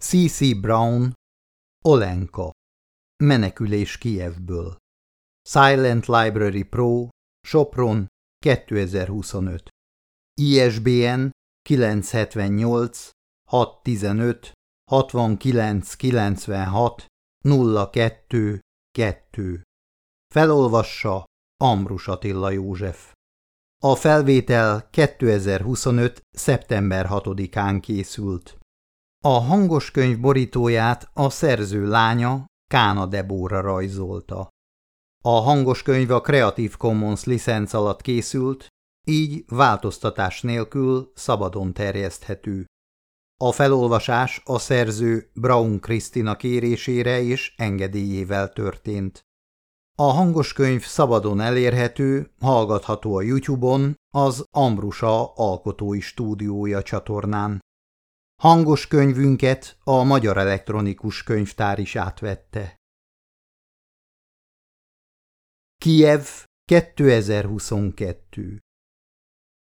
C.C. Brown, Olenka, Menekülés Kijevből, Silent Library Pro, Sopron, 2025. ISBN 978 615 69 96 02 2. Felolvassa Ambrus Attila József. A felvétel 2025. szeptember 6-án készült. A hangos könyv borítóját a szerző lánya Kána Debóra rajzolta. A hangos könyv a Creative Commons licenc alatt készült, így változtatás nélkül szabadon terjeszthető. A felolvasás a szerző Braun Krisztina kérésére és engedélyével történt. A hangos könyv szabadon elérhető, hallgatható a YouTube-on, az Ambrusa Alkotói Stúdiója csatornán. Hangos könyvünket a Magyar Elektronikus Könyvtár is átvette. Kiev 2022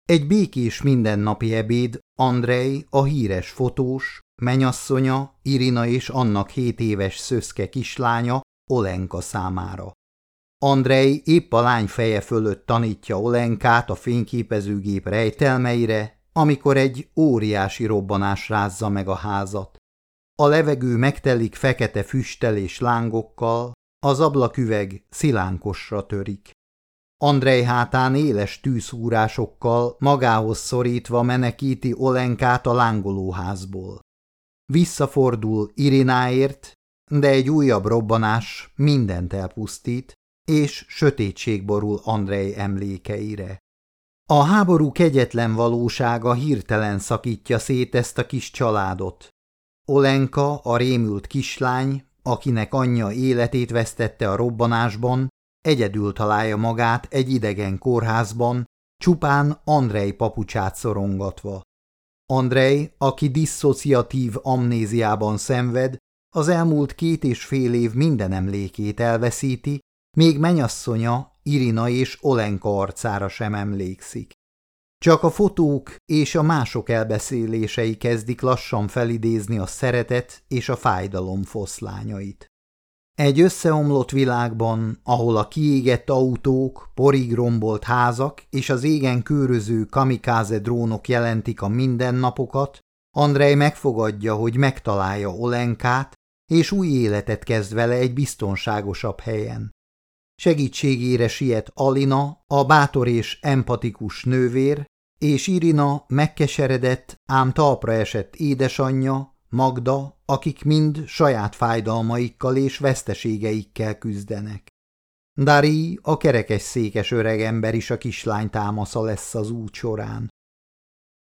Egy békés mindennapi ebéd Andrei, a híres fotós, menyasszonya, Irina és annak hét éves szöszke kislánya Olenka számára. Andrei épp a lány feje fölött tanítja Olenkát a fényképezőgép rejtelmeire, amikor egy óriási robbanás rázza meg a házat. A levegő megtelik fekete füsttel és lángokkal, az ablaküveg szilánkosra törik. Andrej hátán éles tűszúrásokkal magához szorítva menekíti Olenkát a lángolóházból. Visszafordul Irináért, de egy újabb robbanás mindent elpusztít, és sötétség borul Andrej emlékeire. A háború kegyetlen valósága hirtelen szakítja szét ezt a kis családot. Olenka, a rémült kislány, akinek anyja életét vesztette a robbanásban, egyedül találja magát egy idegen kórházban, csupán Andrei papucsát szorongatva. Andrei, aki disszociatív amnéziában szenved, az elmúlt két és fél év minden emlékét elveszíti, még menyasszonya Irina és Olenka arcára sem emlékszik. Csak a fotók és a mások elbeszélései kezdik lassan felidézni a szeretet és a fájdalom foszlányait. Egy összeomlott világban, ahol a kiégett autók, porig rombolt házak és az égen kőröző kamikáze drónok jelentik a mindennapokat, Andrej megfogadja, hogy megtalálja Olenkát, és új életet kezd vele egy biztonságosabb helyen. Segítségére siet Alina, a bátor és empatikus nővér, és Irina megkeseredett, ám talpra esett édesanyja, Magda, akik mind saját fájdalmaikkal és veszteségeikkel küzdenek. Dari, a kerekes székes öregember is a kislány támasza lesz az út során.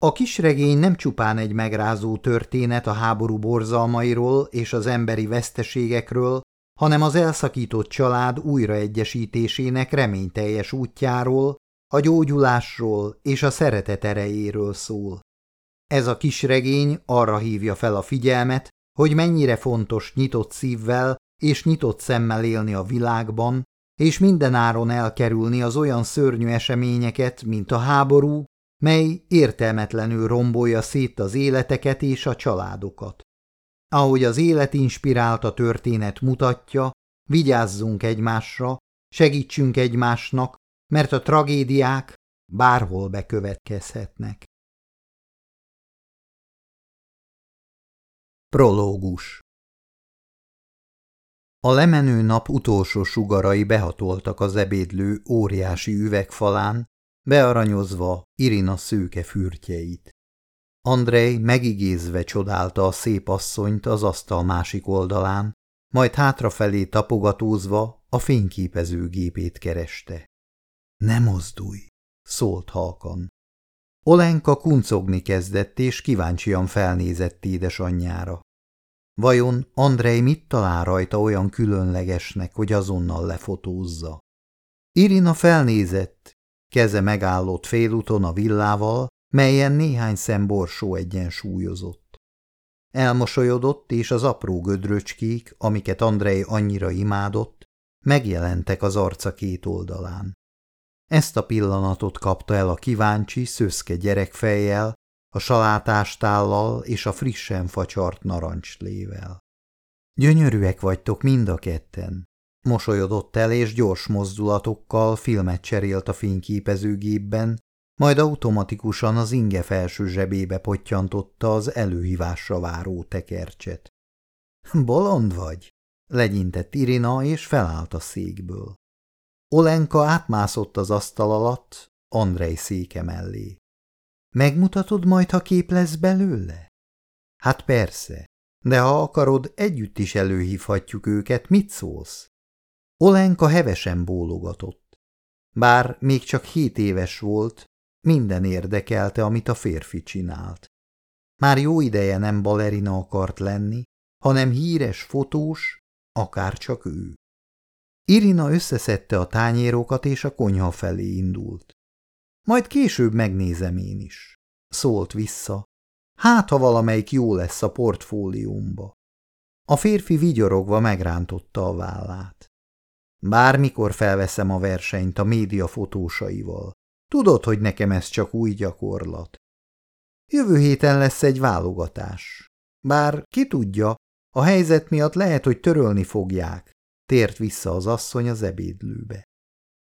A kisregény nem csupán egy megrázó történet a háború borzalmairól és az emberi veszteségekről, hanem az elszakított család újraegyesítésének reményteljes útjáról, a gyógyulásról és a szeretet erejéről szól. Ez a kis regény arra hívja fel a figyelmet, hogy mennyire fontos nyitott szívvel és nyitott szemmel élni a világban, és mindenáron elkerülni az olyan szörnyű eseményeket, mint a háború, mely értelmetlenül rombolja szét az életeket és a családokat. Ahogy az élet inspirálta történet mutatja, vigyázzunk egymásra, segítsünk egymásnak, mert a tragédiák bárhol bekövetkezhetnek. Prológus A lemenő nap utolsó sugarai behatoltak az ebédlő óriási üvegfalán, bearanyozva Irina szőke fürtjeit. Andrej megigézve csodálta a szép asszonyt az asztal másik oldalán, majd hátrafelé tapogatózva a fényképezőgépét kereste. – Ne mozdulj! – szólt halkan. Olenka kuncogni kezdett, és kíváncsian felnézett édesanyjára. Vajon Andrej mit talál rajta olyan különlegesnek, hogy azonnal lefotózza? Irina felnézett, keze megállott félúton a villával, melyen néhány szem borsó egyensúlyozott. Elmosolyodott, és az apró gödröcskék, amiket Andrei annyira imádott, megjelentek az arca két oldalán. Ezt a pillanatot kapta el a kíváncsi, szöszke gyerekfejjel, a salátástállal és a frissen facsart narancslével. Gyönyörűek vagytok mind a ketten. Mosolyodott el, és gyors mozdulatokkal filmet cserélt a fényképezőgépben, majd automatikusan az inge felső zsebébe pottyantotta az előhívásra váró tekercset. Bolond vagy? legyintett Irina, és felállt a székből. Olenka átmászott az asztal alatt, Andrei széke mellé. Megmutatod majd, ha kép lesz belőle? Hát persze, de ha akarod, együtt is előhívhatjuk őket, mit szólsz? Olenka hevesen bólogatott. Bár még csak hét éves volt, minden érdekelte, amit a férfi csinált. Már jó ideje nem balerina akart lenni, hanem híres fotós, akár csak ő. Irina összeszedte a tányérokat, és a konyha felé indult. Majd később megnézem én is. Szólt vissza. Hát, ha valamelyik jó lesz a portfóliumba. A férfi vigyorogva megrántotta a vállát. Bármikor felveszem a versenyt a média fotósaival. Tudod, hogy nekem ez csak új gyakorlat. Jövő héten lesz egy válogatás. Bár ki tudja, a helyzet miatt lehet, hogy törölni fogják. Tért vissza az asszony az ebédlőbe.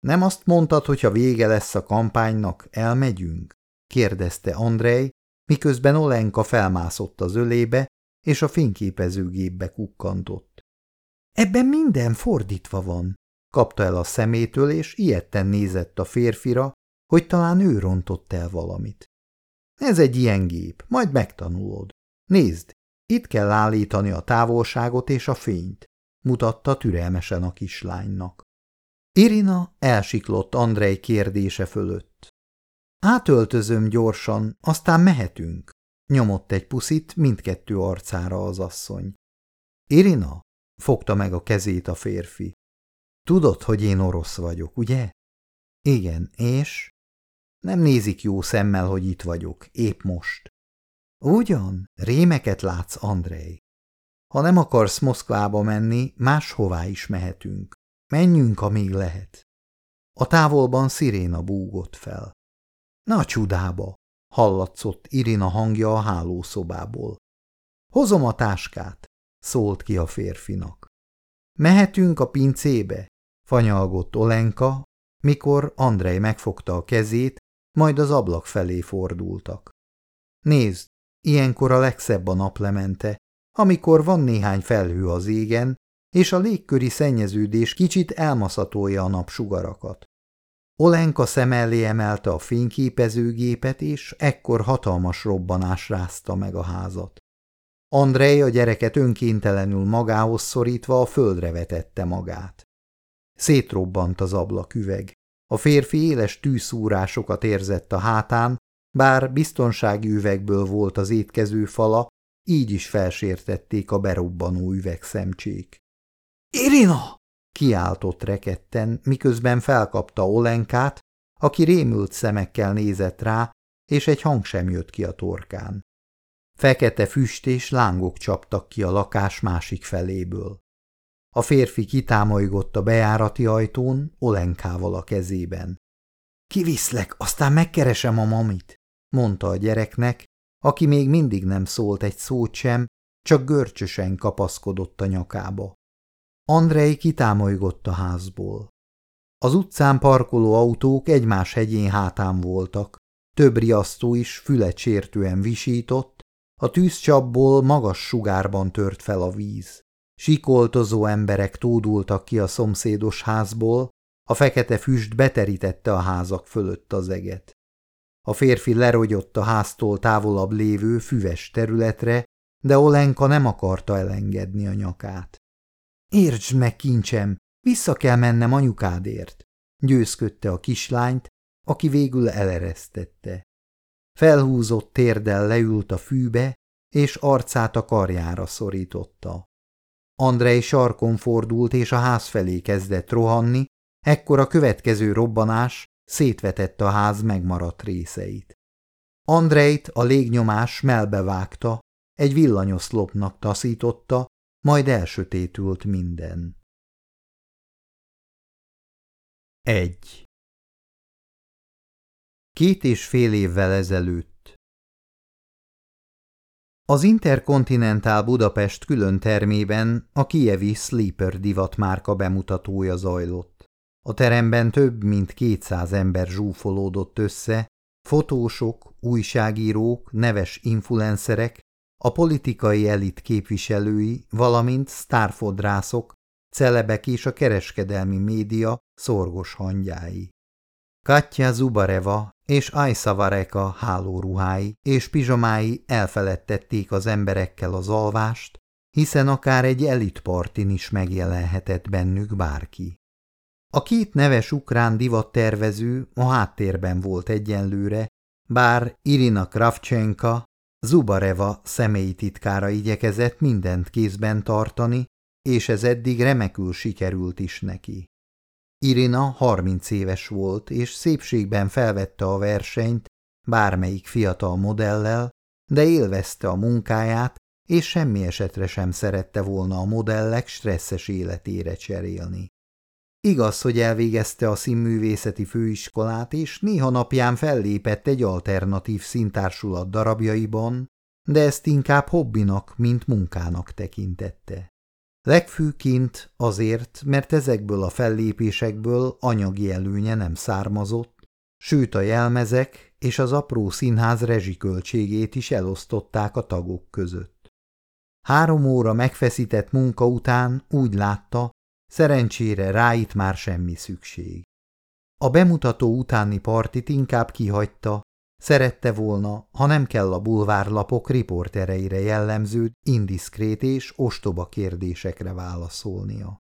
Nem azt mondtad, hogy ha vége lesz a kampánynak, elmegyünk? kérdezte Andrej, miközben Olenka felmászott az ölébe, és a fényképezőgépbe kukkantott. Ebben minden fordítva van, kapta el a szemétől, és ilyetten nézett a férfira, hogy talán ő rontott el valamit. Ez egy ilyen gép, majd megtanulod. Nézd, itt kell állítani a távolságot és a fényt, mutatta türelmesen a kislánynak. Irina elsiklott Andrei kérdése fölött. Átöltözöm gyorsan, aztán mehetünk, nyomott egy puszit mindkettő arcára az asszony. Irina, fogta meg a kezét a férfi. Tudod, hogy én orosz vagyok, ugye? Igen, és? Nem nézik jó szemmel, hogy itt vagyok, épp most. Ugyan, rémeket látsz, Andrei. Ha nem akarsz Moszkvába menni, máshová is mehetünk. Menjünk, amíg lehet. A távolban sziréna búgott fel. Na csudába, hallatszott Irina hangja a hálószobából. Hozom a táskát, szólt ki a férfinak. Mehetünk a pincébe, fanyalgott Olenka, mikor Andrej megfogta a kezét, majd az ablak felé fordultak. Nézd, ilyenkor a legszebb a naplemente, amikor van néhány felhő az égen, és a légköri szennyeződés kicsit elmaszatolja a napsugarakat. Olenka szem elé emelte a fényképezőgépet, és ekkor hatalmas robbanás rázta meg a házat. Andrej a gyereket önkéntelenül magához szorítva a földre vetette magát. Szétrobbant az ablaküveg. A férfi éles tűszúrásokat érzett a hátán, bár biztonsági üvegből volt az étkező fala, így is felsértették a berobbanó üvegszemcsék. – Irina! – kiáltott reketten, miközben felkapta Olenkát, aki rémült szemekkel nézett rá, és egy hang sem jött ki a torkán. Fekete füst és lángok csaptak ki a lakás másik feléből. A férfi kitámolygott a bejárati ajtón, Olenkával a kezében. Kiviszlek, aztán megkeresem a mamit, mondta a gyereknek, aki még mindig nem szólt egy szót sem, csak görcsösen kapaszkodott a nyakába. Andrei kitámolygott a házból. Az utcán parkoló autók egymás hegyén hátán voltak, több riasztó is fület sértően visított, a tűzcsapból magas sugárban tört fel a víz. Sikoltozó emberek tódultak ki a szomszédos házból, a fekete füst beterítette a házak fölött az eget. A férfi lerogyott a háztól távolabb lévő füves területre, de Olenka nem akarta elengedni a nyakát. Értsd meg, kincsem, vissza kell mennem anyukádért, győzködte a kislányt, aki végül eleresztette. Felhúzott térdel leült a fűbe, és arcát a karjára szorította. Andrei sarkon fordult, és a ház felé kezdett rohanni, ekkor a következő robbanás szétvetette a ház megmaradt részeit. Andrejt a légnyomás melbevágta, egy villanyoszlopnak taszította, majd elsötétült minden. Egy Két és fél évvel ezelőtt Az Intercontinental Budapest külön termében a kievi Sleeper divat márka bemutatója zajlott. A teremben több mint 200 ember zsúfolódott össze, fotósok, újságírók, neves influencerek, a politikai elit képviselői, valamint sztárfodrászok, celebek és a kereskedelmi média szorgos hangyái. Katya Zubareva és Ajszavareka hálóruhái és pizsomái elfeledtették az emberekkel az alvást, hiszen akár egy elitpartin is megjelenhetett bennük bárki. A két neves ukrán divattervező a háttérben volt egyenlőre, bár Irina Kravchenka, Zubareva személyi titkára igyekezett mindent kézben tartani, és ez eddig remekül sikerült is neki. Irina harminc éves volt, és szépségben felvette a versenyt bármelyik fiatal modellel, de élvezte a munkáját, és semmi esetre sem szerette volna a modellek stresszes életére cserélni. Igaz, hogy elvégezte a színművészeti főiskolát, és néha napján fellépett egy alternatív szintársulat darabjaiban, de ezt inkább hobbinak, mint munkának tekintette. Legfőként azért, mert ezekből a fellépésekből anyagi előnye nem származott, sőt a jelmezek és az apró színház rezsiköltségét is elosztották a tagok között. Három óra megfeszített munka után úgy látta, szerencsére rá itt már semmi szükség. A bemutató utáni partit inkább kihagyta, Szerette volna, ha nem kell a bulvárlapok riportereire jellemző, indiszkrét és ostoba kérdésekre válaszolnia.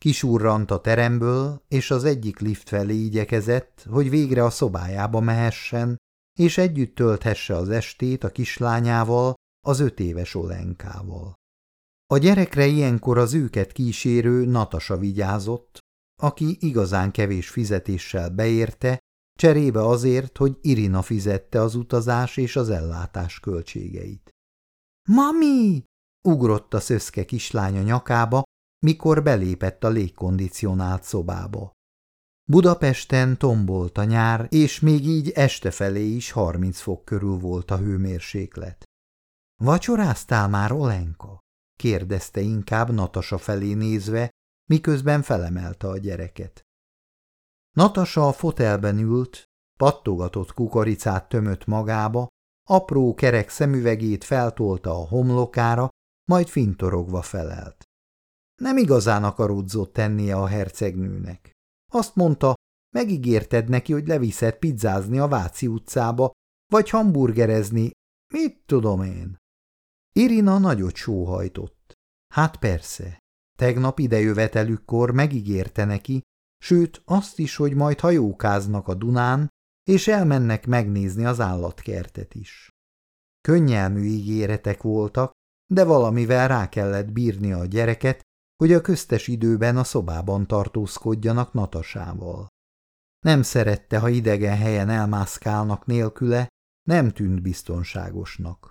Kisurrant a teremből, és az egyik lift felé igyekezett, hogy végre a szobájába mehessen, és együtt tölthesse az estét a kislányával, az öt éves Olenkával. A gyerekre ilyenkor az őket kísérő Natasa vigyázott, aki igazán kevés fizetéssel beérte, cserébe azért, hogy Irina fizette az utazás és az ellátás költségeit. – Mami! – ugrott a szöszke kislánya nyakába, mikor belépett a légkondicionált szobába. Budapesten tombolt a nyár, és még így este felé is 30 fok körül volt a hőmérséklet. – Vacsoráztál már, Olenka? – kérdezte inkább Natasa felé nézve, miközben felemelte a gyereket. Natasa a fotelben ült, pattogatott kukoricát tömött magába, apró kerek szemüvegét feltolta a homlokára, majd fintorogva felelt. Nem igazán akaródzott tennie a hercegnőnek. Azt mondta, megígérted neki, hogy leviszed pizzázni a Váci utcába, vagy hamburgerezni, mit tudom én. Irina nagyot sóhajtott. Hát persze, tegnap idejövetelükkor megígérte neki, sőt azt is, hogy majd hajókáznak a Dunán, és elmennek megnézni az állatkertet is. Könnyelmű ígéretek voltak, de valamivel rá kellett bírni a gyereket, hogy a köztes időben a szobában tartózkodjanak Natasával. Nem szerette, ha idegen helyen elmászkálnak nélküle, nem tűnt biztonságosnak.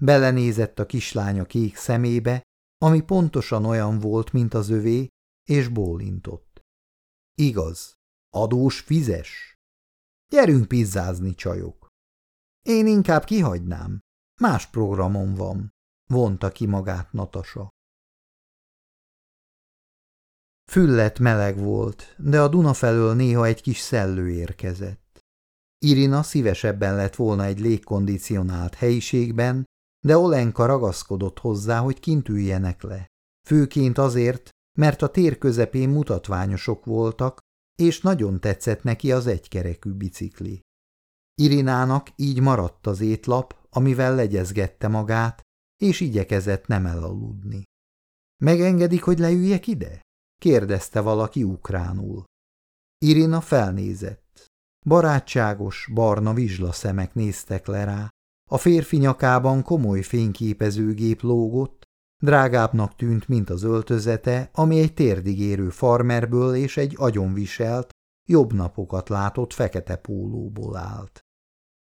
Belenézett a kislánya kék szemébe, ami pontosan olyan volt, mint az övé, és bólintott. Igaz, adós fizes. Gyerünk pizzázni, csajok. Én inkább kihagynám. Más programom van, vonta ki magát Natasa. Füllet meleg volt, de a Duna felől néha egy kis szellő érkezett. Irina szívesebben lett volna egy légkondicionált helyiségben, de Olenka ragaszkodott hozzá, hogy kint üljenek le. Főként azért, mert a tér közepén mutatványosok voltak, és nagyon tetszett neki az egykerekű bicikli. Irinának így maradt az étlap, amivel legyezgette magát, és igyekezett nem elaludni. Megengedik, hogy leüljek ide? kérdezte valaki ukránul. Irina felnézett. Barátságos, barna vizsla szemek néztek le rá. A férfi nyakában komoly fényképezőgép lógott, Drágábbnak tűnt, mint az öltözete, ami egy térdigérő farmerből és egy agyonviselt, jobb napokat látott fekete pólóból állt.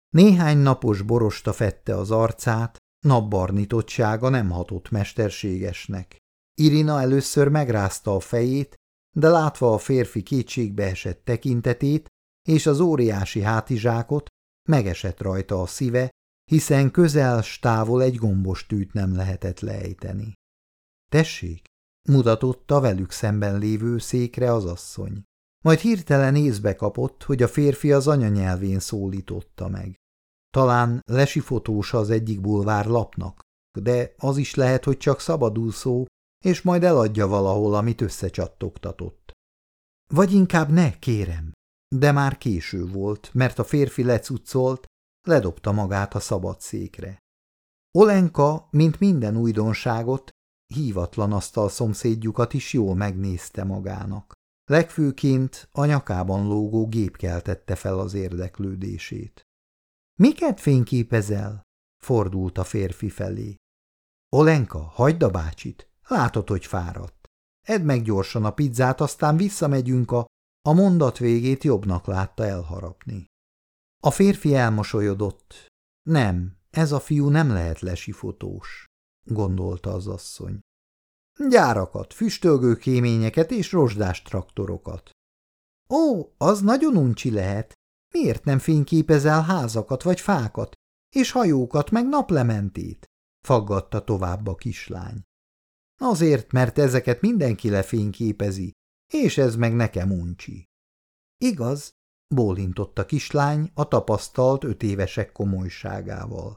Néhány napos borosta fette az arcát, napbarnitottsága nem hatott mesterségesnek. Irina először megrázta a fejét, de látva a férfi kétségbe esett tekintetét és az óriási hátizsákot, megesett rajta a szíve, hiszen közel stávol egy gombos tűt nem lehetett lejteni. Tessék, mutatott a velük szemben lévő székre az asszony. Majd hirtelen észbe kapott, hogy a férfi az anyanyelvén szólította meg. Talán lesifotós az egyik bulvár lapnak, de az is lehet, hogy csak szabadúszó, és majd eladja valahol, amit összecsattogtatott. Vagy inkább ne, kérem. De már késő volt, mert a férfi lecuccolt, ledobta magát a szabad székre. Olenka, mint minden újdonságot, hívatlan asztal szomszédjukat is jól megnézte magának. Legfőként a nyakában lógó gép keltette fel az érdeklődését. – Miket fényképezel? – fordult a férfi felé. – Olenka, hagyd a bácsit, látod, hogy fáradt. Edd meg gyorsan a pizzát, aztán visszamegyünk a... A mondat végét jobbnak látta elharapni. A férfi elmosolyodott. Nem, ez a fiú nem lehet lesifotós, gondolta az asszony. Gyárakat, füstölgő kéményeket és rozsdás traktorokat. Ó, az nagyon uncsi lehet. Miért nem fényképezel házakat vagy fákat, és hajókat meg naplementét? Faggatta tovább a kislány. Azért, mert ezeket mindenki lefényképezi, és ez meg nekem uncsi. Igaz, bólintott a kislány a tapasztalt öt évesek komolyságával.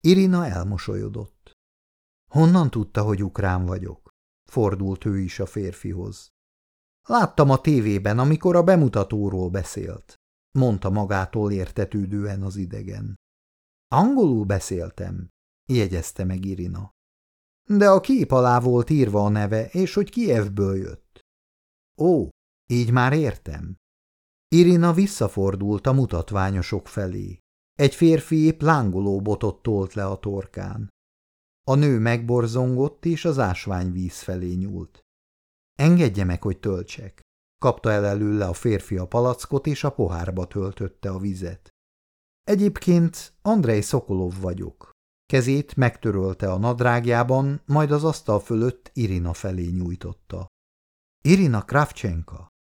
Irina elmosolyodott. Honnan tudta, hogy ukrán vagyok? Fordult ő is a férfihoz. Láttam a tévében, amikor a bemutatóról beszélt, mondta magától értetődően az idegen. Angolul beszéltem, jegyezte meg Irina. De a kép alá volt írva a neve, és hogy Kievből jött. Ó, így már értem. Irina visszafordult a mutatványosok felé. Egy férfi épp lángoló botot tolt le a torkán. A nő megborzongott, és az ásványvíz felé nyúlt. Engedje meg, hogy töltsek. Kapta el előle a férfi a palackot, és a pohárba töltötte a vizet. Egyébként Andrei Szokolov vagyok. Kezét megtörölte a nadrágjában, majd az asztal fölött Irina felé nyújtotta. Irina Kravchenka.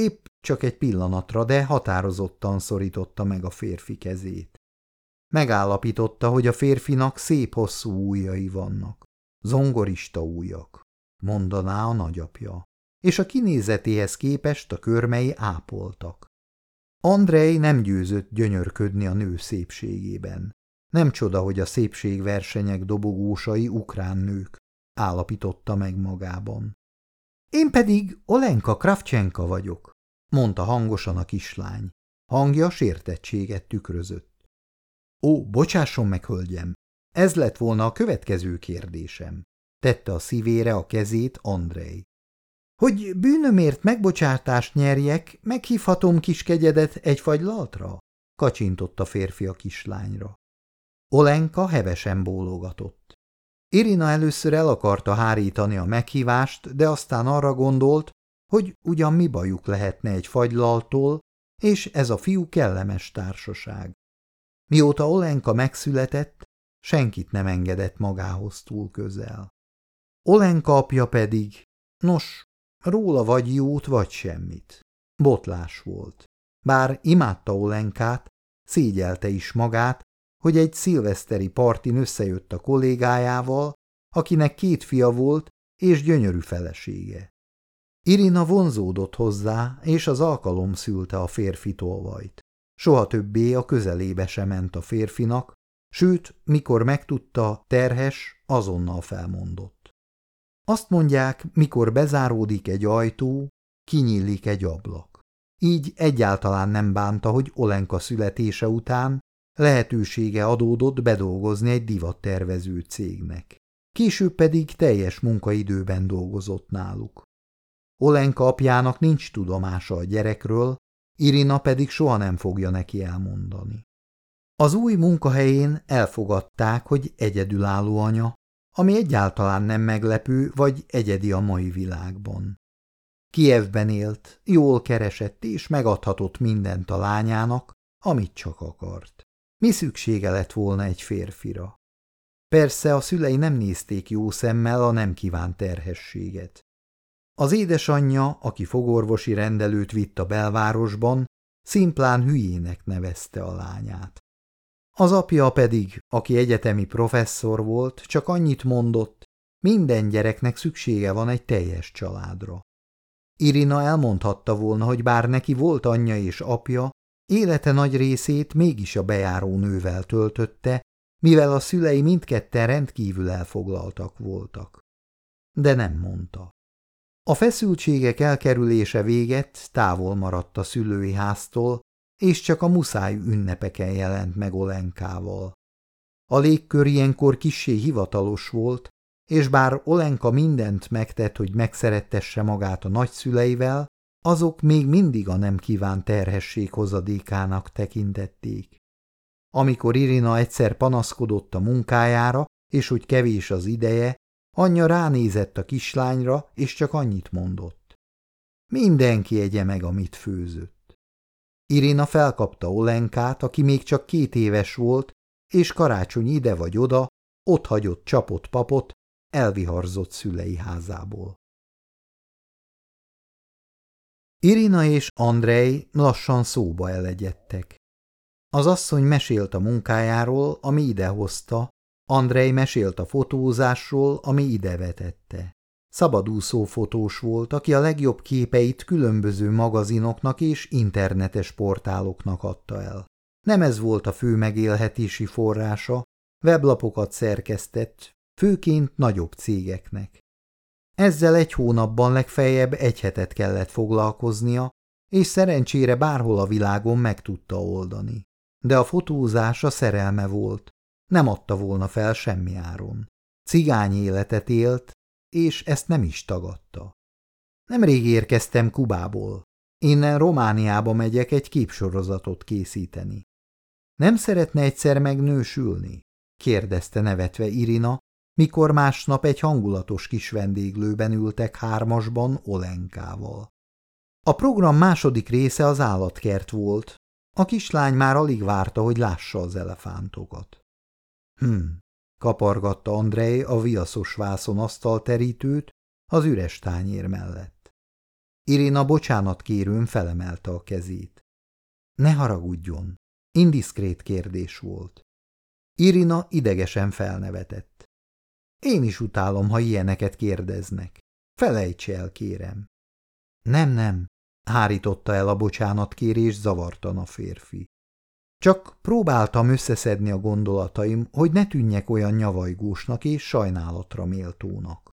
Épp csak egy pillanatra, de határozottan szorította meg a férfi kezét. Megállapította, hogy a férfinak szép hosszú ujjai vannak. Zongorista ujjak, mondaná a nagyapja. És a kinézetéhez képest a körmei ápoltak. Andrei nem győzött gyönyörködni a nő szépségében. Nem csoda, hogy a szépségversenyek dobogósai ukrán nők, állapította meg magában. Én pedig Olenka Kravchenka vagyok, mondta hangosan a kislány. Hangja sértettséget tükrözött. Ó, bocsásson meg, hölgyem, ez lett volna a következő kérdésem. Tette a szívére a kezét Andrei. Hogy bűnömért megbocsátást nyerjek, meghívhatom kis kegyedet egy fagylaltra? Kacsintott a férfi a kislányra. Olenka hevesen bólogatott. Irina először el akarta hárítani a meghívást, de aztán arra gondolt, hogy ugyan mi bajuk lehetne egy fagylaltól, és ez a fiú kellemes társaság. Mióta Olenka megszületett, senkit nem engedett magához túl közel. Olenka apja pedig, nos, róla vagy jót, vagy semmit. Botlás volt. Bár imádta Olenkát, szégyelte is magát, hogy egy szilveszteri partin összejött a kollégájával, akinek két fia volt és gyönyörű felesége. Irina vonzódott hozzá, és az alkalom szülte a férfi tolvajt. Soha többé a közelébe sem ment a férfinak, sőt, mikor megtudta, terhes, azonnal felmondott. Azt mondják, mikor bezáródik egy ajtó, kinyílik egy ablak. Így egyáltalán nem bánta, hogy Olenka születése után lehetősége adódott bedolgozni egy divattervező cégnek. Később pedig teljes munkaidőben dolgozott náluk. Olenka apjának nincs tudomása a gyerekről, Irina pedig soha nem fogja neki elmondani. Az új munkahelyén elfogadták, hogy egyedülálló anya, ami egyáltalán nem meglepő vagy egyedi a mai világban. Kievben élt, jól keresett és megadhatott mindent a lányának, amit csak akart. Mi szüksége lett volna egy férfira? Persze a szülei nem nézték jó szemmel a nem kívánt terhességet. Az édesanyja, aki fogorvosi rendelőt vitt a belvárosban, szimplán hülyének nevezte a lányát. Az apja pedig, aki egyetemi professzor volt, csak annyit mondott, minden gyereknek szüksége van egy teljes családra. Irina elmondhatta volna, hogy bár neki volt anyja és apja, élete nagy részét mégis a bejáró nővel töltötte, mivel a szülei mindketten rendkívül elfoglaltak voltak. De nem mondta. A feszültségek elkerülése véget távol maradt a szülői háztól, és csak a muszáj ünnepeken jelent meg Olenkával. A légkör ilyenkor kissé hivatalos volt, és bár Olenka mindent megtett, hogy megszerettesse magát a nagyszüleivel, azok még mindig a nem kívánt terhesség hozadékának tekintették. Amikor Irina egyszer panaszkodott a munkájára, és hogy kevés az ideje, anyja ránézett a kislányra, és csak annyit mondott. Mindenki egye meg, amit főzött. Irina felkapta Olenkát, aki még csak két éves volt, és karácsony ide vagy oda, ott hagyott csapott papot, elviharzott szülei házából. Irina és Andrei lassan szóba elegyedtek. Az asszony mesélt a munkájáról, ami idehozta, Andrei mesélt a fotózásról, ami idevetette. Szabadúszó fotós volt, aki a legjobb képeit különböző magazinoknak és internetes portáloknak adta el. Nem ez volt a fő megélhetési forrása, weblapokat szerkesztett, főként nagyobb cégeknek. Ezzel egy hónapban legfeljebb egy hetet kellett foglalkoznia, és szerencsére bárhol a világon meg tudta oldani. De a fotózása szerelme volt, nem adta volna fel semmi áron. Cigány életet élt, és ezt nem is tagadta. Nemrég érkeztem Kubából. Innen Romániába megyek egy képsorozatot készíteni. Nem szeretne egyszer megnősülni? kérdezte nevetve Irina, mikor másnap egy hangulatos kis vendéglőben ültek hármasban Olenkával. A program második része az állatkert volt. A kislány már alig várta, hogy lássa az elefántokat. Hm, kapargatta Andrei a viaszos vászon asztalterítőt az üres tányér mellett. Irina bocsánat kérőn felemelte a kezét. Ne haragudjon, indiszkrét kérdés volt. Irina idegesen felnevetett. Én is utálom, ha ilyeneket kérdeznek. Felejts el, kérem. Nem, nem, hárította el a bocsánatkérés zavartan a férfi. Csak próbáltam összeszedni a gondolataim, hogy ne tűnjek olyan nyavajgósnak és sajnálatra méltónak.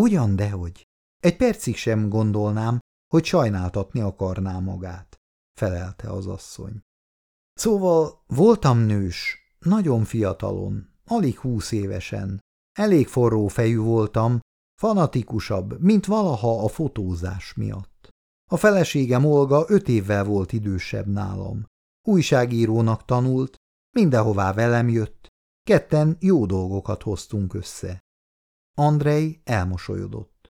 Ugyan dehogy. Egy percig sem gondolnám, hogy sajnáltatni akarná magát, felelte az asszony. Szóval voltam nős, nagyon fiatalon, alig húsz évesen. Elég forró fejű voltam, fanatikusabb, mint valaha a fotózás miatt. A feleségem Olga öt évvel volt idősebb nálam. Újságírónak tanult, mindenhová velem jött, ketten jó dolgokat hoztunk össze. Andrei elmosolyodott.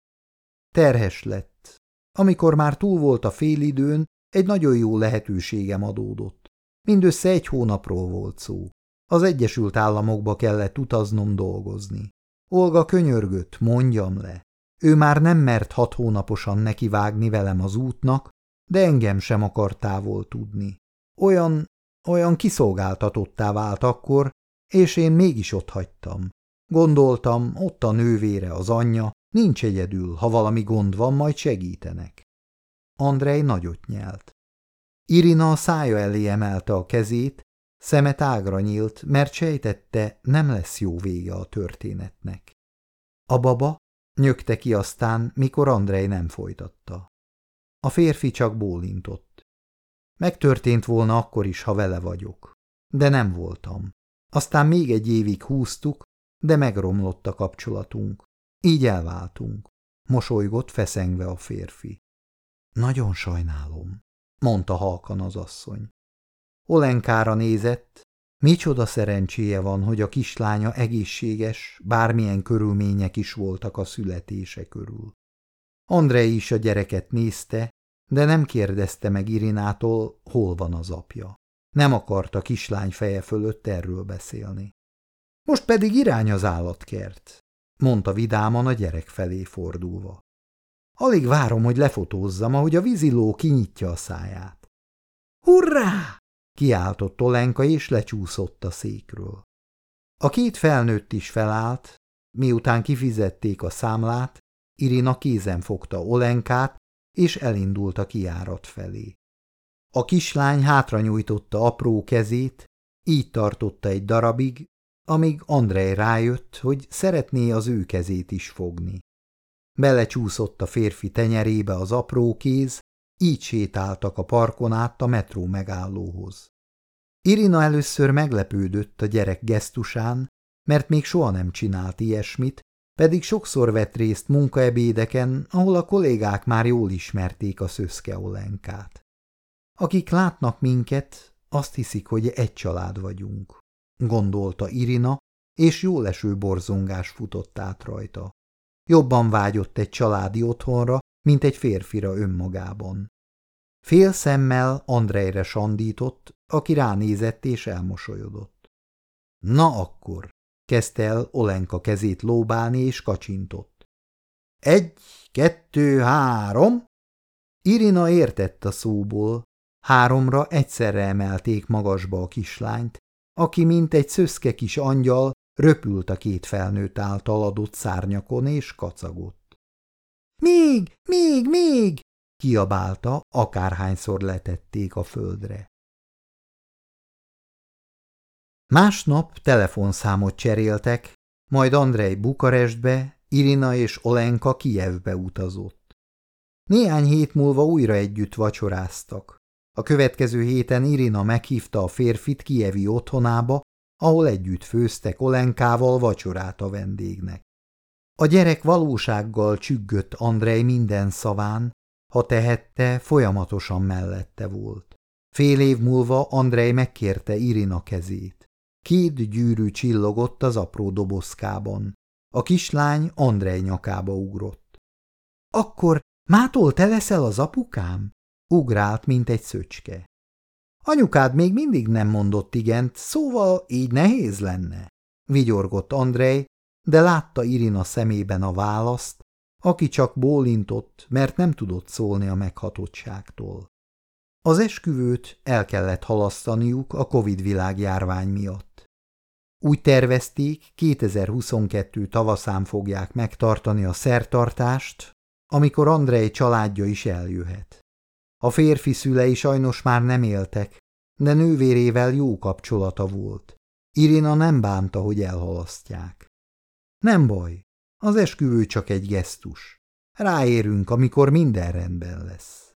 Terhes lett. Amikor már túl volt a félidőn, egy nagyon jó lehetőségem adódott. Mindössze egy hónapról volt szó. Az Egyesült Államokba kellett utaznom dolgozni. Olga könyörgött, mondjam le. Ő már nem mert hat hónaposan nekivágni velem az útnak, de engem sem akar távol tudni. Olyan, olyan kiszolgáltatottá vált akkor, és én mégis ott hagytam. Gondoltam, ott a nővére, az anyja, nincs egyedül, ha valami gond van, majd segítenek. Andrej nagyot nyelt. Irina a szája elé emelte a kezét, szeme tágra nyílt, mert sejtette, nem lesz jó vége a történetnek. A baba nyögte ki aztán, mikor Andrej nem folytatta. A férfi csak bólintott. Megtörtént volna akkor is, ha vele vagyok. De nem voltam. Aztán még egy évig húztuk, de megromlott a kapcsolatunk. Így elváltunk. Mosolygott feszengve a férfi. Nagyon sajnálom, mondta halkan az asszony. Olenkára nézett, micsoda szerencséje van, hogy a kislánya egészséges, bármilyen körülmények is voltak a születése körül. Andrei is a gyereket nézte, de nem kérdezte meg Irinától, hol van az apja. Nem akarta kislány feje fölött erről beszélni. Most pedig irány az állatkert, mondta vidáman a gyerek felé fordulva. Alig várom, hogy lefotózzam, ahogy a víziló kinyitja a száját. Hurrá! Kiáltott Olenka, és lecsúszott a székről. A két felnőtt is felállt, miután kifizették a számlát, Irina kézen fogta Olenkát, és elindult a kiárat felé. A kislány hátra nyújtotta apró kezét, így tartotta egy darabig, amíg Andrej rájött, hogy szeretné az ő kezét is fogni. Belecsúszott a férfi tenyerébe az apró kéz, így sétáltak a parkon át a metró megállóhoz. Irina először meglepődött a gyerek gesztusán, mert még soha nem csinált ilyesmit, pedig sokszor vett részt munkaebédeken, ahol a kollégák már jól ismerték a szöszke Olenkát. Akik látnak minket, azt hiszik, hogy egy család vagyunk, gondolta Irina, és jó leső borzongás futott át rajta. Jobban vágyott egy családi otthonra, mint egy férfira önmagában. Fél szemmel Andrejre sandított, aki ránézett és elmosolyodott. Na akkor, kezdte el Olenka kezét lóbálni és kacsintott. Egy, kettő, három. Irina értett a szóból. Háromra egyszerre emelték magasba a kislányt, aki, mint egy szöszke kis angyal, röpült a két felnőtt által adott szárnyakon és kacagott. Még, még, még! kiabálta, akárhányszor letették a földre. Másnap telefonszámot cseréltek, majd Andrei Bukarestbe, Irina és Olenka Kijevbe utazott. Néhány hét múlva újra együtt vacsoráztak. A következő héten Irina meghívta a férfit Kijevi otthonába, ahol együtt főztek Olenkával vacsorát a vendégnek. A gyerek valósággal csüggött Andrei minden szaván, ha tehette, folyamatosan mellette volt. Fél év múlva Andrei megkérte Irina kezét. Két gyűrű csillogott az apró dobozkában. A kislány Andrej nyakába ugrott. – Akkor mától te leszel az apukám? – ugrált, mint egy szöcske. – Anyukád még mindig nem mondott igent, szóval így nehéz lenne – vigyorgott Andrej, de látta Irina szemében a választ, aki csak bólintott, mert nem tudott szólni a meghatottságtól. Az esküvőt el kellett halasztaniuk a Covid világjárvány miatt. Úgy tervezték, 2022 tavaszán fogják megtartani a szertartást, amikor Andrei családja is eljöhet. A férfi szülei sajnos már nem éltek, de nővérével jó kapcsolata volt. Irina nem bánta, hogy elhalasztják. Nem baj, az esküvő csak egy gesztus. Ráérünk, amikor minden rendben lesz.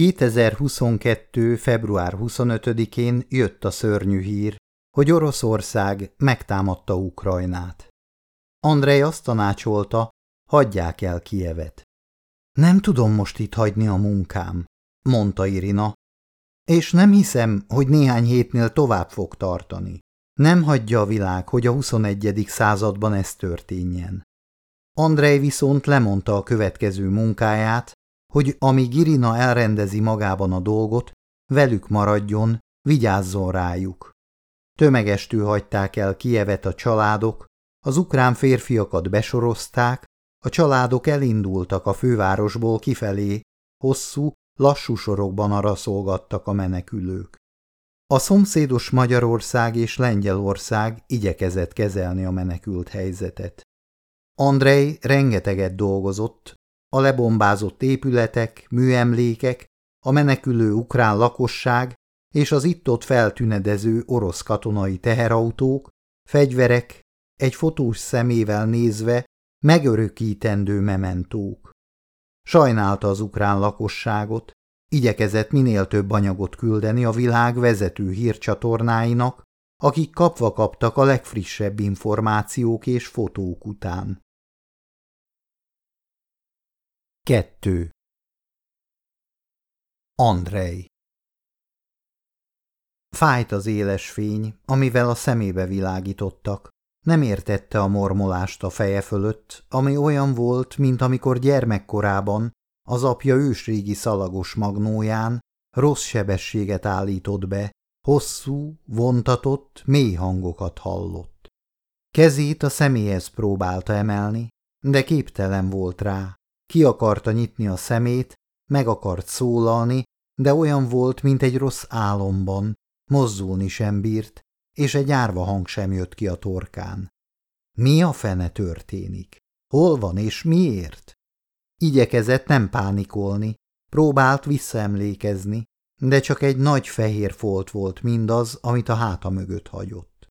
2022. február 25-én jött a szörnyű hír, hogy Oroszország megtámadta Ukrajnát. Andrei azt tanácsolta, hagyják el Kievet. Nem tudom most itt hagyni a munkám, mondta Irina, és nem hiszem, hogy néhány hétnél tovább fog tartani. Nem hagyja a világ, hogy a 21. században ez történjen. Andrei viszont lemondta a következő munkáját, hogy amíg Irina elrendezi magában a dolgot, velük maradjon, vigyázzon rájuk. Tömegestül hagyták el Kievet a családok, az ukrán férfiakat besorozták, a családok elindultak a fővárosból kifelé, hosszú, lassú sorokban araszolgattak a menekülők. A szomszédos Magyarország és Lengyelország igyekezett kezelni a menekült helyzetet. Andrei rengeteget dolgozott, a lebombázott épületek, műemlékek, a menekülő ukrán lakosság és az itt-ott feltünedező orosz katonai teherautók, fegyverek, egy fotós szemével nézve megörökítendő mementók. Sajnálta az ukrán lakosságot, igyekezett minél több anyagot küldeni a világ vezető hírcsatornáinak, akik kapva kaptak a legfrissebb információk és fotók után. 2. Andrei Fájt az éles fény, amivel a szemébe világítottak. Nem értette a mormolást a feje fölött, ami olyan volt, mint amikor gyermekkorában az apja ősrégi szalagos magnóján rossz sebességet állított be, hosszú, vontatott, mély hangokat hallott. Kezét a személyhez próbálta emelni, de képtelen volt rá. Ki akarta nyitni a szemét, meg akart szólalni, de olyan volt, mint egy rossz álomban, mozzulni sem bírt, és egy árva hang sem jött ki a torkán. Mi a fene történik? Hol van és miért? Igyekezett nem pánikolni, próbált visszaemlékezni, de csak egy nagy fehér folt volt mindaz, amit a háta mögött hagyott.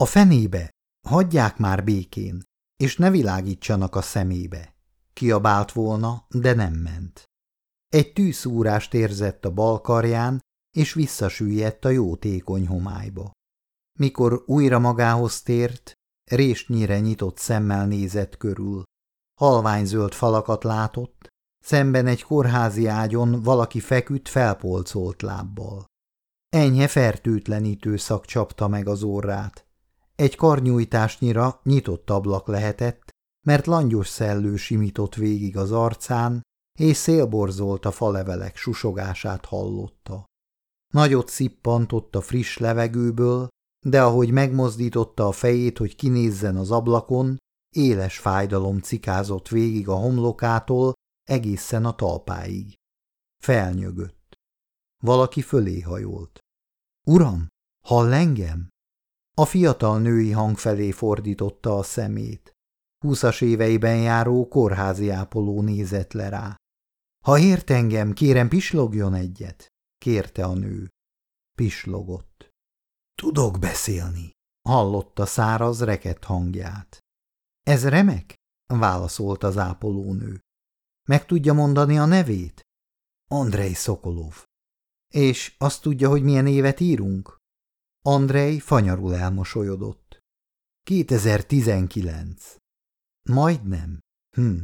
A fenébe, hagyják már békén, és ne világítsanak a szemébe. Kiabált volna, de nem ment. Egy tűszúrást érzett a bal karján, és visszasüllyedt a jótékony homályba. Mikor újra magához tért, résnyire nyitott szemmel nézett körül. Halványzöld falakat látott, szemben egy kórházi ágyon valaki feküdt felpolcolt lábbal. Enyhe fertőtlenítő szak csapta meg az orrát. Egy karnyújtásnyira nyitott ablak lehetett, mert langyos szellő simított végig az arcán, és szélborzolt a falevelek susogását hallotta. Nagyot szippantott a friss levegőből, de ahogy megmozdította a fejét, hogy kinézzen az ablakon, éles fájdalom cikázott végig a homlokától egészen a talpáig. Felnyögött. Valaki fölé hajolt. Uram, hall engem? A fiatal női hang felé fordította a szemét. Húszas éveiben járó kórházi ápoló nézett le rá. Ha ért engem, kérem pislogjon egyet, kérte a nő. Pislogott. Tudok beszélni, hallotta száraz reket hangját. Ez remek? válaszolt az ápolónő. Meg tudja mondani a nevét? Andrei Szokolov. És azt tudja, hogy milyen évet írunk? Andrei fanyarul elmosolyodott. 2019. Majdnem. Hm,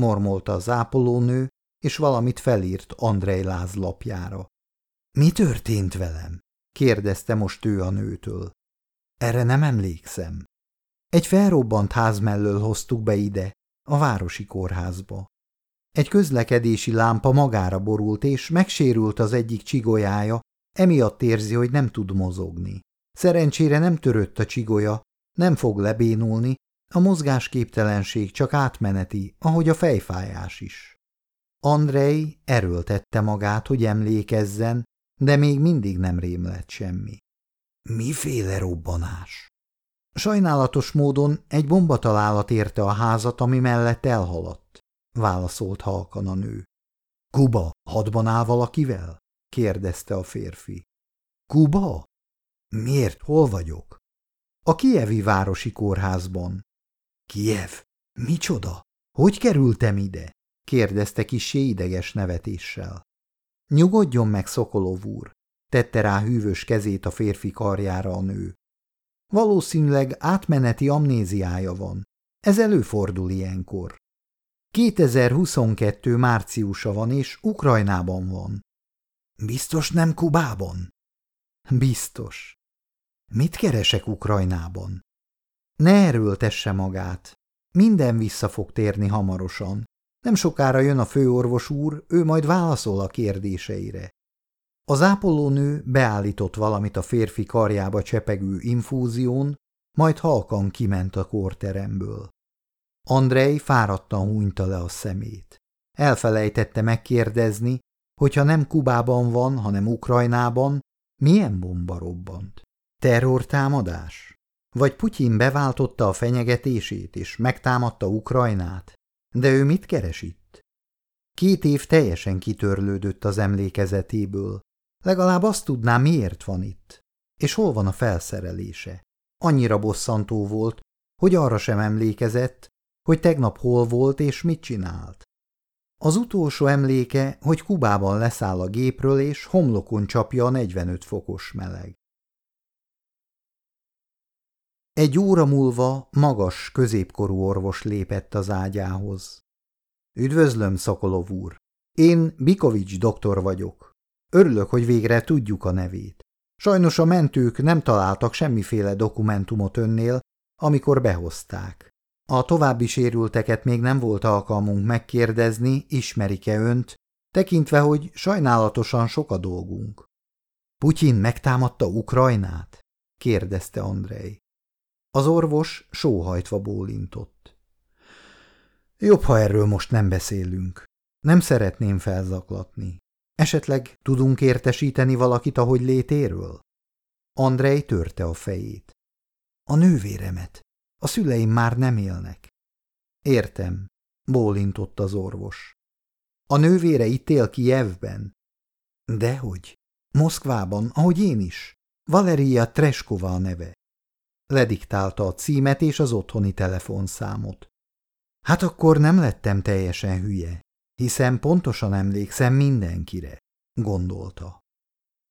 mormolta az ápolónő, és valamit felírt Andrei lázlapjára. Mi történt velem? kérdezte most ő a nőtől. Erre nem emlékszem. Egy felrobbant ház mellől hoztuk be ide, a városi kórházba. Egy közlekedési lámpa magára borult, és megsérült az egyik csigolyája, emiatt érzi, hogy nem tud mozogni. Szerencsére nem törött a csigolya, nem fog lebénulni, a mozgásképtelenség csak átmeneti, ahogy a fejfájás is. Andrei erőltette magát, hogy emlékezzen, de még mindig nem rémlett semmi. Miféle robbanás? Sajnálatos módon egy bombatalálat érte a házat, ami mellett elhaladt, válaszolt halkan a nő. Kuba, hadban áll valakivel? kérdezte a férfi. Kuba? Miért? Hol vagyok? A kievi városi kórházban. Kiev? Micsoda? Hogy kerültem ide? kérdezte kisé ideges nevetéssel. Nyugodjon meg, Szokolov úr, tette rá hűvös kezét a férfi karjára a nő. Valószínűleg átmeneti amnéziája van. Ez előfordul ilyenkor. 2022. márciusa van, és Ukrajnában van. Biztos nem Kubában? Biztos. Mit keresek Ukrajnában? Ne erőltesse magát. Minden vissza fog térni hamarosan. Nem sokára jön a főorvos úr, ő majd válaszol a kérdéseire. Az ápolónő beállított valamit a férfi karjába csepegő infúzión, majd halkan kiment a kórteremből. Andrei fáradtan hunyta le a szemét. Elfelejtette megkérdezni, hogyha nem Kubában van, hanem Ukrajnában, milyen bomba robbant? Terrortámadás? Vagy Putyin beváltotta a fenyegetését és megtámadta Ukrajnát? De ő mit keres itt? Két év teljesen kitörlődött az emlékezetéből. Legalább azt tudná, miért van itt, és hol van a felszerelése. Annyira bosszantó volt, hogy arra sem emlékezett, hogy tegnap hol volt és mit csinált. Az utolsó emléke, hogy Kubában leszáll a gépről és homlokon csapja a 45 fokos meleg. Egy óra múlva magas, középkorú orvos lépett az ágyához. Üdvözlöm, Szokolov úr! Én Bikovics doktor vagyok. Örülök, hogy végre tudjuk a nevét. Sajnos a mentők nem találtak semmiféle dokumentumot önnél, amikor behozták. A további sérülteket még nem volt alkalmunk megkérdezni, ismerik-e önt, tekintve, hogy sajnálatosan sok a dolgunk. Putyin megtámadta Ukrajnát? kérdezte Andrei. Az orvos sóhajtva bólintott. Jobb, ha erről most nem beszélünk. Nem szeretném felzaklatni. Esetleg tudunk értesíteni valakit ahogy létéről? Andrei törte a fejét. A nővéremet. A szüleim már nem élnek. Értem, bólintott az orvos. A nővére itt él Kijevben? Dehogy. Moszkvában, ahogy én is. Valeria Treskova a neve. Lediktálta a címet és az otthoni telefonszámot. Hát akkor nem lettem teljesen hülye, hiszen pontosan emlékszem mindenkire, gondolta.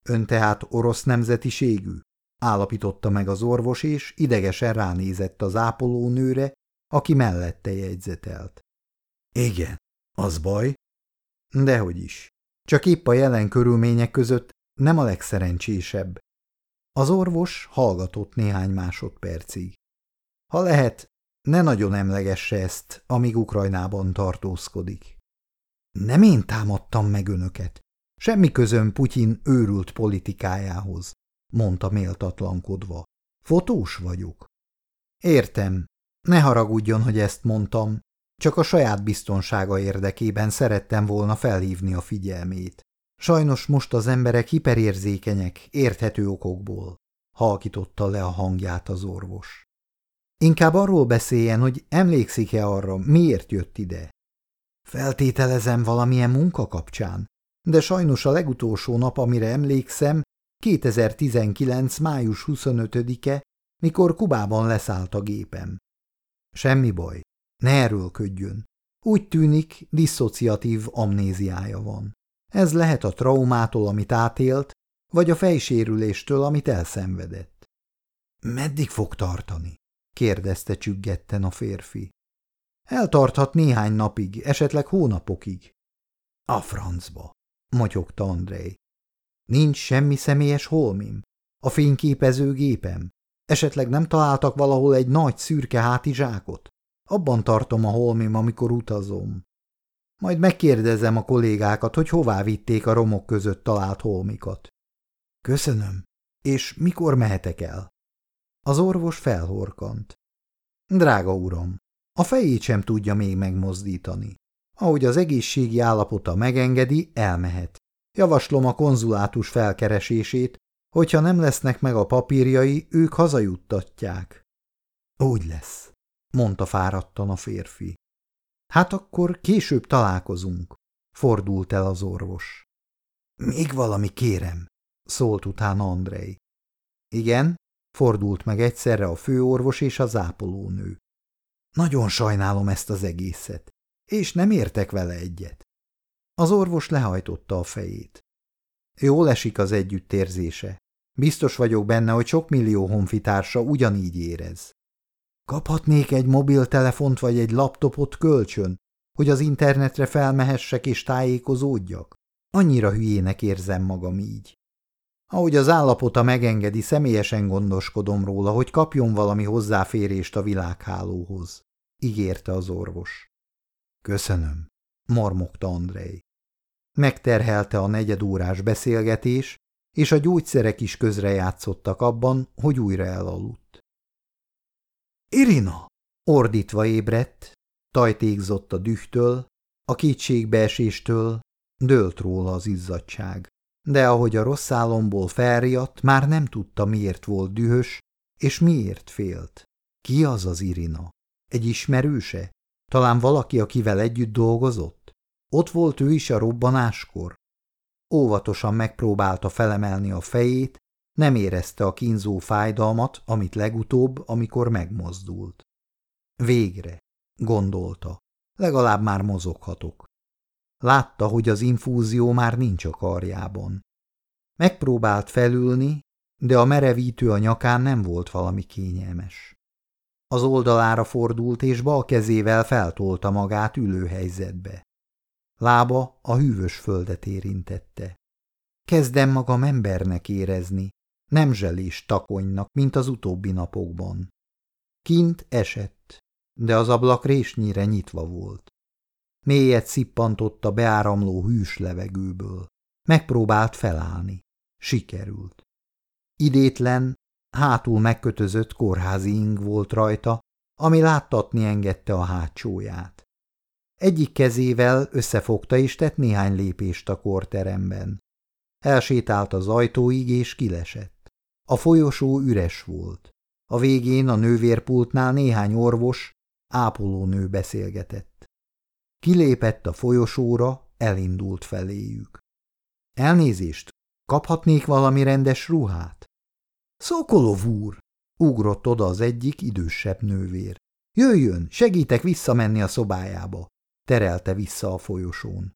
Ön tehát orosz nemzetiségű? állapította meg az orvos, és idegesen ránézett az ápolónőre, aki mellette jegyzetelt. Igen, az baj? Dehogy is. Csak épp a jelen körülmények között nem a legszerencsésebb. Az orvos hallgatott néhány másodpercig. Ha lehet, ne nagyon emlegesse ezt, amíg Ukrajnában tartózkodik. Nem én támadtam meg önöket. Semmi közöm Putyin őrült politikájához, mondta méltatlankodva. Fotós vagyok. Értem. Ne haragudjon, hogy ezt mondtam. Csak a saját biztonsága érdekében szerettem volna felhívni a figyelmét. Sajnos most az emberek hiperérzékenyek, érthető okokból. Halkította le a hangját az orvos. Inkább arról beszéljen, hogy emlékszik-e arra, miért jött ide. Feltételezem valamilyen munka kapcsán, de sajnos a legutolsó nap, amire emlékszem, 2019. május 25-e, mikor Kubában leszállt a gépem. Semmi baj, ne erőlködjön. Úgy tűnik, diszociatív amnéziája van. Ez lehet a traumától, amit átélt, vagy a fejsérüléstől, amit elszenvedett. Meddig fog tartani? kérdezte csüggetten a férfi. Eltarthat néhány napig, esetleg hónapokig. A francba, motyogta Andrei. Nincs semmi személyes holmim. A fényképezőgépem. Esetleg nem találtak valahol egy nagy szürke hátizsákot? Abban tartom a holmim, amikor utazom. Majd megkérdezem a kollégákat, hogy hová vitték a romok között talált holmikat. Köszönöm. És mikor mehetek el? Az orvos felhorkant. Drága uram, a fejét sem tudja még megmozdítani. Ahogy az egészségi állapota megengedi, elmehet. Javaslom a konzulátus felkeresését, hogyha nem lesznek meg a papírjai, ők hazajuttatják. Úgy lesz, mondta fáradtan a férfi. Hát akkor később találkozunk, fordult el az orvos. Még valami kérem, szólt utána Andrei. Igen, fordult meg egyszerre a főorvos és az ápolónő. Nagyon sajnálom ezt az egészet, és nem értek vele egyet. Az orvos lehajtotta a fejét. Jól esik az együttérzése. Biztos vagyok benne, hogy sok millió honfitársa ugyanígy érez. Kaphatnék egy mobiltelefont vagy egy laptopot kölcsön, hogy az internetre felmehessek és tájékozódjak? Annyira hülyének érzem magam így. Ahogy az állapota megengedi, személyesen gondoskodom róla, hogy kapjon valami hozzáférést a világhálóhoz, ígérte az orvos. Köszönöm, mormogta Andrei. Megterhelte a negyedórás beszélgetés, és a gyógyszerek is közrejátszottak abban, hogy újra elaludt. Irina! Ordítva ébredt, tajtékzott a dühtől, a kétségbeeséstől, dőlt róla az izzadság. De ahogy a rossz álomból felriadt, már nem tudta, miért volt dühös, és miért félt. Ki az az Irina? Egy ismerőse? Talán valaki, akivel együtt dolgozott? Ott volt ő is a robbanáskor? Óvatosan megpróbálta felemelni a fejét, nem érezte a kínzó fájdalmat, amit legutóbb, amikor megmozdult. Végre, gondolta, legalább már mozoghatok. Látta, hogy az infúzió már nincs a karjában. Megpróbált felülni, de a merevítő a nyakán nem volt valami kényelmes. Az oldalára fordult, és bal kezével feltolta magát ülőhelyzetbe. Lába a hűvös földet érintette. Kezdem magam embernek érezni, nem zselés takonynak, mint az utóbbi napokban. Kint esett, de az ablak résnyire nyitva volt. Mélyet szippantott a beáramló hűs levegőből. Megpróbált felállni. Sikerült. Idétlen, hátul megkötözött kórházi ing volt rajta, ami láttatni engedte a hátsóját. Egyik kezével összefogta és tett néhány lépést a korteremben. Elsétált az ajtóig és kilesett. A folyosó üres volt. A végén a nővérpultnál néhány orvos, ápolónő beszélgetett. Kilépett a folyosóra, elindult feléjük. Elnézést, kaphatnék valami rendes ruhát? Szokolov úr! Ugrott oda az egyik idősebb nővér. Jöjjön, segítek visszamenni a szobájába, terelte vissza a folyosón.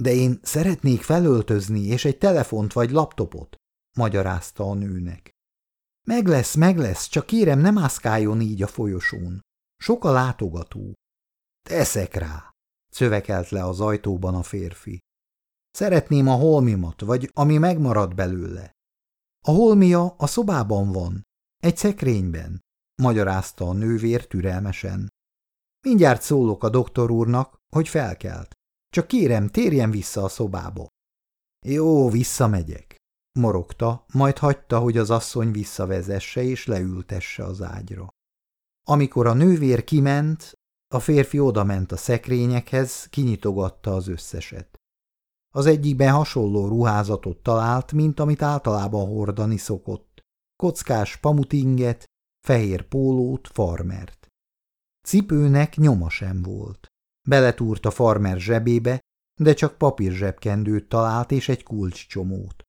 De én szeretnék felöltözni és egy telefont vagy laptopot, magyarázta a nőnek. Meg lesz, meg lesz, csak kérem, nem mászkáljon így a folyosón. Sok a látogató. Teszek rá, szövekelt le az ajtóban a férfi. Szeretném a holmimat, vagy ami megmarad belőle. A holmia a szobában van, egy szekrényben, magyarázta a nővér türelmesen. Mindjárt szólok a doktor úrnak, hogy felkelt. Csak kérem, térjen vissza a szobába. Jó, visszamegyek, morogta, majd hagyta, hogy az asszony visszavezesse és leültesse az ágyra. Amikor a nővér kiment, a férfi odament a szekrényekhez, kinyitogatta az összeset. Az egyikben hasonló ruházatot talált, mint amit általában hordani szokott. Kockás pamutinget, fehér pólót, farmert. Cipőnek nyoma sem volt. Beletúrt a farmer zsebébe, de csak papír zsebkendőt talált és egy kulcscsomót.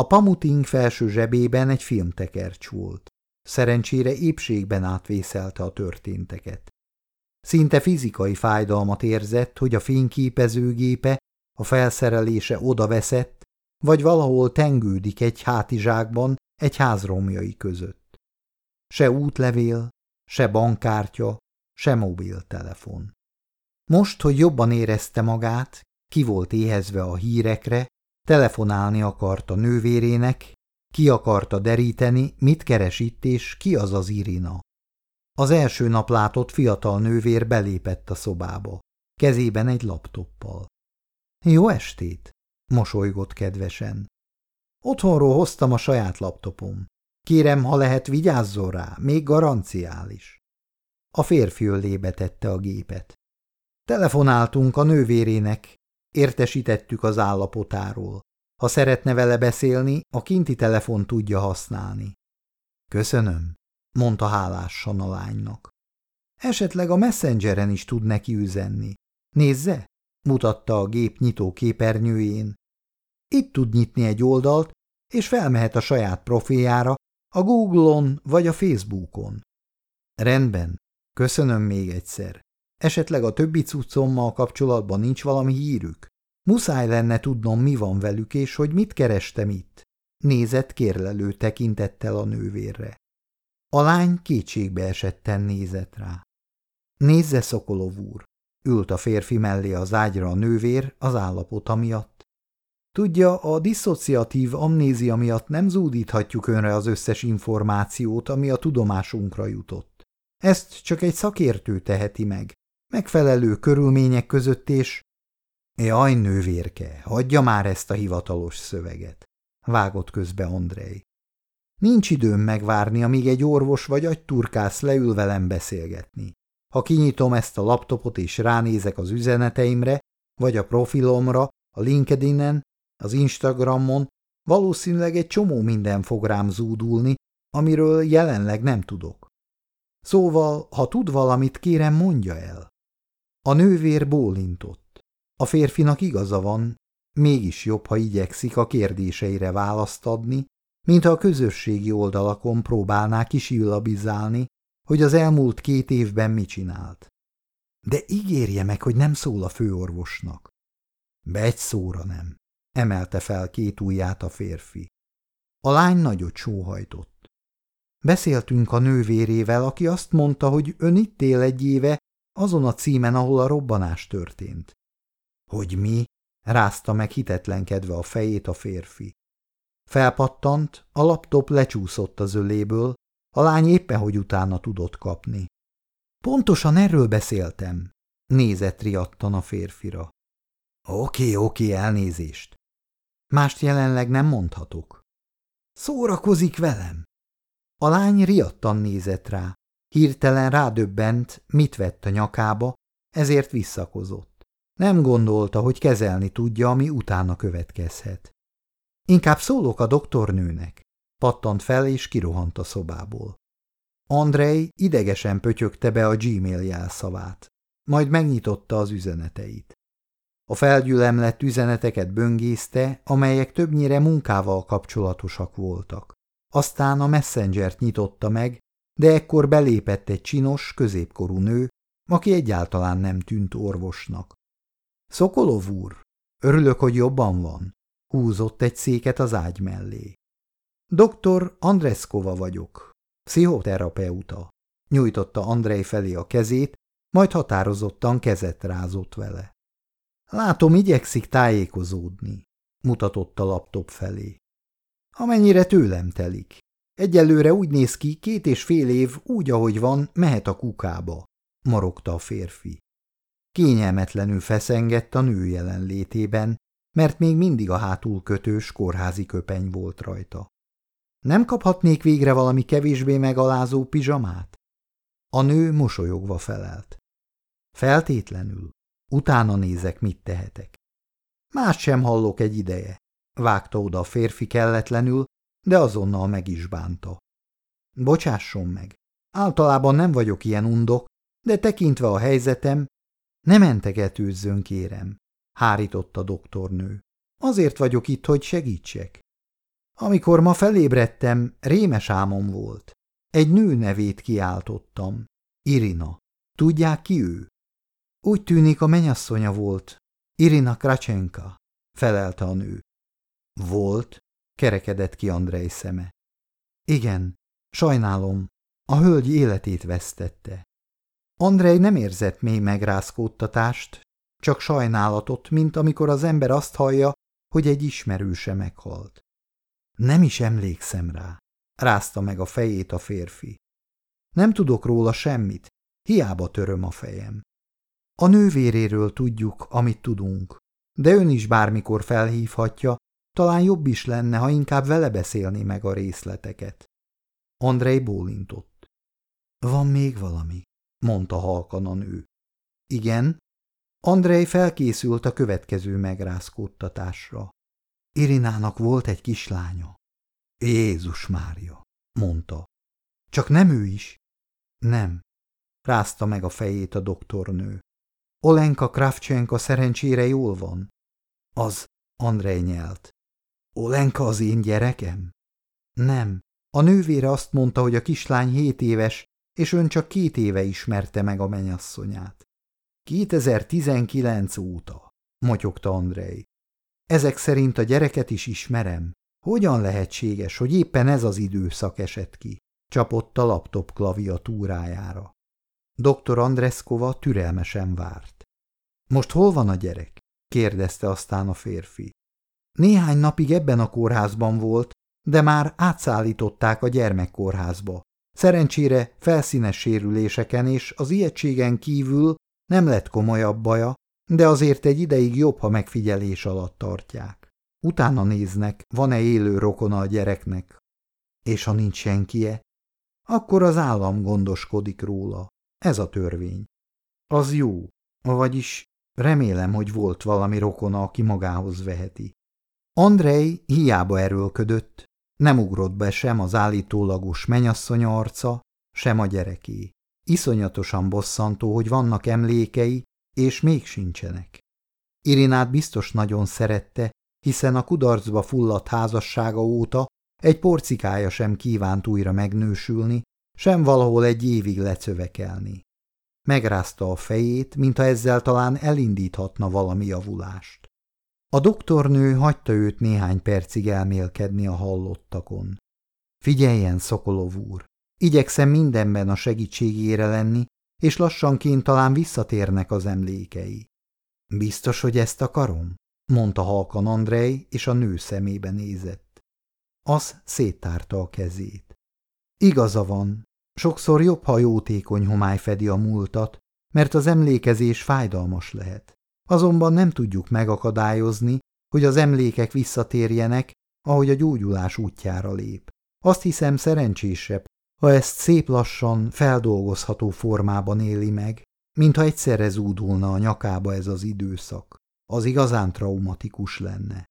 A pamuting felső zsebében egy filmtekercs volt. Szerencsére épségben átvészelte a történteket. Szinte fizikai fájdalmat érzett, hogy a fényképezőgépe, a felszerelése odaveszett, vagy valahol tengődik egy hátizsákban egy házromjai között. Se útlevél, se bankkártya, se mobiltelefon. Most, hogy jobban érezte magát, ki volt éhezve a hírekre, telefonálni akart a nővérének, ki akarta deríteni, mit keres itt és ki az az Irina. Az első nap látott fiatal nővér belépett a szobába, kezében egy laptoppal. Jó estét! mosolygott kedvesen. Otthonról hoztam a saját laptopom. Kérem, ha lehet, vigyázzon rá, még garanciális. A férfi ölébe tette a gépet. Telefonáltunk a nővérének, értesítettük az állapotáról. Ha szeretne vele beszélni, a kinti telefon tudja használni. Köszönöm, mondta hálásan a lánynak. Esetleg a messengeren is tud neki üzenni. Nézze, mutatta a gép nyitó képernyőjén. Itt tud nyitni egy oldalt, és felmehet a saját profiljára, a Google-on vagy a Facebookon. Rendben, köszönöm még egyszer. Esetleg a többi cuccommal kapcsolatban nincs valami hírük? Muszáj lenne tudnom, mi van velük, és hogy mit kerestem itt. Nézett kérlelő tekintettel a nővérre. A lány kétségbe esetten nézett rá. Nézze, Szokolov úr! Ült a férfi mellé az ágyra a nővér az állapota miatt. Tudja, a diszociatív amnézia miatt nem zúdíthatjuk önre az összes információt, ami a tudomásunkra jutott. Ezt csak egy szakértő teheti meg. Megfelelő körülmények között és... Jaj, nővérke, hagyja már ezt a hivatalos szöveget, vágott közbe Andrei. Nincs időm megvárni, amíg egy orvos vagy agyturkász leül velem beszélgetni. Ha kinyitom ezt a laptopot és ránézek az üzeneteimre, vagy a profilomra, a LinkedInen, az Instagramon, valószínűleg egy csomó minden fog rám zúdulni, amiről jelenleg nem tudok. Szóval, ha tud valamit, kérem mondja el. A nővér bólintott. A férfinak igaza van, mégis jobb, ha igyekszik a kérdéseire választ adni, mint ha a közösségi oldalakon próbálná kisillabizálni, hogy az elmúlt két évben mit csinált. De ígérje meg, hogy nem szól a főorvosnak. Begy szóra nem, emelte fel két ujját a férfi. A lány nagyot sóhajtott. Beszéltünk a nővérével, aki azt mondta, hogy ön itt él egy éve, azon a címen, ahol a robbanás történt. Hogy mi? rázta meg hitetlenkedve a fejét a férfi. Felpattant, a laptop lecsúszott az öléből, a lány éppen hogy utána tudott kapni. Pontosan erről beszéltem, nézett riadtan a férfira. Oké, oké, elnézést. Mást jelenleg nem mondhatok. Szórakozik velem? A lány riadtan nézett rá. Hirtelen rádöbbent, mit vett a nyakába, ezért visszakozott. Nem gondolta, hogy kezelni tudja, ami utána következhet. Inkább szólok a doktornőnek. Pattant fel és kirohant a szobából. Andrei idegesen pötyögte be a Gmail jelszavát, majd megnyitotta az üzeneteit. A felgyülemlett üzeneteket böngészte, amelyek többnyire munkával kapcsolatosak voltak. Aztán a messengert nyitotta meg, de ekkor belépett egy csinos, középkorú nő, aki egyáltalán nem tűnt orvosnak. Szokolov úr, örülök, hogy jobban van. Húzott egy széket az ágy mellé. Doktor Andreszkova vagyok, pszichoterapeuta. Nyújtotta Andrei felé a kezét, majd határozottan kezet rázott vele. Látom, igyekszik tájékozódni, mutatott a laptop felé. Amennyire tőlem telik. Egyelőre úgy néz ki, két és fél év úgy, ahogy van, mehet a kukába, marogta a férfi. Kényelmetlenül feszengett a nő jelenlétében, mert még mindig a hátul kötős kórházi köpeny volt rajta. Nem kaphatnék végre valami kevésbé megalázó pizsamát? A nő mosolyogva felelt. Feltétlenül. Utána nézek, mit tehetek. Más sem hallok egy ideje. Vágta oda a férfi kelletlenül, de azonnal meg is bánta. Bocsásson meg. Általában nem vagyok ilyen undok, de tekintve a helyzetem, ne mentegetőzzön, kérem, hárította a doktornő. Azért vagyok itt, hogy segítsek. Amikor ma felébredtem, rémes álmom volt. Egy nő nevét kiáltottam. Irina. Tudják ki ő? Úgy tűnik a menyasszonya volt. Irina Kracsenka, felelte a nő. Volt, kerekedett ki Andrei szeme. Igen, sajnálom, a hölgy életét vesztette. Andrei nem érzett mély megrázkódtatást, csak sajnálatot, mint amikor az ember azt hallja, hogy egy ismerőse meghalt. Nem is emlékszem rá, rázta meg a fejét a férfi. Nem tudok róla semmit, hiába töröm a fejem. A nővéréről tudjuk, amit tudunk, de ön is bármikor felhívhatja, talán jobb is lenne, ha inkább vele beszélni meg a részleteket. Andrei bólintott. Van még valami, mondta halkan a nő. Igen? Andrei felkészült a következő megrázkódtatásra. Irinának volt egy kislánya. Jézus Mária, mondta. Csak nem ő is? Nem. Rázta meg a fejét a doktornő. Olenka Kravcsenka szerencsére jól van. Az, Andrej nyelt. Olenka az én gyerekem? Nem. A nővére azt mondta, hogy a kislány hét éves, és ön csak két éve ismerte meg a menyasszonyát. 2019 óta, motyogta Andrej. Ezek szerint a gyereket is ismerem. Hogyan lehetséges, hogy éppen ez az időszak esett ki? Csapott a laptop klaviatúrájára. Dr. Andreszkova türelmesen várt. Most hol van a gyerek? kérdezte aztán a férfi. Néhány napig ebben a kórházban volt, de már átszállították a gyermekkórházba. Szerencsére felszínes sérüléseken és az ijegységen kívül nem lett komolyabb baja, de azért egy ideig jobb, ha megfigyelés alatt tartják. Utána néznek, van-e élő rokona a gyereknek. És ha nincs senkie, akkor az állam gondoskodik róla. Ez a törvény. Az jó, vagyis remélem, hogy volt valami rokona, aki magához veheti. Andrei hiába erőlködött, nem ugrott be sem az állítólagos menyasszonya arca, sem a gyereké. Iszonyatosan bosszantó, hogy vannak emlékei, és még sincsenek. Irinát biztos nagyon szerette, hiszen a kudarcba fulladt házassága óta egy porcikája sem kívánt újra megnősülni, sem valahol egy évig lecövekelni. Megrázta a fejét, mintha ezzel talán elindíthatna valami javulást. A doktornő hagyta őt néhány percig elmélkedni a hallottakon. Figyeljen, Szokolov úr, igyekszem mindenben a segítségére lenni, és lassanként talán visszatérnek az emlékei. Biztos, hogy ezt akarom? mondta halkan Andrej, és a nő szemébe nézett. Az széttárta a kezét. Igaza van, sokszor jobb, ha jótékony homály fedi a múltat, mert az emlékezés fájdalmas lehet. Azonban nem tudjuk megakadályozni, hogy az emlékek visszatérjenek, ahogy a gyógyulás útjára lép. Azt hiszem szerencsésebb, ha ezt szép lassan, feldolgozható formában éli meg, mintha egyszerre zúdulna a nyakába ez az időszak. Az igazán traumatikus lenne.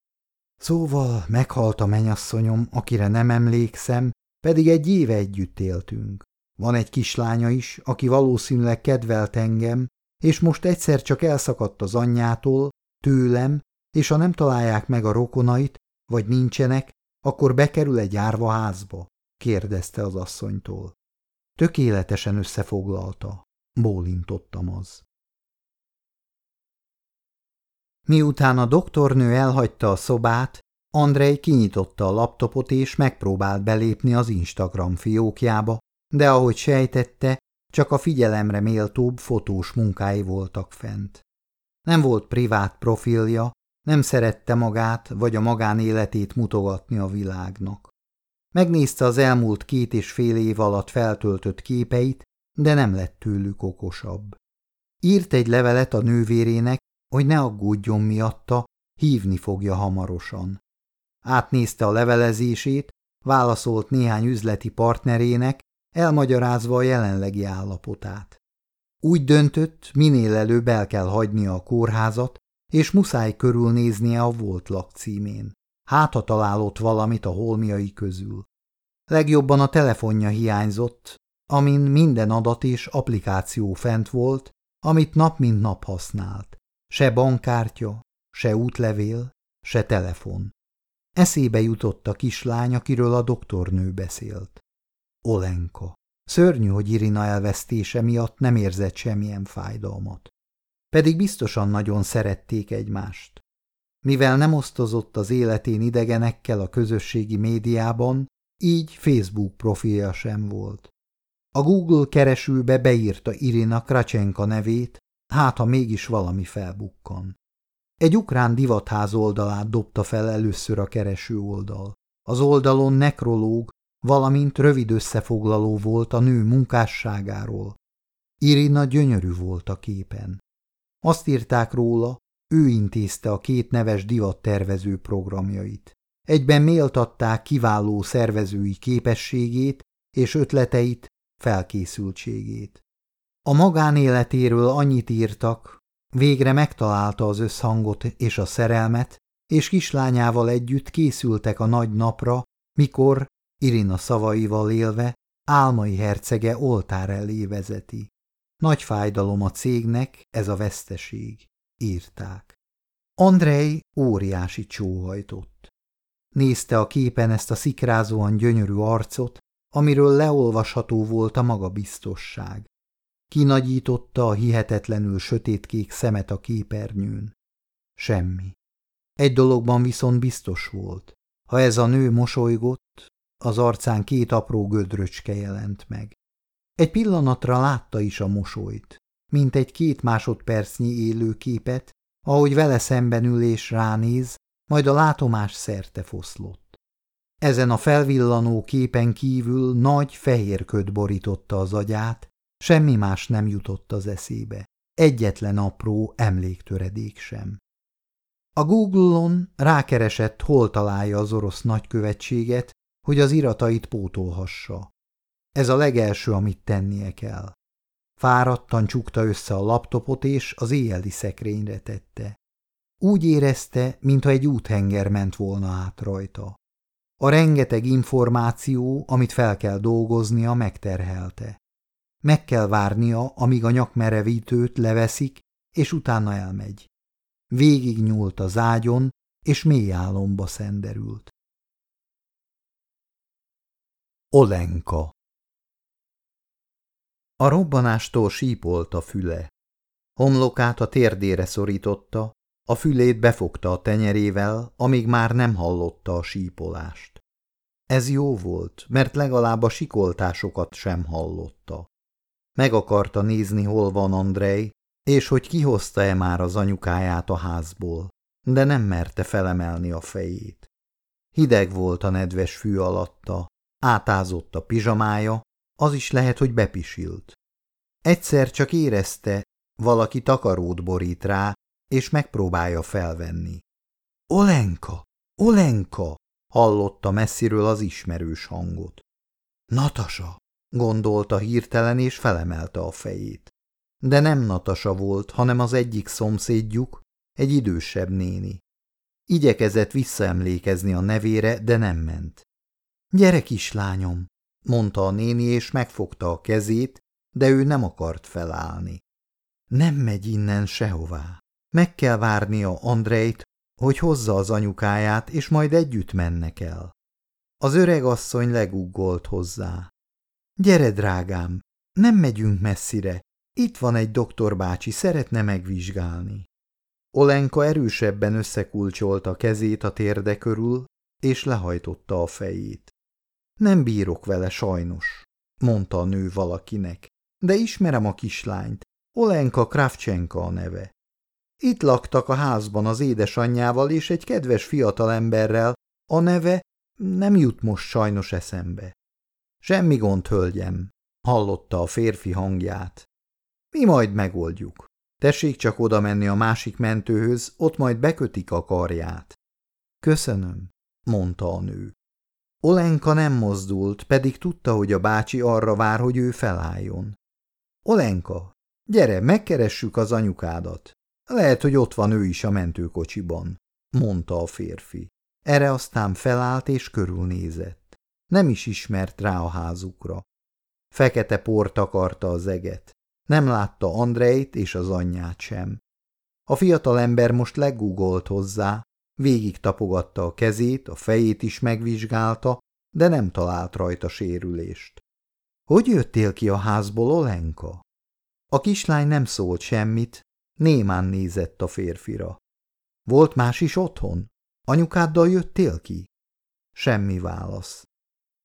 Szóval meghalt a menyasszonyom, akire nem emlékszem, pedig egy éve együtt éltünk. Van egy kislánya is, aki valószínűleg kedvelt engem, és most egyszer csak elszakadt az anyjától, tőlem, és ha nem találják meg a rokonait, vagy nincsenek, akkor bekerül egy árvaházba? kérdezte az asszonytól. Tökéletesen összefoglalta. Bólintottam az. Miután a doktornő elhagyta a szobát, Andrei kinyitotta a laptopot és megpróbált belépni az Instagram fiókjába, de ahogy sejtette, csak a figyelemre méltóbb fotós munkái voltak fent. Nem volt privát profilja, nem szerette magát vagy a magánéletét mutogatni a világnak. Megnézte az elmúlt két és fél év alatt feltöltött képeit, de nem lett tőlük okosabb. Írt egy levelet a nővérének, hogy ne aggódjon miatta, hívni fogja hamarosan. Átnézte a levelezését, válaszolt néhány üzleti partnerének, elmagyarázva a jelenlegi állapotát. Úgy döntött, minél előbb el kell hagynia a kórházat, és muszáj körülnéznie a volt lakcímén. Hát, ha találott valamit a holmiai közül. Legjobban a telefonja hiányzott, amin minden adat és applikáció fent volt, amit nap mint nap használt. Se bankkártya, se útlevél, se telefon. Eszébe jutott a kislány, akiről a doktornő beszélt. Olenka. Szörnyű, hogy Irina elvesztése miatt nem érzett semmilyen fájdalmat. Pedig biztosan nagyon szerették egymást. Mivel nem osztozott az életén idegenekkel a közösségi médiában, így Facebook profilja sem volt. A Google keresőbe beírta Irina Kracsenka nevét, hát ha mégis valami felbukkan. Egy ukrán divatház oldalát dobta fel először a kereső oldal. Az oldalon nekrológ, valamint rövid összefoglaló volt a nő munkásságáról. Irina gyönyörű volt a képen. Azt írták róla, ő intézte a két neves divattervező programjait. Egyben méltatták kiváló szervezői képességét és ötleteit, felkészültségét. A magánéletéről annyit írtak, végre megtalálta az összhangot és a szerelmet, és kislányával együtt készültek a nagy napra, mikor, Irina szavaival élve, álmai hercege oltár elé vezeti. Nagy fájdalom a cégnek ez a veszteség, írták. Andrei óriási csóhajtott. Nézte a képen ezt a szikrázóan gyönyörű arcot, amiről leolvasható volt a magabiztosság. Kinagyította a hihetetlenül sötétkék szemet a képernyőn. Semmi. Egy dologban viszont biztos volt. Ha ez a nő mosolygott, az arcán két apró gödröcske jelent meg. Egy pillanatra látta is a mosolyt, mint egy két másodpercnyi élő képet, ahogy vele szemben ül ránéz, majd a látomás szerte foszlott. Ezen a felvillanó képen kívül nagy fehér köd borította az agyát, semmi más nem jutott az eszébe, egyetlen apró emléktöredék sem. A Google-on rákeresett, hol találja az orosz nagykövetséget, hogy az iratait pótolhassa. Ez a legelső, amit tennie kell. Fáradtan csukta össze a laptopot, és az éjjeli szekrényre tette. Úgy érezte, mintha egy úthenger ment volna át rajta. A rengeteg információ, amit fel kell dolgoznia, megterhelte. Meg kell várnia, amíg a nyakmerevítőt leveszik, és utána elmegy. Végig nyúlt az ágyon, és mély álomba szenderült. Olenka A robbanástól sípolt a füle. Homlokát a térdére szorította, a fülét befogta a tenyerével, amíg már nem hallotta a sípolást. Ez jó volt, mert legalább a sikoltásokat sem hallotta. Meg akarta nézni, hol van Andrej, és hogy kihozta-e már az anyukáját a házból, de nem merte felemelni a fejét. Hideg volt a nedves fű alatta, átázott a pizsamája, az is lehet, hogy bepisilt. Egyszer csak érezte, valaki takarót borít rá, és megpróbálja felvenni. Olenka! Olenka! hallotta messziről az ismerős hangot. Natasa! gondolta hirtelen, és felemelte a fejét. De nem Natasa volt, hanem az egyik szomszédjuk, egy idősebb néni. Igyekezett visszaemlékezni a nevére, de nem ment. Gyere, kislányom, mondta a néni, és megfogta a kezét, de ő nem akart felállni. Nem megy innen sehová. Meg kell várnia Andrejt, hogy hozza az anyukáját, és majd együtt mennek el. Az öreg asszony leguggolt hozzá. Gyere, drágám, nem megyünk messzire, itt van egy doktorbácsi, szeretne megvizsgálni. Olenka erősebben összekulcsolta kezét a térde körül, és lehajtotta a fejét. Nem bírok vele sajnos, mondta a nő valakinek, de ismerem a kislányt, Olenka Kravcsenka a neve. Itt laktak a házban az édesanyjával és egy kedves fiatalemberrel, a neve nem jut most sajnos eszembe. Semmi gond, hölgyem, hallotta a férfi hangját. Mi majd megoldjuk. Tessék csak oda menni a másik mentőhöz, ott majd bekötik a karját. Köszönöm, mondta a nő. Olenka nem mozdult, pedig tudta, hogy a bácsi arra vár, hogy ő felálljon. Olenka, gyere, megkeressük az anyukádat. Lehet, hogy ott van ő is a mentőkocsiban, mondta a férfi. Erre aztán felállt és körülnézett. Nem is ismert rá a házukra. Fekete por takarta az eget. Nem látta Andrejt és az anyját sem. A fiatal ember most legugolt hozzá, végig tapogatta a kezét, a fejét is megvizsgálta, de nem talált rajta sérülést. – Hogy jöttél ki a házból, Olenka? A kislány nem szólt semmit, némán nézett a férfira. – Volt más is otthon? Anyukáddal jöttél ki? Semmi válasz.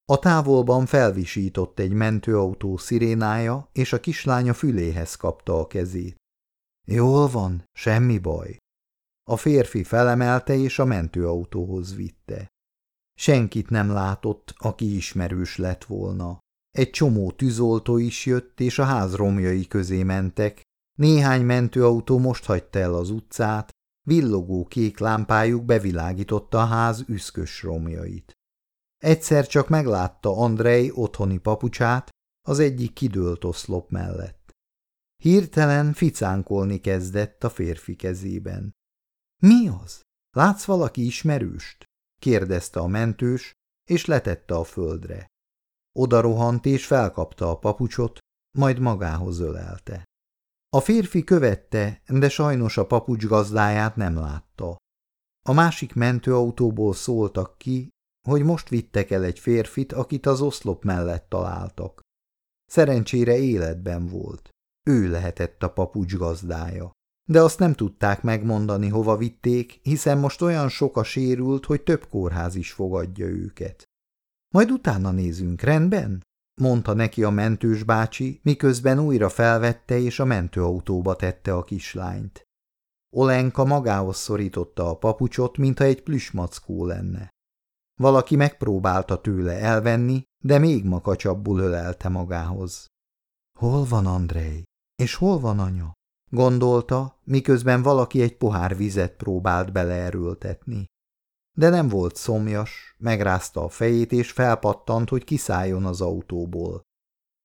A távolban felvisított egy mentőautó szirénája, és a kislánya füléhez kapta a kezét. Jól van, semmi baj. A férfi felemelte és a mentőautóhoz vitte. Senkit nem látott, aki ismerős lett volna. Egy csomó tűzoltó is jött, és a ház romjai közé mentek. Néhány mentőautó most hagyta el az utcát, villogó kék lámpájuk bevilágította a ház üszkös romjait. Egyszer csak meglátta Andrei otthoni papucsát az egyik kidőlt oszlop mellett. Hirtelen ficánkolni kezdett a férfi kezében. – Mi az? Látsz valaki ismerőst? – kérdezte a mentős, és letette a földre. Oda rohant és felkapta a papucsot, majd magához ölelte. A férfi követte, de sajnos a papucs gazdáját nem látta. A másik mentőautóból szóltak ki, hogy most vittek el egy férfit, akit az oszlop mellett találtak. Szerencsére életben volt. Ő lehetett a papucs gazdája. De azt nem tudták megmondani, hova vitték, hiszen most olyan sok a sérült, hogy több kórház is fogadja őket. Majd utána nézünk, rendben? mondta neki a mentős bácsi, miközben újra felvette és a mentőautóba tette a kislányt. Olenka magához szorította a papucsot, mintha egy plüsmackó lenne. Valaki megpróbálta tőle elvenni, de még makacsabbul ölelte magához. Hol van Andrei? És hol van anya? Gondolta, miközben valaki egy pohár vizet próbált beleerőltetni. De nem volt szomjas, megrázta a fejét és felpattant, hogy kiszálljon az autóból.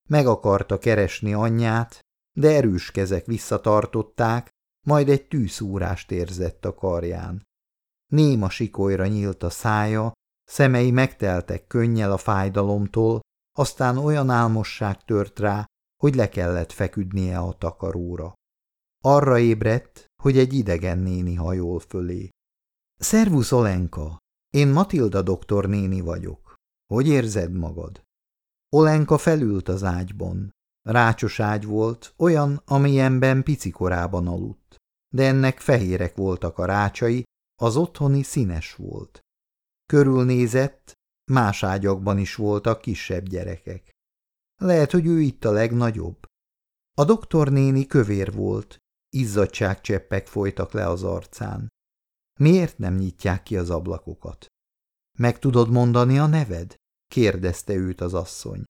Meg akarta keresni anyját, de erős kezek visszatartották, majd egy tűszúrást érzett a karján. Néma sikolyra nyílt a szája, Szemei megteltek könnyel a fájdalomtól, aztán olyan álmosság tört rá, hogy le kellett feküdnie a takaróra. Arra ébredt, hogy egy idegen néni hajol fölé. – Szervusz, Olenka! Én Matilda doktor néni vagyok. Hogy érzed magad? Olenka felült az ágyban. Rácsos ágy volt, olyan, amilyenben picikorában aludt. De ennek fehérek voltak a rácsai, az otthoni színes volt. Körülnézett, más ágyakban is voltak kisebb gyerekek. Lehet, hogy ő itt a legnagyobb. A doktor néni kövér volt, izzadságcseppek folytak le az arcán. Miért nem nyitják ki az ablakokat? Meg tudod mondani a neved? kérdezte őt az asszony.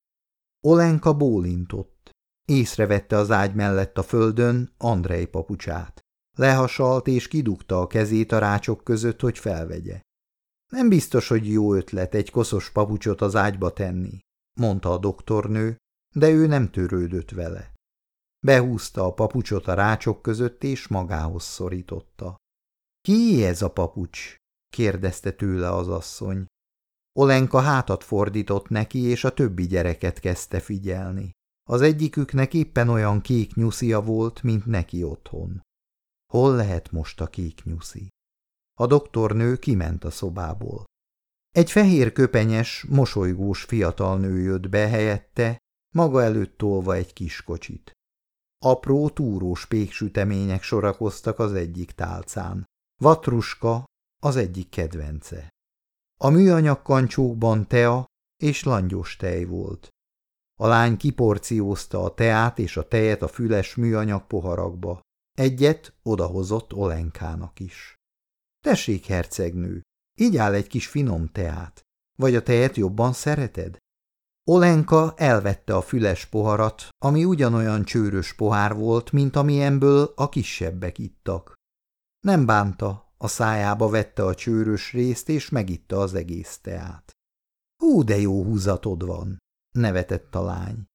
Olenka bólintott. Észrevette az ágy mellett a földön Andrei papucsát. Lehasalt és kidugta a kezét a rácsok között, hogy felvegye. Nem biztos, hogy jó ötlet egy koszos papucsot az ágyba tenni, mondta a doktornő, de ő nem törődött vele. Behúzta a papucsot a rácsok között, és magához szorította. – Ki ez a papucs? – kérdezte tőle az asszony. Olenka hátat fordított neki, és a többi gyereket kezdte figyelni. Az egyiküknek éppen olyan kék nyuszia volt, mint neki otthon. Hol lehet most a kék nyuszi? A doktornő kiment a szobából. Egy fehér köpenyes, mosolygós fiatal nő jött be helyette, maga előtt tolva egy kis kocsit. Apró, túrós péksütemények sorakoztak az egyik tálcán. Vatruska az egyik kedvence. A műanyag kancsókban tea és langyos tej volt. A lány kiporciózta a teát és a tejet a füles műanyag poharakba. Egyet odahozott Olenkának is. Tessék, hercegnő, így áll egy kis finom teát. Vagy a tejet jobban szereted? Olenka elvette a füles poharat, ami ugyanolyan csőrös pohár volt, mint amilyenből a kisebbek ittak. Nem bánta, a szájába vette a csőrös részt, és megitta az egész teát. Hú, de jó húzatod van, nevetett a lány.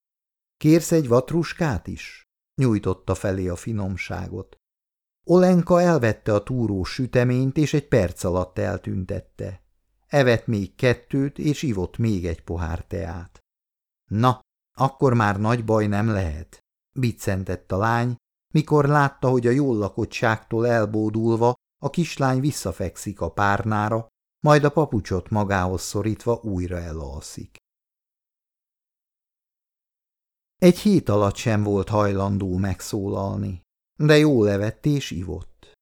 Kérsz egy vatruskát is? Nyújtotta felé a finomságot. Olenka elvette a túrós süteményt, és egy perc alatt eltüntette. Evett még kettőt, és ivott még egy pohár teát. Na, akkor már nagy baj nem lehet, biccentett a lány, mikor látta, hogy a jól lakottságtól elbódulva a kislány visszafekszik a párnára, majd a papucsot magához szorítva újra elalszik. Egy hét alatt sem volt hajlandó megszólalni, de jól evett és ivott.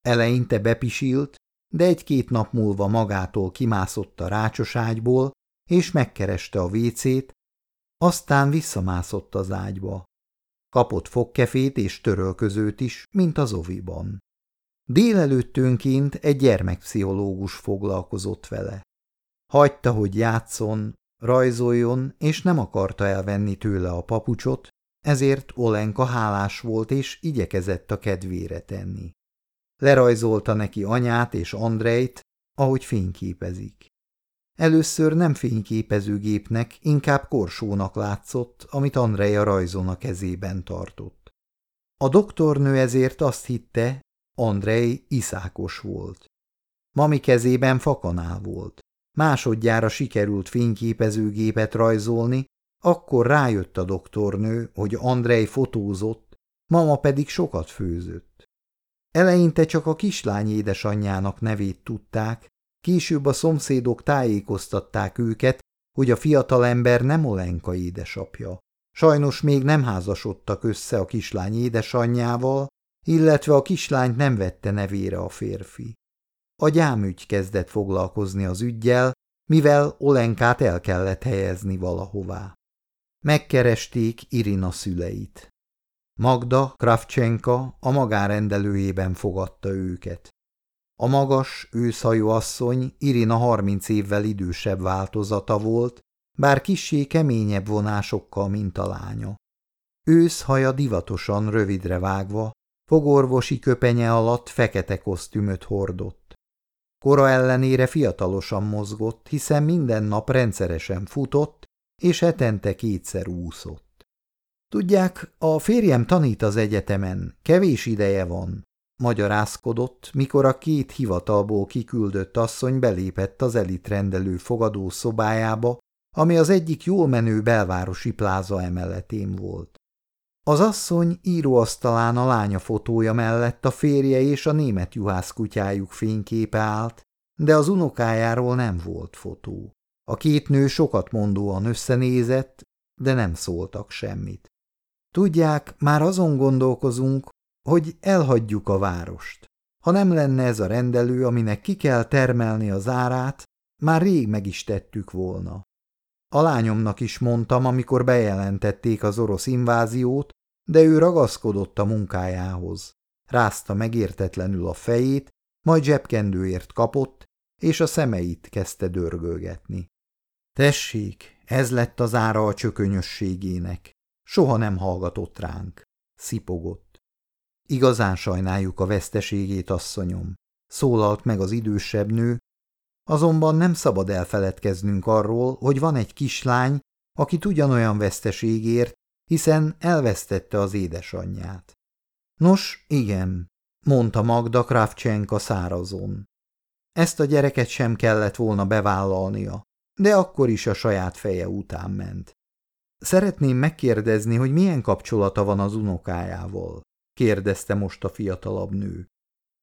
Eleinte bepisilt, de egy-két nap múlva magától kimászott a rácsos ágyból, és megkereste a vécét, aztán visszamászott az ágyba. Kapott fogkefét és törölközőt is, mint az oviban. Délelőttönként egy gyermekpszichológus foglalkozott vele. Hagyta, hogy játszon, rajzoljon, és nem akarta elvenni tőle a papucsot, ezért Olenka hálás volt és igyekezett a kedvére tenni. Lerajzolta neki anyát és Andrejt, ahogy fényképezik. Először nem fényképezőgépnek, inkább korsónak látszott, amit Andrej a rajzon a kezében tartott. A doktornő ezért azt hitte, Andrej iszákos volt. Mami kezében fakanál volt. Másodjára sikerült fényképezőgépet rajzolni, akkor rájött a doktornő, hogy Andrej fotózott, mama pedig sokat főzött. Eleinte csak a kislány édesanyjának nevét tudták, később a szomszédok tájékoztatták őket, hogy a fiatalember nem Olenka édesapja. Sajnos még nem házasodtak össze a kislány édesanyjával, illetve a kislányt nem vette nevére a férfi. A gyámügy kezdett foglalkozni az ügyjel, mivel Olenkát el kellett helyezni valahová. Megkeresték Irina szüleit. Magda Kravcsenka a magárendelőjében fogadta őket. A magas, őszhajú asszony Irina harminc évvel idősebb változata volt, bár kissé keményebb vonásokkal, mint a lánya. Őszhaja divatosan rövidre vágva, fogorvosi köpenye alatt fekete kosztümöt hordott. Kora ellenére fiatalosan mozgott, hiszen minden nap rendszeresen futott, és hetente kétszer úszott. Tudják, a férjem tanít az egyetemen, kevés ideje van, magyarázkodott, mikor a két hivatalból kiküldött asszony belépett az elitrendelő fogadó szobájába, ami az egyik jól menő belvárosi pláza emeletén volt. Az asszony íróasztalán a lánya fotója mellett a férje és a német juhász kutyájuk fényképe állt, de az unokájáról nem volt fotó. A két nő sokat mondóan összenézett, de nem szóltak semmit. Tudják, már azon gondolkozunk, hogy elhagyjuk a várost. Ha nem lenne ez a rendelő, aminek ki kell termelni az árát, már rég meg is tettük volna. A lányomnak is mondtam, amikor bejelentették az orosz inváziót, de ő ragaszkodott a munkájához. Rázta megértetlenül a fejét, majd zsebkendőért kapott, és a szemeit kezdte dörgölgetni. Tessék, ez lett az ára a csökönyösségének. Soha nem hallgatott ránk. Szipogott. Igazán sajnáljuk a veszteségét, asszonyom. Szólalt meg az idősebb nő, azonban nem szabad elfeledkeznünk arról, hogy van egy kislány, aki ugyanolyan veszteségért, hiszen elvesztette az édesanyját. Nos, igen, mondta Magda Kravchenka szárazon. Ezt a gyereket sem kellett volna bevállalnia, de akkor is a saját feje után ment. Szeretném megkérdezni, hogy milyen kapcsolata van az unokájával, kérdezte most a fiatalabb nő.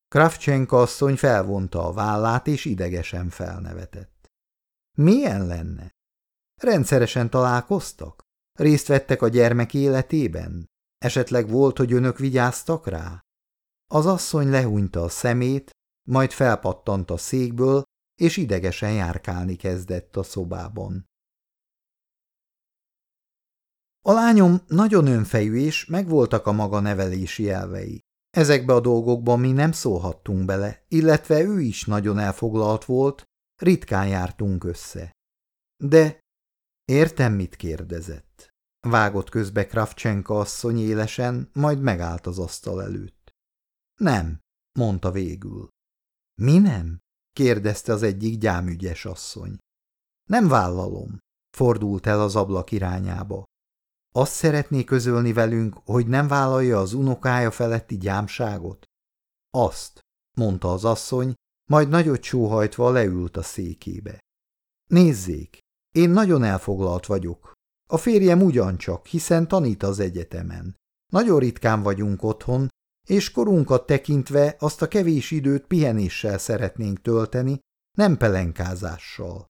Kravchenka asszony felvonta a vállát, és idegesen felnevetett. Milyen lenne? Rendszeresen találkoztak? Részt vettek a gyermek életében? Esetleg volt, hogy önök vigyáztak rá? Az asszony lehúnyta a szemét, majd felpattant a székből, és idegesen járkálni kezdett a szobában. A lányom nagyon önfejű, és megvoltak a maga nevelési elvei. Ezekbe a dolgokban mi nem szólhattunk bele, illetve ő is nagyon elfoglalt volt, ritkán jártunk össze. De értem, mit kérdezett. Vágott közbe Kravcsenka asszony élesen, majd megállt az asztal előtt. Nem, mondta végül. Mi nem? kérdezte az egyik gyámügyes asszony. Nem vállalom, fordult el az ablak irányába. Azt szeretné közölni velünk, hogy nem vállalja az unokája feletti gyámságot? Azt, mondta az asszony, majd nagyot sóhajtva leült a székébe. Nézzék, én nagyon elfoglalt vagyok. A férjem ugyancsak, hiszen tanít az egyetemen. Nagyon ritkán vagyunk otthon, és korunkat tekintve azt a kevés időt pihenéssel szeretnénk tölteni, nem pelenkázással.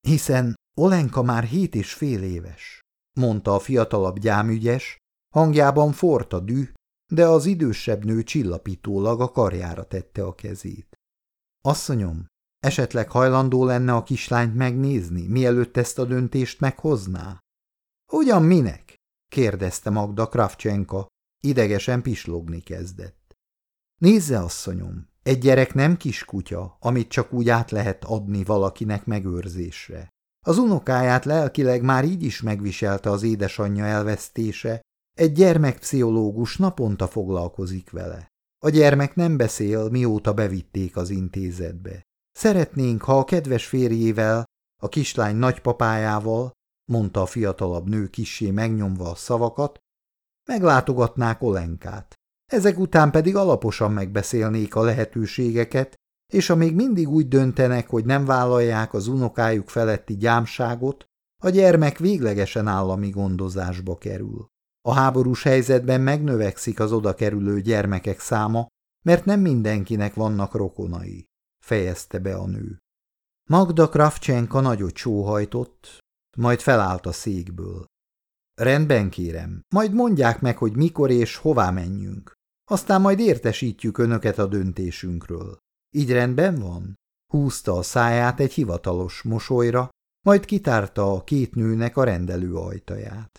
Hiszen Olenka már hét és fél éves mondta a fiatalabb gyámügyes, hangjában fort a düh, de az idősebb nő csillapítólag a karjára tette a kezét. Asszonyom, esetleg hajlandó lenne a kislányt megnézni, mielőtt ezt a döntést meghozná? Ugyan minek? kérdezte Magda Kravcsenka, idegesen pislogni kezdett. Nézze, asszonyom, egy gyerek nem kis kutya, amit csak úgy át lehet adni valakinek megőrzésre. Az unokáját lelkileg már így is megviselte az édesanyja elvesztése, egy gyermekpszichológus naponta foglalkozik vele. A gyermek nem beszél, mióta bevitték az intézetbe. Szeretnénk, ha a kedves férjével, a kislány nagypapájával, mondta a fiatalabb nő kissé megnyomva a szavakat, meglátogatnák Olenkát. Ezek után pedig alaposan megbeszélnék a lehetőségeket, és ha még mindig úgy döntenek, hogy nem vállalják az unokájuk feletti gyámságot, a gyermek véglegesen állami gondozásba kerül. A háborús helyzetben megnövekszik az oda kerülő gyermekek száma, mert nem mindenkinek vannak rokonai, fejezte be a nő. Magda Kravcsenka nagyot sóhajtott, majd felállt a székből. Rendben kérem, majd mondják meg, hogy mikor és hová menjünk. Aztán majd értesítjük önöket a döntésünkről. Így rendben van? Húzta a száját egy hivatalos mosolyra, majd kitárta a két nőnek a rendelő ajtaját.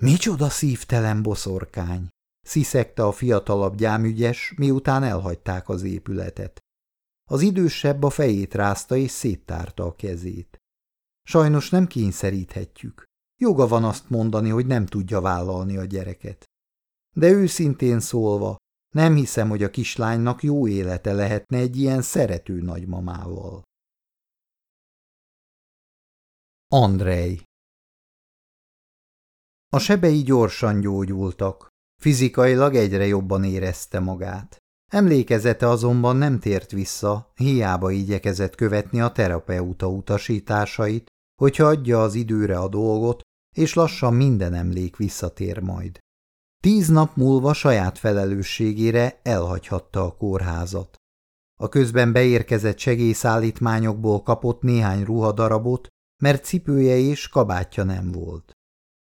Micsoda szívtelen boszorkány! sziszegte a fiatalabb gyámügyes, miután elhagyták az épületet. Az idősebb a fejét rázta és széttárta a kezét. Sajnos nem kényszeríthetjük. Joga van azt mondani, hogy nem tudja vállalni a gyereket. De őszintén szólva, nem hiszem, hogy a kislánynak jó élete lehetne egy ilyen szerető nagymamával. Andrej A sebei gyorsan gyógyultak, fizikailag egyre jobban érezte magát. Emlékezete azonban nem tért vissza, hiába igyekezett követni a terapeuta utasításait, hogyha adja az időre a dolgot, és lassan minden emlék visszatér majd. Tíz nap múlva saját felelősségére elhagyhatta a kórházat. A közben beérkezett segélyszállítmányokból kapott néhány ruhadarabot, mert cipője és kabátja nem volt.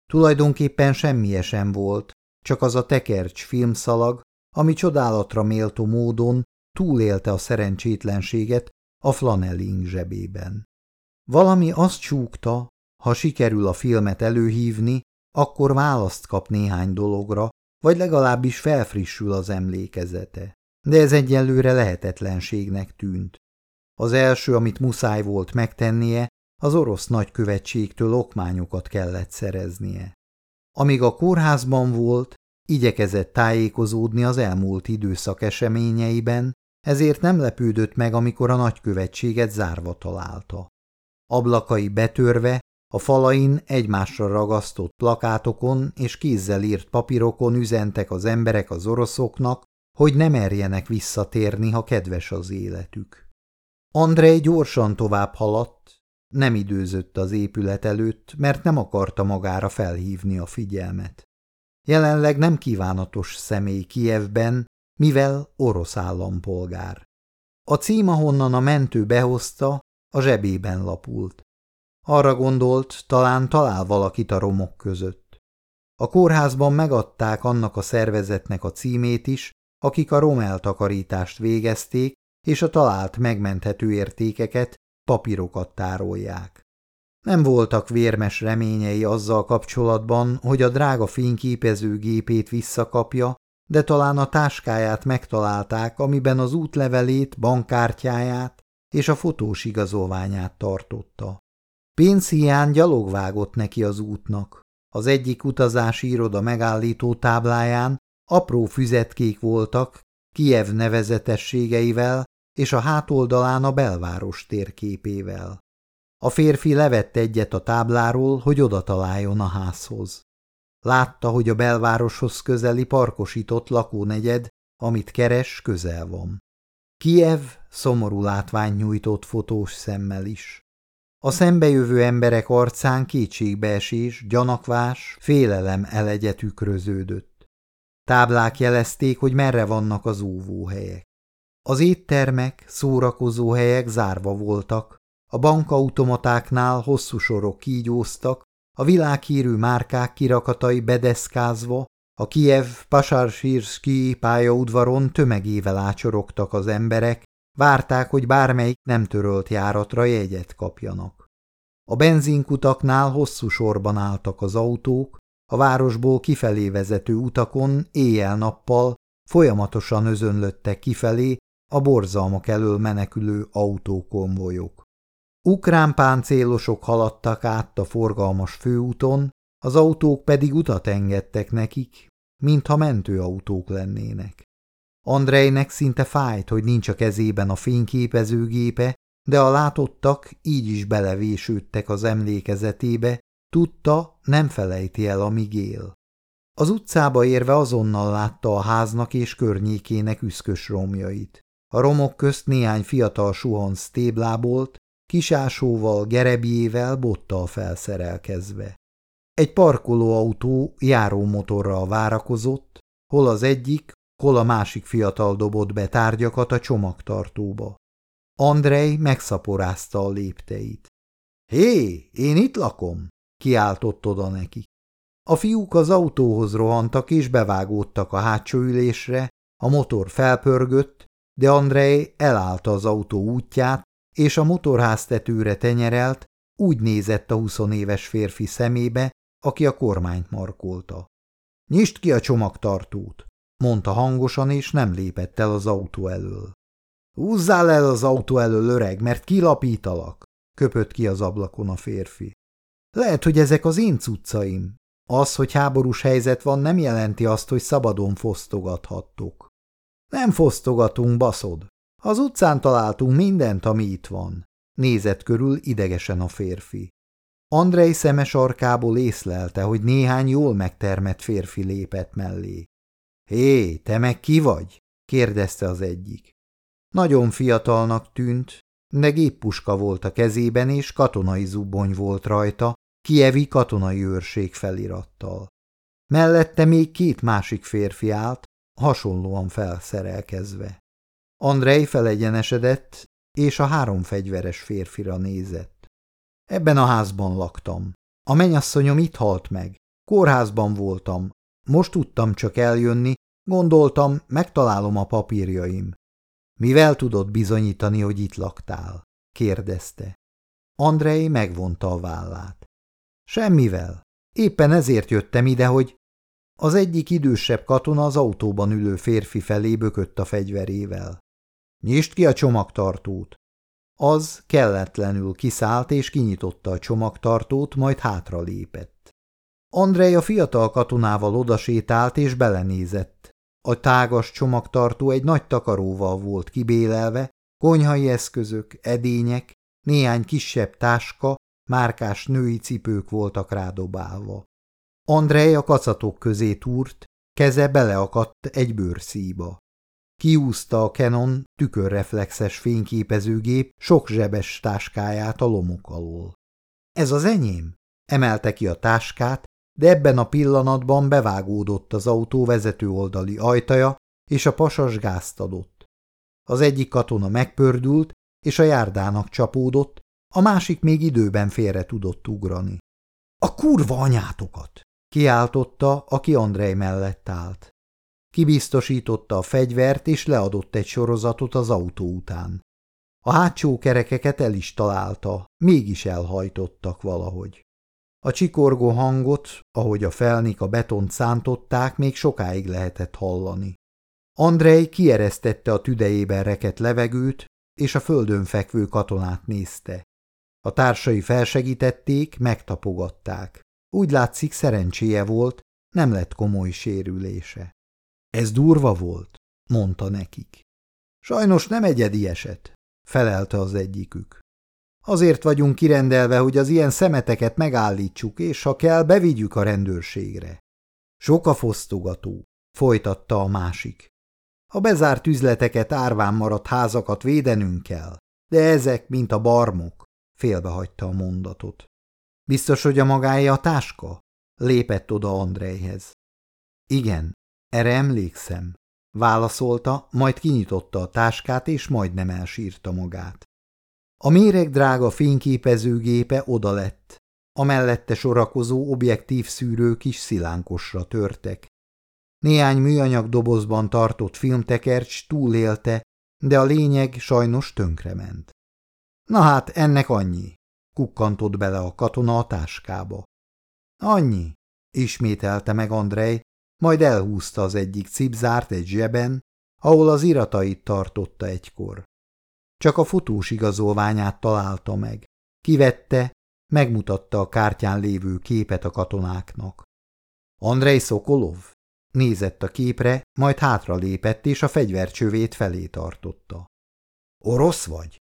Tulajdonképpen semmije sem volt, csak az a tekercs filmszalag, ami csodálatra méltó módon túlélte a szerencsétlenséget a flanelling zsebében. Valami azt csúgta, ha sikerül a filmet előhívni, akkor választ kap néhány dologra, vagy legalábbis felfrissül az emlékezete. De ez egyelőre lehetetlenségnek tűnt. Az első, amit muszáj volt megtennie, az orosz nagykövetségtől okmányokat kellett szereznie. Amíg a kórházban volt, igyekezett tájékozódni az elmúlt időszak eseményeiben, ezért nem lepődött meg, amikor a nagykövetséget zárva találta. Ablakai betörve A falain egymásra ragasztott plakátokon és kézzel írt papírokon üzentek az emberek az oroszoknak, hogy nem merjenek visszatérni, ha kedves az életük. Andrei gyorsan tovább haladt, nem időzött az épület előtt, mert nem akarta magára felhívni a figyelmet. Jelenleg nem kívánatos személy Kievben, mivel orosz állampolgár. A cím, ahonnan a mentő behozta, a zsebében lapult. Arra gondolt, talán talál valakit a romok között. A kórházban megadták annak a szervezetnek a címét is, akik a rom eltakarítást végezték, és a talált megmenthető értékeket, papírokat tárolják. Nem voltak vérmes reményei azzal kapcsolatban, hogy a drága fényképezőgépét visszakapja, de talán a táskáját megtalálták, amiben az útlevelét, bankkártyáját és a fotós igazolványát tartotta. Pénzhiány gyalogvágott neki az útnak. Az egyik utazási iroda megállító tábláján apró füzetkék voltak, Kiev nevezetességeivel és a hátoldalán a belváros térképével. A férfi levett egyet a tábláról, hogy oda találjon a házhoz. Látta, hogy a belvároshoz közeli parkosított lakónegyed, amit keres, közel van. Kiev szomorú látvány nyújtott fotós szemmel is. A szembejövő emberek arcán kétségbeesés, gyanakvás, félelem elegye tükröződött. Táblák jelezték, hogy merre vannak az óvóhelyek. Az éttermek, szórakozóhelyek zárva voltak, a bankautomatáknál hosszú sorok kígyóztak, a világhírű márkák kirakatai bedeszkázva, a Kiev Pasarsirski pályaudvaron tömegével ácsorogtak az emberek, várták, hogy bármelyik nem törölt járatra jegyet kapjanak. A benzinkutaknál hosszú sorban álltak az autók, a városból kifelé vezető utakon éjjel-nappal folyamatosan özönlöttek kifelé a borzalmak elől menekülő autókonvojok. Ukrán páncélosok haladtak át a forgalmas főúton, az autók pedig utat engedtek nekik, mintha mentőautók lennének. Andrejnek szinte fájt, hogy nincs a kezében a fényképezőgépe, de a látottak így is belevésődtek az emlékezetébe, tudta, nem felejti el, amíg él. Az utcába érve azonnal látta a háznak és környékének üszkös romjait. A romok közt néhány fiatal suhanc téblábolt, kisásóval, gerebjével, bottal felszerelkezve. Egy parkolóautó járómotorral várakozott, hol az egyik, hol a másik fiatal dobott be tárgyakat a csomagtartóba. Andrej megszaporázta a lépteit. – Hé, én itt lakom! – kiáltott oda neki. A fiúk az autóhoz rohantak és bevágódtak a hátsó ülésre, a motor felpörgött, de Andrej elállta az autó útját, és a motorháztetőre tenyerelt, úgy nézett a huszonéves férfi szemébe, aki a kormányt markolta. – Nyisd ki a csomagtartót! – mondta hangosan, és nem lépett el az autó elől. – Húzzál el az autó elől, öreg, mert kilapítalak! – köpött ki az ablakon a férfi. – Lehet, hogy ezek az én cuccaim. Az, hogy háborús helyzet van, nem jelenti azt, hogy szabadon fosztogathattok. – Nem fosztogatunk, baszod! Az utcán találtunk mindent, ami itt van. Nézett körül idegesen a férfi. Andrei szemes arkából észlelte, hogy néhány jól megtermett férfi lépett mellé. Hé, te meg ki vagy? kérdezte az egyik. Nagyon fiatalnak tűnt, de géppuska volt a kezében, és katonai zubony volt rajta, kievi katonai őrség felirattal. Mellette még két másik férfi állt, hasonlóan felszerelkezve. Andrei felegyenesedett, és a három fegyveres férfira nézett. Ebben a házban laktam. A menyasszonyom itt halt meg. Kórházban voltam. Most tudtam csak eljönni, gondoltam, megtalálom a papírjaim. Mivel tudod bizonyítani, hogy itt laktál? kérdezte. Andrei megvonta a vállát. Semmivel. Éppen ezért jöttem ide, hogy... Az egyik idősebb katona az autóban ülő férfi felé bökött a fegyverével. Nyisd ki a csomagtartót! Az kelletlenül kiszállt és kinyitotta a csomagtartót, majd hátra lépett. Andrej a fiatal katonával odasétált és belenézett. A tágas csomagtartó egy nagy takaróval volt kibélelve, konyhai eszközök, edények, néhány kisebb táska márkás női cipők voltak rádobálva. Andrej a kacatok közé túrt, keze beleakadt egy bőrszíba. Kiúzta a Canon tükörreflexes fényképezőgép sok zsebes táskáját a lomok alól. Ez az enyém? Emelte ki a táskát, de ebben a pillanatban bevágódott az autó vezető oldali ajtaja, és a pasas gázt adott. Az egyik katona megpördült, és a járdának csapódott, a másik még időben félre tudott ugrani. – A kurva anyátokat! – kiáltotta, aki Andrej mellett állt. Kibiztosította a fegyvert, és leadott egy sorozatot az autó után. A hátsó kerekeket el is találta, mégis elhajtottak valahogy. A csikorgó hangot, ahogy a felnik a betont szántották, még sokáig lehetett hallani. Andrej kieresztette a tüdejében reket levegőt, és a földön fekvő katonát nézte. A társai felsegítették, megtapogatták. Úgy látszik szerencséje volt, nem lett komoly sérülése. Ez durva volt, mondta nekik. Sajnos nem egyedi eset, felelte az egyikük. Azért vagyunk kirendelve, hogy az ilyen szemeteket megállítsuk, és ha kell, bevigyük a rendőrségre. Sok a fosztogató, folytatta a másik. A bezárt üzleteket, árván maradt házakat védenünk kell, de ezek, mint a barmok, félbehagyta a mondatot. Biztos, hogy a magája a táska? Lépett oda Andrejhez. Igen, erre emlékszem, válaszolta, majd kinyitotta a táskát, és majdnem elsírta magát. A méreg drága fényképezőgépe oda lett, a mellette sorakozó objektív szűrők is szilánkosra törtek. Néhány műanyag dobozban tartott filmtekercs túlélte, de a lényeg sajnos tönkrement. Na hát, ennek annyi, kukkantott bele a katona a táskába. Annyi, ismételte meg Andrej, majd elhúzta az egyik cipzárt egy zseben, ahol az iratait tartotta egykor. Csak a fotós igazolványát találta meg. Kivette, megmutatta a kártyán lévő képet a katonáknak. Andrei Szokolov nézett a képre, majd hátra lépett, és a fegyvercsövét felé tartotta. Orosz vagy?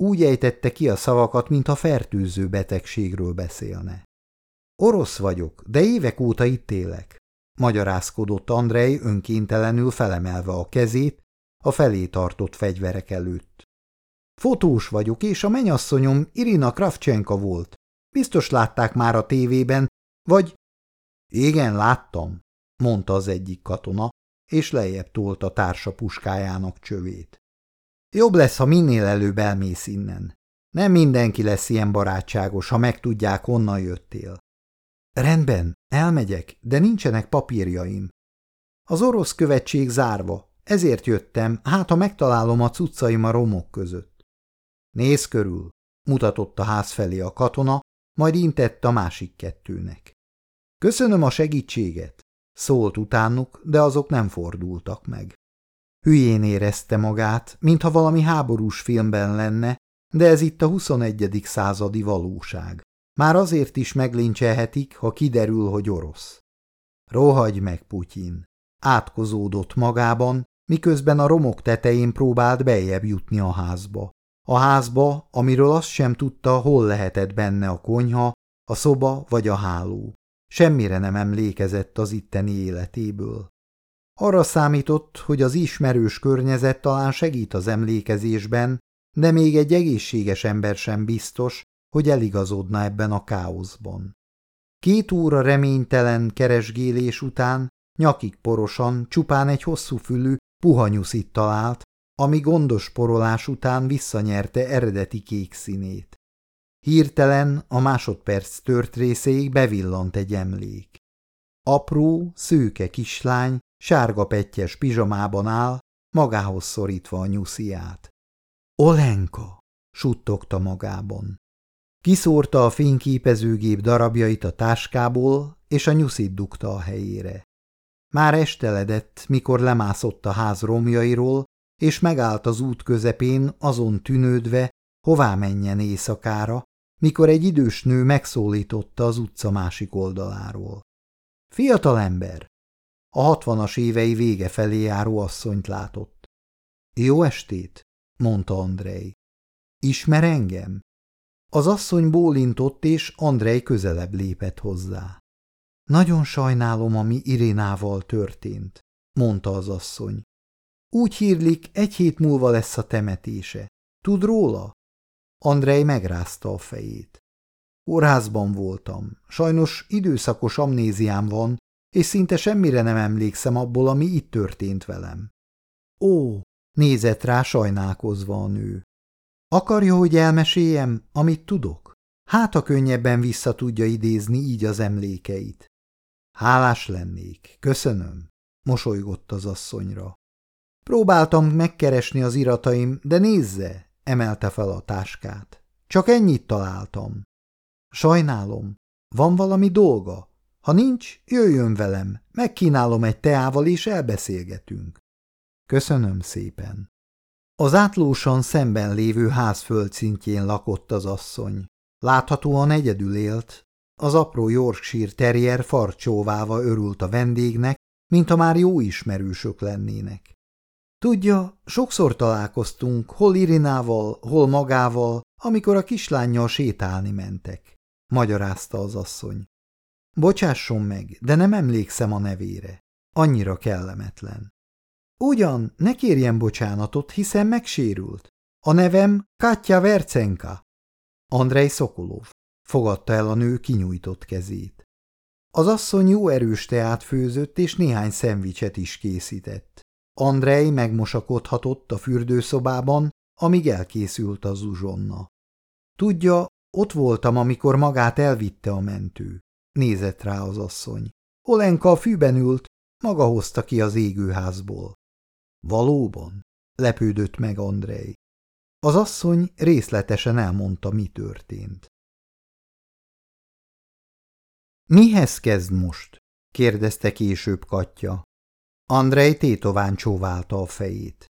Úgy ejtette ki a szavakat, mintha fertőző betegségről beszélne. Orosz vagyok, de évek óta itt élek, magyarázkodott Andrei önkéntelenül felemelve a kezét a felé tartott fegyverek előtt. Fotós vagyok, és a menyasszonyom Irina Kravchenka volt. Biztos látták már a tévében, vagy... Igen, láttam, mondta az egyik katona, és lejjebb tolta társa puskájának csövét. Jobb lesz, ha minél előbb elmész innen. Nem mindenki lesz ilyen barátságos, ha megtudják, honnan jöttél. Rendben, elmegyek, de nincsenek papírjaim. Az orosz követség zárva, ezért jöttem, hát ha megtalálom a cuccaim a romok között. Nézz körül, mutatott a ház felé a katona, majd intett a másik kettőnek. Köszönöm a segítséget, szólt utánuk, de azok nem fordultak meg. Hülyén érezte magát, mintha valami háborús filmben lenne, de ez itt a 21. századi valóság. Már azért is meglincselhetik, ha kiderül, hogy orosz. Rohagy meg, Putyin! Átkozódott magában, miközben a romok tetején próbált beljebb jutni a házba. A házba, amiről azt sem tudta, hol lehetett benne a konyha, a szoba vagy a háló. Semmire nem emlékezett az itteni életéből. Arra számított, hogy az ismerős környezet talán segít az emlékezésben, de még egy egészséges ember sem biztos, hogy eligazodna ebben a káoszban. Két óra reménytelen keresgélés után nyakig porosan csupán egy hosszú fülű puhanyuszit talált, ami gondos porolás után visszanyerte eredeti kék színét. Hirtelen a másodperc tört részéig bevillant egy emlék. Apró, szőke kislány sárga pettyes pizsamában áll, magához szorítva a nyusziát. Olenka! suttogta magában. Kiszórta a fényképezőgép darabjait a táskából, és a nyuszit dugta a helyére. Már esteledett, mikor lemászott a ház romjairól, és megállt az út közepén, azon tűnődve, hová menjen éjszakára, mikor egy idős nő megszólította az utca másik oldaláról. Fiatal ember! A hatvanas évei vége felé járó asszonyt látott. Jó estét, mondta Andrei. Ismer engem? Az asszony bólintott, és Andrej közelebb lépett hozzá. Nagyon sajnálom, ami Irénával történt, mondta az asszony. Úgy hírlik, egy hét múlva lesz a temetése. Tud róla? Andrej megrázta a fejét. Kórházban voltam. Sajnos időszakos amnéziám van, és szinte semmire nem emlékszem abból, ami itt történt velem. Ó, nézett rá sajnálkozva a nő. Akarja, hogy elmeséljem, amit tudok? Hát, a könnyebben vissza tudja idézni így az emlékeit. Hálás lennék, köszönöm, mosolygott az asszonyra. Próbáltam megkeresni az irataim, de nézze, emelte fel a táskát. Csak ennyit találtam. Sajnálom, van valami dolga? Ha nincs, jöjjön velem, megkínálom egy teával és elbeszélgetünk. Köszönöm szépen. Az átlósan szemben lévő ház földszintjén lakott az asszony. Láthatóan egyedül élt, az apró Yorkshire terrier farcsóválva örült a vendégnek, mint ha már jó ismerősök lennének. Tudja, sokszor találkoztunk, hol Irinával, hol magával, amikor a kislányjal sétálni mentek, magyarázta az asszony. Bocsásson meg, de nem emlékszem a nevére. Annyira kellemetlen. Ugyan, ne kérjen bocsánatot, hiszen megsérült. A nevem Katya Vercenka. Andrei Szokolov. Fogadta el a nő kinyújtott kezét. Az asszony jó erős teát főzött, és néhány szendvicset is készített. Andrei megmosakodhatott a fürdőszobában, amíg elkészült az uzsonna. Tudja, ott voltam, amikor magát elvitte a mentő. Nézett rá az asszony. Olenka a fűben ült, maga hozta ki az égőházból. Valóban? Lepődött meg Andrei. Az asszony részletesen elmondta, mi történt. Mihez kezd most? kérdezte később Katya. Andrei tétován csóválta a fejét.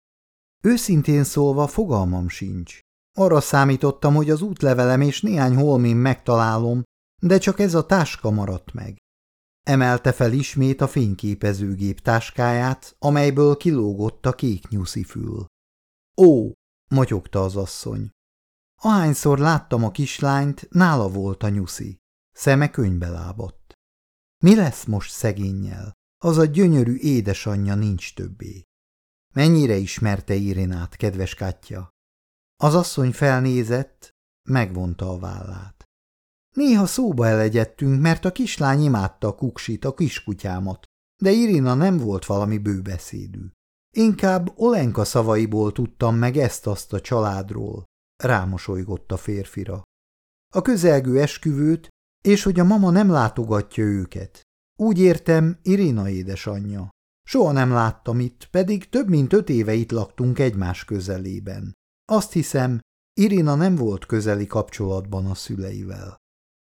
Őszintén szólva fogalmam sincs. Arra számítottam, hogy az útlevelem és néhány holmim megtalálom, de csak ez a táska maradt meg. Emelte fel ismét a fényképezőgép táskáját, amelyből kilógott a kék nyuszifül. Ó, motyogta az asszony. Ahányszor láttam a kislányt, nála volt a nyuszi. Szeme könybe lábadt. Mi lesz most szegénnyel? Az a gyönyörű édesanyja nincs többé. Mennyire ismerte Irinát, kedves Katya? Az asszony felnézett, megvonta a vállát. Néha szóba elegyedtünk, mert a kislány imádta a kuksit, a kiskutyámat, de Irina nem volt valami bőbeszédű. Inkább Olenka szavaiból tudtam meg ezt-azt a családról, rámosolygott a férfira. A közelgő esküvőt, és hogy a mama nem látogatja őket. Úgy értem, Irina édesanyja. Soha nem láttam itt, pedig több mint öt éve itt laktunk egymás közelében. Azt hiszem, Irina nem volt közeli kapcsolatban a szüleivel.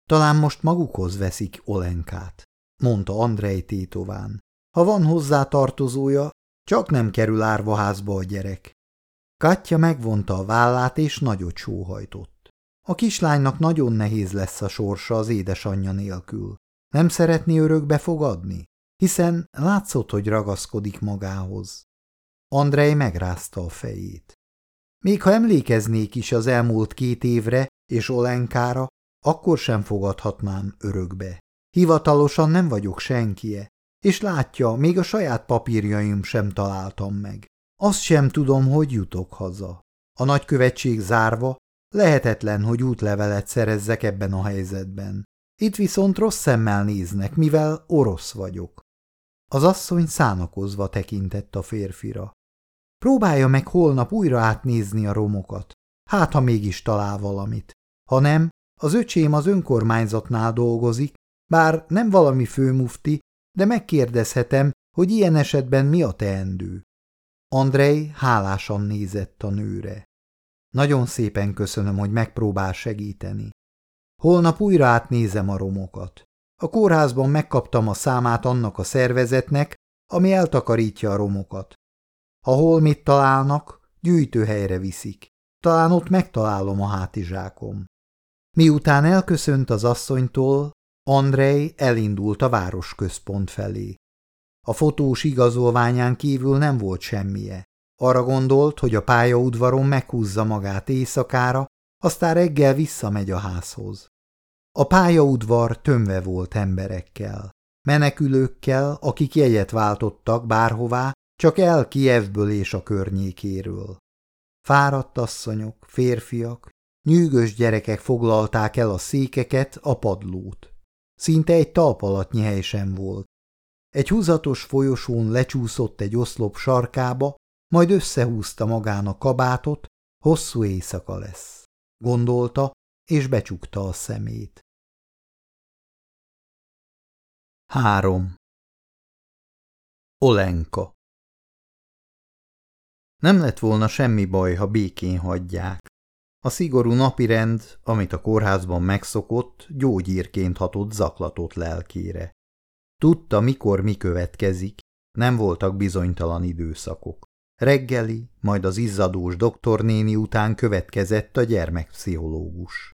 Talán most magukhoz veszik Olenkát, mondta Andrei tétován. Ha van hozzá tartozója, csak nem kerül árvaházba a gyerek. Katya megvonta a vállát és nagyot sóhajtott. A kislánynak nagyon nehéz lesz a sorsa az édesanyja nélkül. Nem szeretni örökbe fogadni, hiszen látszott, hogy ragaszkodik magához. Andrei megrázta a fejét. Még ha emlékeznék is az elmúlt két évre és Olenkára, akkor sem fogadhatnám örökbe. Hivatalosan nem vagyok senkie, és látja, még a saját papírjaim sem találtam meg. Azt sem tudom, hogy jutok haza. A nagykövetség zárva, lehetetlen, hogy útlevelet szerezzek ebben a helyzetben. Itt viszont rossz szemmel néznek, mivel orosz vagyok. Az asszony szánakozva tekintett a férfira. Próbálja meg holnap újra átnézni a romokat. Hát, ha mégis talál valamit. Ha nem, az öcsém az önkormányzatnál dolgozik, bár nem valami főmufti, de megkérdezhetem, hogy ilyen esetben mi a teendő. Andrei hálásan nézett a nőre. Nagyon szépen köszönöm, hogy megpróbál segíteni. Holnap újra átnézem a romokat. A kórházban megkaptam a számát annak a szervezetnek, ami eltakarítja a romokat. Ha holmit találnak, gyűjtőhelyre viszik. Talán ott megtalálom a hátizsákom. Miután elköszönt az asszonytól, Andrei elindult a városközpont felé. A fotós igazolványán kívül nem volt semmije. Arra gondolt, hogy a pályaudvaron meghúzza magát éjszakára, aztán reggel visszamegy a házhoz. A pályaudvar tömve volt emberekkel, menekülőkkel, akik jegyet váltottak bárhová, csak el Kievből és a környékéről. Fáradt asszonyok, férfiak, nyűgös gyerekek foglalták el a székeket, a padlót. Szinte egy talpalatnyi hely sem volt. Egy húzatos folyosón lecsúszott egy oszlop sarkába, majd összehúzta magának kabátot, hosszú éjszaka lesz. Gondolta, és becsukta a szemét. 3. Olenka Nem lett volna semmi baj, ha békén hagyják. A szigorú napirend, amit a kórházban megszokott, gyógyírként hatott zaklatott lelkére. Tudta, mikor mi következik, nem voltak bizonytalan időszakok. Reggeli, majd az izzadós doktornéni után következett a gyermekpszichológus.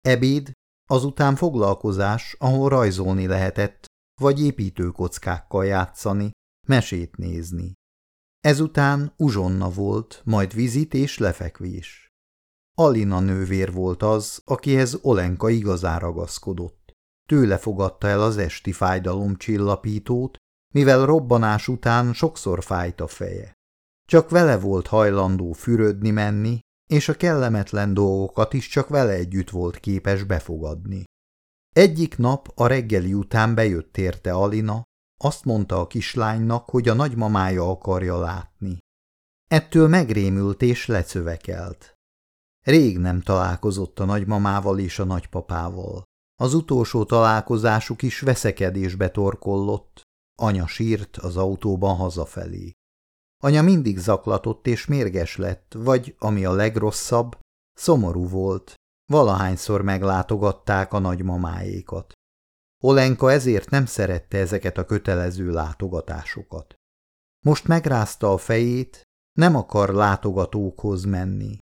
Ebéd, azután foglalkozás, ahol rajzolni lehetett, vagy építőkockákkal játszani, mesét nézni. Ezután uzsonna volt, majd vizit és lefekvés. Alina nővér volt az, akihez Olenka igazán ragaszkodott. Tőle fogadta el az esti fájdalomcsillapítót, mivel robbanás után sokszor fájt a feje. Csak vele volt hajlandó fürödni menni, és a kellemetlen dolgokat is csak vele együtt volt képes befogadni. Egyik nap a reggeli után bejött érte Alina, azt mondta a kislánynak, hogy a nagymamája akarja látni. Ettől megrémült és lecövekelt. Rég nem találkozott a nagymamával és a nagypapával. Az utolsó találkozásuk is veszekedésbe torkollott, anya sírt az autóban hazafelé. Anya mindig zaklatott és mérges lett, vagy, ami a legrosszabb, szomorú volt, valahányszor meglátogatták a nagymamáékat. Olenka ezért nem szerette ezeket a kötelező látogatásokat. Most megrázta a fejét, nem akar látogatókhoz menni.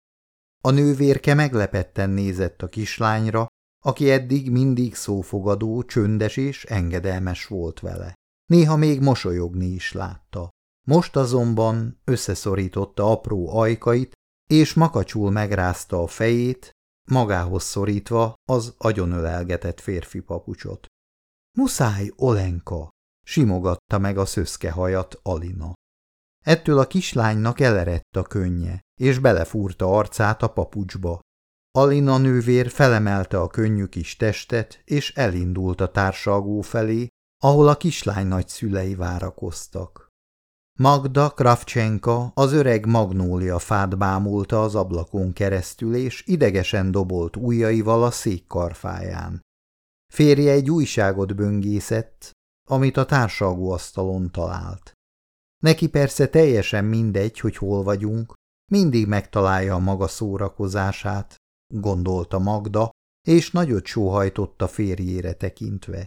A nővérke meglepetten nézett a kislányra, aki eddig mindig szófogadó, csöndes és engedelmes volt vele. Néha még mosolyogni is látta. Most azonban összeszorította apró ajkait, és makacsul megrázta a fejét, magához szorítva az agyonölelgetett férfi papucsot. Muszáj, Olenka! simogatta meg a szöszke hajat Alina. Ettől a kislánynak elerett a könnye, és belefúrta arcát a papucsba. Alina nővér felemelte a könnyű kis testet, és elindult a társalgó felé, ahol a kislány nagyszülei várakoztak. Magda Kravcsenka az öreg magnólia fát bámulta az ablakon keresztül, és idegesen dobolt ujjaival a szék karfáján. Férje egy újságot böngészett, amit a társalgó asztalon talált. Neki persze teljesen mindegy, hogy hol vagyunk, mindig megtalálja a maga szórakozását, gondolta Magda, és nagyot sóhajtott a férjére tekintve.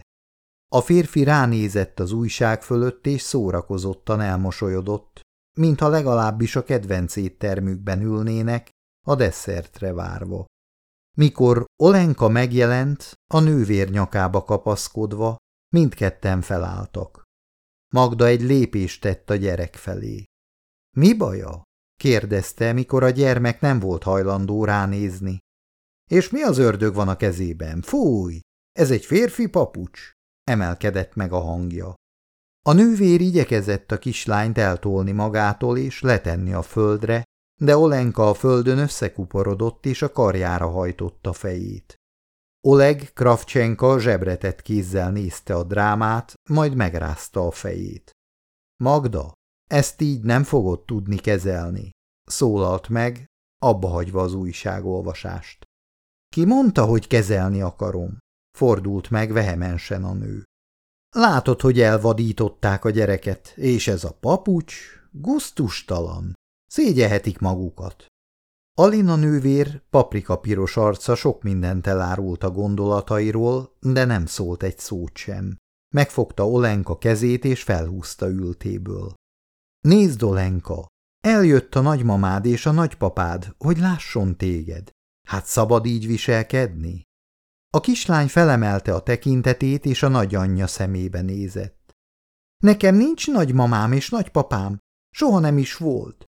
A férfi ránézett az újság fölött, és szórakozottan elmosolyodott, mintha legalábbis a kedvenc éttermükben ülnének, a desszertre várva. Mikor Olenka megjelent, a nővér nyakába kapaszkodva, mindketten felálltak. Magda egy lépést tett a gyerek felé. – Mi baja? – kérdezte, mikor a gyermek nem volt hajlandó ránézni. – És mi az ördög van a kezében? Fúj! Ez egy férfi papucs! Emelkedett meg a hangja. A nővér igyekezett a kislányt eltolni magától és letenni a földre, de Olenka a földön összekuporodott és a karjára hajtotta fejét. Oleg Kravcsenka zsebretett kézzel nézte a drámát, majd megrázta a fejét. Magda, ezt így nem fogod tudni kezelni, szólalt meg, abba hagyva az újságolvasást. Ki mondta, hogy kezelni akarom? Fordult meg vehemensen a nő. Látod, hogy elvadították a gyereket, és ez a papucs guztustalan. Szégyelhetik magukat. Alina nővér paprika piros arca sok mindent elárult a gondolatairól, de nem szólt egy szót sem. Megfogta Olenka kezét és felhúzta ültéből. Nézd, Olenka, eljött a nagymamád és a nagypapád, hogy lásson téged. Hát szabad így viselkedni? A kislány felemelte a tekintetét, és a nagyanyja szemébe nézett. Nekem nincs nagymamám és nagypapám, soha nem is volt.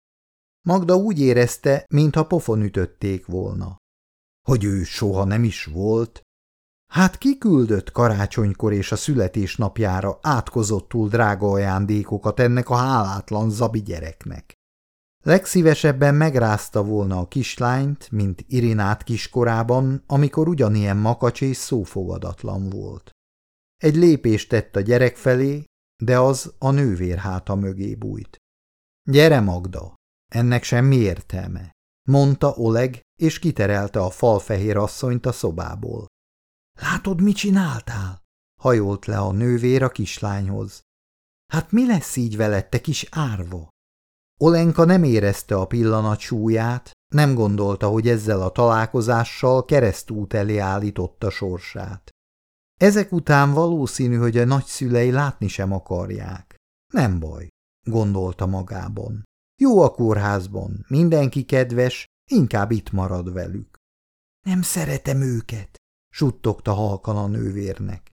Magda úgy érezte, mintha pofon ütötték volna. hogy ő soha nem is volt. Hát kiküldött karácsonykor és a születésnapjára átkozottul drága ajándékokat ennek a hálátlan zabi gyereknek. Legszívesebben megrázta volna a kislányt, mint Irinát kiskorában, amikor ugyanilyen makacs és szófogadatlan volt. Egy lépést tett a gyerek felé, de az a nővér háta mögé bújt. Gyere, Magda, ennek semmi értelme, mondta Oleg, és kiterelte a falfehér asszonyt a szobából. Látod, mit csináltál? hajolt le a nővér a kislányhoz. Hát mi lesz így veled, te kis árva? Olenka nem érezte a pillanat súlyát, nem gondolta, hogy ezzel a találkozással keresztút elé állította sorsát. Ezek után valószínű, hogy a nagyszülei látni sem akarják. Nem baj, gondolta magában. Jó a kórházban, mindenki kedves, inkább itt marad velük. Nem szeretem őket, suttogta halkan a nővérnek.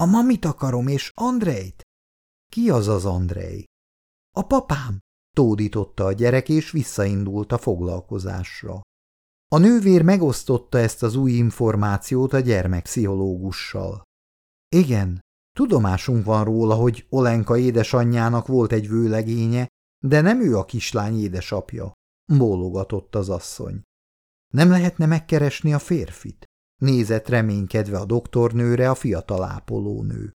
A mamit akarom, és Andrejt? Ki az az Andrej? A papám, tódította a gyerek, és visszaindult a foglalkozásra. A nővér megosztotta ezt az új információt a gyermekpszichológussal. Igen, tudomásunk van róla, hogy Olenka édesanyjának volt egy vőlegénye, de nem ő a kislány édesapja, bólogatott az asszony. Nem lehetne megkeresni a férfit? Nézett reménykedve a doktornőre a fiatal ápolónő.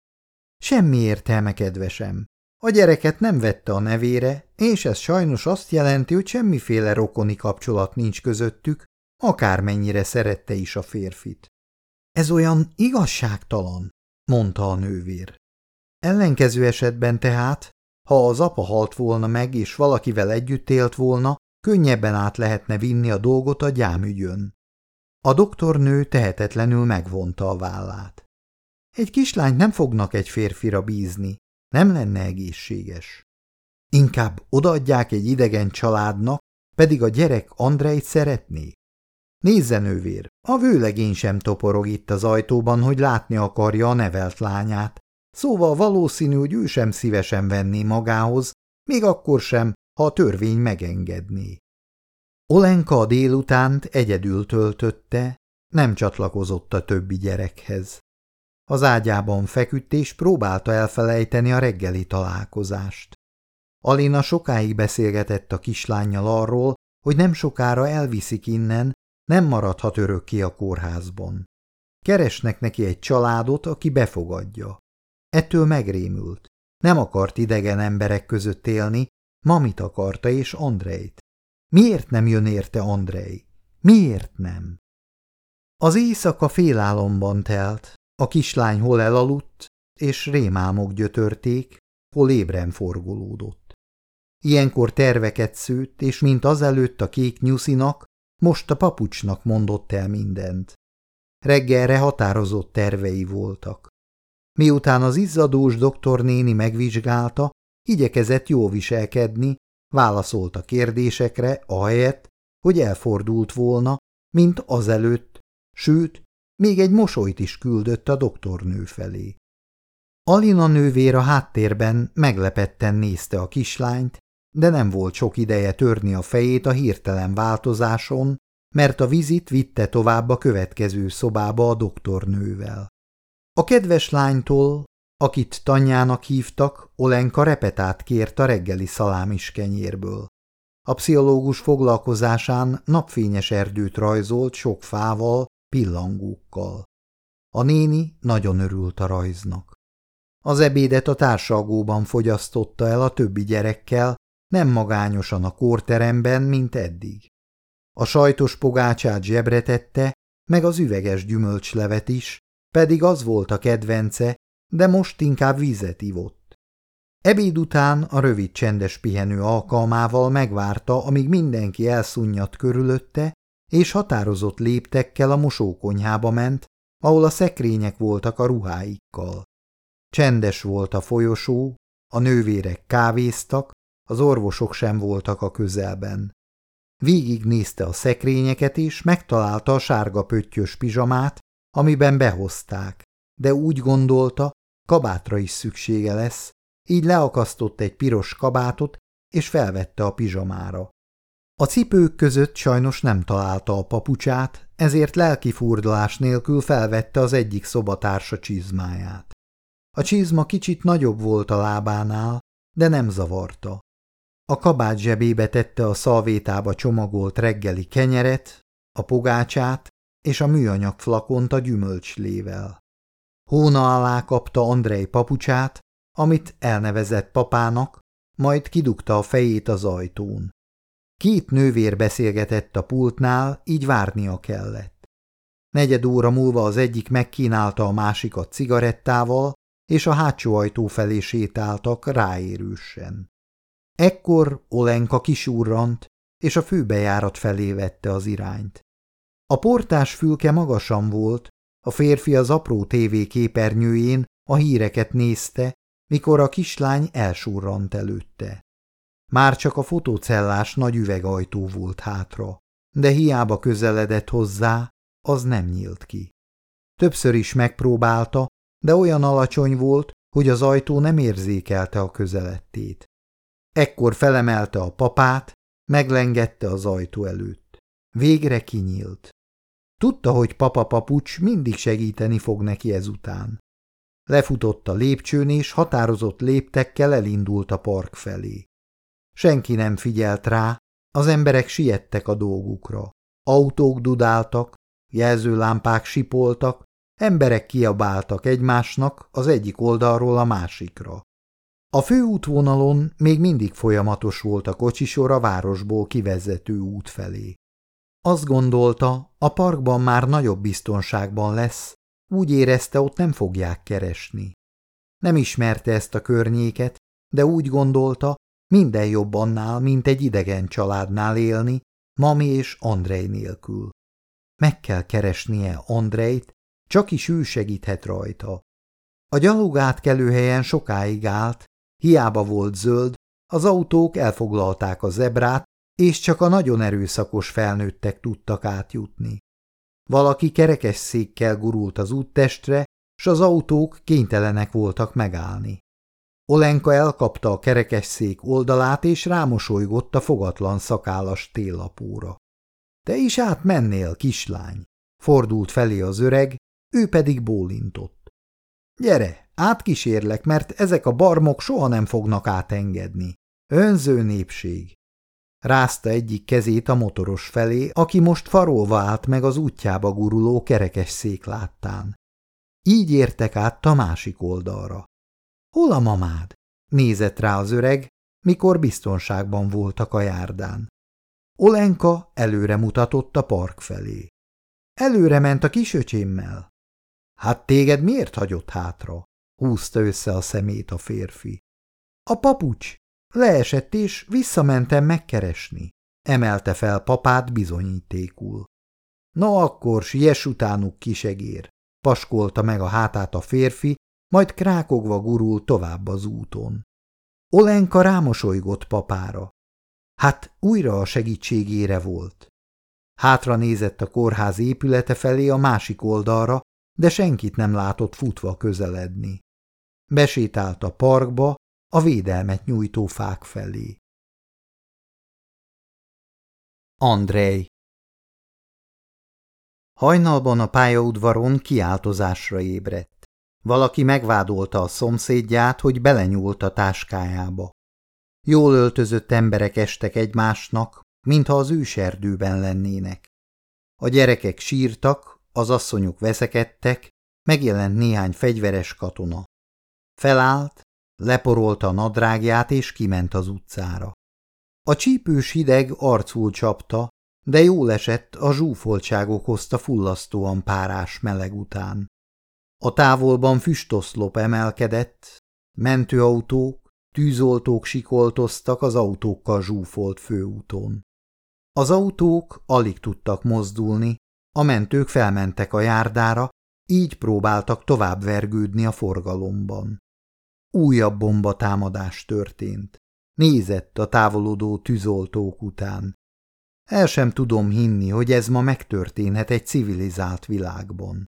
Semmi értelme, kedvesem. A gyereket nem vette a nevére, és ez sajnos azt jelenti, hogy semmiféle rokoni kapcsolat nincs közöttük, akármennyire szerette is a férfit. Ez olyan igazságtalan, mondta a nővér. Ellenkező esetben tehát, ha az apa halt volna meg és valakivel együtt élt volna, könnyebben át lehetne vinni a dolgot a gyámügyön. A doktornő tehetetlenül megvonta a vállát. Egy kislányt nem fognak egy férfira bízni, nem lenne egészséges. Inkább odaadják egy idegen családnak, pedig a gyerek Andrejt szeretné. Nézze, nővér, a vőlegény sem toporog itt az ajtóban, hogy látni akarja a nevelt lányát. Szóval valószínű, hogy ő sem szívesen venné magához, még akkor sem, ha a törvény megengedné. Olenka a délutánt egyedül töltötte, nem csatlakozott a többi gyerekhez. Az ágyában feküdt és próbálta elfelejteni a reggeli találkozást. Alina sokáig beszélgetett a kislányjal arról, hogy nem sokára elviszik innen, nem maradhat örökké a kórházban. Keresnek neki egy családot, aki befogadja. Ettől megrémült. Nem akart idegen emberek között élni, mamit akarta és Andrejt. Miért nem jön érte Andrej? Miért nem? Az éjszaka félálomban telt, a kislány hol elaludt, és rémálmok gyötörték, hol ébren forgolódott. Ilyenkor terveket szőtt, és mint azelőtt a kék nyuszinak, most a papucsnak mondott el mindent. Reggelre határozott tervei voltak. Miután az izzadós doktornéni megvizsgálta, igyekezett jól viselkedni, válaszolt a kérdésekre, ahelyett, hogy elfordult volna, mint azelőtt, sőt, még egy mosolyt is küldött a doktornő felé. Alina nővér a háttérben meglepetten nézte a kislányt, de nem volt sok ideje törni a fejét a hirtelen változáson, mert a vizit vitte tovább a következő szobába a doktornővel. A kedves lánytól, akit tanyának hívtak, Olenka repetát kért a reggeli szalámis kenyérből. A pszichológus foglalkozásán napfényes erdőt rajzolt sok fával, pillangókkal. A néni nagyon örült a rajznak. Az ebédet a társalgóban fogyasztotta el a többi gyerekkel, nem magányosan a kórteremben, mint eddig. A sajtos pogácsát zsebre tette, meg az üveges gyümölcslevet is, pedig az volt a kedvence, de most inkább vizet ivott. Ebéd után a rövid csendes pihenő alkalmával megvárta, amíg mindenki elszunnyat körülötte, és határozott léptekkel a mosókonyhába ment, ahol a szekrények voltak a ruháikkal. Csendes volt a folyosó, a nővérek kávéztak, az orvosok sem voltak a közelben. Végig nézte a szekrényeket, és megtalálta a sárga pöttyös pizsamát, amiben behozták, de úgy gondolta, kabátra is szüksége lesz, így leakasztott egy piros kabátot, és felvette a pizsamára. A cipők között sajnos nem találta a papucsát, ezért lelki furdalás nélkül felvette az egyik szobatársa csizmáját. A csizma kicsit nagyobb volt a lábánál, de nem zavarta. A kabát zsebébe tette a szalvétába csomagolt reggeli kenyeret, a pogácsát és a műanyag flakont a gyümölcslével. Hóna alá kapta Andrei papucsát, amit elnevezett papának, majd kidugta a fejét az ajtón. Két nővér beszélgetett a pultnál, így várnia kellett. Negyed óra múlva az egyik megkínálta a másikat cigarettával, és a hátsó ajtó felé sétáltak ráérősen. Ekkor Olenka kisurrant, és a főbejárat felé vette az irányt. A portás fülke magasan volt, a férfi az apró tévé képernyőjén a híreket nézte, mikor a kislány elsurrant előtte. Már csak a fotócellás nagy üvegajtó volt hátra, de hiába közeledett hozzá, az nem nyílt ki. Többször is megpróbálta, de olyan alacsony volt, hogy az ajtó nem érzékelte a közelettét. Ekkor felemelte a papát, meglengette az ajtó előtt. Végre kinyílt. Tudta, hogy papa papucs mindig segíteni fog neki ezután. Lefutott a lépcsőn, és határozott léptekkel elindult a park felé. Senki nem figyelt rá, az emberek siettek a dolgukra. Autók dudáltak, jelzőlámpák sipoltak, emberek kiabáltak egymásnak az egyik oldalról a másikra. A főútvonalon még mindig folyamatos volt a kocsisor a városból kivezető út felé. Azt gondolta, a parkban már nagyobb biztonságban lesz, úgy érezte, ott nem fogják keresni. Nem ismerte ezt a környéket, de úgy gondolta, minden jobb annál, mint egy idegen családnál élni, Mami és Andrej nélkül. Meg kell keresnie Andrejt, csak is ő segíthet rajta. A gyalog helyen sokáig állt, hiába volt zöld, az autók elfoglalták a zebrát, és csak a nagyon erőszakos felnőttek tudtak átjutni. Valaki kerekes székkel gurult az úttestre, s az autók kénytelenek voltak megállni. Olenka elkapta a kerekes szék oldalát, és rámosolygott a fogatlan szakállas télapóra. – Te is átmennél, kislány! – fordult felé az öreg, ő pedig bólintott. – Gyere, átkísérlek, mert ezek a barmok soha nem fognak átengedni. Önző népség! Rázta egyik kezét a motoros felé, aki most farolva állt meg az útjába guruló kerekes szék láttán. Így értek át a másik oldalra. Hol a mamád? Nézett rá az öreg, mikor biztonságban voltak a járdán. Olenka előre mutatott a park felé. Előre ment a kisöcsémmel. Hát téged miért hagyott hátra? Húzta össze a szemét a férfi. A papucs, Leesett, és visszamentem megkeresni. Emelte fel papát bizonyítékul. No akkor siess utánuk kisegér, paskolta meg a hátát a férfi, majd krákogva gurul tovább az úton. Olenka rámosolygott papára. Hát újra a segítségére volt. Hátra nézett a kórház épülete felé a másik oldalra, de senkit nem látott futva közeledni. Besétált a parkba, a védelmet nyújtó fák felé. Andrej Hajnalban a pályaudvaron kiáltozásra ébredt. Valaki megvádolta a szomszédját, hogy belenyúlt a táskájába. Jól öltözött emberek estek egymásnak, mintha az őserdőben lennének. A gyerekek sírtak, az asszonyok veszekedtek, megjelent néhány fegyveres katona. Felállt, Leporolta a nadrágját, és kiment az utcára. A csípős hideg arcul csapta, de jól esett, a zsúfoltság okozta fullasztóan párás meleg után. A távolban füstoszlop emelkedett, mentőautók, tűzoltók sikoltoztak az autókkal zsúfolt főúton. Az autók alig tudtak mozdulni, a mentők felmentek a járdára, így próbáltak tovább vergődni a forgalomban. Újabb bombatámadás történt. Nézett a távolodó tűzoltók után. El sem tudom hinni, hogy ez ma megtörténhet egy civilizált világban.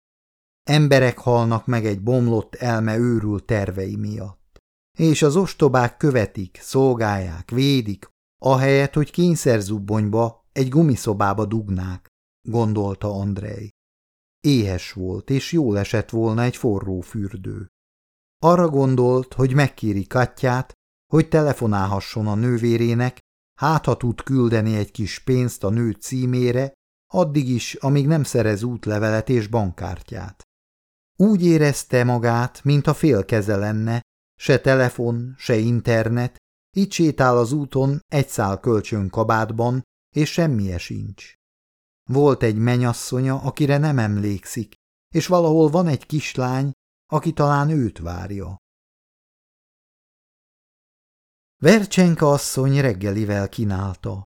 Emberek halnak meg egy bomlott elme őrül tervei miatt. És az ostobák követik, szolgálják, védik, ahelyett, hogy kényszerzubbonyba, egy gumiszobába dugnák, gondolta Andrej. Éhes volt, és jól esett volna egy forró fürdő. Arra gondolt, hogy megkéri Katját, hogy telefonálhasson a nővérének, hát ha tud küldeni egy kis pénzt a nő címére, addig is, amíg nem szerez útlevelet és bankkártyát. Úgy érezte magát, mint a félkeze lenne, se telefon, se internet, így sétál az úton egy szál kölcsön kabátban, és semmije sincs. Volt egy menyasszonya, akire nem emlékszik, és valahol van egy kislány, aki talán őt várja. Vercsenka asszony reggelivel kínálta.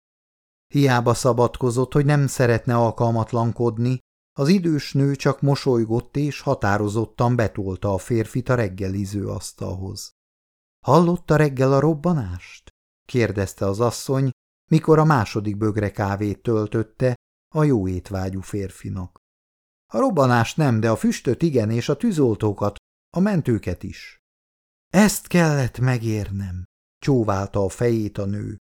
Hiába szabadkozott, hogy nem szeretne alkalmatlankodni, az idős nő csak mosolygott és határozottan betolta a férfit a reggeliző asztalhoz. Hallotta reggel a robbanást? kérdezte az asszony, mikor a második bögre kávét töltötte a jó étvágyú férfinak. A robbanást nem, de a füstöt igen, és a tűzoltókat, a mentőket is. Ezt kellett megérnem, csóválta a fejét a nő.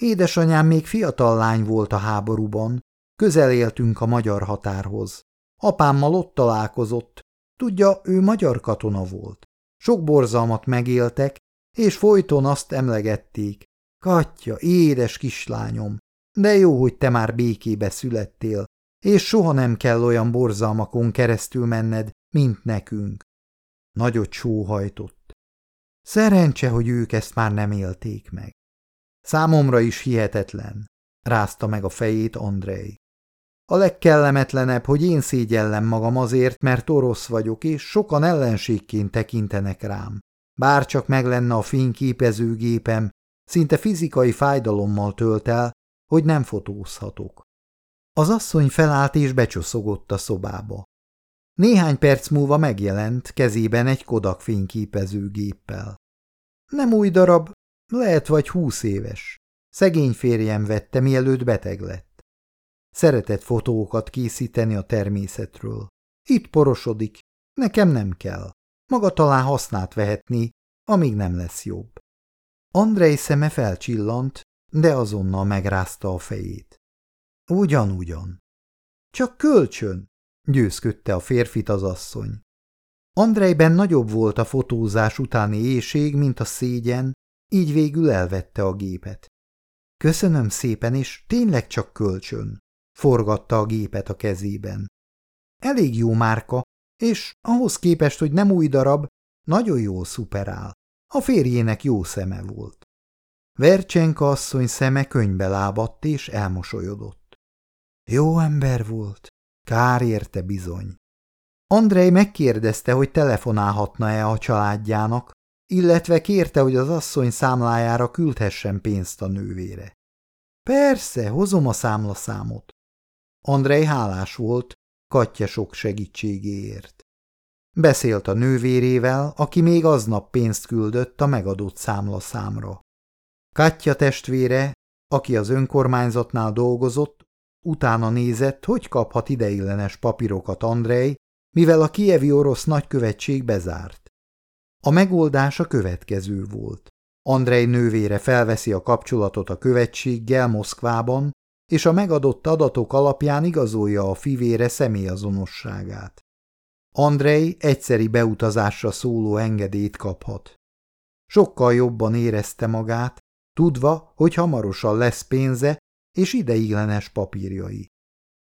Édesanyám még fiatal lány volt a háborúban, közel éltünk a magyar határhoz. Apámmal ott találkozott, tudja, ő magyar katona volt. Sok borzalmat megéltek, és folyton azt emlegették. Katya, édes kislányom, de jó, hogy te már békébe születtél, és soha nem kell olyan borzalmakon keresztül menned, mint nekünk. Nagyot sóhajtott. Szerencse, hogy ők ezt már nem élték meg. Számomra is hihetetlen, rázta meg a fejét Andrei. A legkellemetlenebb, hogy én szégyellem magam azért, mert orosz vagyok, és sokan ellenségként tekintenek rám. Bár csak meg lenne a fényképezőgépem, szinte fizikai fájdalommal tölt el, hogy nem fotózhatok. Az asszony felállt és becsoszogott a szobába. Néhány perc múlva megjelent kezében egy Kodak fényképezőgéppel. Nem új darab, lehet vagy húsz éves. Szegény férjem vette, mielőtt beteg lett. Szeretett fotókat készíteni a természetről. Itt porosodik, nekem nem kell. Maga talán hasznát vehetni, amíg nem lesz jobb. Andrei szeme felcsillant, de azonnal megrázta a fejét. Ugyan-ugyan. Csak kölcsön, győzködte a férfit az asszony. Andrejben nagyobb volt a fotózás utáni éjség, mint a szégyen, így végül elvette a gépet. Köszönöm szépen, és tényleg csak kölcsön, forgatta a gépet a kezében. Elég jó márka, és ahhoz képest, hogy nem új darab, nagyon jól szuperál. A férjének jó szeme volt. Vercsenka asszony szeme könybe lábadt és elmosolyodott. Jó ember volt, kár érte bizony. Andrei megkérdezte, hogy telefonálhatna-e a családjának, illetve kérte, hogy az asszony számlájára küldhessen pénzt a nővére. Persze, hozom a számlaszámot. Andrei hálás volt, Katya sok segítségéért. Beszélt a nővérével, aki még aznap pénzt küldött a megadott számlaszámra. Katya testvére, aki az önkormányzatnál dolgozott, utána nézett, hogy kaphat ideillenes papírokat Andrei, mivel a kievi orosz nagykövetség bezárt. A megoldás a következő volt. Andrei nővére felveszi a kapcsolatot a követséggel Moszkvában, és a megadott adatok alapján igazolja a fivére személyazonosságát. Andrei egyszeri beutazásra szóló engedélyt kaphat. Sokkal jobban érezte magát, tudva, hogy hamarosan lesz pénze és ideiglenes papírjai.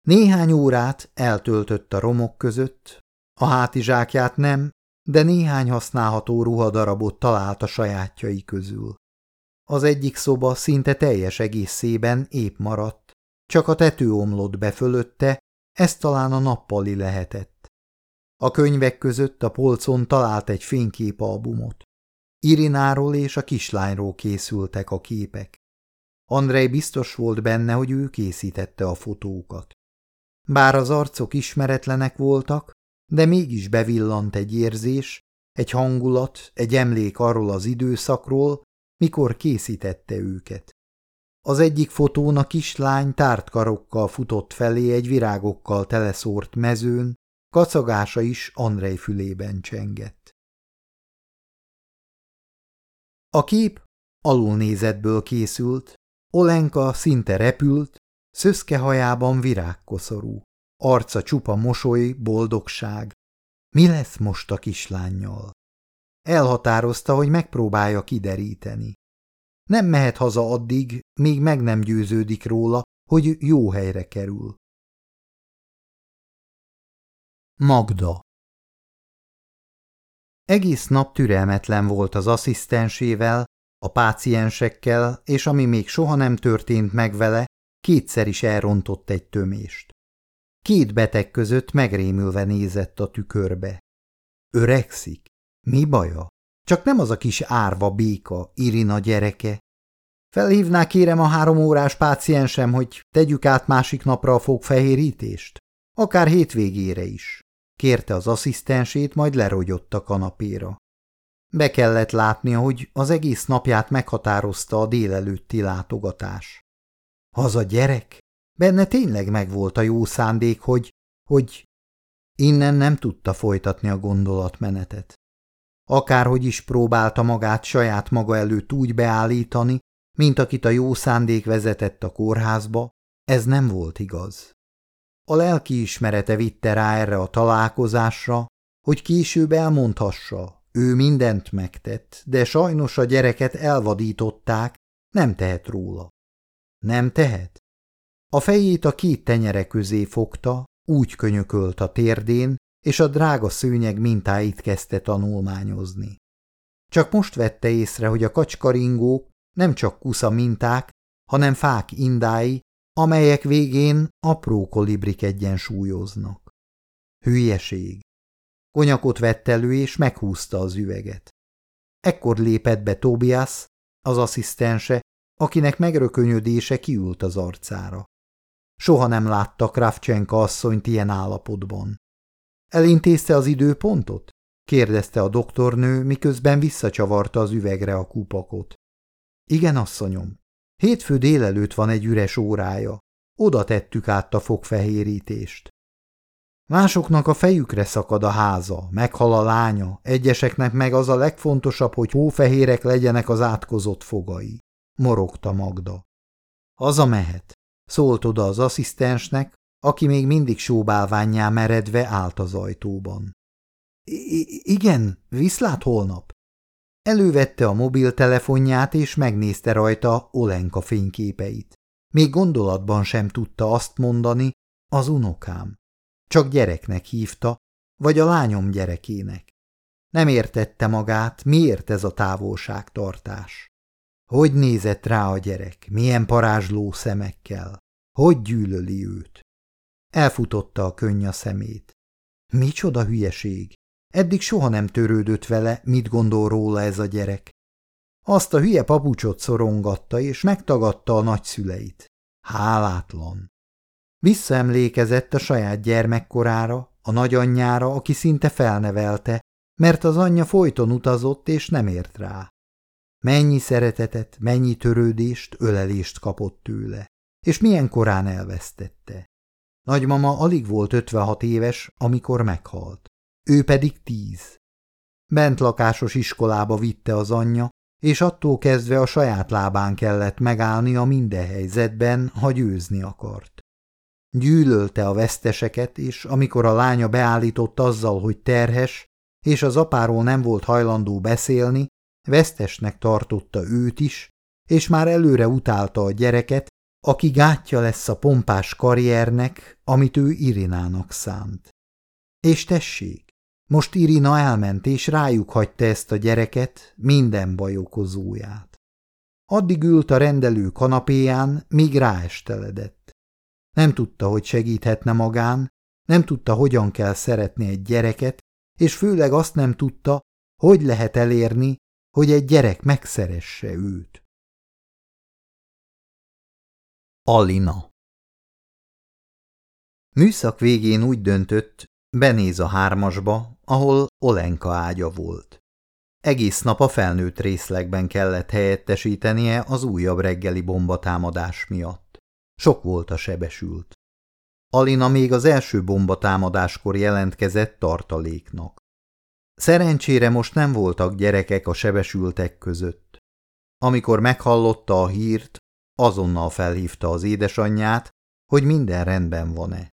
Néhány órát eltöltött a romok között, a hátizsákját nem, de néhány használható ruhadarabot talált a sajátjai közül. Az egyik szoba szinte teljes egészében épp maradt, csak a tető omlott be fölötte, ez talán a nappali lehetett. A könyvek között a polcon talált egy fényképalbumot. Irináról és a kislányról készültek a képek. Andrei biztos volt benne, hogy ő készítette a fotókat. Bár az arcok ismeretlenek voltak, de mégis bevillant egy érzés, egy hangulat, egy emlék arról az időszakról, mikor készítette őket. Az egyik fotón a kislány tárt karokkal futott felé egy virágokkal teleszórt mezőn, kacagása is Andrei fülében csengett. A kép alulnézetből készült, Olenka szinte repült, Szöszke hajában virágkoszorú, arca csupa mosoly, boldogság. Mi lesz most a kislányjal? Elhatározta, hogy megpróbálja kideríteni. Nem mehet haza addig, míg meg nem győződik róla, hogy jó helyre kerül. Magda Egész nap türelmetlen volt az asszisztensével, a páciensekkel, és ami még soha nem történt meg vele, kétszer is elrontott egy tömést. Két beteg között megrémülve nézett a tükörbe. Öregszik? Mi baja? Csak nem az a kis árva béka, Irina gyereke. Felhívná kérem a három órás páciensem, hogy tegyük át másik napra a fogfehérítést? Akár hétvégére is. Kérte az asszisztensét, majd lerogyott a kanapéra. Be kellett látnia, hogy az egész napját meghatározta a délelőtti látogatás. Haza gyerek? Benne tényleg megvolt a jó szándék, hogy, hogy... Innen nem tudta folytatni a gondolatmenetet. Akárhogy is próbálta magát saját maga előtt úgy beállítani, mint akit a jó szándék vezetett a kórházba, ez nem volt igaz. A lelki ismerete vitte rá erre a találkozásra, hogy később elmondhassa, ő mindent megtett, de sajnos a gyereket elvadították, nem tehet róla. Nem tehet? A fejét a két tenyere közé fogta, úgy könyökölt a térdén, és a drága szőnyeg mintáit kezdte tanulmányozni. Csak most vette észre, hogy a kacskaringók nem csak kusza minták, hanem fák indái, amelyek végén apró kolibrik egyensúlyoznak. Hülyeség. Konyakot vett elő, és meghúzta az üveget. Ekkor lépett be Tobias, az asszisztense, akinek megrökönyödése kiült az arcára. Soha nem látta Kravcsenka asszonyt ilyen állapotban. Elintézte az időpontot? kérdezte a doktornő, miközben visszacsavarta az üvegre a kupakot. Igen, asszonyom. Hétfő délelőtt van egy üres órája. Oda tettük át a fogfehérítést. Másoknak a fejükre szakad a háza, meghal a lánya, egyeseknek meg az a legfontosabb, hogy hófehérek legyenek az átkozott fogai. Morogta Magda. Haza mehet, szólt oda az asszisztensnek, aki még mindig sóbálványá meredve állt az ajtóban. I igen, viszlát holnap. Elővette a mobiltelefonját, és megnézte rajta Olenka fényképeit. Még gondolatban sem tudta azt mondani, az unokám. Csak gyereknek hívta, vagy a lányom gyerekének. Nem értette magát, miért ez a távolságtartás. Hogy nézett rá a gyerek, milyen parázsló szemekkel, hogy gyűlöli őt. Elfutotta a könny a szemét. Micsoda hülyeség! Eddig soha nem törődött vele, mit gondol róla ez a gyerek. Azt a hülye papucsot szorongatta, és megtagadta a nagyszüleit. Hálátlan. Visszaemlékezett a saját gyermekkorára, a nagyanyjára, aki szinte felnevelte, mert az anyja folyton utazott, és nem ért rá. Mennyi szeretetet, mennyi törődést, ölelést kapott tőle, és milyen korán elvesztette. Nagymama alig volt 56 éves, amikor meghalt. Ő pedig tíz. Bent lakásos iskolába vitte az anyja, és attól kezdve a saját lábán kellett megállni a minden helyzetben, ha győzni akart. Gyűlölte a veszteseket, és amikor a lánya beállított azzal, hogy terhes, és az apáról nem volt hajlandó beszélni, vesztesnek tartotta őt is, és már előre utálta a gyereket, aki gátja lesz a pompás karriernek, amit ő Irinának szánt. És tessék, most Irina elment, és rájuk hagyta ezt a gyereket, minden baj okozóját. Addig ült a rendelő kanapéján, míg ráesteledett. Nem tudta, hogy segíthetne magán, nem tudta, hogyan kell szeretni egy gyereket, és főleg azt nem tudta, hogy lehet elérni, hogy egy gyerek megszeresse őt. Alina Műszak végén úgy döntött, benéz a hármasba, ahol Olenka ágya volt. Egész nap a felnőtt részlegben kellett helyettesítenie az újabb reggeli bombatámadás miatt. Sok volt a sebesült. Alina még az első bombatámadáskor jelentkezett tartaléknak. Szerencsére most nem voltak gyerekek a sebesültek között. Amikor meghallotta a hírt, azonnal felhívta az édesanyját, hogy minden rendben van-e.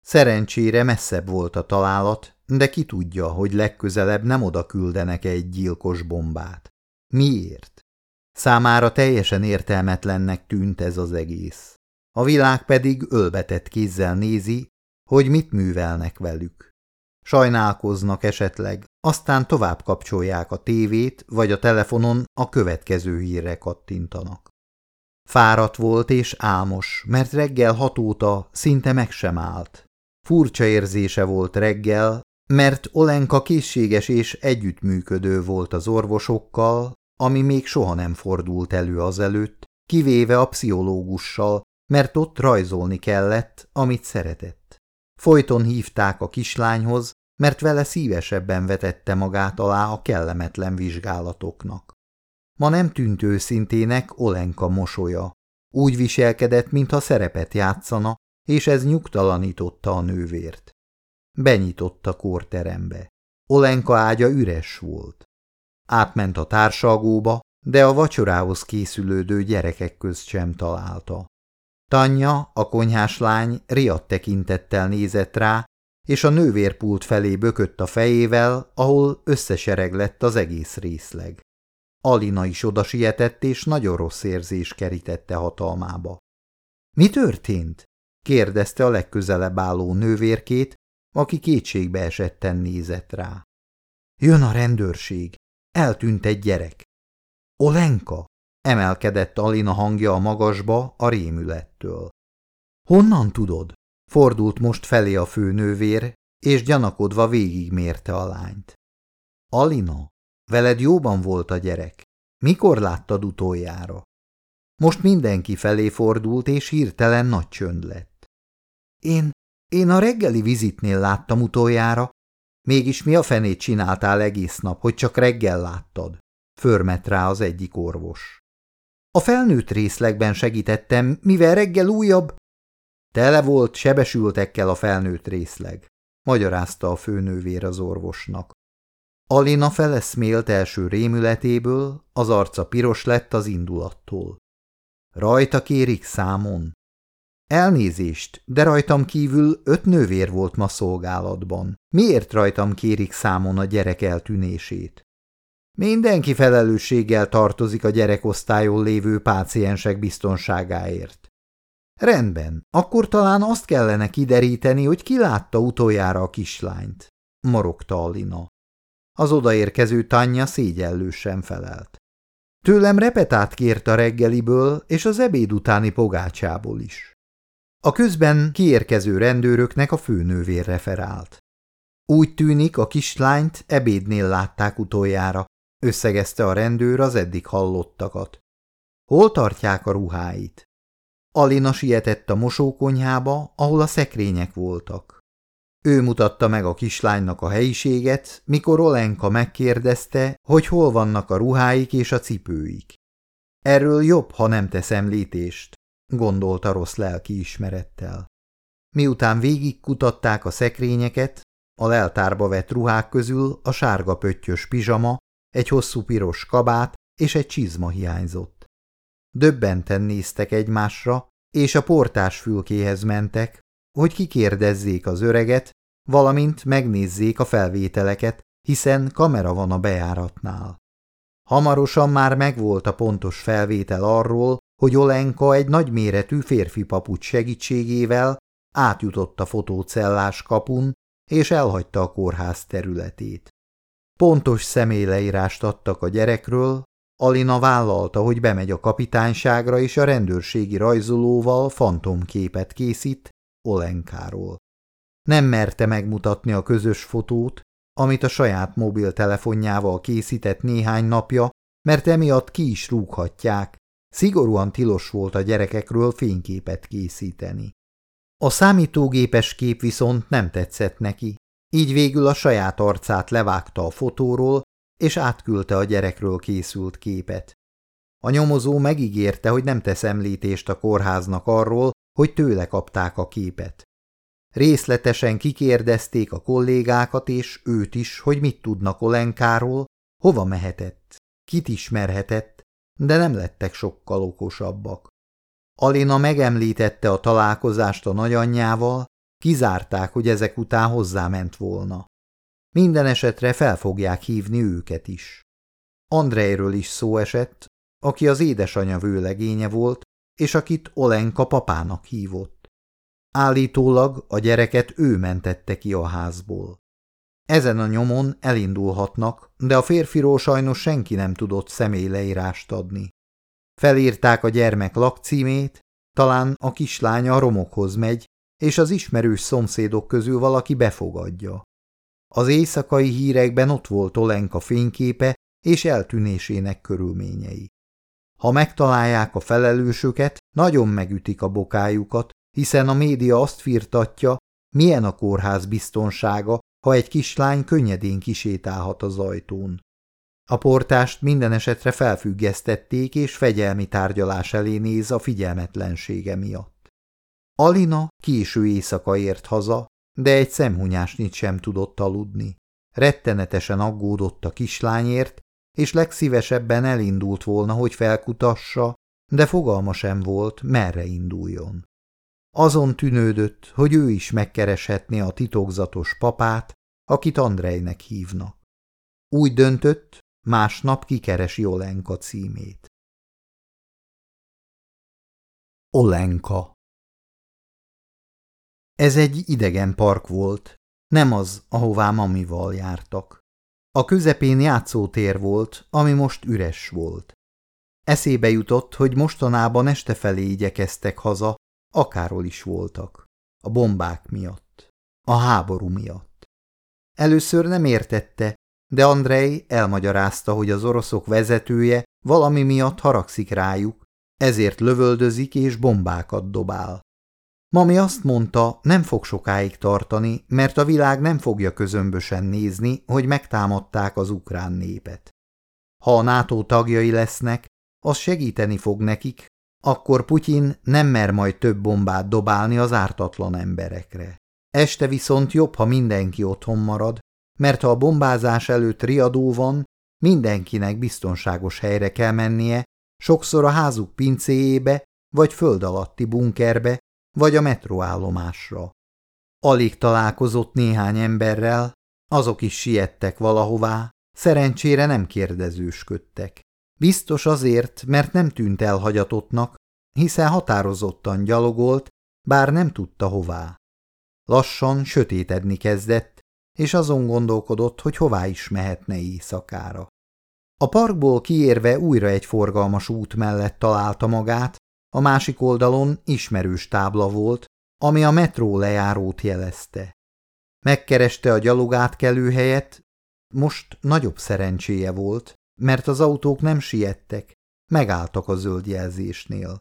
Szerencsére messzebb volt a találat, de ki tudja, hogy legközelebb nem oda küldenek -e egy gyilkos bombát. Miért? Számára teljesen értelmetlennek tűnt ez az egész. A világ pedig ölbetett kézzel nézi, hogy mit művelnek velük. Sajnálkoznak esetleg, aztán tovább kapcsolják a tévét, vagy a telefonon a következő hírre kattintanak. Fáradt volt és álmos, mert reggel hat óta szinte meg sem állt. Furcsa érzése volt reggel, mert Olenka készséges és együttműködő volt az orvosokkal, ami még soha nem fordult elő azelőtt, kivéve a pszichológussal, mert ott rajzolni kellett, amit szeretett. Folyton hívták a kislányhoz, mert vele szívesebben vetette magát alá a kellemetlen vizsgálatoknak. Ma nem tűnt őszintének Olenka mosolya. Úgy viselkedett, mintha szerepet játszana, és ez nyugtalanította a nővért. Benyitott a kórterembe. Olenka ágya üres volt. Átment a társalgóba, de a vacsorához készülődő gyerekek közt sem találta. Tanya, a konyhás lány riadt tekintettel nézett rá, és a nővérpult felé bökött a fejével, ahol összesereg lett az egész részleg. Alina is oda sietett, és nagyon rossz érzés kerítette hatalmába. – Mi történt? – kérdezte a legközelebb álló nővérkét, aki kétségbe esetten nézett rá. – Jön a rendőrség. Eltűnt egy gyerek. – Olenka! – emelkedett Alina hangja a magasba a rémülettől. – Honnan tudod? – fordult most felé a főnővér, és gyanakodva végigmérte a lányt. – Alina! Veled jóban volt a gyerek. Mikor láttad utoljára? Most mindenki felé fordult, és hirtelen nagy csönd lett. Én, én a reggeli vizitnél láttam utoljára. Mégis mi a fenét csináltál egész nap, hogy csak reggel láttad? Förmet rá az egyik orvos. A felnőtt részlegben segítettem, mivel reggel újabb... Tele volt sebesültekkel a felnőtt részleg, magyarázta a főnővér az orvosnak. Alina feleszmélt első rémületéből, az arca piros lett az indulattól. Rajta kérik számon. Elnézést, de rajtam kívül öt nővér volt ma szolgálatban. Miért rajtam kérik számon a gyerek eltűnését? Mindenki felelősséggel tartozik a gyerekosztályon lévő páciensek biztonságáért. Rendben, akkor talán azt kellene kideríteni, hogy ki látta utoljára a kislányt, morogta Alina. Az odaérkező Tanya szégyellősen felelt. Tőlem repetát kért a reggeliből és az ebéd utáni pogácsából is. A közben kiérkező rendőröknek a főnővér referált. Úgy tűnik, a kislányt ebédnél látták utoljára, összegezte a rendőr az eddig hallottakat. Hol tartják a ruháit? Alina sietett a mosókonyhába, ahol a szekrények voltak. Ő mutatta meg a kislánynak a helyiséget, mikor Olenka megkérdezte, hogy hol vannak a ruháik és a cipőik. Erről jobb, ha nem tesz említést, gondolta rossz lelki ismerettel. Miután végigkutatták a szekrényeket, a leltárba vett ruhák közül a sárga pöttyös pizsama, egy hosszú piros kabát és egy csizma hiányzott. Döbbenten néztek egymásra, és a portás fülkéhez mentek, hogy kikérdezzék az öreget, valamint megnézzék a felvételeket, hiszen kamera van a bejáratnál. Hamarosan már megvolt a pontos felvétel arról, hogy Olenka egy nagyméretű férfi papucs segítségével átjutott a fotócellás kapun, és elhagyta a kórház területét. Pontos személyleírást adtak a gyerekről, Alina vállalta, hogy bemegy a kapitányságra és a rendőrségi rajzolóval fantomképet készít, Olenkáról. Nem merte megmutatni a közös fotót, amit a saját mobiltelefonjával készített néhány napja, mert emiatt ki is rúghatják, szigorúan tilos volt a gyerekekről fényképet készíteni. A számítógépes kép viszont nem tetszett neki, így végül a saját arcát levágta a fotóról, és átküldte a gyerekről készült képet. A nyomozó megígérte, hogy nem tesz említést a kórháznak arról, hogy tőle kapták a képet. Részletesen kikérdezték a kollégákat és őt is, hogy mit tudnak Olenkáról, hova mehetett, kit ismerhetett, de nem lettek sokkal okosabbak. Alina megemlítette a találkozást a nagyanyjával, kizárták, hogy ezek után hozzáment volna. Minden esetre fel fogják hívni őket is. Andrejről is szó esett, aki az édesanyja vőlegénye volt, és akit Olenka papának hívott. Állítólag a gyereket ő mentette ki a házból. Ezen a nyomon elindulhatnak, de a férfiról sajnos senki nem tudott személyleírást adni. Felírták a gyermek lakcímét, talán a kislánya a romokhoz megy, és az ismerős szomszédok közül valaki befogadja. Az éjszakai hírekben ott volt Olenka fényképe és eltűnésének körülményei. Ha megtalálják a felelősöket, nagyon megütik a bokájukat, hiszen a média azt firtatja, milyen a kórház biztonsága, ha egy kislány könnyedén kisétálhat az ajtón. A portást minden esetre felfüggesztették, és fegyelmi tárgyalás elé néz a figyelmetlensége miatt. Alina késő éjszaka ért haza, de egy szemhunyásnyit sem tudott aludni. Rettenetesen aggódott a kislányért, és legszívesebben elindult volna, hogy felkutassa, de fogalma sem volt, merre induljon. Azon tűnődött, hogy ő is megkereshetné a titokzatos papát, akit Andrejnek hívnak. Úgy döntött, másnap kikeresi Olenka címét. Olenka Ez egy idegen park volt, nem az, ahová mamival jártak. A közepén játszótér volt, ami most üres volt. Eszébe jutott, hogy mostanában este felé igyekeztek haza, akárhol is voltak. A bombák miatt. A háború miatt. Először nem értette, de Andrei elmagyarázta, hogy az oroszok vezetője valami miatt haragszik rájuk, ezért lövöldözik és bombákat dobál. Mami azt mondta, nem fog sokáig tartani, mert a világ nem fogja közömbösen nézni, hogy megtámadták az ukrán népet. Ha a NATO tagjai lesznek, az segíteni fog nekik, akkor Putyin nem mer majd több bombát dobálni az ártatlan emberekre. Este viszont jobb, ha mindenki otthon marad, mert ha a bombázás előtt riadó van, mindenkinek biztonságos helyre kell mennie, sokszor a házuk pincéjébe vagy föld alatti bunkerbe, vagy a metróállomásra. Alig találkozott néhány emberrel, azok is siettek valahová, szerencsére nem kérdezősködtek. Biztos azért, mert nem tűnt elhagyatottnak, hiszen határozottan gyalogolt, bár nem tudta hová. Lassan sötétedni kezdett, és azon gondolkodott, hogy hová is mehetne éjszakára. A parkból kiérve újra egy forgalmas út mellett találta magát, a másik oldalon ismerős tábla volt, ami a metró lejárót jelezte. Megkereste a gyalogátkelő helyet, most nagyobb szerencséje volt, mert az autók nem siettek, megálltak a zöld jelzésnél.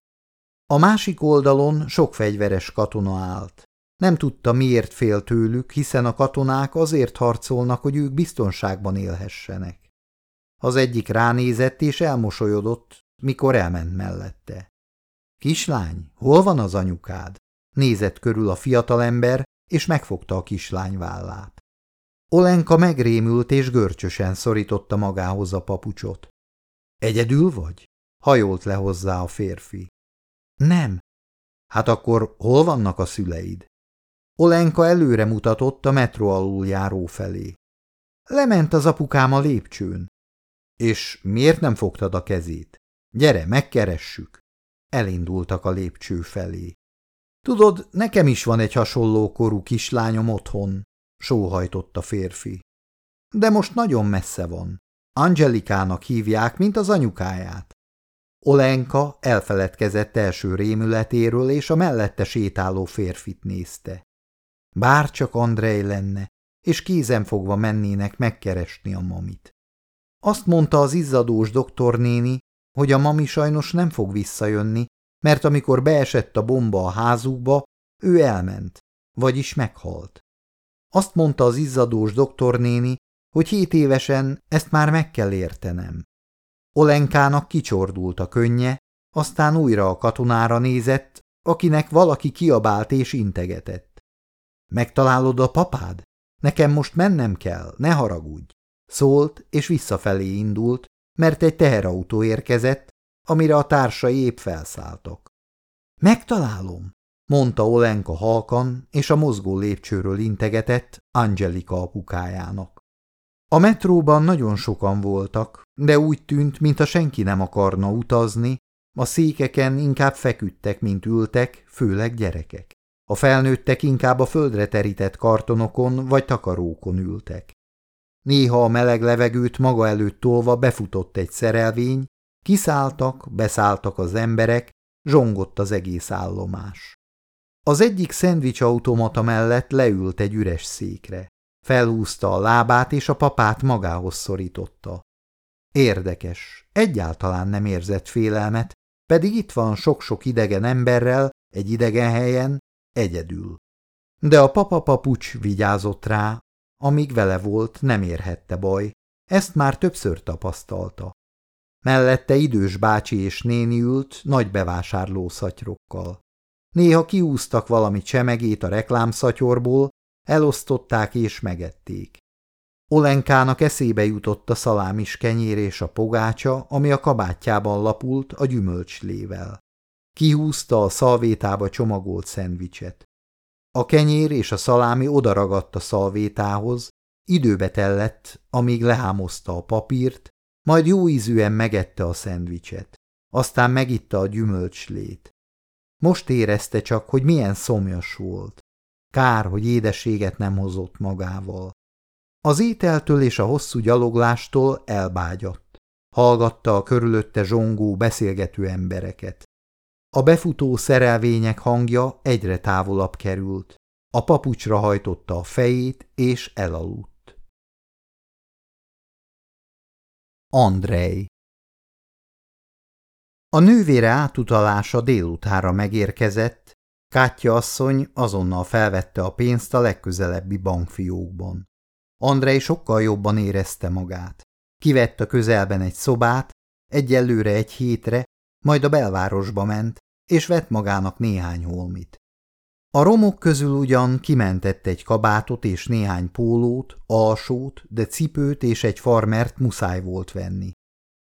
A másik oldalon sok fegyveres katona állt. Nem tudta, miért fél tőlük, hiszen a katonák azért harcolnak, hogy ők biztonságban élhessenek. Az egyik ránézett és elmosolyodott, mikor elment mellette. Kislány, hol van az anyukád? Nézett körül a fiatalember, és megfogta a kislány vállát. Olenka megrémült és görcsösen szorította magához a papucsot. Egyedül vagy? Hajolt le hozzá a férfi. Nem. Hát akkor hol vannak a szüleid? Olenka előre mutatott a metró aluljáró felé. Lement az apukám a lépcsőn. És miért nem fogtad a kezét? Gyere, megkeressük. Elindultak a lépcső felé. Tudod, nekem is van egy hasonló korú kislányom otthon, sóhajtott a férfi. De most nagyon messze van. Angelikának hívják, mint az anyukáját. Olenka elfeledkezett első rémületéről, és a mellette sétáló férfit nézte. Bár csak Andrej lenne, és kézenfogva mennének megkeresni a mamit. Azt mondta az izzadós doktornéni, hogy a mami sajnos nem fog visszajönni, mert amikor beesett a bomba a házukba, ő elment, vagyis meghalt. Azt mondta az izzadós doktornéni, hogy hét évesen ezt már meg kell értenem. Olenkának kicsordult a könnye, aztán újra a katonára nézett, akinek valaki kiabált és integetett. Megtalálod a papád? Nekem most mennem kell, ne haragudj. Szólt, és visszafelé indult, mert egy teherautó érkezett, amire a társai épp felszálltak. Megtalálom, mondta Olenka halkan, és a mozgó lépcsőről integetett Angelika apukájának. A metróban nagyon sokan voltak, de úgy tűnt, mintha senki nem akarna utazni, a székeken inkább feküdtek, mint ültek, főleg gyerekek. A felnőttek inkább a földre terített kartonokon vagy takarókon ültek. Néha a meleg levegőt maga előtt tolva befutott egy szerelvény, kiszálltak, beszálltak az emberek, zsongott az egész állomás. Az egyik szendvicsautomata mellett leült egy üres székre. Felhúzta a lábát, és a papát magához szorította. Érdekes, egyáltalán nem érzett félelmet, pedig itt van sok-sok idegen emberrel, egy idegen helyen, egyedül. De a papa papucs vigyázott rá, amíg vele volt, nem érhette baj, ezt már többször tapasztalta. Mellette idős bácsi és néni ült nagy bevásárló szatyrokkal. Néha kiúztak valami csemegét a reklámszatyorból, elosztották és megették. Olenkának eszébe jutott a szalámis kenyér és a pogácsa, ami a kabátjában lapult a gyümölcslével. Kihúzta a szalvétába csomagolt szendvicset. A kenyér és a szalámi odaragadt a szalvétához, időbe tellett, amíg lehámozta a papírt, majd jó ízűen megette a szendvicset. Aztán megitta a gyümölcslét. Most érezte csak, hogy milyen szomjas volt. Kár, hogy édességet nem hozott magával. Az ételtől és a hosszú gyaloglástól elbágyadt. Hallgatta a körülötte zsongó, beszélgető embereket. A befutó szerelvények hangja egyre távolabb került. A papucsra hajtotta a fejét, és elaludt. Andrei A nővére átutalása délutára megérkezett, Kátya asszony azonnal felvette a pénzt a legközelebbi bankfiókban. Andrei sokkal jobban érezte magát. Kivett a közelben egy szobát, egyelőre egy hétre, majd a belvárosba ment, és vett magának néhány holmit. A romok közül ugyan kimentett egy kabátot és néhány pólót, alsót, de cipőt és egy farmert muszáj volt venni.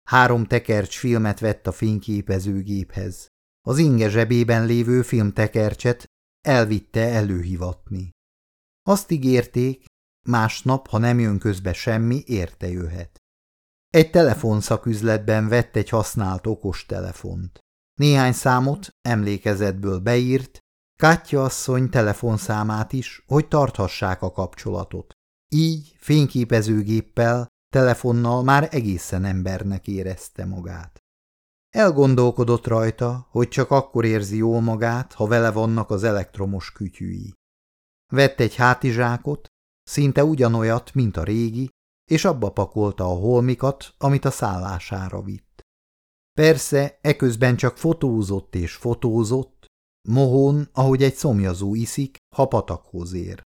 Három tekercs filmet vett a fényképezőgéphez. Az inge zsebében lévő filmtekercset elvitte előhivatni. Azt ígérték, másnap, ha nem jön közbe semmi, érte jöhet. Egy telefonszaküzletben vett egy használt okostelefont. Néhány számot emlékezetből beírt, Kátya asszony telefonszámát is, hogy tarthassák a kapcsolatot. Így fényképezőgéppel, telefonnal már egészen embernek érezte magát. Elgondolkodott rajta, hogy csak akkor érzi jól magát, ha vele vannak az elektromos kütyűi. Vett egy hátizsákot, szinte ugyanolyat, mint a régi, és abba pakolta a holmikat, amit a szállására vitt. Persze, eközben csak fotózott és fotózott, mohón, ahogy egy szomjazó iszik, ha patakhoz ér.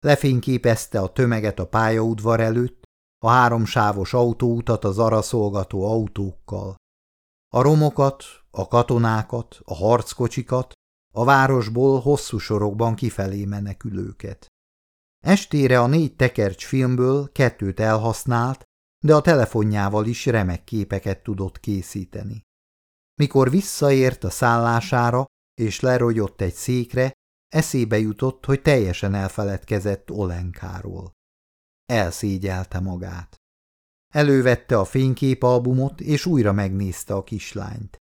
Lefényképezte a tömeget a pályaudvar előtt, a háromsávos autóutat az araszolgató autókkal. A romokat, a katonákat, a harckocsikat, a városból hosszú sorokban kifelé menekülőket. Estére a négy tekercs filmből kettőt elhasznált, de a telefonjával is remek képeket tudott készíteni. Mikor visszaért a szállására és lerogyott egy székre, eszébe jutott, hogy teljesen elfeledkezett Olenkáról. Elszégyelte magát. Elővette a fényképalbumot, és újra megnézte a kislányt.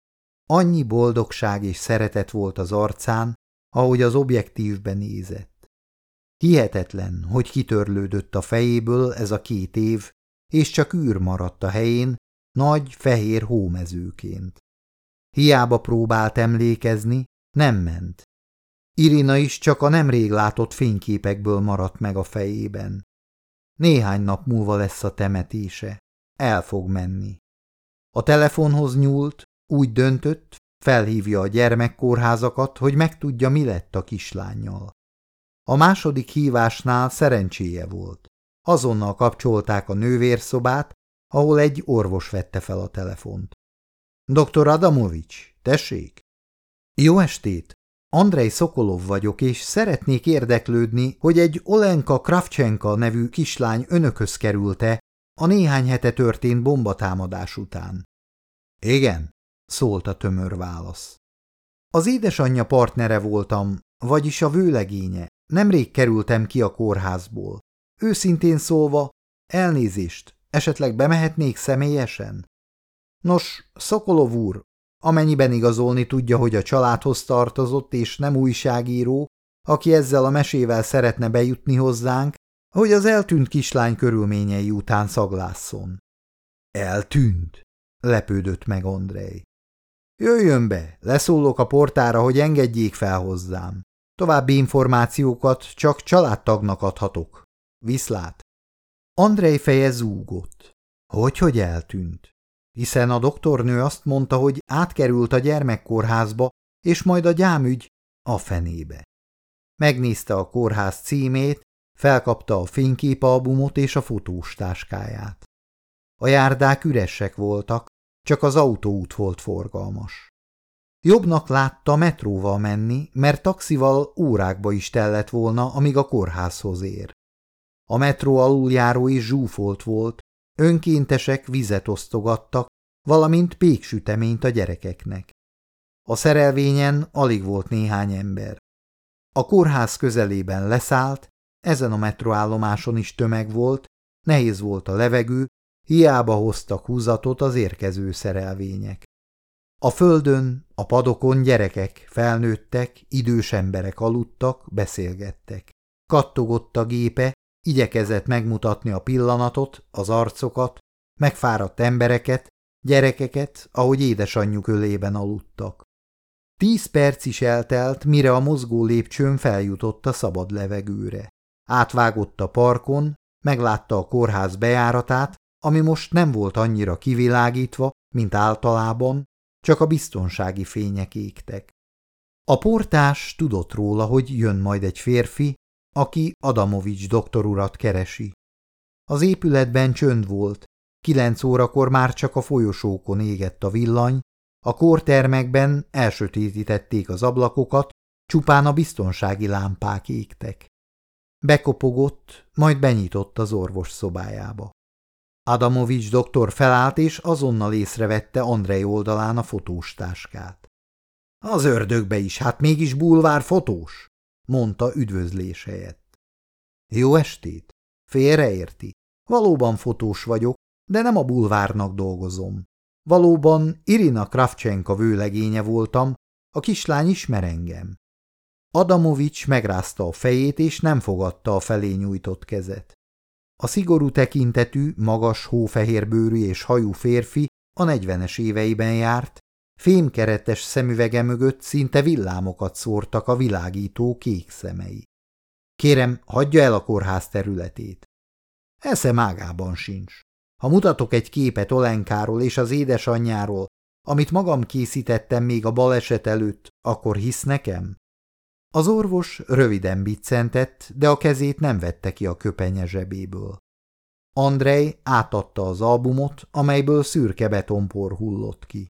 Annyi boldogság és szeretet volt az arcán, ahogy az objektívben nézett. Hihetetlen, hogy kitörlődött a fejéből ez a két év, és csak űr maradt a helyén, nagy, fehér hómezőként. Hiába próbált emlékezni, nem ment. Irina is csak a nemrég látott fényképekből maradt meg a fejében. Néhány nap múlva lesz a temetése. El fog menni. A telefonhoz nyúlt, úgy döntött, felhívja a gyermekkórházakat, hogy megtudja, mi lett a kislányjal. A második hívásnál szerencséje volt. Azonnal kapcsolták a nővérszobát, ahol egy orvos vette fel a telefont. Dr. Adamovics, tessék? Jó estét! Andrei Szokolov vagyok, és szeretnék érdeklődni, hogy egy Olenka Kravchenka nevű kislány önökhöz kerülte a néhány hete történt bombatámadás után. Igen, szólt a tömör válasz. Az édesanyja partnere voltam, vagyis a vőlegénye. Nemrég kerültem ki a kórházból. Őszintén szólva, elnézést, esetleg bemehetnék személyesen? Nos, Szokolov úr, amennyiben igazolni tudja, hogy a családhoz tartozott és nem újságíró, aki ezzel a mesével szeretne bejutni hozzánk, hogy az eltűnt kislány körülményei után szaglásszon. Eltűnt? lepődött meg Andrei. Jöjjön be, leszólok a portára, hogy engedjék fel hozzám. További információkat csak családtagnak adhatok. Viszlát. Andrei feje zúgott. Hogy, hogy eltűnt? Hiszen a doktornő azt mondta, hogy átkerült a gyermekkórházba, és majd a gyámügy a fenébe. Megnézte a kórház címét, felkapta a fényképalbumot és a fotós táskáját. A járdák üresek voltak, csak az autóút volt forgalmas. Jobbnak látta metróval menni, mert taxival órákba is tellett volna, amíg a kórházhoz ér. A metró aluljáró is zsúfolt volt, önkéntesek vizet osztogattak, valamint péksüteményt a gyerekeknek. A szerelvényen alig volt néhány ember. A kórház közelében leszállt, ezen a metroállomáson is tömeg volt, nehéz volt a levegő, hiába hoztak húzatot az érkező szerelvények. A földön, a padokon gyerekek, felnőttek, idős emberek aludtak, beszélgettek. Kattogott a gépe, igyekezett megmutatni a pillanatot, az arcokat, megfáradt embereket, gyerekeket, ahogy édesanyjuk ölében aludtak. Tíz perc is eltelt, mire a mozgó lépcsőn feljutott a szabad levegőre. Átvágott a parkon, meglátta a kórház bejáratát, ami most nem volt annyira kivilágítva, mint általában, csak a biztonsági fények égtek. A portás tudott róla, hogy jön majd egy férfi, aki Adamovics doktorurat keresi. Az épületben csönd volt, kilenc órakor már csak a folyosókon égett a villany, a kórtermekben elsötétítették az ablakokat, csupán a biztonsági lámpák égtek. Bekopogott, majd benyitott az orvos szobájába. Adamovics doktor felállt, és azonnal észrevette Andrei oldalán a fotós táskát. Az ördögbe is, hát mégis bulvár fotós, mondta üdvözlés helyett. Jó estét! Félreérti. Valóban fotós vagyok, de nem a bulvárnak dolgozom. Valóban Irina Kravchenka vőlegénye voltam, a kislány ismer engem. Adamovics megrázta a fejét, és nem fogadta a felé nyújtott kezet. A szigorú tekintetű, magas, hófehérbőrű és hajú férfi a negyvenes éveiben járt, fémkeretes szemüvege mögött szinte villámokat szórtak a világító kék szemei. Kérem, hagyja el a kórház területét. Esze mágában sincs. Ha mutatok egy képet Olenkáról és az édesanyjáról, amit magam készítettem még a baleset előtt, akkor hisz nekem? Az orvos röviden biccentett, de a kezét nem vette ki a köpenye zsebéből. Andrej átadta az albumot, amelyből szürke betonpor hullott ki.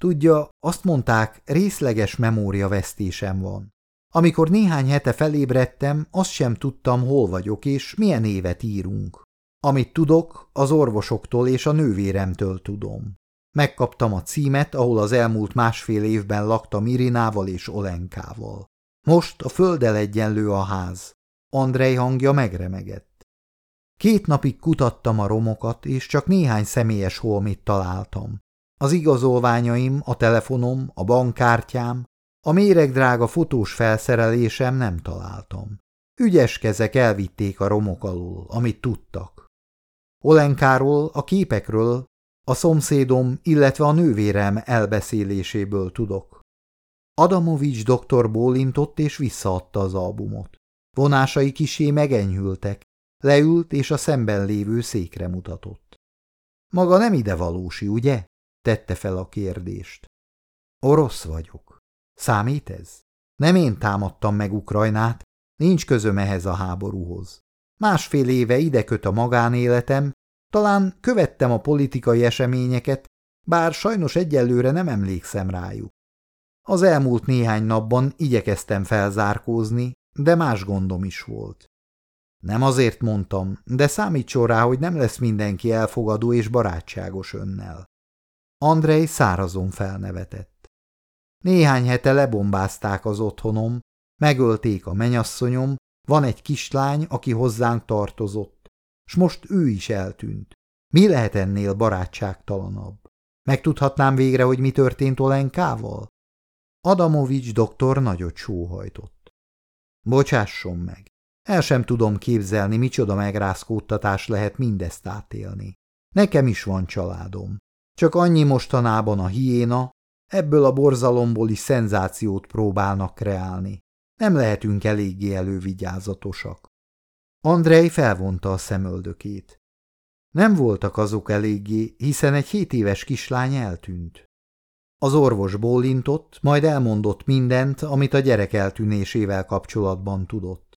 Tudja, azt mondták, részleges memóriavesztésem van. Amikor néhány hete felébredtem, azt sem tudtam, hol vagyok és milyen évet írunk. Amit tudok, az orvosoktól és a nővéremtől tudom. Megkaptam a címet, ahol az elmúlt másfél évben laktam Irinával és Olenkával. Most a földdel egyenlő a ház. Andrej hangja megremegett. Két napig kutattam a romokat, és csak néhány személyes holmit találtam. Az igazolványaim, a telefonom, a bankkártyám, a méregdrága fotós felszerelésem nem találtam. Ügyes kezek elvitték a romok alól, amit tudtak. Olenkáról, a képekről, a szomszédom, illetve a nővérem elbeszéléséből tudok. Adamovics doktor bólintott és visszaadta az albumot. Vonásai kisé megenyhültek, leült és a szemben lévő székre mutatott. Maga nem ide valósi, ugye? tette fel a kérdést. Orosz vagyok. Számít ez? Nem én támadtam meg Ukrajnát, nincs közöm ehhez a háborúhoz. Másfél éve ide köt a magánéletem, talán követtem a politikai eseményeket, bár sajnos egyelőre nem emlékszem rájuk. Az elmúlt néhány napban igyekeztem felzárkózni, de más gondom is volt. Nem azért mondtam, de számítson rá, hogy nem lesz mindenki elfogadó és barátságos önnel. Andrei szárazon felnevetett. Néhány hete lebombázták az otthonom, megölték a menyasszonyom, van egy kislány, aki hozzánk tartozott, s most ő is eltűnt. Mi lehet ennél barátságtalanabb? Megtudhatnám végre, hogy mi történt Olenkával? Adamovics doktor nagyot sóhajtott. Bocsásson meg, el sem tudom képzelni, micsoda megrázkódtatás lehet mindezt átélni. Nekem is van családom. Csak annyi mostanában a hiéna, ebből a borzalomból is szenzációt próbálnak kreálni. Nem lehetünk eléggé elővigyázatosak. Andrei felvonta a szemöldökét. Nem voltak azok eléggé, hiszen egy hét éves kislány eltűnt. Az orvos bólintott, majd elmondott mindent, amit a gyerek eltűnésével kapcsolatban tudott.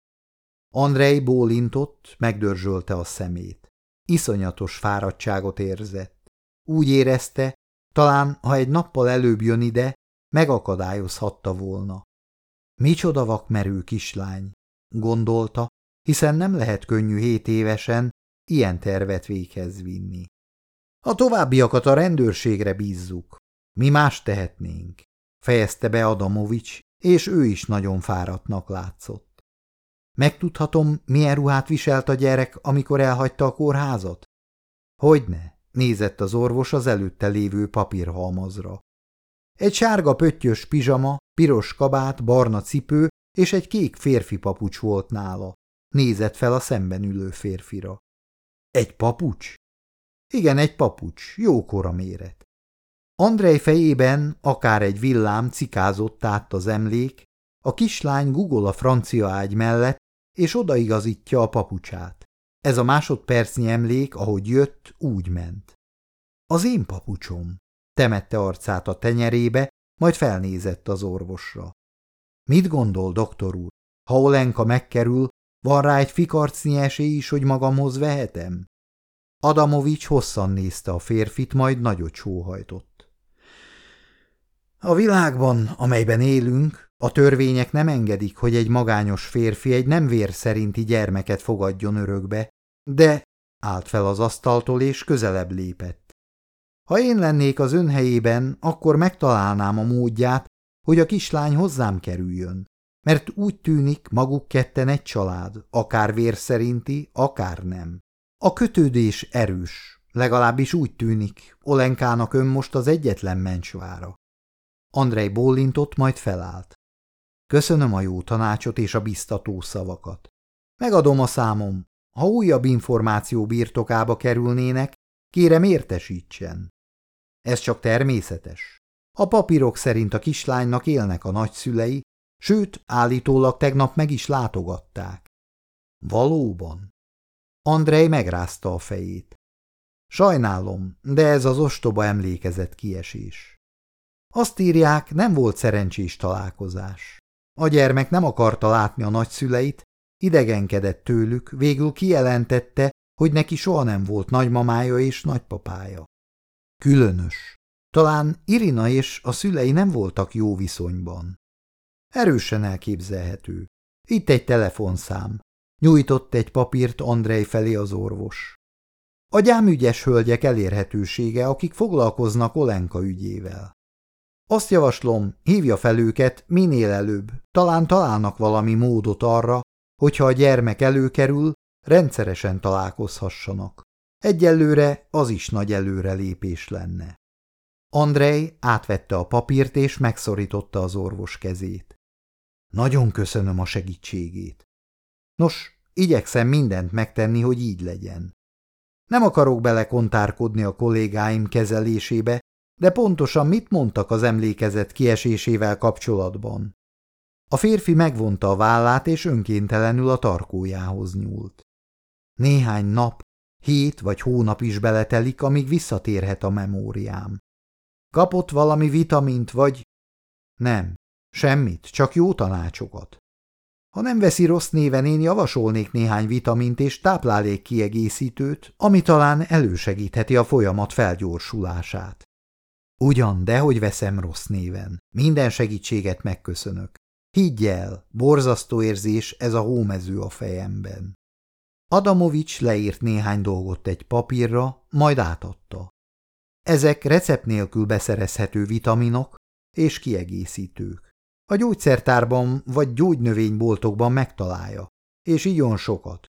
Andrei bólintott, megdörzsölte a szemét. Iszonyatos fáradtságot érzett. Úgy érezte, talán, ha egy nappal előbb jön ide, megakadályozhatta volna. Micsoda vakmerő kislány, gondolta, hiszen nem lehet könnyű hét évesen ilyen tervet véghez vinni. A továbbiakat a rendőrségre bízzuk. Mi más tehetnénk? fejezte be Adamovics, és ő is nagyon fáradtnak látszott. Megtudhatom, milyen ruhát viselt a gyerek, amikor elhagyta a kórházat? Hogyne, nézett az orvos az előtte lévő papírhalmazra. Egy sárga pöttyös pizsama, piros kabát, barna cipő és egy kék férfi papucs volt nála. Nézett fel a szemben ülő férfira. Egy papucs? Igen, egy papucs, jókora méret. Andrej fejében akár egy villám cikázott át az emlék, a kislány gugol a francia ágy mellett, és odaigazítja a papucsát. Ez a másodpercnyi emlék, ahogy jött, úgy ment. Az én papucsom, temette arcát a tenyerébe, majd felnézett az orvosra. Mit gondol, doktor úr? Ha Olenka megkerül, van rá egy fikarcnyi esély is, hogy magamhoz vehetem? Adamovics hosszan nézte a férfit, majd nagyot sóhajtott. A világban, amelyben élünk, a törvények nem engedik, hogy egy magányos férfi egy nem vér szerinti gyermeket fogadjon örökbe, de állt fel az asztaltól és közelebb lépett. Ha én lennék az ön helyében, akkor megtalálnám a módját, hogy a kislány hozzám kerüljön, mert úgy tűnik maguk ketten egy család, akár vér szerinti, akár nem. A kötődés erős, legalábbis úgy tűnik, Olenkának ön most az egyetlen mencsvára. Andrej bólintott, majd felállt. Köszönöm a jó tanácsot és a biztató szavakat. Megadom a számom. Ha újabb információ birtokába kerülnének, kérem értesítsen. Ez csak természetes. A papírok szerint a kislánynak élnek a nagyszülei, sőt, állítólag tegnap meg is látogatták. Valóban? Andrej megrázta a fejét. Sajnálom, de ez az ostoba emlékezett kiesés. Azt írják, nem volt szerencsés találkozás. A gyermek nem akarta látni a nagyszüleit, idegenkedett tőlük, végül kijelentette, hogy neki soha nem volt nagymamája és nagypapája. Különös. Talán Irina és a szülei nem voltak jó viszonyban. Erősen elképzelhető. Itt egy telefonszám. Nyújtott egy papírt Andrei felé az orvos. A gyámügyes hölgyek elérhetősége, akik foglalkoznak Olenka ügyével. Azt javaslom, hívja fel őket minél előbb, talán találnak valami módot arra, hogyha a gyermek előkerül, rendszeresen találkozhassanak. Egyelőre az is nagy előrelépés lenne. Andrei átvette a papírt és megszorította az orvos kezét. Nagyon köszönöm a segítségét. Nos, igyekszem mindent megtenni, hogy így legyen. Nem akarok belekontárkodni a kollégáim kezelésébe, de pontosan mit mondtak az emlékezet kiesésével kapcsolatban? A férfi megvonta a vállát, és önkéntelenül a tarkójához nyúlt. Néhány nap, hét vagy hónap is beletelik, amíg visszatérhet a memóriám. Kapott valami vitamint, vagy... Nem, semmit, csak jó tanácsokat. Ha nem veszi rossz néven, én javasolnék néhány vitamint és táplálék kiegészítőt, ami talán elősegítheti a folyamat felgyorsulását. Ugyan, dehogy veszem rossz néven. Minden segítséget megköszönök. Higgy el, borzasztó érzés ez a hómező a fejemben. Adamovics leírt néhány dolgot egy papírra, majd átadta. Ezek recept nélkül beszerezhető vitaminok, és kiegészítők. A gyógyszertárban vagy gyógynövényboltokban megtalálja, és így sokat.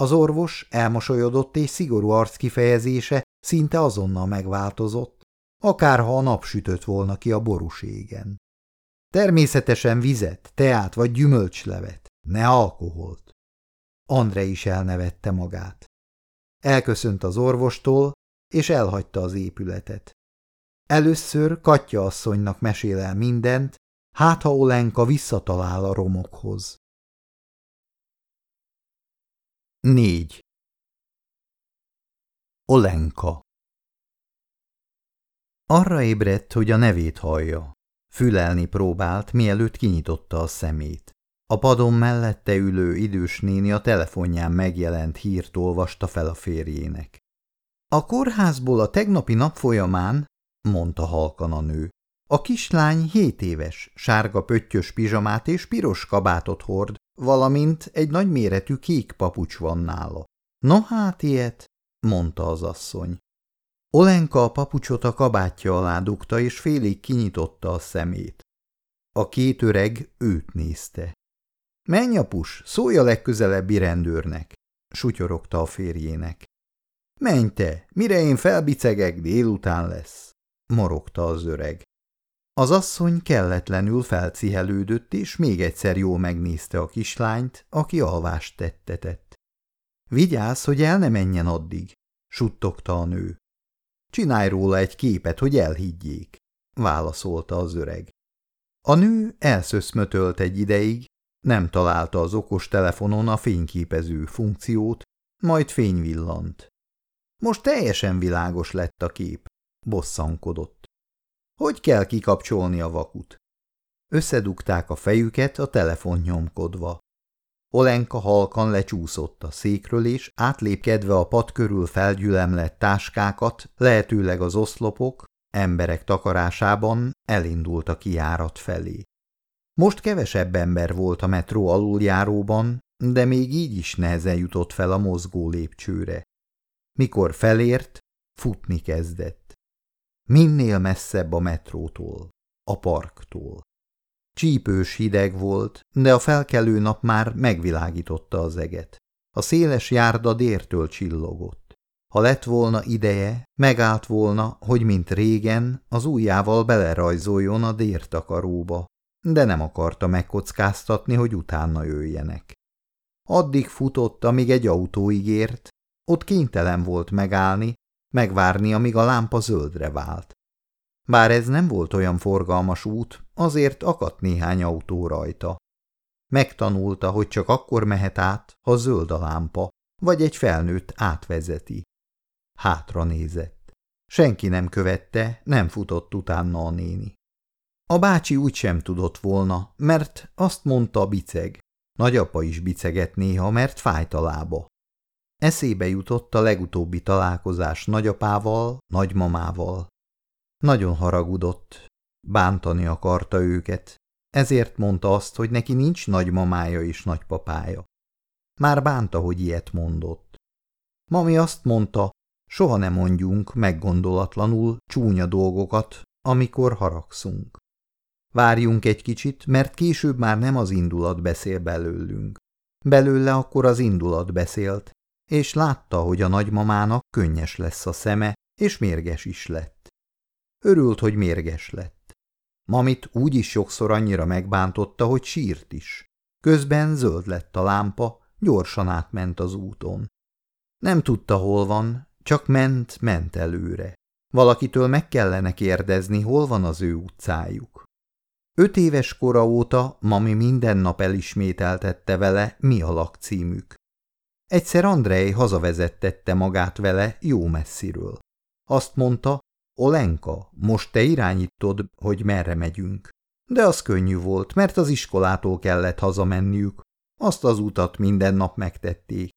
Az orvos elmosolyodott és szigorú arckifejezése szinte azonnal megváltozott, akárha a nap sütött volna ki a boruségen. Természetesen vizet, teát vagy gyümölcslevet, ne alkoholt. Andre is elnevette magát. Elköszönt az orvostól, és elhagyta az épületet. Először Katya asszonynak mesél el mindent, hát ha Olenka visszatalál a romokhoz. 4. Olenka Arra ébredt, hogy a nevét hallja. Fülelni próbált, mielőtt kinyitotta a szemét. A padon mellette ülő idős néni a telefonján megjelent hírt olvasta fel a férjének. A kórházból a tegnapi nap folyamán, mondta halkan a nő, a kislány hét éves, sárga pöttyös pizsamát és piros kabátot hord, valamint egy nagyméretű kék papucs van nála. No hát ilyet, mondta az asszony. Olenka a papucsot a kabátja alá dugta, és félig kinyitotta a szemét. A két öreg őt nézte. Menj, apus, szólj a legközelebbi rendőrnek, sutyorogta a férjének. Menj te, mire én felbicegek, délután lesz, morogta az öreg. Az asszony kelletlenül felcihelődött, és még egyszer jól megnézte a kislányt, aki alvást tettetett. Vigyázz, hogy el ne menjen addig, suttogta a nő. Csinálj róla egy képet, hogy elhiggyék, válaszolta az öreg. A nő elszöszmötölt egy ideig, nem találta az okos telefonon a fényképező funkciót, majd fényvillant. Most teljesen világos lett a kép, bosszankodott. Hogy kell kikapcsolni a vakut? Összedugták a fejüket a telefon nyomkodva. Olenka halkan lecsúszott a székről, és átlépkedve a pad körül felgyülemlett táskákat, lehetőleg az oszlopok, emberek takarásában elindult a kiárat felé. Most kevesebb ember volt a metró aluljáróban, de még így is nehezen jutott fel a mozgó lépcsőre. Mikor felért, futni kezdett. Minél messzebb a metrótól, a parktól. Csípős hideg volt, de a felkelő nap már megvilágította az eget. A széles járda dértől csillogott. Ha lett volna ideje, megállt volna, hogy mint régen az ujjával belerajzoljon a dértakaróba, de nem akarta megkockáztatni, hogy utána jöjjenek. Addig futott, amíg egy autó ígért, ott kénytelen volt megállni, megvárni, amíg a lámpa zöldre vált. Bár ez nem volt olyan forgalmas út, azért akadt néhány autó rajta. Megtanulta, hogy csak akkor mehet át, ha zöld a lámpa, vagy egy felnőtt átvezeti. Hátra nézett. Senki nem követte, nem futott utána a néni. A bácsi úgy sem tudott volna, mert azt mondta a biceg. Nagyapa is biceget néha, mert fájt a lába. Eszébe jutott a legutóbbi találkozás nagyapával, nagymamával. Nagyon haragudott, bántani akarta őket, ezért mondta azt, hogy neki nincs nagymamája és nagypapája. Már bánta, hogy ilyet mondott. Mami azt mondta, soha nem mondjunk meggondolatlanul csúnya dolgokat, amikor haragszunk. Várjunk egy kicsit, mert később már nem az indulat beszél belőlünk. Belőle akkor az indulat beszélt, és látta, hogy a nagymamának könnyes lesz a szeme, és mérges is lett. Örült, hogy mérges lett. Mamit úgy is sokszor annyira megbántotta, hogy sírt is. Közben zöld lett a lámpa, gyorsan átment az úton. Nem tudta, hol van, csak ment, ment előre. Valakitől meg kellene kérdezni, hol van az ő utcájuk. Öt éves kora óta mami minden nap elismételtette vele, mi a lakcímük. Egyszer Andrei hazavezettette magát vele jó messziről. Azt mondta, Olenka, most te irányítod, hogy merre megyünk. De az könnyű volt, mert az iskolától kellett hazamenniük. Azt az utat minden nap megtették.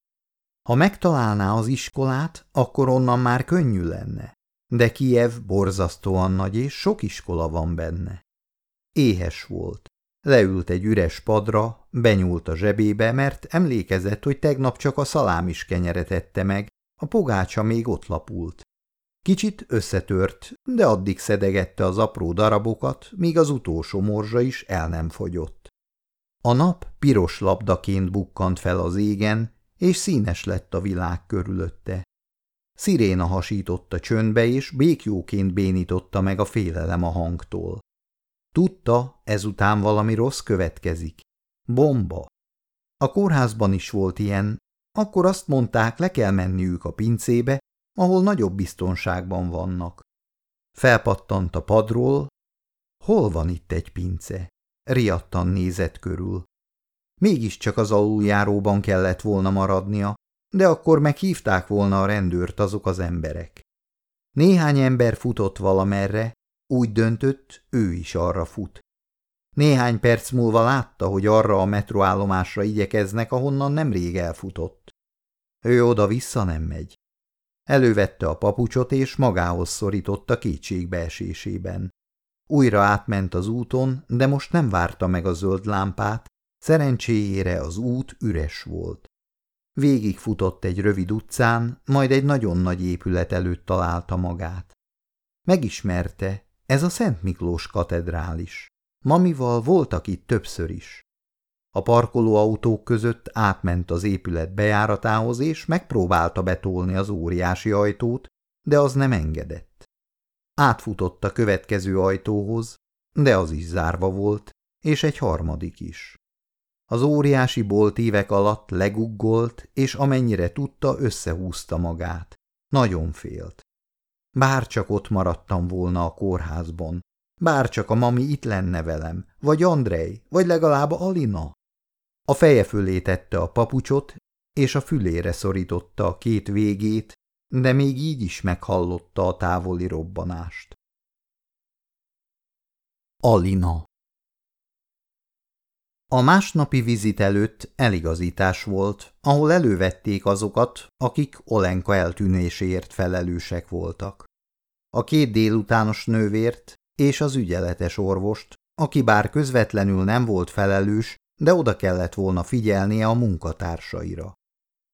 Ha megtalálná az iskolát, akkor onnan már könnyű lenne. De Kiev borzasztóan nagy, és sok iskola van benne. Éhes volt. Leült egy üres padra, benyúlt a zsebébe, mert emlékezett, hogy tegnap csak a szalámis kenyeret ette meg, a pogácsa még ott lapult. Kicsit összetört, de addig szedegette az apró darabokat, míg az utolsó morzsa is el nem fogyott. A nap piros labdaként bukkant fel az égen, és színes lett a világ körülötte. Sziréna hasította csöndbe, és békjóként bénította meg a félelem a hangtól. Tudta, ezután valami rossz következik. Bomba. A kórházban is volt ilyen, akkor azt mondták, le kell menniük a pincébe, ahol nagyobb biztonságban vannak. Felpattant a padról. Hol van itt egy pince? Riadtan nézett körül. Mégiscsak az aluljáróban kellett volna maradnia, de akkor meghívták volna a rendőrt azok az emberek. Néhány ember futott valamerre, úgy döntött, ő is arra fut. Néhány perc múlva látta, hogy arra a metroállomásra igyekeznek, ahonnan nemrég elfutott. Ő oda-vissza nem megy. Elővette a papucsot, és magához szorította kétségbeesésében. Újra átment az úton, de most nem várta meg a zöld lámpát, szerencséjére az út üres volt. Végigfutott egy rövid utcán, majd egy nagyon nagy épület előtt találta magát. Megismerte, ez a Szent Miklós katedrális. Mamival voltak itt többször is. A parkolóautók között átment az épület bejáratához, és megpróbálta betolni az óriási ajtót, de az nem engedett. Átfutott a következő ajtóhoz, de az is zárva volt, és egy harmadik is. Az óriási bolt évek alatt leguggolt, és amennyire tudta, összehúzta magát. Nagyon félt. Bár csak ott maradtam volna a kórházban, bár csak a mami itt lenne velem, vagy Andrei, vagy legalább Alina. A feje fölé tette a papucsot, és a fülére szorította a két végét, de még így is meghallotta a távoli robbanást. Alina A másnapi vizit előtt eligazítás volt, ahol elővették azokat, akik Olenka eltűnéséért felelősek voltak. A két délutános nővért és az ügyeletes orvost, aki bár közvetlenül nem volt felelős, de oda kellett volna figyelnie a munkatársaira.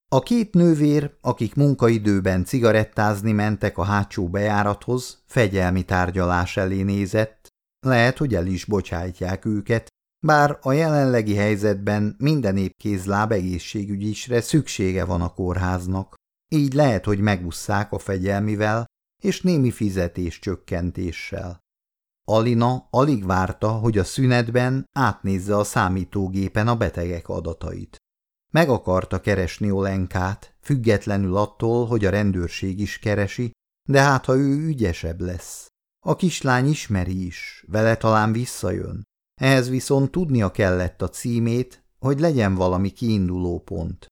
A két nővér, akik munkaidőben cigarettázni mentek a hátsó bejárathoz, fegyelmi tárgyalás elé nézett, lehet, hogy el is bocsájtják őket, bár a jelenlegi helyzetben minden épp kézláb egészségügyisre szüksége van a kórháznak, így lehet, hogy megusszák a fegyelmivel és némi fizetés csökkentéssel. Alina alig várta, hogy a szünetben átnézze a számítógépen a betegek adatait. Meg akarta keresni Olenkát, függetlenül attól, hogy a rendőrség is keresi, de hát ha ő ügyesebb lesz. A kislány ismeri is, vele talán visszajön. Ehhez viszont tudnia kellett a címét, hogy legyen valami kiinduló pont.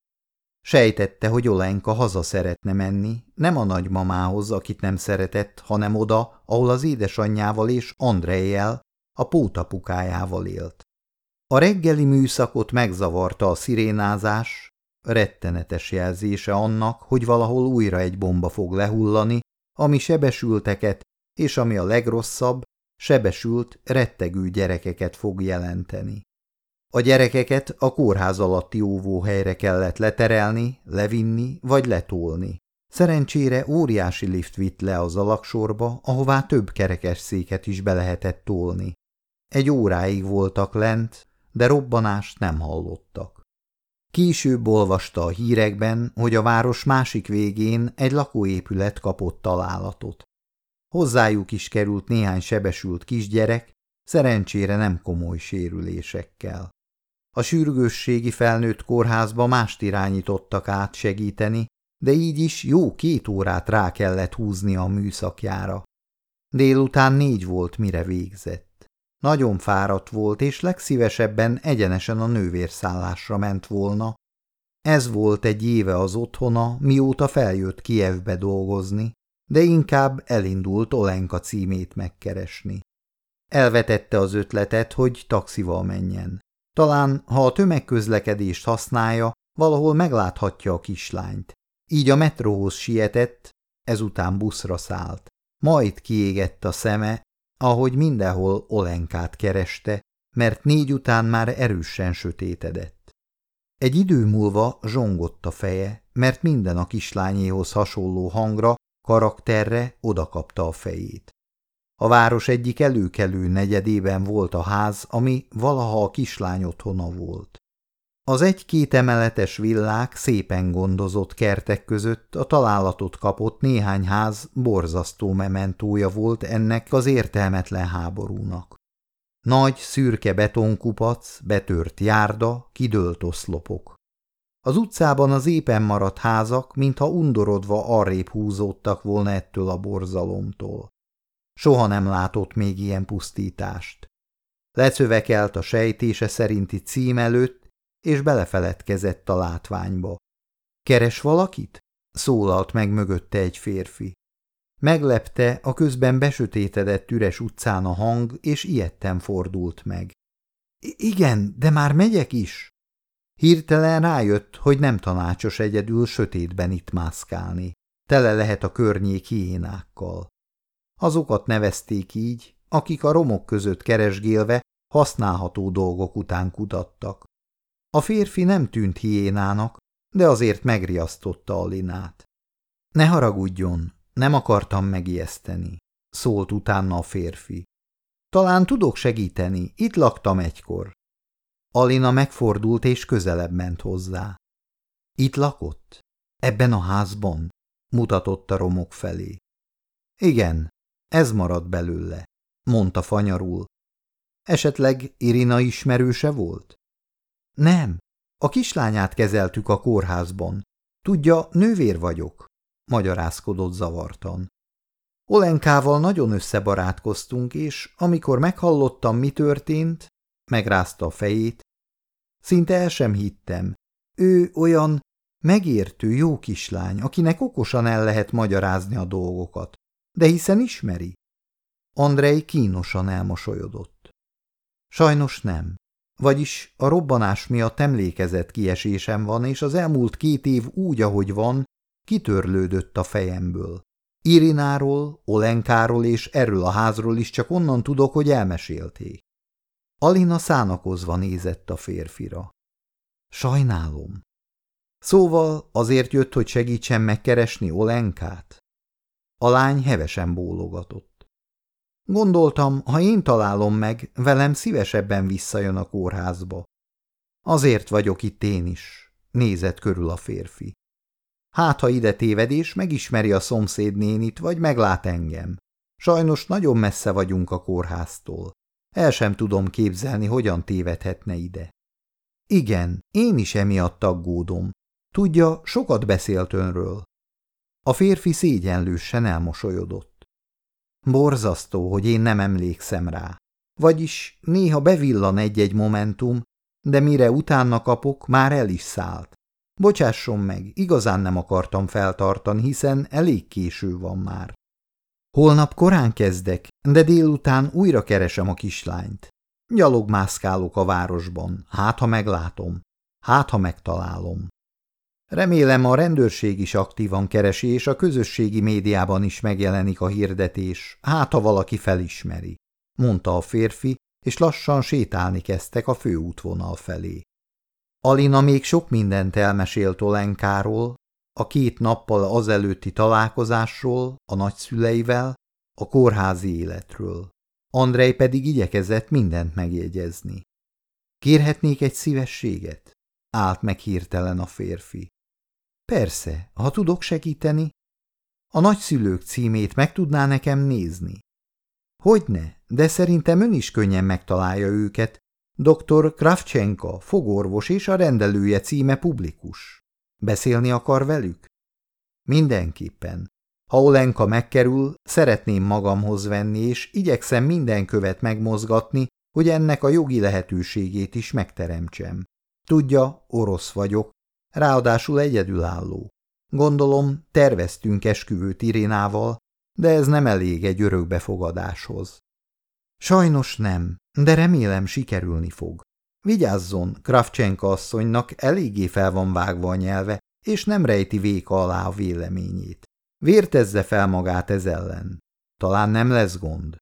Sejtette, hogy Olenka haza szeretne menni, nem a nagymamához, akit nem szeretett, hanem oda, ahol az édesanyjával és Andrejjel, a pótapukájával élt. A reggeli műszakot megzavarta a szirénázás, rettenetes jelzése annak, hogy valahol újra egy bomba fog lehullani, ami sebesülteket, és ami a legrosszabb, sebesült, rettegő gyerekeket fog jelenteni. A gyerekeket a kórház alatti óvóhelyre kellett leterelni, levinni vagy letolni. Szerencsére óriási lift vitt le az alaksorba, ahová több kerekes széket is be lehetett tolni. Egy óráig voltak lent, de robbanást nem hallottak. Később olvasta a hírekben, hogy a város másik végén egy lakóépület kapott találatot. Hozzájuk is került néhány sebesült kisgyerek, szerencsére nem komoly sérülésekkel. A sürgősségi felnőtt kórházba mást irányítottak át segíteni, de így is jó két órát rá kellett húzni a műszakjára. Délután négy volt, mire végzett. Nagyon fáradt volt, és legszívesebben egyenesen a nővérszállásra ment volna. Ez volt egy éve az otthona, mióta feljött Kievbe dolgozni, de inkább elindult Olenka címét megkeresni. Elvetette az ötletet, hogy taxival menjen. Talán, ha a tömegközlekedést használja, valahol megláthatja a kislányt. Így a metróhoz sietett, ezután buszra szállt. Majd kiégett a szeme, ahogy mindenhol Olenkát kereste, mert négy után már erősen sötétedett. Egy idő múlva zsongott a feje, mert minden a kislányéhoz hasonló hangra, Karakterre odakapta a fejét. A város egyik előkelő negyedében volt a ház, ami valaha a kislány otthona volt. Az egy-két emeletes villák szépen gondozott kertek között a találatot kapott néhány ház borzasztó mementója volt ennek az értelmetlen háborúnak. Nagy, szürke betonkupac, betört járda, kidőlt oszlopok. Az utcában az éppen maradt házak, mintha undorodva arrébb húzódtak volna ettől a borzalomtól. Soha nem látott még ilyen pusztítást. Lecövekelt a sejtése szerinti cím előtt, és belefeledkezett a látványba. Keres valakit? szólalt meg mögötte egy férfi. Meglepte a közben besötétedett üres utcán a hang, és ilyetten fordult meg. Igen, de már megyek is. Hirtelen rájött, hogy nem tanácsos egyedül sötétben itt mászkálni. Tele lehet a környék hiénákkal. Azokat nevezték így, akik a romok között keresgélve használható dolgok után kutattak. A férfi nem tűnt hiénának, de azért megriasztotta a linát. Ne haragudjon, nem akartam megijeszteni, szólt utána a férfi. Talán tudok segíteni, itt laktam egykor. Alina megfordult és közelebb ment hozzá. Itt lakott? Ebben a házban? mutatott a romok felé. Igen, ez maradt belőle, mondta fanyarul. Esetleg Irina ismerőse volt? Nem, a kislányát kezeltük a kórházban. Tudja, nővér vagyok, magyarázkodott zavartan. Olenkával nagyon összebarátkoztunk, és amikor meghallottam, mi történt, megrázta a fejét, szinte el sem hittem. Ő olyan megértő jó kislány, akinek okosan el lehet magyarázni a dolgokat. De hiszen ismeri? Andrei kínosan elmosolyodott. Sajnos nem. Vagyis a robbanás miatt emlékezett kiesésem van, és az elmúlt két év úgy, ahogy van, kitörlődött a fejemből. Irináról, Olenkáról és erről a házról is csak onnan tudok, hogy elmesélték. Alina szánakozva nézett a férfira. Sajnálom. Szóval azért jött, hogy segítsen megkeresni Olenkát? A lány hevesen bólogatott. Gondoltam, ha én találom meg, velem szívesebben visszajön a kórházba. Azért vagyok itt én is, nézett körül a férfi. Hát, ha ide tévedés, megismeri a szomszédnénit, vagy meglát engem. Sajnos nagyon messze vagyunk a kórháztól. El sem tudom képzelni, hogyan tévedhetne ide. Igen, én is emiatt aggódom. Tudja, sokat beszélt önről. A férfi szégyenlősen elmosolyodott. Borzasztó, hogy én nem emlékszem rá. Vagyis néha bevillan egy-egy momentum, de mire utána kapok, már el is szállt. Bocsásson meg, igazán nem akartam feltartani, hiszen elég késő van már. Holnap korán kezdek, de délután újra keresem a kislányt. Gyalog mászkálok a városban, hát ha meglátom, hát ha megtalálom. Remélem a rendőrség is aktívan keresi, és a közösségi médiában is megjelenik a hirdetés, hát ha valaki felismeri, mondta a férfi, és lassan sétálni kezdtek a főútvonal felé. Alina még sok mindent elmesélt Olenkáról, a két nappal azelőtti találkozásról, a nagyszüleivel, a kórházi életről. Andrej pedig igyekezett mindent megjegyezni. Kérhetnék egy szívességet? Állt meg hirtelen a férfi. Persze, ha tudok segíteni. A nagyszülők címét meg tudná nekem nézni. Hogyne, de szerintem ön is könnyen megtalálja őket. Dr. Kravchenka, fogorvos és a rendelője címe publikus. Beszélni akar velük? Mindenképpen. Ha Olenka megkerül, szeretném magamhoz venni, és igyekszem minden követ megmozgatni, hogy ennek a jogi lehetőségét is megteremtsem. Tudja, orosz vagyok, ráadásul egyedülálló. Gondolom, terveztünk esküvőt Irénával, de ez nem elég egy örökbefogadáshoz. Sajnos nem, de remélem sikerülni fog. Vigyázzon, Kravcsenka asszonynak eléggé fel van vágva a nyelve, és nem rejti véka alá a véleményét. Vértezze fel magát ez ellen. Talán nem lesz gond.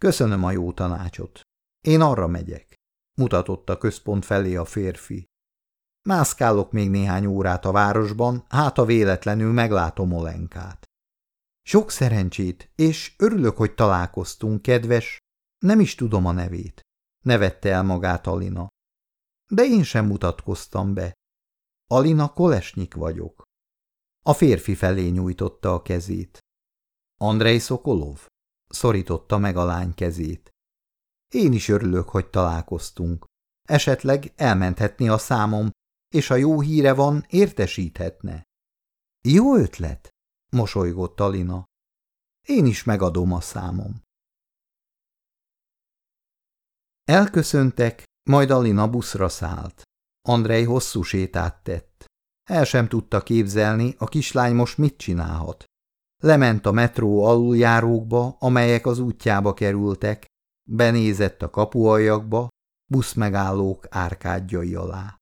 Köszönöm a jó tanácsot. Én arra megyek, mutatott a központ felé a férfi. Mászkálok még néhány órát a városban, hát a véletlenül meglátom Olenkát. Sok szerencsét, és örülök, hogy találkoztunk, kedves. Nem is tudom a nevét. Nevette el magát Alina. De én sem mutatkoztam be. Alina Kolesnyik vagyok. A férfi felé nyújtotta a kezét. Andrei Szokolov? Szorította meg a lány kezét. Én is örülök, hogy találkoztunk. Esetleg elmenthetni a számom, és ha jó híre van, értesíthetne. Jó ötlet, mosolygott Alina. Én is megadom a számom. Elköszöntek, majd Alina buszra szállt. Andrei hosszú sétát tett. El sem tudta képzelni, a kislány most mit csinálhat. Lement a metró aluljárókba, amelyek az útjába kerültek, benézett a kapuajakba, buszmegállók árkádjai alá.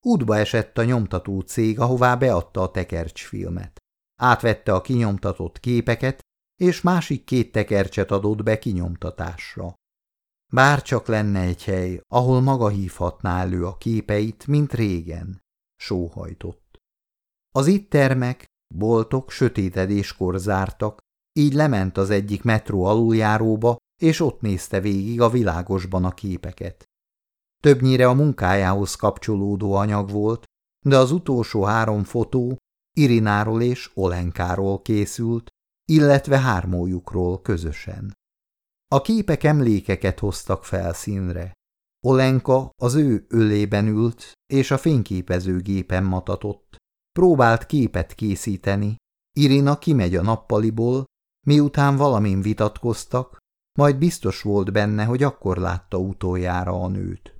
Útba esett a nyomtató cég, ahová beadta a tekercsfilmet. Átvette a kinyomtatott képeket, és másik két tekercset adott be kinyomtatásra. Bár csak lenne egy hely, ahol maga hívhatná elő a képeit, mint régen, sóhajtott. Az itt termek, boltok sötétedéskor zártak, így lement az egyik metró aluljáróba, és ott nézte végig a világosban a képeket. Többnyire a munkájához kapcsolódó anyag volt, de az utolsó három fotó Irináról és Olenkáról készült, illetve hármójukról közösen. A képek emlékeket hoztak felszínre. Olenka az ő ölében ült, és a fényképezőgépen matatott. Próbált képet készíteni. Irina kimegy a nappaliból, miután valamin vitatkoztak, majd biztos volt benne, hogy akkor látta utoljára a nőt.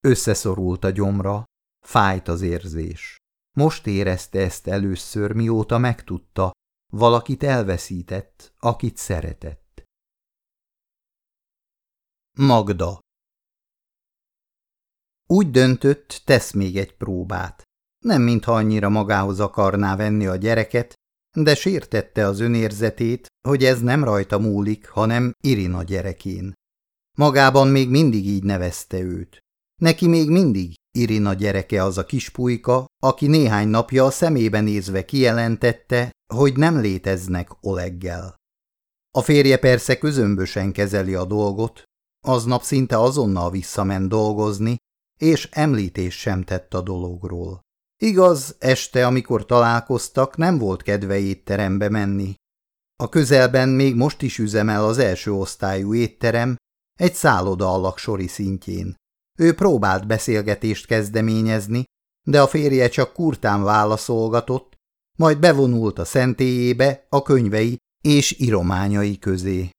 Összeszorult a gyomra, fájt az érzés. Most érezte ezt először, mióta megtudta, valakit elveszített, akit szeretett. Magda Úgy döntött, tesz még egy próbát. Nem mintha annyira magához akarná venni a gyereket, de sértette az önérzetét, hogy ez nem rajta múlik, hanem Irina gyerekén. Magában még mindig így nevezte őt. Neki még mindig Irina gyereke az a kispulyka, aki néhány napja a szemébe nézve kijelentette, hogy nem léteznek Oleggel. A férje persze közömbösen kezeli a dolgot, aznap szinte azonnal visszament dolgozni, és említés sem tett a dologról. Igaz, este, amikor találkoztak, nem volt kedve étterembe menni. A közelben még most is üzemel az első osztályú étterem, egy szálloda a laksori szintjén. Ő próbált beszélgetést kezdeményezni, de a férje csak kurtán válaszolgatott, majd bevonult a szentélyébe a könyvei és irományai közé.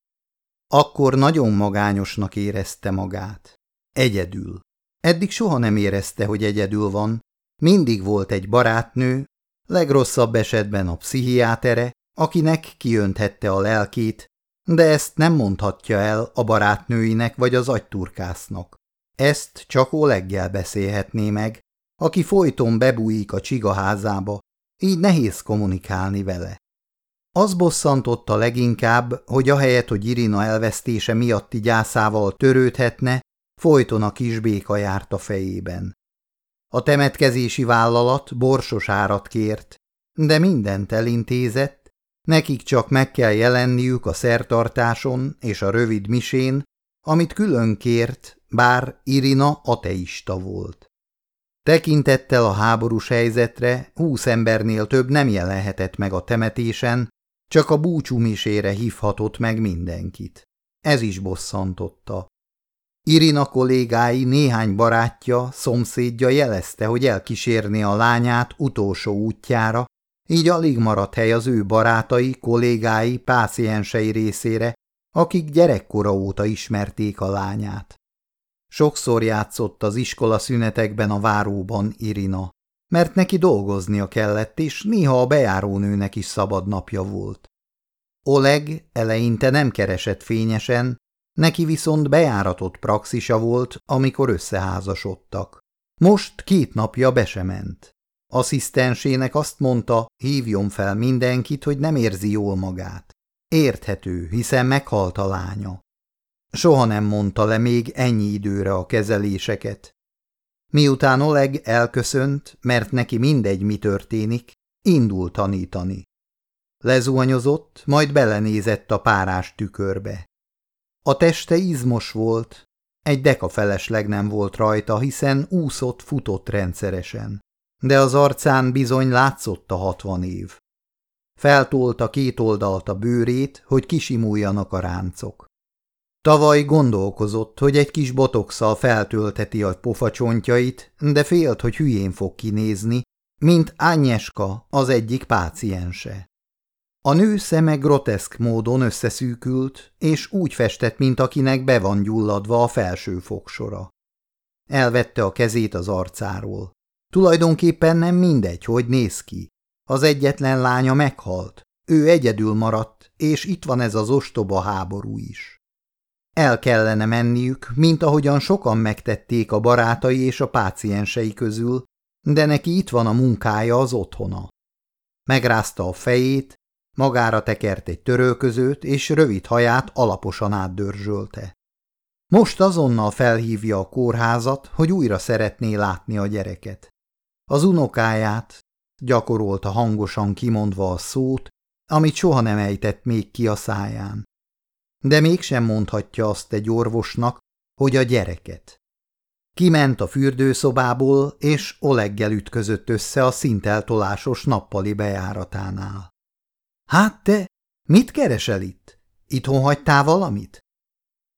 Akkor nagyon magányosnak érezte magát. Egyedül. Eddig soha nem érezte, hogy egyedül van. Mindig volt egy barátnő, legrosszabb esetben a pszichiátere, akinek kiönthette a lelkét, de ezt nem mondhatja el a barátnőinek vagy az agyturkásznak. Ezt csak Oleggel beszélhetné meg, aki folyton bebújik a csigaházába, így nehéz kommunikálni vele. Az bosszantotta leginkább, hogy ahelyett, hogy Irina elvesztése miatti gyászával törődhetne, folyton a kisbéka járt a fejében. A temetkezési vállalat borsos árat kért, de mindent elintézett, nekik csak meg kell jelenniük a szertartáson és a rövid misén, amit külön kért, bár Irina ateista volt. Tekintettel a háborús helyzetre húsz embernél több nem jelenhetett meg a temetésen, csak a búcsúmisére hívhatott meg mindenkit. Ez is bosszantotta. Irina kollégái néhány barátja, szomszédja jelezte, hogy elkísérni a lányát utolsó útjára, így alig maradt hely az ő barátai, kollégái, páciensei részére, akik gyerekkora óta ismerték a lányát. Sokszor játszott az iskola szünetekben a váróban Irina, mert neki dolgoznia kellett, és néha a bejárónőnek is szabad napja volt. Oleg eleinte nem keresett fényesen, neki viszont bejáratott praxisa volt, amikor összeházasodtak. Most két napja be se ment. Asszisztensének azt mondta, hívjon fel mindenkit, hogy nem érzi jól magát. Érthető, hiszen meghalt a lánya. Soha nem mondta le még ennyi időre a kezeléseket. Miután Oleg elköszönt, mert neki mindegy, mi történik, indul tanítani. Lezuhanyozott, majd belenézett a párás tükörbe. A teste izmos volt, egy deka felesleg nem volt rajta, hiszen úszott, futott rendszeresen. De az arcán bizony látszott a hatvan év. Feltolta két oldalt a bőrét, hogy kisimuljanak a ráncok. Tavaly gondolkozott, hogy egy kis botokszal feltölteti a pofacsontjait, de félt, hogy hülyén fog kinézni, mint Ányeska, az egyik páciense. A nő szeme groteszk módon összeszűkült, és úgy festett, mint akinek be van gyulladva a felső fogsora. Elvette a kezét az arcáról. Tulajdonképpen nem mindegy, hogy néz ki. Az egyetlen lánya meghalt, ő egyedül maradt, és itt van ez az ostoba háború is. El kellene menniük, mint ahogyan sokan megtették a barátai és a páciensei közül, de neki itt van a munkája az otthona. Megrázta a fejét, magára tekert egy törölközőt, és rövid haját alaposan átdörzsölte. Most azonnal felhívja a kórházat, hogy újra szeretné látni a gyereket. Az unokáját gyakorolta hangosan kimondva a szót, amit soha nem ejtett még ki a száján. De mégsem mondhatja azt egy orvosnak, hogy a gyereket. Kiment a fürdőszobából, és Oleggel ütközött össze a szinteltolásos nappali bejáratánál. – Hát te, mit keresel itt? Itthon hagytál valamit?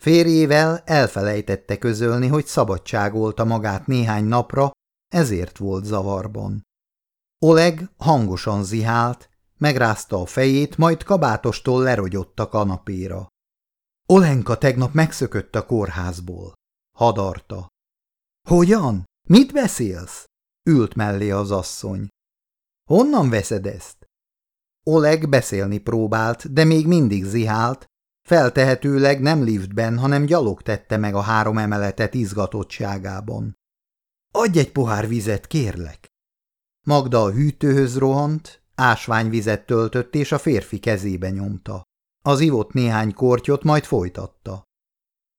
Férjével elfelejtette közölni, hogy szabadságolta magát néhány napra, ezért volt zavarban. Oleg hangosan zihált, megrázta a fejét, majd kabátostól lerogyott a kanapéra. Olenka tegnap megszökött a kórházból. Hadarta. Hogyan? Mit beszélsz? Ült mellé az asszony. Honnan veszed ezt? Oleg beszélni próbált, de még mindig zihált, feltehetőleg nem liftben, hanem gyalog tette meg a három emeletet izgatottságában. Adj egy pohár vizet, kérlek! Magda a hűtőhöz rohant, ásványvizet töltött és a férfi kezébe nyomta. Az ivott néhány kortyot, majd folytatta.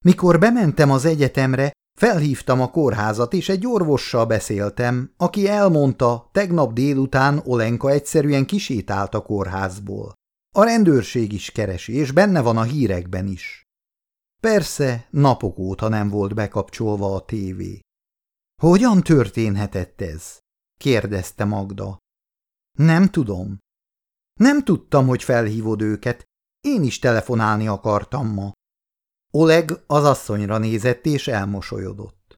Mikor bementem az egyetemre, felhívtam a kórházat, és egy orvossal beszéltem, aki elmondta, tegnap délután Olenka egyszerűen kisétált a kórházból. A rendőrség is keresi, és benne van a hírekben is. Persze, napok óta nem volt bekapcsolva a tévé. Hogyan történhetett ez? Kérdezte Magda. Nem tudom. Nem tudtam, hogy felhívod őket. Én is telefonálni akartam ma. Oleg az asszonyra nézett és elmosolyodott.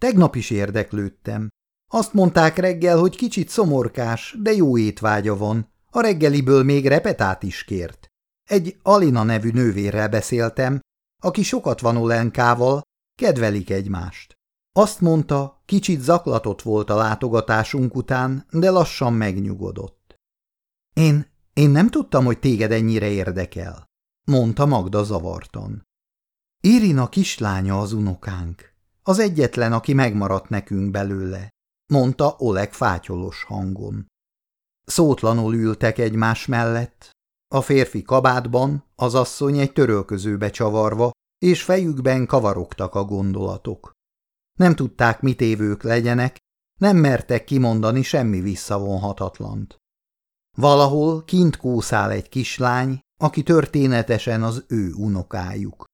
Tegnap is érdeklődtem. Azt mondták reggel, hogy kicsit szomorkás, de jó étvágya van. A reggeliből még repetát is kért. Egy Alina nevű nővérrel beszéltem, aki sokat van Olenkával, kedvelik egymást. Azt mondta, kicsit zaklatott volt a látogatásunk után, de lassan megnyugodott. Én, én nem tudtam, hogy téged ennyire érdekel, mondta Magda zavartan. Irina kislánya az unokánk, az egyetlen, aki megmaradt nekünk belőle, mondta Oleg fátyolos hangon. Szótlanul ültek egymás mellett, a férfi kabátban, az asszony egy törölközőbe csavarva, és fejükben kavarogtak a gondolatok. Nem tudták, mit évők legyenek, nem mertek kimondani semmi visszavonhatatlant. Valahol kint kószál egy kislány, aki történetesen az ő unokájuk.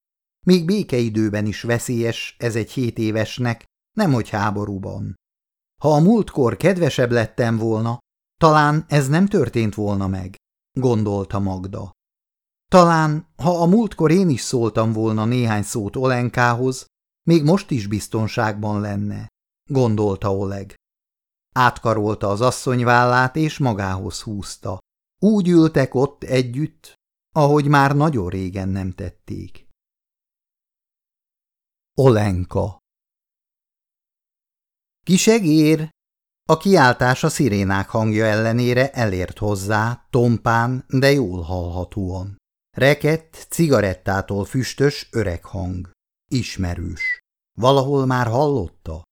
Még békeidőben is veszélyes ez egy hét évesnek, nemhogy háborúban. Ha a múltkor kedvesebb lettem volna, talán ez nem történt volna meg, gondolta Magda. Talán, ha a múltkor én is szóltam volna néhány szót Olenkához, még most is biztonságban lenne, gondolta Oleg. Átkarolta az asszony vállát és magához húzta. Úgy ültek ott együtt, ahogy már nagyon régen nem tették. Olenka Kisegér! A kiáltás a szirénák hangja ellenére elért hozzá, tompán, de jól hallhatóan. Rekett, cigarettától füstös öreg hang. Ismerős. Valahol már hallotta?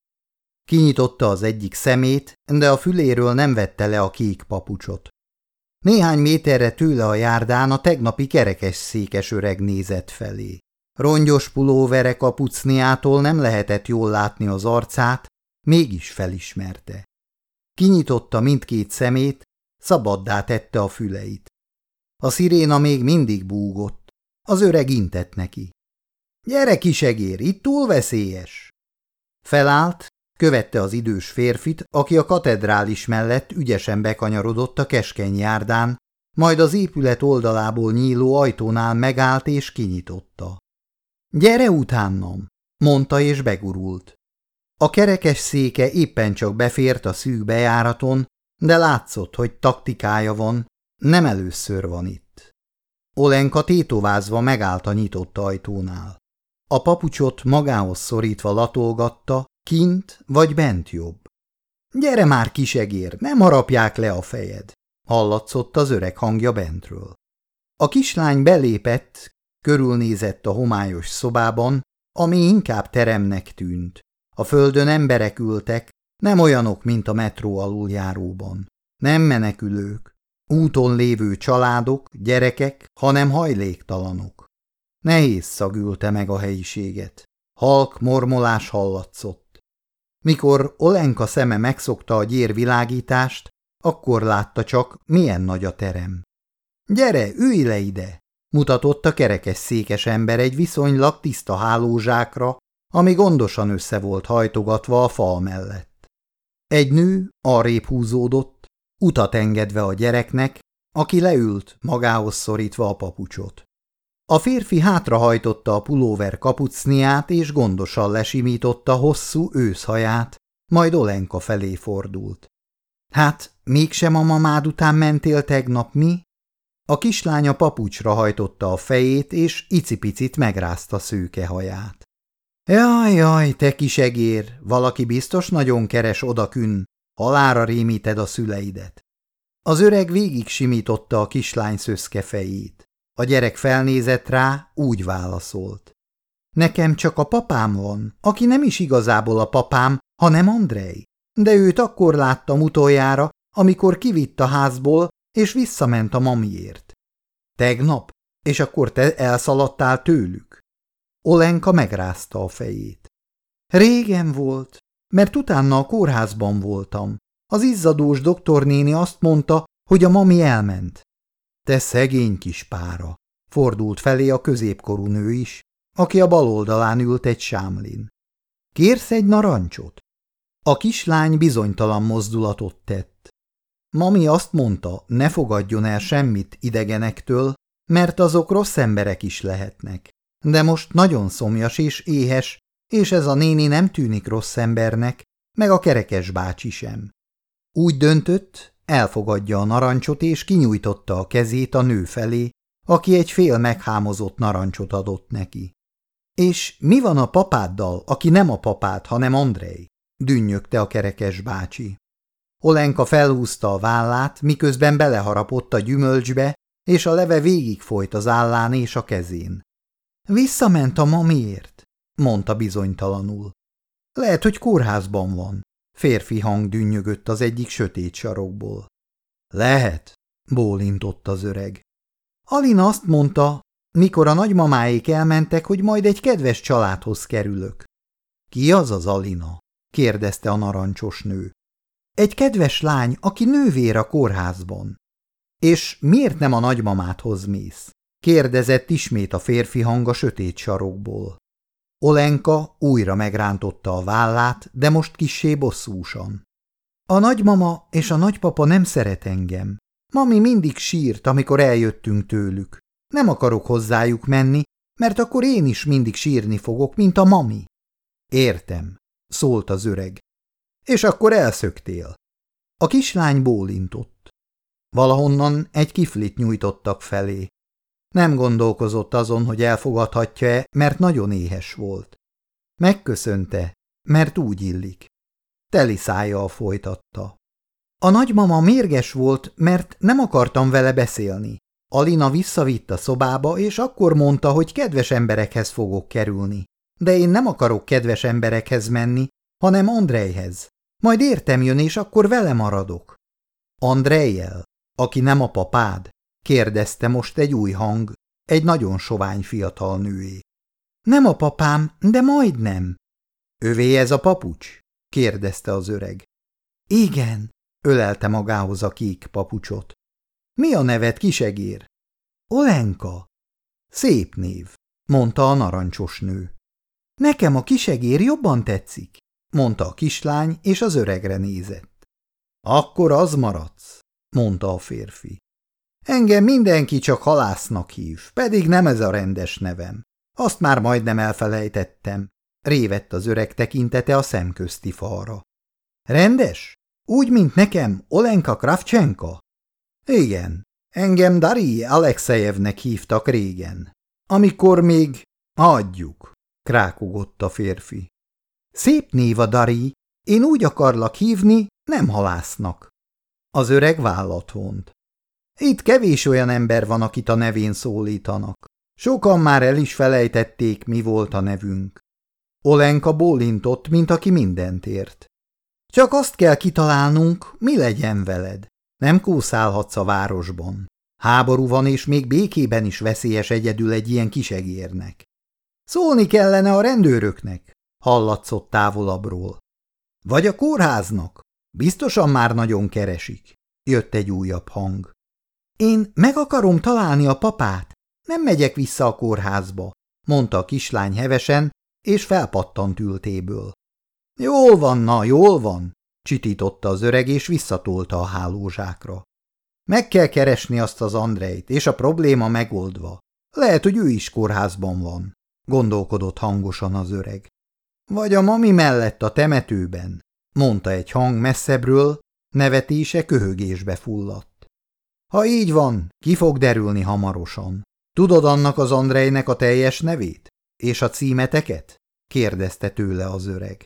Kinyitotta az egyik szemét, de a füléről nem vette le a kék papucsot. Néhány méterre tőle a járdán a tegnapi kerekes székes öreg nézett felé. Rongyos pulóvere kapucniától nem lehetett jól látni az arcát, mégis felismerte. Kinyitotta mindkét szemét, szabaddá tette a füleit. A sziréna még mindig búgott. Az öreg intett neki. Gyere, kisegér, itt túl veszélyes. Felállt, követte az idős férfit, aki a katedrális mellett ügyesen bekanyarodott a keskeny járdán, majd az épület oldalából nyíló ajtónál megállt és kinyitotta. Gyere utánam, mondta és begurult. A kerekes széke éppen csak befért a szűk bejáraton, de látszott, hogy taktikája van, nem először van itt. Olenka tétovázva megállt a nyitott ajtónál. A papucsot magához szorítva latolgatta, kint vagy bent jobb. Gyere már, kisegér, nem harapják le a fejed, hallatszott az öreg hangja bentről. A kislány belépett, körülnézett a homályos szobában, ami inkább teremnek tűnt. A földön emberek ültek, nem olyanok, mint a metró aluljáróban. Nem menekülők, úton lévő családok, gyerekek, hanem hajléktalanok. Nehéz szagülte meg a helyiséget. Halk mormolás hallatszott. Mikor Olenka szeme megszokta a gyérvilágítást, akkor látta csak, milyen nagy a terem. – Gyere, ülj le ide! – mutatott a kerekes székes ember egy viszonylag tiszta hálózsákra, ami gondosan össze volt hajtogatva a fal mellett. Egy nő arrébb húzódott, utat engedve a gyereknek, aki leült, magához szorítva a papucsot. A férfi hátrahajtotta a pulóver kapucniát és gondosan lesimította hosszú őszhaját, majd Olenka felé fordult. Hát, mégsem a mamád után mentél tegnap, mi? A kislánya papucsra hajtotta a fejét, és icipicit megrázta szőke haját. Jaj, jaj, te kis egér, valaki biztos nagyon keres odakün, halára rémíted a szüleidet. Az öreg végig simította a kislány szöszke fejét. A gyerek felnézett rá, úgy válaszolt. Nekem csak a papám van, aki nem is igazából a papám, hanem Andrej. De őt akkor láttam utoljára, amikor kivitt a házból, és visszament a mamiért. Tegnap? És akkor te elszaladtál tőlük? Olenka megrázta a fejét. Régen volt, mert utána a kórházban voltam. Az izzadós doktornéni azt mondta, hogy a mami elment. Te szegény kis pára, fordult felé a középkorú nő is, aki a bal oldalán ült egy sámlin. Kérsz egy narancsot? A kislány bizonytalan mozdulatot tett. Mami azt mondta, ne fogadjon el semmit idegenektől, mert azok rossz emberek is lehetnek. De most nagyon szomjas és éhes, és ez a néni nem tűnik rossz embernek, meg a kerekes bácsi sem. Úgy döntött, elfogadja a narancsot, és kinyújtotta a kezét a nő felé, aki egy fél meghámozott narancsot adott neki. És mi van a papáddal, aki nem a papád, hanem Andrei? dünnyögte a kerekes bácsi. Olenka felhúzta a vállát, miközben beleharapott a gyümölcsbe, és a leve végigfolyt az állán és a kezén. Visszament a mamiért, mondta bizonytalanul. Lehet, hogy kórházban van. Férfi hang dünnyögött az egyik sötét sarokból. Lehet, bólintott az öreg. Alina azt mondta, mikor a nagymamáik elmentek, hogy majd egy kedves családhoz kerülök. Ki az az Alina? kérdezte a narancsos nő. Egy kedves lány, aki nővér a kórházban. És miért nem a nagymamádhoz mész? kérdezett ismét a férfi hang a sötét sarokból. Olenka újra megrántotta a vállát, de most kissé bosszúsan. A nagymama és a nagypapa nem szeret engem. Mami mindig sírt, amikor eljöttünk tőlük. Nem akarok hozzájuk menni, mert akkor én is mindig sírni fogok, mint a mami. Értem, szólt az öreg. És akkor elszöktél. A kislány bólintott. Valahonnan egy kiflit nyújtottak felé. Nem gondolkozott azon, hogy elfogadhatja-e, mert nagyon éhes volt. Megköszönte, mert úgy illik. Teli szájjal folytatta. A nagymama mérges volt, mert nem akartam vele beszélni. Alina visszavitt a szobába, és akkor mondta, hogy kedves emberekhez fogok kerülni. De én nem akarok kedves emberekhez menni, hanem Andrejhez. Majd értem jön, és akkor vele maradok. Andrejjel, aki nem a papád, kérdezte most egy új hang, egy nagyon sovány fiatal nőé. Nem a papám, de majdnem. Övé ez a papucs? kérdezte az öreg. Igen, ölelte magához a kék papucsot. Mi a neved, kisegér? Olenka. Szép név, mondta a narancsos nő. Nekem a kisegér jobban tetszik, mondta a kislány, és az öregre nézett. Akkor az maradsz, mondta a férfi. Engem mindenki csak halásznak hív, pedig nem ez a rendes nevem. Azt már majdnem elfelejtettem. Révett az öreg tekintete a szemközti falra. Rendes? Úgy, mint nekem, Olenka Kravchenka? Igen, engem Dari Alexejevnek hívtak régen. Amikor még... Adjuk, krákogott a férfi. Szép név a Dari, én úgy akarlak hívni, nem halásznak. Az öreg vállat vont. Itt kevés olyan ember van, akit a nevén szólítanak. Sokan már el is felejtették, mi volt a nevünk. Olenka bólintott, mint aki mindent ért. Csak azt kell kitalálnunk, mi legyen veled. Nem kúszálhatsz a városban. Háború van, és még békében is veszélyes egyedül egy ilyen kisegérnek. Szólni kellene a rendőröknek, hallatszott távolabbról. Vagy a kórháznak. Biztosan már nagyon keresik. Jött egy újabb hang. Én meg akarom találni a papát. Nem megyek vissza a kórházba, mondta a kislány hevesen, és felpattant ültéből. Jól van, na, jól van, csitította az öreg, és visszatolta a hálózsákra. Meg kell keresni azt az Andrejt, és a probléma megoldva. Lehet, hogy ő is kórházban van, gondolkodott hangosan az öreg. Vagy a mami mellett a temetőben, mondta egy hang messzebbről, nevetése köhögésbe fulladt. Ha így van, ki fog derülni hamarosan. Tudod annak az Andrejnek a teljes nevét? És a címeteket? kérdezte tőle az öreg.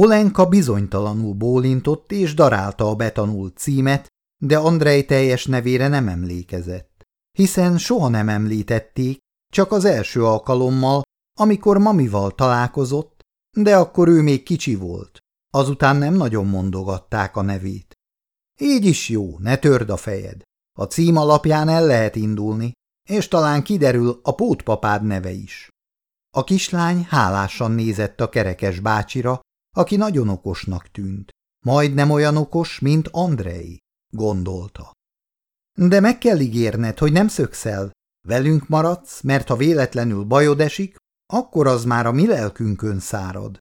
Olenka bizonytalanul bólintott és darálta a betanult címet, de Andrej teljes nevére nem emlékezett, hiszen soha nem említették, csak az első alkalommal, amikor mamival találkozott, de akkor ő még kicsi volt, azután nem nagyon mondogatták a nevét. Így is jó, ne törd a fejed. A cím alapján el lehet indulni, és talán kiderül a pótpapád neve is. A kislány hálásan nézett a kerekes bácsira, aki nagyon okosnak tűnt. Majdnem olyan okos, mint Andrei, gondolta. De meg kell ígérned, hogy nem szökszel. Velünk maradsz, mert ha véletlenül bajod esik, akkor az már a mi lelkünkön szárad.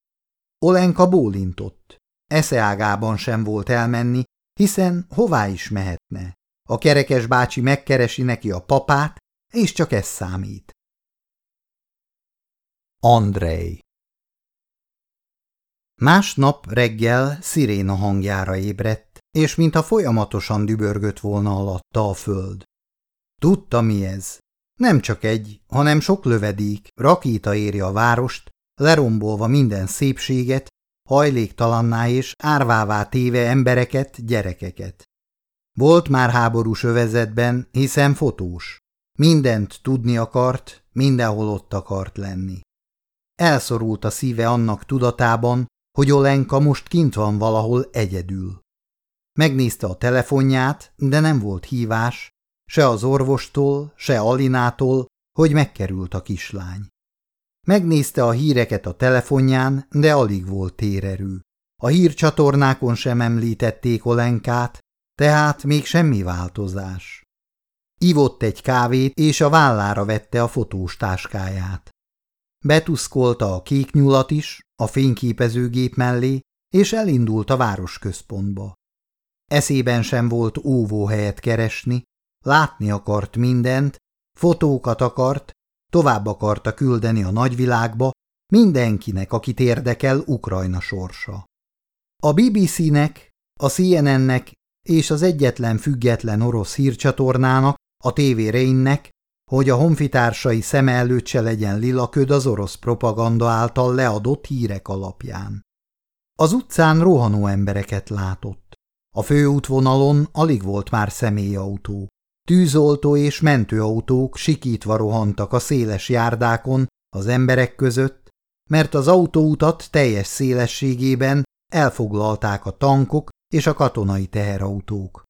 Olenka bólintott. Eszeágában sem volt elmenni, hiszen hová is mehetne. A kerekes bácsi megkeresi neki a papát, és csak ez számít. Andrei Másnap reggel sziréna hangjára ébredt, és mintha folyamatosan dübörgött volna alatta a föld. Tudta, mi ez. Nem csak egy, hanem sok lövedék, rakéta éri a várost, lerombolva minden szépséget, hajléktalanná és árvává téve embereket, gyerekeket. Volt már háborús övezetben, hiszen fotós. Mindent tudni akart, mindenhol ott akart lenni. Elszorult a szíve annak tudatában, hogy Olenka most kint van valahol egyedül. Megnézte a telefonját, de nem volt hívás, se az orvostól, se Alinától, hogy megkerült a kislány. Megnézte a híreket a telefonján, de alig volt térerő. A hírcsatornákon sem említették Olenkát, tehát még semmi változás. Ivott egy kávét, és a vállára vette a fotós táskáját. Betuszkolta a kék nyulat is a fényképezőgép mellé, és elindult a városközpontba. Eszében sem volt óvóhelyet keresni, látni akart mindent, fotókat akart, tovább akarta küldeni a nagyvilágba mindenkinek, akit érdekel Ukrajna sorsa. A BBC-nek, a CNN-nek és az egyetlen független orosz hírcsatornának, a TV Reinnek, hogy a honfitársai szeme előtt se legyen lilaköd az orosz propaganda által leadott hírek alapján. Az utcán rohanó embereket látott. A főútvonalon alig volt már személyautó. Tűzoltó és mentőautók sikítva rohantak a széles járdákon az emberek között, mert az autóutat teljes szélességében elfoglalták a tankok és a katonai teherautók.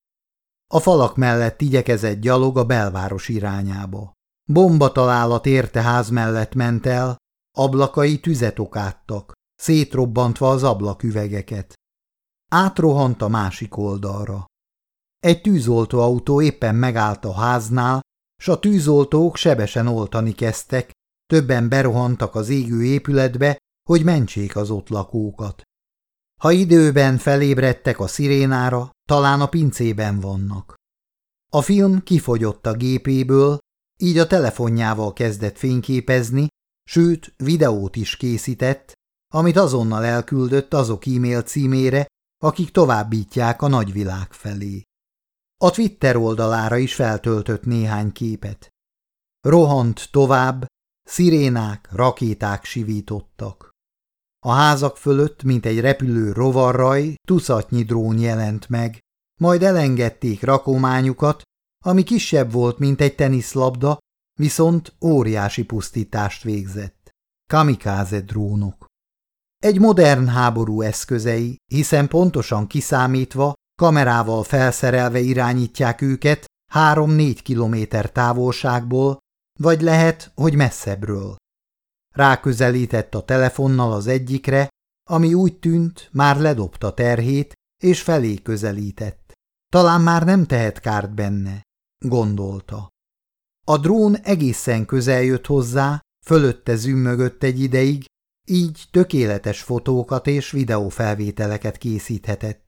A falak mellett igyekezett gyalog a belváros irányába. Bomba találat érte ház mellett ment el, ablakai tüzet okáttak, szétrobbantva az ablaküvegeket. Átrohant a másik oldalra. Egy tűzoltóautó éppen megállt a háznál, s a tűzoltók sebesen oltani kezdtek, többen berohantak az égő épületbe, hogy mentsék az ott lakókat. Ha időben felébredtek a szirénára, talán a pincében vannak. A film kifogyott a gépéből, így a telefonjával kezdett fényképezni, sőt, videót is készített, amit azonnal elküldött azok e-mail címére, akik továbbítják a nagyvilág felé. A Twitter oldalára is feltöltött néhány képet. Rohant tovább, szirénák, rakéták sivítottak. A házak fölött, mint egy repülő rovarraj, tucatnyi drón jelent meg, majd elengedték rakományukat, ami kisebb volt, mint egy teniszlabda, viszont óriási pusztítást végzett. Kamikáze drónok. Egy modern háború eszközei, hiszen pontosan kiszámítva, kamerával felszerelve irányítják őket három-négy kilométer távolságból, vagy lehet, hogy messzebbről. Ráközelített a telefonnal az egyikre, ami úgy tűnt, már ledobta terhét, és felé közelített. Talán már nem tehet kárt benne, gondolta. A drón egészen közel jött hozzá, fölötte zümmögött egy ideig, így tökéletes fotókat és videófelvételeket készíthetett.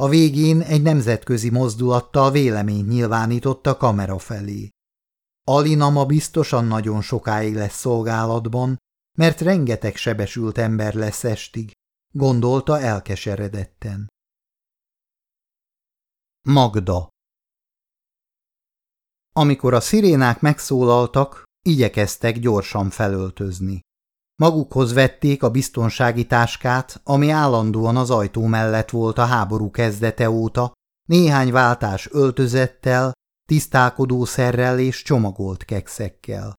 A végén egy nemzetközi mozdulattal véleményt nyilvánított a kamera felé. Alina ma biztosan nagyon sokáig lesz szolgálatban, mert rengeteg sebesült ember lesz estig, gondolta elkeseredetten. Magda Amikor a szirénák megszólaltak, igyekeztek gyorsan felöltözni. Magukhoz vették a biztonsági táskát, ami állandóan az ajtó mellett volt a háború kezdete óta, néhány váltás öltözettel, tisztálkodószerrel és csomagolt kekszekkel.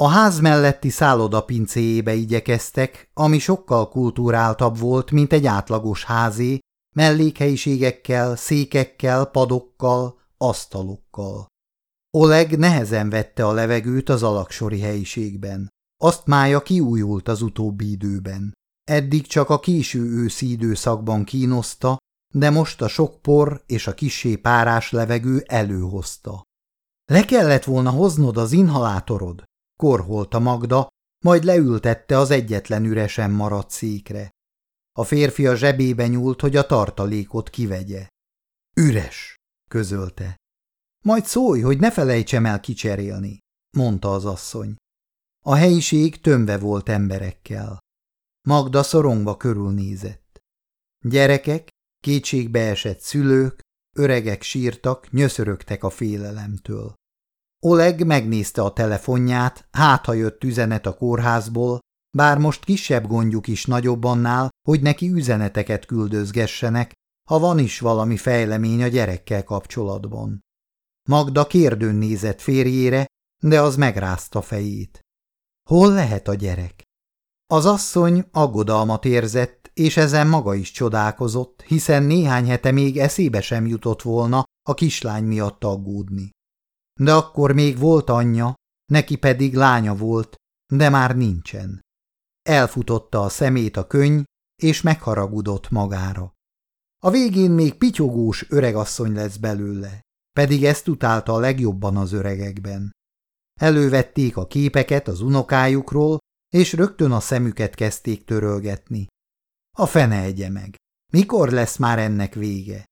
A ház melletti szálloda pincéjébe igyekeztek, ami sokkal kultúráltabb volt, mint egy átlagos házé, mellékhelyiségekkel, székekkel, padokkal, asztalokkal. Oleg nehezen vette a levegőt az alaksori helyiségben. Azt mája kiújult az utóbbi időben. Eddig csak a késő őszi időszakban kínoszta, de most a sok por és a kisé párás levegő előhozta. Le kellett volna hoznod az inhalátorod, korholta Magda, majd leültette az egyetlen üresen maradt székre. A férfi a zsebébe nyúlt, hogy a tartalékot kivegye. Üres, közölte. Majd szólj, hogy ne felejtsem el kicserélni, mondta az asszony. A helyiség tömve volt emberekkel. Magda szorongva körülnézett. Gyerekek, kétségbeesett szülők, öregek sírtak, nyöszörögtek a félelemtől. Oleg megnézte a telefonját, hát ha jött üzenet a kórházból, bár most kisebb gondjuk is nagyobb annál, hogy neki üzeneteket küldözgessenek, ha van is valami fejlemény a gyerekkel kapcsolatban. Magda kérdőn nézett férjére, de az megrázta fejét. Hol lehet a gyerek? Az asszony aggodalmat érzett, és ezen maga is csodálkozott, hiszen néhány hete még eszébe sem jutott volna a kislány miatt aggódni. De akkor még volt anyja, neki pedig lánya volt, de már nincsen. Elfutotta a szemét a könyv, és megharagudott magára. A végén még pityogós öregasszony lesz belőle, pedig ezt utálta a legjobban az öregekben. Elővették a képeket az unokájukról, és rögtön a szemüket kezdték törölgetni. A fene egye meg. Mikor lesz már ennek vége?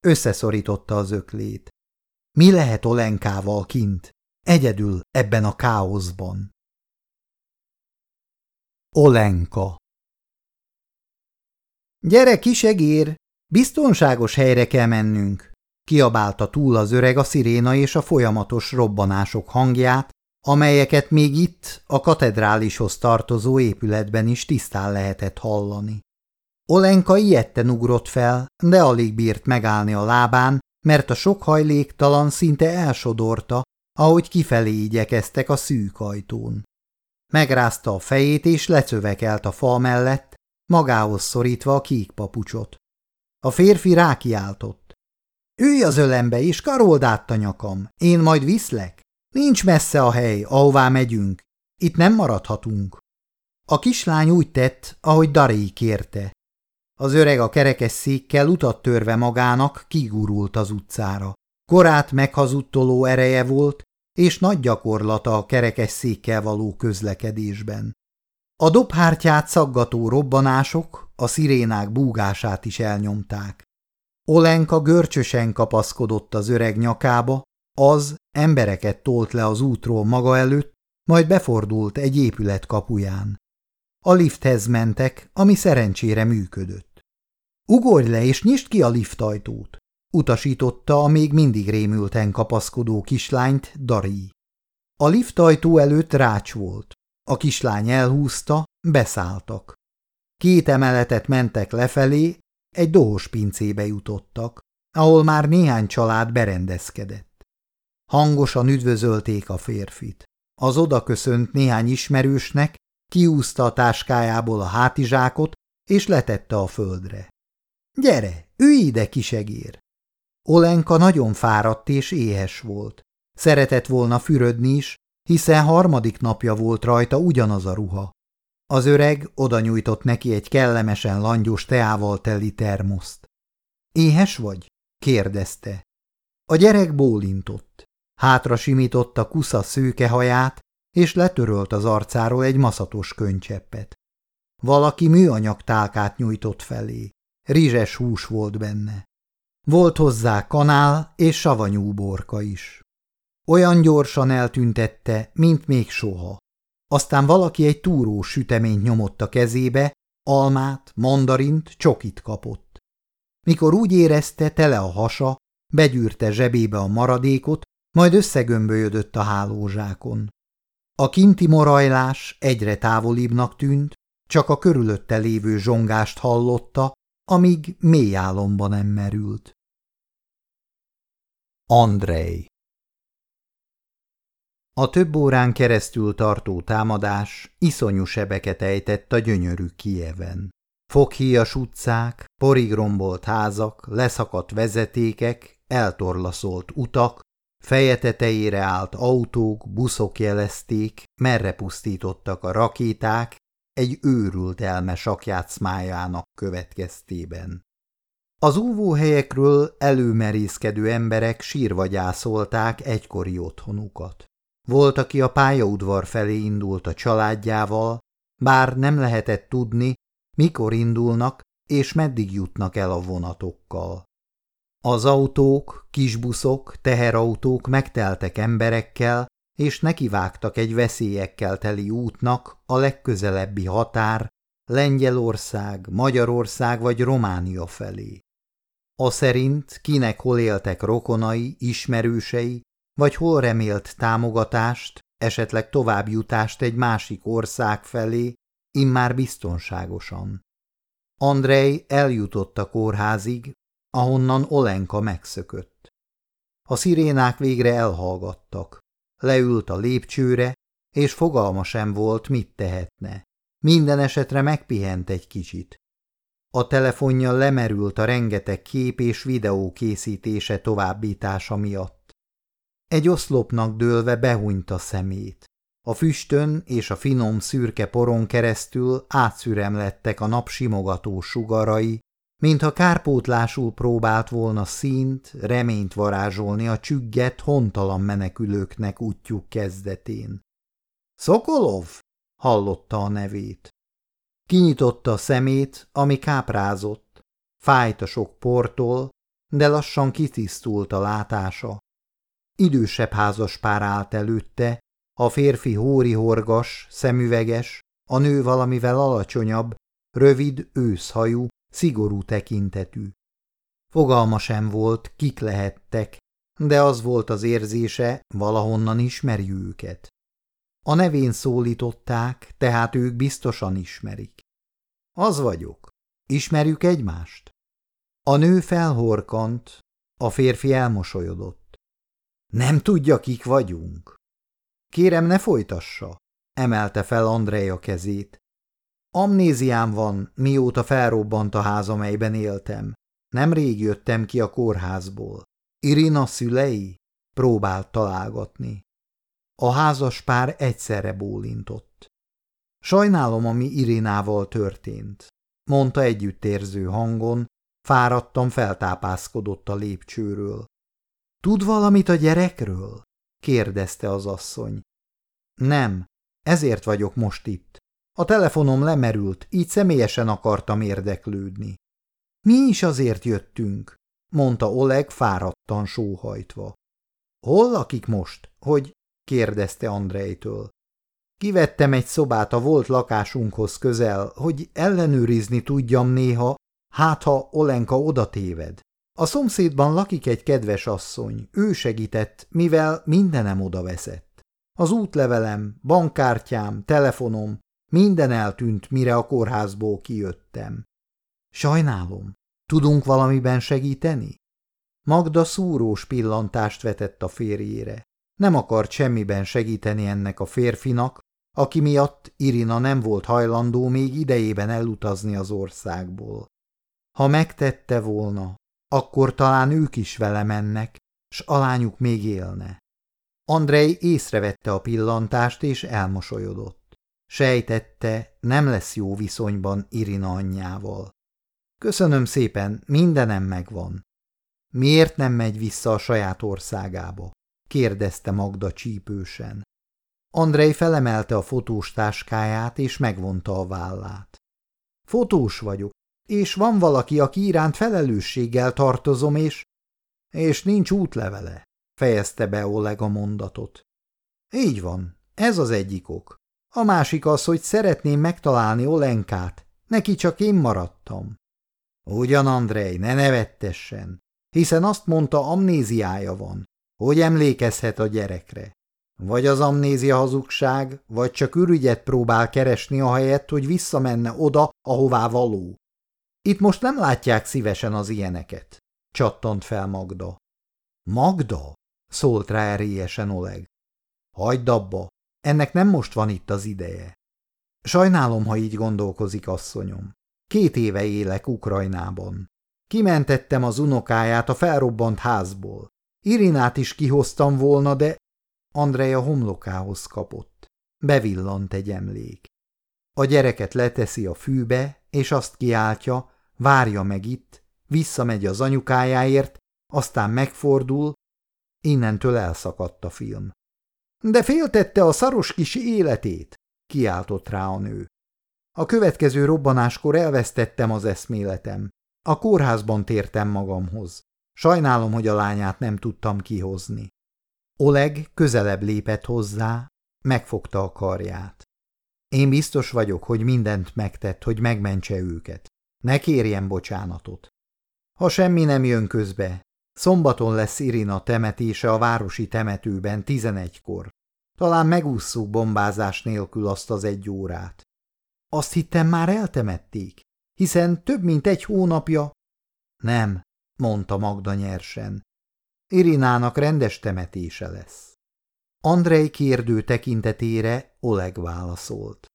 Összeszorította az öklét. Mi lehet Olenkával kint, egyedül ebben a káoszban? Olenka Gyere, kisegér! Biztonságos helyre kell mennünk! Kiabálta túl az öreg a sziréna és a folyamatos robbanások hangját, amelyeket még itt, a katedrálishoz tartozó épületben is tisztán lehetett hallani. Olenka ilyetten ugrott fel, de alig bírt megállni a lábán, mert a sok hajléktalan szinte elsodorta, ahogy kifelé igyekeztek a szűk ajtón. Megrázta a fejét és lecövekelt a fal mellett, magához szorítva a kék papucsot. A férfi rákiáltott. Ülj az ölembe és karold át a nyakam, én majd viszlek. Nincs messze a hely, ahová megyünk. Itt nem maradhatunk. A kislány úgy tett, ahogy Daréi kérte. Az öreg a kerekes székkel utat törve magának kigurult az utcára. Korát meghazudtoló ereje volt, és nagy gyakorlata a kerekes székkel való közlekedésben. A dobhártyát szaggató robbanások a szirénák búgását is elnyomták. Olenka görcsösen kapaszkodott az öreg nyakába, az embereket tolt le az útról maga előtt, majd befordult egy épület kapuján. A lifthez mentek, ami szerencsére működött. Ugorj le és nyisd ki a liftajtót, utasította a még mindig rémülten kapaszkodó kislányt Dari. A liftajtó előtt rács volt. A kislány elhúzta, beszálltak. Két emeletet mentek lefelé, egy dohos pincébe jutottak, ahol már néhány család berendezkedett. Hangosan üdvözölték a férfit. Az oda köszönt néhány ismerősnek, kiúzta a táskájából a hátizsákot, és letette a földre. – Gyere, ülj ide, kisegér! Olenka nagyon fáradt és éhes volt. Szeretett volna fürödni is, hiszen harmadik napja volt rajta ugyanaz a ruha. Az öreg oda nyújtott neki egy kellemesen langyos teával teli termoszt. – Éhes vagy? – kérdezte. A gyerek bólintott. Hátra simította kusza szőke haját, és letörölt az arcáról egy maszatos könycseppet. Valaki műanyag tálkát nyújtott felé. Rizses hús volt benne. Volt hozzá kanál és savanyú borka is. Olyan gyorsan eltüntette, mint még soha. Aztán valaki egy túró süteményt nyomott a kezébe, almát, mandarint, csokit kapott. Mikor úgy érezte, tele a hasa, begyűrte zsebébe a maradékot, majd összegömbölyödött a hálózsákon. A kinti morajlás egyre távolibbnak tűnt, csak a körülötte lévő zsongást hallotta, amíg mély álomba nem merült. Andrei A több órán keresztül tartó támadás iszonyú sebeket ejtett a gyönyörű Kieven. Foghíjas utcák, porig rombolt házak, leszakadt vezetékek, eltorlaszolt utak, Feje tetejére állt autók, buszok jelezték, merre pusztítottak a rakéták egy őrült elme sakjátszmájának következtében. Az úvóhelyekről előmerészkedő emberek sírva gyászolták egykori otthonukat. Volt, aki a pályaudvar felé indult a családjával, bár nem lehetett tudni, mikor indulnak és meddig jutnak el a vonatokkal. Az autók, kisbuszok, teherautók megteltek emberekkel, és nekivágtak egy veszélyekkel teli útnak a legközelebbi határ, Lengyelország, Magyarország vagy Románia felé. A szerint kinek hol éltek rokonai, ismerősei, vagy hol remélt támogatást, esetleg továbbjutást egy másik ország felé, immár biztonságosan. Andrei eljutott a kórházig, ahonnan Olenka megszökött. A szirénák végre elhallgattak. Leült a lépcsőre, és fogalma sem volt, mit tehetne. Minden esetre megpihent egy kicsit. A telefonja lemerült a rengeteg kép és videó készítése továbbítása miatt. Egy oszlopnak dőlve behunyta szemét. A füstön és a finom szürke poron keresztül átszüremlettek a nap simogató sugarai, mintha kárpótlásul próbált volna színt, reményt varázsolni a csügget, hontalan menekülőknek útjuk kezdetén. Szokolov? hallotta a nevét. Kinyitotta a szemét, ami káprázott. Fájt a sok portól, de lassan kitisztult a látása. Idősebb házas pár állt előtte, a férfi hóri-horgas, szemüveges, a nő valamivel alacsonyabb, rövid, őszhajú, szigorú tekintetű. Fogalma sem volt, kik lehettek, de az volt az érzése, valahonnan ismeri őket. A nevén szólították, tehát ők biztosan ismerik. Az vagyok. Ismerjük egymást? A nő felhorkant, a férfi elmosolyodott. Nem tudja, kik vagyunk. Kérem, ne folytassa, emelte fel Andrea kezét. Amnéziám van, mióta felrobbant a ház, amelyben éltem. Nemrég jöttem ki a kórházból. Irina szülei? Próbált találgatni. A házas pár egyszerre bólintott. Sajnálom, ami Irinával történt. mondta együttérző hangon, fáradtan feltápászkodott a lépcsőről. Tud valamit a gyerekről? kérdezte az asszony. Nem, ezért vagyok most itt. A telefonom lemerült, így személyesen akartam érdeklődni. Mi is azért jöttünk, mondta Oleg fáradtan sóhajtva. Hol lakik most, hogy? kérdezte Andrejtől. Kivettem egy szobát a volt lakásunkhoz közel, hogy ellenőrizni tudjam néha, hát ha Olenka oda téved. A szomszédban lakik egy kedves asszony, ő segített, mivel mindenem oda veszett. Az útlevelem, bankkártyám, telefonom, minden eltűnt, mire a kórházból kijöttem. Sajnálom, tudunk valamiben segíteni? Magda szúrós pillantást vetett a férjére. Nem akart semmiben segíteni ennek a férfinak, aki miatt Irina nem volt hajlandó még idejében elutazni az országból. Ha megtette volna, akkor talán ők is vele mennek, s alányuk még élne. Andrei észrevette a pillantást, és elmosolyodott. Sejtette, nem lesz jó viszonyban Irina anyjával. Köszönöm szépen, mindenem megvan. Miért nem megy vissza a saját országába? kérdezte Magda csípősen. Andrei felemelte a fotós táskáját, és megvonta a vállát. Fotós vagyok, és van valaki, aki iránt felelősséggel tartozom, és... És nincs útlevele, fejezte be Oleg a mondatot. Így van, ez az egyik ok. A másik az, hogy szeretném megtalálni Olenkát, neki csak én maradtam. Ugyan, Andrej, ne nevettessen, hiszen azt mondta, amnéziája van, hogy emlékezhet a gyerekre. Vagy az amnézia hazugság, vagy csak ürügyet próbál keresni a helyet, hogy visszamenne oda, ahová való. Itt most nem látják szívesen az ilyeneket, csattant fel Magda. Magda? szólt rá erélyesen Oleg. Hagyd abba, ennek nem most van itt az ideje. Sajnálom, ha így gondolkozik, asszonyom. Két éve élek Ukrajnában. Kimentettem az unokáját a felrobbant házból. Irinát is kihoztam volna, de Andrea homlokához kapott. Bevillant egy emlék. A gyereket leteszi a fűbe, és azt kiáltja, várja meg itt, visszamegy az anyukájáért, aztán megfordul, innentől elszakadt a film. De féltette a szaros kis életét, kiáltott rá a nő. A következő robbanáskor elvesztettem az eszméletem. A kórházban tértem magamhoz. Sajnálom, hogy a lányát nem tudtam kihozni. Oleg közelebb lépett hozzá, megfogta a karját. Én biztos vagyok, hogy mindent megtett, hogy megmentse őket. Ne kérjen bocsánatot. Ha semmi nem jön közbe, szombaton lesz Irina temetése a városi temetőben tizenegykor. Talán megússzuk bombázás nélkül azt az egy órát. Azt hittem már eltemették, hiszen több mint egy hónapja... Nem, mondta Magda nyersen. Irinának rendes temetése lesz. Andrei kérdő tekintetére Oleg válaszolt.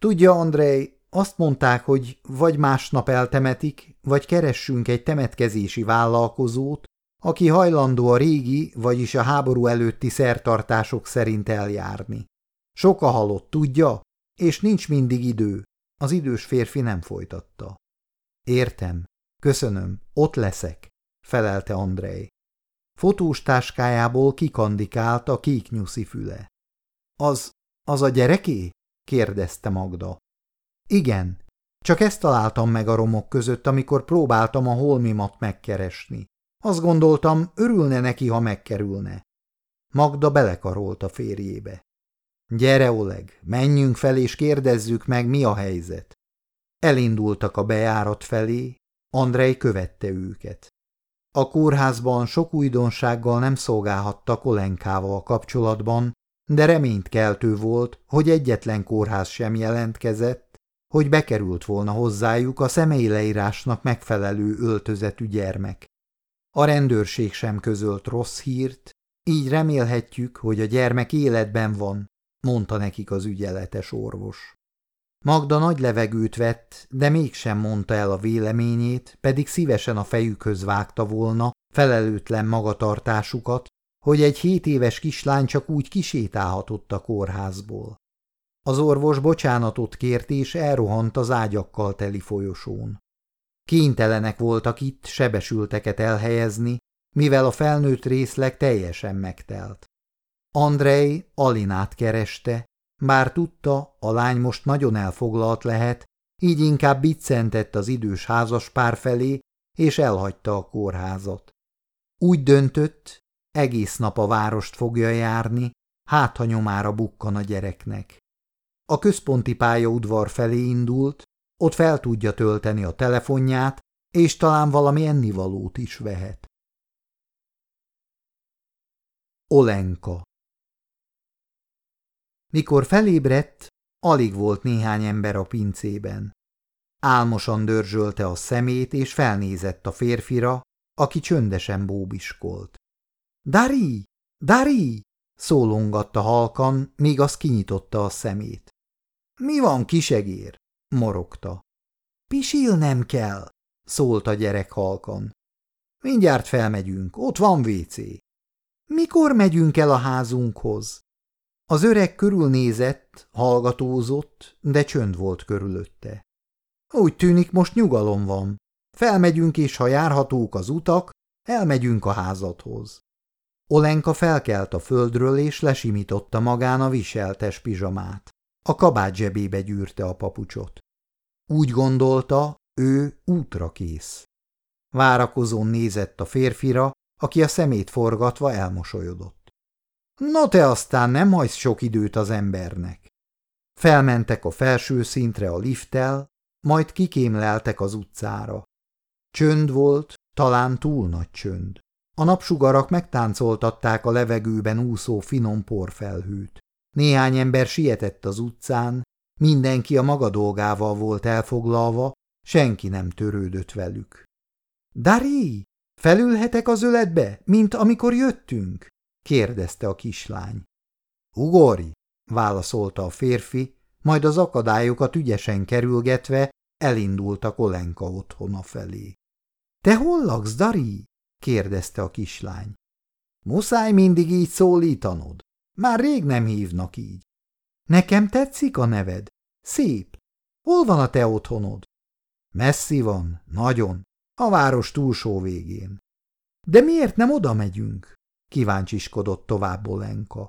Tudja, Andrei, azt mondták, hogy vagy másnap eltemetik, vagy keressünk egy temetkezési vállalkozót, aki hajlandó a régi, vagyis a háború előtti szertartások szerint eljárni. Sok a halott, tudja, és nincs mindig idő. Az idős férfi nem folytatta. Értem, köszönöm, ott leszek, felelte Andrei. Fotós táskájából kikandikált a kék nyuszi füle. Az, az a gyereké? kérdezte Magda. Igen, csak ezt találtam meg a romok között, amikor próbáltam a holmimat megkeresni. Azt gondoltam, örülne neki, ha megkerülne. Magda belekarolt a férjébe. Gyere, Oleg, menjünk fel és kérdezzük meg, mi a helyzet. Elindultak a bejárat felé, Andrei követte őket. A kórházban sok újdonsággal nem szolgálhattak Olenkával kapcsolatban, de reményt keltő volt, hogy egyetlen kórház sem jelentkezett, hogy bekerült volna hozzájuk a személyi leírásnak megfelelő öltözetű gyermek. A rendőrség sem közölt rossz hírt, így remélhetjük, hogy a gyermek életben van, mondta nekik az ügyeletes orvos. Magda nagy levegőt vett, de mégsem mondta el a véleményét, pedig szívesen a fejükhöz vágta volna felelőtlen magatartásukat, hogy egy hét éves kislány csak úgy kisétálhatott a kórházból. Az orvos bocsánatot kért és elrohant az ágyakkal teli folyosón. Kénytelenek voltak itt sebesülteket elhelyezni, mivel a felnőtt részleg teljesen megtelt. Andrei Alinát kereste, bár tudta, a lány most nagyon elfoglalt lehet, így inkább biccentett az idős házas pár felé, és elhagyta a kórházat. Úgy döntött, egész nap a várost fogja járni, hát ha nyomára bukkan a gyereknek. A központi pályaudvar felé indult, ott fel tudja tölteni a telefonját, és talán valami ennivalót is vehet. Olenka Mikor felébredt, alig volt néhány ember a pincében. Álmosan dörzsölte a szemét, és felnézett a férfira, aki csöndesen bóbiskolt. – Dari! Dari! – szólongatta halkan, míg az kinyitotta a szemét. – Mi van, kisegér? – morogta. – Pisil nem kell – szólt a gyerek halkan. – Mindjárt felmegyünk, ott van WC. – Mikor megyünk el a házunkhoz? Az öreg körülnézett, hallgatózott, de csönd volt körülötte. Úgy tűnik, most nyugalom van. Felmegyünk, és ha járhatók az utak, elmegyünk a házadhoz. Olenka felkelt a földről, és lesimította magán a viseltes pizsamát. A kabát zsebébe gyűrte a papucsot. Úgy gondolta, ő útra kész. Várakozón nézett a férfira, aki a szemét forgatva elmosolyodott. No te aztán nem hagysz sok időt az embernek. Felmentek a felső szintre a lifttel, majd kikémleltek az utcára. Csönd volt, talán túl nagy csönd. A napsugarak megtáncoltatták a levegőben úszó finom porfelhőt. Néhány ember sietett az utcán, mindenki a maga dolgával volt elfoglalva, senki nem törődött velük. – Dari, felülhetek az öletbe, mint amikor jöttünk? kérdezte a kislány. Ugorj! válaszolta a férfi, majd az akadályokat ügyesen kerülgetve elindultak Olenka otthona felé. Te hol laksz, Dari? Kérdezte a kislány. Muszáj mindig így szólítanod. Már rég nem hívnak így. Nekem tetszik a neved. Szép. Hol van a te otthonod? Messzi van, nagyon. A város túlsó végén. De miért nem oda megyünk? kíváncsiskodott tovább Olenka.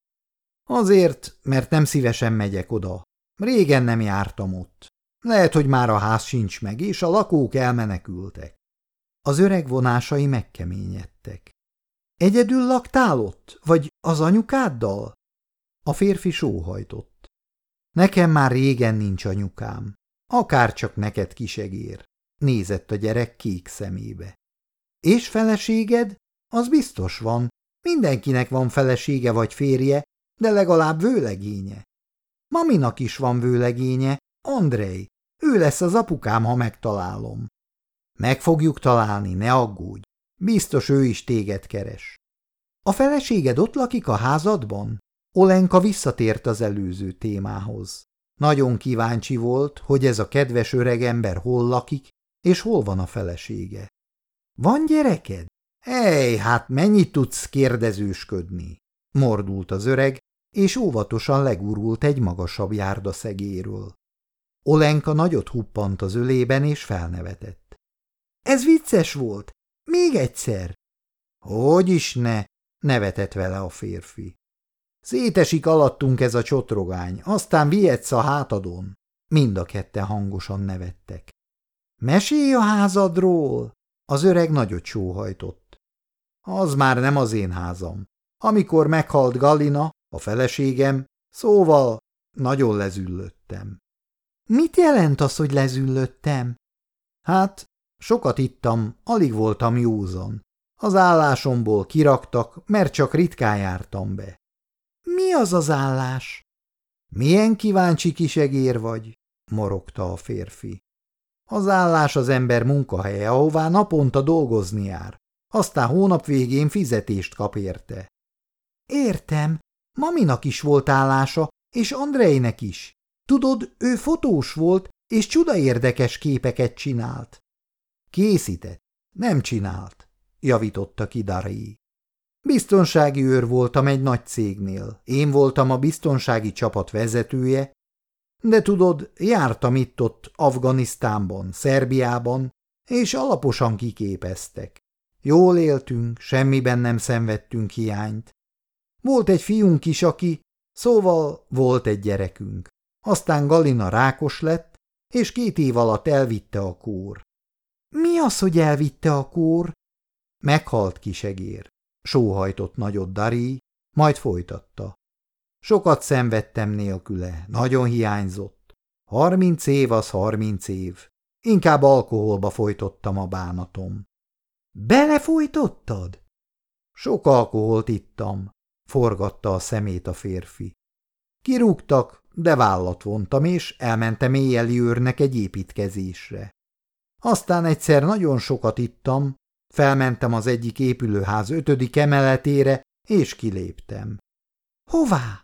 Azért, mert nem szívesen megyek oda. Régen nem jártam ott. Lehet, hogy már a ház sincs meg, és a lakók elmenekültek. Az öreg vonásai megkeményedtek. Egyedül laktál ott, vagy az anyukáddal? A férfi sóhajtott. Nekem már régen nincs anyukám. Akár csak neked kisegér. Nézett a gyerek kék szemébe. És feleséged? Az biztos van, Mindenkinek van felesége vagy férje, de legalább vőlegénye. Maminak is van vőlegénye, Andrei. Ő lesz az apukám, ha megtalálom. Meg fogjuk találni, ne aggódj. Biztos ő is téged keres. A feleséged ott lakik a házadban? Olenka visszatért az előző témához. Nagyon kíváncsi volt, hogy ez a kedves öreg ember hol lakik, és hol van a felesége. Van gyereked? Ej, hát mennyit tudsz kérdezősködni? Mordult az öreg, és óvatosan legurult egy magasabb járda szegéről. Olenka nagyot huppant az ölében, és felnevetett. Ez vicces volt. Még egyszer. Hogy is ne, nevetett vele a férfi. Szétesik alattunk ez a csotrogány, aztán vihetsz a hátadon. Mind a ketten hangosan nevettek. Mesélj a házadról! Az öreg nagyot sóhajtott. Az már nem az én házam. Amikor meghalt Galina, a feleségem, szóval nagyon lezüllöttem. Mit jelent az, hogy lezüllöttem? Hát, sokat ittam, alig voltam józan. Az állásomból kiraktak, mert csak ritkán jártam be. Mi az az állás? Milyen kíváncsi kisegér vagy? morogta a férfi. Az állás az ember munkahelye, ahová naponta dolgozni jár aztán hónap végén fizetést kap érte. Értem, maminak is volt állása, és Andrejnek is. Tudod, ő fotós volt, és csuda érdekes képeket csinált. Készített, nem csinált, javította ki Darai. Biztonsági őr voltam egy nagy cégnél. Én voltam a biztonsági csapat vezetője, De tudod, jártam itt-ott Afganisztánban, Szerbiában, és alaposan kiképeztek. Jól éltünk, semmiben nem szenvedtünk hiányt. Volt egy fiunk is, aki, szóval volt egy gyerekünk. Aztán Galina rákos lett, és két év alatt elvitte a kór. Mi az, hogy elvitte a kór? Meghalt kisegér. Sóhajtott nagyot Dari, majd folytatta. Sokat szenvedtem nélküle, nagyon hiányzott. Harminc év az harminc év. Inkább alkoholba folytottam a bánatom. Belefolytottad? Sok alkoholt ittam, forgatta a szemét a férfi. Kirúgtak, de vállat vontam, és elmentem éjjeli őrnek egy építkezésre. Aztán egyszer nagyon sokat ittam, felmentem az egyik épülőház ötödik emeletére, és kiléptem. Hová?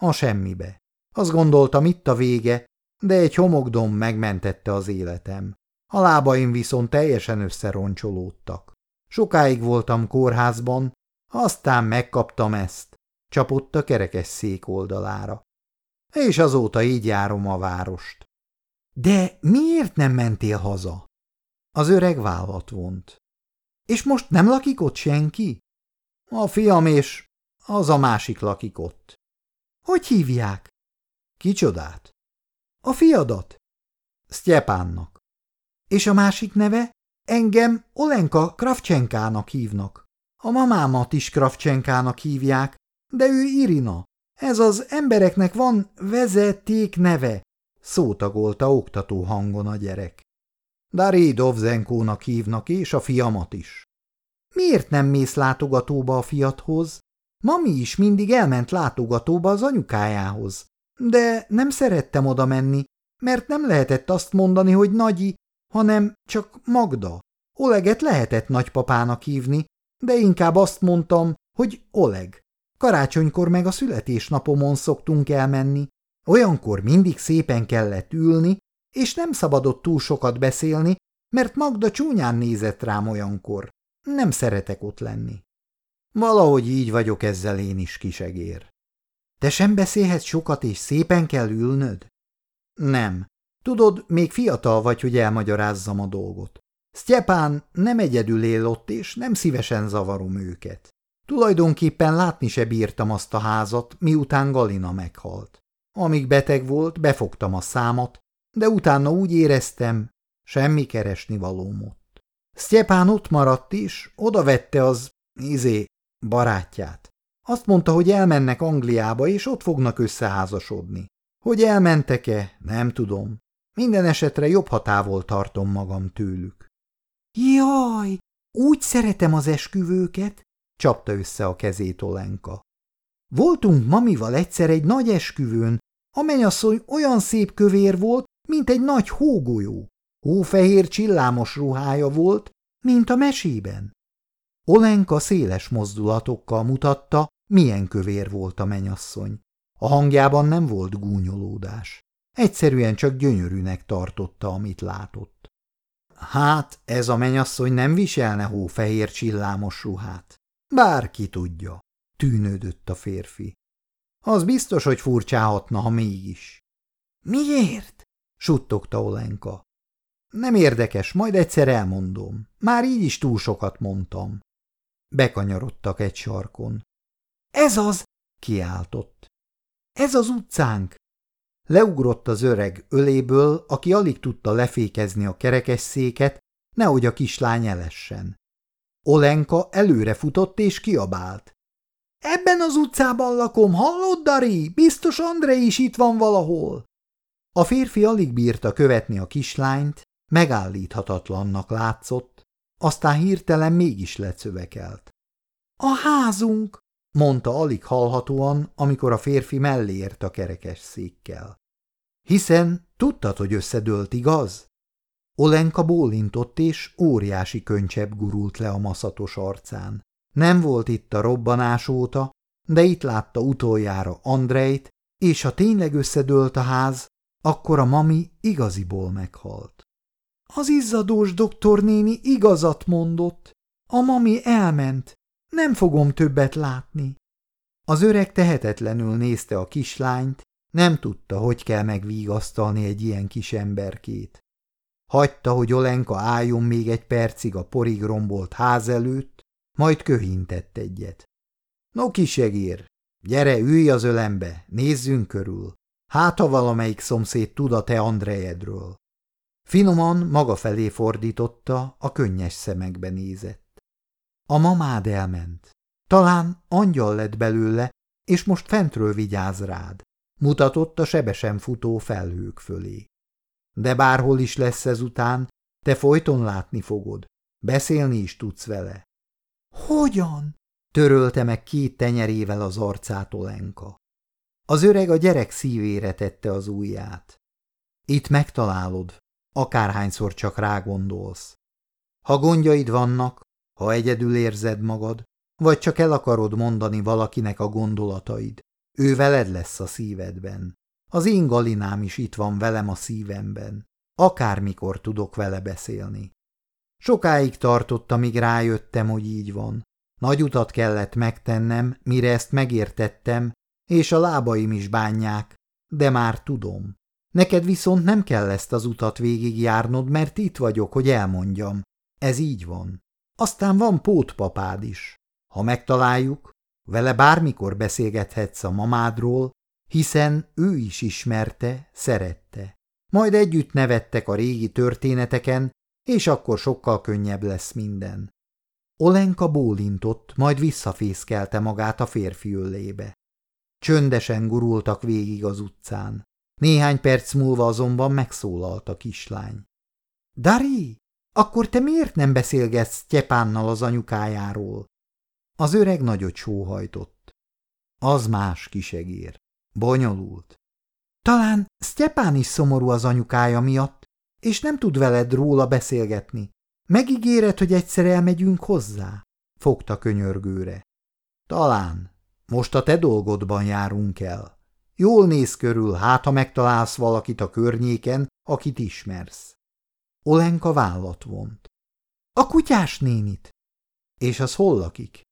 A semmibe. Azt gondoltam, itt a vége, de egy homokdom megmentette az életem. A lábaim viszont teljesen összeroncsolódtak. Sokáig voltam kórházban, aztán megkaptam ezt. Csapott a kerekes szék oldalára. És azóta így járom a várost. De miért nem mentél haza? Az öreg vállat vont. És most nem lakik ott senki? A fiam és az a másik lakik ott. Hogy hívják? Kicsodát? A fiadat? Sztyepánnak. És a másik neve? Engem Olenka Kravcsenkának hívnak. A mamámat is Kravcsenkának hívják, de ő Irina. Ez az embereknek van vezeték neve, szótagolta oktató hangon a gyerek. Dari Dovzenkónak hívnak, és a fiamat is. Miért nem mész látogatóba a fiathoz? Mami is mindig elment látogatóba az anyukájához. De nem szerettem oda menni, mert nem lehetett azt mondani, hogy Nagyi, hanem csak Magda. Oleget lehetett nagypapának hívni, de inkább azt mondtam, hogy Oleg. Karácsonykor meg a születésnapomon szoktunk elmenni. Olyankor mindig szépen kellett ülni, és nem szabadott túl sokat beszélni, mert Magda csúnyán nézett rám olyankor. Nem szeretek ott lenni. Valahogy így vagyok ezzel én is, kisegér. Te sem beszélhetsz sokat, és szépen kell ülnöd? Nem. Tudod, még fiatal vagy, hogy elmagyarázzam a dolgot. Sztyepán nem egyedül él ott, és nem szívesen zavarom őket. Tulajdonképpen látni se bírtam azt a házat, miután Galina meghalt. Amíg beteg volt, befogtam a számot, de utána úgy éreztem, semmi keresni valóm ott. Sztyepán ott maradt is, oda vette az, izé, barátját. Azt mondta, hogy elmennek Angliába, és ott fognak összeházasodni. Hogy elmentek-e, nem tudom. Minden esetre jobb, ha távol tartom magam tőlük. Jaj, úgy szeretem az esküvőket, csapta össze a kezét Olenka. Voltunk mamival egyszer egy nagy esküvőn, a mennyasszony olyan szép kövér volt, mint egy nagy hógolyó. Hófehér csillámos ruhája volt, mint a mesében. Olenka széles mozdulatokkal mutatta, milyen kövér volt a menyasszony. A hangjában nem volt gúnyolódás. Egyszerűen csak gyönyörűnek tartotta, amit látott. Hát, ez a menyasszony nem viselne hófehér csillámos ruhát. Bárki tudja, tűnődött a férfi. Az biztos, hogy furcsáhatna, ha mégis. Miért? suttogta Olenka. Nem érdekes, majd egyszer elmondom. Már így is túl sokat mondtam. Bekanyarodtak egy sarkon. Ez az! kiáltott. Ez az utcánk! Leugrott az öreg öléből, aki alig tudta lefékezni a kerekesszéket, nehogy a kislány elessen. Olenka előre futott és kiabált. Ebben az utcában lakom, hallod, Dari? Biztos André is itt van valahol. A férfi alig bírta követni a kislányt, megállíthatatlannak látszott, aztán hirtelen mégis lecövekelt. A házunk, mondta alig hallhatóan, amikor a férfi mellé ért a kerekes székkel. Hiszen tudtad, hogy összedőlt, igaz? Olenka bólintott, és óriási könycsebb gurult le a maszatos arcán. Nem volt itt a robbanás óta, de itt látta utoljára Andrejt, és ha tényleg összedőlt a ház, akkor a mami igaziból meghalt. Az izzadós doktornéni igazat mondott. A mami elment. Nem fogom többet látni. Az öreg tehetetlenül nézte a kislányt, Nem tudta, hogy kell megvigasztalni egy ilyen kis emberkét. Hagyta, hogy Olenka álljon még egy percig a porig rombolt ház előtt, majd köhintett egyet. No, kisegér, gyere, ülj az ölembe, nézzünk körül. Hát, ha valamelyik szomszéd tud a te Andrejedről. Finoman maga felé fordította, a könnyes szemekbe nézett. A mamád elment. Talán angyal lett belőle, és most fentről vigyáz rád. Mutatott a sebesen futó felhők fölé. De bárhol is lesz ezután, te folyton látni fogod. Beszélni is tudsz vele. Hogyan? Törölte meg két tenyerével az arcát Olenka. Az öreg a gyerek szívére tette az ujját. Itt megtalálod, akárhányszor csak rágondolsz. Ha gondjaid vannak, ha egyedül érzed magad, vagy csak el akarod mondani valakinek a gondolataid, ő veled lesz a szívedben. Az én galinám is itt van velem a szívemben. Akármikor tudok vele beszélni. Sokáig tartott, amíg rájöttem, hogy így van. Nagy utat kellett megtennem, mire ezt megértettem, és a lábaim is bánják, de már tudom. Neked viszont nem kell ezt az utat végigjárnod, mert itt vagyok, hogy elmondjam. Ez így van. Aztán van pótpapád is. Ha megtaláljuk, vele bármikor beszélgethetsz a mamádról, hiszen ő is ismerte, szerette. Majd együtt nevettek a régi történeteken, és akkor sokkal könnyebb lesz minden. Olenka bólintott, majd visszafészkelte magát a férfi ölébe. Csöndesen gurultak végig az utcán. Néhány perc múlva azonban megszólalt a kislány. – Dari, akkor te miért nem beszélgetsz Tyepánnal az anyukájáról? Az öreg nagyot sóhajtott. Az más kisegér. Bonyolult. Talán Sztyepán is szomorú az anyukája miatt, és nem tud veled róla beszélgetni. Megígéred, hogy egyszer elmegyünk hozzá? Fogta könyörgőre. Talán. Most a te dolgodban járunk el. Jól néz körül, hát ha megtalálsz valakit a környéken, akit ismersz. Olenka vállat vont. A kutyás nénit. És az hol lakik?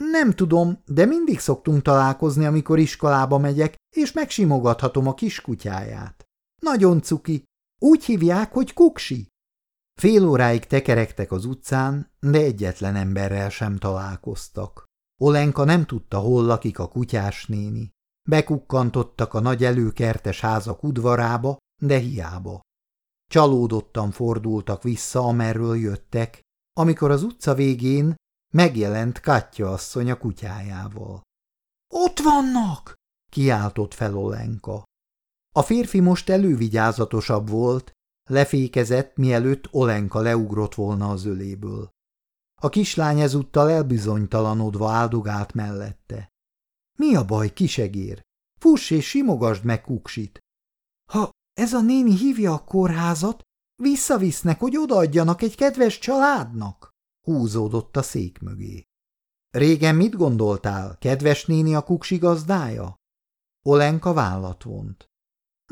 Nem tudom, de mindig szoktunk találkozni, amikor iskolába megyek, és megsimogathatom a kiskutyáját. Nagyon cuki. Úgy hívják, hogy Kuksi. Fél óráig tekerektek az utcán, de egyetlen emberrel sem találkoztak. Olenka nem tudta, hol lakik a kutyás néni. Bekukkantottak a nagy előkertes házak udvarába, de hiába. Csalódottan fordultak vissza, amerről jöttek, amikor az utca végén megjelent Katya asszony a kutyájával. – Ott vannak! – kiáltott fel Olenka. A férfi most elővigyázatosabb volt, lefékezett, mielőtt Olenka leugrott volna az öléből. A kislány ezúttal elbizonytalanodva áldogált mellette. – Mi a baj, kisegér? Fuss és simogasd meg Kuksit! – Ha ez a néni hívja a kórházat, visszavisznek, hogy odaadjanak egy kedves családnak! Húzódott a szék mögé. Régen mit gondoltál, kedves néni a kuksi gazdája? Olenka vállat vont.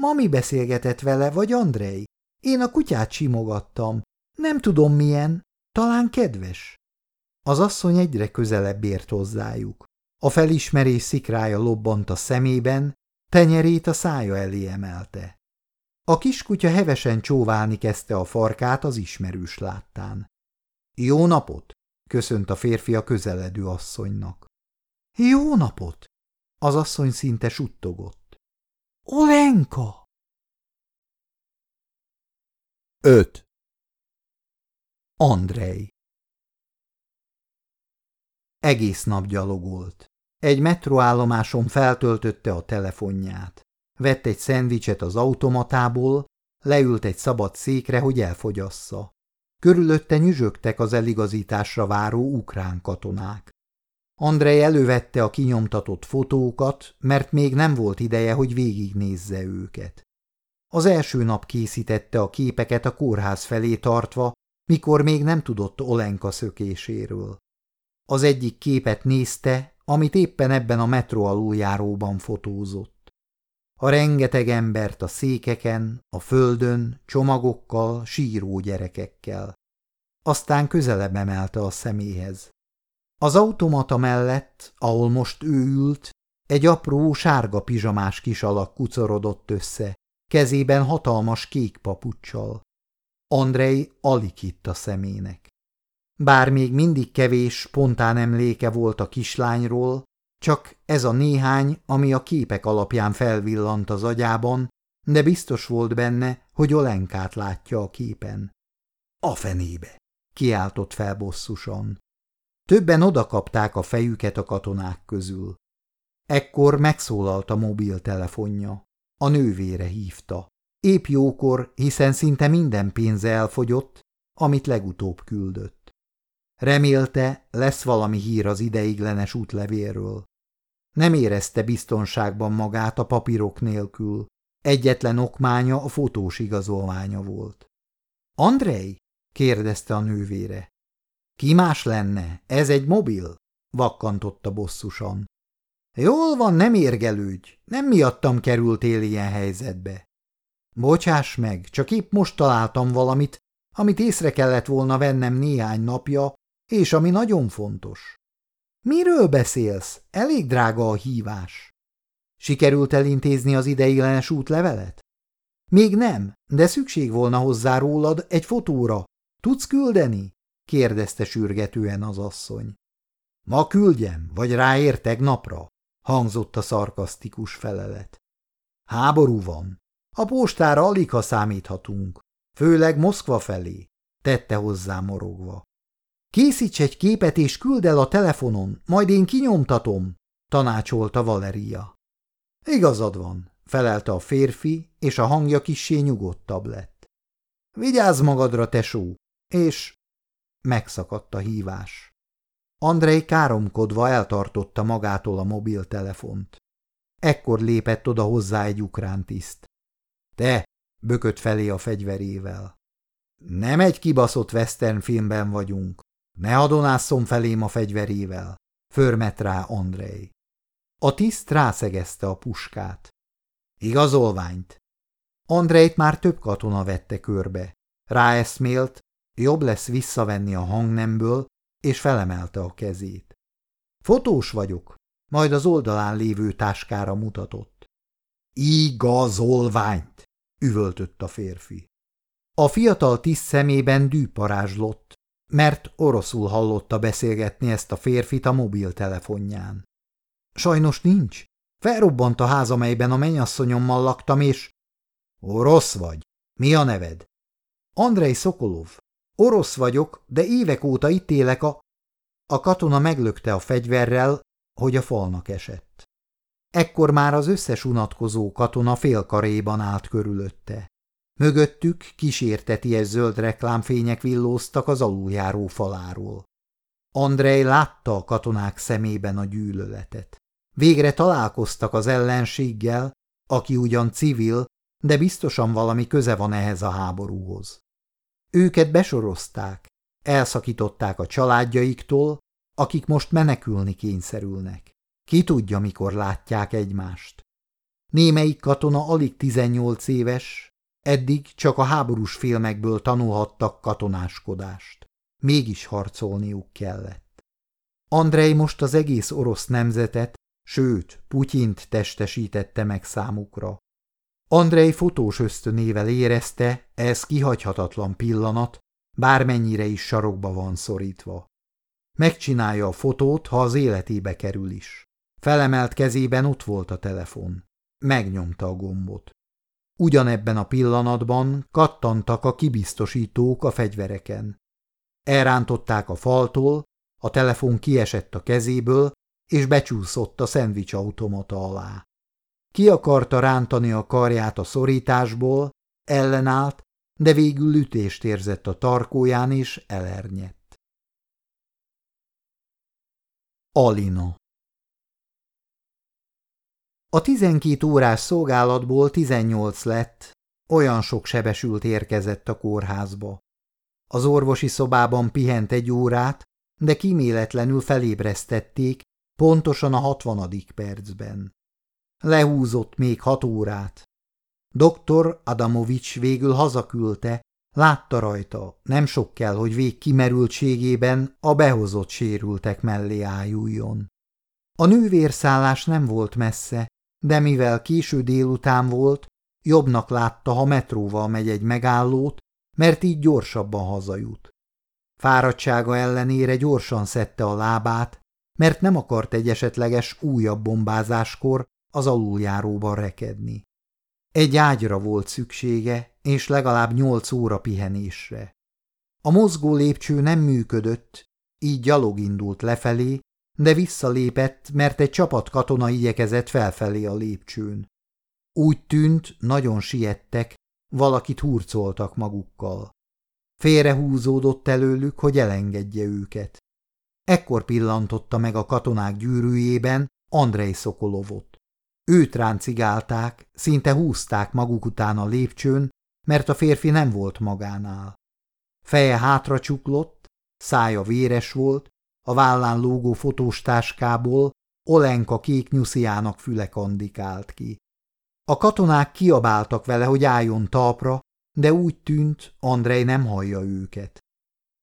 Mami beszélgetett vele, vagy Andrei? Én a kutyát simogattam. Nem tudom milyen, talán kedves. Az asszony egyre közelebb ért hozzájuk. A felismerés szikrája lobbant a szemében, tenyerét a szája elé emelte. A kiskutya hevesen csóválni kezdte a farkát az ismerős láttán. Jó napot! köszönt a férfi a közeledő asszonynak. Jó napot! Az asszony szinte suttogott. Olenka! 5. Andrei Egész nap gyalogolt. Egy metroállomáson feltöltötte a telefonját. Vett egy szendvicset az automatából, leült egy szabad székre, hogy elfogyassza. Körülötte nyüzsögtek az eligazításra váró ukrán katonák. Andrei elővette a kinyomtatott fotókat, mert még nem volt ideje, hogy végignézze őket. Az első nap készítette a képeket a kórház felé tartva, mikor még nem tudott Olenka szökéséről. Az egyik képet nézte, amit éppen ebben a metró aluljáróban fotózott. A rengeteg embert a székeken, a földön, csomagokkal, síró gyerekekkel. Aztán közelebb emelte a szeméhez. Az automata mellett, ahol most ő ült, Egy apró, sárga pizsamás kis alak kucorodott össze, kezében hatalmas kék papucsal. Andrei alig hitt a szemének. Bár még mindig kevés, spontán emléke volt a kislányról, csak ez a néhány, ami a képek alapján felvillant az agyában, de biztos volt benne, hogy Olenkát látja a képen. A fenébe! kiáltott fel bosszusan. Többen odakapták a fejüket a katonák közül. Ekkor megszólalt a mobiltelefonja. A nővére hívta. Épp jókor, hiszen szinte minden pénze elfogyott, amit legutóbb küldött. Remélte, lesz valami hír az ideiglenes útlevélről. Nem érezte biztonságban magát a papírok nélkül. Egyetlen okmánya a fotós igazolványa volt. – Andrei? – kérdezte a nővére. – Ki más lenne? Ez egy mobil? – vakkantotta bosszusan. – Jól van, nem érgelődj. Nem miattam kerültél ilyen helyzetbe. – Bocsáss meg, csak épp most találtam valamit, amit észre kellett volna vennem néhány napja, és ami nagyon fontos. Miről beszélsz? Elég drága a hívás. Sikerült elintézni az ideiglenes útlevelet? Még nem, de szükség volna hozzá rólad egy fotóra. Tudsz küldeni? Kérdezte sürgetően az asszony. Ma küldjem, vagy ráértek napra? hangzott a szarkasztikus felelet. Háború van. A postára alig ha számíthatunk, főleg Moszkva felé, tette hozzá morogva. Készíts egy képet és küld el a telefonon, majd én kinyomtatom, tanácsolta Valeria. Igazad van, felelte a férfi, és a hangja kissé nyugodtabb lett. Vigyázz magadra, tesó, és... Megszakadt a hívás. Andrei káromkodva eltartotta magától a mobiltelefont. Ekkor lépett oda hozzá egy ukrán tiszt. Te, bökött felé a fegyverével. Nem egy kibaszott western filmben vagyunk. Ne adonásszon felém a fegyverével, förmet rá Andrei. A tiszt rászegezte a puskát. Igazolványt. Andrejt már több katona vette körbe. Ráeszmélt, jobb lesz visszavenni a hangnemből, és felemelte a kezét. Fotós vagyok, majd az oldalán lévő táskára mutatott. Igazolványt, üvöltött a férfi. A fiatal tiszt szemében dűparázslott, mert oroszul hallotta beszélgetni ezt a férfit a mobiltelefonján. Sajnos nincs. Felrobbant a ház, amelyben a mennyasszonyommal laktam, és... Orosz vagy? Mi a neved? Andrei Szokolov. Orosz vagyok, de évek óta itt élek a... A katona meglökte a fegyverrel, hogy a falnak esett. Ekkor már az összes unatkozó katona félkaréban állt körülötte. Mögöttük kísérteties zöld reklámfények villóztak az aluljáró faláról. Andrei látta a katonák szemében a gyűlöletet. Végre találkoztak az ellenséggel, aki ugyan civil, de biztosan valami köze van ehhez a háborúhoz. Őket besorozták, elszakították a családjaiktól, akik most menekülni kényszerülnek. Ki tudja, mikor látják egymást. Némelyik katona alig 18 éves, Eddig csak a háborús filmekből tanulhattak katonáskodást. Mégis harcolniuk kellett. Andrei most az egész orosz nemzetet, sőt, Putyint testesítette meg számukra. Andrei fotós ösztönével érezte, ez kihagyhatatlan pillanat, bármennyire is sarokba van szorítva. Megcsinálja a fotót, ha az életébe kerül is. Felemelt kezében ott volt a telefon. Megnyomta a gombot. Ugyanebben a pillanatban kattantak a kibiztosítók a fegyvereken. Elrántották a faltól, a telefon kiesett a kezéből, és becsúszott a szendvics automata alá. Ki akarta rántani a karját a szorításból, ellenállt, de végül ütést érzett a tarkóján, és elernyett. Alina a tizenkét órás szolgálatból tizennyolc lett, olyan sok sebesült érkezett a kórházba. Az orvosi szobában pihent egy órát, de kíméletlenül felébresztették, pontosan a hatvanadik percben. Lehúzott még hat órát. Doktor Adamovics végül hazaküldte, látta rajta, nem sok kell, hogy vég kimerültségében a behozott sérültek mellé ájuljon. A nővérszállás nem volt messze, de mivel késő délután volt, jobbnak látta, ha metróval megy egy megállót, mert így gyorsabban hazajut. Fáradtsága ellenére gyorsan szedte a lábát, mert nem akart egy esetleges újabb bombázáskor az aluljáróban rekedni. Egy ágyra volt szüksége, és legalább nyolc óra pihenésre. A mozgó lépcső nem működött, így gyalog indult lefelé, de visszalépett, mert egy csapat katona igyekezett felfelé a lépcsőn. Úgy tűnt, nagyon siettek, valakit hurcoltak magukkal. Félrehúzódott előlük, hogy elengedje őket. Ekkor pillantotta meg a katonák gyűrűjében Andrei Szokolovot. Őt ráncigálták, szinte húzták maguk után a lépcsőn, mert a férfi nem volt magánál. Feje hátra csuklott, szája véres volt, a vállán lógó fotóstáskából Olenka kék nyusziának füle kandikált ki. A katonák kiabáltak vele, hogy álljon talpra, de úgy tűnt, Andrej nem hallja őket.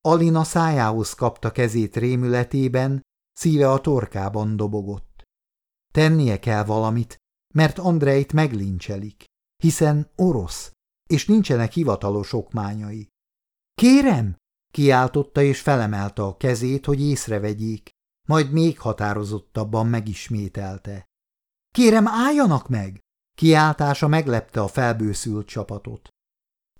Alina szájához kapta kezét rémületében, szíve a torkában dobogott. Tennie kell valamit, mert Andrejt meglincselik, hiszen orosz, és nincsenek hivatalos okmányai. Kérem! kiáltotta és felemelte a kezét, hogy észrevegyék, majd még határozottabban megismételte. Kérem, álljanak meg! Kiáltása meglepte a felbőszült csapatot.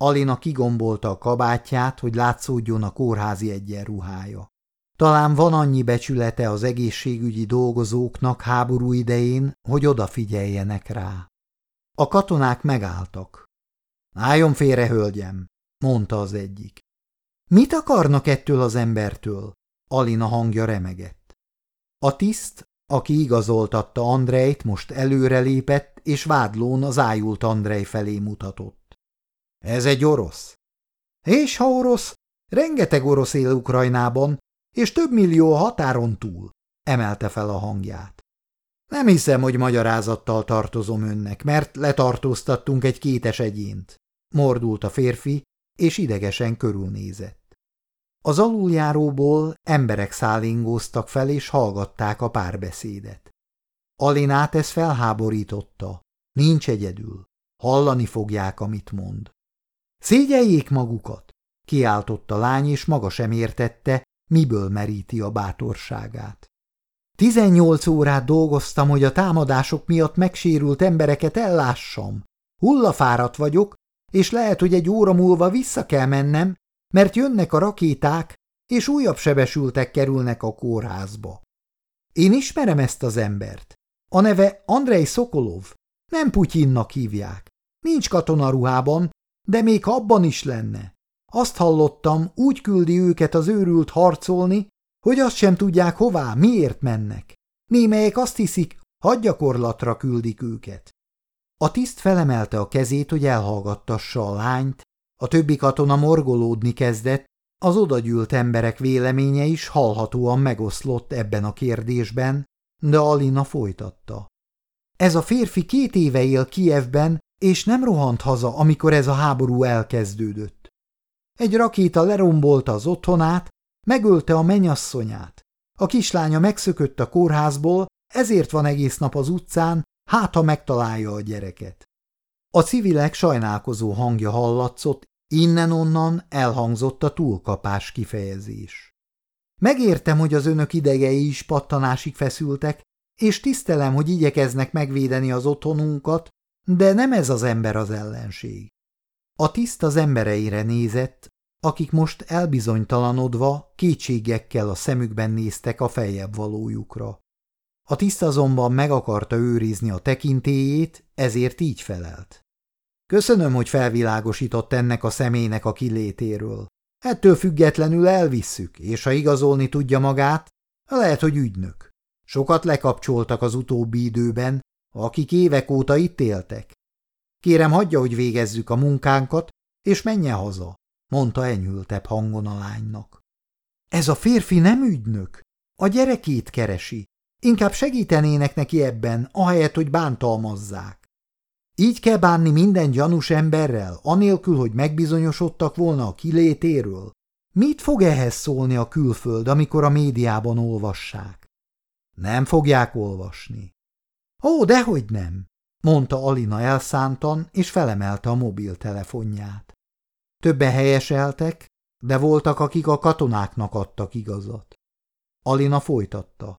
Alina kigombolta a kabátját, hogy látszódjon a kórházi egyenruhája. Talán van annyi becsülete az egészségügyi dolgozóknak háború idején, hogy odafigyeljenek rá. A katonák megálltak. Álljon félre, hölgyem, mondta az egyik. Mit akarnak ettől az embertől? Alina hangja remegett. A tiszt, aki igazoltatta Andrejt, most előrelépett, és vádlón az ájult Andrej felé mutatott. Ez egy orosz. És ha orosz, rengeteg orosz él Ukrajnában, és több millió a határon túl, emelte fel a hangját. Nem hiszem, hogy magyarázattal tartozom önnek, mert letartóztattunk egy kétes egyént, mordult a férfi, és idegesen körülnézett. Az aluljáróból emberek szállingóztak fel, és hallgatták a párbeszédet. Alinát ez felháborította. Nincs egyedül. Hallani fogják, amit mond. Szégyeljék magukat! kiáltott a lány, és maga sem értette, miből meríti a bátorságát. Tizennyolc órát dolgoztam, hogy a támadások miatt megsérült embereket ellássam. Hullafáradt vagyok, és lehet, hogy egy óra múlva vissza kell mennem, mert jönnek a rakéták, és újabb sebesültek kerülnek a kórházba. Én ismerem ezt az embert. A neve Andrei Szokolov. Nem Putyinnak hívják. Nincs katonaruhában, de még abban is lenne. Azt hallottam, úgy küldi őket az őrült harcolni, hogy azt sem tudják hová, miért mennek. Némelyek azt hiszik, hadgyakorlatra küldik őket. A tiszt felemelte a kezét, hogy elhallgattassa a lányt, a többi katona morgolódni kezdett, az odagyűlt emberek véleménye is hallhatóan megoszlott ebben a kérdésben, de Alina folytatta. Ez a férfi két éve él Kijevben, és nem rohant haza, amikor ez a háború elkezdődött. Egy rakéta lerombolta az otthonát, megölte a menyasszonyát. A kislánya megszökött a kórházból, ezért van egész nap az utcán, hát ha megtalálja a gyereket. A civilek sajnálkozó hangja hallatszott, Innen-onnan elhangzott a túlkapás kifejezés. Megértem, hogy az önök idegei is pattanásig feszültek, és tisztelem, hogy igyekeznek megvédeni az otthonunkat, de nem ez az ember az ellenség. A tiszt az embereire nézett, akik most elbizonytalanodva kétségekkel a szemükben néztek a feljebb valójukra. A tiszt azonban meg akarta őrizni a tekintélyét, ezért így felelt. Köszönöm, hogy felvilágosított ennek a személynek a kilétéről. Ettől függetlenül elvisszük, és ha igazolni tudja magát, lehet, hogy ügynök. Sokat lekapcsoltak az utóbbi időben, akik évek óta itt éltek. Kérem, hagyja, hogy végezzük a munkánkat, és menjen haza, mondta enyhültebb hangon a lánynak. Ez a férfi nem ügynök, a gyerekét keresi. Inkább segítenének neki ebben, ahelyett, hogy bántalmazzák. Így kell bánni minden gyanús emberrel, anélkül, hogy megbizonyosodtak volna a kilétéről? Mit fog ehhez szólni a külföld, amikor a médiában olvassák? Nem fogják olvasni. Ó, dehogy nem, mondta Alina elszántan, és felemelte a mobiltelefonját. Többen helyeseltek, de voltak, akik a katonáknak adtak igazat. Alina folytatta.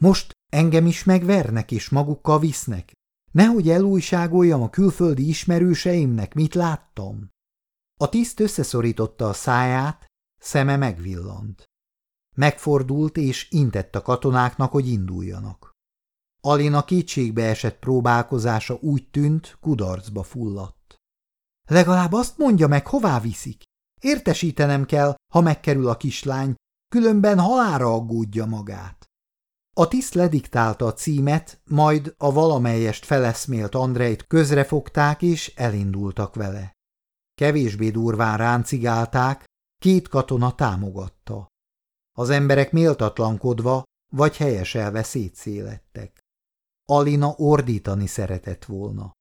Most engem is megvernek és magukkal visznek. Nehogy elújságoljam a külföldi ismerőseimnek, mit láttam. A tiszt összeszorította a száját, szeme megvillant. Megfordult és intett a katonáknak, hogy induljanak. Alina kétségbe esett próbálkozása úgy tűnt, kudarcba fulladt. Legalább azt mondja meg, hová viszik. Értesítenem kell, ha megkerül a kislány, különben halára aggódja magát. A tiszt lediktálta a címet, majd a valamelyest feleszmélt Andrejt közrefogták és elindultak vele. Kevésbé durván ráncigálták, két katona támogatta. Az emberek méltatlankodva vagy helyeselve szétszélettek. Alina ordítani szeretett volna.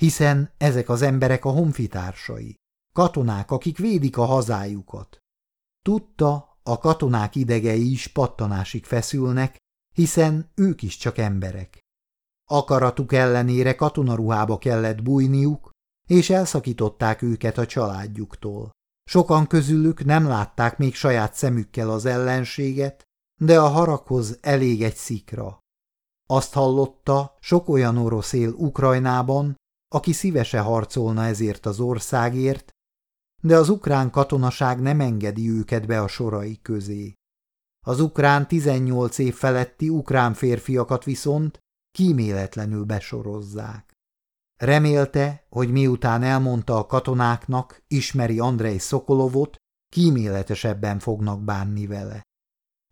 Hiszen ezek az emberek a honfitársai, katonák, akik védik a hazájukat. Tudta, a katonák idegei is pattanásig feszülnek, hiszen ők is csak emberek. Akaratuk ellenére katonaruhába kellett bújniuk, és elszakították őket a családjuktól. Sokan közülük nem látták még saját szemükkel az ellenséget, de a haraghoz elég egy szikra. Azt hallotta, sok olyan orosz él Ukrajnában, aki szívese harcolna ezért az országért, de az ukrán katonaság nem engedi őket be a sorai közé. Az ukrán 18 év feletti ukrán férfiakat viszont kíméletlenül besorozzák. Remélte, hogy miután elmondta a katonáknak, ismeri Andrei Szokolovot, kíméletesebben fognak bánni vele.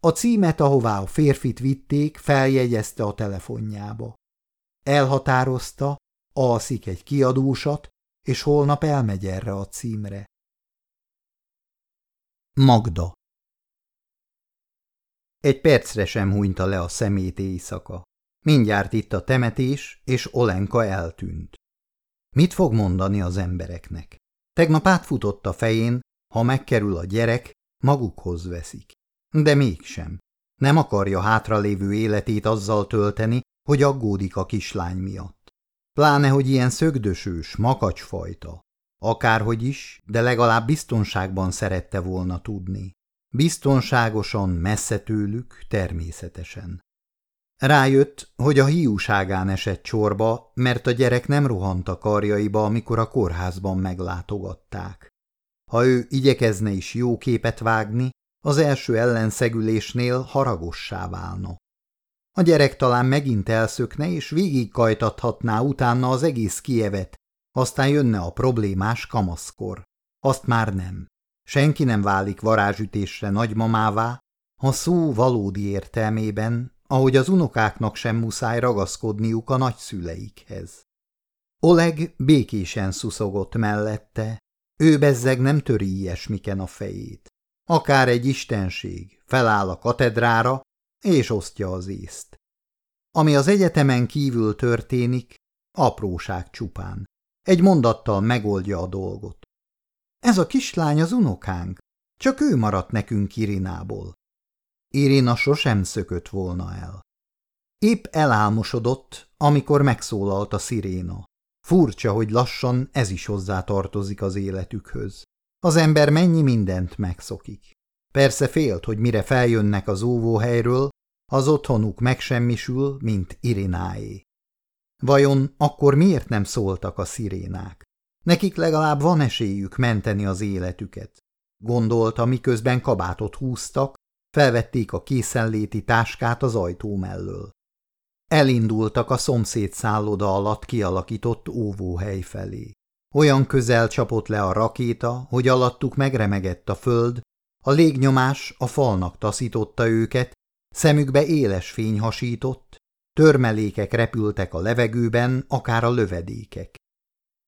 A címet, ahová a férfit vitték, feljegyezte a telefonjába. Elhatározta, alszik egy kiadósat, és holnap elmegy erre a címre. Magda Egy percre sem hunyta le a szemét éjszaka. Mindjárt itt a temetés, és Olenka eltűnt. Mit fog mondani az embereknek? Tegnap átfutott a fején, ha megkerül a gyerek, magukhoz veszik. De mégsem. Nem akarja hátralévő életét azzal tölteni, hogy aggódik a kislány miatt. Pláne, hogy ilyen szögdösős, makacsfajta. Akárhogy is, de legalább biztonságban szerette volna tudni. Biztonságosan, messze tőlük, természetesen. Rájött, hogy a hiúságán esett csorba, mert a gyerek nem rohant a karjaiba, amikor a kórházban meglátogatták. Ha ő igyekezne is jó képet vágni, az első ellenszegülésnél haragossá válna. A gyerek talán megint elszökne, és végigkajtathatná utána az egész kievet, aztán jönne a problémás kamaszkor. Azt már nem. Senki nem válik varázsütésre nagymamává, ha szó valódi értelmében, ahogy az unokáknak sem muszáj ragaszkodniuk a nagyszüleikhez. Oleg békésen szuszogott mellette, ő bezzeg nem töri ilyesmiken a fejét. Akár egy istenség feláll a katedrára, és osztja az észt. Ami az egyetemen kívül történik, apróság csupán. Egy mondattal megoldja a dolgot. Ez a kislány az unokánk, csak ő maradt nekünk Irinából. Irina sosem szökött volna el. Épp elálmosodott, amikor megszólalt a sziréna. Furcsa, hogy lassan ez is hozzá tartozik az életükhöz. Az ember mennyi mindent megszokik. Persze félt, hogy mire feljönnek az óvóhelyről, az otthonuk megsemmisül, mint Irináé. Vajon akkor miért nem szóltak a szirénák? Nekik legalább van esélyük menteni az életüket. Gondolta, miközben kabátot húztak, felvették a készenléti táskát az ajtó mellől. Elindultak a szomszéd szálloda alatt kialakított óvóhely felé. Olyan közel csapott le a rakéta, hogy alattuk megremegett a föld, a légnyomás a falnak taszította őket, szemükbe éles fény hasított, törmelékek repültek a levegőben, akár a lövedékek.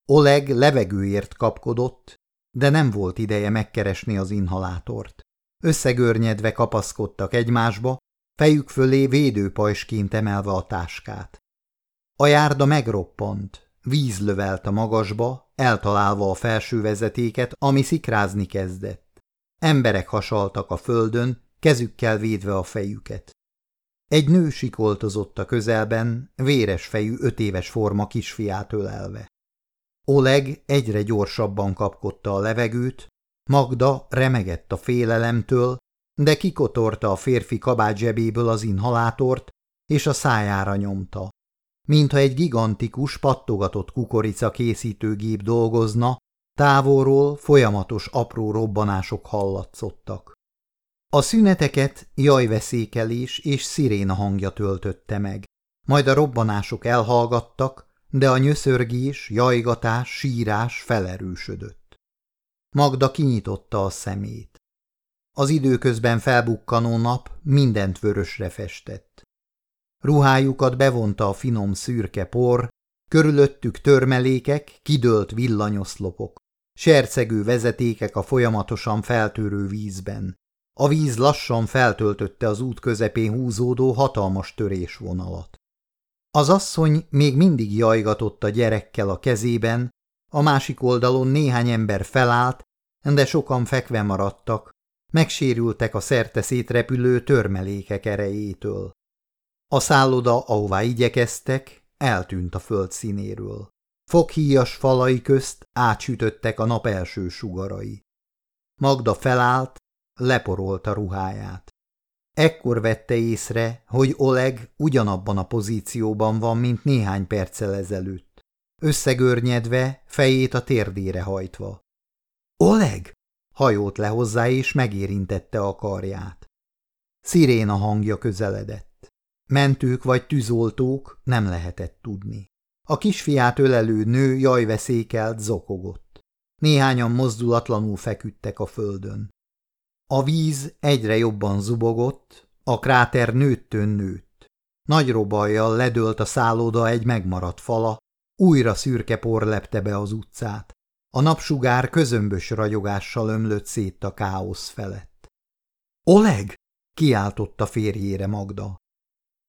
Oleg levegőért kapkodott, de nem volt ideje megkeresni az inhalátort. Összegörnyedve kapaszkodtak egymásba, fejük fölé védőpajsként emelve a táskát. A járda megroppant, víz lövelt a magasba, eltalálva a felső vezetéket, ami szikrázni kezdett. Emberek hasaltak a földön, kezükkel védve a fejüket. Egy nő sikoltozott a közelben, véres fejű öt éves forma kisfiát ölelve. Oleg egyre gyorsabban kapkodta a levegőt, Magda remegett a félelemtől, de kikotorta a férfi kabát zsebéből az inhalátort, és a szájára nyomta. Mintha egy gigantikus, pattogatott kukorica készítőgép dolgozna, távolról folyamatos apró robbanások hallatszottak. A szüneteket jajveszékelés és sziréna hangja töltötte meg, majd a robbanások elhallgattak, de a nyöszörgés, jajgatás, sírás felerősödött. Magda kinyitotta a szemét. Az időközben felbukkanó nap mindent vörösre festett. Ruhájukat bevonta a finom szürke por, körülöttük törmelékek, kidőlt villanyoszlopok, sercegő vezetékek a folyamatosan feltörő vízben. A víz lassan feltöltötte az út közepén húzódó hatalmas törésvonalat. Az asszony még mindig jajgatott a gyerekkel a kezében, a másik oldalon néhány ember felállt, de sokan fekve maradtak, megsérültek a szerte szétrepülő törmelékek erejétől. A szálloda, ahová igyekeztek, eltűnt a föld színéről. Foghíjas falai közt átsütöttek a nap első sugarai. Magda felállt, leporolta ruháját. Ekkor vette észre, hogy Oleg ugyanabban a pozícióban van, mint néhány perccel ezelőtt. Összegörnyedve, fejét a térdére hajtva. – Oleg! Hajót le hozzá és megérintette a karját. Sziréna hangja közeledett. Mentők vagy tűzoltók nem lehetett tudni. A kisfiát ölelő nő jajveszékelt zokogott. Néhányan mozdulatlanul feküdtek a földön. A víz egyre jobban zubogott, a kráter nőttön nőtt. Nagy robajjal ledőlt a szálloda egy megmaradt fala, újra szürke por lepte be az utcát. A napsugár közömbös ragyogással ömlött szét a káosz felett. – Oleg! – kiáltotta férjére Magda.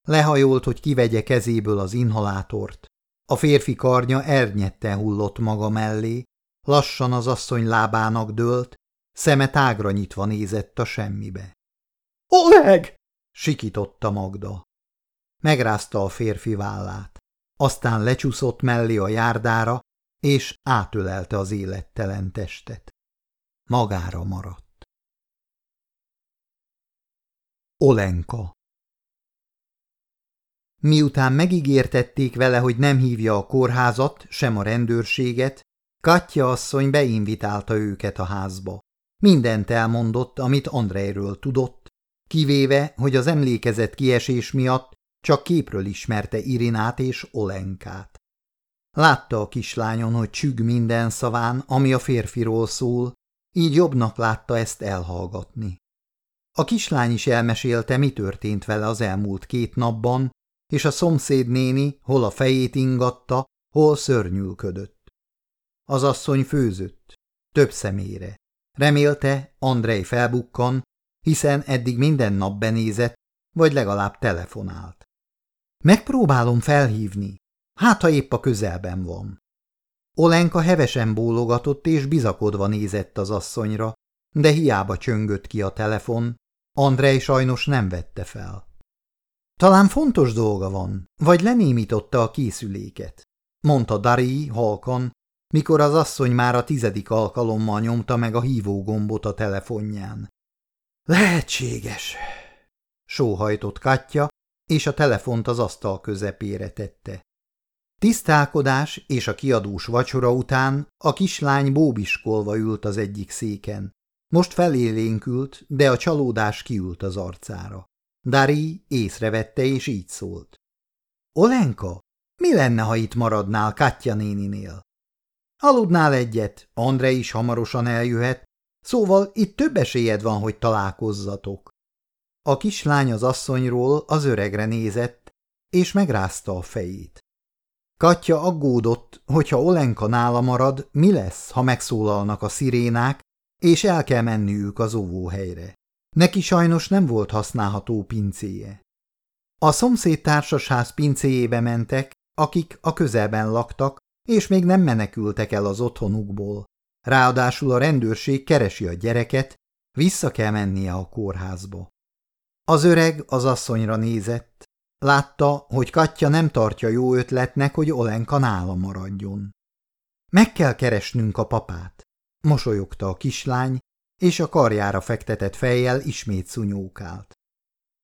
Lehajolt, hogy kivegye kezéből az inhalátort. A férfi karnya ernyetten hullott maga mellé, lassan az asszony lábának dőlt, szeme tágra nyitva nézett a semmibe. – Oleg! – sikította Magda. Megrázta a férfi vállát. Aztán lecsúszott mellé a járdára, és átölelte az élettelen testet. Magára maradt. Olenka Miután megígértették vele, hogy nem hívja a kórházat, sem a rendőrséget, Katya asszony beinvitálta őket a házba. Mindent elmondott, amit Andrejről tudott, kivéve, hogy az emlékezett kiesés miatt csak képről ismerte Irinát és Olenkát. Látta a kislányon, hogy csüg minden szaván, ami a férfiról szól, így jobbnak látta ezt elhallgatni. A kislány is elmesélte, mi történt vele az elmúlt két napban, és a szomszéd néni hol a fejét ingatta, hol szörnyülködött. Az asszony főzött, több szemére. Remélte, Andrei felbukkan, hiszen eddig minden nap benézett, vagy legalább telefonált. Megpróbálom felhívni, hát ha épp a közelben van. Olenka hevesen bólogatott és bizakodva nézett az asszonyra, de hiába csöngött ki a telefon, Andrei sajnos nem vette fel. Talán fontos dolga van, vagy lenémította a készüléket, mondta Dari halkan, mikor az asszony már a tizedik alkalommal nyomta meg a hívógombot a telefonján. Lehetséges, sóhajtott Katya, és a telefont az asztal közepére tette. Tisztálkodás és a kiadós vacsora után a kislány bóbiskolva ült az egyik széken. Most felélénkült, de a csalódás kiült az arcára. Dari észrevette és így szólt. Olenka, mi lenne, ha itt maradnál Katya néninél? Aludnál egyet, André is hamarosan eljöhet, szóval itt több esélyed van, hogy találkozzatok. A kislány az asszonyról az öregre nézett, és megrázta a fejét. Katya aggódott, hogyha Olenka nála marad, mi lesz, ha megszólalnak a szirénák, és el kell menniük az óvóhelyre. Neki sajnos nem volt használható pincéje. A szomszéd társasház pincéjébe mentek, akik a közelben laktak, és még nem menekültek el az otthonukból. Ráadásul a rendőrség keresi a gyereket, vissza kell mennie a kórházba. Az öreg az asszonyra nézett. Látta, hogy Katya nem tartja jó ötletnek, hogy Olenka nála maradjon. Meg kell keresnünk a papát, mosolyogta a kislány, és a karjára fektetett fejjel ismét szunyókált.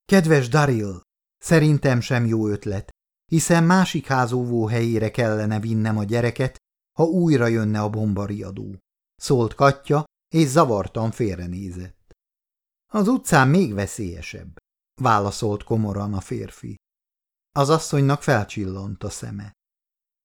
Kedves Daril, szerintem sem jó ötlet, hiszen másik házóvó helyére kellene vinnem a gyereket, ha újra jönne a bombariadó. Szólt Katya, és zavartan félrenézett. Az utcán még veszélyesebb, válaszolt komoran a férfi. Az asszonynak felcsillant a szeme.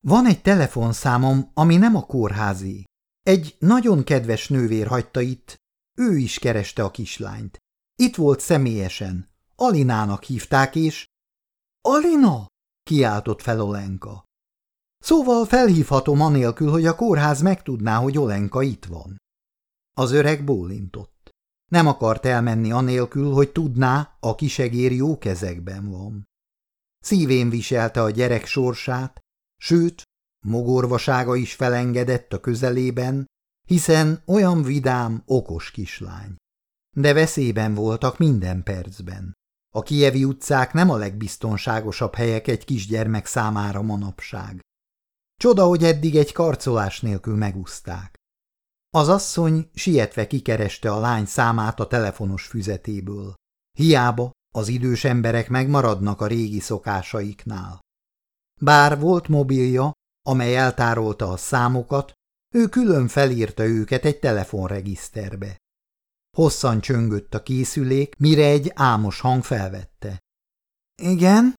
Van egy telefonszámom, ami nem a kórházé. Egy nagyon kedves nővér hagyta itt, ő is kereste a kislányt. Itt volt személyesen. Alinának hívták, és... Alina! kiáltott fel Olenka. Szóval felhívhatom anélkül, hogy a kórház megtudná, hogy Olenka itt van. Az öreg bólintott. Nem akart elmenni anélkül, hogy tudná, a kisegér jó kezekben van. Szívén viselte a gyerek sorsát, sőt, mogorvasága is felengedett a közelében, hiszen olyan vidám, okos kislány. De veszélyben voltak minden percben. A kievi utcák nem a legbiztonságosabb helyek egy kisgyermek számára manapság. Csoda, hogy eddig egy karcolás nélkül megúzták. Az asszony sietve kikereste a lány számát a telefonos füzetéből. Hiába az idős emberek megmaradnak a régi szokásaiknál. Bár volt mobilja, amely eltárolta a számokat, ő külön felírta őket egy telefonregiszterbe. Hosszan csöngött a készülék, mire egy ámos hang felvette. Igen?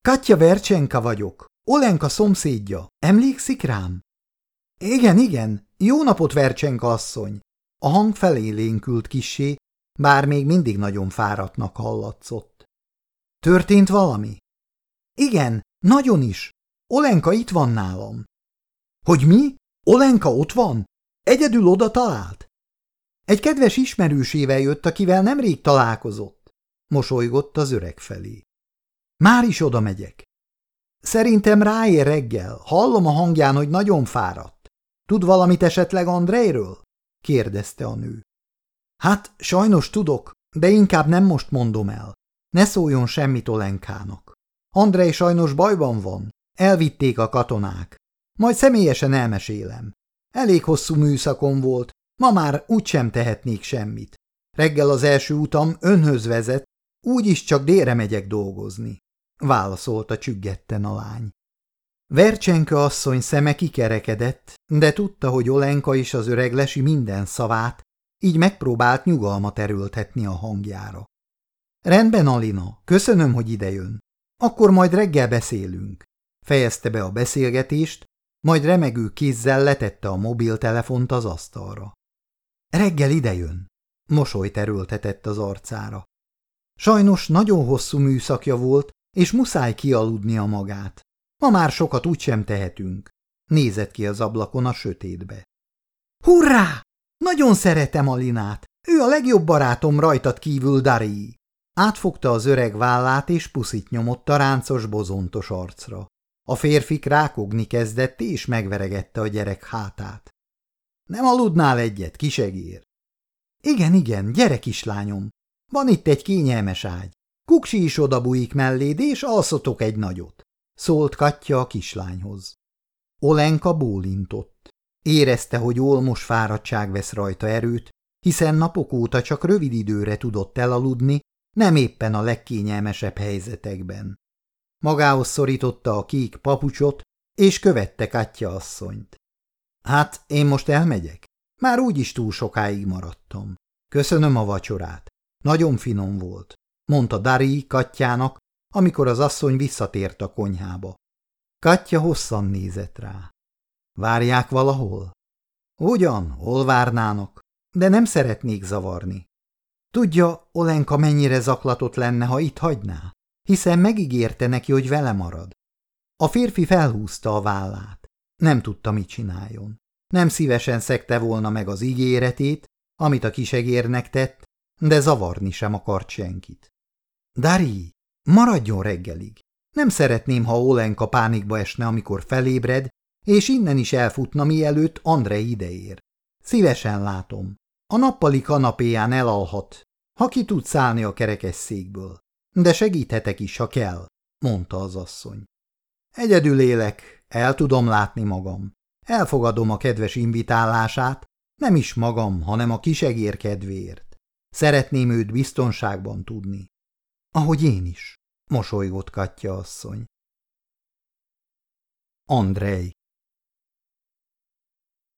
Katya Vercsenka vagyok, Olenka szomszédja. Emlékszik rám? Igen, igen. Jó napot, Vercsenka asszony. A hang felélénkült kissé, bár még mindig nagyon fáradtnak hallatszott. Történt valami? Igen, nagyon is. Olenka itt van nálam. Hogy mi? Olenka ott van? Egyedül oda talált? Egy kedves ismerősével jött, akivel nemrég találkozott. Mosolygott az öreg felé. Már is oda megyek. Szerintem ráér reggel. Hallom a hangján, hogy nagyon fáradt. Tud valamit esetleg Andrejről? kérdezte a nő. Hát, sajnos tudok, de inkább nem most mondom el. Ne szóljon semmit Olenkának. Andrej sajnos bajban van. Elvitték a katonák. Majd személyesen elmesélem. Elég hosszú műszakon volt, ma már úgysem tehetnék semmit. Reggel az első utam önhöz vezet, úgyis csak délre megyek dolgozni, válaszolta csüggetten a lány. Vercsenke asszony szeme kikerekedett, de tudta, hogy Olenka is az öreg lesi minden szavát, így megpróbált nyugalmat erőltetni a hangjára. Rendben, Alina, köszönöm, hogy idejön. Akkor majd reggel beszélünk. Fejezte be a beszélgetést, majd remegő kézzel letette a mobiltelefont az asztalra. Reggel idejön, mosolyt erőltetett az arcára. Sajnos nagyon hosszú műszakja volt, és muszáj kialudnia magát. Ma már sokat úgysem tehetünk. Nézett ki az ablakon a sötétbe. Hurrá! Nagyon szeretem Alinát. Ő a legjobb barátom rajtad kívül, Dari. Átfogta az öreg vállát, és puszit nyomott a ráncos, bozontos arcra. A férfi rákogni kezdett, és megveregette a gyerek hátát. Nem aludnál egyet, kisegér? Igen, igen, gyere, kislányom. Van itt egy kényelmes ágy. Kuksi is odabújik melléd, és alszotok egy nagyot. Szólt Katya a kislányhoz. Olenka bólintott. Érezte, hogy olmos fáradtság vesz rajta erőt, hiszen napok óta csak rövid időre tudott elaludni, nem éppen a legkényelmesebb helyzetekben. Magához szorította a kék papucsot, és követte Katya asszonyt. Hát, én most elmegyek? Már úgyis túl sokáig maradtam. Köszönöm a vacsorát. Nagyon finom volt, mondta Dari Katjának, amikor az asszony visszatért a konyhába. Katya hosszan nézett rá. Várják valahol? Ugyan, hol várnának, de nem szeretnék zavarni. Tudja, Olenka mennyire zaklatott lenne, ha itt hagyná? Hiszen megígérte neki, hogy vele marad. A férfi felhúzta a vállát. Nem tudta, mit csináljon. Nem szívesen szekte volna meg az ígéretét, amit a kisegérnek tett, de zavarni sem akart senkit. Dari, maradjon reggelig. Nem szeretném, ha Olenka pánikba esne, amikor felébred, és innen is elfutna, mielőtt André ideér. Szívesen látom. A nappali kanapéján elalhat, ha ki tudsz állni a kerekesszékből. De segíthetek is, ha kell, mondta az asszony. Egyedül élek, el tudom látni magam. Elfogadom a kedves invitálását, nem is magam, hanem a kisegér kedvéért. Szeretném őt biztonságban tudni. Ahogy én is, mosolygott Katya asszony. Andrej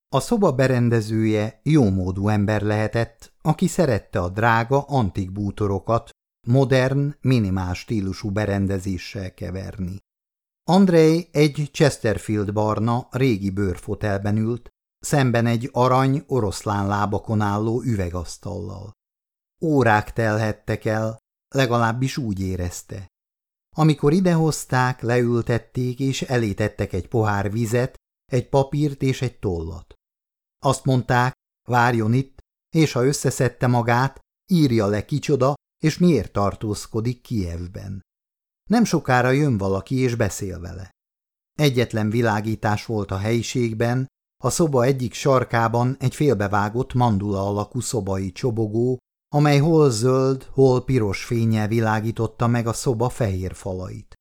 A szoba berendezője jómódú ember lehetett, aki szerette a drága antik bútorokat modern, minimál stílusú berendezéssel keverni. Andrei egy Chesterfield barna, régi bőrfotelben ült, szemben egy arany, oroszlán lábakon álló üvegasztallal. Órák telhettek el, legalábbis úgy érezte. Amikor idehozták, leültették és elétettek egy pohár vizet, egy papírt és egy tollat. Azt mondták, várjon itt, és ha összeszedte magát, írja le kicsoda, és miért tartózkodik Kievben. Nem sokára jön valaki és beszél vele. Egyetlen világítás volt a helyiségben, a szoba egyik sarkában egy félbevágott mandula alakú szobai csobogó, amely hol zöld, hol piros fényel világította meg a szoba fehér falait.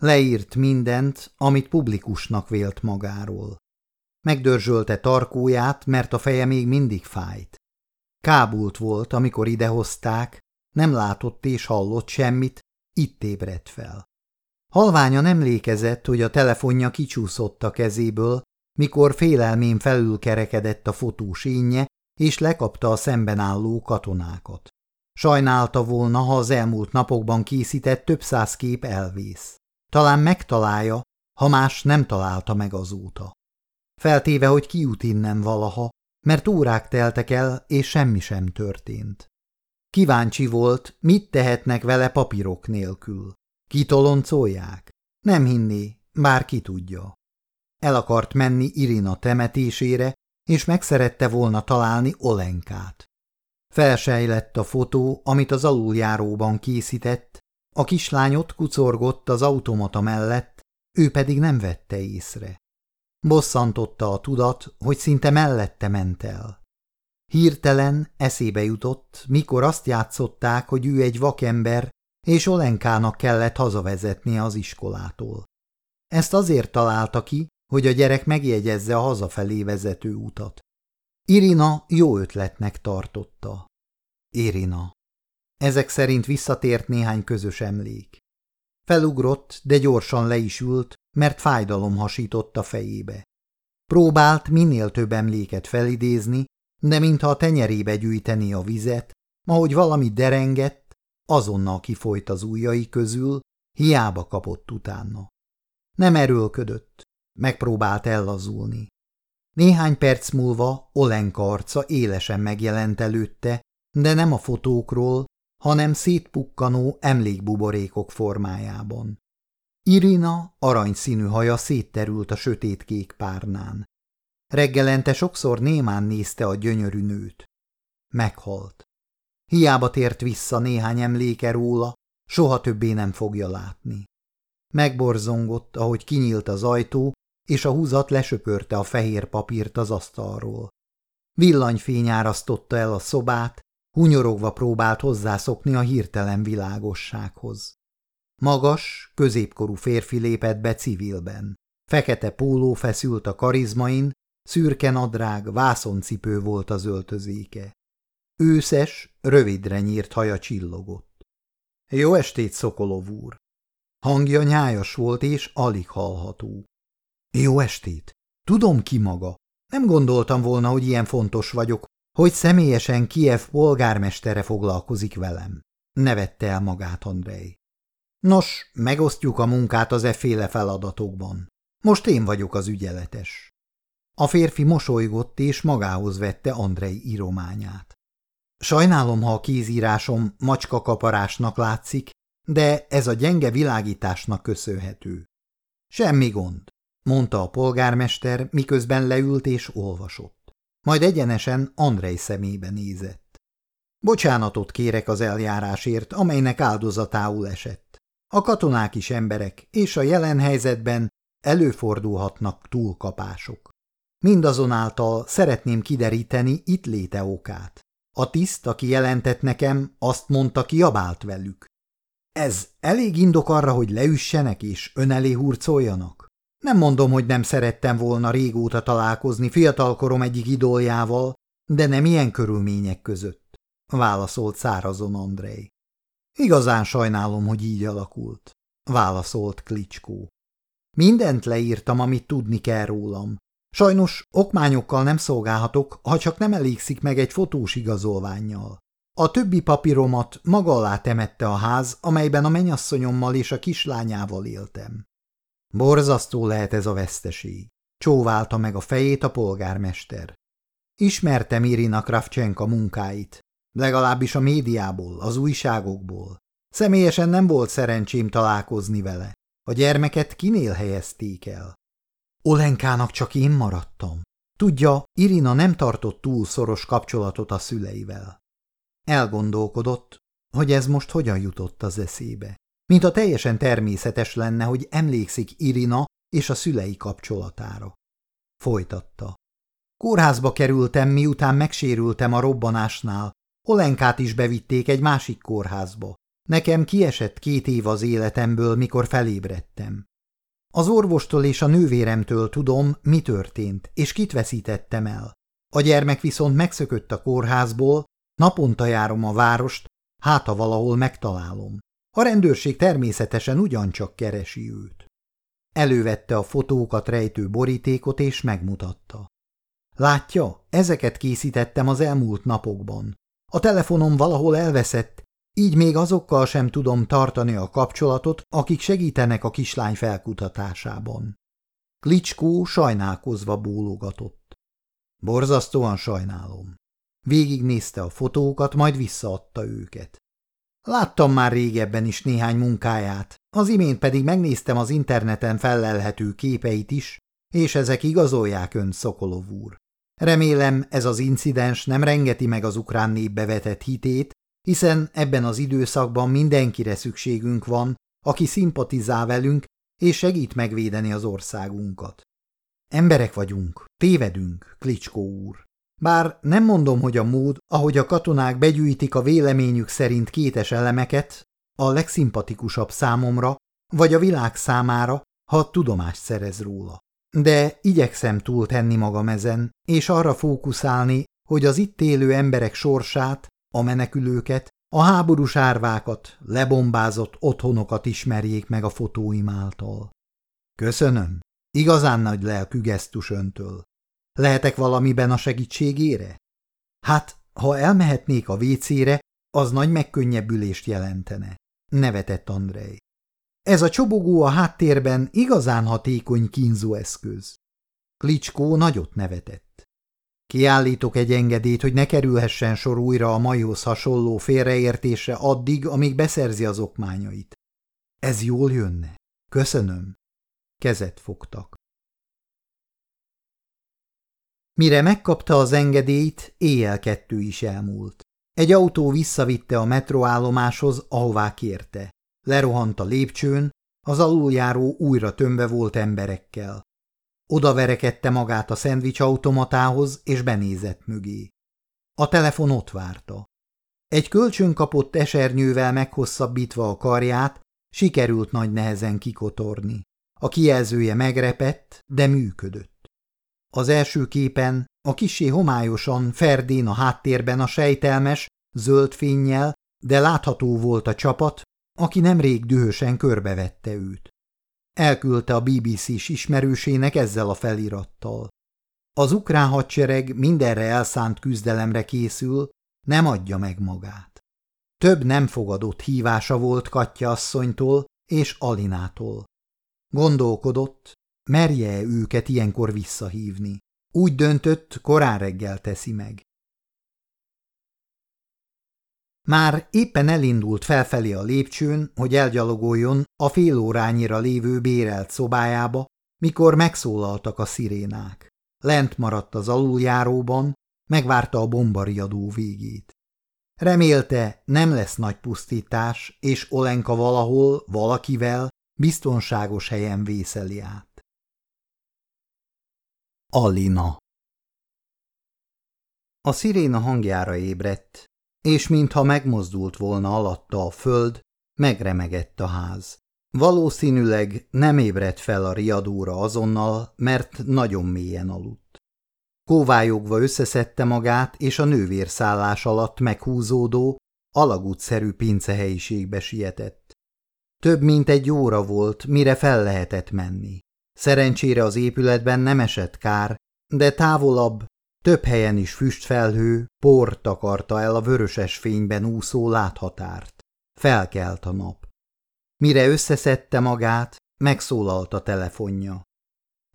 Leírt mindent, amit publikusnak vélt magáról. Megdörzsölte tarkóját, mert a feje még mindig fájt. Kábult volt, amikor idehozták, nem látott és hallott semmit, itt ébredt fel. Halványan emlékezett, hogy a telefonja kicsúszott a kezéből, mikor félelmén felülkerekedett a fotós énje, és lekapta a szemben álló katonákat. Sajnálta volna, ha az elmúlt napokban készített több száz kép elvész. Talán megtalálja, ha más nem találta meg azóta. Feltéve, hogy kijut innen valaha, mert órák teltek el, és semmi sem történt. Kíváncsi volt, mit tehetnek vele papírok nélkül. Kitoloncolják? Nem hinné, bár ki tudja. El akart menni Irina temetésére, és megszerette volna találni Olenkát. Felsejlett a fotó, amit az aluljáróban készített, a kislány ott kucorgott az automata mellett, ő pedig nem vette észre. Bosszantotta a tudat, hogy szinte mellette ment el. Hirtelen eszébe jutott, mikor azt játszották, hogy ő egy vakember, és Olenkának kellett hazavezetnie az iskolától. Ezt azért találta ki, hogy a gyerek megjegyezze a hazafelé vezető utat. Irina jó ötletnek tartotta. Irina. Ezek szerint visszatért néhány közös emlék. Felugrott, de gyorsan le is ült, mert fájdalom hasított fejébe. Próbált minél több emléket felidézni, de mintha a tenyerébe gyűjteni a vizet, ahogy valami derengett, azonnal kifolyt az ujjai közül, hiába kapott utána. Nem erőlködött, megpróbált ellazulni. Néhány perc múlva Olenka arca élesen megjelent előtte, de nem a fotókról, hanem szétpukkanó emlékbuborékok formájában. Irina aranyszínű haja szétterült a sötétkék párnán. Reggelente sokszor némán nézte a gyönyörű nőt. Meghalt. Hiába tért vissza néhány emléke róla, soha többé nem fogja látni. Megborzongott, ahogy kinyílt az ajtó, és a húzat lesöpörte a fehér papírt az asztalról. Villanyfény árasztotta el a szobát, hunyorogva próbált hozzászokni a hirtelen világossághoz. Magas, középkorú férfi lépett be civilben. Fekete póló feszült a karizmain, szürke nadrág, vászoncipő volt az öltözéke. Őszes, rövidre nyírt haja csillogott. Jó estét, Szokolov úr! Hangja nyájas volt és alig hallható. Jó estét! Tudom ki maga. Nem gondoltam volna, hogy ilyen fontos vagyok, hogy személyesen Kiev polgármestere foglalkozik velem. Nevette el magát Andrei. Nos, megosztjuk a munkát az efféle feladatokban. Most én vagyok az ügyeletes. A férfi mosolygott és magához vette Andrei írományát. Sajnálom, ha a kézírásom macska kaparásnak látszik, de ez a gyenge világításnak köszönhető. Semmi gond, mondta a polgármester, miközben leült és olvasott. Majd egyenesen Andrei szemébe nézett. Bocsánatot kérek az eljárásért, amelynek áldozatául esett. A katonák is emberek, és a jelen helyzetben előfordulhatnak túlkapások. Mindazonáltal szeretném kideríteni itt léte okát. A tiszt, aki jelentett nekem, azt mondta, kiabált velük. Ez elég indok arra, hogy leüssenek és ön elé hurcoljanak? Nem mondom, hogy nem szerettem volna régóta találkozni fiatalkorom egyik idoljával, de nem ilyen körülmények között, válaszolt szárazon Andrei. Igazán sajnálom, hogy így alakult, válaszolt Klicskó. Mindent leírtam, amit tudni kell rólam. Sajnos okmányokkal nem szolgálhatok, ha csak nem elégszik meg egy fotós igazolványjal. A többi papíromat maga alá temette a ház, amelyben a menyasszonyommal és a kislányával éltem. Borzasztó lehet ez a veszteség. Csóválta meg a fejét a polgármester. Ismertem Irina Kravcsenka munkáit, legalábbis a médiából, az újságokból. Személyesen nem volt szerencsém találkozni vele. A gyermeket kinél helyezték el? Olenkának csak én maradtam. Tudja, Irina nem tartott túl szoros kapcsolatot a szüleivel. Elgondolkodott, hogy ez most hogyan jutott az eszébe. Mint a teljesen természetes lenne, hogy emlékszik Irina és a szülei kapcsolatára. Folytatta. Kórházba kerültem, miután megsérültem a robbanásnál. Olenkát is bevitték egy másik kórházba. Nekem kiesett két év az életemből, mikor felébredtem. Az orvostól és a nővéremtől tudom, mi történt, és kit veszítettem el. A gyermek viszont megszökött a kórházból, naponta járom a várost, hát ha valahol megtalálom. A rendőrség természetesen ugyancsak keresi őt. Elővette a fotókat rejtő borítékot és megmutatta. Látja, ezeket készítettem az elmúlt napokban. A telefonom valahol elveszett, így még azokkal sem tudom tartani a kapcsolatot, akik segítenek a kislány felkutatásában. Klicskó sajnálkozva bólogatott. Borzasztóan sajnálom. Végignézte a fotókat, majd visszaadta őket. Láttam már régebben is néhány munkáját, az imént pedig megnéztem az interneten fellelhető képeit is, és ezek igazolják ön, Szokolov úr. Remélem ez az incidens nem rengeti meg az ukrán népbe vetett hitét, hiszen ebben az időszakban mindenkire szükségünk van, aki szimpatizál velünk és segít megvédeni az országunkat. Emberek vagyunk, tévedünk, Klicskó úr. Bár nem mondom, hogy a mód, ahogy a katonák begyűjtik a véleményük szerint kétes elemeket, a legszimpatikusabb számomra, vagy a világ számára, ha tudomást szerez róla. De igyekszem túltenni magam ezen, és arra fókuszálni, hogy az itt élő emberek sorsát, a menekülőket, a háborús árvákat, lebombázott otthonokat ismerjék meg a fotóim által. Köszönöm, igazán nagy lelkű gesztus öntől. Lehetek valamiben a segítségére? Hát, ha elmehetnék a vécére, az nagy megkönnyebbülést jelentene, nevetett Andrei. Ez a csobogó a háttérben igazán hatékony kínzóeszköz. Klicskó nagyot nevetett. Kiállítok egy engedélyt, hogy ne kerülhessen sor újra a majhoz hasonló félreértése addig, amíg beszerzi az okmányait. Ez jól jönne. Köszönöm. Kezet fogtak. Mire megkapta az engedélyt, éjjel kettő is elmúlt. Egy autó visszavitte a metroállomáshoz, ahová kérte. Lerohant a lépcsőn, az aluljáró újra tömve volt emberekkel. Oda verekedte magát a szendvics automatához, és benézett mögé. A telefon ott várta. Egy kölcsön kapott esernyővel meghosszabbítva a karját, sikerült nagy nehezen kikotorni. A kijelzője megrepett, de működött. Az első képen a kisé homályosan Ferdén a háttérben a sejtelmes, zöld fényjel, de látható volt a csapat, aki nemrég dühösen körbevette őt. Elküldte a BBC-s ismerősének ezzel a felirattal. Az ukrán hadsereg mindenre elszánt küzdelemre készül, nem adja meg magát. Több nem fogadott hívása volt Katya asszonytól és Alinától. Gondolkodott, merje-e őket ilyenkor visszahívni. Úgy döntött, korán reggel teszi meg. Már éppen elindult felfelé a lépcsőn, hogy elgyalogoljon a fél órányira lévő bérelt szobájába, mikor megszólaltak a szirénák. Lent maradt az aluljáróban, megvárta a bombariadó végét. Remélte, nem lesz nagy pusztítás, és Olenka valahol, valakivel biztonságos helyen vészeli át. Alina A sziréna hangjára ébredt, és mintha megmozdult volna alatta a föld, megremegett a ház. Valószínűleg nem ébredt fel a riadóra azonnal, mert nagyon mélyen aludt. Kóvályogva összeszedte magát, és a nővérszállás alatt meghúzódó, alagútszerű pincehelyiségbe sietett. Több mint egy óra volt, mire fel lehetett menni. Szerencsére az épületben nem esett kár, de távolabb, több helyen is füstfelhő, por takarta el a vöröses fényben úszó láthatárt. Felkelt a nap. Mire összeszedte magát, megszólalt a telefonja.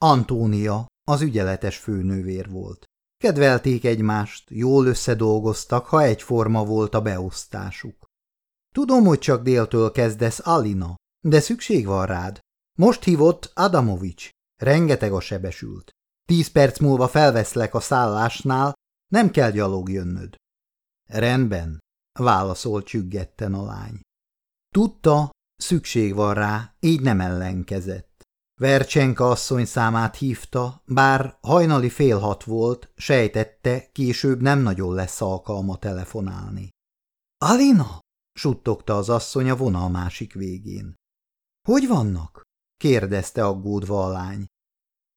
Antónia, az ügyeletes főnővér volt. Kedvelték egymást, jól összedolgoztak, ha egyforma volt a beosztásuk. Tudom, hogy csak déltől kezdesz, Alina, de szükség van rád. Most hívott Adamovics. Rengeteg a sebesült. Tíz perc múlva felveszlek a szállásnál, nem kell gyalog jönnöd. Rendben, válaszolt csüggetten a lány. Tudta, szükség van rá, így nem ellenkezett. Vercsenka asszony számát hívta, bár hajnali fél hat volt, sejtette, később nem nagyon lesz alkalma telefonálni. – Alina! – suttogta az asszony a vonal másik végén. – Hogy vannak? – kérdezte aggódva a lány. –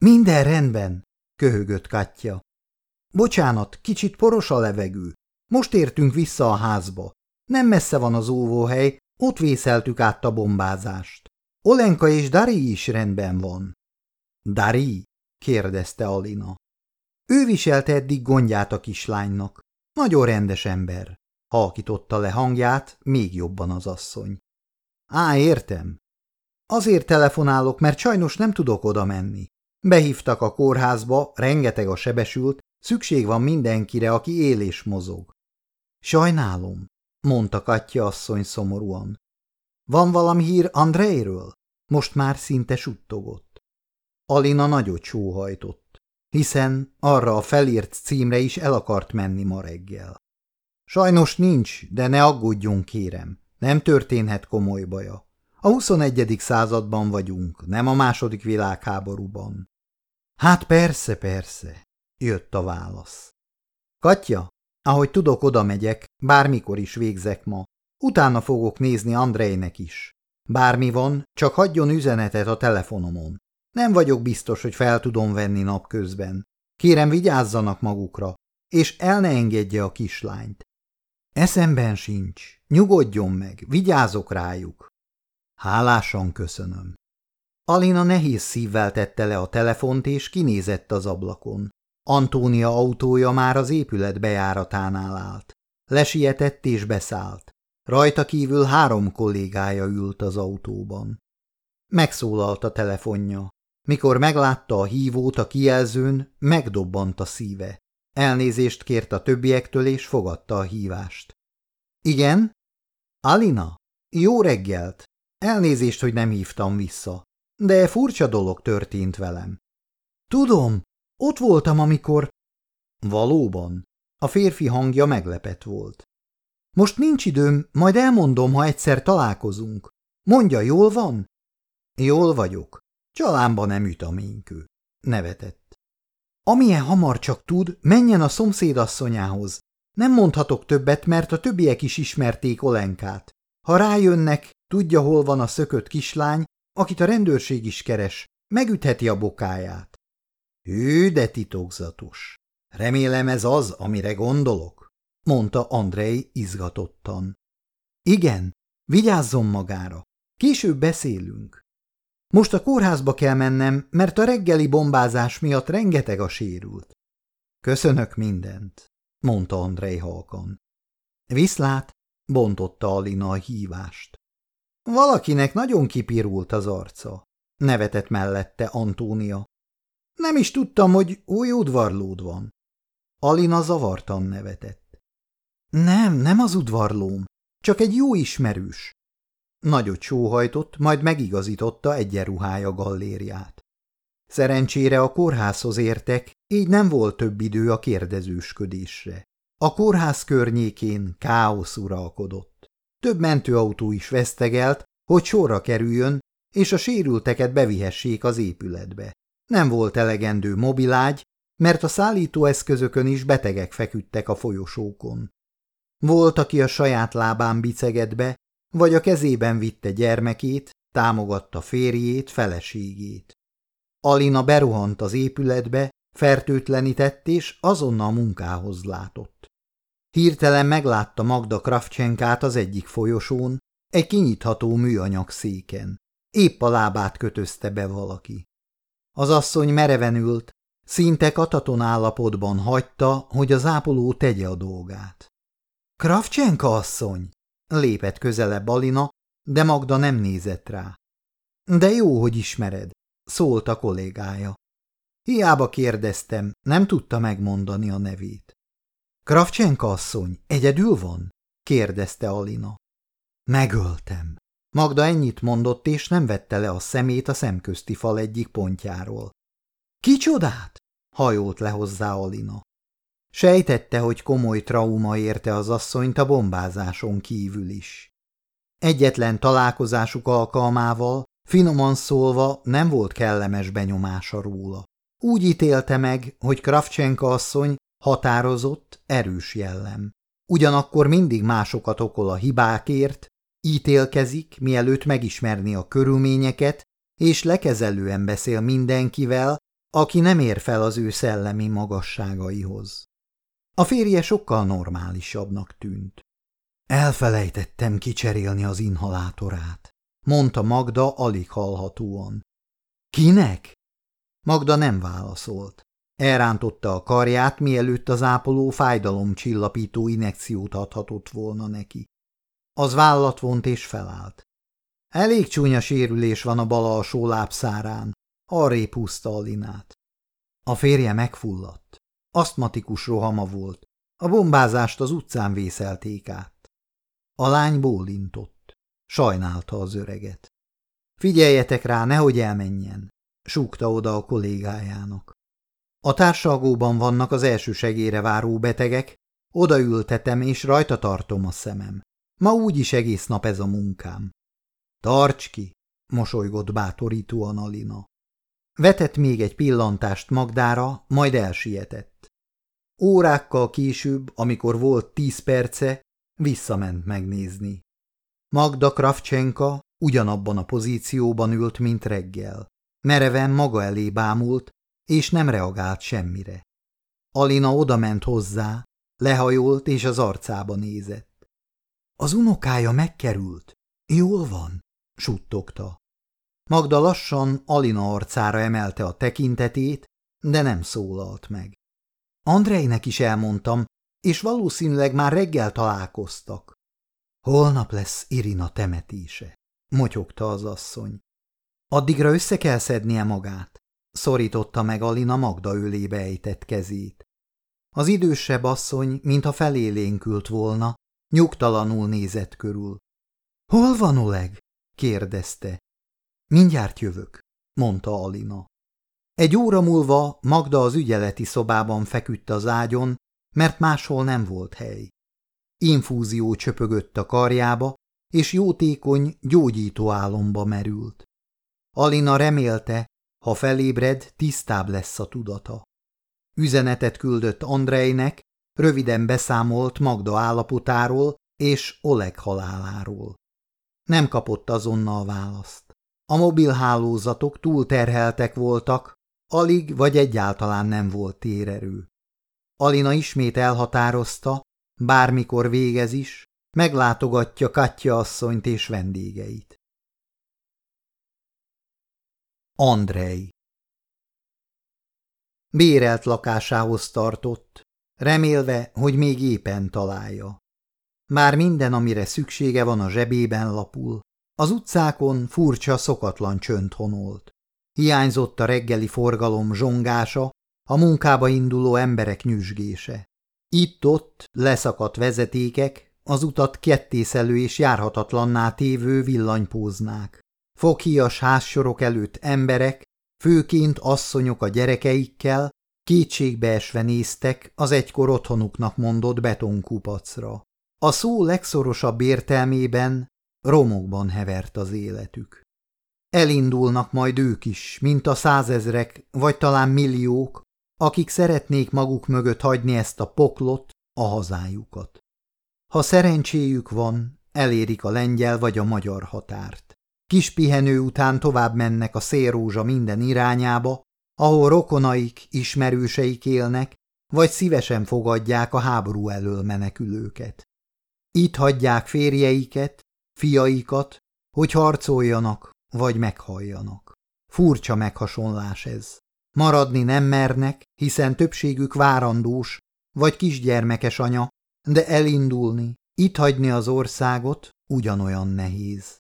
Minden rendben – köhögött Katya. – Bocsánat, kicsit poros a levegő. Most értünk vissza a házba. Nem messze van az óvóhely, ott vészeltük át a bombázást. Olenka és Dari is rendben van. Dari? kérdezte Alina. Ő viselte eddig gondját a kislánynak. Nagyon rendes ember. Halkította le hangját, még jobban az asszony. Á, értem. Azért telefonálok, mert sajnos nem tudok oda menni. Behívtak a kórházba, rengeteg a sebesült, szükség van mindenkire, aki él és mozog. Sajnálom, mondta Katya asszony szomorúan. Van valami hír Andrejről? Most már szinte suttogott. Alina nagyot sóhajtott, hiszen arra a felírt címre is el akart menni ma reggel. Sajnos nincs, de ne aggódjon, kérem. Nem történhet komoly baja. A 21. században vagyunk, nem a második világháborúban. Hát persze, persze, jött a válasz. Katya, ahogy tudok, oda megyek, bármikor is végzek ma. Utána fogok nézni Andrejnek is. Bármi van, csak hagyjon üzenetet a telefonomon. Nem vagyok biztos, hogy fel tudom venni napközben. Kérem, vigyázzanak magukra, és el ne engedje a kislányt. Eszemben sincs. Nyugodjon meg, vigyázok rájuk. Hálásan köszönöm. Alina nehéz szívvel tette le a telefont, és kinézett az ablakon. Antónia autója már az épület bejáratánál állt. Lesietett és beszállt. Rajta kívül három kollégája ült az autóban. Megszólalt a telefonja. Mikor meglátta a hívót a kijelzőn, megdobbant a szíve. Elnézést kért a többiektől, és fogadta a hívást. Igen? Alina? Jó reggelt! Elnézést, hogy nem hívtam vissza, de furcsa dolog történt velem. Tudom, ott voltam, amikor... Valóban. A férfi hangja meglepett volt. Most nincs időm, majd elmondom, ha egyszer találkozunk. Mondja, jól van? Jól vagyok. Csalámba nem üt a ménykő. Nevetett. Amilyen hamar csak tud, menjen a szomszédasszonyához. Nem mondhatok többet, mert a többiek is ismerték Olenkát. Ha rájönnek, tudja, hol van a szökött kislány, akit a rendőrség is keres, megütheti a bokáját. Hű, de titokzatos. Remélem ez az, amire gondolok, mondta Andrei izgatottan. Igen, vigyázzon magára. Később beszélünk. Most a kórházba kell mennem, mert a reggeli bombázás miatt rengeteg a sérült. Köszönök mindent, mondta Andrei halkan. Viszlát, bontotta Alina a hívást. Valakinek nagyon kipirult az arca, nevetett mellette Antónia. Nem is tudtam, hogy új udvarlód van. Alina zavartan nevetett. Nem, nem az udvarlóm, csak egy jó ismerős. Nagyot sóhajtott, majd megigazította egyenruhája gallériát. Szerencsére a kórházhoz értek, így nem volt több idő a kérdezősködésre. A kórház környékén káosz uralkodott. Több mentőautó is vesztegelt, hogy sorra kerüljön, és a sérülteket bevihessék az épületbe. Nem volt elegendő mobilágy, mert a szállítóeszközökön is betegek feküdtek a folyosókon. Volt, aki a saját lábán bicegett be, vagy a kezében vitte gyermekét, támogatta férjét, feleségét. Alina beruhant az épületbe, fertőtlenített és azonnal munkához látott. Hirtelen meglátta Magda Kravcsenkát az egyik folyosón, egy kinyitható műanyag széken. Épp a lábát kötözte be valaki. Az asszony mereven ült, szinte kataton állapotban hagyta, hogy az ápoló tegye a dolgát. – Kravcsenka asszony! – lépett közelebb Alina, de Magda nem nézett rá. – De jó, hogy ismered – szólt a kollégája. Hiába kérdeztem, nem tudta megmondani a nevét. – Kravcsenka asszony, egyedül van? – kérdezte Alina. – Megöltem. Magda ennyit mondott, és nem vette le a szemét a szemközti fal egyik pontjáról. – Kicsodát? – hajolt le hozzá Alina. Sejtette, hogy komoly trauma érte az asszonyt a bombázáson kívül is. Egyetlen találkozásuk alkalmával, finoman szólva, nem volt kellemes benyomása róla. Úgy ítélte meg, hogy Kravcsenka asszony határozott, erős jellem. Ugyanakkor mindig másokat okol a hibákért, ítélkezik, mielőtt megismerni a körülményeket, és lekezelően beszél mindenkivel, aki nem ér fel az ő szellemi magasságaihoz. A férje sokkal normálisabbnak tűnt. Elfelejtettem kicserélni az inhalátorát, mondta Magda alig hallhatóan. Kinek? Magda nem válaszolt. Elrántotta a karját, mielőtt az ápoló fájdalomcsillapító inekciót adhatott volna neki. Az vállat vont és felállt. Elég csúnya sérülés van a bal alsó lábszárán, arrébb húzta a linát. A férje megfulladt. Asztmatikus rohama volt. A bombázást az utcán vészelték át. A lány bólintott. Sajnálta az öreget. Figyeljetek rá, nehogy elmenjen, súgta oda a kollégájának. A társalgóban vannak az első segére váró betegek, odaültetem és rajta tartom a szemem. Ma úgyis egész nap ez a munkám. Tarts ki, mosolygott bátorítóan Alina. Vetett még egy pillantást Magdára, majd elsietett. Órákkal később, amikor volt tíz perce, visszament megnézni. Magda Kravcsenka ugyanabban a pozícióban ült, mint reggel. Mereven maga elé bámult, és nem reagált semmire. Alina odament hozzá, lehajolt és az arcába nézett. Az unokája megkerült. Jól van, suttogta. Magda lassan Alina arcára emelte a tekintetét, de nem szólalt meg. Andrejnek is elmondtam, és valószínűleg már reggel találkoztak. Holnap lesz Irina temetése, motyogta az asszony. Addigra össze kell szednie magát, szorította meg Alina Magda ölébe ejtett kezét. Az idősebb asszony, mintha felélénkült volna, nyugtalanul nézett körül. – Hol van Oleg? – kérdezte. – Mindjárt jövök – mondta Alina. Egy óra múlva Magda az ügyeleti szobában feküdt az ágyon, mert máshol nem volt hely. Infúzió csöpögött a karjába, és jótékony, gyógyító álomba merült. Alina remélte, ha felébred, tisztább lesz a tudata. Üzenetet küldött Andrejnek, röviden beszámolt Magda állapotáról és Oleg haláláról. Nem kapott azonnal választ. A mobilhálózatok túlterheltek voltak, alig vagy egyáltalán nem volt térerő. Alina ismét elhatározta, bármikor végez is, meglátogatja Katya asszonyt és vendégeit. Andrei Bérelt lakásához tartott, remélve, hogy még éppen találja. Már minden, amire szüksége van a zsebében lapul, az utcákon furcsa, szokatlan csönd honolt. Hiányzott a reggeli forgalom zsongása, a munkába induló emberek nyüzsgése. Itt-ott leszakadt vezetékek, az utat kettészelő és járhatatlanná tévő villanypóznák. Fokhíjas házsorok előtt emberek, főként asszonyok a gyerekeikkel, kétségbeesve néztek az egykor otthonuknak mondott betonkupacra. A szó legszorosabb értelmében romokban hevert az életük. Elindulnak majd ők is, mint a százezrek, vagy talán milliók, akik szeretnék maguk mögött hagyni ezt a poklot, a hazájukat. Ha szerencséjük van, elérik a lengyel vagy a magyar határt. Kis pihenő után tovább mennek a szélrózsa minden irányába, ahol rokonaik, ismerőseik élnek, vagy szívesen fogadják a háború elől menekülőket. Itt hagyják férjeiket, fiaikat, hogy harcoljanak, vagy meghalljanak. Furcsa meghasonlás ez. Maradni nem mernek, hiszen többségük várandós, vagy kisgyermekes anya, de elindulni, itt hagyni az országot ugyanolyan nehéz.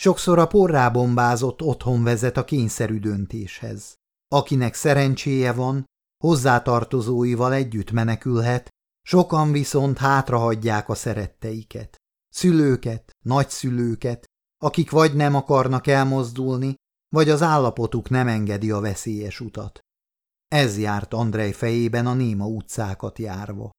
Sokszor a porrá bombázott otthon vezet a kényszerű döntéshez. Akinek szerencséje van, hozzátartozóival együtt menekülhet, sokan viszont hátrahagyják a szeretteiket. Szülőket, nagyszülőket, akik vagy nem akarnak elmozdulni, vagy az állapotuk nem engedi a veszélyes utat. Ez járt Andrej fejében a Néma utcákat járva.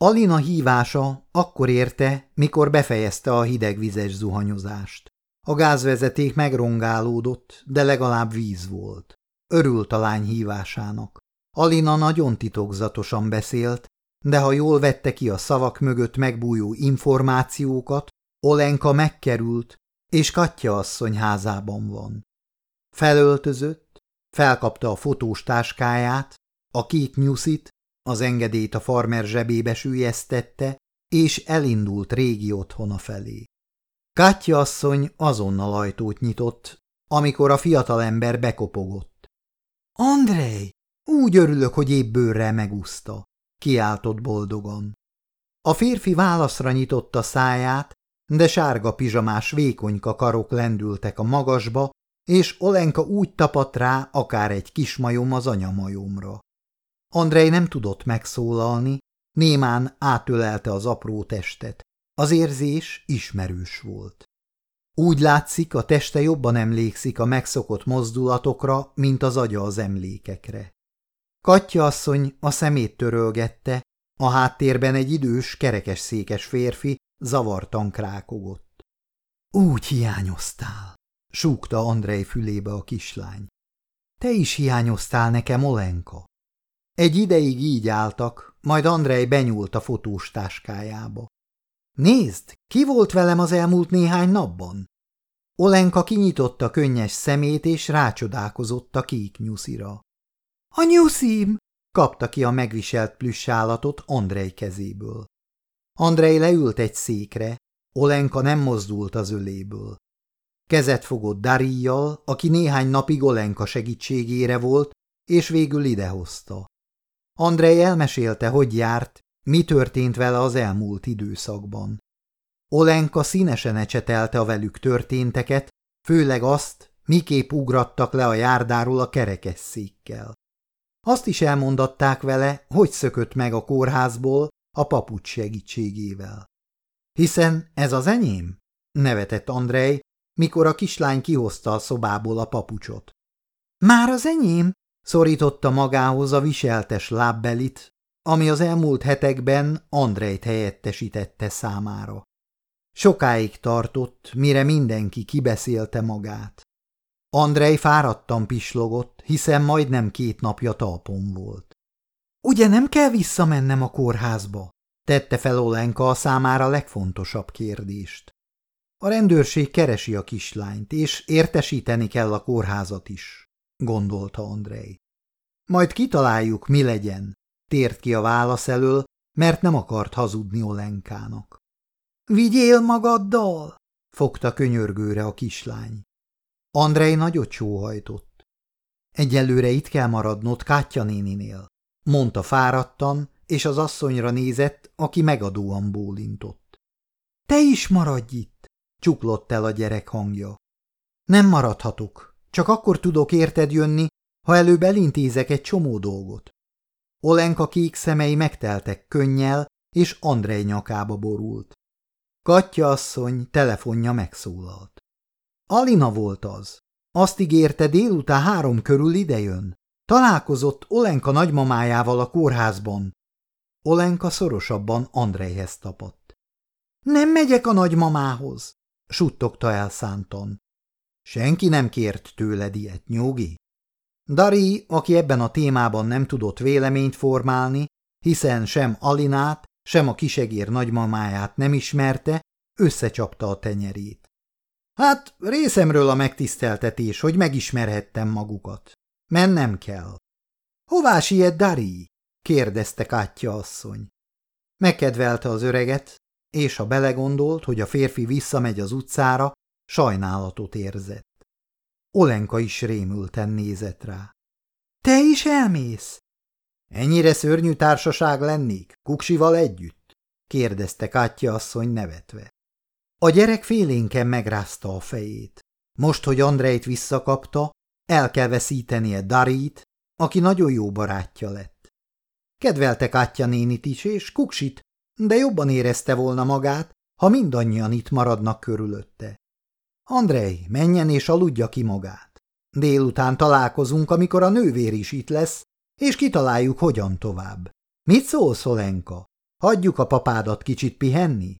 Alina hívása akkor érte, mikor befejezte a hidegvizes zuhanyozást. A gázvezeték megrongálódott, de legalább víz volt. Örült a lány hívásának. Alina nagyon titokzatosan beszélt, de ha jól vette ki a szavak mögött megbújó információkat, Olenka megkerült, és Katya asszony házában van. Felöltözött, felkapta a fotós táskáját, a két nyuszit, az engedélyt a farmer zsebébe sűjesztette, és elindult régi otthona felé. Katya asszony azonnal ajtót nyitott, amikor a fiatalember bekopogott. – Andrej, úgy örülök, hogy épp bőrrel megúszta, kiáltott boldogan. A férfi válaszra nyitotta száját, de sárga pizsamás vékonyka karok lendültek a magasba, és Olenka úgy tapadt rá, akár egy kismajom az anyamajomra. Andrej nem tudott megszólalni, némán átölelte az apró testet. Az érzés ismerős volt. Úgy látszik, a teste jobban emlékszik a megszokott mozdulatokra, mint az agya az emlékekre. Katya asszony a szemét törölgette, a háttérben egy idős, kerekes székes férfi zavartan krákogott. Úgy hiányoztál, súgta Andrej fülébe a kislány. Te is hiányoztál nekem, Olenka. Egy ideig így álltak, majd Andrej benyúlt a fotós táskájába. Nézd, ki volt velem az elmúlt néhány napban? Olenka kinyitotta könnyes szemét, és rácsodálkozott a kék nyuszira. A nyuszim! kapta ki a megviselt plüssállatot Andrej kezéből. Andrej leült egy székre, Olenka nem mozdult az öléből. Kezet fogott Daríjjal, aki néhány napig Olenka segítségére volt, és végül idehozta. Andrej elmesélte, hogy járt, mi történt vele az elmúlt időszakban. Olenka színesen ecsetelte a velük történteket, főleg azt, miképp ugrattak le a járdáról a kerekes székkel. Azt is elmondatták vele, hogy szökött meg a kórházból a papucs segítségével. Hiszen ez az enyém? nevetett Andrej, mikor a kislány kihozta a szobából a papucsot. Már az enyém? szorította magához a viseltes lábbelit, ami az elmúlt hetekben Andrejt helyettesítette számára. Sokáig tartott, mire mindenki kibeszélte magát. Andrej fáradtan pislogott, hiszen majdnem két napja talpon volt. Ugye nem kell visszamennem a kórházba? Tette fel Olenka a számára legfontosabb kérdést. A rendőrség keresi a kislányt, és értesíteni kell a kórházat is, gondolta Andrej. Majd kitaláljuk, mi legyen, tért ki a válasz elől, mert nem akart hazudni Olenkának. Vigyél magaddal! fogta könyörgőre a kislány. Andrej nagyot sóhajtott. Egyelőre itt kell maradnod Kátya néninél, mondta fáradtan, és az asszonyra nézett, aki megadóan bólintott. Te is maradj itt, csuklott el a gyerek hangja. Nem maradhatok, csak akkor tudok érted jönni, ha előbb elintézek egy csomó dolgot. Olenka kék szemei megteltek könnyel, és Andrej nyakába borult. Katya asszony telefonja megszólalt. Alina volt az. Azt ígérte délután három körül idejön. Találkozott Olenka nagymamájával a kórházban. Olenka szorosabban Andrejhez tapadt. Nem megyek a nagymamához, suttogta elszántan. Senki nem kért tőled ilyet, nyugi? Dari, aki ebben a témában nem tudott véleményt formálni, hiszen sem Alinát, sem a kisegér nagymamáját nem ismerte, összecsapta a tenyerét. Hát részemről a megtiszteltetés, hogy megismerhettem magukat. Mennem kell. Hová siet Dari? kérdezte Kátya asszony. Megkedvelte az öreget, és ha belegondolt, hogy a férfi visszamegy az utcára, sajnálatot érzett. Olenka is rémülten nézett rá. – Te is elmész? – Ennyire szörnyű társaság lennék, Kuksival együtt? – kérdezte Kátya asszony nevetve. A gyerek félénken megrázta a fejét. Most, hogy Andrejt visszakapta, el kell veszítenie Darit, aki nagyon jó barátja lett. Kedvelte Kátya nénit is, és Kuksit, de jobban érezte volna magát, ha mindannyian itt maradnak körülötte. Andrej, menjen és aludja ki magát. Délután találkozunk, amikor a nővér is itt lesz, és kitaláljuk, hogyan tovább. Mit szólsz, Olenka? Hagyjuk a papádat kicsit pihenni?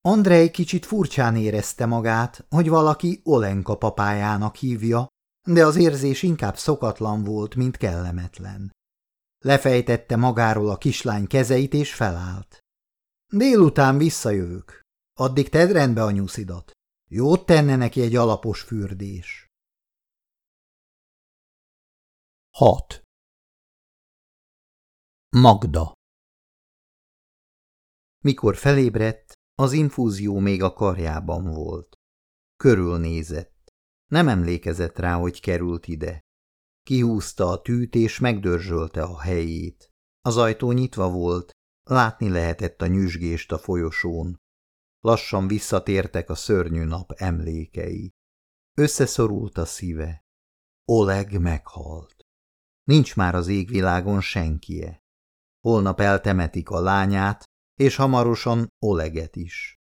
Andrej kicsit furcsán érezte magát, hogy valaki Olenka papájának hívja, de az érzés inkább szokatlan volt, mint kellemetlen. Lefejtette magáról a kislány kezeit, és felállt. Délután visszajövök. Addig tedd rendbe a nyuszidat. Jót tenne neki egy alapos fürdés. 6. Magda Mikor felébredt, az infúzió még a karjában volt. Körülnézett. Nem emlékezett rá, hogy került ide. Kihúzta a tűt és megdörzsölte a helyét. Az ajtó nyitva volt, látni lehetett a nyüzsgést a folyosón. Lassan visszatértek a szörnyű nap emlékei. Összeszorult a szíve. Oleg meghalt. Nincs már az égvilágon senkie. Holnap eltemetik a lányát, és hamarosan Oleget is.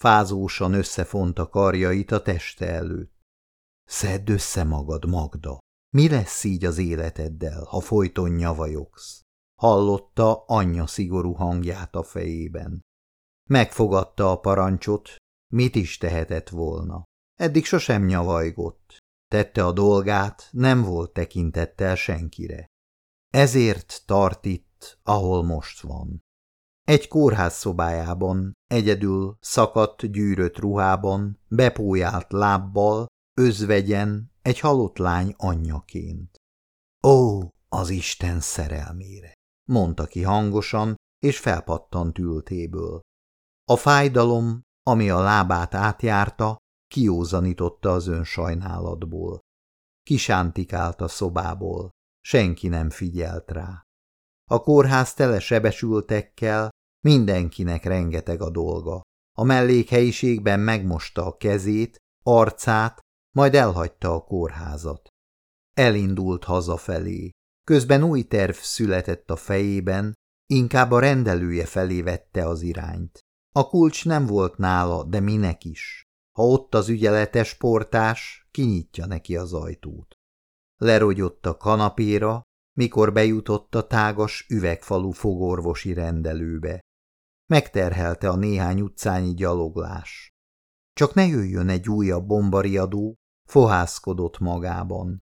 Fázósan összefonta karjait a teste előtt. Szedd össze magad, Magda! Mi lesz így az életeddel, ha folyton nyavajogsz? Hallotta anyja szigorú hangját a fejében. Megfogadta a parancsot, mit is tehetett volna. Eddig sosem nyavajgott. Tette a dolgát, nem volt tekintettel senkire. Ezért tart itt, ahol most van. Egy kórház szobájában, egyedül, szakadt, gyűrött ruhában, bepójált lábbal, özvegyen, egy halott lány anyjaként. Ó, az Isten szerelmére, mondta ki hangosan, és felpattant ültéből. A fájdalom, ami a lábát átjárta, kiózanította az önsajnálatból. Kisántikált a szobából, senki nem figyelt rá. A kórház tele sebesültekkel, mindenkinek rengeteg a dolga. A mellékhelyiségben megmosta a kezét, arcát, majd elhagyta a kórházat. Elindult hazafelé. Közben új terv született a fejében, inkább a rendelője felé vette az irányt. A kulcs nem volt nála, de minek is. Ha ott az ügyeletes portás, kinyitja neki az ajtót. Lerogyott a kanapéra, mikor bejutott a tágas üvegfalú fogorvosi rendelőbe. Megterhelte a néhány utcányi gyaloglás. Csak ne jöjjön egy újabb bombariadó, fohászkodott magában.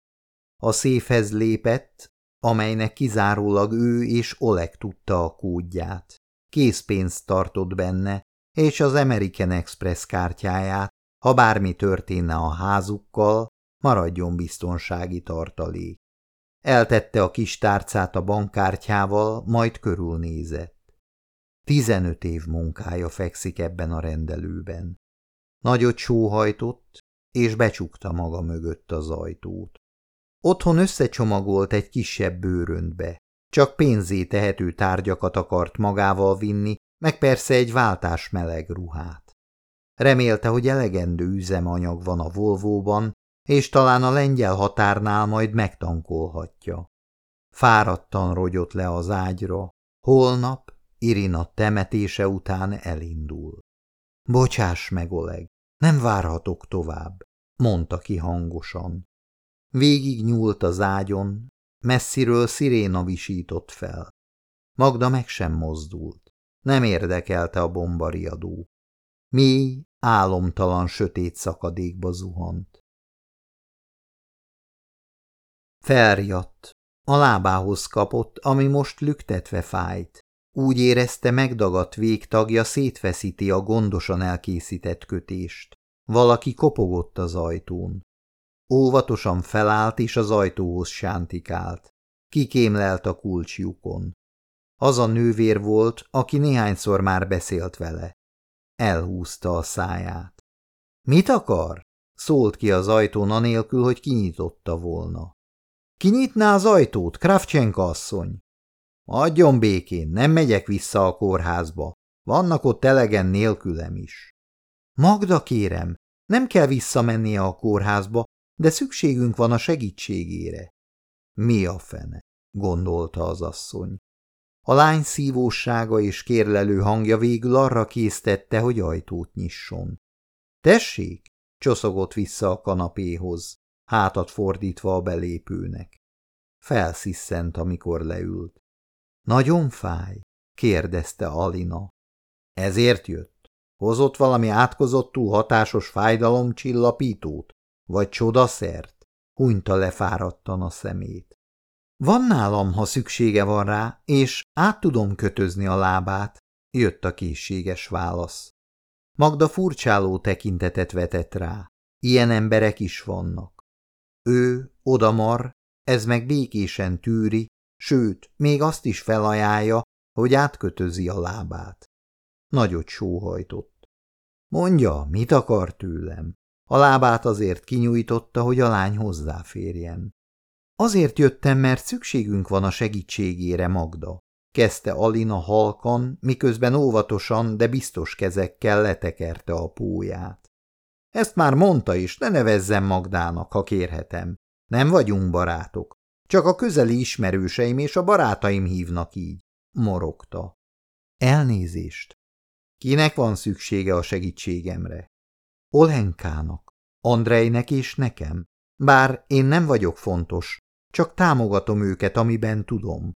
A széfhez lépett, amelynek kizárólag ő és Oleg tudta a kódját. Készpénzt tartott benne, és az American Express kártyáját, ha bármi történne a házukkal, maradjon biztonsági tartalék. Eltette a kis tárcát a bankkártyával, majd körülnézett. Tizenöt év munkája fekszik ebben a rendelőben. Nagyot sóhajtott, és becsukta maga mögött az ajtót. Otthon összecsomagolt egy kisebb bőröntbe, csak pénzé tehető tárgyakat akart magával vinni, meg persze egy váltás meleg ruhát. Remélte, hogy elegendő üzemanyag van a Volvóban, és talán a lengyel határnál majd megtankolhatja. Fáradtan rogyott le az ágyra, holnap Irina temetése után elindul. Bocsáss meg, Oleg, nem várhatok tovább, mondta ki hangosan. Végig nyúlt az ágyon, messziről sziréna visított fel. Magda meg sem mozdult. Nem érdekelte a bombariadó. Mély, álomtalan sötét szakadékba zuhant. Felriadt. A lábához kapott, ami most lüktetve fájt. Úgy érezte megdagadt végtagja szétveszíti a gondosan elkészített kötést. Valaki kopogott az ajtón. Óvatosan felállt, és az ajtóhoz sántikált. Kikémlelt a kulcsjukon. Az a nővér volt, aki néhányszor már beszélt vele. Elhúzta a száját. – Mit akar? – szólt ki az ajtón anélkül, hogy kinyitotta volna. – Kinyitná az ajtót, Kravcsenka asszony? – Adjon békén, nem megyek vissza a kórházba. Vannak ott elegen nélkülem is. – Magda, kérem, nem kell visszamennie a kórházba, de szükségünk van a segítségére. Mi a fene? gondolta az asszony. A lány szívósága és kérlelő hangja végül arra késztette, hogy ajtót nyisson. Tessék, csoszogott vissza a kanapéhoz, hátat fordítva a belépőnek. Felsziszent, amikor leült. Nagyon fáj? kérdezte Alina. Ezért jött? Hozott valami átkozottú hatásos fájdalomcsillapítót? Vagy csodaszert? Hunyta lefáradtan a szemét. Van nálam, ha szüksége van rá, és át tudom kötözni a lábát, jött a készséges válasz. Magda furcsáló tekintetet vetett rá. Ilyen emberek is vannak. Ő, odamar, ez meg békésen tűri, sőt, még azt is felajánlja, hogy átkötözi a lábát. Nagyot sóhajtott. Mondja, mit akar tőlem? A lábát azért kinyújtotta, hogy a lány hozzáférjen. Azért jöttem, mert szükségünk van a segítségére, Magda, kezdte Alina halkan, miközben óvatosan, de biztos kezekkel letekerte a póját. Ezt már mondta is, ne nevezzem Magdának, ha kérhetem. Nem vagyunk barátok. Csak a közeli ismerőseim és a barátaim hívnak így, morogta. Elnézést. Kinek van szüksége a segítségemre? Olenkának, Andrejnek és nekem. Bár én nem vagyok fontos, csak támogatom őket, amiben tudom.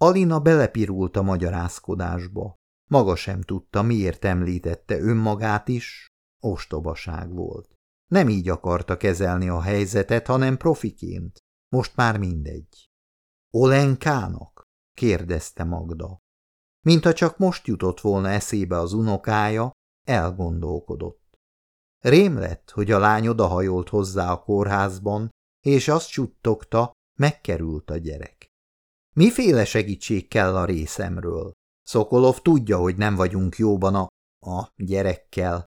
Alina belepirult a magyarázkodásba. Maga sem tudta, miért említette önmagát is, ostobaság volt. Nem így akarta kezelni a helyzetet, hanem profiként. Most már mindegy. Olenkának? kérdezte Magda. Mintha csak most jutott volna eszébe az unokája, elgondolkodott. Rém lett, hogy a lány odahajolt hozzá a kórházban, és azt csuttogta, megkerült a gyerek. Miféle segítség kell a részemről? Szokolov tudja, hogy nem vagyunk jóban a, a gyerekkel,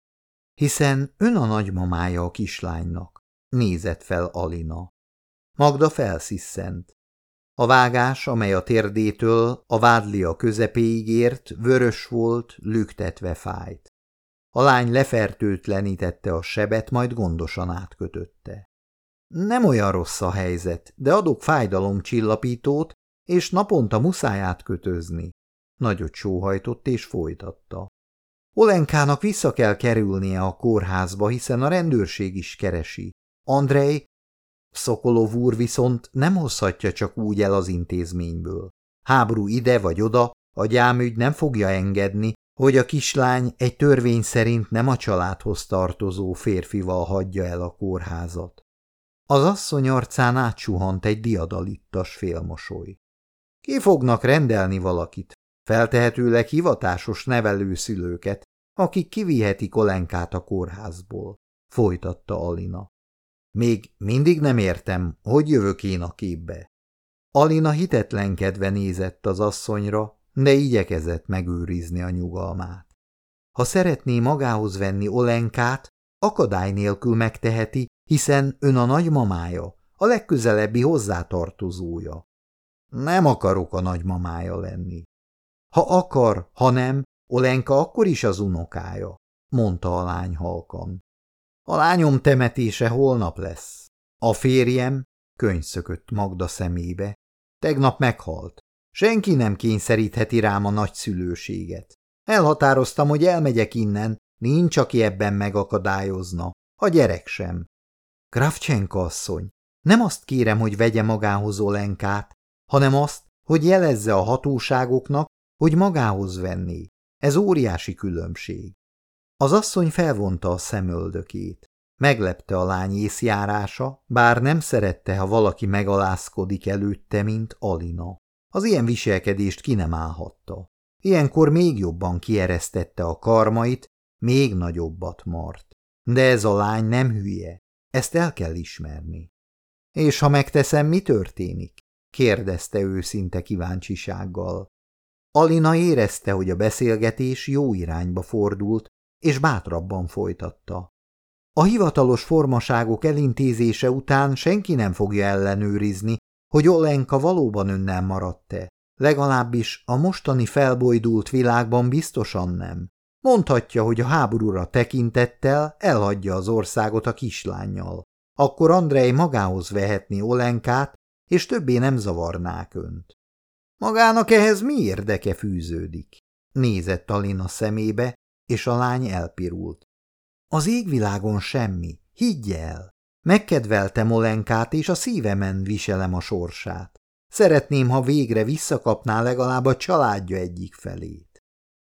hiszen ön a nagymamája a kislánynak, nézett fel Alina. Magda felsziszent. A vágás, amely a térdétől a vádlia közepéig ért, vörös volt, lüktetve fájt. A lány lefertőtlenítette a sebet, majd gondosan átkötötte. Nem olyan rossz a helyzet, de adok fájdalomcsillapítót, és naponta muszáj átkötözni. Nagyot sóhajtott és folytatta. Olenkának vissza kell kerülnie a kórházba, hiszen a rendőrség is keresi. Andrei, Szokolov úr viszont nem hozhatja csak úgy el az intézményből. Háború ide vagy oda, a gyámügy nem fogja engedni, hogy a kislány egy törvény szerint nem a családhoz tartozó férfival hagyja el a kórházat. Az asszony arcán átsuhant egy diadalittas félmosoly. Ki fognak rendelni valakit, feltehetőleg hivatásos nevelőszülőket, akik kivihetik Olenkát a kórházból, folytatta Alina. Még mindig nem értem, hogy jövök én a képbe. Alina hitetlenkedve nézett az asszonyra, de igyekezett megőrizni a nyugalmát. Ha szeretné magához venni Olenkát, akadály nélkül megteheti, hiszen ön a nagymamája, a legközelebbi hozzátartozója. Nem akarok a nagymamája lenni. Ha akar, ha nem, Olenka akkor is az unokája, mondta a lány halkan. A lányom temetése holnap lesz. A férjem, könyszökött Magda szemébe, tegnap meghalt. Senki nem kényszerítheti rám a nagyszülőséget. Elhatároztam, hogy elmegyek innen, nincs, aki ebben megakadályozna. A gyerek sem. Kravcsenka asszony, nem azt kérem, hogy vegye magához Olenkát, hanem azt, hogy jelezze a hatóságoknak, hogy magához venné. Ez óriási különbség. Az asszony felvonta a szemöldökét. Meglepte a lány észjárása, bár nem szerette, ha valaki megalázkodik előtte, mint Alina. Az ilyen viselkedést ki nem állhatta. Ilyenkor még jobban kieresztette a karmait, még nagyobbat mart. De ez a lány nem hülye, ezt el kell ismerni. És ha megteszem, mi történik? kérdezte őszinte kíváncsisággal. Alina érezte, hogy a beszélgetés jó irányba fordult, és bátrabban folytatta. A hivatalos formaságok elintézése után senki nem fogja ellenőrizni, hogy Olenka valóban önnel maradt-e. Legalábbis a mostani felbojdult világban biztosan nem. Mondhatja, hogy a háborúra tekintettel elhagyja az országot a kislányjal. Akkor Andrei magához vehetni Olenkát, és többé nem zavarnák önt. Magának ehhez mi érdeke fűződik? Nézett Alina szemébe, és a lány elpirult. Az égvilágon semmi, higgy el! Megkedveltem Olenkát, és a szívemen viselem a sorsát. Szeretném, ha végre visszakapná legalább a családja egyik felét.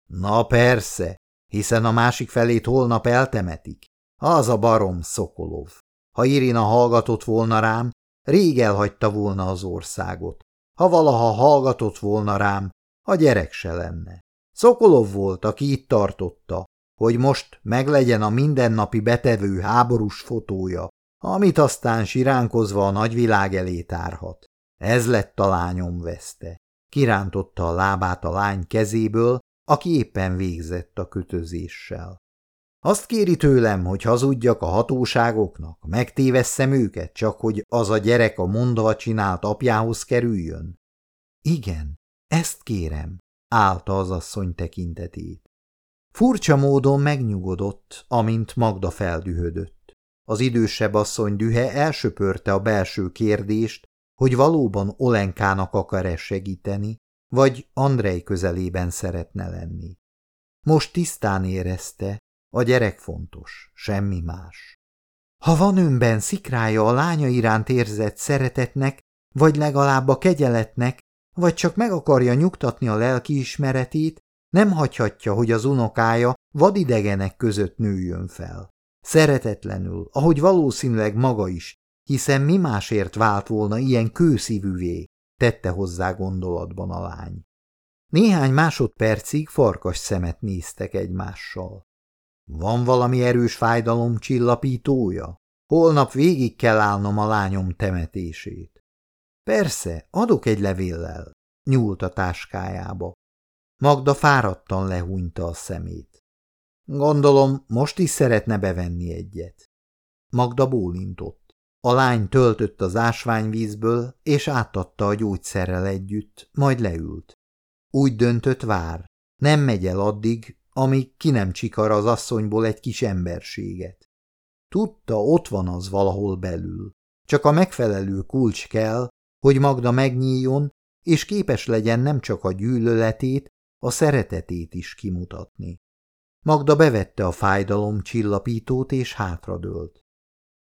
Na persze, hiszen a másik felét holnap eltemetik. Az a barom, Szokolov. Ha Irina hallgatott volna rám, rég elhagyta volna az országot. Ha valaha hallgatott volna rám, a gyerek se lenne. Szokolov volt, aki itt tartotta, hogy most meglegyen a mindennapi betevő háborús fotója, amit aztán siránkozva a nagyvilág elé tárhat. Ez lett a lányom veszte. Kirántotta a lábát a lány kezéből, aki éppen végzett a kötözéssel. Azt kéri tőlem, hogy hazudjak a hatóságoknak, megtévesszem őket, csak hogy az a gyerek a mondva csinált apjához kerüljön? Igen, ezt kérem, állta az asszony tekintetét. Furcsa módon megnyugodott, amint Magda feldühödött. Az idősebb asszony dühe elsöpörte a belső kérdést, hogy valóban Olenkának akar-e segíteni, vagy Andrej közelében szeretne lenni. Most tisztán érezte, a gyerek fontos, semmi más. Ha van önben szikrája a lánya iránt érzett szeretetnek, vagy legalább a kegyeletnek, vagy csak meg akarja nyugtatni a lelkiismeretét, nem hagyhatja, hogy az unokája vadidegenek között nőjön fel. Szeretetlenül, ahogy valószínűleg maga is, hiszen mi másért vált volna ilyen kőszívűvé, tette hozzá gondolatban a lány. Néhány másodpercig farkas szemet néztek egymással. Van valami erős fájdalom csillapítója? Holnap végig kell állnom a lányom temetését. Persze, adok egy levéllel, nyúlt a táskájába. Magda fáradtan lehúnyta a szemét. Gondolom, most is szeretne bevenni egyet. Magda bólintott. A lány töltött az ásványvízből, és átadta a gyógyszerrel együtt, majd leült. Úgy döntött vár. Nem megy el addig, amíg ki nem csikar az asszonyból egy kis emberséget. Tudta, ott van az valahol belül. Csak a megfelelő kulcs kell, hogy Magda megnyíljon, és képes legyen nem csak a gyűlöletét, a szeretetét is kimutatni. Magda bevette a fájdalom csillapítót, és hátradőlt.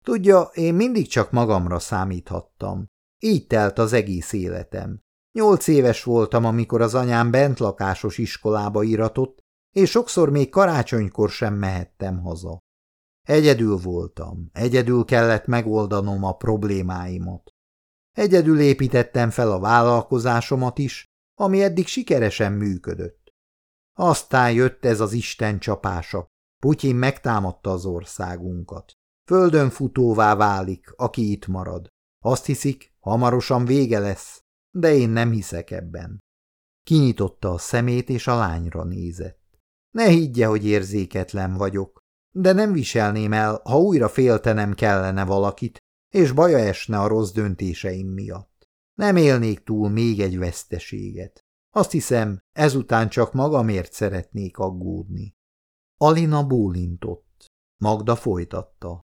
Tudja, én mindig csak magamra számíthattam. Így telt az egész életem. Nyolc éves voltam, amikor az anyám bentlakásos iskolába íratott, és sokszor még karácsonykor sem mehettem haza. Egyedül voltam, egyedül kellett megoldanom a problémáimat. Egyedül építettem fel a vállalkozásomat is, ami eddig sikeresen működött. Aztán jött ez az Isten csapása. Putyin megtámadta az országunkat. Földön futóvá válik, aki itt marad. Azt hiszik, hamarosan vége lesz, de én nem hiszek ebben. Kinyitotta a szemét, és a lányra nézett. Ne higgye, hogy érzéketlen vagyok, de nem viselném el, ha újra féltenem kellene valakit, és baja esne a rossz döntéseim miatt. Nem élnék túl még egy veszteséget. Azt hiszem, ezután csak magamért szeretnék aggódni. Alina bólintott. Magda folytatta.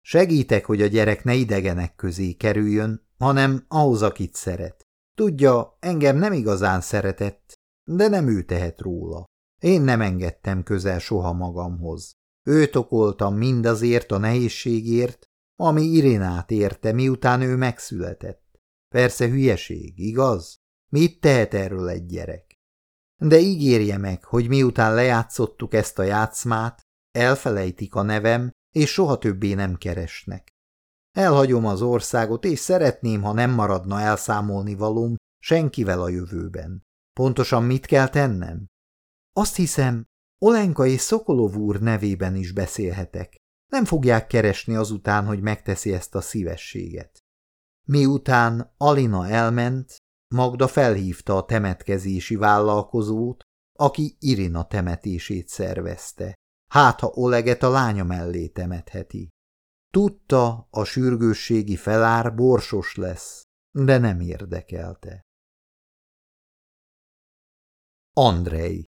Segítek, hogy a gyerek ne idegenek közé kerüljön, hanem ahhoz, akit szeret. Tudja, engem nem igazán szeretett, de nem ő tehet róla. Én nem engedtem közel soha magamhoz. Őt okoltam mindazért a nehézségért, ami Irinát érte, miután ő megszületett. Persze hülyeség, igaz? Mit tehet erről egy gyerek? De ígérje meg, hogy miután lejátszottuk ezt a játszmát, elfelejtik a nevem, és soha többé nem keresnek. Elhagyom az országot, és szeretném, ha nem maradna elszámolni valóm senkivel a jövőben. Pontosan mit kell tennem? Azt hiszem, Olenka és Szokolov úr nevében is beszélhetek. Nem fogják keresni azután, hogy megteszi ezt a szívességet. Miután Alina elment, Magda felhívta a temetkezési vállalkozót, aki Irina temetését szervezte. Hát, ha Oleget a lánya mellé temetheti. Tudta, a sürgősségi felár borsos lesz, de nem érdekelte. Andrei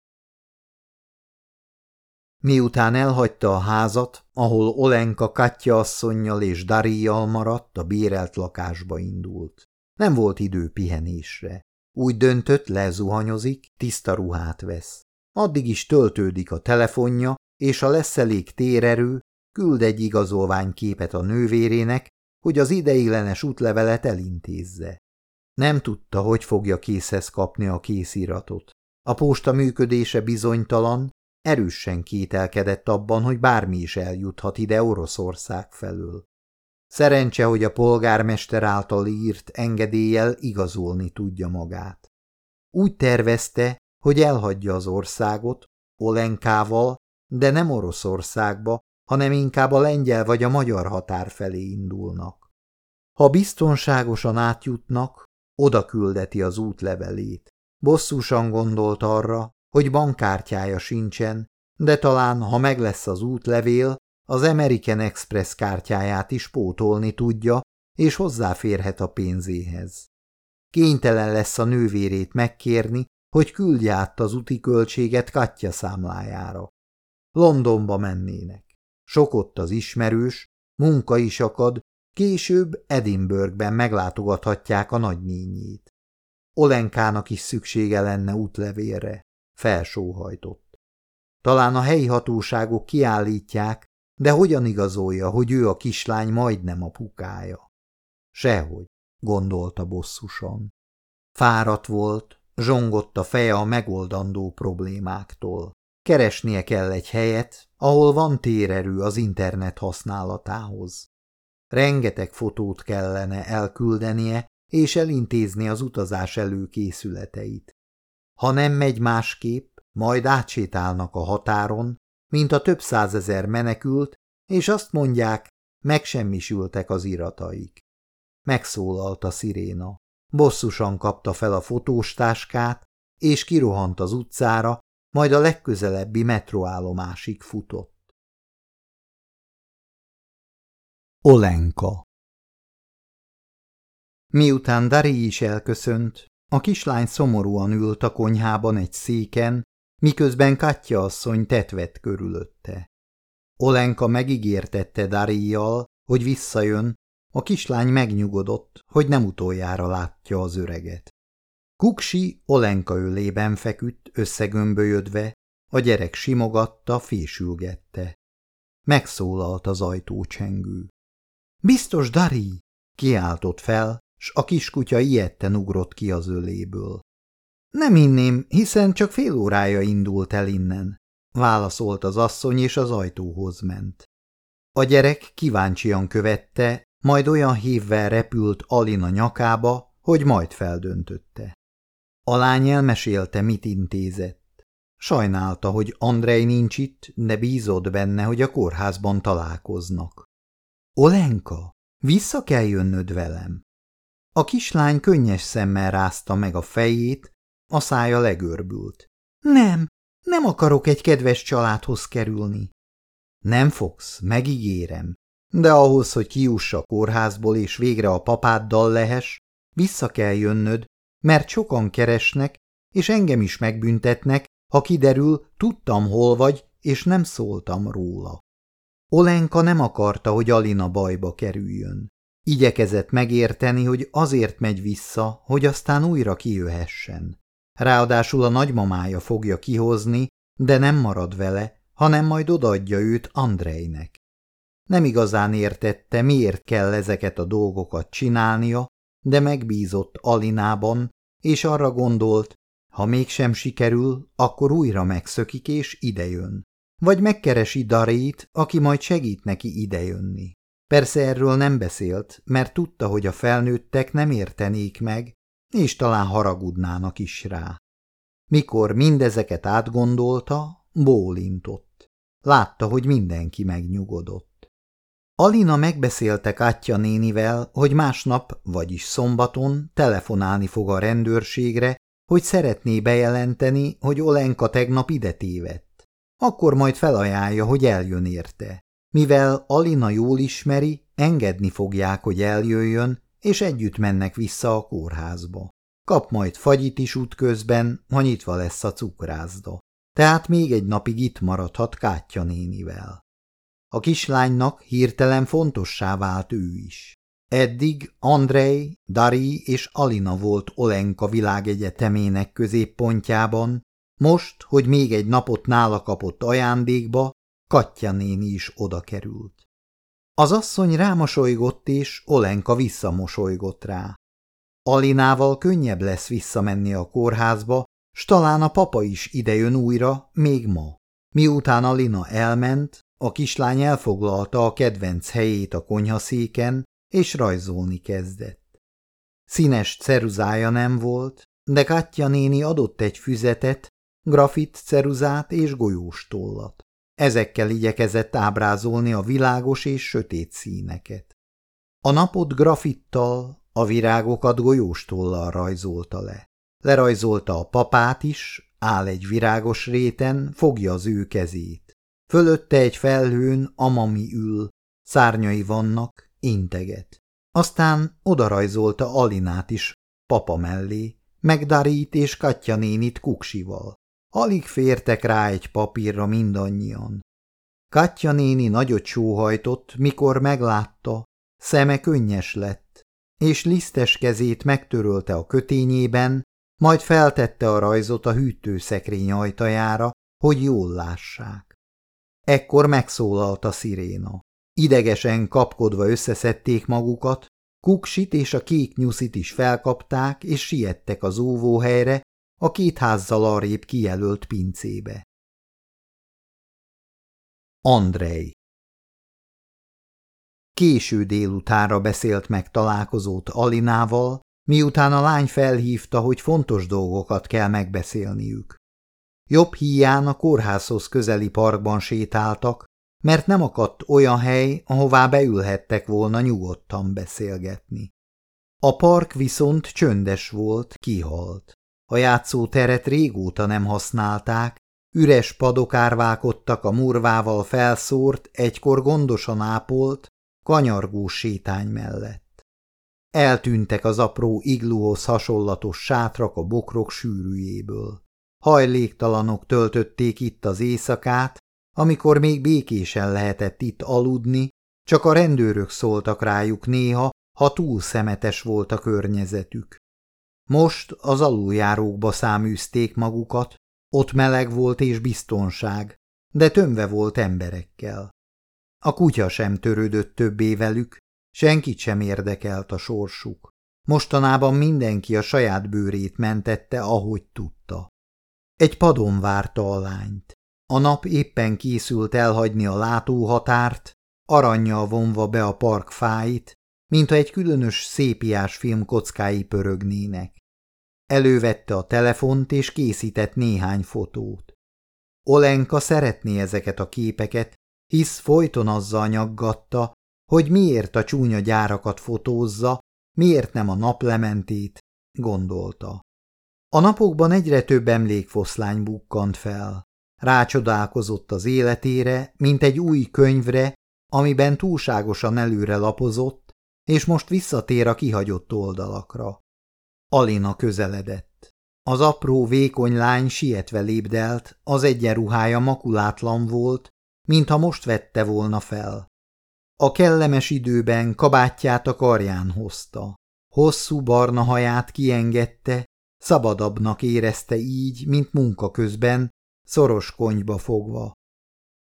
Miután elhagyta a házat, ahol Olenka Katya asszonynal és Daríjal maradt, a bérelt lakásba indult. Nem volt idő pihenésre. Úgy döntött, lezuhanyozik, tiszta ruhát vesz. Addig is töltődik a telefonja, és ha lesz elég térerő, küld egy igazolványképet a nővérének, hogy az ideiglenes útlevelet elintézze. Nem tudta, hogy fogja készhez kapni a késziratot. A posta működése bizonytalan, erősen kételkedett abban, hogy bármi is eljuthat ide Oroszország felől. Szerencse, hogy a polgármester által írt engedéllyel igazolni tudja magát. Úgy tervezte, hogy elhagyja az országot, Olenkával, de nem Oroszországba, hanem inkább a lengyel vagy a magyar határ felé indulnak. Ha biztonságosan átjutnak, oda küldeti az útlevelét. Bosszúsan gondolt arra, hogy bankkártyája sincsen, de talán, ha meg lesz az útlevél, az American Express kártyáját is pótolni tudja, és hozzáférhet a pénzéhez. Kénytelen lesz a nővérét megkérni, hogy küldje át az úti költséget Katya számlájára. Londonba mennének. Sok ott az ismerős, munka is akad, később Edinburghben meglátogathatják a nagynényét. Olenkának is szüksége lenne útlevélre. Felsóhajtott. Talán a helyi hatóságok kiállítják, de hogyan igazolja, hogy ő a kislány majdnem a pukája? Sehogy, gondolta bosszusan. Fáradt volt, zsongott a feje a megoldandó problémáktól. Keresnie kell egy helyet, ahol van térerő az internet használatához. Rengeteg fotót kellene elküldenie és elintézni az utazás előkészületeit. Ha nem megy másképp, majd átsétálnak a határon, mint a több százezer menekült, és azt mondják, megsemmisültek az irataik. Megszólalt a sziréna. Bosszusan kapta fel a fotóstáskát, és kirohant az utcára, majd a legközelebbi metroállomásig futott. Olenka Miután Dari is elköszönt, a kislány szomorúan ült a konyhában egy széken, miközben Katya asszony tetvett körülötte. Olenka megígértette Daríjjal, hogy visszajön, a kislány megnyugodott, hogy nem utoljára látja az öreget. Kuksi Olenka ölében feküdt, összegömbölyödve, a gyerek simogatta, fésülgette. Megszólalt az ajtócsengő. – Biztos, Dari! – kiáltott fel, s a kiskutya ilyetten ugrott ki az öléből. Nem inném, hiszen csak fél órája indult el innen, válaszolt az asszony, és az ajtóhoz ment. A gyerek kíváncsian követte, majd olyan hívvel repült Alina nyakába, hogy majd feldöntötte. A lány elmesélte, mit intézett. Sajnálta, hogy Andrej nincs itt, de bízott benne, hogy a kórházban találkoznak. Olenka, vissza kell jönnöd velem. A kislány könnyes szemmel rázta meg a fejét, a szája legörbült. Nem, nem akarok egy kedves családhoz kerülni. Nem fogsz, megígérem. De ahhoz, hogy kiuss a kórházból és végre a papáddal lehes, vissza kell jönnöd, mert sokan keresnek, és engem is megbüntetnek, ha kiderül, tudtam, hol vagy, és nem szóltam róla. Olenka nem akarta, hogy Alina bajba kerüljön. Igyekezett megérteni, hogy azért megy vissza, hogy aztán újra kijöhessen. Ráadásul a nagymamája fogja kihozni, de nem marad vele, hanem majd odaadja őt Andrejnek. Nem igazán értette, miért kell ezeket a dolgokat csinálnia, de megbízott Alinában, és arra gondolt, ha mégsem sikerül, akkor újra megszökik és idejön. vagy megkeresi Darét, aki majd segít neki idejönni. Persze erről nem beszélt, mert tudta, hogy a felnőttek nem értenék meg, és talán haragudnának is rá. Mikor mindezeket átgondolta, bólintott. Látta, hogy mindenki megnyugodott. Alina megbeszélte Kátya nénivel, hogy másnap, vagyis szombaton telefonálni fog a rendőrségre, hogy szeretné bejelenteni, hogy Olenka tegnap ide tévedt. Akkor majd felajánlja, hogy eljön érte. Mivel Alina jól ismeri, engedni fogják, hogy eljöjjön, és együtt mennek vissza a kórházba. Kap majd fagyit is útközben, ha nyitva lesz a cukrászda. Tehát még egy napig itt maradhat Kátya nénivel. A kislánynak hirtelen fontossá vált ő is. Eddig Andrei, Dari és Alina volt Olenka világegyetemének középpontjában, most, hogy még egy napot nála kapott ajándékba, Katya néni is oda került. Az asszony rámosolygott, és Olenka visszamosolygott rá. Alinával könnyebb lesz visszamenni a kórházba, s talán a papa is idejön újra, még ma. Miután Alina elment, a kislány elfoglalta a kedvenc helyét a konyhaszéken, és rajzolni kezdett. Színes ceruzája nem volt, de Katya néni adott egy füzetet, grafit ceruzát és golyóstollat. Ezekkel igyekezett ábrázolni a világos és sötét színeket. A napot grafittal, a virágokat golyóstollal rajzolta le. Lerajzolta a papát is, áll egy virágos réten, fogja az ő kezét. Fölötte egy felhőn amami ül, szárnyai vannak, integet. Aztán odarajzolta Alinát is papa mellé, meg Darit és Katya nénit kuksival. Alig fértek rá egy papírra mindannyian. Katya néni nagyot sóhajtott, mikor meglátta, szeme könnyes lett, és lisztes kezét megtörölte a kötényében, majd feltette a rajzot a hűtőszekrény ajtajára, hogy jól lássák. Ekkor megszólalt a sziréna. Idegesen kapkodva összeszedték magukat, Kuksit és a kék nyuszit is felkapták, és siettek az óvóhelyre, a két házzal arrébb kijelölt pincébe. Andrei Késő délutára beszélt meg találkozót Alinával, miután a lány felhívta, hogy fontos dolgokat kell megbeszélniük. Jobb híján a kórházhoz közeli parkban sétáltak, mert nem akadt olyan hely, ahová beülhettek volna nyugodtan beszélgetni. A park viszont csöndes volt, kihalt. A játszóteret régóta nem használták, üres padok árválkodtak a murvával felszórt, egykor gondosan ápolt, kanyargós sétány mellett. Eltűntek az apró igluhoz hasonlatos sátrak a bokrok sűrűjéből. Hajléktalanok töltötték itt az éjszakát, amikor még békésen lehetett itt aludni, csak a rendőrök szóltak rájuk néha, ha túl szemetes volt a környezetük. Most az aluljárókba száműzték magukat, ott meleg volt és biztonság, de tömve volt emberekkel. A kutya sem törődött többé velük, senkit sem érdekelt a sorsuk. Mostanában mindenki a saját bőrét mentette, ahogy tudta. Egy padon várta a lányt. A nap éppen készült elhagyni a látóhatárt, aranyjal vonva be a park fáit, mintha egy különös szépiás film kockái pörögnének. Elővette a telefont és készített néhány fotót. Olenka szeretné ezeket a képeket, hisz folyton azzal nyaggatta, hogy miért a csúnya gyárakat fotózza, miért nem a naplementét, gondolta. A napokban egyre több emlékfoszlány bukkant fel. Rácsodálkozott az életére, mint egy új könyvre, amiben túlságosan előre lapozott, és most visszatér a kihagyott oldalakra. Alina közeledett. Az apró, vékony lány sietve lépdelt, az egyenruhája makulátlan volt, mintha most vette volna fel. A kellemes időben kabátját a karján hozta. Hosszú barna haját kiengedte, szabadabbnak érezte így, mint munka közben, szoros konyba fogva.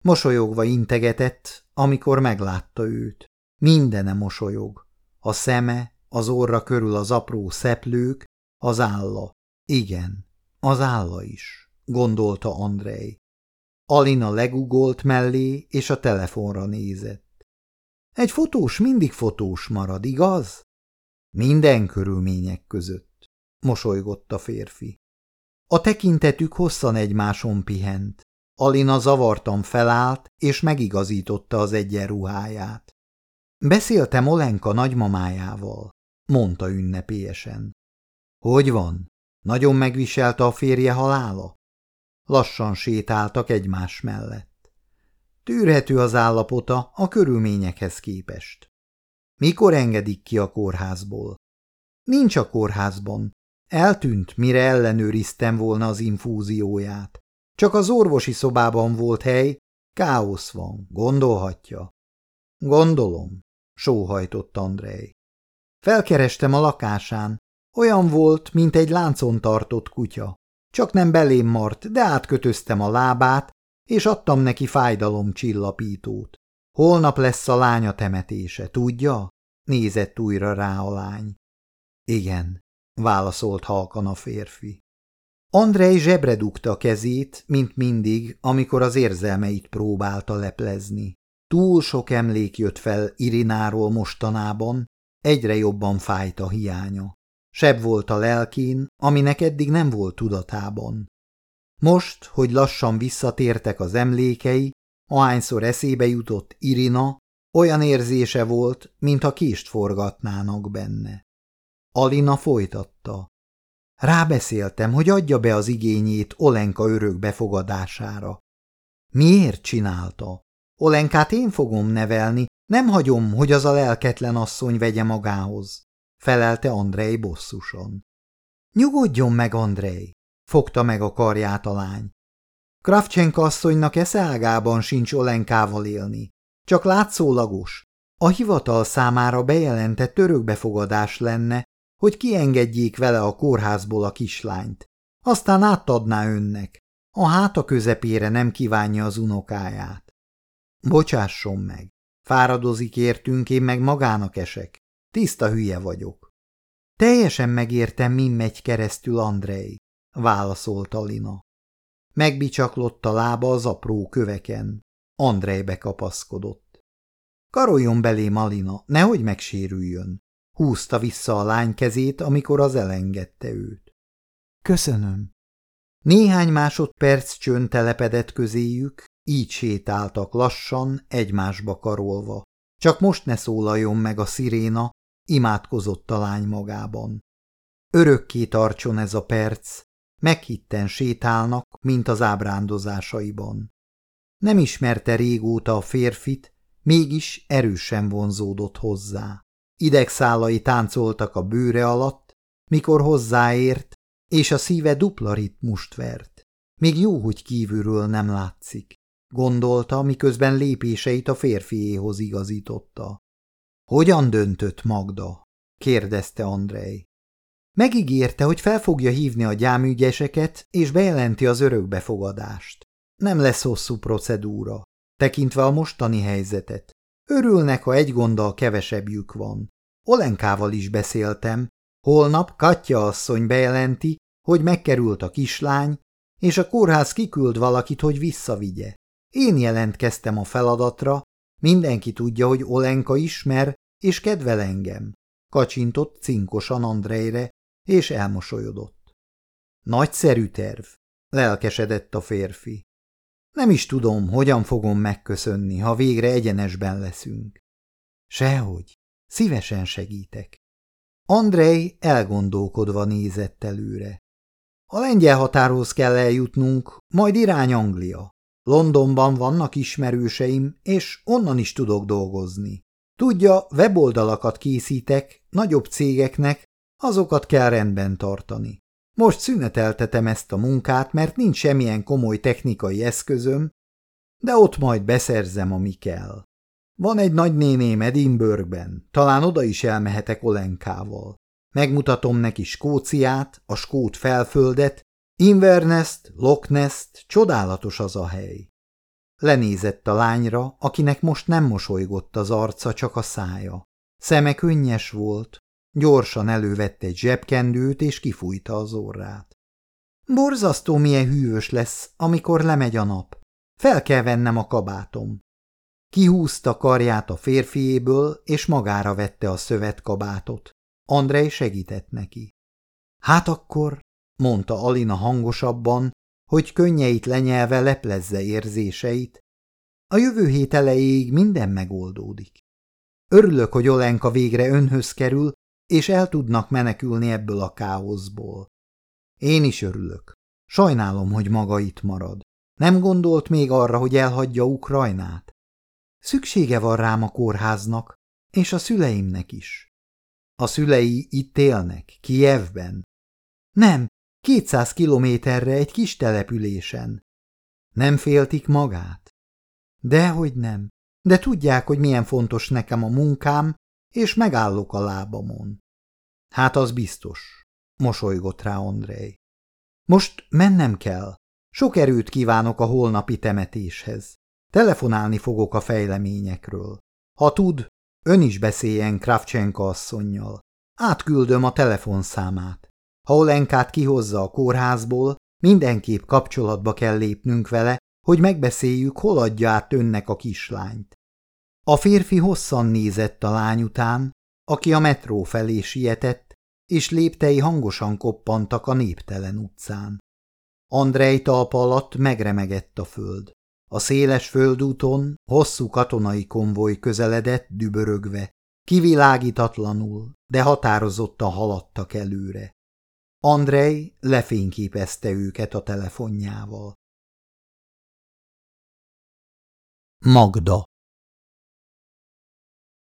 Mosolyogva integetett, amikor meglátta őt. Mindene mosolyog. A szeme, az orra körül az apró szeplők, az álla. Igen, az álla is, gondolta Andrei. Alina legugolt mellé, és a telefonra nézett. Egy fotós mindig fotós marad, igaz? Minden körülmények között, mosolygott a férfi. A tekintetük hosszan egymáson pihent. Alina zavartan felállt, és megigazította az egyenruháját. Beszéltem Olenka nagymamájával, mondta ünnepélyesen. Hogy van? Nagyon megviselte a férje halála? Lassan sétáltak egymás mellett. Tűrhető az állapota a körülményekhez képest. Mikor engedik ki a kórházból? Nincs a kórházban. Eltűnt, mire ellenőriztem volna az infúzióját. Csak az orvosi szobában volt hely, káosz van, gondolhatja. Gondolom, sóhajtott Andrej. Felkerestem a lakásán. Olyan volt, mint egy láncon tartott kutya. Csak nem belém mart, de átkötöztem a lábát, és adtam neki fájdalomcsillapítót. Holnap lesz a lánya temetése, tudja? Nézett újra rá a lány. Igen, válaszolt halkan a férfi. Andrej zsebre dugta a kezét, mint mindig, amikor az érzelmeit próbálta leplezni. Túl sok emlék jött fel Irináról mostanában, egyre jobban fájt a hiánya. Sebb volt a lelkén, aminek eddig nem volt tudatában. Most, hogy lassan visszatértek az emlékei, ahányszor eszébe jutott Irina, olyan érzése volt, mintha kést forgatnának benne. Alina folytatta. Rábeszéltem, hogy adja be az igényét Olenka örök befogadására. Miért csinálta? Olenkát én fogom nevelni, nem hagyom, hogy az a lelketlen asszony vegye magához, felelte Andrei bosszusan. Nyugodjon meg, Andrei, fogta meg a karját a lány. Kravcsenka asszonynak eszeágában sincs Olenkával élni, csak látszólagos. A hivatal számára bejelentett örökbefogadás lenne, hogy kiengedjék vele a kórházból a kislányt. Aztán átadná önnek. A háta közepére nem kívánja az unokáját. Bocsásson meg. Fáradozik értünk, én meg magának esek. Tiszta hülye vagyok. Teljesen megértem, min megy keresztül Andrei, válaszolta Lina. Megbicsaklott a lába az apró köveken. Andrej bekapaszkodott. Karoljon belé Malina, nehogy megsérüljön. Húzta vissza a lány kezét, amikor az elengedte őt. Köszönöm. Néhány másodperc csönd telepedett közéjük, így sétáltak lassan, egymásba karolva. Csak most ne szólaljon meg a sziréna, imádkozott a lány magában. Örökké tartson ez a perc, meghitten sétálnak, mint az ábrándozásaiban. Nem ismerte régóta a férfit, mégis erősen vonzódott hozzá. Idegszálai táncoltak a bőre alatt, mikor hozzáért, és a szíve dupla ritmust vert. Még jó, hogy kívülről nem látszik, gondolta, miközben lépéseit a férfiéhoz igazította. Hogyan döntött Magda? kérdezte Andrej. Megígérte, hogy fel fogja hívni a gyámügyeseket, és bejelenti az örökbefogadást. Nem lesz hosszú procedúra, tekintve a mostani helyzetet. Örülnek, ha egy gonddal kevesebbjük van. Olenkával is beszéltem. Holnap Katya asszony bejelenti, hogy megkerült a kislány, és a kórház kiküld valakit, hogy visszavigye. Én jelentkeztem a feladatra, mindenki tudja, hogy Olenka ismer és kedvel engem. Kacsintott cinkosan Andrejre, és elmosolyodott. Nagyszerű terv, lelkesedett a férfi. Nem is tudom, hogyan fogom megköszönni, ha végre egyenesben leszünk. Sehogy, szívesen segítek. Andrei elgondolkodva nézett előre. A lengyel határhoz kell eljutnunk, majd irány Anglia. Londonban vannak ismerőseim, és onnan is tudok dolgozni. Tudja, weboldalakat készítek, nagyobb cégeknek, azokat kell rendben tartani. Most szüneteltetem ezt a munkát, mert nincs semmilyen komoly technikai eszközöm, de ott majd beszerzem, ami kell. Van egy nagynéném Edinburghben, talán oda is elmehetek Olenkával. Megmutatom neki Skóciát, a skót felföldet, Nest, csodálatos az a hely. Lenézett a lányra, akinek most nem mosolygott az arca, csak a szája. Szeme könnyes volt, Gyorsan elővett egy zsebkendőt, és kifújta az orrát. Borzasztó milyen hűvös lesz, amikor lemegy a nap. Fel kell vennem a kabátom. Kihúzta karját a férfiéből, és magára vette a szövetkabátot. Andrei segített neki. Hát akkor, mondta Alina hangosabban, hogy könnyeit lenyelve leplezze érzéseit. A jövő hét elejéig minden megoldódik. Örülök, hogy Olenka végre önhöz kerül, és el tudnak menekülni ebből a káoszból. Én is örülök. Sajnálom, hogy maga itt marad. Nem gondolt még arra, hogy elhagyja Ukrajnát? Szüksége van rám a kórháznak, és a szüleimnek is. A szülei itt élnek, Kijevben. Nem, kétszáz kilométerre egy kis településen. Nem féltik magát? Dehogy nem, de tudják, hogy milyen fontos nekem a munkám, és megállok a lábamon. Hát az biztos, mosolygott rá Andrei. Most mennem kell. Sok erőt kívánok a holnapi temetéshez. Telefonálni fogok a fejleményekről. Ha tud, ön is beszéljen Kravcsenka asszonynal. Átküldöm a telefonszámát. Ha Olenkát kihozza a kórházból, mindenképp kapcsolatba kell lépnünk vele, hogy megbeszéljük, hol adja át önnek a kislányt. A férfi hosszan nézett a lány után, aki a metró felé sietett, és léptei hangosan koppantak a néptelen utcán. Andrej talpa alatt megremegett a föld. A széles földúton hosszú katonai konvoj közeledett dübörögve, kivilágítatlanul, de határozottan haladtak előre. Andrej lefényképezte őket a telefonjával. Magda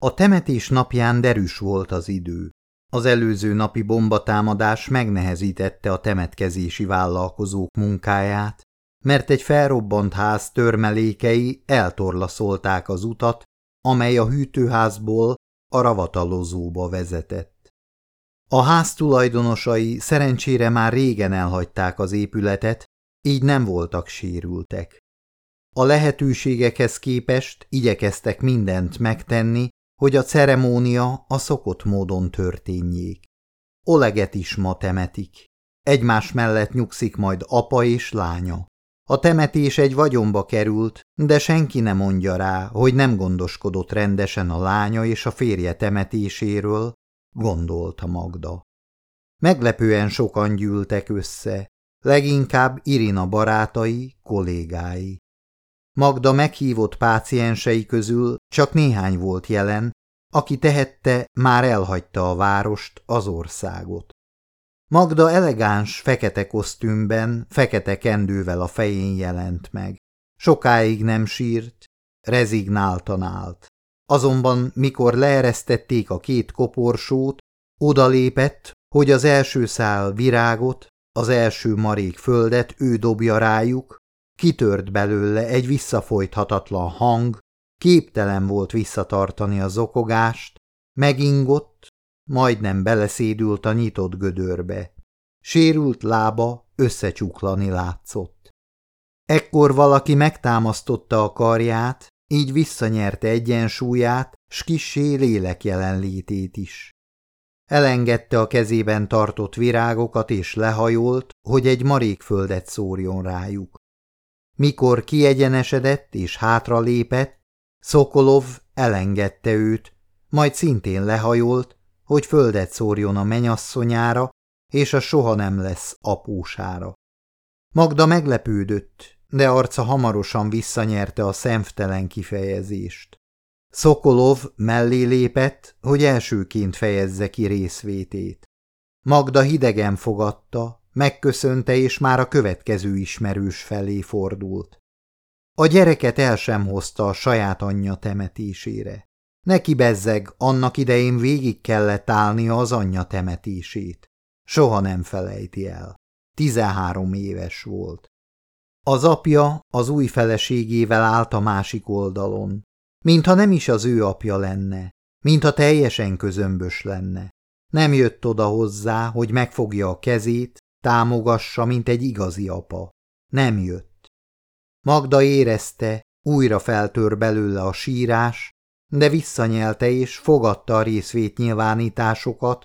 A temetés napján derűs volt az idő. Az előző napi bombatámadás megnehezítette a temetkezési vállalkozók munkáját, mert egy felrobbant ház törmelékei eltorlaszolták az utat, amely a hűtőházból a ravatalozóba vezetett. A ház tulajdonosai szerencsére már régen elhagyták az épületet, így nem voltak sérültek. A lehetőségekhez képest igyekeztek mindent megtenni, hogy a ceremónia a szokott módon történjék. Oleget is ma temetik. Egymás mellett nyugszik majd apa és lánya. A temetés egy vagyonba került, de senki nem mondja rá, hogy nem gondoskodott rendesen a lánya és a férje temetéséről, gondolta Magda. Meglepően sokan gyűltek össze, leginkább Irina barátai, kollégái. Magda meghívott páciensei közül csak néhány volt jelen, aki tehette, már elhagyta a várost, az országot. Magda elegáns, fekete kosztümben, fekete kendővel a fején jelent meg. Sokáig nem sírt, rezignáltan állt. Azonban, mikor leeresztették a két koporsót, odalépett, hogy az első szál virágot, az első marék földet ő dobja rájuk, kitört belőle egy visszafolythatatlan hang, képtelen volt visszatartani a zokogást, megingott, majdnem beleszédült a nyitott gödörbe. Sérült lába összecsuklani látszott. Ekkor valaki megtámasztotta a karját, így visszanyerte egyensúlyát, s kissé lélek jelenlétét is. Elengedte a kezében tartott virágokat és lehajolt, hogy egy marékföldet szórjon rájuk. Mikor kiegyenesedett és hátra lépett, Szokolov elengedte őt, majd szintén lehajolt, hogy földet szórjon a menyasszonyára, és a soha nem lesz apósára. Magda meglepődött, de arca hamarosan visszanyerte a szemtelen kifejezést. Szokolov mellé lépett, hogy elsőként fejezze ki részvétét. Magda hidegen fogadta, megköszönte, és már a következő ismerős felé fordult. A gyereket el sem hozta a saját anyja temetésére. Neki bezzeg, annak idején végig kellett állnia az anyja temetését. Soha nem felejti el. Tizenhárom éves volt. Az apja az új feleségével állt a másik oldalon, mintha nem is az ő apja lenne, mintha teljesen közömbös lenne. Nem jött oda hozzá, hogy megfogja a kezét, támogassa, mint egy igazi apa. Nem jött. Magda érezte, újra feltör belőle a sírás, de visszanyelte és fogadta a részvétnyilvánításokat,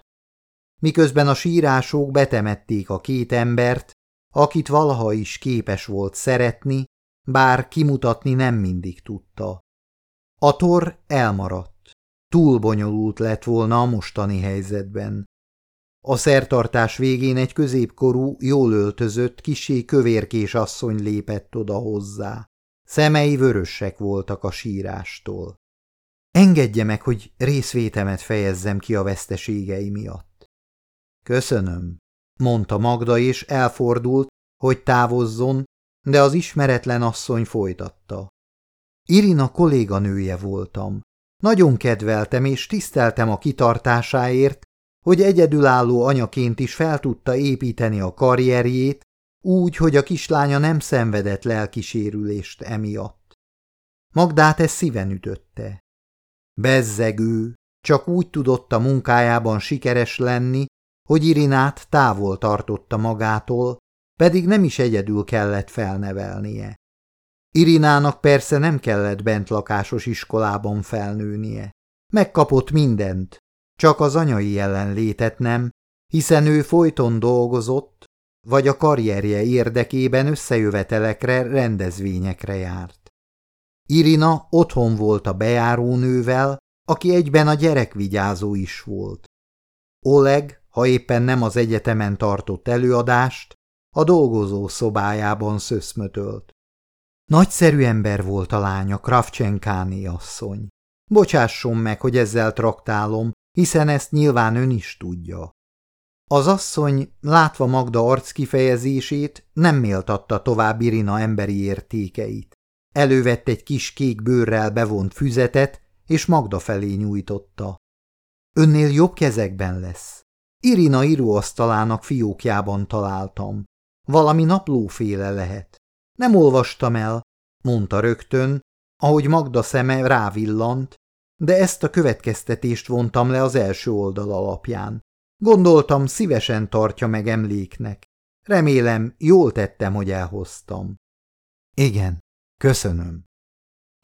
miközben a sírások betemették a két embert, akit valaha is képes volt szeretni, bár kimutatni nem mindig tudta. A tor elmaradt. Túl bonyolult lett volna a mostani helyzetben. A szertartás végén egy középkorú, jól öltözött, kisé kövérkés asszony lépett oda hozzá. Szemei vörösek voltak a sírástól. Engedje meg, hogy részvétemet fejezzem ki a veszteségei miatt. Köszönöm, mondta Magda, és elfordult, hogy távozzon, de az ismeretlen asszony folytatta. Irina kolléganője voltam. Nagyon kedveltem és tiszteltem a kitartásáért, hogy egyedülálló anyaként is fel tudta építeni a karrierjét, úgy, hogy a kislánya nem szenvedett lelkisérülést emiatt. Magdát ez szíven ütötte. Bezzegő, csak úgy tudott a munkájában sikeres lenni, hogy Irinát távol tartotta magától, pedig nem is egyedül kellett felnevelnie. Irinának persze nem kellett bent lakásos iskolában felnőnie. Megkapott mindent, csak az anyai jelenlétet nem, hiszen ő folyton dolgozott, vagy a karrierje érdekében összejövetelekre, rendezvényekre járt. Irina otthon volt a bejárónővel, aki egyben a gyerekvigyázó is volt. Oleg, ha éppen nem az egyetemen tartott előadást, a dolgozó szobájában szöszmötölt. Nagyszerű ember volt a lánya, Kravcsenkáni asszony. Bocsásson meg, hogy ezzel traktálom, hiszen ezt nyilván ön is tudja. Az asszony, látva Magda arc kifejezését, nem méltatta tovább Irina emberi értékeit. Elővett egy kis kék bőrrel bevont füzetet, és Magda felé nyújtotta. Önnél jobb kezekben lesz. Irina íróasztalának fiókjában találtam. Valami naplóféle lehet. Nem olvastam el, mondta rögtön, ahogy Magda szeme rávillant, de ezt a következtetést vontam le az első oldal alapján. Gondoltam, szívesen tartja meg emléknek. Remélem, jól tettem, hogy elhoztam. Igen, köszönöm.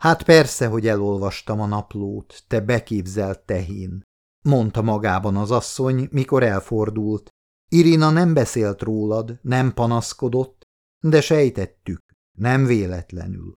Hát persze, hogy elolvastam a naplót, te beképzelt tehén, mondta magában az asszony, mikor elfordult. Irina nem beszélt rólad, nem panaszkodott, de sejtettük, nem véletlenül.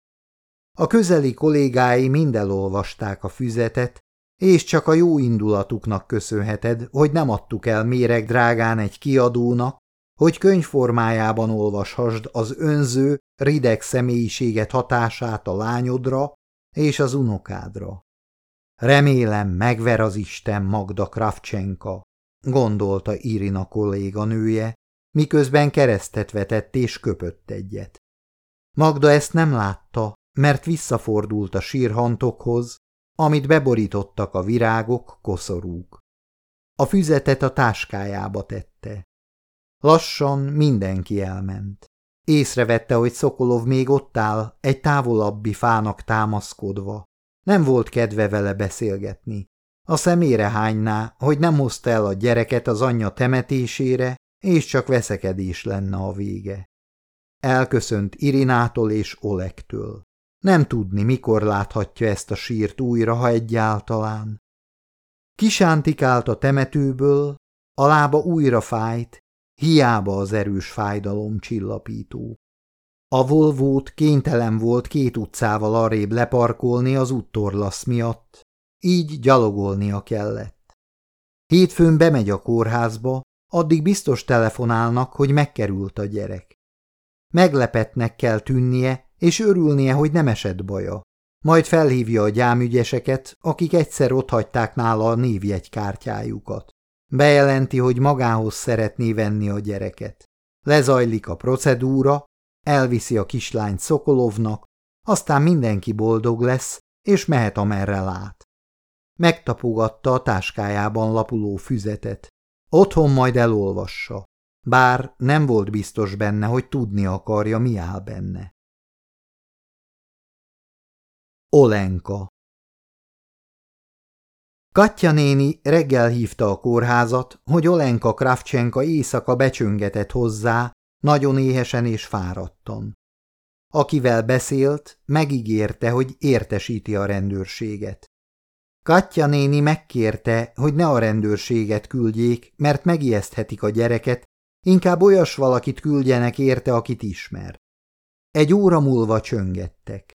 A közeli kollégái mind elolvasták a füzetet, és csak a jó indulatuknak köszönheted, hogy nem adtuk el méreg drágán egy kiadónak, hogy könyvformájában olvashasd az önző, rideg személyiséget hatását a lányodra és az unokádra. Remélem megver az Isten Magda Kravcsenka, gondolta Irina kolléganője, miközben keresztet vetett és köpött egyet. Magda ezt nem látta, mert visszafordult a sírhantokhoz, amit beborítottak a virágok, koszorúk. A füzetet a táskájába tette. Lassan mindenki elment. Észrevette, hogy Szokolov még ott áll, egy távolabbi fának támaszkodva. Nem volt kedve vele beszélgetni. A szemére hányná, hogy nem hozta el a gyereket az anyja temetésére, és csak veszekedés lenne a vége. Elköszönt Irinától és Olektől. Nem tudni, mikor láthatja ezt a sírt újra, ha egyáltalán. Kisántikált a temetőből, a lába újra fájt, hiába az erős fájdalom csillapító. A Volvót kénytelen volt két utcával arrébb leparkolni az úttorlasz miatt, így gyalogolnia kellett. Hétfőn bemegy a kórházba, addig biztos telefonálnak, hogy megkerült a gyerek. Meglepetnek kell tűnnie, és örülnie, hogy nem esett baja. Majd felhívja a gyámügyeseket, akik egyszer otthagyták nála a névjegykártyájukat. Bejelenti, hogy magához szeretné venni a gyereket. Lezajlik a procedúra, elviszi a kislányt Szokolovnak, aztán mindenki boldog lesz, és mehet amerre lát. Megtapogatta a táskájában lapuló füzetet. Otthon majd elolvassa, bár nem volt biztos benne, hogy tudni akarja, mi áll benne. Olenka Katya néni reggel hívta a kórházat, hogy Olenka Kravcsenka éjszaka becsöngetett hozzá, nagyon éhesen és fáradtan. Akivel beszélt, megígérte, hogy értesíti a rendőrséget. Katya néni megkérte, hogy ne a rendőrséget küldjék, mert megijeszthetik a gyereket, inkább olyas valakit küldjenek érte, akit ismer. Egy óra múlva csöngettek.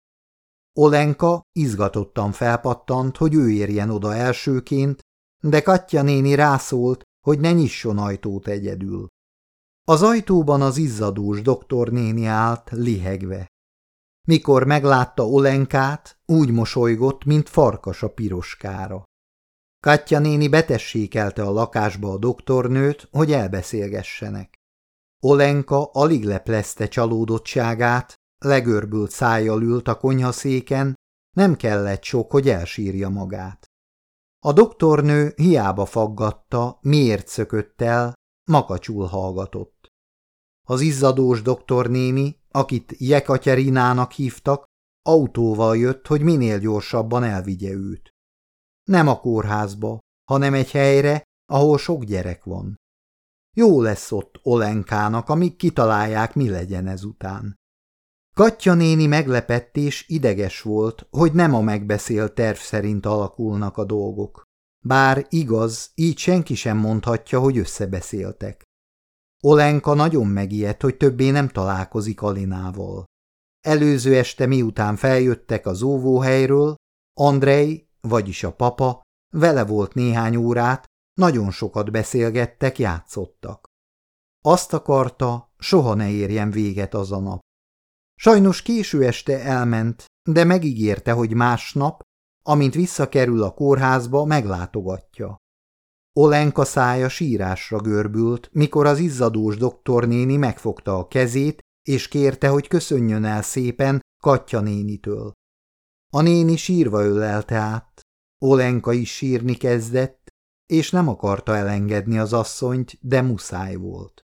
Olenka izgatottan felpattant, hogy ő érjen oda elsőként, de Katya néni rászólt, hogy ne nyisson ajtót egyedül. Az ajtóban az izzadós doktornéni állt, lihegve. Mikor meglátta Olenkát, úgy mosolygott, mint farkas a piroskára. Katya néni betessékelte a lakásba a doktornőt, hogy elbeszélgessenek. Olenka alig leplezte csalódottságát, legörbült szájjal ült a konyhaszéken, nem kellett sok, hogy elsírja magát. A doktornő hiába faggatta, miért szökött el, makacsul hallgatott. Az izzadós doktornéni, akit Jekatyerinának hívtak, autóval jött, hogy minél gyorsabban elvigye őt. Nem a kórházba, hanem egy helyre, ahol sok gyerek van. Jó lesz ott Olenkának, amíg kitalálják, mi legyen ezután. Katya néni meglepett és ideges volt, hogy nem a megbeszélt terv szerint alakulnak a dolgok. Bár igaz, így senki sem mondhatja, hogy összebeszéltek. Olenka nagyon megijedt, hogy többé nem találkozik Alinával. Előző este miután feljöttek az óvóhelyről, Andrei, vagyis a papa, vele volt néhány órát, nagyon sokat beszélgettek, játszottak. Azt akarta, soha ne érjen véget az a nap. Sajnos késő este elment, de megígérte, hogy másnap, amint visszakerül a kórházba, meglátogatja. Olenka szája sírásra görbült, mikor az izzadós doktornéni megfogta a kezét, és kérte, hogy köszönjön el szépen Katya nénitől. A néni sírva ölelte át. Olenka is sírni kezdett, és nem akarta elengedni az asszonyt, de muszáj volt.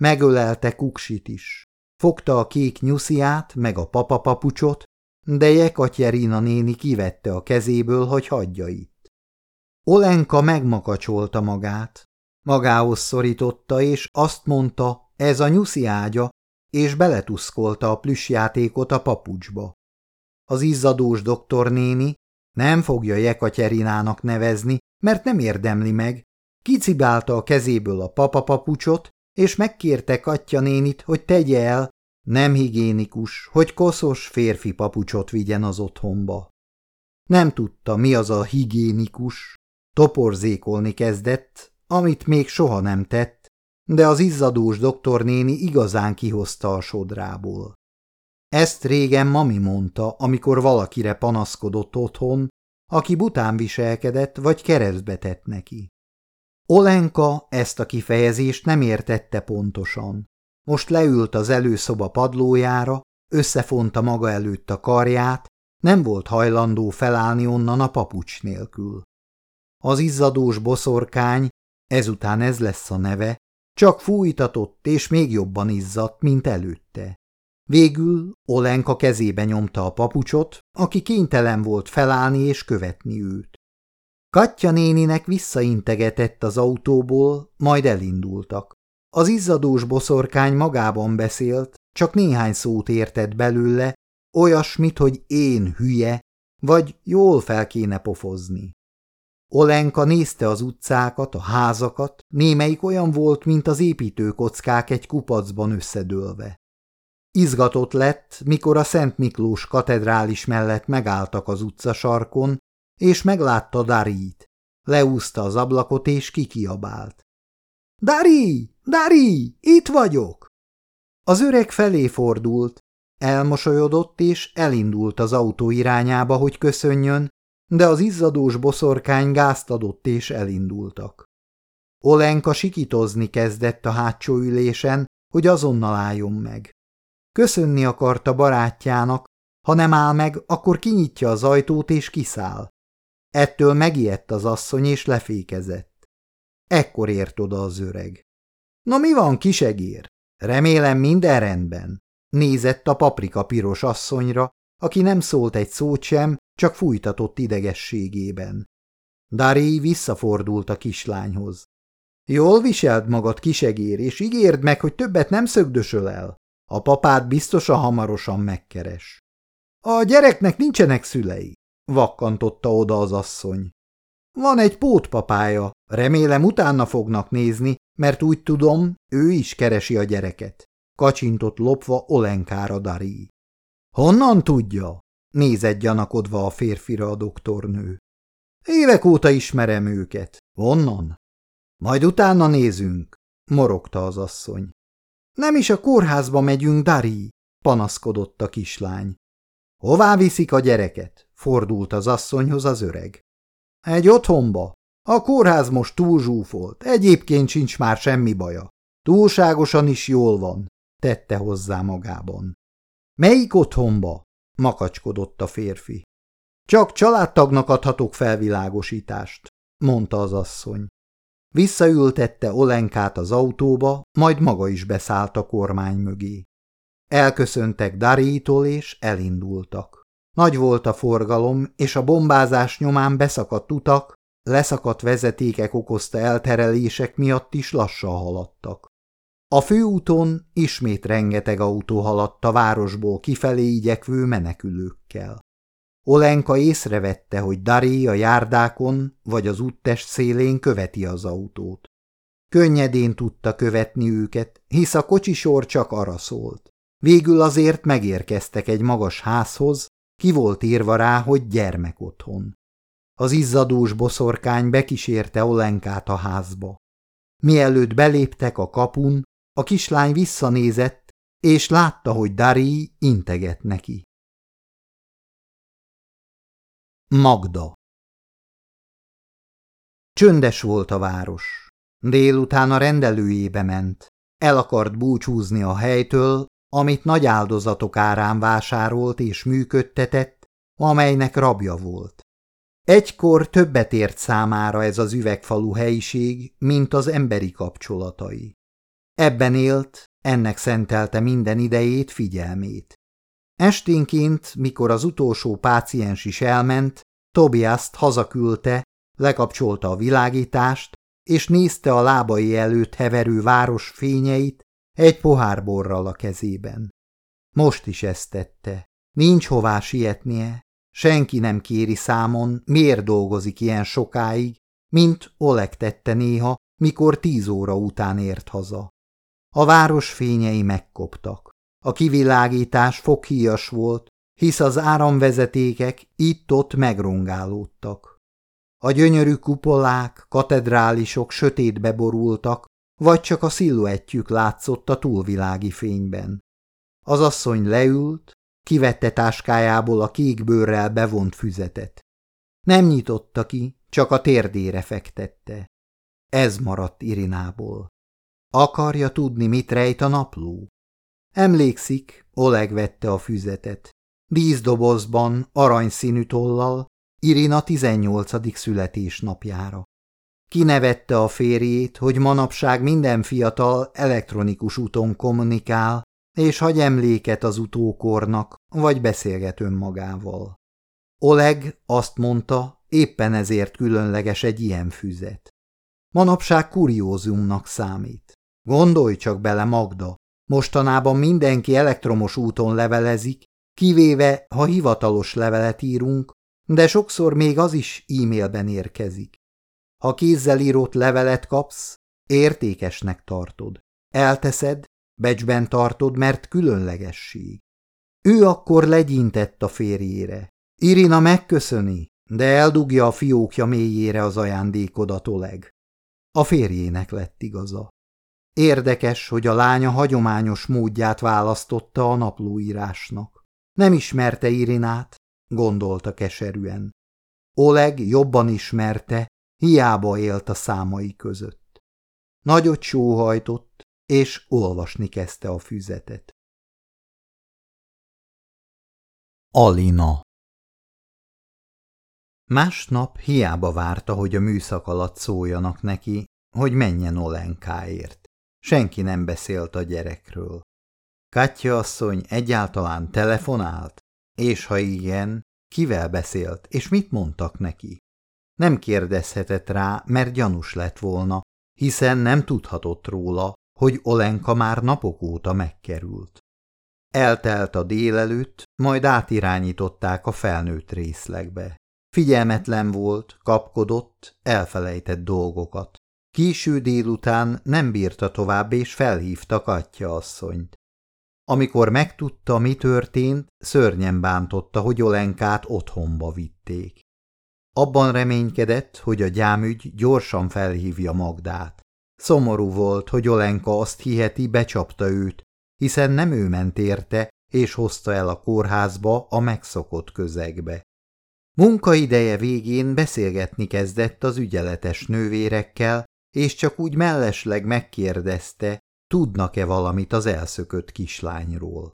Megölelte Kuksit is. Fogta a kék nyusziát, meg a papapapucsot, de Jekatyerina néni kivette a kezéből, hogy hagyja itt. Olenka megmakacsolta magát, magához szorította, és azt mondta, ez a nyuszi ágya, és beletuszkolta a plüssjátékot a papucsba. Az izzadós doktornéni nem fogja Jekatyerinának nevezni, mert nem érdemli meg, kicibálta a kezéből a papapapucsot, és megkérte Katya nénit, hogy tegye el, nem higiénikus, hogy koszos férfi papucsot vigyen az otthonba. Nem tudta, mi az a higiénikus, toporzékolni kezdett, amit még soha nem tett, de az izzadós doktornéni igazán kihozta a sodrából. Ezt régen mami mondta, amikor valakire panaszkodott otthon, aki bután viselkedett vagy keresztbe tett neki. Olenka ezt a kifejezést nem értette pontosan. Most leült az előszoba padlójára, összefonta maga előtt a karját, nem volt hajlandó felállni onnan a papucs nélkül. Az izzadós boszorkány, ezután ez lesz a neve, csak fújtatott és még jobban izzadt, mint előtte. Végül Olenka kezébe nyomta a papucsot, aki kénytelen volt felállni és követni őt. Katya néninek visszaintegetett az autóból, majd elindultak. Az izzadós boszorkány magában beszélt, csak néhány szót értett belőle, olyasmit, hogy én hülye, vagy jól fel kéne pofozni. Olenka nézte az utcákat, a házakat, némelyik olyan volt, mint az építőkockák egy kupacban összedőlve. Izgatott lett, mikor a Szent Miklós katedrális mellett megálltak az utcasarkon, és meglátta Darit. Leúzta az ablakot, és kikiabált. – Dari! Dari! Itt vagyok! Az öreg felé fordult, elmosolyodott, és elindult az autó irányába, hogy köszönjön, de az izzadós boszorkány gázt adott, és elindultak. Olenka sikitozni kezdett a hátsó ülésen, hogy azonnal álljon meg. Köszönni akarta barátjának, ha nem áll meg, akkor kinyitja az ajtót és kiszáll. Ettől megijedt az asszony és lefékezett. Ekkor ért oda az öreg. Na mi van, kisegér? Remélem minden rendben. Nézett a paprika piros asszonyra, aki nem szólt egy szót sem, csak fújtatott idegességében. Dari visszafordult a kislányhoz. Jól viselt magad, kisegér, és ígérd meg, hogy többet nem szögdösöl el. A papát biztosan hamarosan megkeres. A gyereknek nincsenek szülei, vakkantotta oda az asszony. Van egy pótpapája, remélem utána fognak nézni, mert úgy tudom, ő is keresi a gyereket. kacsintott lopva Olenkára Dari. Honnan tudja? Nézett gyanakodva a férfira a doktornő. Évek óta ismerem őket. Honnan? Majd utána nézünk, morogta az asszony. Nem is a kórházba megyünk, Dari, panaszkodott a kislány. Hová viszik a gyereket? fordult az asszonyhoz az öreg. Egy otthonba. A kórház most túl zsúfolt, egyébként sincs már semmi baja. Túlságosan is jól van, tette hozzá magában. Melyik otthonba? Makacskodott a férfi. Csak családtagnak adhatok felvilágosítást, mondta az asszony. Visszaültette Olenkát az autóba, majd maga is beszállt a kormány mögé. Elköszöntek Darítól és elindultak. Nagy volt a forgalom, és a bombázás nyomán beszakadt utak, leszakadt vezetékek okozta elterelések miatt is lassan haladtak. A főúton ismét rengeteg autó haladt a városból kifelé igyekvő menekülőkkel. Olenka észrevette, hogy Dari a járdákon vagy az úttest szélén követi az autót. Könnyedén tudta követni őket, hisz a kocsisor csak arra szólt. Végül azért megérkeztek egy magas házhoz, ki volt írva rá, hogy gyermek otthon. Az izzadós boszorkány bekísérte Olenkát a házba. Mielőtt beléptek a kapun, a kislány visszanézett, és látta, hogy Dari integet neki. Magda Csöndes volt a város. Délután a rendelőjébe ment. El akart búcsúzni a helytől, amit nagy áldozatok árán vásárolt és működtetett, amelynek rabja volt. Egykor többet ért számára ez az üvegfalu helyiség, mint az emberi kapcsolatai. Ebben élt, ennek szentelte minden idejét, figyelmét. Esténként, mikor az utolsó páciens is elment, Tobiaszt hazaküldte, lekapcsolta a világítást, és nézte a lábai előtt heverő város fényeit egy pohár borral a kezében. Most is ezt tette. Nincs hová sietnie, senki nem kéri számon, miért dolgozik ilyen sokáig, mint Oleg tette néha, mikor tíz óra után ért haza. A város fényei megkoptak. A kivilágítás foghíjas volt, hisz az áramvezetékek itt-ott megrongálódtak. A gyönyörű kupolák, katedrálisok sötétbe borultak, vagy csak a sziluettjük látszott a túlvilági fényben. Az asszony leült, kivette táskájából a kékbőrrel bevont füzetet. Nem nyitotta ki, csak a térdére fektette. Ez maradt Irinából. Akarja tudni, mit rejt a napló? Emlékszik, Oleg vette a füzetet. Díszdobozban, aranyszínű tollal, Irina 18. születésnapjára. Kinevette a férjét, hogy manapság minden fiatal elektronikus úton kommunikál, és hagy emléket az utókornak, vagy beszélget önmagával. Oleg azt mondta, éppen ezért különleges egy ilyen füzet. Manapság kuriózumnak számít. Gondolj csak bele, Magda, mostanában mindenki elektromos úton levelezik, kivéve, ha hivatalos levelet írunk, de sokszor még az is e-mailben érkezik. Ha kézzel írott levelet kapsz, értékesnek tartod. Elteszed, becsben tartod, mert különlegesség. Ő akkor legyintett a férjére. Irina megköszöni, de eldugja a fiókja mélyére az ajándékodat Oleg. A férjének lett igaza. Érdekes, hogy a lánya hagyományos módját választotta a naplóírásnak. Nem ismerte Irinát, gondolta keserűen. Oleg jobban ismerte, hiába élt a számai között. Nagyot sóhajtott, és olvasni kezdte a füzetet. Alina Másnap hiába várta, hogy a műszak alatt szóljanak neki, hogy menjen Olenkáért. Senki nem beszélt a gyerekről. Katya asszony egyáltalán telefonált? És ha igen, kivel beszélt, és mit mondtak neki? Nem kérdezhetett rá, mert gyanús lett volna, hiszen nem tudhatott róla, hogy Olenka már napok óta megkerült. Eltelt a délelőtt, majd átirányították a felnőtt részlegbe. Figyelmetlen volt, kapkodott, elfelejtett dolgokat. Késő délután nem bírta tovább, és felhívta Katya asszonyt. Amikor megtudta, mi történt, szörnyen bántotta, hogy Olenkát otthonba vitték. Abban reménykedett, hogy a gyámügy gyorsan felhívja Magdát. Szomorú volt, hogy Olenka azt hiheti, becsapta őt, hiszen nem ő ment érte, és hozta el a kórházba a megszokott közegbe. Munkaideje végén beszélgetni kezdett az ügyeletes nővérekkel, és csak úgy mellesleg megkérdezte, tudnak-e valamit az elszökött kislányról.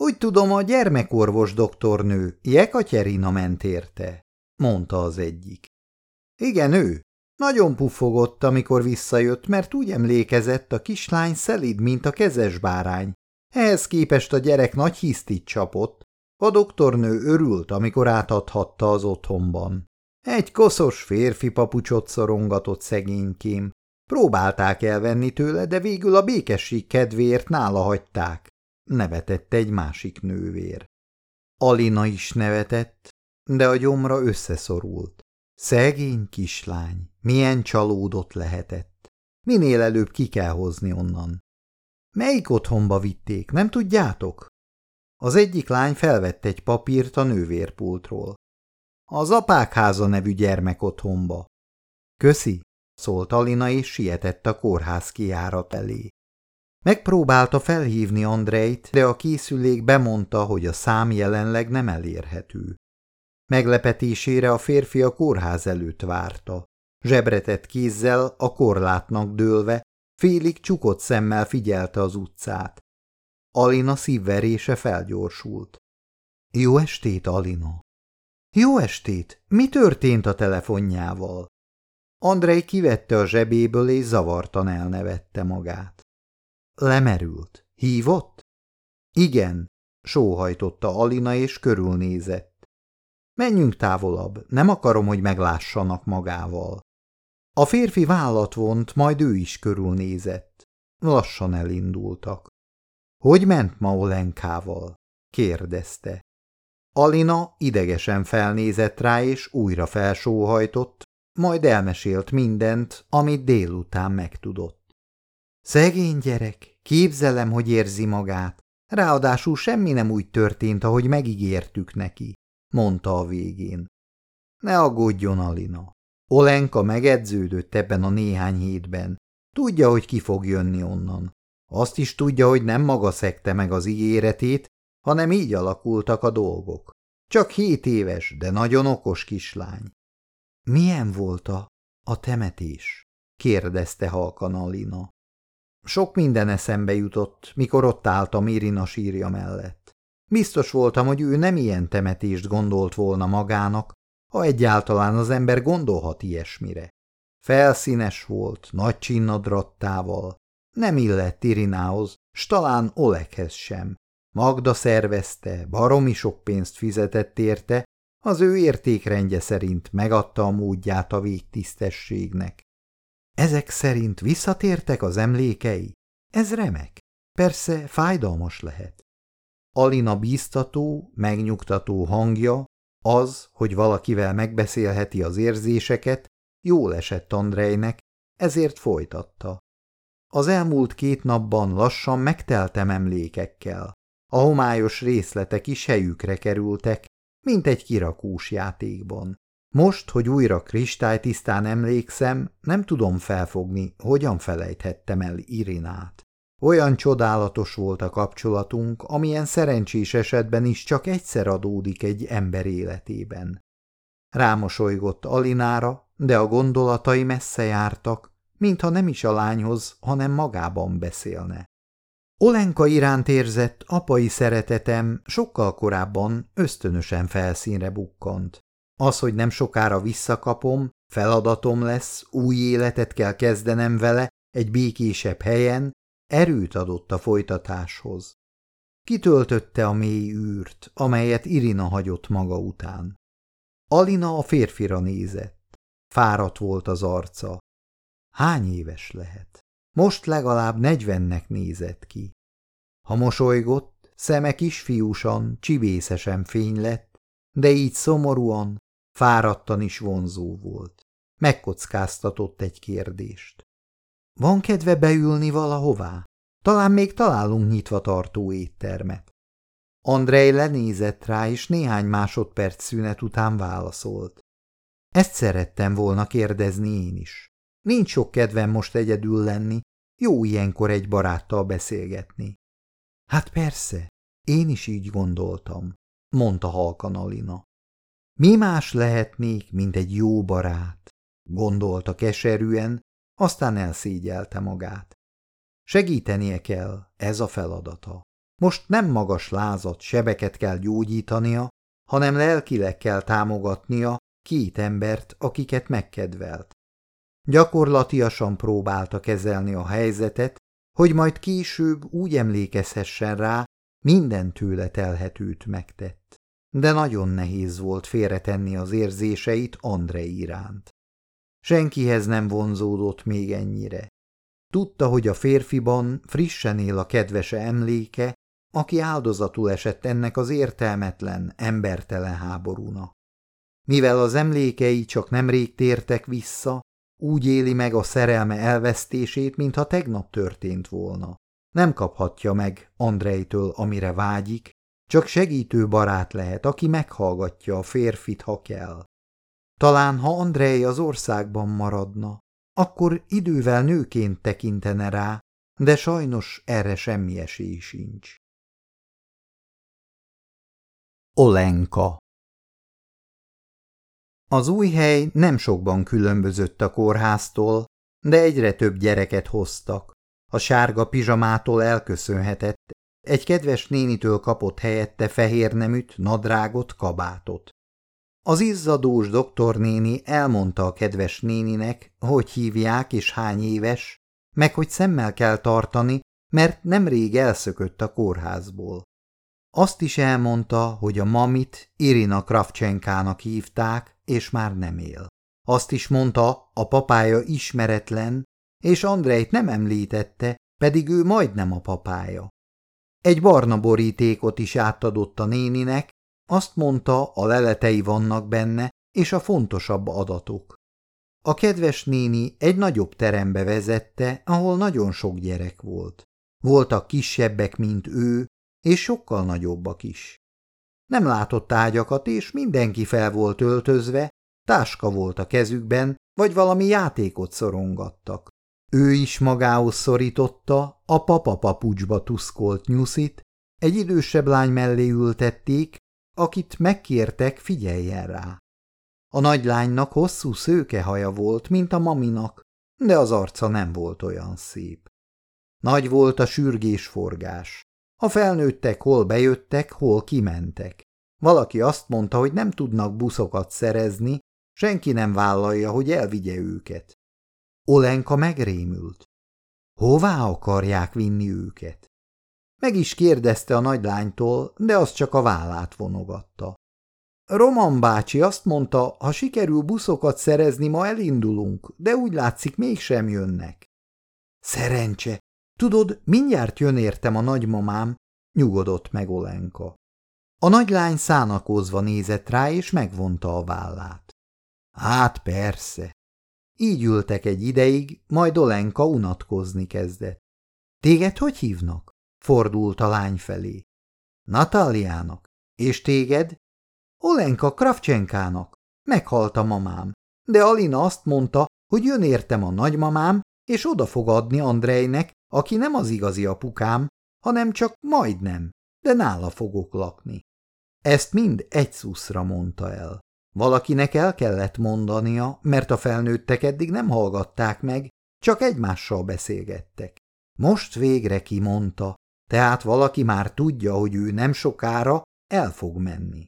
Úgy tudom, a gyermekorvos doktornő, Jekatyerina ment érte, mondta az egyik. Igen, ő. Nagyon puffogott, amikor visszajött, mert úgy emlékezett, a kislány szelid, mint a kezes bárány. Ehhez képest a gyerek nagy hisztit csapott. A doktornő örült, amikor átadhatta az otthonban. Egy koszos férfi papucsot szorongatott szegénykém. Próbálták elvenni tőle, de végül a békesség kedvéért nála hagyták. Nevetett egy másik nővér. Alina is nevetett, de a gyomra összeszorult. Szegény kislány, milyen csalódott lehetett. Minél előbb ki kell hozni onnan. Melyik otthonba vitték, nem tudjátok? Az egyik lány felvett egy papírt a nővérpultról. Az apákháza nevű gyermek otthonba. Köszi, szólt Alina és sietett a kórház kiárat elé. Megpróbálta felhívni Andrejt, de a készülék bemondta, hogy a szám jelenleg nem elérhető. Meglepetésére a férfi a kórház előtt várta. Zsebretett kézzel, a korlátnak dőlve, félig csukott szemmel figyelte az utcát. Alina szívverése felgyorsult. Jó estét, Alina! Jó estét! Mi történt a telefonjával? Andrei kivette a zsebéből, és zavartan elnevette magát. Lemerült. Hívott? Igen, sóhajtotta Alina, és körülnézett. Menjünk távolabb, nem akarom, hogy meglássanak magával. A férfi vállat vont, majd ő is körülnézett. Lassan elindultak. Hogy ment ma Olenkával? kérdezte. Alina idegesen felnézett rá, és újra felsóhajtott, majd elmesélt mindent, amit délután megtudott. Szegény gyerek, képzelem, hogy érzi magát. Ráadásul semmi nem úgy történt, ahogy megígértük neki, mondta a végén. Ne aggódjon, Alina. Olenka megedződött ebben a néhány hétben. Tudja, hogy ki fog jönni onnan. Azt is tudja, hogy nem maga szekte meg az ígéretét, hanem így alakultak a dolgok. Csak hét éves, de nagyon okos kislány. Milyen volt a, a temetés? kérdezte halkan Alina. Sok minden eszembe jutott, mikor ott álltam Irina sírja mellett. Biztos voltam, hogy ő nem ilyen temetést gondolt volna magának, ha egyáltalán az ember gondolhat ilyesmire. Felszínes volt, nagy csinnadrattával, nem illett Irinához, s talán Olekhez sem. Magda szervezte, baromi sok pénzt fizetett érte, az ő értékrendje szerint megadta a módját a végtisztességnek. Ezek szerint visszatértek az emlékei? Ez remek. Persze fájdalmas lehet. Alina bíztató, megnyugtató hangja, az, hogy valakivel megbeszélheti az érzéseket, jól esett Andrejnek, ezért folytatta. Az elmúlt két napban lassan megteltem emlékekkel. A homályos részletek is helyükre kerültek, mint egy kirakós játékban. Most, hogy újra kristálytisztán emlékszem, nem tudom felfogni, hogyan felejthettem el Irinát. Olyan csodálatos volt a kapcsolatunk, amilyen szerencsés esetben is csak egyszer adódik egy ember életében. Rámosolygott Alinára, de a gondolatai messze jártak, mintha nem is a lányhoz, hanem magában beszélne. Olenka iránt érzett apai szeretetem sokkal korábban ösztönösen felszínre bukkant. Az, hogy nem sokára visszakapom, feladatom lesz, új életet kell kezdenem vele egy békésebb helyen, erőt adott a folytatáshoz. Kitöltötte a mély űrt, amelyet Irina hagyott maga után. Alina a férfira nézett. Fáradt volt az arca. Hány éves lehet? Most legalább negyvennek nézett ki. Ha mosolygott, szeme kisfiúsan, csibészesen fény lett, de így szomorúan, fáradtan is vonzó volt. Megkockáztatott egy kérdést. Van kedve beülni valahová? Talán még találunk nyitva tartó éttermet. Andrej lenézett rá, és néhány másodperc szünet után válaszolt. Ezt szerettem volna kérdezni én is. Nincs sok kedvem most egyedül lenni, jó ilyenkor egy baráttal beszélgetni. Hát persze, én is így gondoltam, mondta halkan Alina. Mi más lehetnék, mint egy jó barát, gondolta keserűen, aztán elszégyelte magát. Segítenie kell, ez a feladata. Most nem magas lázat, sebeket kell gyógyítania, hanem lelkileg kell támogatnia két embert, akiket megkedvelt. Gyakorlatiasan próbálta kezelni a helyzetet, hogy majd később úgy emlékezhessen rá, minden tőle telhetőt megtett. De nagyon nehéz volt félretenni az érzéseit Andrei iránt. Senkihez nem vonzódott még ennyire. Tudta, hogy a férfiban frissen él a kedvese emléke, aki áldozatul esett ennek az értelmetlen, embertelen háborúnak. Mivel az emlékei csak nemrég tértek vissza, úgy éli meg a szerelme elvesztését, mintha tegnap történt volna. Nem kaphatja meg Andrejtől, amire vágyik, csak segítő barát lehet, aki meghallgatja a férfit, ha kell. Talán, ha Andrej az országban maradna, akkor idővel nőként tekintene rá, de sajnos erre semmi esély sincs. Olenka Az új hely nem sokban különbözött a kórháztól, de egyre több gyereket hoztak. A sárga pizsamától elköszönhetett, egy kedves nénitől kapott helyette fehér neműt, nadrágot, kabátot. Az izzadós doktornéni elmondta a kedves néninek, hogy hívják és hány éves, meg hogy szemmel kell tartani, mert nemrég elszökött a kórházból. Azt is elmondta, hogy a mamit Irina Kravcsenkának hívták, és már nem él. Azt is mondta, a papája ismeretlen, és Andrejt nem említette, pedig ő majdnem a papája. Egy barna borítékot is átadott a néninek, azt mondta, a leletei vannak benne, és a fontosabb adatok. A kedves néni egy nagyobb terembe vezette, ahol nagyon sok gyerek volt. Voltak kisebbek, mint ő, és sokkal nagyobbak is. Nem látott ágyakat, és mindenki fel volt öltözve, táska volt a kezükben, vagy valami játékot szorongattak. Ő is magához szorította a papa papucsba tuszkolt nyuszit, egy idősebb lány mellé ültették, akit megkértek, figyeljen rá. A nagylánynak hosszú szőke haja volt, mint a maminak, de az arca nem volt olyan szép. Nagy volt a sürgésforgás. A felnőttek hol bejöttek, hol kimentek. Valaki azt mondta, hogy nem tudnak buszokat szerezni, senki nem vállalja, hogy elvigye őket. Olenka megrémült. Hová akarják vinni őket? Meg is kérdezte a nagylánytól, de az csak a vállát vonogatta. Roman bácsi azt mondta, ha sikerül buszokat szerezni, ma elindulunk, de úgy látszik mégsem jönnek. Szerencse! Tudod, mindjárt jön értem a nagymamám, nyugodott meg Olenka. A nagylány szánakozva nézett rá, és megvonta a vállát. Hát persze. Így ültek egy ideig, majd Olenka unatkozni kezdett. Téged hogy hívnak? Fordult a lány felé. Natáliának. És téged? Olenka Kravcsenkának. Meghalt a mamám. De Alina azt mondta, hogy jön értem a nagymamám, és oda fog adni Andrejnek, aki nem az igazi apukám, hanem csak majdnem, de nála fogok lakni. Ezt mind egy szuszra mondta el. Valakinek el kellett mondania, mert a felnőttek eddig nem hallgatták meg, csak egymással beszélgettek. Most végre kimondta, tehát valaki már tudja, hogy ő nem sokára el fog menni.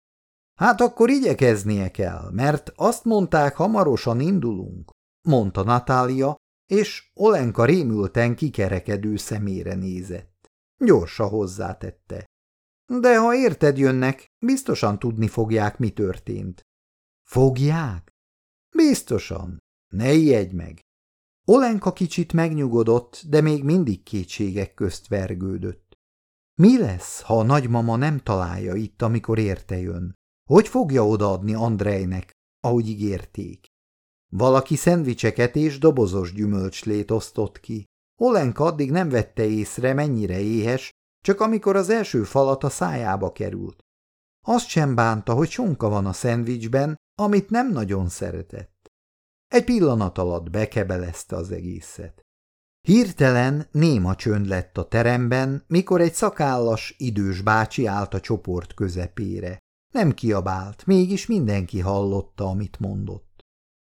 Hát akkor igyekeznie kell, mert azt mondták, hamarosan indulunk, mondta Natália, és Olenka rémülten kikerekedő szemére nézett. Gyorsa hozzátette. De ha érted jönnek, biztosan tudni fogják, mi történt. Fogják? Biztosan. Ne ijedj meg. Olenka kicsit megnyugodott, de még mindig kétségek közt vergődött. Mi lesz, ha a nagymama nem találja itt, amikor érte jön? Hogy fogja odaadni Andrejnek, ahogy ígérték? Valaki szendvicseket és dobozos gyümölcslét osztott ki. Olenka addig nem vette észre, mennyire éhes, csak amikor az első falat a szájába került. Azt sem bánta, hogy sonka van a szendvicsben, amit nem nagyon szeretett. Egy pillanat alatt bekebelezte az egészet. Hirtelen néma csönd lett a teremben, mikor egy szakállas, idős bácsi állt a csoport közepére. Nem kiabált, mégis mindenki hallotta, amit mondott.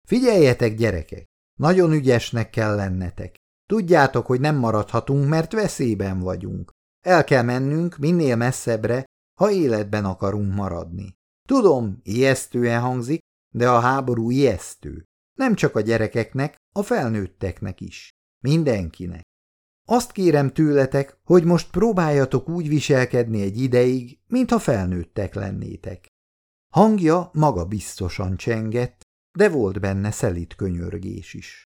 Figyeljetek, gyerekek! Nagyon ügyesnek kell lennetek. Tudjátok, hogy nem maradhatunk, mert veszélyben vagyunk. El kell mennünk minél messzebbre, ha életben akarunk maradni. Tudom, ijesztően hangzik, de a háború ijesztő. Nem csak a gyerekeknek, a felnőtteknek is. Mindenkinek. Azt kérem tőletek, hogy most próbáljatok úgy viselkedni egy ideig, mintha felnőttek lennétek. Hangja maga biztosan csengett, de volt benne szelit könyörgés is.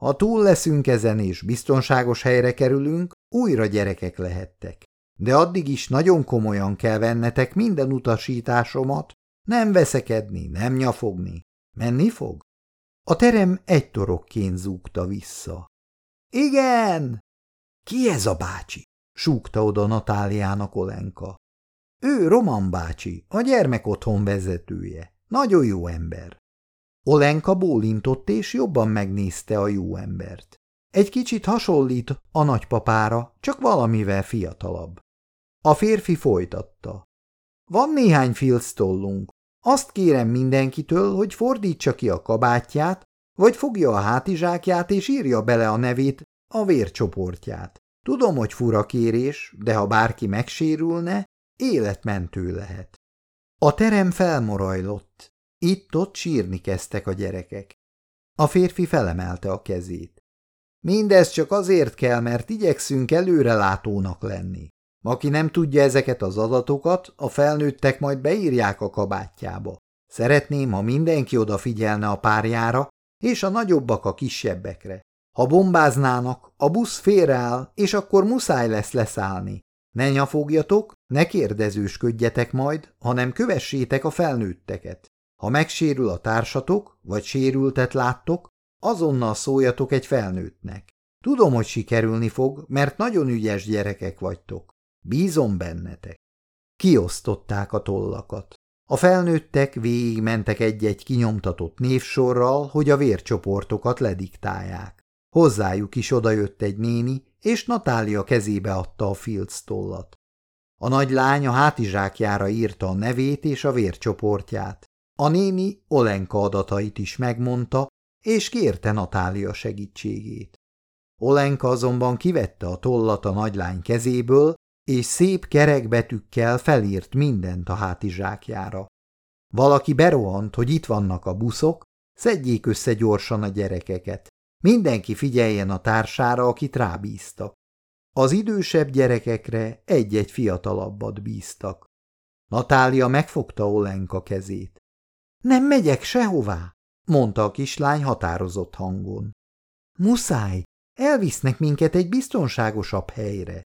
Ha túl leszünk ezen és biztonságos helyre kerülünk, újra gyerekek lehettek. De addig is nagyon komolyan kell vennetek minden utasításomat, nem veszekedni, nem nyafogni. Menni fog? A terem egy torokként zúgta vissza. Igen! Ki ez a bácsi? súgta oda Natáliának Olenka. Ő Roman bácsi, a gyermek otthon vezetője. Nagyon jó ember. Olenka bólintott és jobban megnézte a jó embert. Egy kicsit hasonlít a nagypapára, csak valamivel fiatalabb. A férfi folytatta. Van néhány filctollunk. Azt kérem mindenkitől, hogy fordítsa ki a kabátját, vagy fogja a hátizsákját és írja bele a nevét, a vércsoportját. Tudom, hogy fura kérés, de ha bárki megsérülne, életmentő lehet. A terem felmorajlott. Itt-ott sírni kezdtek a gyerekek. A férfi felemelte a kezét. Mindez csak azért kell, mert igyekszünk előrelátónak lenni. Aki nem tudja ezeket az adatokat, a felnőttek majd beírják a kabátjába. Szeretném, ha mindenki odafigyelne a párjára, és a nagyobbak a kisebbekre. Ha bombáznának, a busz félreáll, és akkor muszáj lesz leszállni. Ne nyafogjatok, ne kérdezősködjetek majd, hanem kövessétek a felnőtteket. Ha megsérül a társatok, vagy sérültet láttok, azonnal szóljatok egy felnőttnek. Tudom, hogy sikerülni fog, mert nagyon ügyes gyerekek vagytok. Bízom bennetek. Kiosztották a tollakat. A felnőttek végigmentek egy-egy kinyomtatott névsorral, hogy a vércsoportokat lediktálják. Hozzájuk is odajött egy néni, és Natália kezébe adta a Fields tollat. A nagy lány a hátizsákjára írta a nevét és a vércsoportját. A néni Olenka adatait is megmondta, és kérte Natália segítségét. Olenka azonban kivette a tollat a nagylány kezéből, és szép kerekbetűkkel felírt mindent a hátizsákjára. Valaki berohant, hogy itt vannak a buszok, szedjék össze gyorsan a gyerekeket. Mindenki figyeljen a társára, akit rábíztak. Az idősebb gyerekekre egy-egy fiatalabbat bíztak. Natália megfogta Olenka kezét. Nem megyek sehová, mondta a kislány határozott hangon. Muszáj, elvisznek minket egy biztonságosabb helyre.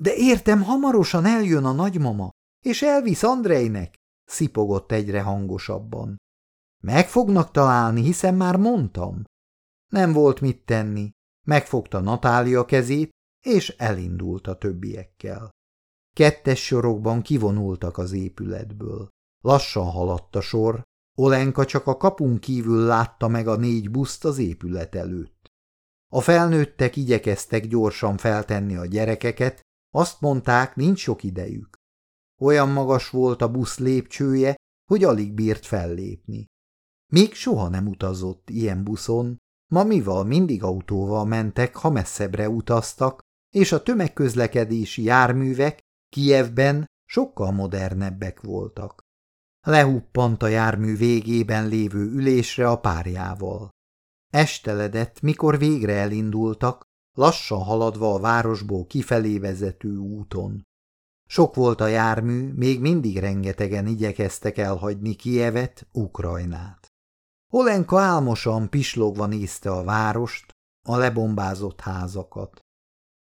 De értem, hamarosan eljön a nagymama, és elvisz Andrejnek, szipogott egyre hangosabban. Meg fognak találni, hiszen már mondtam. Nem volt mit tenni. Megfogta Natália kezét, és elindult a többiekkel. Kettes sorokban kivonultak az épületből. Lassan haladt a sor, Olenka csak a kapun kívül látta meg a négy buszt az épület előtt. A felnőttek igyekeztek gyorsan feltenni a gyerekeket, azt mondták, nincs sok idejük. Olyan magas volt a busz lépcsője, hogy alig bírt fellépni. Még soha nem utazott ilyen buszon, mamival mindig autóval mentek, ha messzebbre utaztak, és a tömegközlekedési járművek Kijevben sokkal modernebbek voltak. Lehuppant a jármű végében lévő ülésre a párjával. Esteledett, mikor végre elindultak, lassan haladva a városból kifelé vezető úton. Sok volt a jármű, még mindig rengetegen igyekeztek elhagyni Kievet, Ukrajnát. Olenka álmosan pislogva nézte a várost, a lebombázott házakat.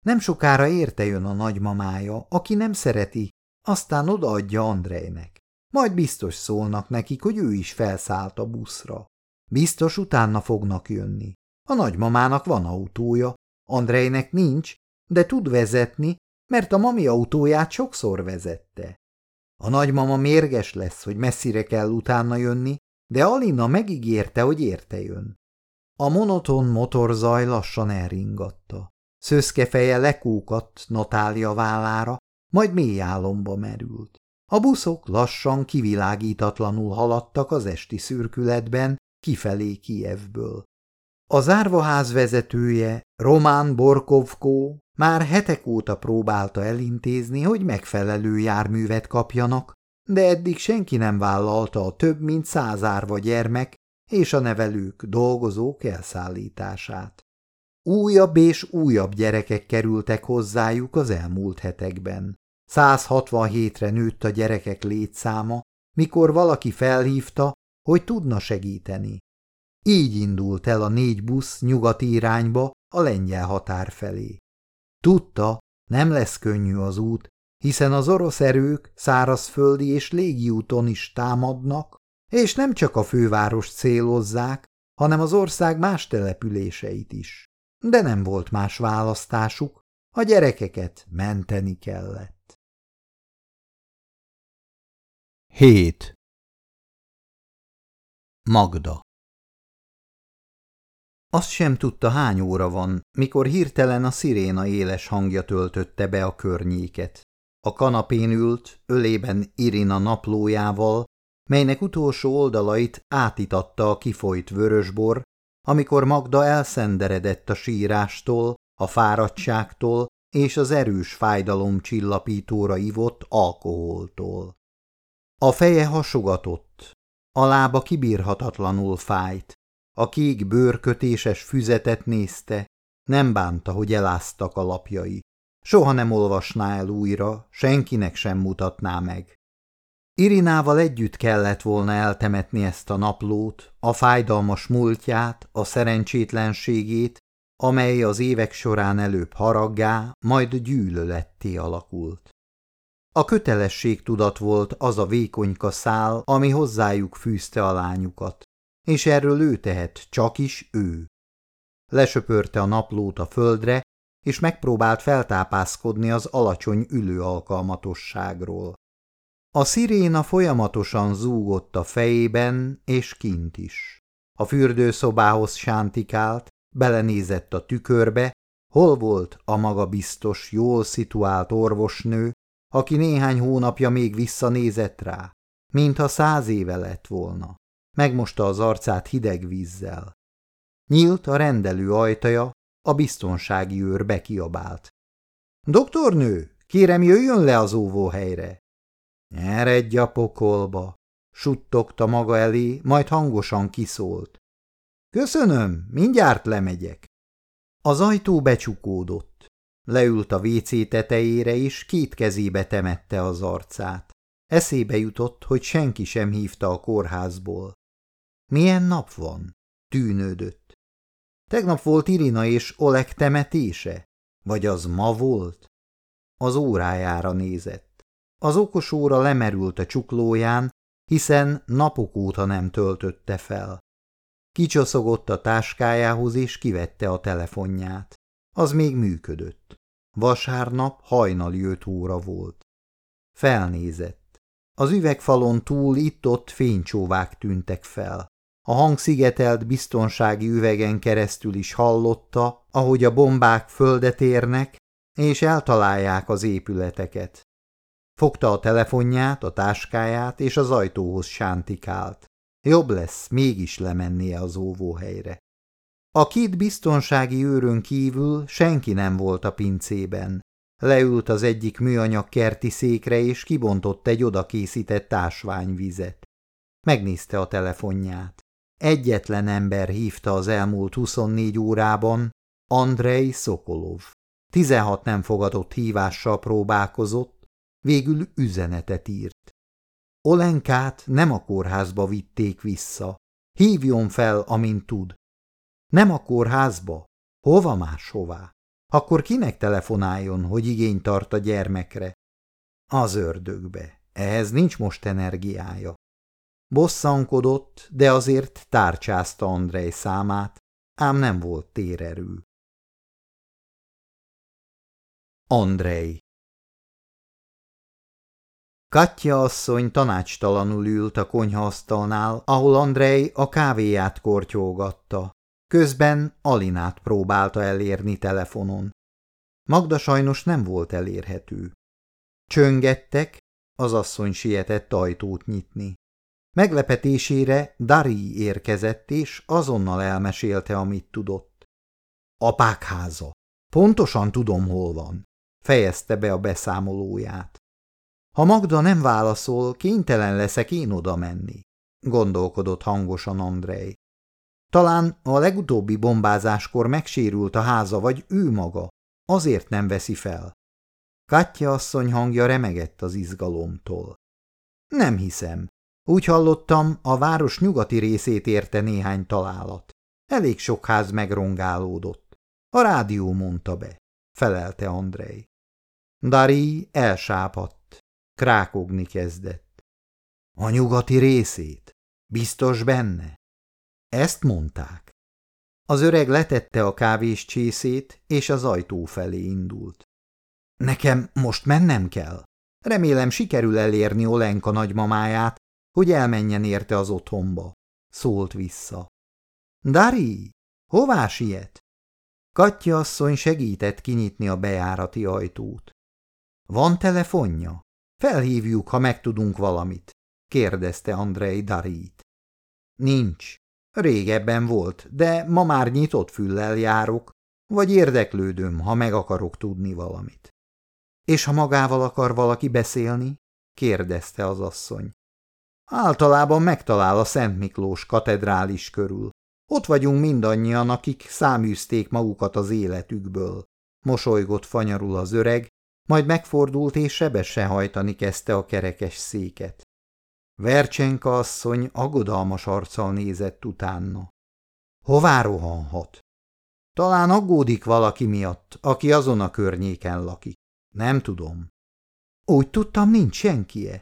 Nem sokára érte jön a nagymamája, aki nem szereti, aztán odaadja Andrejnek. Majd biztos szólnak nekik, hogy ő is felszállt a buszra. Biztos utána fognak jönni. A nagymamának van autója, Andrejnek nincs, de tud vezetni, mert a mami autóját sokszor vezette. A nagymama mérges lesz, hogy messzire kell utána jönni, de Alina megígérte, hogy érte jön. A monoton motorzaj lassan elringatta. Szöszke feje lekúkadt Natália vállára, majd mély álomba merült. A buszok lassan kivilágítatlanul haladtak az esti szürkületben, kifelé Kijevből. Az árvaház vezetője, Román Borkovkó már hetek óta próbálta elintézni, hogy megfelelő járművet kapjanak, de eddig senki nem vállalta a több mint száz árva gyermek és a nevelők, dolgozók elszállítását. Újabb és újabb gyerekek kerültek hozzájuk az elmúlt hetekben. 167-re nőtt a gyerekek létszáma, mikor valaki felhívta, hogy tudna segíteni. Így indult el a négy busz nyugati irányba a lengyel határ felé. Tudta, nem lesz könnyű az út, hiszen az orosz erők szárazföldi és légiúton is támadnak, és nem csak a főváros célozzák, hanem az ország más településeit is. De nem volt más választásuk, a gyerekeket menteni kellett. 7. Magda azt sem tudta, hány óra van, mikor hirtelen a sziréna éles hangja töltötte be a környéket. A kanapén ült, ölében Irina naplójával, melynek utolsó oldalait átitatta a kifolyt vörösbor, amikor Magda elszenderedett a sírástól, a fáradtságtól és az erős fájdalom csillapítóra ivott alkoholtól. A feje hasogatott, a lába kibírhatatlanul fájt, a kék bőrkötéses füzetet nézte, nem bánta, hogy eláztak a lapjai. Soha nem olvasná el újra, senkinek sem mutatná meg. Irinával együtt kellett volna eltemetni ezt a naplót, a fájdalmas múltját, a szerencsétlenségét, amely az évek során előbb haraggá, majd gyűlöletté alakult. A kötelesség tudat volt az a vékonyka szál, ami hozzájuk fűzte a lányukat és erről ő tehet, csak is ő. Lesöpörte a naplót a földre, és megpróbált feltápászkodni az alacsony ülő alkalmatosságról. A sziréna folyamatosan zúgott a fejében és kint is. A fürdőszobához sántikált, belenézett a tükörbe, hol volt a maga biztos, jól szituált orvosnő, aki néhány hónapja még visszanézett rá, mintha száz éve lett volna megmosta az arcát hideg vízzel. Nyílt a rendelő ajtaja, a biztonsági őr bekiabált. Doktornő, kérem jöjjön le az óvóhelyre. Eredj a pokolba, suttogta maga elé, majd hangosan kiszólt. Köszönöm, mindjárt lemegyek. Az ajtó becsukódott. Leült a WC tetejére, és két kezébe temette az arcát. Eszébe jutott, hogy senki sem hívta a kórházból. Milyen nap van? Tűnődött. Tegnap volt Irina és Oleg temetése? Vagy az ma volt? Az órájára nézett. Az okos óra lemerült a csuklóján, hiszen napok óta nem töltötte fel. Kicsoszogott a táskájához és kivette a telefonját. Az még működött. Vasárnap hajnali öt óra volt. Felnézett. Az üvegfalon túl itt-ott fénycsóvák tűntek fel. A hangszigetelt biztonsági üvegen keresztül is hallotta, ahogy a bombák földet érnek, és eltalálják az épületeket. Fogta a telefonját, a táskáját, és az ajtóhoz sántikált. Jobb lesz mégis lemennie az óvóhelyre. A két biztonsági őrön kívül senki nem volt a pincében. Leült az egyik műanyag kerti székre, és kibontott egy odakészített ásványvizet. Megnézte a telefonját. Egyetlen ember hívta az elmúlt 24 órában, Andrei Szokolov. 16 nem fogadott hívással próbálkozott, végül üzenetet írt. Olenkát nem a kórházba vitték vissza. Hívjon fel, amint tud. Nem a kórházba? Hova máshová? Akkor kinek telefonáljon, hogy igény tart a gyermekre? Az ördögbe. Ehhez nincs most energiája. Bosszankodott, de azért tárcsázta Andrej számát, ám nem volt térerő. Andrei Katya asszony tanácstalanul ült a konyhaasztalnál, ahol Andrei a kávéját kortyolgatta. Közben Alinát próbálta elérni telefonon. Magda sajnos nem volt elérhető. Csöngettek, az asszony sietett ajtót nyitni. Meglepetésére Dari érkezett, és azonnal elmesélte, amit tudott. Apák háza. Pontosan tudom, hol van, fejezte be a beszámolóját. Ha Magda nem válaszol, kénytelen leszek én oda menni, gondolkodott hangosan Andrei. Talán a legutóbbi bombázáskor megsérült a háza, vagy ő maga, azért nem veszi fel. Katya asszony hangja remegett az izgalomtól. Nem hiszem. Úgy hallottam, a város nyugati részét érte néhány találat. Elég sok ház megrongálódott. A rádió mondta be, felelte Andrei. Dari elsápadt, krákogni kezdett. A nyugati részét? Biztos benne? Ezt mondták. Az öreg letette a kávés csészét, és az ajtó felé indult. Nekem most mennem kell. Remélem sikerül elérni Olenka nagymamáját, hogy elmenjen érte az otthonba. Szólt vissza. Dari, hová siet? Katya asszony segített kinyitni a bejárati ajtót. Van telefonja? Felhívjuk, ha megtudunk valamit, kérdezte Andrei Darit. Nincs. Régebben volt, de ma már nyitott füllel járok, vagy érdeklődöm, ha meg akarok tudni valamit. És ha magával akar valaki beszélni? kérdezte az asszony. Általában megtalál a Szent Miklós katedrális körül. Ott vagyunk mindannyian, akik száműzték magukat az életükből. Mosolygott fanyarul az öreg, majd megfordult és sebesen hajtani kezdte a kerekes széket. Vercsenka asszony aggodalmas arccal nézett utána. Hová rohanhat? Talán aggódik valaki miatt, aki azon a környéken lakik. Nem tudom. Úgy tudtam, nincs senkie.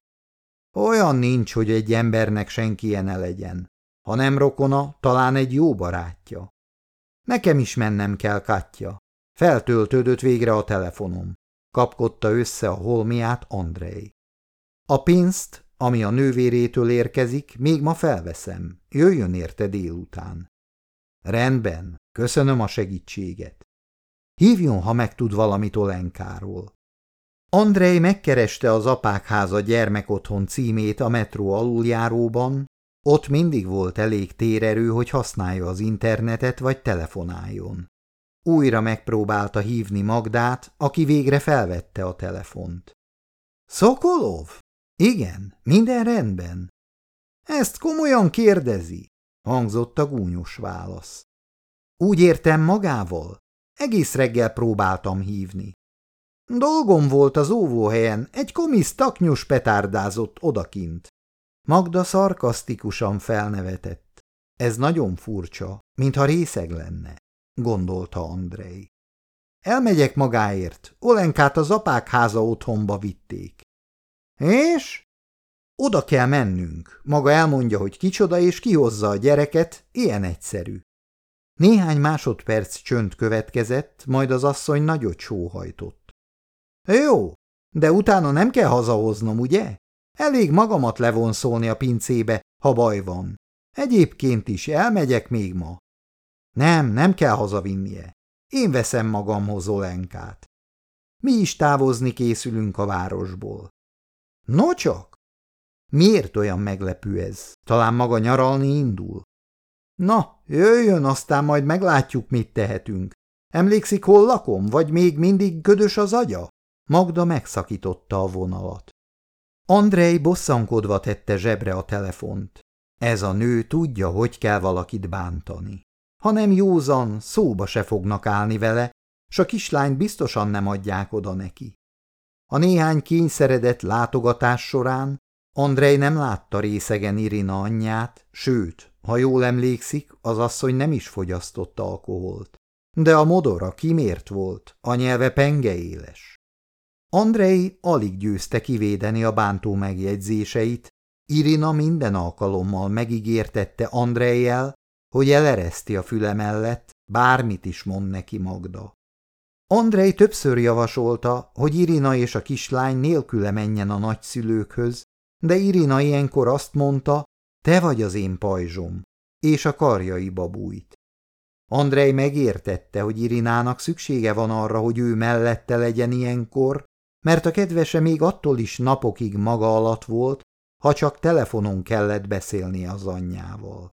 Olyan nincs, hogy egy embernek senkie ne legyen. Ha nem rokona, talán egy jó barátja. Nekem is mennem kell, Katya. Feltöltődött végre a telefonom. Kapkodta össze a holmiát Andrei. A pénzt, ami a nővérétől érkezik, még ma felveszem. Jöjjön érte délután. Rendben, köszönöm a segítséget. Hívjon, ha megtud valamit Olenkáról. Andrei megkereste az apákháza gyermekotthon címét a metró aluljáróban, ott mindig volt elég térerő, hogy használja az internetet vagy telefonáljon. Újra megpróbálta hívni Magdát, aki végre felvette a telefont. Szokolov? Igen, minden rendben. Ezt komolyan kérdezi, hangzott a gúnyos válasz. Úgy értem magával? Egész reggel próbáltam hívni. Dolgom volt az óvóhelyen, egy komisz taknyos petárdázott odakint. Magda szarkasztikusan felnevetett. Ez nagyon furcsa, mintha részeg lenne, gondolta Andrei. Elmegyek magáért, Olenkát az apák háza otthonba vitték. És? Oda kell mennünk. Maga elmondja, hogy kicsoda, és kihozza a gyereket, ilyen egyszerű. Néhány másodperc csönd következett, majd az asszony nagyot sóhajtott. Jó, de utána nem kell hazahoznom, ugye? Elég magamat levonszolni a pincébe, ha baj van. Egyébként is elmegyek még ma. Nem, nem kell hazavinnie. Én veszem magamhoz Olenkát. Mi is távozni készülünk a városból. No csak? Miért olyan meglepő ez? Talán maga nyaralni indul? Na, jöjjön, aztán majd meglátjuk, mit tehetünk. Emlékszik, hol lakom, vagy még mindig ködös az agya? Magda megszakította a vonalat. Andrei bosszankodva tette zsebre a telefont. Ez a nő tudja, hogy kell valakit bántani. Ha nem józan, szóba se fognak állni vele, s a kislányt biztosan nem adják oda neki. A néhány kényszeredett látogatás során Andrei nem látta részegen Irina anyját, sőt, ha jól emlékszik, az asszony nem is fogyasztott alkoholt. De a modora kimért volt, a nyelve penge éles. Andrei alig győzte kivédeni a bántó megjegyzéseit, Irina minden alkalommal megígértette Andrejjel, hogy elereszti a füle mellett, bármit is mond neki Magda. Andrei többször javasolta, hogy Irina és a kislány nélküle menjen a nagyszülőkhöz, de Irina ilyenkor azt mondta, te vagy az én pajzsom, és a karjaiba bújt. Andrei megértette, hogy Irinának szüksége van arra, hogy ő mellette legyen ilyenkor, mert a kedvese még attól is napokig maga alatt volt, ha csak telefonon kellett beszélni az anyjával.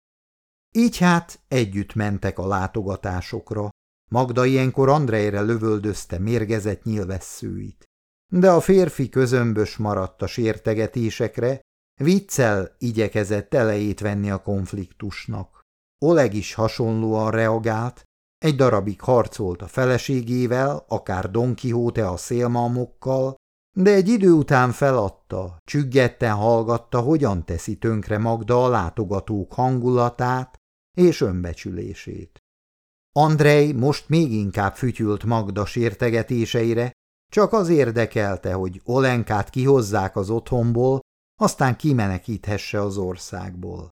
Így hát együtt mentek a látogatásokra. Magda ilyenkor Andrejre lövöldözte mérgezett nyilvesszőit. De a férfi közömbös maradt a sértegetésekre, viccel igyekezett elejét venni a konfliktusnak. Oleg is hasonlóan reagált, egy darabig harcolt a feleségével, akár Don Quixote a szélmalmokkal, de egy idő után feladta, csüggetten hallgatta, hogyan teszi tönkre Magda a látogatók hangulatát és önbecsülését. Andrei most még inkább fütyült Magda sértegetéseire, csak az érdekelte, hogy Olenkát kihozzák az otthonból, aztán kimenekíthesse az országból.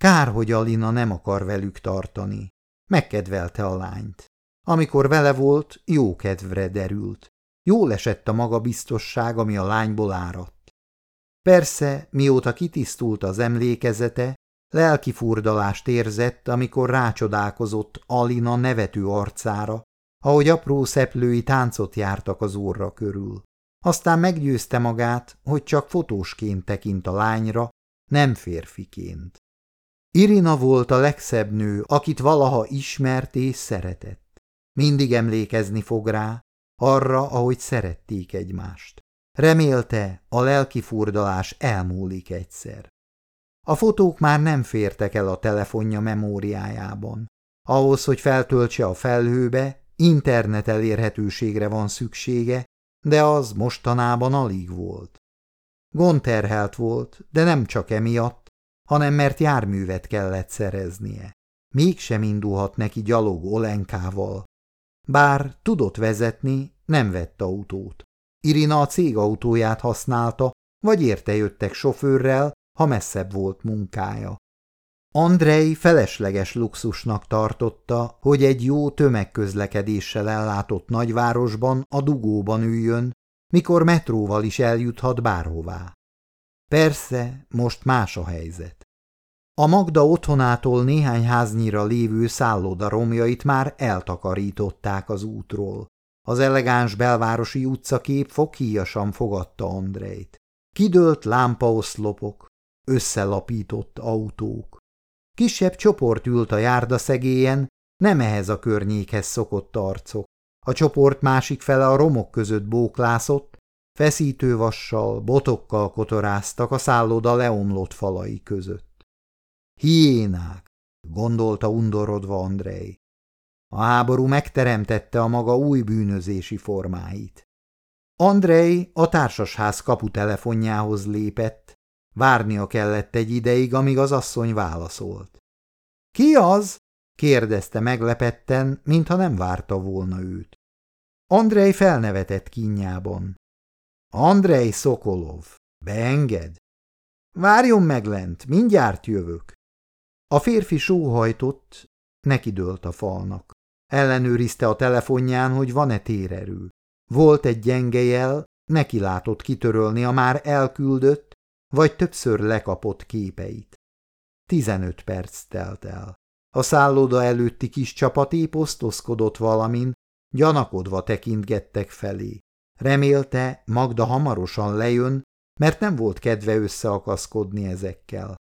Kár, hogy Alina nem akar velük tartani. Megkedvelte a lányt. Amikor vele volt, jó kedvre derült. Jól esett a magabiztosság, ami a lányból áradt. Persze, mióta kitisztult az emlékezete, lelki furdalást érzett, amikor rácsodálkozott Alina nevető arcára, ahogy apró szeplői táncot jártak az óra körül. Aztán meggyőzte magát, hogy csak fotósként tekint a lányra, nem férfiként. Irina volt a legszebb nő, akit valaha ismert és szeretett. Mindig emlékezni fog rá, arra, ahogy szerették egymást. Remélte, a lelki furdalás elmúlik egyszer. A fotók már nem fértek el a telefonja memóriájában. Ahhoz, hogy feltöltse a felhőbe, internet elérhetőségre van szüksége, de az mostanában alig volt. Gonterhelt volt, de nem csak emiatt, hanem mert járművet kellett szereznie. Mégsem indulhat neki gyalog Olenkával. Bár tudott vezetni, nem vett autót. Irina a cég autóját használta, vagy érte jöttek sofőrrel, ha messzebb volt munkája. Andrei felesleges luxusnak tartotta, hogy egy jó tömegközlekedéssel ellátott nagyvárosban a dugóban üljön, mikor metróval is eljuthat bárhová. Persze, most más a helyzet. A Magda otthonától néhány háznyira lévő szálloda romjait már eltakarították az útról. Az elegáns belvárosi utcakép foghíjasan fogadta Andrejt. Kidőlt lámpaoszlopok, összelapított autók. Kisebb csoport ült a járda szegélyen, nem ehhez a környékhez szokott arcok. A csoport másik fele a romok között bóklászott, feszítővassal, botokkal kotoráztak a szálloda leomlott falai között. Hiénák, gondolta undorodva Andrei. A háború megteremtette a maga új bűnözési formáit. Andrei a társasház kaputelefonjához lépett, várnia kellett egy ideig, amíg az asszony válaszolt. – Ki az? – kérdezte meglepetten, mintha nem várta volna őt. Andrei felnevetett kínjában. – Andrei Szokolov, beenged? – Várjon meg lent, mindjárt jövök. A férfi sóhajtott, nekidőlt a falnak. Ellenőrizte a telefonján, hogy van-e térerő. Volt egy gyenge jel, neki látott kitörölni a már elküldött, vagy többször lekapott képeit. Tizenöt perc telt el. A szálloda előtti kis csapat épp osztozkodott valamin, gyanakodva tekintgettek felé. Remélte, Magda hamarosan lejön, mert nem volt kedve összeakaszkodni ezekkel.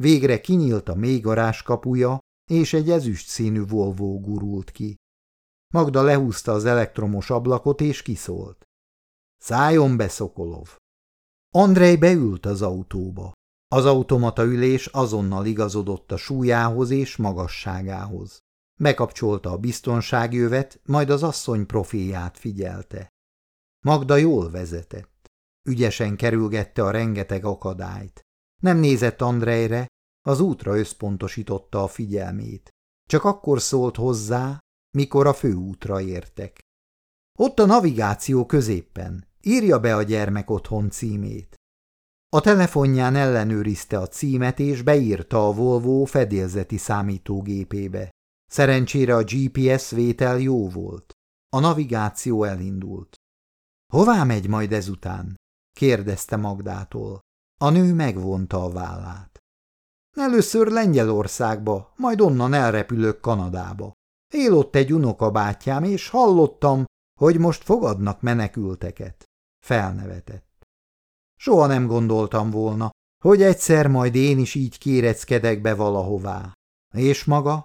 Végre kinyílt a mélygarás kapuja, és egy ezüst színű Volvo gurult ki. Magda lehúzta az elektromos ablakot, és kiszólt. Szálljon be, Szokolov! Andrej beült az autóba. Az automata ülés azonnal igazodott a súlyához és magasságához. Bekapcsolta a biztonságjövet, majd az asszony profilját figyelte. Magda jól vezetett. Ügyesen kerülgette a rengeteg akadályt. Nem nézett Andrejre, az útra összpontosította a figyelmét. Csak akkor szólt hozzá, mikor a főútra értek. Ott a navigáció középpen. Írja be a gyermek otthon címét. A telefonján ellenőrizte a címet, és beírta a Volvo fedélzeti számítógépébe. Szerencsére a GPS vétel jó volt. A navigáció elindult. Hová megy majd ezután? kérdezte Magdától. A nő megvonta a vállát. Először Lengyelországba, majd onnan elrepülök Kanadába. Él ott egy unokabátyám, és hallottam, hogy most fogadnak menekülteket. Felnevetett. Soha nem gondoltam volna, hogy egyszer majd én is így kéreckedek be valahová. És maga?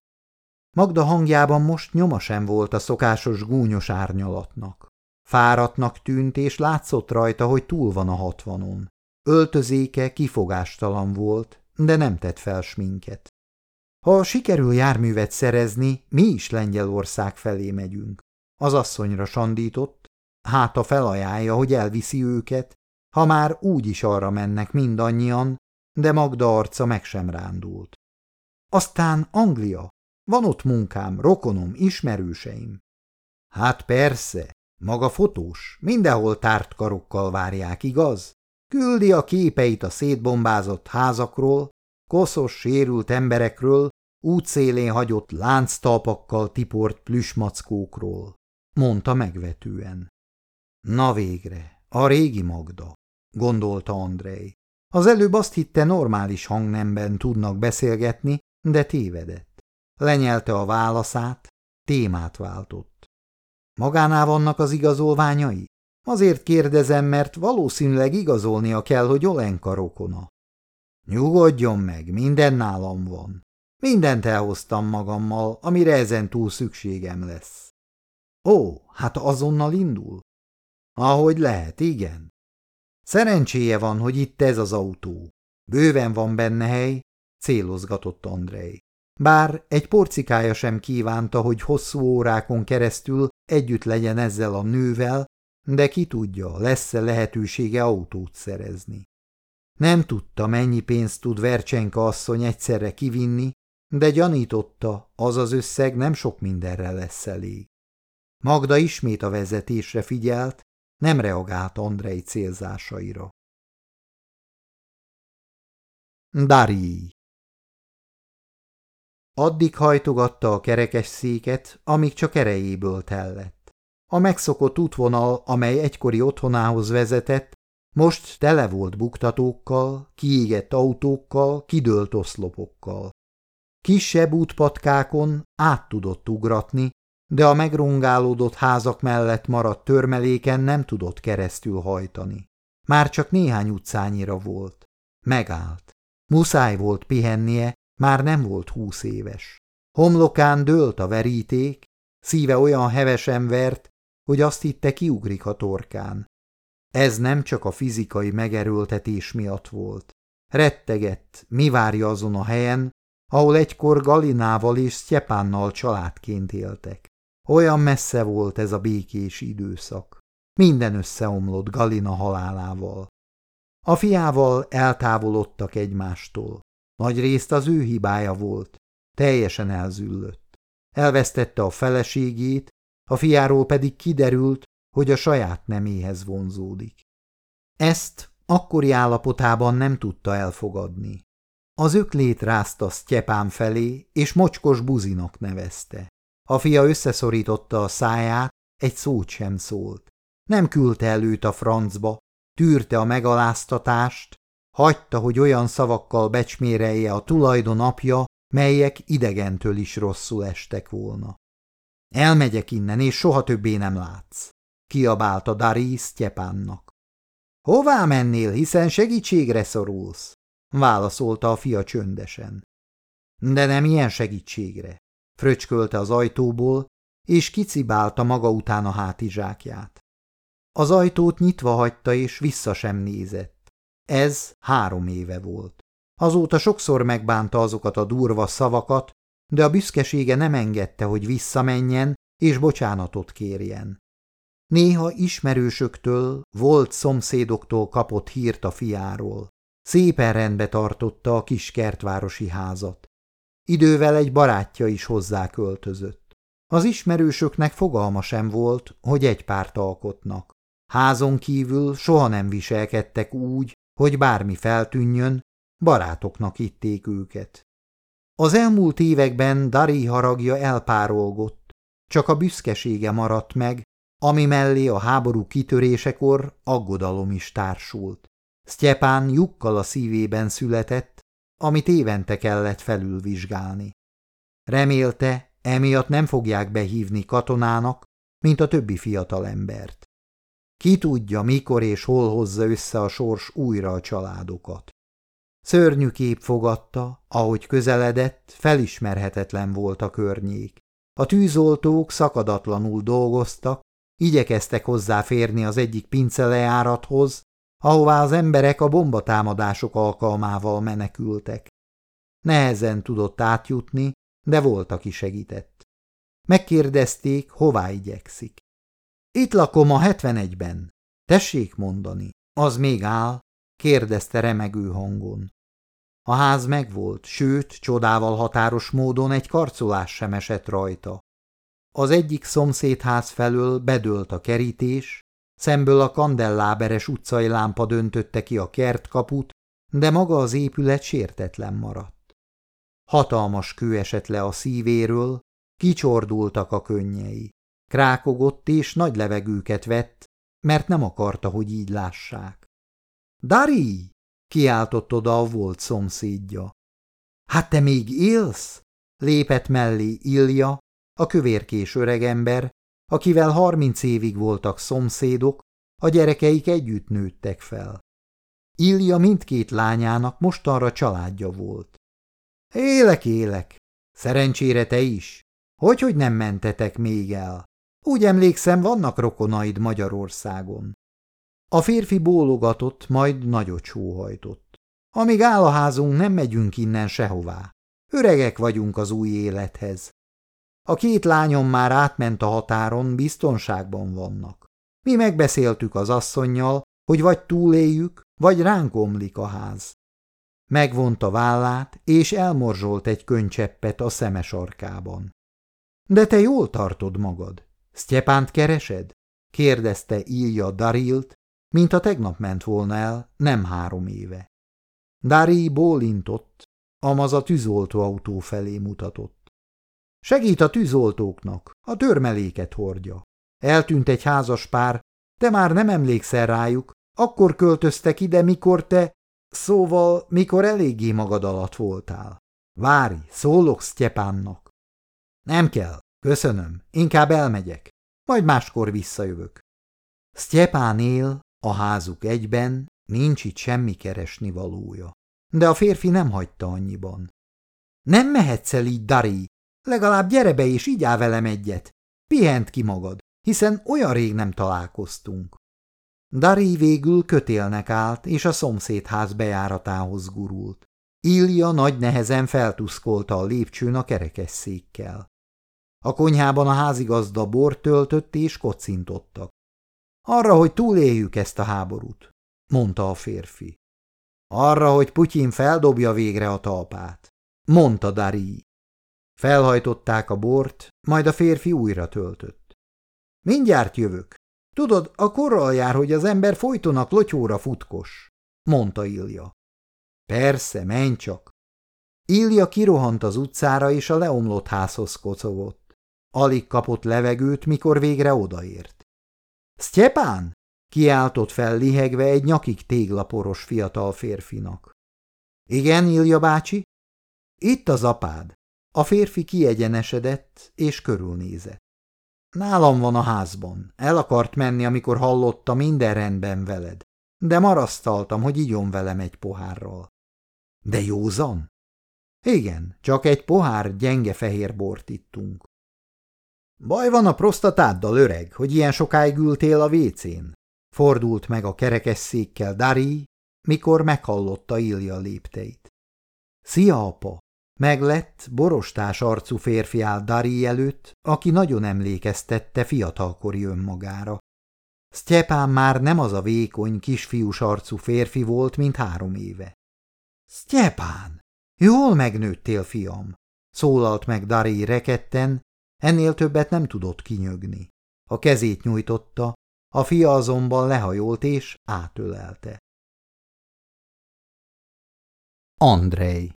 Magda hangjában most nyoma sem volt a szokásos gúnyos árnyalatnak. Fáradtnak tűnt, és látszott rajta, hogy túl van a hatvanon. Öltözéke kifogástalan volt, de nem tett fel sminket. Ha sikerül járművet szerezni, mi is Lengyelország felé megyünk. Az asszonyra sandított, hát a felajánlja, hogy elviszi őket, ha már úgy is arra mennek mindannyian, de Magda arca meg sem rándult. Aztán Anglia. Van ott munkám, rokonom, ismerőseim. Hát persze, maga fotós, mindenhol tárt karokkal várják, igaz? Küldi a képeit a szétbombázott házakról, koszos, sérült emberekről, útszélén hagyott lánctalpakkal tiport plüsmackókról, mondta megvetően. Na végre, a régi Magda, gondolta Andrei. Az előbb azt hitte normális hangnemben tudnak beszélgetni, de tévedett. Lenyelte a válaszát, témát váltott. Magánál vannak az igazolványai? Azért kérdezem, mert valószínűleg igazolnia kell, hogy Olenka rokona. Nyugodjon meg, minden nálam van. Mindent elhoztam magammal, amire ezen túl szükségem lesz. Ó, hát azonnal indul? Ahogy lehet, igen. Szerencséje van, hogy itt ez az autó. Bőven van benne hely, célozgatott Andrei. Bár egy porcikája sem kívánta, hogy hosszú órákon keresztül együtt legyen ezzel a nővel, de ki tudja, lesz-e lehetősége autót szerezni. Nem tudta, mennyi pénzt tud Vercsenka asszony egyszerre kivinni, de gyanította, az az összeg nem sok mindenre lesz elég. Magda ismét a vezetésre figyelt, nem reagált Andrei célzásaira. Dari Addig hajtogatta a kerekes széket, amíg csak erejéből tellett. A megszokott útvonal, amely egykori otthonához vezetett, most tele volt buktatókkal, kiégett autókkal, kidőlt oszlopokkal. Kisebb útpatkákon át tudott ugratni, de a megrongálódott házak mellett maradt törmeléken nem tudott keresztül hajtani. Már csak néhány utcányira volt. Megállt. Muszáj volt pihennie, már nem volt húsz éves. Homlokán dőlt a veríték, szíve olyan hevesen vert, hogy azt hitte kiugrik a torkán. Ez nem csak a fizikai megerőltetés miatt volt. Rettegett, mi várja azon a helyen, ahol egykor Galinával és Sztyepánnal családként éltek. Olyan messze volt ez a békés időszak. Minden összeomlott Galina halálával. A fiával eltávolodtak egymástól. Nagy részt az ő hibája volt. Teljesen elzüllött. Elvesztette a feleségét, a fiáról pedig kiderült, hogy a saját neméhez vonzódik. Ezt akkori állapotában nem tudta elfogadni. Az öklét rázta Sztyepán felé, és mocskos buzinak nevezte. A fia összeszorította a száját, egy szót sem szólt. Nem küldte előt a francba, tűrte a megaláztatást, hagyta, hogy olyan szavakkal becsmérelje a tulajdon apja, melyek idegentől is rosszul estek volna. Elmegyek innen, és soha többé nem látsz, kiabálta Dari Sztyepánnak. Hová mennél, hiszen segítségre szorulsz? válaszolta a fia csöndesen. De nem ilyen segítségre, fröcskölte az ajtóból, és kicibálta maga után a hátizsákját. Az ajtót nyitva hagyta, és vissza sem nézett. Ez három éve volt. Azóta sokszor megbánta azokat a durva szavakat, de a büszkesége nem engedte, hogy visszamenjen és bocsánatot kérjen. Néha ismerősöktől, volt szomszédoktól kapott hírt a fiáról. Szépen rendbe tartotta a kis kertvárosi házat. Idővel egy barátja is hozzá költözött. Az ismerősöknek fogalma sem volt, hogy egy párt alkotnak. Házon kívül soha nem viselkedtek úgy, hogy bármi feltűnjön, barátoknak itték őket. Az elmúlt években Dari haragja elpárolgott, csak a büszkesége maradt meg, ami mellé a háború kitörésekor aggodalom is társult. Sztyepán lyukkal a szívében született, amit évente kellett felülvizsgálni. Remélte, emiatt nem fogják behívni katonának, mint a többi fiatal embert. Ki tudja, mikor és hol hozza össze a sors újra a családokat. Szörnyű kép fogadta, ahogy közeledett, felismerhetetlen volt a környék. A tűzoltók szakadatlanul dolgoztak, igyekeztek hozzáférni az egyik pincelejárathoz, ahová az emberek a bombatámadások alkalmával menekültek. Nehezen tudott átjutni, de volt, aki segített. Megkérdezték, hová igyekszik. Itt lakom a 71-ben. Tessék mondani, az még áll? kérdezte remegő hangon. A ház megvolt, sőt, csodával határos módon egy karcolás sem esett rajta. Az egyik szomszédház felől bedőlt a kerítés, szemből a kandelláberes utcai lámpa döntötte ki a kertkaput, de maga az épület sértetlen maradt. Hatalmas kő esett le a szívéről, kicsordultak a könnyei. Krákogott és nagy levegőket vett, mert nem akarta, hogy így lássák. – Dari! – kiáltott oda a volt szomszédja. – Hát te még élsz? – lépett mellé Ilja, a kövérkés öregember, akivel harminc évig voltak szomszédok, a gyerekeik együtt nőttek fel. Ilja mindkét lányának mostanra családja volt. Élek, élek. Szerencsére te is. Hogy, hogy nem mentetek még el? Úgy emlékszem, vannak rokonaid Magyarországon. A férfi bólogatott, majd nagyot sóhajtott. Amíg áll a házunk, nem megyünk innen sehová. Öregek vagyunk az új élethez. A két lányom már átment a határon, biztonságban vannak. Mi megbeszéltük az asszonnyal, hogy vagy túléljük, vagy ránk omlik a ház. Megvonta vállát, és elmorzsolt egy könycseppet a szemes arkában. De te jól tartod magad. Sztyepánt keresed? kérdezte Ilja Darilt, mint a tegnap ment volna el, nem három éve. Dari bólintott, amaz a tűzoltóautó felé mutatott. Segít a tűzoltóknak, a törmeléket hordja. Eltűnt egy házas pár, te már nem emlékszel rájuk, akkor költöztek ide, mikor te, szóval, mikor eléggé magad alatt voltál. Várj, szólok Sztyepánnak. Nem kell, köszönöm, inkább elmegyek, majd máskor visszajövök. Sztyepán él, a házuk egyben, nincs itt semmi keresni valója. De a férfi nem hagyta annyiban. Nem mehetsz el így, Dari, Legalább gyere be és így áll velem egyet. Pihent ki magad, hiszen olyan rég nem találkoztunk. Dari végül kötélnek állt, és a szomszédház bejáratához gurult. Ilja nagy nehezen feltuszkolta a lépcsőn a kerekesszékkel. A konyhában a házigazda bort töltött és kocintottak. Arra, hogy túléljük ezt a háborút, mondta a férfi. Arra, hogy Putyin feldobja végre a talpát, mondta Dari. Felhajtották a bort, majd a férfi újra töltött. Mindjárt jövök. Tudod, a korral jár, hogy az ember folyton a klotyóra futkos, mondta Ilja. Persze, menj csak. Ilja kirohant az utcára, és a leomlott házhoz kocogott. Alig kapott levegőt, mikor végre odaért. Sztyepán! kiáltott fel lihegve egy nyakig téglaporos fiatal férfinak. Igen, Ilja bácsi? Itt az apád. A férfi kiegyenesedett és körülnézett. Nálam van a házban. El akart menni, amikor hallotta minden rendben veled, de marasztaltam, hogy igyon velem egy pohárral. De józan? Igen, csak egy pohár gyenge fehér bort ittunk. Baj van a prostatáddal, öreg, hogy ilyen sokáig ültél a vécén? Fordult meg a kerekesszékkel Dari, mikor meghallotta Ilja lépteit. Szia, apa! Meglett, borostás arcú férfi áll Dari előtt, aki nagyon emlékeztette fiatalkori önmagára. Sztyepán már nem az a vékony, kisfiús arcú férfi volt, mint három éve. – Sztyepán! Jól megnőttél, fiam! – szólalt meg Dari reketten, ennél többet nem tudott kinyögni. A kezét nyújtotta, a fia azonban lehajolt és átölelte. Andrei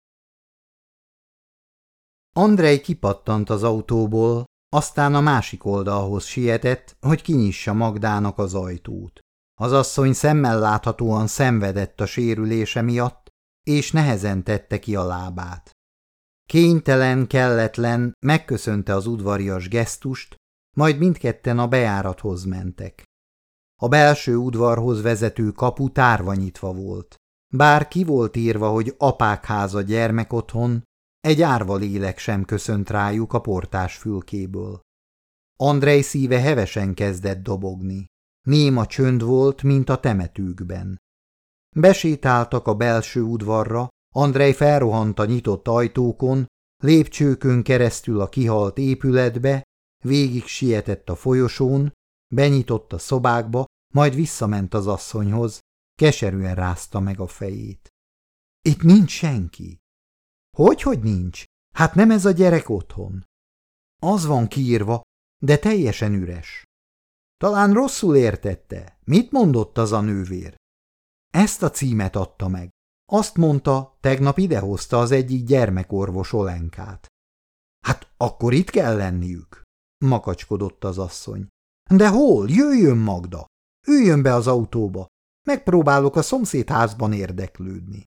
Andrej kipattant az autóból, aztán a másik oldalhoz sietett, hogy kinyissa Magdának az ajtót. Az asszony szemmel láthatóan szenvedett a sérülése miatt, és nehezen tette ki a lábát. Kénytelen, kelletlen, megköszönte az udvarias gesztust, majd mindketten a bejárathoz mentek. A belső udvarhoz vezető kapu tárva nyitva volt. Bár ki volt írva, hogy apák háza gyermekotthon, egy árva lélek sem köszönt rájuk a portás fülkéből. Andrej szíve hevesen kezdett dobogni. Néma csönd volt, mint a temetőkben. Besétáltak a belső udvarra, Andrej felrohant a nyitott ajtókon, lépcsőkön keresztül a kihalt épületbe, végig sietett a folyosón, benyitott a szobákba, majd visszament az asszonyhoz, keserűen rázta meg a fejét. Itt nincs senki. Hogy, hogy nincs? Hát nem ez a gyerek otthon. Az van kiírva, de teljesen üres. Talán rosszul értette. Mit mondott az a nővér? Ezt a címet adta meg. Azt mondta, tegnap idehozta az egyik gyermekorvos Olenkát. Hát akkor itt kell lenniük, makacskodott az asszony. De hol? Jöjjön Magda! Üljön be az autóba! Megpróbálok a szomszédházban érdeklődni.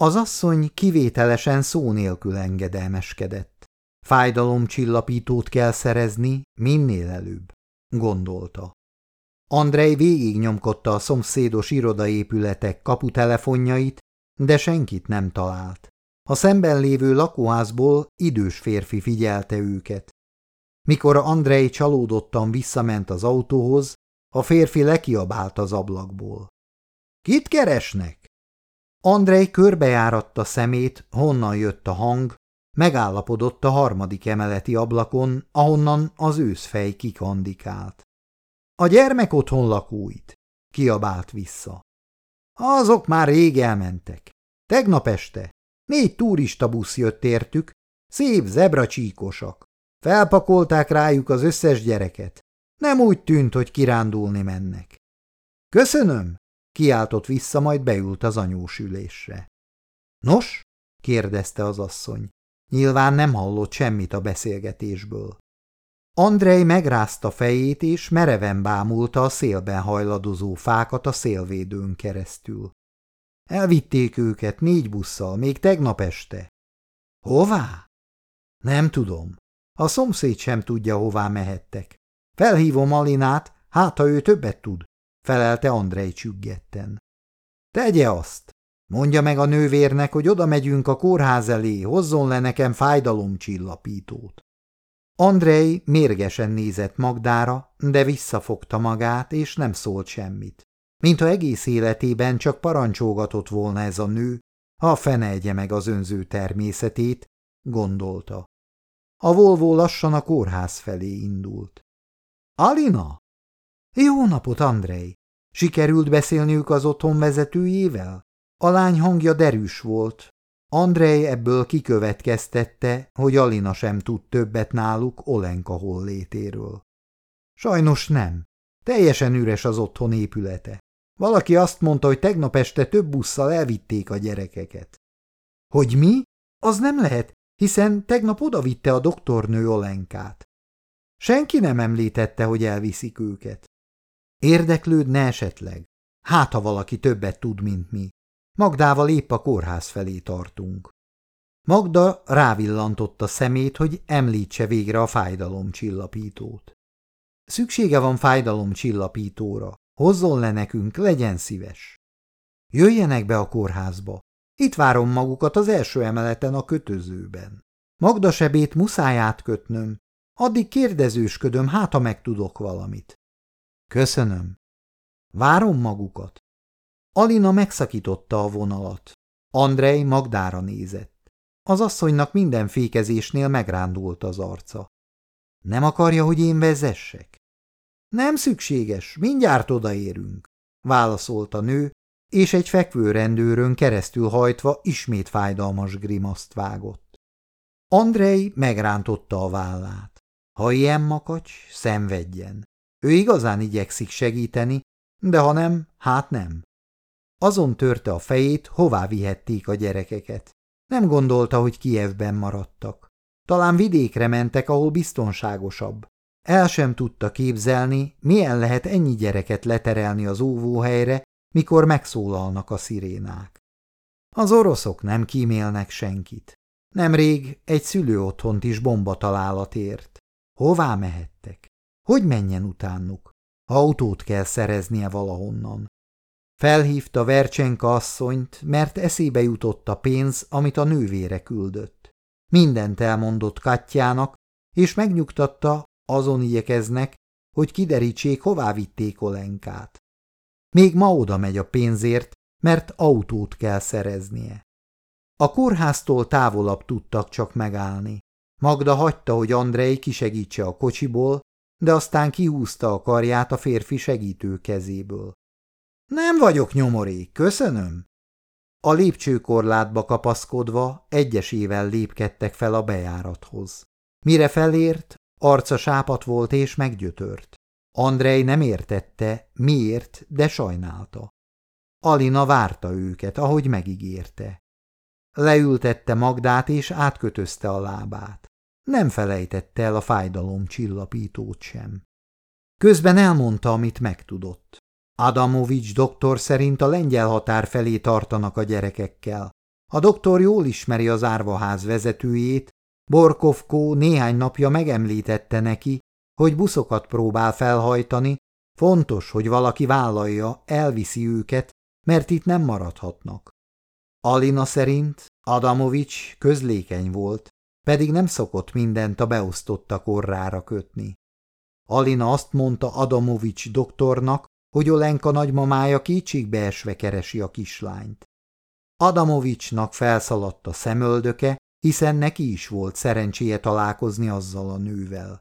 Az asszony kivételesen szó nélkül engedelmeskedett. Fájdalomcsillapítót kell szerezni minél előbb, gondolta. Andrej végignyomkodta a szomszédos irodaépületek kaputelefonjait, de senkit nem talált. A szemben lévő lakóházból idős férfi figyelte őket. Mikor Andrej csalódottan visszament az autóhoz, a férfi lekiabált az ablakból. – Kit keresnek? Andrej körbejáratta szemét, honnan jött a hang, megállapodott a harmadik emeleti ablakon, ahonnan az őszfej kikandikált. – A gyermek otthon lakóit! – kiabált vissza. – Azok már rég elmentek. Tegnap este négy turista busz jött értük, szép zebracsíkosak. Felpakolták rájuk az összes gyereket. Nem úgy tűnt, hogy kirándulni mennek. Köszönöm, kiáltott vissza, majd beült az anyós ülésre. Nos? kérdezte az asszony. Nyilván nem hallott semmit a beszélgetésből. Andrej megrázta fejét, és mereven bámulta a szélben hajladozó fákat a szélvédőn keresztül. Elvitték őket négy busszal, még tegnap este. Hová? Nem tudom. A szomszéd sem tudja, hová mehettek. Felhívom Alinát, hát ha ő többet tud, felelte Andrej csüggetten. Tegye azt! Mondja meg a nővérnek, hogy oda megyünk a kórház elé, hozzon le nekem fájdalomcsillapítót. Andrej mérgesen nézett Magdára, de visszafogta magát, és nem szólt semmit. Mintha egész életében csak parancsolgatott volna ez a nő, ha fenelje meg az önző természetét, gondolta. A Volvo lassan a kórház felé indult. Alina? Jó napot, Andrej! Sikerült beszélniük az otthon vezetőjével? A lány hangja derűs volt. Andrej ebből kikövetkeztette, hogy Alina sem tud többet náluk Olenka hollétéről. Sajnos nem. Teljesen üres az otthon épülete. Valaki azt mondta, hogy tegnap este több busszal elvitték a gyerekeket. Hogy mi? Az nem lehet, hiszen tegnap odavitte a doktornő Olenkát. Senki nem említette, hogy elviszik őket. Érdeklődne esetleg? Hát, ha valaki többet tud, mint mi. Magdával épp a kórház felé tartunk. Magda rávillantotta szemét, hogy említse végre a fájdalomcsillapítót. Szüksége van fájdalomcsillapítóra. Hozzon le nekünk, legyen szíves. Jöjjenek be a kórházba. Itt várom magukat az első emeleten a kötözőben. Magda sebét muszáj átkötnöm. Addig kérdezősködöm, hát ha megtudok valamit. Köszönöm. Várom magukat. Alina megszakította a vonalat. Andrej Magdára nézett. Az asszonynak minden fékezésnél megrándult az arca. Nem akarja, hogy én vezessek? Nem szükséges, mindjárt odaérünk, válaszolt a nő, és egy fekvő rendőrön keresztül hajtva ismét fájdalmas grimaszt vágott. Andrei megrántotta a vállát. Ha ilyen makacs, szenvedjen. Ő igazán igyekszik segíteni, de ha nem, hát nem. Azon törte a fejét, hová vihették a gyerekeket. Nem gondolta, hogy Kievben maradtak. Talán vidékre mentek, ahol biztonságosabb. El sem tudta képzelni, milyen lehet ennyi gyereket leterelni az óvóhelyre, mikor megszólalnak a szirénák. Az oroszok nem kímélnek senkit. Nemrég egy szülőotthont is bombatalálat ért. Hová mehettek? Hogy menjen utánuk? Autót kell szereznie valahonnan. Felhívta Vercsenka asszonyt, mert eszébe jutott a pénz, amit a nővére küldött. Mindent elmondott Katjának, és megnyugtatta, azon igyekeznek, hogy kiderítsék, hová vitték Olenkát. Még ma oda megy a pénzért, mert autót kell szereznie. A kórháztól távolabb tudtak csak megállni. Magda hagyta, hogy Andrei kisegítse a kocsiból, de aztán kihúzta a karját a férfi segítő kezéből. Nem vagyok nyomorék, köszönöm. A lépcsőkorlátba kapaszkodva egyesével lépkedtek fel a bejárathoz. Mire felért, arca sápat volt és meggyötört. Andrei nem értette, miért, de sajnálta. Alina várta őket, ahogy megígérte. Leültette Magdát és átkötözte a lábát. Nem felejtette el a fájdalom csillapítót sem. Közben elmondta, amit megtudott. Adamovics doktor szerint a lengyel határ felé tartanak a gyerekekkel. A doktor jól ismeri az árvaház vezetőjét, Borkovkó néhány napja megemlítette neki, hogy buszokat próbál felhajtani, fontos, hogy valaki vállalja, elviszi őket, mert itt nem maradhatnak. Alina szerint Adamovics közlékeny volt, pedig nem szokott mindent a beosztotta korrára kötni. Alina azt mondta Adamovics doktornak, hogy Olenka nagymamája kétségbeesve keresi a kislányt. Adamovicsnak felszaladt a szemöldöke, hiszen neki is volt szerencséje találkozni azzal a nővel.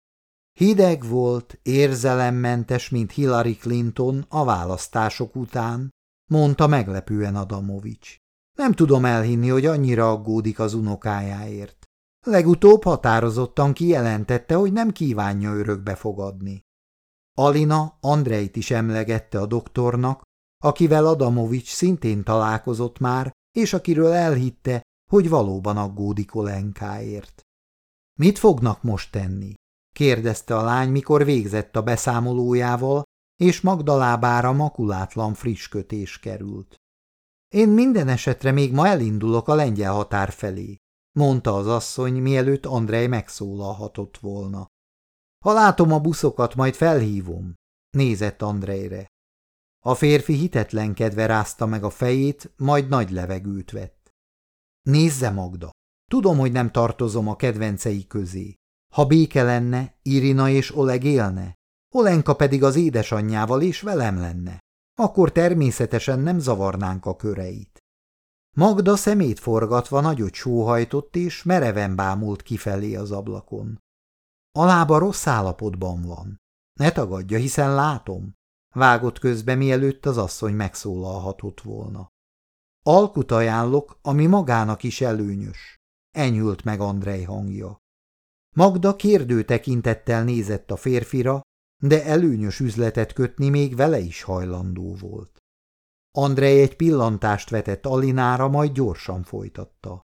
Hideg volt, érzelemmentes, mint Hillary Clinton a választások után, mondta meglepően Adamovics. Nem tudom elhinni, hogy annyira aggódik az unokájáért. Legutóbb határozottan kijelentette, hogy nem kívánja örökbe fogadni. Alina Andrejt is emlegette a doktornak, akivel Adamovics szintén találkozott már, és akiről elhitte, hogy valóban aggódik Olenkáért. Mit fognak most tenni? kérdezte a lány, mikor végzett a beszámolójával, és Magdalábára makulátlan friss kötés került. Én minden esetre még ma elindulok a lengyel határ felé, mondta az asszony, mielőtt Andrej megszólalhatott volna. Ha látom a buszokat, majd felhívom, nézett Andrejre. A férfi hitetlenkedve rázta meg a fejét, majd nagy levegőt vett. Nézze, Magda, tudom, hogy nem tartozom a kedvencei közé. Ha béke lenne, Irina és Oleg élne, Olenka pedig az édesanyjával és velem lenne, akkor természetesen nem zavarnánk a köreit. Magda szemét forgatva nagyot sóhajtott és mereven bámult kifelé az ablakon. A lába rossz állapotban van. Ne tagadja, hiszen látom. Vágott közbe, mielőtt az asszony megszólalhatott volna. Alkut ajánlok, ami magának is előnyös. Enyhült meg Andrej hangja. Magda kérdő tekintettel nézett a férfira, de előnyös üzletet kötni még vele is hajlandó volt. Andrej egy pillantást vetett Alinára, majd gyorsan folytatta.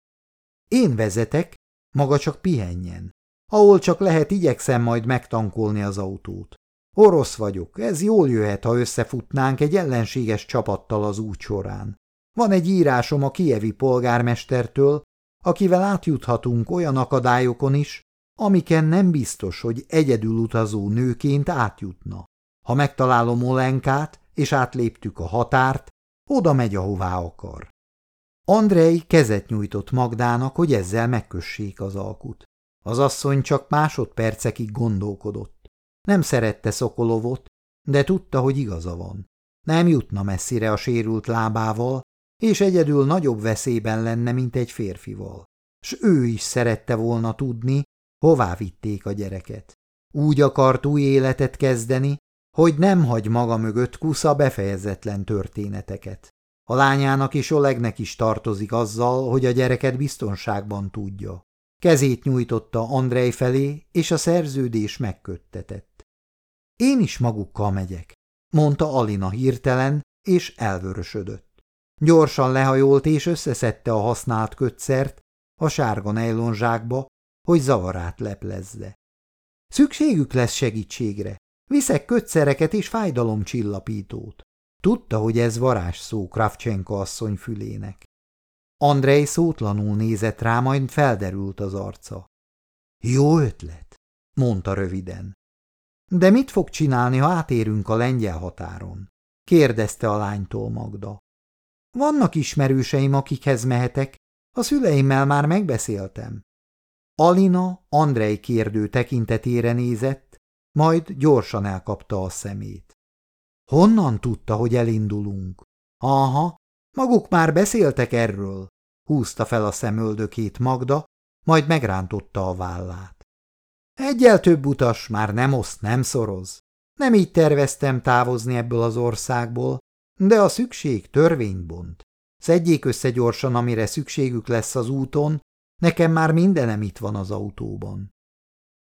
Én vezetek, maga csak pihenjen. Ahol csak lehet, igyekszem majd megtankolni az autót. Orosz vagyok, ez jól jöhet, ha összefutnánk egy ellenséges csapattal az út során. Van egy írásom a kievi polgármestertől, akivel átjuthatunk olyan akadályokon is, amiken nem biztos, hogy egyedül utazó nőként átjutna. Ha megtalálom Olenkát, és átléptük a határt, oda megy, ahová akar. Andrei kezet nyújtott Magdának, hogy ezzel megkössék az alkut. Az asszony csak másodpercekig gondolkodott. Nem szerette Szokolovot, de tudta, hogy igaza van. Nem jutna messzire a sérült lábával, és egyedül nagyobb veszélyben lenne, mint egy férfival. S ő is szerette volna tudni, hová vitték a gyereket. Úgy akart új életet kezdeni, hogy nem hagy maga mögött kusza befejezetlen történeteket. A lányának és Olegnek is tartozik azzal, hogy a gyereket biztonságban tudja. Kezét nyújtotta Andrej felé, és a szerződés megköttetett. Én is magukkal megyek, mondta Alina hirtelen, és elvörösödött. Gyorsan lehajolt és összeszedte a használt kötszert a sárga nejlonzsákba, hogy zavarát leplezze. Szükségük lesz segítségre. Viszek kötszereket és fájdalomcsillapítót. Tudta, hogy ez szó Kravcsenko asszony fülének. Andrei szótlanul nézett rá, majd felderült az arca. Jó ötlet, mondta röviden. De mit fog csinálni, ha átérünk a lengyel határon? kérdezte a lánytól Magda. Vannak ismerőseim, akikhez mehetek, a szüleimmel már megbeszéltem. Alina Andrei kérdő tekintetére nézett, majd gyorsan elkapta a szemét. Honnan tudta, hogy elindulunk? Aha, maguk már beszéltek erről, húzta fel a szemöldökét Magda, majd megrántotta a vállát. Egyel több utas már nem oszt, nem szoroz. Nem így terveztem távozni ebből az országból, de a szükség törvényt. Szedjék össze gyorsan, amire szükségük lesz az úton, nekem már mindenem itt van az autóban.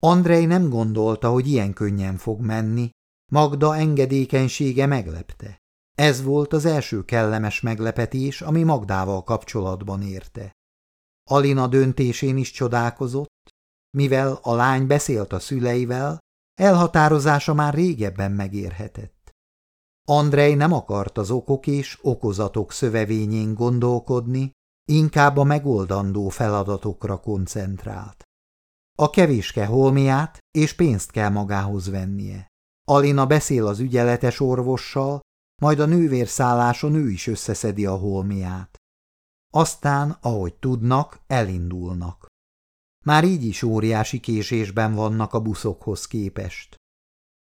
Andrei nem gondolta, hogy ilyen könnyen fog menni, Magda engedékenysége meglepte. Ez volt az első kellemes meglepetés, ami Magdával kapcsolatban érte. Alina döntésén is csodálkozott, mivel a lány beszélt a szüleivel, elhatározása már régebben megérhetett. Andrei nem akart az okok és okozatok szövevényén gondolkodni, inkább a megoldandó feladatokra koncentrált. A kevéske holmiát és pénzt kell magához vennie. Alina beszél az ügyeletes orvossal, majd a nővérszálláson ő is összeszedi a holmiát. Aztán, ahogy tudnak, elindulnak. Már így is óriási késésben vannak a buszokhoz képest.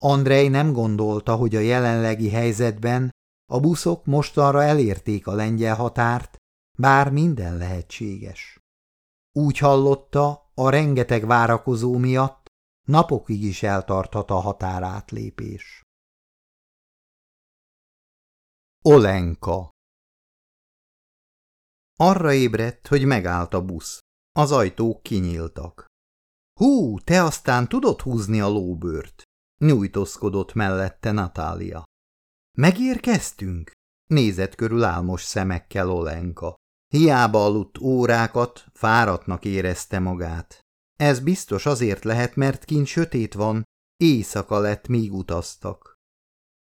Andrei nem gondolta, hogy a jelenlegi helyzetben a buszok mostanra elérték a lengyel határt, bár minden lehetséges. Úgy hallotta, a rengeteg várakozó miatt napokig is eltarthat a határátlépés. Olenka Arra ébredt, hogy megállt a busz. Az ajtók kinyíltak. Hú, te aztán tudod húzni a lóbőrt? Nyújtózkodott mellette Natália. Megérkeztünk? Nézett körül álmos szemekkel Olenka. Hiába aludt órákat, fáradtnak érezte magát. Ez biztos azért lehet, mert kint sötét van, éjszaka lett, míg utaztak.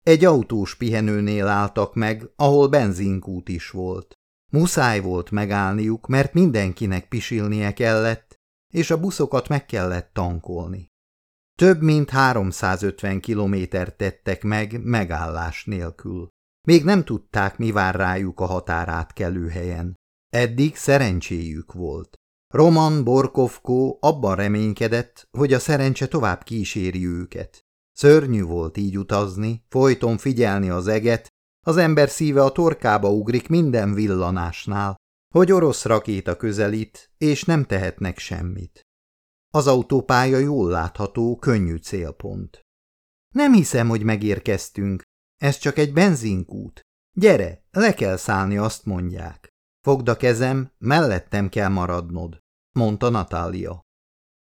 Egy autós pihenőnél álltak meg, ahol benzinkút is volt. Muszáj volt megállniuk, mert mindenkinek pisilnie kellett, és a buszokat meg kellett tankolni. Több mint 350 kilométert tettek meg megállás nélkül. Még nem tudták, mi vár rájuk a határátkelő helyen. Eddig szerencséjük volt. Roman Borkovko abban reménykedett, hogy a szerencse tovább kíséri őket. Szörnyű volt így utazni, folyton figyelni az eget, az ember szíve a torkába ugrik minden villanásnál, hogy orosz rakéta közelít, és nem tehetnek semmit. Az autópálya jól látható, könnyű célpont. Nem hiszem, hogy megérkeztünk. Ez csak egy benzinkút. Gyere, le kell szállni, azt mondják. Fogd a kezem, mellettem kell maradnod, mondta Natália.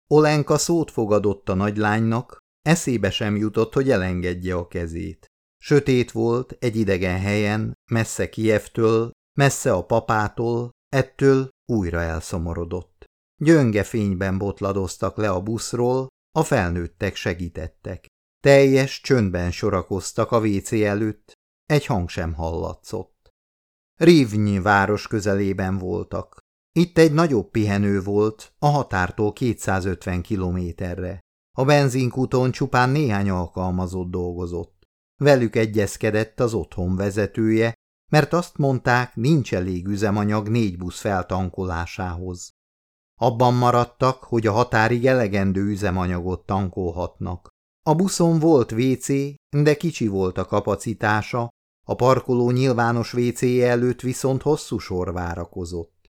Olenka szót fogadott a nagylánynak, eszébe sem jutott, hogy elengedje a kezét. Sötét volt egy idegen helyen, messze Kievtől, messze a papától, ettől újra elszomorodott. Gyönge fényben botladoztak le a buszról, a felnőttek segítettek. Teljes csöndben sorakoztak a WC előtt, egy hang sem hallatszott. Rivnyi város közelében voltak. Itt egy nagyobb pihenő volt, a határtól 250 kilométerre. A benzinkúton csupán néhány alkalmazott dolgozott. Velük egyezkedett az otthon vezetője, mert azt mondták, nincs elég üzemanyag négy busz feltankolásához. Abban maradtak, hogy a határig elegendő üzemanyagot tankolhatnak. A buszon volt WC, de kicsi volt a kapacitása, a parkoló nyilvános wc előtt viszont hosszú sor várakozott.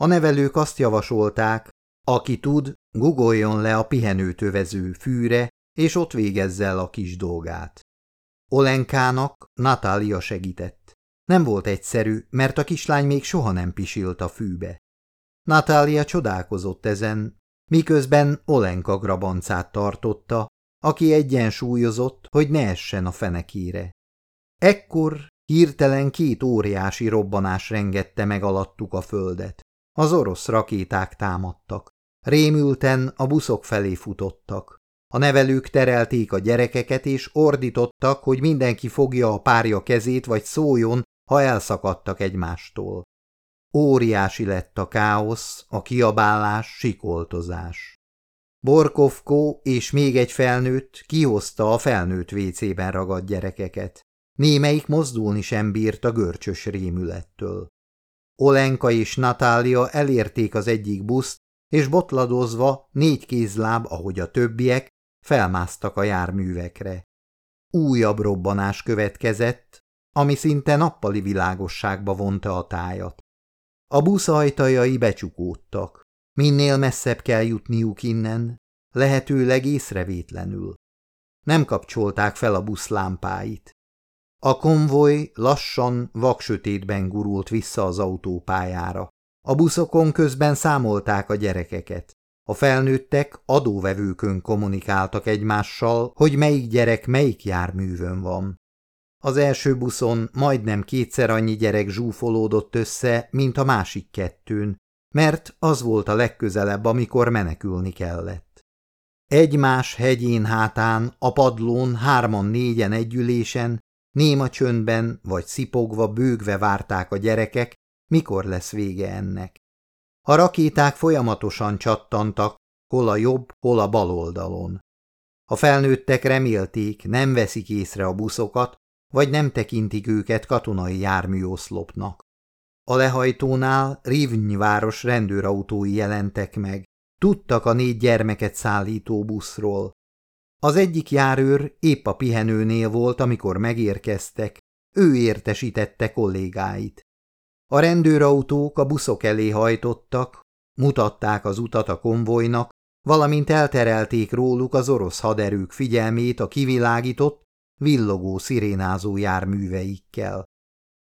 A nevelők azt javasolták, aki tud, gugoljon le a pihenőtövező fűre, és ott végezze el a kis dolgát. Olenkának Natália segített. Nem volt egyszerű, mert a kislány még soha nem pisilt a fűbe. Natália csodálkozott ezen, miközben Olenka grabancát tartotta, aki egyensúlyozott, hogy ne essen a fenekére. Ekkor hirtelen két óriási robbanás rengette meg alattuk a földet. Az orosz rakéták támadtak. Rémülten a buszok felé futottak. A nevelők terelték a gyerekeket, és ordítottak, hogy mindenki fogja a párja kezét, vagy szóljon, ha elszakadtak egymástól. Óriási lett a káosz, a kiabálás, sikoltozás. Borkovko és még egy felnőtt kihozta a felnőtt vécében ragadt gyerekeket. Némelyik mozdulni sem bírt a görcsös rémülettől. Olenka és Natália elérték az egyik buszt, és botladozva négy kézláb, ahogy a többiek, felmásztak a járművekre. Újabb robbanás következett, ami szinte nappali világosságba vonta a tájat. A busz ajtajai becsukódtak. Minél messzebb kell jutniuk innen, lehetőleg észrevétlenül. Nem kapcsolták fel a busz lámpáit. A konvoj lassan, vaksötétben gurult vissza az autópályára. A buszokon közben számolták a gyerekeket. A felnőttek adóvevőkön kommunikáltak egymással, hogy melyik gyerek melyik járművön van. Az első buszon majdnem kétszer annyi gyerek zsúfolódott össze, mint a másik kettőn, mert az volt a legközelebb, amikor menekülni kellett. Egymás hegyén hátán, a padlón hárman-négyen együlésen, néma csöndben vagy szipogva, bőgve várták a gyerekek, mikor lesz vége ennek. A rakéták folyamatosan csattantak, hol a jobb, hol a bal oldalon. A felnőttek remélték, nem veszik észre a buszokat, vagy nem tekintik őket katonai járműoszlopnak. A lehajtónál Rivny város rendőrautói jelentek meg, tudtak a négy gyermeket szállító buszról. Az egyik járőr épp a pihenőnél volt, amikor megérkeztek, ő értesítette kollégáit. A rendőrautók a buszok elé hajtottak, mutatták az utat a konvojnak, valamint elterelték róluk az orosz haderők figyelmét a kivilágított, villogó szirénázó járműveikkel.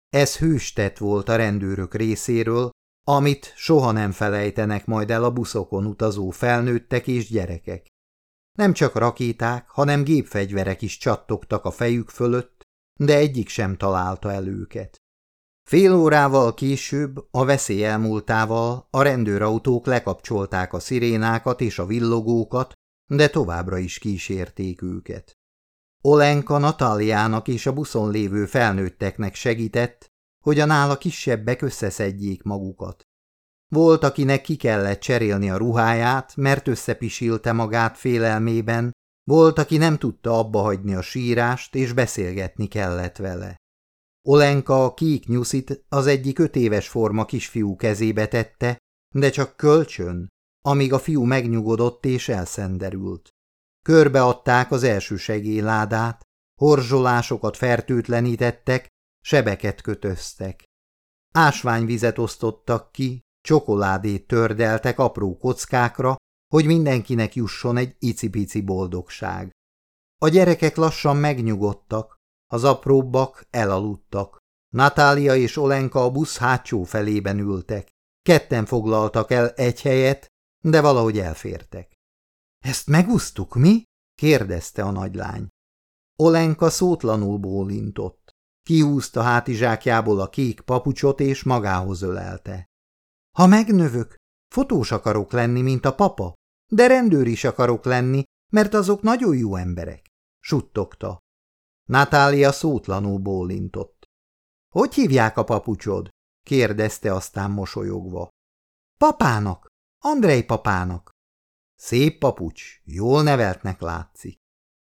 Ez hőstett volt a rendőrök részéről, amit soha nem felejtenek majd el a buszokon utazó felnőttek és gyerekek. Nem csak rakéták, hanem gépfegyverek is csattogtak a fejük fölött, de egyik sem találta el őket. Fél órával később, a veszély elmúltával a rendőrautók lekapcsolták a szirénákat és a villogókat, de továbbra is kísérték őket. Olenka Natáliának és a buszon lévő felnőtteknek segített, hogy a nála kisebbek összeszedjék magukat. Volt, akinek ki kellett cserélni a ruháját, mert összepisilte magát félelmében, volt, aki nem tudta abba hagyni a sírást, és beszélgetni kellett vele. Olenka a kék nyuszit az egyik öt éves forma kisfiú kezébe tette, de csak kölcsön, amíg a fiú megnyugodott és elszenderült. Körbeadták az első segélyládát, horzsolásokat fertőtlenítettek, sebeket kötöztek. Ásványvizet osztottak ki, csokoládét tördeltek apró kockákra, hogy mindenkinek jusson egy icipici boldogság. A gyerekek lassan megnyugodtak, az apróbbak elaludtak. Natália és Olenka a busz hátsó felében ültek. Ketten foglaltak el egy helyet, de valahogy elfértek. – Ezt megúsztuk, mi? – kérdezte a nagylány. Olenka szótlanul bólintott. Kihúzta hátizsákjából a kék papucsot és magához ölelte. – Ha megnövök, fotós akarok lenni, mint a papa, de rendőr is akarok lenni, mert azok nagyon jó emberek – suttogta. Natália szótlanul bólintott. – Hogy hívják a papucsod? – kérdezte aztán mosolyogva. – Papának, Andrei papának. Szép papucs, jól neveltnek látszik.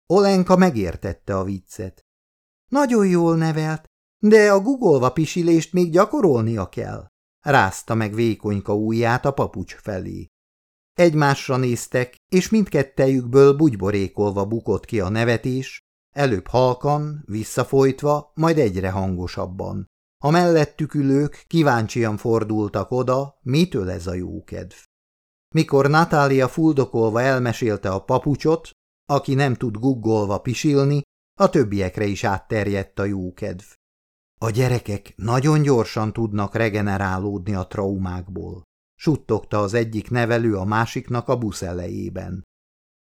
Olenka megértette a viccet. Nagyon jól nevelt, de a gugolva pisilést még gyakorolnia kell. Rázta meg vékonyka ujját a papucs felé. Egymásra néztek, és mindkettejükből bugyborékolva bukott ki a nevetés, Előbb halkan, visszafolytva, majd egyre hangosabban. A mellettük ülők kíváncsian fordultak oda, mitől ez a jókedv. Mikor Natália fuldokolva elmesélte a papucsot, aki nem tud guggolva pisilni, a többiekre is átterjedt a jókedv. A gyerekek nagyon gyorsan tudnak regenerálódni a traumákból, suttogta az egyik nevelő a másiknak a busz elejében.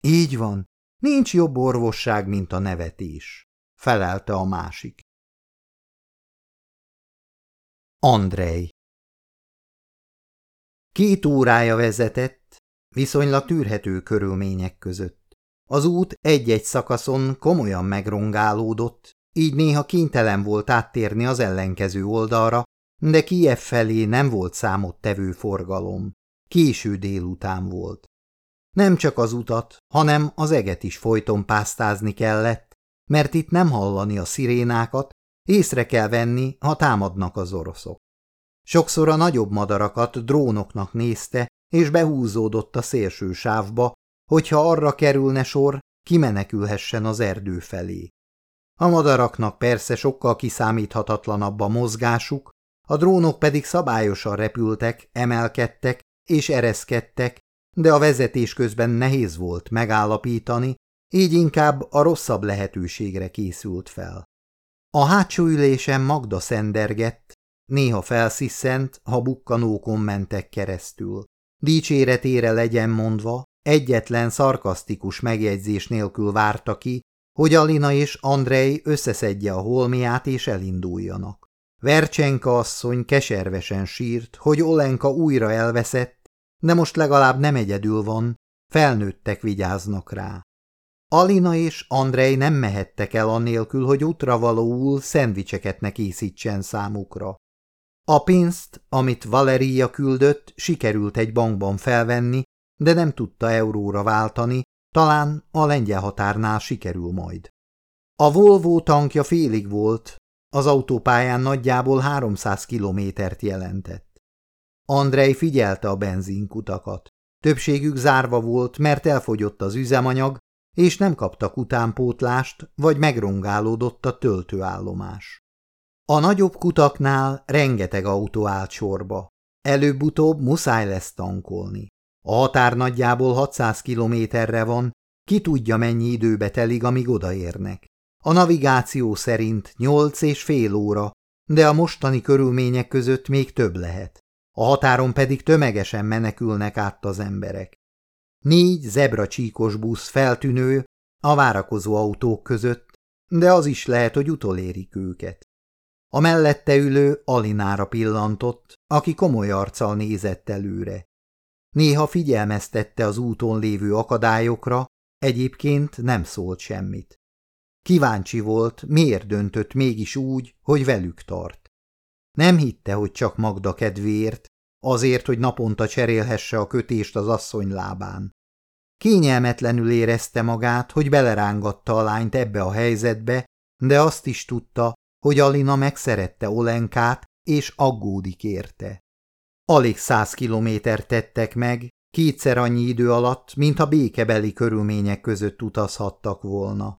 Így van, Nincs jobb orvosság, mint a nevetés, felelte a másik. Andrej Két órája vezetett, viszonylag tűrhető körülmények között. Az út egy-egy szakaszon komolyan megrongálódott, így néha kénytelen volt áttérni az ellenkező oldalra, de Kiev felé nem volt számottevő forgalom. Késő délután volt. Nem csak az utat, hanem az eget is folyton pásztázni kellett, mert itt nem hallani a szirénákat, észre kell venni, ha támadnak az oroszok. Sokszor a nagyobb madarakat drónoknak nézte, és behúzódott a szélső sávba, hogyha arra kerülne sor, kimenekülhessen az erdő felé. A madaraknak persze sokkal kiszámíthatatlanabb a mozgásuk, a drónok pedig szabályosan repültek, emelkedtek és ereszkedtek, de a vezetés közben nehéz volt megállapítani, így inkább a rosszabb lehetőségre készült fel. A hátsó ülésen Magda szendergett, néha felsziszent, ha bukkanókon mentek keresztül. Dicséretére legyen mondva, egyetlen szarkasztikus megjegyzés nélkül várta ki, hogy Alina és Andrei összeszedje a holmiát és elinduljanak. Vercsenka asszony keservesen sírt, hogy Olenka újra elveszett, de most legalább nem egyedül van, felnőttek vigyáznak rá. Alina és Andrei nem mehettek el annélkül, hogy útravalóul szendvicseket ne készítsen számukra. A pénzt, amit Valeria küldött, sikerült egy bankban felvenni, de nem tudta euróra váltani, talán a lengyel határnál sikerül majd. A Volvo tankja félig volt, az autópályán nagyjából 300 kilométert jelentett. Andrei figyelte a benzinkutakat. Többségük zárva volt, mert elfogyott az üzemanyag, és nem kaptak utánpótlást, vagy megrongálódott a töltőállomás. A nagyobb kutaknál rengeteg autó állt sorba. Előbb-utóbb muszáj lesz tankolni. A határ nagyjából 600 kilométerre van, ki tudja mennyi időbe telik, amíg odaérnek. A navigáció szerint 8 és fél óra, de a mostani körülmények között még több lehet. A határon pedig tömegesen menekülnek át az emberek. Négy zebra csíkos busz feltűnő a várakozó autók között, de az is lehet, hogy utolérik őket. A mellette ülő Alinára pillantott, aki komoly arccal nézett előre. Néha figyelmeztette az úton lévő akadályokra, egyébként nem szólt semmit. Kíváncsi volt, miért döntött mégis úgy, hogy velük tart. Nem hitte, hogy csak Magda kedvéért, azért, hogy naponta cserélhesse a kötést az asszony lábán. Kényelmetlenül érezte magát, hogy belerángatta a lányt ebbe a helyzetbe, de azt is tudta, hogy Alina megszerette Olenkát, és aggódik érte. Alig száz kilométert tettek meg, kétszer annyi idő alatt, mint a békebeli körülmények között utazhattak volna.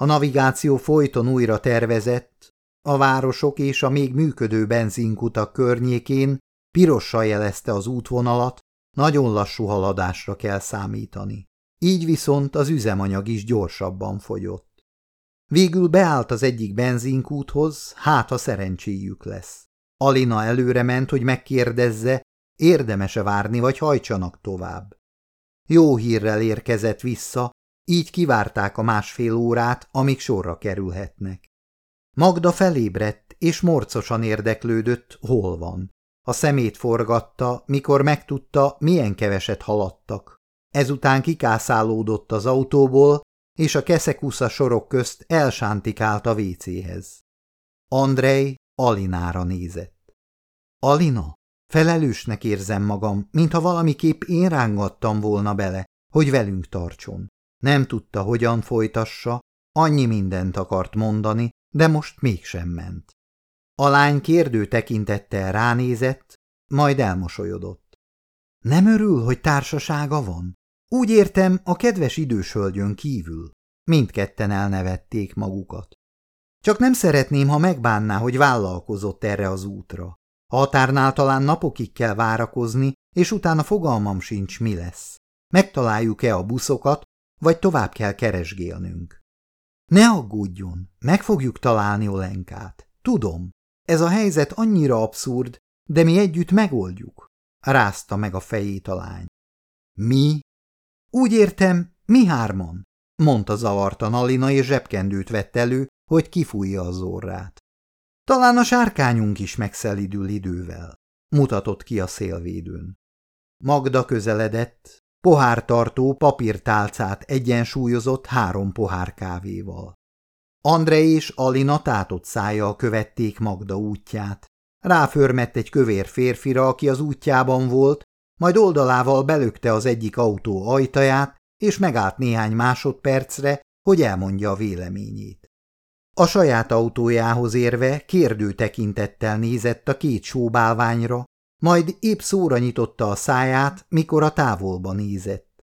A navigáció folyton újra tervezett, a városok és a még működő benzinkutak környékén pirossal jelezte az útvonalat, nagyon lassú haladásra kell számítani. Így viszont az üzemanyag is gyorsabban fogyott. Végül beállt az egyik benzinkúthoz, hát ha szerencséjük lesz. Alina előre ment, hogy megkérdezze, érdemese várni, vagy hajtsanak tovább. Jó hírrel érkezett vissza, így kivárták a másfél órát, amíg sorra kerülhetnek. Magda felébredt, és morcosan érdeklődött, hol van. A szemét forgatta, mikor megtudta, milyen keveset haladtak. Ezután kikászálódott az autóból, és a keszekusza sorok közt elsántikált a vécéhez. Andrei Alinára nézett. Alina, felelősnek érzem magam, mintha valamiképp én rángattam volna bele, hogy velünk tartson. Nem tudta, hogyan folytassa, annyi mindent akart mondani, de most mégsem ment. A lány kérdő tekintettel ránézett, majd elmosolyodott. Nem örül, hogy társasága van? Úgy értem, a kedves idős kívül. Mindketten elnevették magukat. Csak nem szeretném, ha megbánná, hogy vállalkozott erre az útra. A határnál talán napokig kell várakozni, és utána fogalmam sincs, mi lesz. Megtaláljuk-e a buszokat, vagy tovább kell keresgélnünk. Ne aggódjon, meg fogjuk találni Olenkát. Tudom, ez a helyzet annyira abszurd, de mi együtt megoldjuk. Rázta meg a fejét a lány. Mi? Úgy értem, mi hárman, mondta zavartan Alina, és zsebkendőt vett elő, hogy kifújja az orrát. Talán a sárkányunk is megszelidül idővel, mutatott ki a szélvédőn. Magda közeledett, pohártartó papírtálcát egyensúlyozott három pohár kávéval. André és Alina tátott szája követték Magda útját. Ráförmett egy kövér férfira, aki az útjában volt, majd oldalával belökte az egyik autó ajtaját, és megállt néhány másodpercre, hogy elmondja a véleményét. A saját autójához érve kérdő tekintettel nézett a két sóbálványra, majd épp szóra nyitotta a száját, mikor a távolba nézett.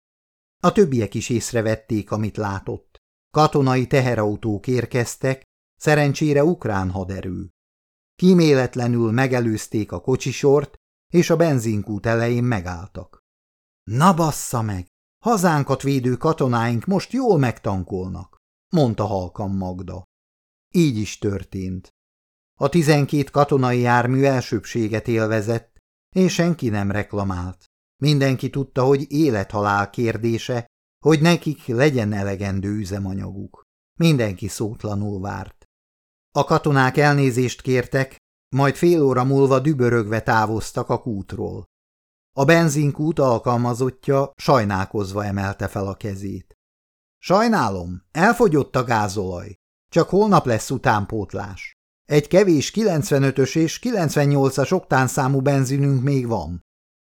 A többiek is észrevették, amit látott. Katonai teherautók érkeztek, szerencsére ukrán haderő. Kíméletlenül megelőzték a kocsisort, és a benzinkút elején megálltak. Na bassza meg! Hazánkat védő katonáink most jól megtankolnak, mondta halkan Magda. Így is történt. A tizenkét katonai jármű elsőbséget élvezett, és senki nem reklamált. Mindenki tudta, hogy élethalál kérdése, hogy nekik legyen elegendő üzemanyaguk. Mindenki szótlanul várt. A katonák elnézést kértek, majd fél óra múlva dübörögve távoztak a kútról. A benzinkút alkalmazottja sajnálkozva emelte fel a kezét. Sajnálom, elfogyott a gázolaj. Csak holnap lesz utánpótlás. Egy kevés 95-ös és 98-as oktánszámú benzinünk még van.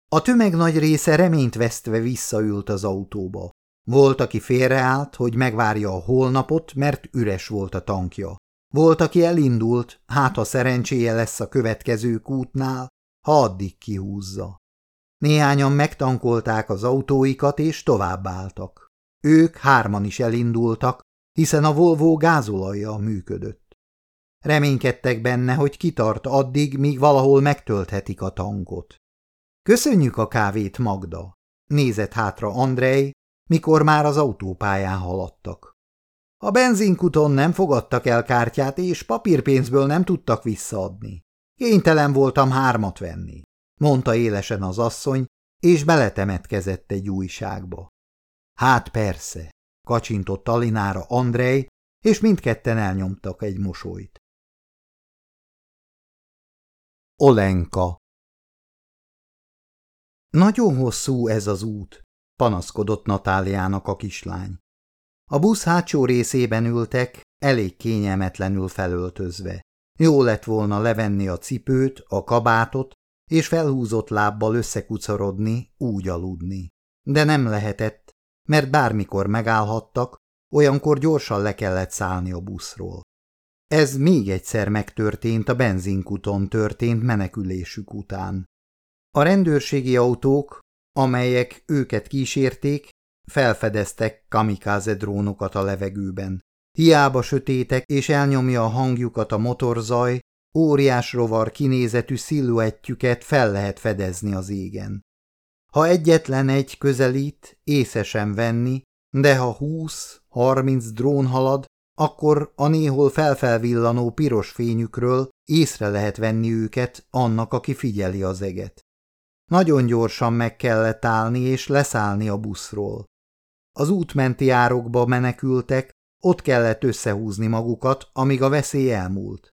A tömeg nagy része reményt vesztve visszaült az autóba. Volt, aki félreállt, hogy megvárja a holnapot, mert üres volt a tankja. Volt, aki elindult, hát ha szerencséje lesz a következő kútnál, ha addig kihúzza. Néhányan megtankolták az autóikat és továbbálltak. Ők hárman is elindultak, hiszen a Volvo gázolajjal működött. Reménykedtek benne, hogy kitart addig, míg valahol megtölthetik a tankot. Köszönjük a kávét, Magda! Nézett hátra Andrej, mikor már az autópályán haladtak. A benzinkuton nem fogadtak el kártyát, és papírpénzből nem tudtak visszaadni. Kénytelen voltam hármat venni, mondta élesen az asszony, és beletemetkezett egy újságba. Hát persze, kacsintott Alinára Andrej, és mindketten elnyomtak egy mosolyt. Olenka Nagyon hosszú ez az út, panaszkodott Natáliának a kislány. A busz hátsó részében ültek, elég kényelmetlenül felöltözve. Jó lett volna levenni a cipőt, a kabátot, és felhúzott lábbal összekucorodni, úgy aludni. De nem lehetett, mert bármikor megállhattak, olyankor gyorsan le kellett szállni a buszról. Ez még egyszer megtörtént a benzinkuton történt menekülésük után. A rendőrségi autók, amelyek őket kísérték, felfedeztek kamikáze drónokat a levegőben. Hiába sötétek és elnyomja a hangjukat a motorzaj, óriás rovar kinézetű sziluettjüket fel lehet fedezni az égen. Ha egyetlen egy közelít, észre sem venni, de ha húsz-harminc drón halad, akkor a néhol felfelvillanó piros fényükről észre lehet venni őket annak, aki figyeli az eget. Nagyon gyorsan meg kellett állni és leszállni a buszról. Az útmenti árokba menekültek, ott kellett összehúzni magukat, amíg a veszély elmúlt.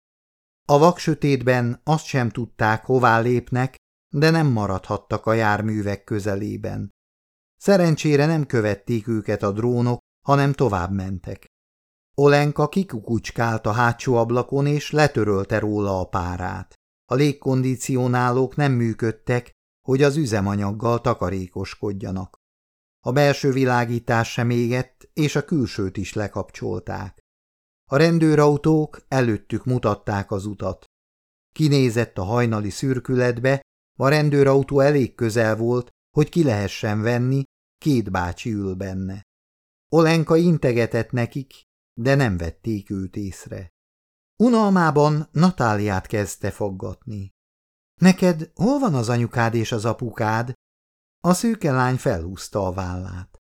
A vaksötétben azt sem tudták, hová lépnek, de nem maradhattak a járművek közelében. Szerencsére nem követték őket a drónok, hanem tovább mentek. Olenka kikukucskált a hátsó ablakon, és letörölte róla a párát. A légkondicionálók nem működtek, hogy az üzemanyaggal takarékoskodjanak. A belső világítás sem égett, és a külsőt is lekapcsolták. A rendőrautók előttük mutatták az utat. Kinézett a hajnali szürkületbe, a rendőrautó elég közel volt, hogy ki lehessen venni, két bácsi ül benne. Olenka integetett nekik, de nem vették őt észre. Unalmában Natáliát kezdte foggatni. Neked hol van az anyukád és az apukád? A szőke lány felhúzta a vállát.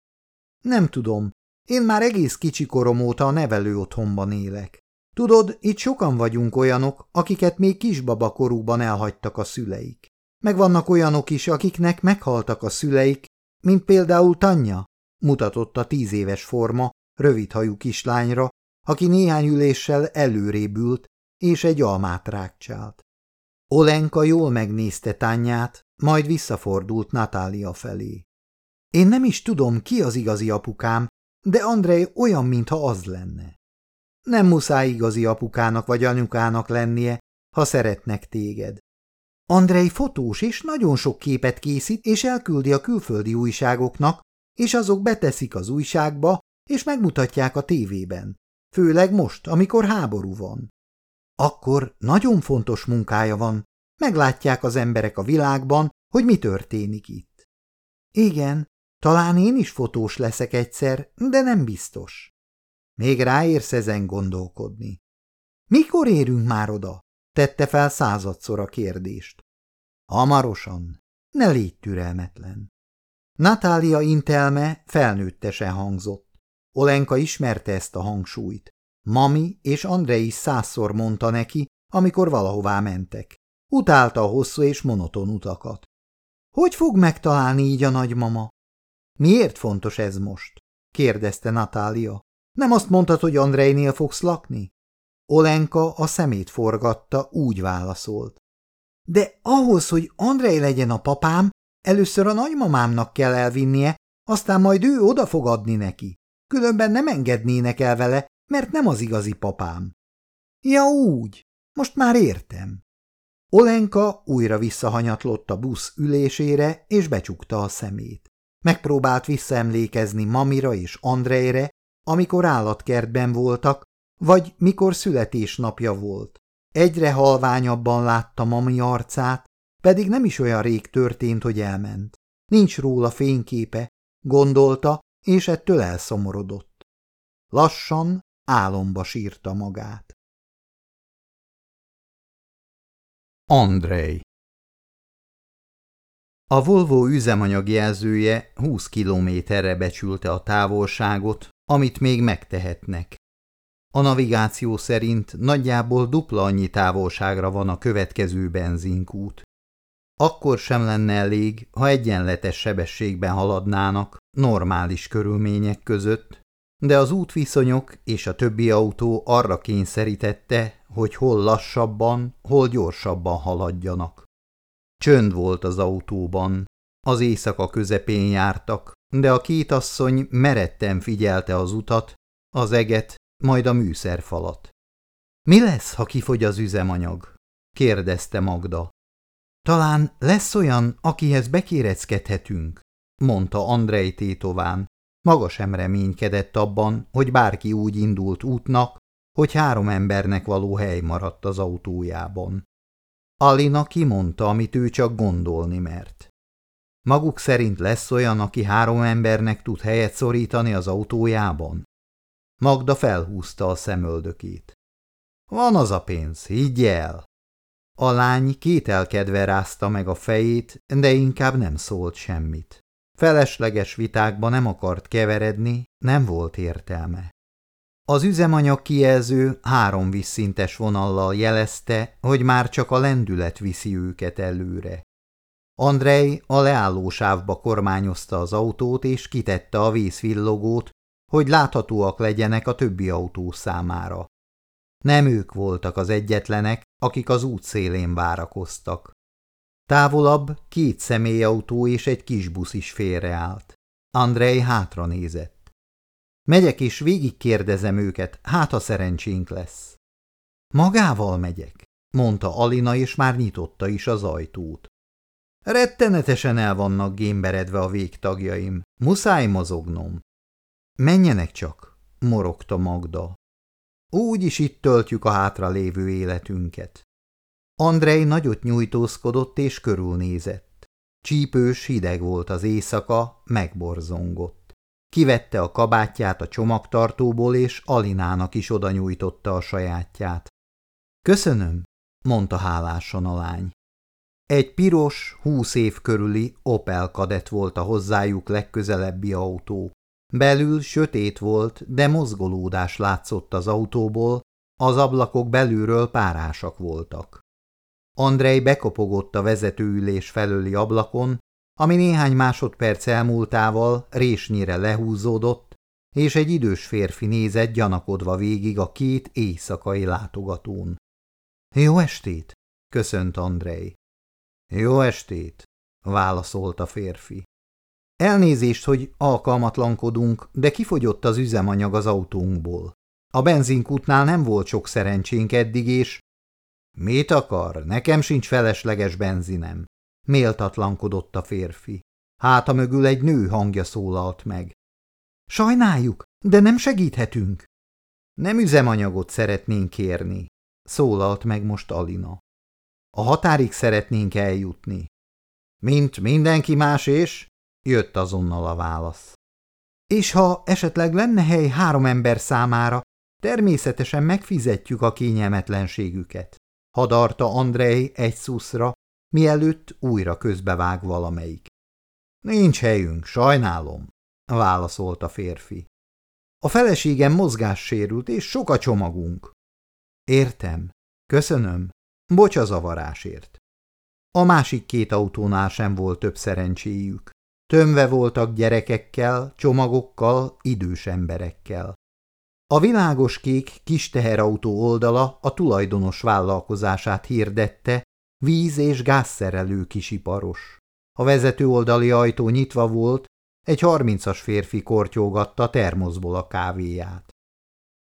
Nem tudom, én már egész kicsi korom óta a nevelő otthonban élek. Tudod, itt sokan vagyunk olyanok, akiket még kisbaba korúban elhagytak a szüleik. Meg vannak olyanok is, akiknek meghaltak a szüleik, mint például Tanya, mutatott a tíz éves forma, rövidhajú kislányra, aki néhány üléssel előrébült, és egy almát rákcsált. Olenka jól megnézte Tanyát, majd visszafordult Natália felé. Én nem is tudom, ki az igazi apukám, de Andrei olyan, mintha az lenne. Nem muszáj igazi apukának vagy anyukának lennie, ha szeretnek téged. Andrei fotós és nagyon sok képet készít, és elküldi a külföldi újságoknak, és azok beteszik az újságba, és megmutatják a tévében. Főleg most, amikor háború van. Akkor nagyon fontos munkája van. Meglátják az emberek a világban, hogy mi történik itt. Igen, talán én is fotós leszek egyszer, de nem biztos. Még ráérsz ezen gondolkodni. Mikor érünk már oda? Tette fel századszor a kérdést. Hamarosan. Ne légy türelmetlen. Natália intelme felnőttesen hangzott. Olenka ismerte ezt a hangsúlyt. Mami és Andrei is százszor mondta neki, amikor valahová mentek. Utálta a hosszú és monoton utakat. Hogy fog megtalálni így a nagymama? Miért fontos ez most? kérdezte Natália. Nem azt mondtad, hogy Andrejnél fogsz lakni? Olenka a szemét forgatta, úgy válaszolt. De ahhoz, hogy Andrej legyen a papám, először a nagymamámnak kell elvinnie, aztán majd ő oda fog adni neki. Különben nem engednének el vele, mert nem az igazi papám. Ja úgy, most már értem. Olenka újra visszahanyatlott a busz ülésére, és becsukta a szemét. Megpróbált visszaemlékezni Mamira és Andrejre, amikor állatkertben voltak, vagy mikor születésnapja volt. Egyre halványabban látta Mami arcát, pedig nem is olyan rég történt, hogy elment. Nincs róla fényképe, gondolta, és ettől elszomorodott. Lassan álomba sírta magát. Andrei A Volvo üzemanyagjelzője 20 kilométerre becsülte a távolságot, amit még megtehetnek. A navigáció szerint nagyjából dupla annyi távolságra van a következő benzinkút. Akkor sem lenne elég, ha egyenletes sebességben haladnának, normális körülmények között, de az útviszonyok és a többi autó arra kényszerítette, hogy hol lassabban, hol gyorsabban haladjanak. Csönd volt az autóban, az éjszaka közepén jártak, de a két asszony meretten figyelte az utat, az eget, majd a műszerfalat. – Mi lesz, ha kifogy az üzemanyag? – kérdezte Magda. – Talán lesz olyan, akihez bekéreckedhetünk – mondta Andrei tétován. Maga sem reménykedett abban, hogy bárki úgy indult útnak, hogy három embernek való hely maradt az autójában. Alina kimondta, amit ő csak gondolni mert. Maguk szerint lesz olyan, aki három embernek tud helyet szorítani az autójában? Magda felhúzta a szemöldökét. Van az a pénz, higgy el! A lány kételkedve rázta meg a fejét, de inkább nem szólt semmit. Felesleges vitákba nem akart keveredni, nem volt értelme. Az üzemanyag kijelző három visszintes vonallal jelezte, hogy már csak a lendület viszi őket előre. Andrei a leállósávba kormányozta az autót és kitette a vészvillogót, hogy láthatóak legyenek a többi autó számára. Nem ők voltak az egyetlenek, akik az út szélén várakoztak. Távolabb két személyautó és egy kis busz is félreállt. Andrei hátra nézett. Megyek és végigkérdezem őket, hát a szerencsénk lesz. Magával megyek, mondta Alina, és már nyitotta is az ajtót. Rettenetesen el vannak gémberedve a végtagjaim, muszáj mozognom. Menjenek csak, morogta Magda. Úgy is itt töltjük a hátra lévő életünket. Andrei nagyot nyújtózkodott és körülnézett. Csípős hideg volt az éjszaka, megborzongott. Kivette a kabátját a csomagtartóból, és Alinának is oda nyújtotta a sajátját. Köszönöm, mondta hálásan a lány. Egy piros, húsz év körüli Opel kadett volt a hozzájuk legközelebbi autó. Belül sötét volt, de mozgolódás látszott az autóból, az ablakok belülről párásak voltak. Andrei bekopogott a vezetőülés felőli ablakon, ami néhány másodperc elmúltával résnyire lehúzódott, és egy idős férfi nézett gyanakodva végig a két éjszakai látogatón. – Jó estét! – köszönt Andrei. – Jó estét! – válaszolt a férfi. Elnézést, hogy alkalmatlankodunk, de kifogyott az üzemanyag az autónkból. A benzinkútnál nem volt sok szerencsénk eddig, és... Mit akar? Nekem sincs felesleges benzinem. Méltatlankodott a férfi. Háta mögül egy nő hangja szólalt meg. Sajnáljuk, de nem segíthetünk. Nem üzemanyagot szeretnénk kérni, szólalt meg most Alina. A határig szeretnénk eljutni. Mint mindenki más és? Jött azonnal a válasz. És ha esetleg lenne hely három ember számára, természetesen megfizetjük a kényelmetlenségüket. Hadarta Andrei egy szuszra, mielőtt újra közbevág valamelyik. Nincs helyünk, sajnálom, válaszolt a férfi. A feleségem mozgássérült, és sok a csomagunk. Értem. Köszönöm. Bocs a zavarásért. A másik két autónál sem volt több szerencséjük. Tömve voltak gyerekekkel, csomagokkal, idős emberekkel. A világos kék kis teherautó oldala a tulajdonos vállalkozását hirdette, víz- és gázszerelő kisiparos. A vezető oldali ajtó nyitva volt, egy harmincas férfi kortyolgatta termoszból a kávéját.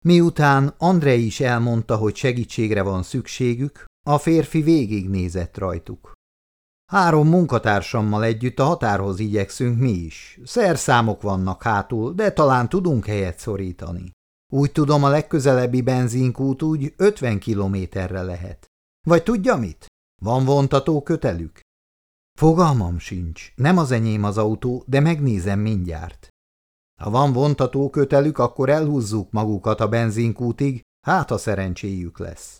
Miután Andrei is elmondta, hogy segítségre van szükségük, a férfi végignézett rajtuk. Három munkatársammal együtt a határhoz igyekszünk mi is. Szerszámok vannak hátul, de talán tudunk helyet szorítani. Úgy tudom, a legközelebbi benzinkút úgy 50 kilométerre lehet. Vagy tudja mit? Van vontató kötelük? Fogalmam sincs, nem az enyém az autó, de megnézem mindjárt. Ha van vontató kötelük, akkor elhúzzuk magukat a benzinkútig, hát a szerencséjük lesz.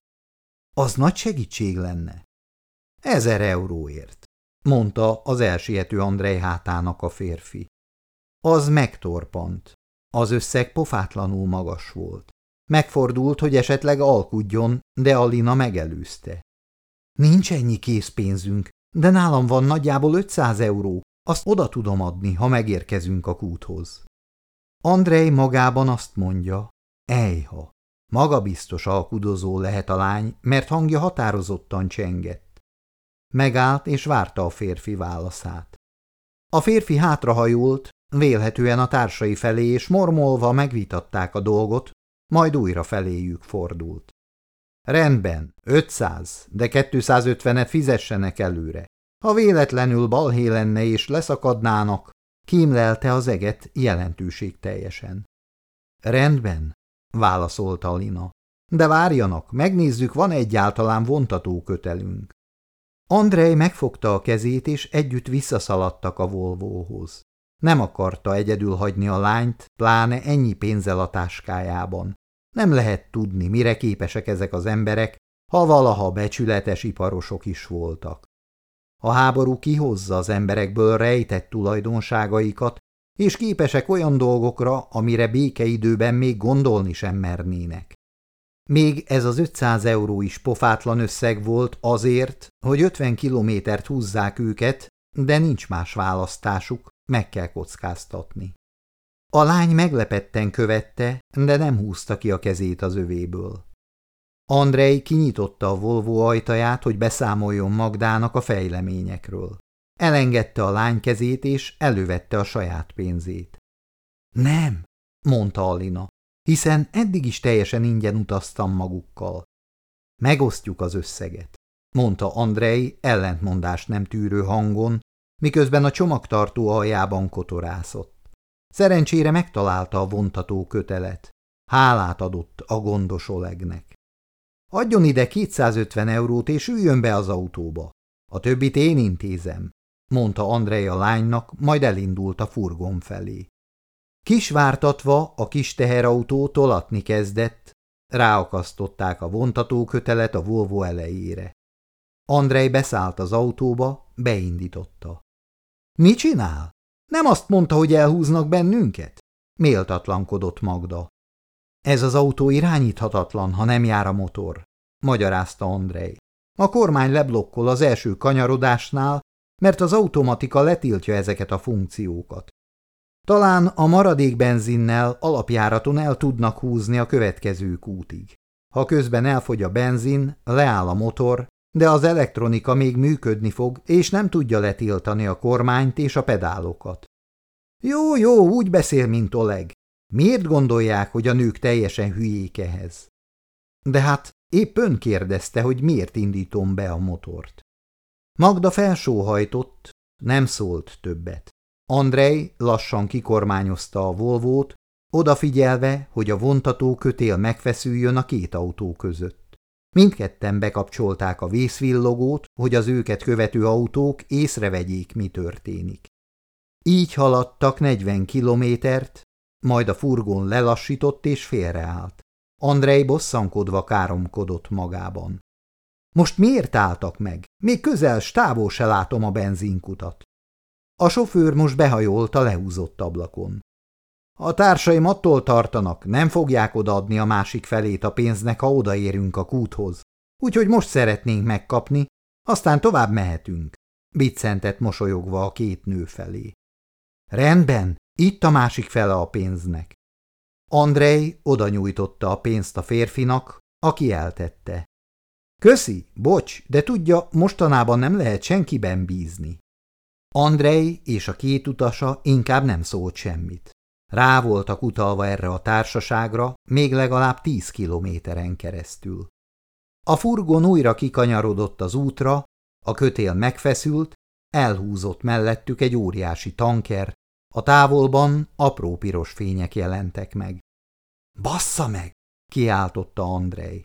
Az nagy segítség lenne. Ezer euróért, mondta az elsiető Andrej hátának a férfi. Az megtorpant. Az összeg pofátlanul magas volt. Megfordult, hogy esetleg alkudjon, de Alina megelőzte. Nincs ennyi készpénzünk, de nálam van nagyjából 500 euró, azt oda tudom adni, ha megérkezünk a kúthoz. Andrei magában azt mondja, ejha, magabiztos alkudozó lehet a lány, mert hangja határozottan csengett. Megállt és várta a férfi válaszát. A férfi hátrahajolt, vélhetően a társai felé, és mormolva megvitatták a dolgot, majd újra feléjük fordult. Rendben, 500, de 250-et fizessenek előre. Ha véletlenül balhé lenne és leszakadnának, kímlelte az eget jelentőség teljesen. Rendben, válaszolta Alina. De várjanak, megnézzük, van egyáltalán vontató kötelünk. Andrej megfogta a kezét, és együtt visszaszaladtak a Volvóhoz. Nem akarta egyedül hagyni a lányt, pláne ennyi pénzzel a táskájában. Nem lehet tudni, mire képesek ezek az emberek, ha valaha becsületes iparosok is voltak. A háború kihozza az emberekből rejtett tulajdonságaikat, és képesek olyan dolgokra, amire békeidőben még gondolni sem mernének. Még ez az 500 euró is pofátlan összeg volt azért, hogy 50 kilométert húzzák őket, de nincs más választásuk, meg kell kockáztatni. A lány meglepetten követte, de nem húzta ki a kezét az övéből. Andrei kinyitotta a Volvo ajtaját, hogy beszámoljon Magdának a fejleményekről. Elengedte a lány kezét, és elővette a saját pénzét. Nem, mondta Alina, hiszen eddig is teljesen ingyen utaztam magukkal. Megosztjuk az összeget, mondta Andrei ellentmondást nem tűrő hangon, miközben a csomagtartó aljában kotorászott. Szerencsére megtalálta a vontató kötelet. Hálát adott a gondos Olegnek. Adjon ide 250 eurót, és üljön be az autóba. A többit én intézem, mondta Andrej a lánynak, majd elindult a furgon felé. Kisvártatva a kis teherautó tolatni kezdett, ráakasztották a vontatókötelet a Volvo elejére. Andrej beszállt az autóba, beindította. – Mi csinál? Nem azt mondta, hogy elhúznak bennünket? Méltatlankodott Magda. Ez az autó irányíthatatlan, ha nem jár a motor, magyarázta Andrei. A kormány leblokkol az első kanyarodásnál, mert az automatika letiltja ezeket a funkciókat. Talán a maradék benzinnel alapjáraton el tudnak húzni a következő kútig. Ha közben elfogy a benzin, leáll a motor, de az elektronika még működni fog, és nem tudja letiltani a kormányt és a pedálokat. Jó, jó, úgy beszél, mint Oleg. Miért gondolják, hogy a nők teljesen hülyék ehhez? De hát épp ön kérdezte, hogy miért indítom be a motort. Magda felsóhajtott, nem szólt többet. Andrej lassan kikormányozta a Volvót, odafigyelve, hogy a vontató kötél megfeszüljön a két autó között. Mindketten bekapcsolták a vészvillogót, hogy az őket követő autók észrevegyék, mi történik. Így haladtak 40 kilométert, majd a furgón lelassított és félreállt. Andrei bosszankodva káromkodott magában. Most miért álltak meg? Még közel stávol se látom a benzinkutat. A sofőr most behajolt a lehúzott ablakon. A társaim attól tartanak, nem fogják odaadni a másik felét a pénznek, ha odaérünk a kúthoz. Úgyhogy most szeretnénk megkapni, aztán tovább mehetünk, biccentett mosolyogva a két nő felé. Rendben, itt a másik fele a pénznek. Andrej oda nyújtotta a pénzt a férfinak, aki eltette. Köszi, bocs, de tudja, mostanában nem lehet senkiben bízni. Andrej és a két utasa inkább nem szólt semmit. Rá voltak utalva erre a társaságra, még legalább tíz kilométeren keresztül. A furgon újra kikanyarodott az útra, a kötél megfeszült, elhúzott mellettük egy óriási tanker, a távolban apró piros fények jelentek meg. – Bassza meg! – kiáltotta Andrej.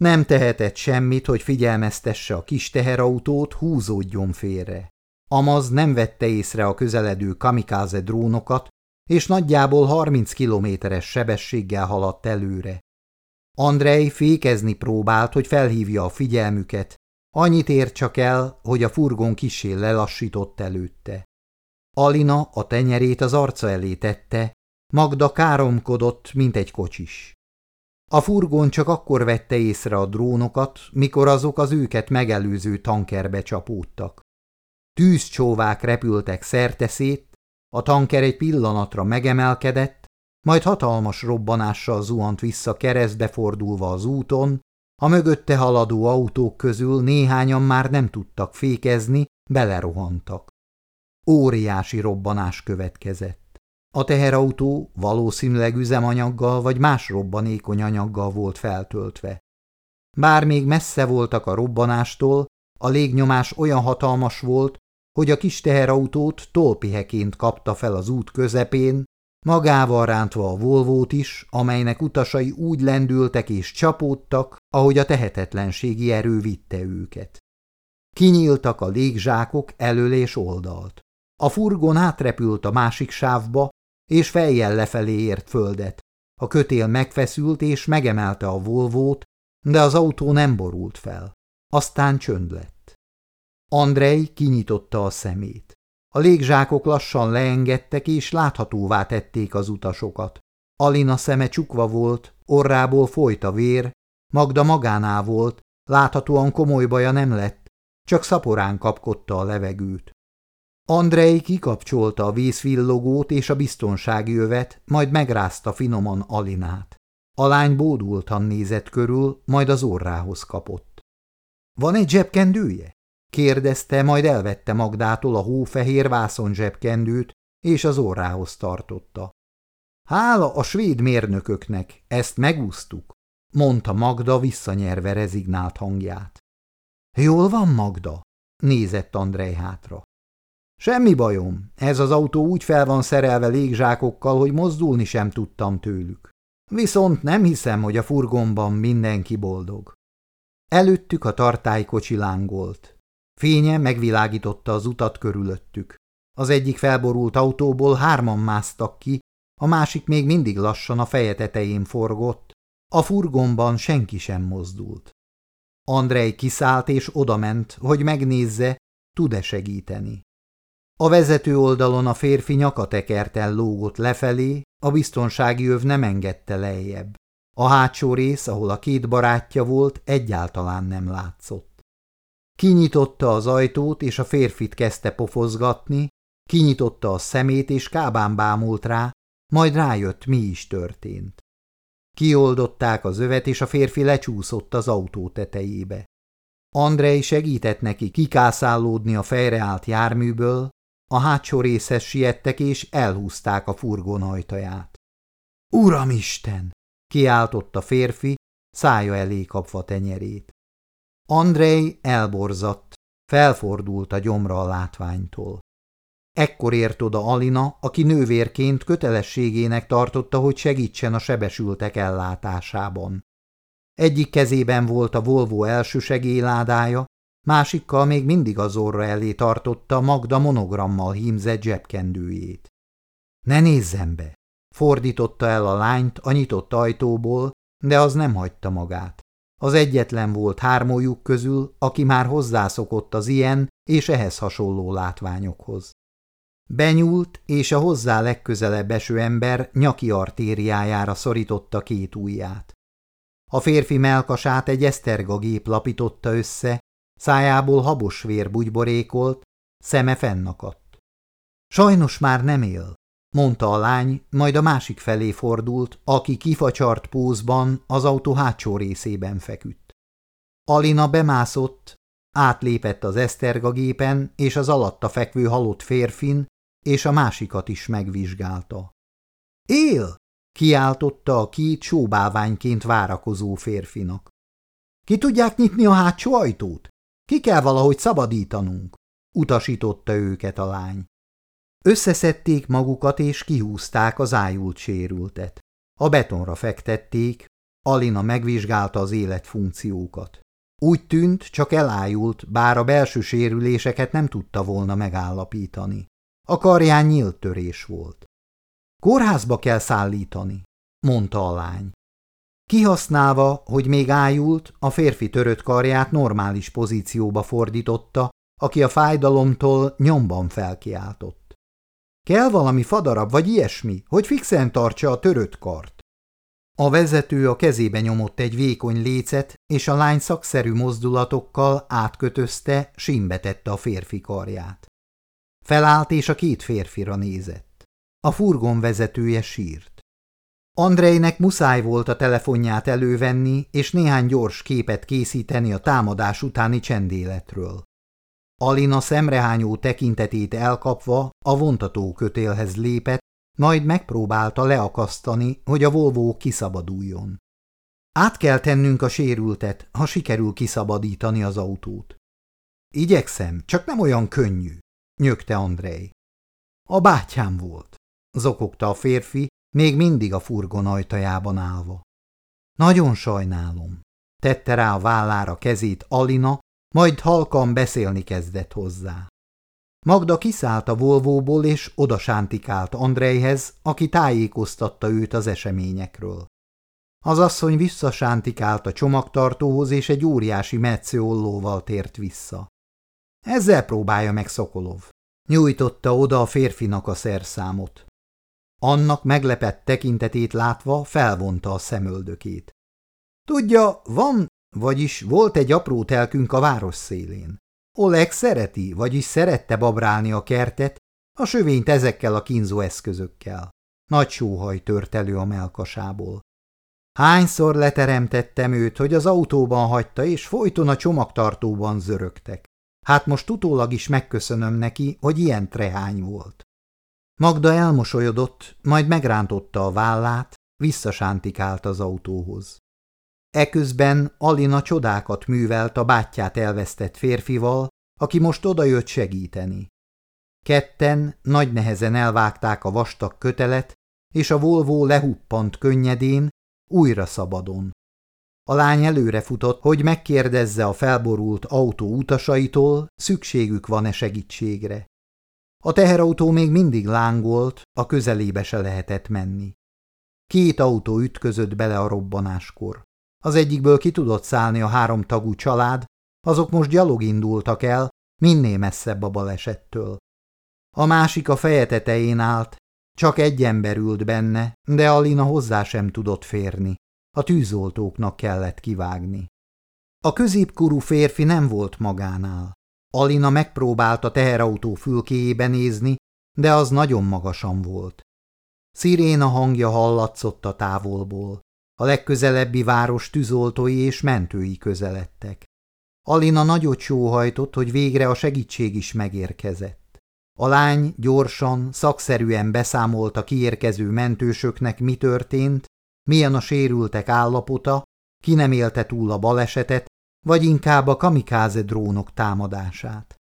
Nem tehetett semmit, hogy figyelmeztesse a kis teherautót, húzódjon félre. Amaz nem vette észre a közeledő kamikáze drónokat, és nagyjából 30 kilométeres sebességgel haladt előre. Andrei fékezni próbált, hogy felhívja a figyelmüket, annyit ér csak el, hogy a furgon kisé lelassított előtte. Alina a tenyerét az arca elé tette, Magda káromkodott, mint egy kocsis. A furgon csak akkor vette észre a drónokat, mikor azok az őket megelőző tankerbe csapódtak. Tűzcsóvák repültek szerteszét, a tanker egy pillanatra megemelkedett, majd hatalmas robbanással zuhant vissza keresztbe fordulva az úton, a mögötte haladó autók közül néhányan már nem tudtak fékezni, belerohantak. Óriási robbanás következett. A teherautó valószínűleg üzemanyaggal vagy más robbanékony anyaggal volt feltöltve. Bár még messze voltak a robbanástól, a légnyomás olyan hatalmas volt, hogy a kis teherautót tolpiheként kapta fel az út közepén, magával rántva a Volvót is, amelynek utasai úgy lendültek és csapódtak, ahogy a tehetetlenségi erő vitte őket. Kinyíltak a légzsákok elől és oldalt. A furgon átrepült a másik sávba, és fejjel lefelé ért földet. A kötél megfeszült és megemelte a Volvót, de az autó nem borult fel. Aztán csönd lett. Andrei kinyitotta a szemét. A légzsákok lassan leengedtek és láthatóvá tették az utasokat. Alina szeme csukva volt, orrából folyt a vér, Magda magánál volt, láthatóan komoly baja nem lett, csak szaporán kapkodta a levegőt. Andrei kikapcsolta a vízvillogót és a biztonsági övet, majd megrázta finoman Alinát. A lány bódultan nézett körül, majd az orrához kapott. – Van egy zsebkendője? – kérdezte, majd elvette Magdától a hófehér vászon zsebkendőt, és az orrához tartotta. – Hála a svéd mérnököknek, ezt megúsztuk – mondta Magda visszanyerve rezignált hangját. – Jól van, Magda? – nézett Andrej hátra. Semmi bajom, ez az autó úgy fel van szerelve légzsákokkal, hogy mozdulni sem tudtam tőlük. Viszont nem hiszem, hogy a furgonban mindenki boldog. Előttük a tartálykocsi lángolt. Fénye megvilágította az utat körülöttük. Az egyik felborult autóból hárman másztak ki, a másik még mindig lassan a feje tetején forgott, a furgonban senki sem mozdult. Andrej kiszállt és odament, hogy megnézze, tud-e segíteni. A vezető oldalon a férfi nyakatekertel lógott lefelé, a biztonsági öv nem engedte lejjebb. A hátsó rész, ahol a két barátja volt, egyáltalán nem látszott. Kinyitotta az ajtót, és a férfit kezdte pofozgatni, kinyitotta a szemét, és kábán bámult rá, majd rájött, mi is történt. Kioldották az övet, és a férfi lecsúszott az autó tetejébe. Andrei segített neki kikászálódni a fejreállt járműből, a hátsó részhez siettek és elhúzták a furgon ajtaját. Uramisten! kiáltott a férfi, szája elé kapva tenyerét. Andrei elborzadt, felfordult a gyomra a látványtól. Ekkor ért oda Alina, aki nővérként kötelességének tartotta, hogy segítsen a sebesültek ellátásában. Egyik kezében volt a Volvo első segélyládája, másikkal még mindig az orra elé tartotta Magda monogrammal hímzett zsebkendőjét. – Ne nézzem be! – fordította el a lányt a nyitott ajtóból, de az nem hagyta magát. Az egyetlen volt hármójuk közül, aki már hozzászokott az ilyen és ehhez hasonló látványokhoz. Benyúlt, és a hozzá legközelebb eső ember nyaki artériájára szorította két ujját. A férfi melkasát egy eszterga gép lapította össze, szájából habos vér bugyborékolt, szeme fennakadt. Sajnos már nem él, mondta a lány, majd a másik felé fordult, aki kifacsart pózban az autó hátsó részében feküdt. Alina bemászott, átlépett az Eszterga gépen, és az alatta fekvő halott férfin, és a másikat is megvizsgálta. Él! kiáltotta a két sóbálványként várakozó férfinak. Ki tudják nyitni a hátsó ajtót? Ki kell valahogy szabadítanunk, utasította őket a lány. Összeszedték magukat és kihúzták az ájult sérültet. A betonra fektették, Alina megvizsgálta az életfunkciókat. Úgy tűnt, csak elájult, bár a belső sérüléseket nem tudta volna megállapítani. A karján nyílt törés volt. Kórházba kell szállítani, mondta a lány. Kihasználva, hogy még ájult, a férfi törött karját normális pozícióba fordította, aki a fájdalomtól nyomban felkiáltott. Kell valami fadarab vagy ilyesmi, hogy fixen tartsa a törött kart. A vezető a kezébe nyomott egy vékony lécet, és a lány szakszerű mozdulatokkal átkötözte, simbe tette a férfi karját. Felállt és a két férfira nézett. A furgon vezetője sírt. Andrejnek muszáj volt a telefonját elővenni és néhány gyors képet készíteni a támadás utáni csendéletről. Alina szemrehányó tekintetét elkapva a vontató kötélhez lépett, majd megpróbálta leakasztani, hogy a Volvo kiszabaduljon. Át kell tennünk a sérültet, ha sikerül kiszabadítani az autót. Igyekszem, csak nem olyan könnyű, nyögte Andrej. A bátyám volt, zokogta a férfi, még mindig a furgon ajtajában állva. Nagyon sajnálom, tette rá a vállára kezét Alina, majd halkan beszélni kezdett hozzá. Magda kiszállt a Volvóból és odasántikált Andrejhez, aki tájékoztatta őt az eseményekről. Az asszony visszasántikált a csomagtartóhoz, és egy óriási metszőollóval tért vissza. Ezzel próbálja meg Szokolov. Nyújtotta oda a férfinak a szerszámot. Annak meglepett tekintetét látva felvonta a szemöldökét. Tudja, van, vagyis volt egy apró telkünk a város szélén. Oleg szereti, vagyis szerette babrálni a kertet, a sövényt ezekkel a kínzó eszközökkel. Nagy sóhaj tört elő a melkasából. Hányszor leteremtettem őt, hogy az autóban hagyta, és folyton a csomagtartóban zörögtek. Hát most utólag is megköszönöm neki, hogy ilyen trehány volt. Magda elmosolyodott, majd megrántotta a vállát, visszasántikált az autóhoz. Eközben Alina csodákat művelt a bátyját elvesztett férfival, aki most odajött segíteni. Ketten nagy nehezen elvágták a vastag kötelet, és a Volvo lehuppant könnyedén, újra szabadon. A lány előre futott, hogy megkérdezze a felborult autó utasaitól, szükségük van-e segítségre. A teherautó még mindig lángolt, a közelébe se lehetett menni. Két autó ütközött bele a robbanáskor. Az egyikből ki tudott szállni a három tagú család, azok most gyalog indultak el, minél messzebb a balesettől. A másik a feje tetején állt, csak egy ember ült benne, de Alina hozzá sem tudott férni. A tűzoltóknak kellett kivágni. A középkorú férfi nem volt magánál. Alina megpróbálta teherautó fülkéjébe nézni, de az nagyon magasan volt. Sziréna hangja hallatszott a távolból. A legközelebbi város tűzoltói és mentői közeledtek. Alina nagyot sóhajtott, hogy végre a segítség is megérkezett. A lány gyorsan, szakszerűen beszámolt a kiérkező mentősöknek, mi történt, milyen a sérültek állapota, ki nem élte túl a balesetet, vagy inkább a kamikáze drónok támadását.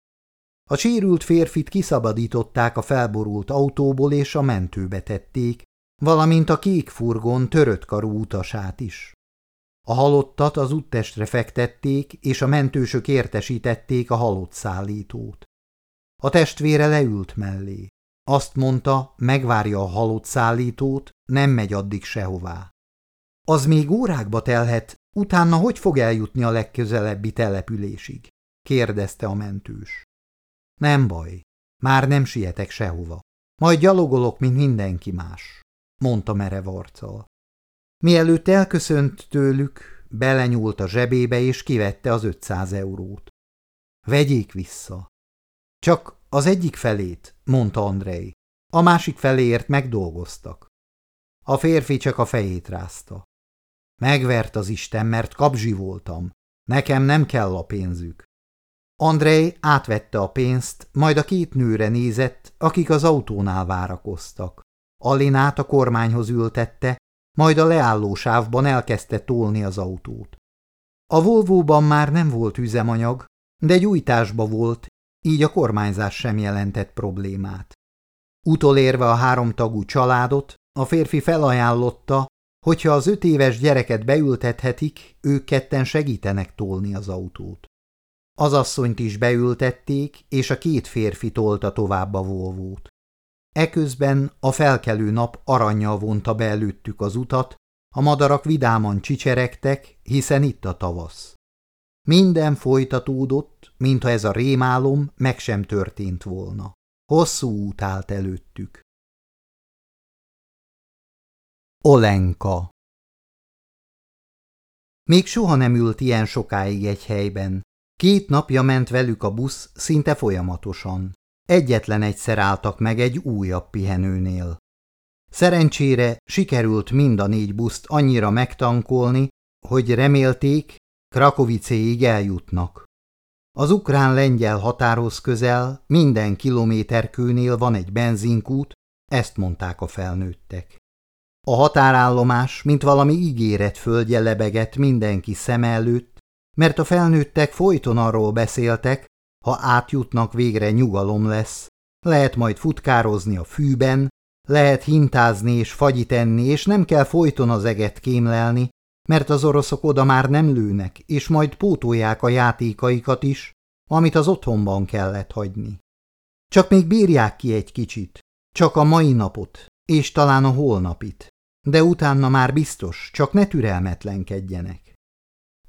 A sérült férfit kiszabadították a felborult autóból és a mentőbe tették, valamint a kék furgon törött karú utasát is. A halottat az úttestre fektették, és a mentősök értesítették a halott szállítót. A testvére leült mellé. Azt mondta, megvárja a halott szállítót, nem megy addig sehová. Az még órákba telhet, utána hogy fog eljutni a legközelebbi településig? kérdezte a mentős. Nem baj, már nem sietek sehova. Majd gyalogolok, mint mindenki más, mondta merev arccal. Mielőtt elköszönt tőlük, belenyúlt a zsebébe és kivette az 500 eurót. Vegyék vissza. Csak az egyik felét, mondta Andrei. A másik feléért megdolgoztak. A férfi csak a fejét rázta. Megvert az Isten, mert kapzsi voltam. Nekem nem kell a pénzük. Andrei átvette a pénzt, majd a két nőre nézett, akik az autónál várakoztak. Alinát a kormányhoz ültette, majd a leállósávban elkezdte tolni az autót. A Volvóban már nem volt üzemanyag, de gyújtásba volt, így a kormányzás sem jelentett problémát. Utolérve a háromtagú családot, a férfi felajánlotta, hogyha az öt éves gyereket beültethetik, ők ketten segítenek tolni az autót. Az asszonyt is beültették, és a két férfi tolta tovább a volvót. Eközben a felkelő nap aranyjal vonta be előttük az utat, a madarak vidáman csicseregtek, hiszen itt a tavasz. Minden folytatódott, mintha ez a rémálom meg sem történt volna. Hosszú út állt előttük. Olenka Még soha nem ült ilyen sokáig egy helyben. Két napja ment velük a busz szinte folyamatosan. Egyetlen egyszer álltak meg egy újabb pihenőnél. Szerencsére sikerült mind a négy buszt annyira megtankolni, hogy remélték, Krakovicéig eljutnak. Az ukrán-lengyel határhoz közel minden kilométerkőnél van egy benzinkút, ezt mondták a felnőttek. A határállomás, mint valami ígéret földje lebegett mindenki szem előtt, mert a felnőttek folyton arról beszéltek, ha átjutnak végre nyugalom lesz, lehet majd futkározni a fűben, lehet hintázni és fagyit enni, és nem kell folyton az eget kémlelni, mert az oroszok oda már nem lőnek, és majd pótolják a játékaikat is, amit az otthonban kellett hagyni. Csak még bírják ki egy kicsit, csak a mai napot, és talán a holnapit, de utána már biztos, csak ne türelmetlenkedjenek.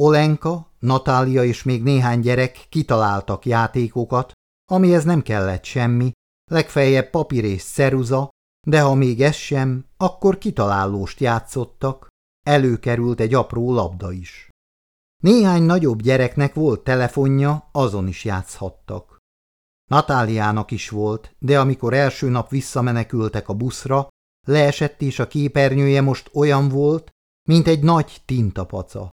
Olenka, Natália és még néhány gyerek kitaláltak játékokat, amihez nem kellett semmi, legfeljebb papír és ceruza, de ha még ez sem, akkor kitalálóst játszottak, előkerült egy apró labda is. Néhány nagyobb gyereknek volt telefonja, azon is játszhattak. Natáliának is volt, de amikor első nap visszamenekültek a buszra, leesett és a képernyője most olyan volt, mint egy nagy tintapaca.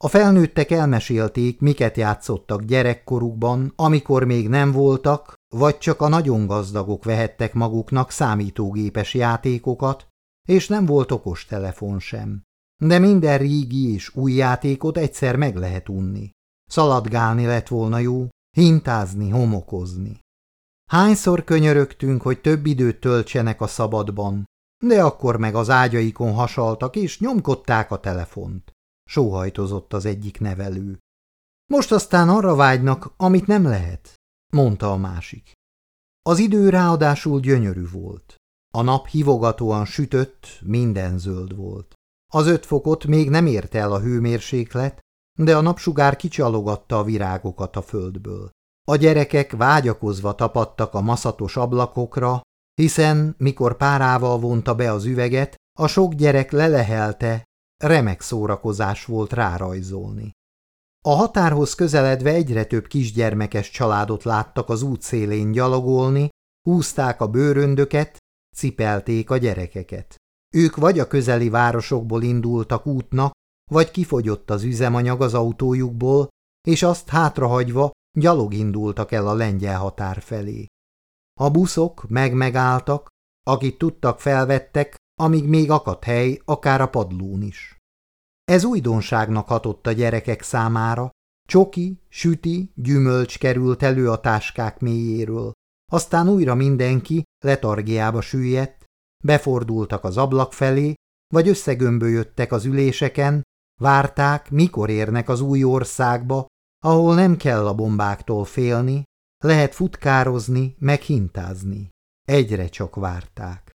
A felnőttek elmesélték, miket játszottak gyerekkorukban, amikor még nem voltak, vagy csak a nagyon gazdagok vehettek maguknak számítógépes játékokat, és nem volt okos telefon sem. De minden régi és új játékot egyszer meg lehet unni. Szaladgálni lett volna jó, hintázni, homokozni. Hányszor könyörögtünk, hogy több időt töltsenek a szabadban, de akkor meg az ágyaikon hasaltak és nyomkodták a telefont sóhajtozott az egyik nevelő. Most aztán arra vágynak, amit nem lehet, mondta a másik. Az idő ráadásul gyönyörű volt. A nap hivogatóan sütött, minden zöld volt. Az öt fokot még nem érte el a hőmérséklet, de a napsugár kicsalogatta a virágokat a földből. A gyerekek vágyakozva tapadtak a maszatos ablakokra, hiszen, mikor párával vonta be az üveget, a sok gyerek lelehelte, Remek szórakozás volt rárajzolni. A határhoz közeledve egyre több kisgyermekes családot láttak az útszélén gyalogolni, húzták a bőröndöket, cipelték a gyerekeket. Ők vagy a közeli városokból indultak útnak, vagy kifogyott az üzemanyag az autójukból, és azt hátrahagyva gyalog indultak el a lengyel határ felé. A buszok meg-megálltak, akit tudtak felvettek, amíg még akadt hely, akár a padlón is. Ez újdonságnak hatott a gyerekek számára, csoki, süti, gyümölcs került elő a táskák mélyéről. Aztán újra mindenki letargiába süllyedt, befordultak az ablak felé, vagy összegömbölyödtek az üléseken, várták, mikor érnek az új országba, ahol nem kell a bombáktól félni, lehet futkározni, meg hintázni. Egyre csak várták.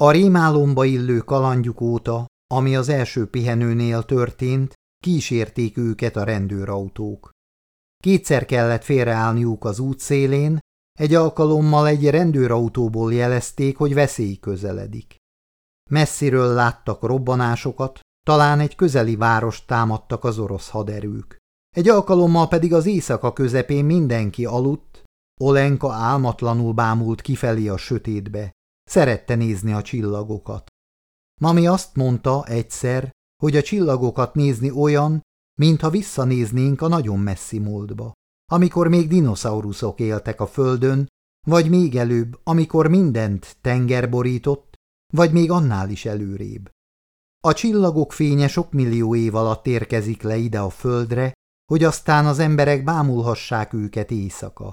A rémálomba illő kalandjuk óta, ami az első pihenőnél történt, kísérték őket a rendőrautók. Kétszer kellett félreállniuk az út szélén, egy alkalommal egy rendőrautóból jelezték, hogy veszély közeledik. Messziről láttak robbanásokat, talán egy közeli várost támadtak az orosz haderők. Egy alkalommal pedig az éjszaka közepén mindenki aludt, Olenka álmatlanul bámult kifelé a sötétbe, szerette nézni a csillagokat. Mami azt mondta egyszer, hogy a csillagokat nézni olyan, mintha visszanéznénk a nagyon messzi múltba, amikor még dinoszauruszok éltek a földön, vagy még előbb, amikor mindent tenger borított, vagy még annál is előrébb. A csillagok fénye sok millió év alatt érkezik le ide a földre, hogy aztán az emberek bámulhassák őket éjszaka.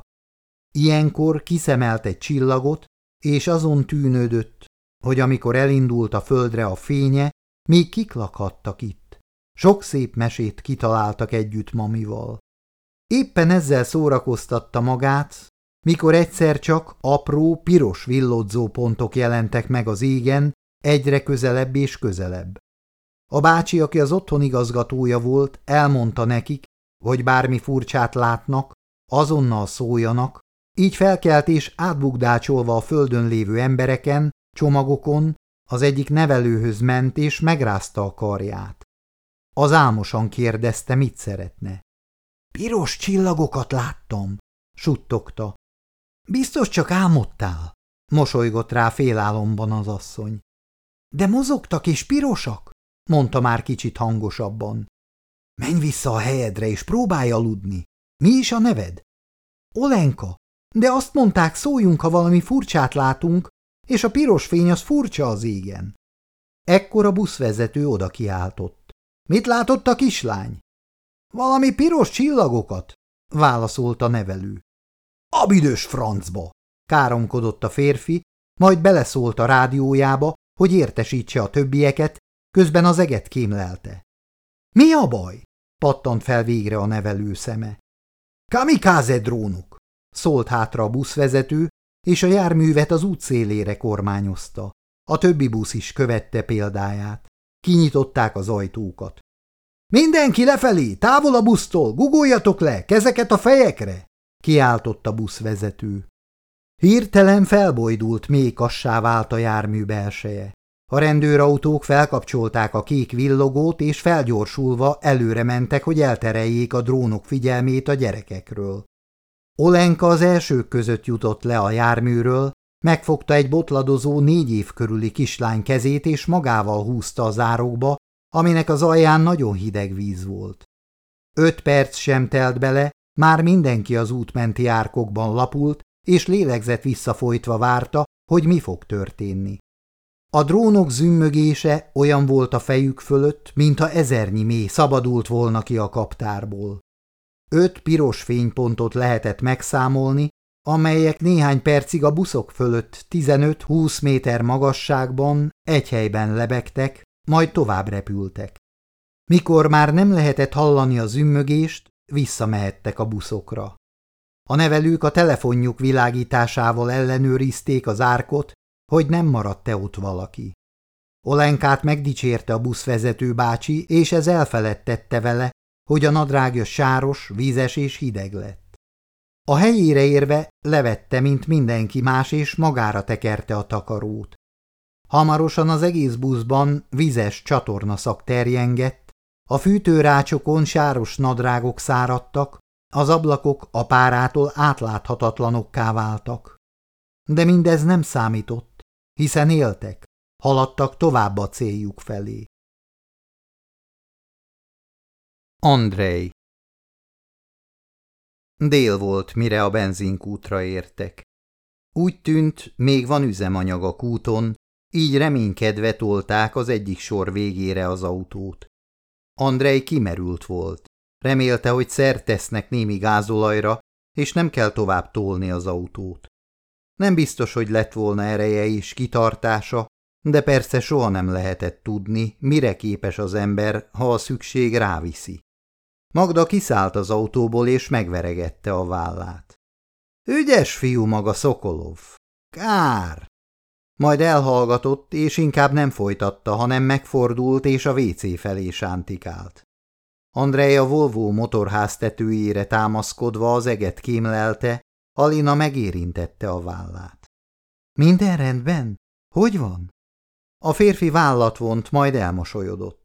Ilyenkor kiszemelt egy csillagot, és azon tűnődött, hogy amikor elindult a földre a fénye, még kik lakhattak itt. Sok szép mesét kitaláltak együtt mamival. Éppen ezzel szórakoztatta magát, mikor egyszer csak apró, piros villodzó pontok jelentek meg az égen, egyre közelebb és közelebb. A bácsi, aki az otthon igazgatója volt, elmondta nekik, hogy bármi furcsát látnak, azonnal szóljanak, így felkelt és átbukdácsolva a földön lévő embereken, csomagokon, az egyik nevelőhöz ment és megrázta a karját. Az álmosan kérdezte, mit szeretne. Piros csillagokat láttam, suttogta. Biztos csak álmodtál, mosolygott rá félálomban az asszony. De mozogtak és pirosak, mondta már kicsit hangosabban. Menj vissza a helyedre és próbálj aludni. Mi is a neved? Olenka, de azt mondták, szóljunk, ha valami furcsát látunk, és a piros fény az furcsa az égen. Ekkor a buszvezető oda kiáltott. Mit látott a kislány? Valami piros csillagokat, válaszolta nevelő. A büdös francba, káromkodott a férfi, majd beleszólt a rádiójába, hogy értesítse a többieket, közben az eget kémlelte. Mi a baj? pattant fel végre a nevelő szeme. Kamikáze drónok, szólt hátra a buszvezető, és a járművet az út szélére kormányozta. A többi busz is követte példáját. Kinyitották az ajtókat. Mindenki lefelé, távol a busztól, gugoljatok le, kezeket a fejekre! kiáltott a buszvezető. Hirtelen felbojdult, mékassá vált a jármű belseje. A rendőrautók felkapcsolták a kék villogót, és felgyorsulva előre mentek, hogy eltereljék a drónok figyelmét a gyerekekről. Olenka az elsők között jutott le a járműről, megfogta egy botladozó négy év körüli kislány kezét, és magával húzta a zárokba, aminek az alján nagyon hideg víz volt. Öt perc sem telt bele, már mindenki az útmenti árkokban lapult, és lélegzett visszafolytva várta, hogy mi fog történni. A drónok zümmögése olyan volt a fejük fölött, mintha ezernyi mély szabadult volna ki a kaptárból. Öt piros fénypontot lehetett megszámolni, amelyek néhány percig a buszok fölött 15-20 méter magasságban egy helyben lebegtek, majd tovább repültek. Mikor már nem lehetett hallani a zümmögést, visszamehettek a buszokra. A nevelők a telefonjuk világításával ellenőrizték az árkot, hogy nem maradt-e ott valaki. Olenkát megdicsérte a buszvezető bácsi, és ez elfeledtette vele, hogy a nadrágja sáros, vízes és hideg lett. A helyére érve levette, mint mindenki más, és magára tekerte a takarót. Hamarosan az egész buszban vizes csatornaszak terjengett, a fűtőrácsokon sáros nadrágok száradtak, az ablakok a párától átláthatatlanokká váltak. De mindez nem számított, hiszen éltek, haladtak tovább a céljuk felé. Andrei Dél volt, mire a benzinkútra értek. Úgy tűnt, még van üzemanyag a kúton, így reménykedve tolták az egyik sor végére az autót. Andrei kimerült volt. Remélte, hogy szert tesznek némi gázolajra, és nem kell tovább tolni az autót. Nem biztos, hogy lett volna ereje és kitartása, de persze soha nem lehetett tudni, mire képes az ember, ha a szükség ráviszi. Magda kiszállt az autóból és megveregette a vállát. Ügyes fiú maga Szokolov. Kár! Majd elhallgatott, és inkább nem folytatta, hanem megfordult, és a WC felé sántikált. Andrej Volvo motorház tetőjére támaszkodva az eget kémlelte, Alina megérintette a vállát. Minden rendben? Hogy van? A férfi vállat vont, majd elmosolyodott.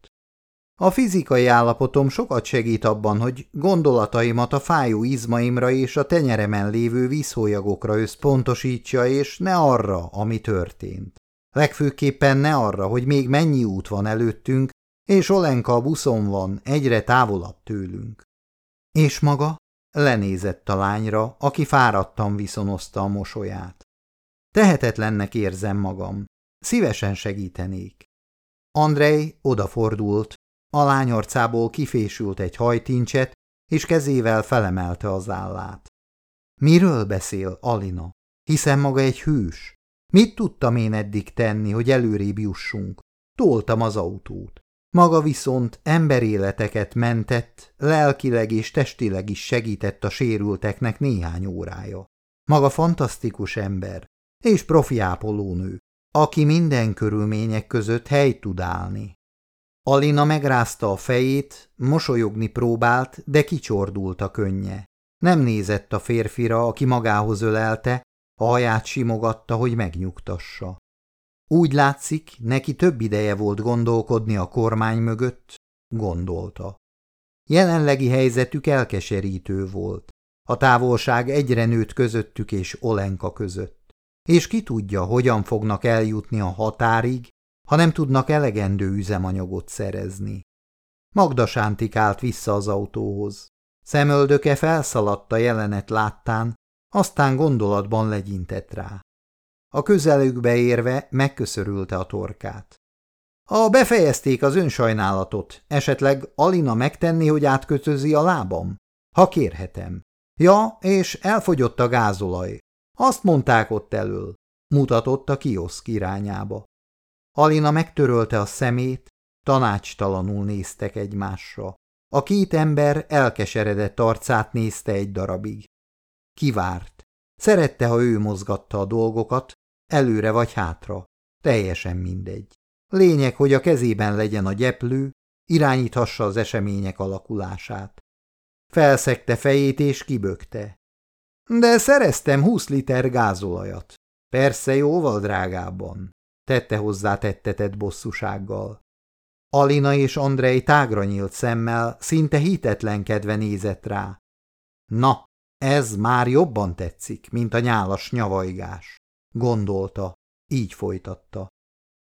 A fizikai állapotom sokat segít abban, hogy gondolataimat a fájó izmaimra és a tenyeremen lévő vízhólyagokra összpontosítsa, és ne arra, ami történt. Legfőképpen ne arra, hogy még mennyi út van előttünk, és Olenka a buszon van, egyre távolabb tőlünk. És maga? Lenézett a lányra, aki fáradtan viszonozta a mosolyát. Tehetetlennek érzem magam. Szívesen segítenék. Andrei odafordult, a lány arcából kifésült egy hajtincset, és kezével felemelte az állát. Miről beszél Alina? Hiszen maga egy hős. Mit tudtam én eddig tenni, hogy előrébb jussunk? Toltam az autót. Maga viszont emberéleteket mentett, lelkileg és testileg is segített a sérülteknek néhány órája. Maga fantasztikus ember, és profi ápolónő, aki minden körülmények között helyt tud állni. Alina megrázta a fejét, mosolyogni próbált, de kicsordult a könnye. Nem nézett a férfira, aki magához ölelte, a haját simogatta, hogy megnyugtassa. Úgy látszik, neki több ideje volt gondolkodni a kormány mögött, gondolta. Jelenlegi helyzetük elkeserítő volt. A távolság egyre nőtt közöttük és Olenka között. És ki tudja, hogyan fognak eljutni a határig, ha nem tudnak elegendő üzemanyagot szerezni. Magda sántikált vissza az autóhoz. Szemöldöke felszaladt a jelenet láttán, aztán gondolatban legyintett rá. A közelükbe érve megköszörülte a torkát. Ha befejezték az önsajnálatot, esetleg Alina megtenni, hogy átkötözi a lábam? Ha kérhetem. Ja, és elfogyott a gázolaj. Azt mondták ott elől. Mutatott a kioszk irányába. Alina megtörölte a szemét, tanácstalanul néztek egymásra. A két ember elkeseredett arcát nézte egy darabig. Kivárt. Szerette, ha ő mozgatta a dolgokat, előre vagy hátra. Teljesen mindegy. Lényeg, hogy a kezében legyen a gyeplő, irányíthassa az események alakulását. Felszegte fejét és kibökte. De szereztem húsz liter gázolajat. Persze jóval drágábban tette hozzá tettetett bosszúsággal. Alina és Andrei tágra nyílt szemmel, szinte hitetlenkedve nézett rá. Na, ez már jobban tetszik, mint a nyálas nyavajgás, gondolta, így folytatta.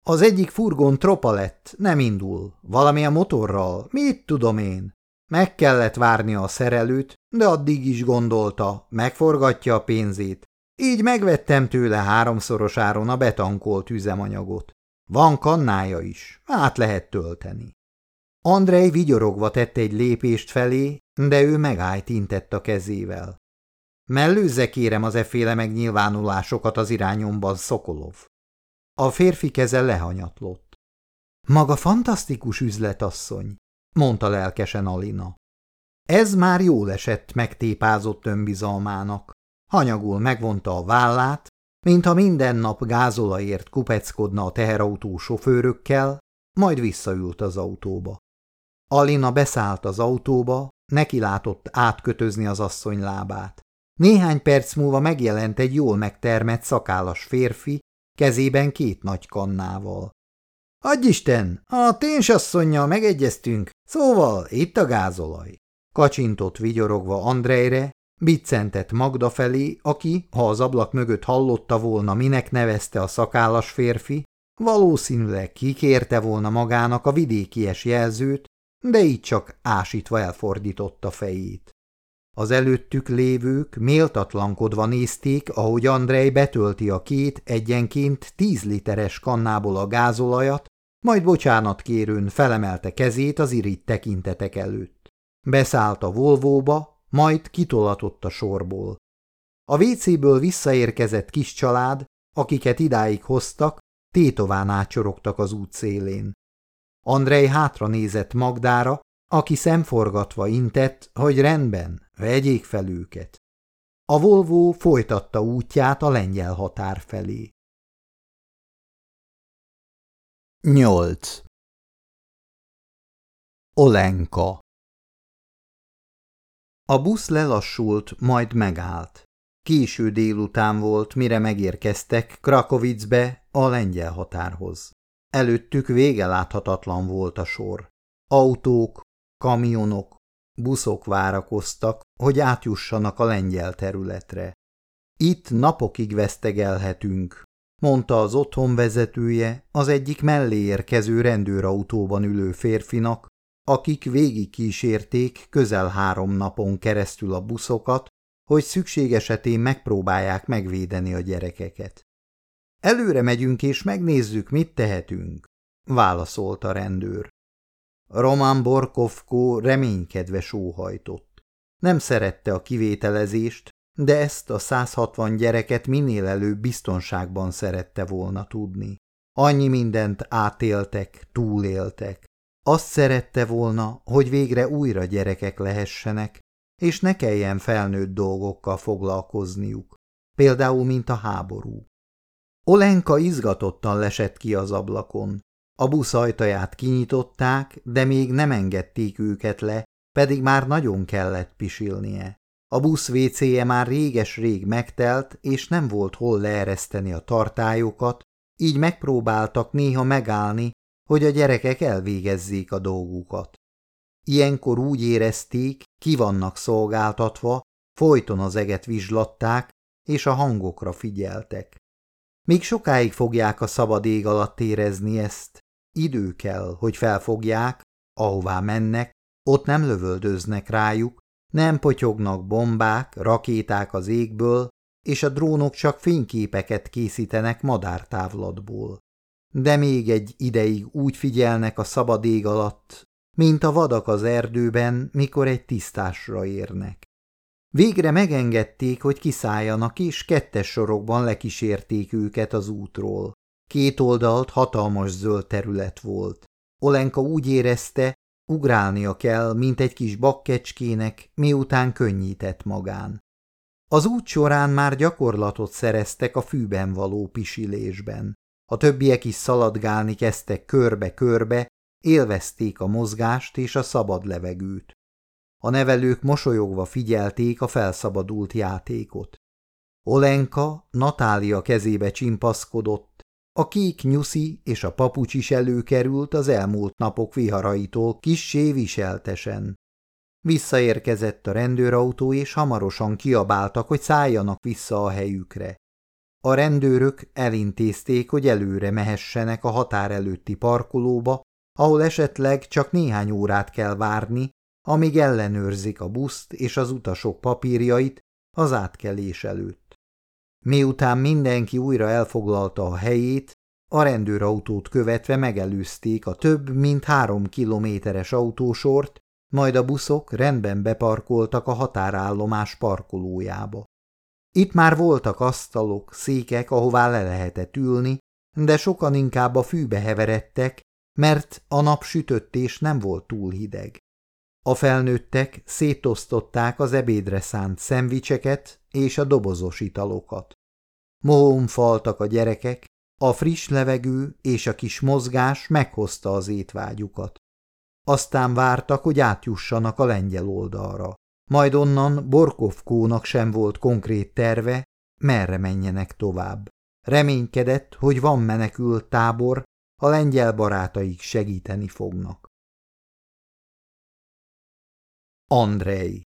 Az egyik furgon tropa lett, nem indul, valami a motorral, mit tudom én. Meg kellett várnia a szerelőt, de addig is gondolta, megforgatja a pénzét, így megvettem tőle háromszoros áron a betankolt üzemanyagot. Van kannája is, át lehet tölteni. Andrej vigyorogva tett egy lépést felé, de ő megállt intett a kezével. Mellőzze kérem az efféle megnyilvánulásokat az irányomban, Szokolov. A férfi keze lehanyatlott. Maga fantasztikus üzletasszony, mondta lelkesen Alina. Ez már jól esett megtépázott önbizalmának. Hanyagul megvonta a vállát, mintha minden nap gázolaért kupeckodna a teherautó sofőrökkel, majd visszaült az autóba. Alina beszállt az autóba, neki látott átkötözni az asszony lábát. Néhány perc múlva megjelent egy jól megtermett szakállas férfi, kezében két nagy kannával. – Adj Isten, a ténsasszonynal megegyeztünk, szóval itt a gázolaj. Kacsintott vigyorogva Andrejre, Biccentett Magda felé, aki, ha az ablak mögött hallotta volna, minek nevezte a szakállas férfi, valószínűleg kikérte volna magának a vidékies jelzőt, de így csak ásítva elfordította fejét. Az előttük lévők méltatlankodva nézték, ahogy Andrej betölti a két egyenként tíz literes kannából a gázolajat, majd bocsánat kérőn felemelte kezét az irit tekintetek előtt. Beszállt a Volvóba, majd kitolatott a sorból. A WC-ből visszaérkezett kis család, akiket idáig hoztak, tétován ácsorogtak az út szélén. Andrej hátra nézett Magdára, aki szemforgatva intett, hogy rendben, vegyék fel őket. A Volvo folytatta útját a lengyel határ felé. 8. Olenka A busz lelassult, majd megállt. Késő délután volt, mire megérkeztek Krakovicbe a lengyel határhoz. Előttük vége láthatatlan volt a sor. Autók, kamionok, buszok várakoztak, hogy átjussanak a lengyel területre. Itt napokig vesztegelhetünk, mondta az otthon vezetője az egyik mellé érkező rendőrautóban ülő férfinak, akik végig kísérték közel három napon keresztül a buszokat, hogy szükség esetén megpróbálják megvédeni a gyerekeket. Előre megyünk és megnézzük, mit tehetünk, válaszolta a rendőr. Román Borkovko reménykedve sóhajtott. Nem szerette a kivételezést, de ezt a 160 gyereket minél előbb biztonságban szerette volna tudni. Annyi mindent átéltek, túléltek. Azt szerette volna, hogy végre újra gyerekek lehessenek, és ne kelljen felnőtt dolgokkal foglalkozniuk, például mint a háború. Olenka izgatottan lesett ki az ablakon. A busz ajtaját kinyitották, de még nem engedték őket le, pedig már nagyon kellett pisilnie. A busz vécéje már réges-rég megtelt, és nem volt hol leereszteni a tartályokat, így megpróbáltak néha megállni, hogy a gyerekek elvégezzék a dolgukat. Ilyenkor úgy érezték, ki vannak szolgáltatva, folyton az eget vizslatták, és a hangokra figyeltek. Még sokáig fogják a szabad ég alatt érezni ezt. Idő kell, hogy felfogják, ahová mennek, ott nem lövöldöznek rájuk, nem potyognak bombák, rakéták az égből, és a drónok csak fényképeket készítenek madártávlatból. De még egy ideig úgy figyelnek a szabad ég alatt, mint a vadak az erdőben, mikor egy tisztásra érnek. Végre megengedték, hogy kiszálljanak, és kettes sorokban lekísérték őket az útról. Két oldalt hatalmas zöld terület volt. Olenka úgy érezte, ugrálnia kell, mint egy kis bakkecskének, miután könnyített magán. Az út során már gyakorlatot szereztek a fűben való pisilésben. A többiek is szaladgálni kezdtek körbe-körbe, élvezték a mozgást és a szabad levegőt. A nevelők mosolyogva figyelték a felszabadult játékot. Olenka Natália kezébe csimpaszkodott, a kék nyuszi és a papucs is előkerült az elmúlt napok viharaitól kissé viseltesen. Visszaérkezett a rendőrautó, és hamarosan kiabáltak, hogy szálljanak vissza a helyükre. A rendőrök elintézték, hogy előre mehessenek a határ előtti parkolóba, ahol esetleg csak néhány órát kell várni, amíg ellenőrzik a buszt és az utasok papírjait az átkelés előtt. Miután mindenki újra elfoglalta a helyét, a rendőrautót követve megelőzték a több mint három kilométeres autósort, majd a buszok rendben beparkoltak a határállomás parkolójába. Itt már voltak asztalok, székek, ahová le lehetett ülni, de sokan inkább a fűbe heveredtek, mert a nap sütött és nem volt túl hideg. A felnőttek szétosztották az ebédre szánt szendvicseket és a dobozos italokat. Mohón faltak a gyerekek, a friss levegő és a kis mozgás meghozta az étvágyukat. Aztán vártak, hogy átjussanak a lengyel oldalra. Majd onnan Borkovkónak sem volt konkrét terve, merre menjenek tovább. Reménykedett, hogy van menekült tábor, a lengyel barátaik segíteni fognak. Andrei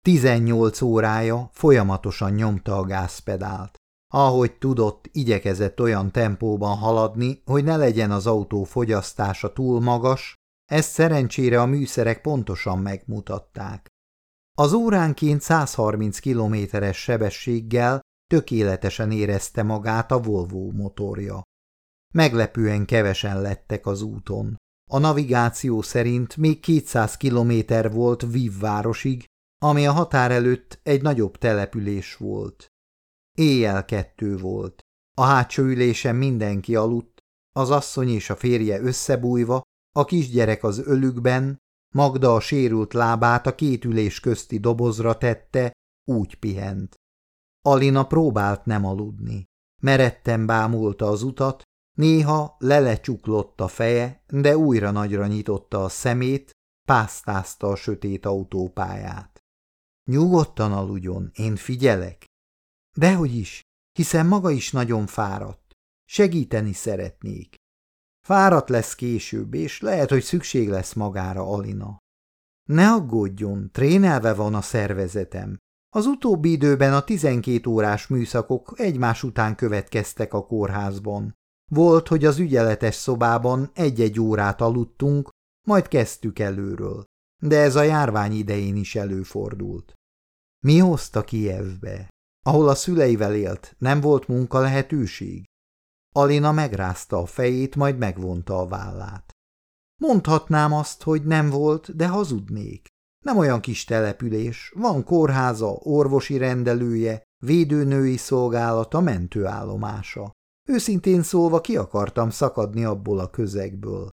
18 órája folyamatosan nyomta a gázpedált. Ahogy tudott, igyekezett olyan tempóban haladni, hogy ne legyen az autó fogyasztása túl magas, Ezt szerencsére a műszerek pontosan megmutatták. Az óránként 130 kilométeres sebességgel tökéletesen érezte magát a Volvo motorja. Meglepően kevesen lettek az úton. A navigáció szerint még 200 kilométer volt Viv városig, ami a határ előtt egy nagyobb település volt. Éjjel kettő volt. A hátsó ülésen mindenki aludt, az asszony és a férje összebújva, a kisgyerek az ölükben, Magda a sérült lábát a két ülés közti dobozra tette, úgy pihent. Alina próbált nem aludni. Meretten bámulta az utat, néha lelecsuklotta a feje, de újra nagyra nyitotta a szemét, pásztázta a sötét autópályát. Nyugodtan aludjon, én figyelek. Dehogy is, hiszen maga is nagyon fáradt. Segíteni szeretnék. Fáradt lesz később, és lehet, hogy szükség lesz magára, Alina. Ne aggódjon, trénelve van a szervezetem. Az utóbbi időben a 12 órás műszakok egymás után következtek a kórházban. Volt, hogy az ügyeletes szobában egy-egy órát aludtunk, majd kezdtük előről. De ez a járvány idején is előfordult. Mi hozta Kijevbe? Ahol a szüleivel élt, nem volt munka lehetőség? Alina megrázta a fejét, majd megvonta a vállát. Mondhatnám azt, hogy nem volt, de hazudnék. Nem olyan kis település, van kórháza, orvosi rendelője, védőnői szolgálata, mentőállomása. Őszintén szólva ki akartam szakadni abból a közegből.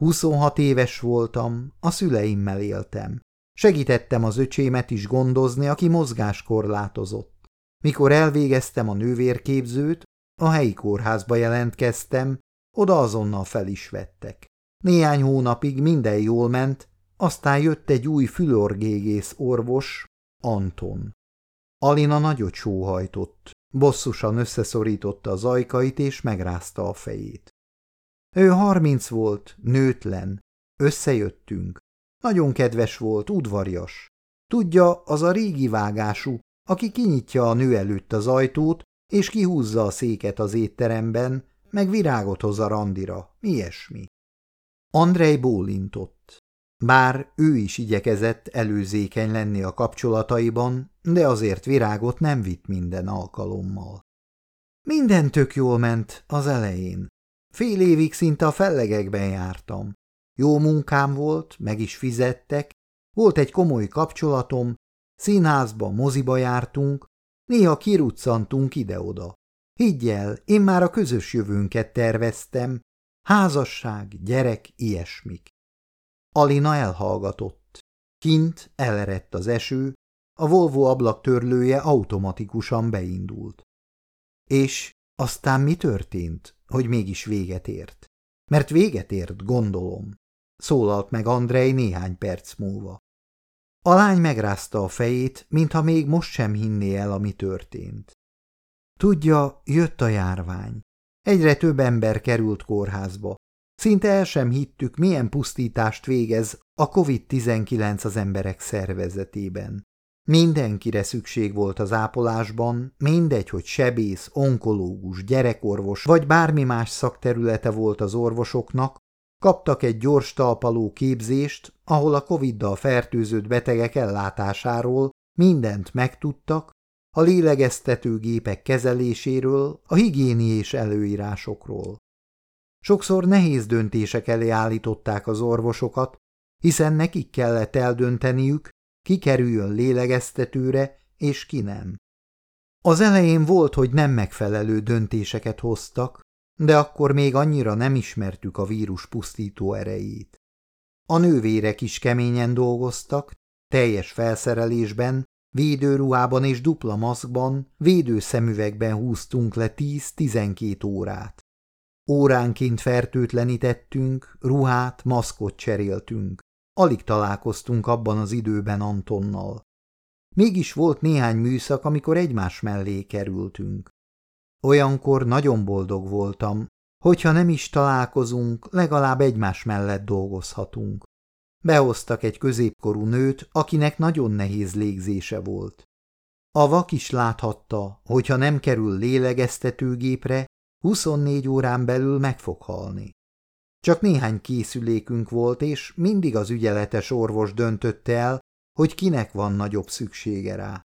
26 éves voltam, a szüleimmel éltem. Segítettem az öcsémet is gondozni, aki mozgáskorlátozott. Mikor elvégeztem a nővérképzőt, a helyi kórházba jelentkeztem, oda azonnal fel is vettek. Néhány hónapig minden jól ment, aztán jött egy új fülorgégész orvos, Anton. Alina nagyot sóhajtott, bosszusan összeszorította az ajkait és megrázta a fejét. Ő harminc volt, nőtlen, összejöttünk. Nagyon kedves volt, udvarjas. Tudja, az a régi vágású, aki kinyitja a nő előtt az ajtót, és kihúzza a széket az étteremben, meg virágot hoz a randira, ilyesmi. Andrej bólintott. Bár ő is igyekezett előzékeny lenni a kapcsolataiban, de azért virágot nem vitt minden alkalommal. Minden tök jól ment az elején. Fél évig szinte a fellegekben jártam. Jó munkám volt, meg is fizettek, volt egy komoly kapcsolatom, színházba, moziba jártunk, Néha kiruccantunk ide-oda. Higgy én már a közös jövőnket terveztem. Házasság, gyerek, ilyesmik. Alina elhallgatott. Kint elerett az eső, a Volvo ablaktörlője automatikusan beindult. És aztán mi történt, hogy mégis véget ért? Mert véget ért, gondolom. Szólalt meg Andrei néhány perc múlva. A lány megrázta a fejét, mintha még most sem hinné el, ami történt. Tudja, jött a járvány. Egyre több ember került kórházba. Szinte el sem hittük, milyen pusztítást végez a COVID-19 az emberek szervezetében. Mindenkire szükség volt az ápolásban, mindegy, hogy sebész, onkológus, gyerekorvos vagy bármi más szakterülete volt az orvosoknak, Kaptak egy gyors talpaló képzést, ahol a Covid-dal fertőzött betegek ellátásáról mindent megtudtak, a lélegeztetőgépek kezeléséről, a higiéniés előírásokról. Sokszor nehéz döntések elé állították az orvosokat, hiszen nekik kellett eldönteniük, ki kerüljön lélegeztetőre, és ki nem. Az elején volt, hogy nem megfelelő döntéseket hoztak, de akkor még annyira nem ismertük a vírus pusztító erejét. A nővérek is keményen dolgoztak, teljes felszerelésben, védőruhában és dupla maszkban, védőszemüvegben húztunk le 10-12 órát. Óránként fertőtlenítettünk, ruhát, maszkot cseréltünk. Alig találkoztunk abban az időben Antonnal. Mégis volt néhány műszak, amikor egymás mellé kerültünk. Olyankor nagyon boldog voltam, hogyha nem is találkozunk, legalább egymás mellett dolgozhatunk. Behoztak egy középkorú nőt, akinek nagyon nehéz légzése volt. A vak is láthatta, hogyha nem kerül lélegeztetőgépre, 24 órán belül meg fog halni. Csak néhány készülékünk volt, és mindig az ügyeletes orvos döntötte el, hogy kinek van nagyobb szüksége rá.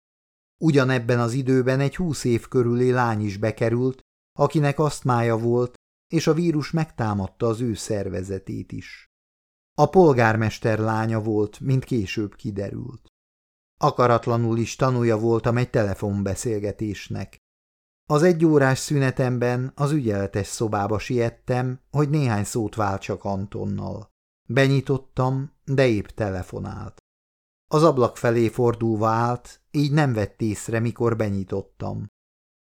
Ugyanebben az időben egy húsz év körüli lány is bekerült, akinek asztmája volt, és a vírus megtámadta az ő szervezetét is. A polgármester lánya volt, mint később kiderült. Akaratlanul is tanulja voltam egy telefonbeszélgetésnek. Az egyórás szünetemben az ügyeletes szobába siettem, hogy néhány szót váltsak Antonnal. Benyitottam, de épp telefonált. Az ablak felé fordulva állt, így nem vett észre, mikor benyitottam.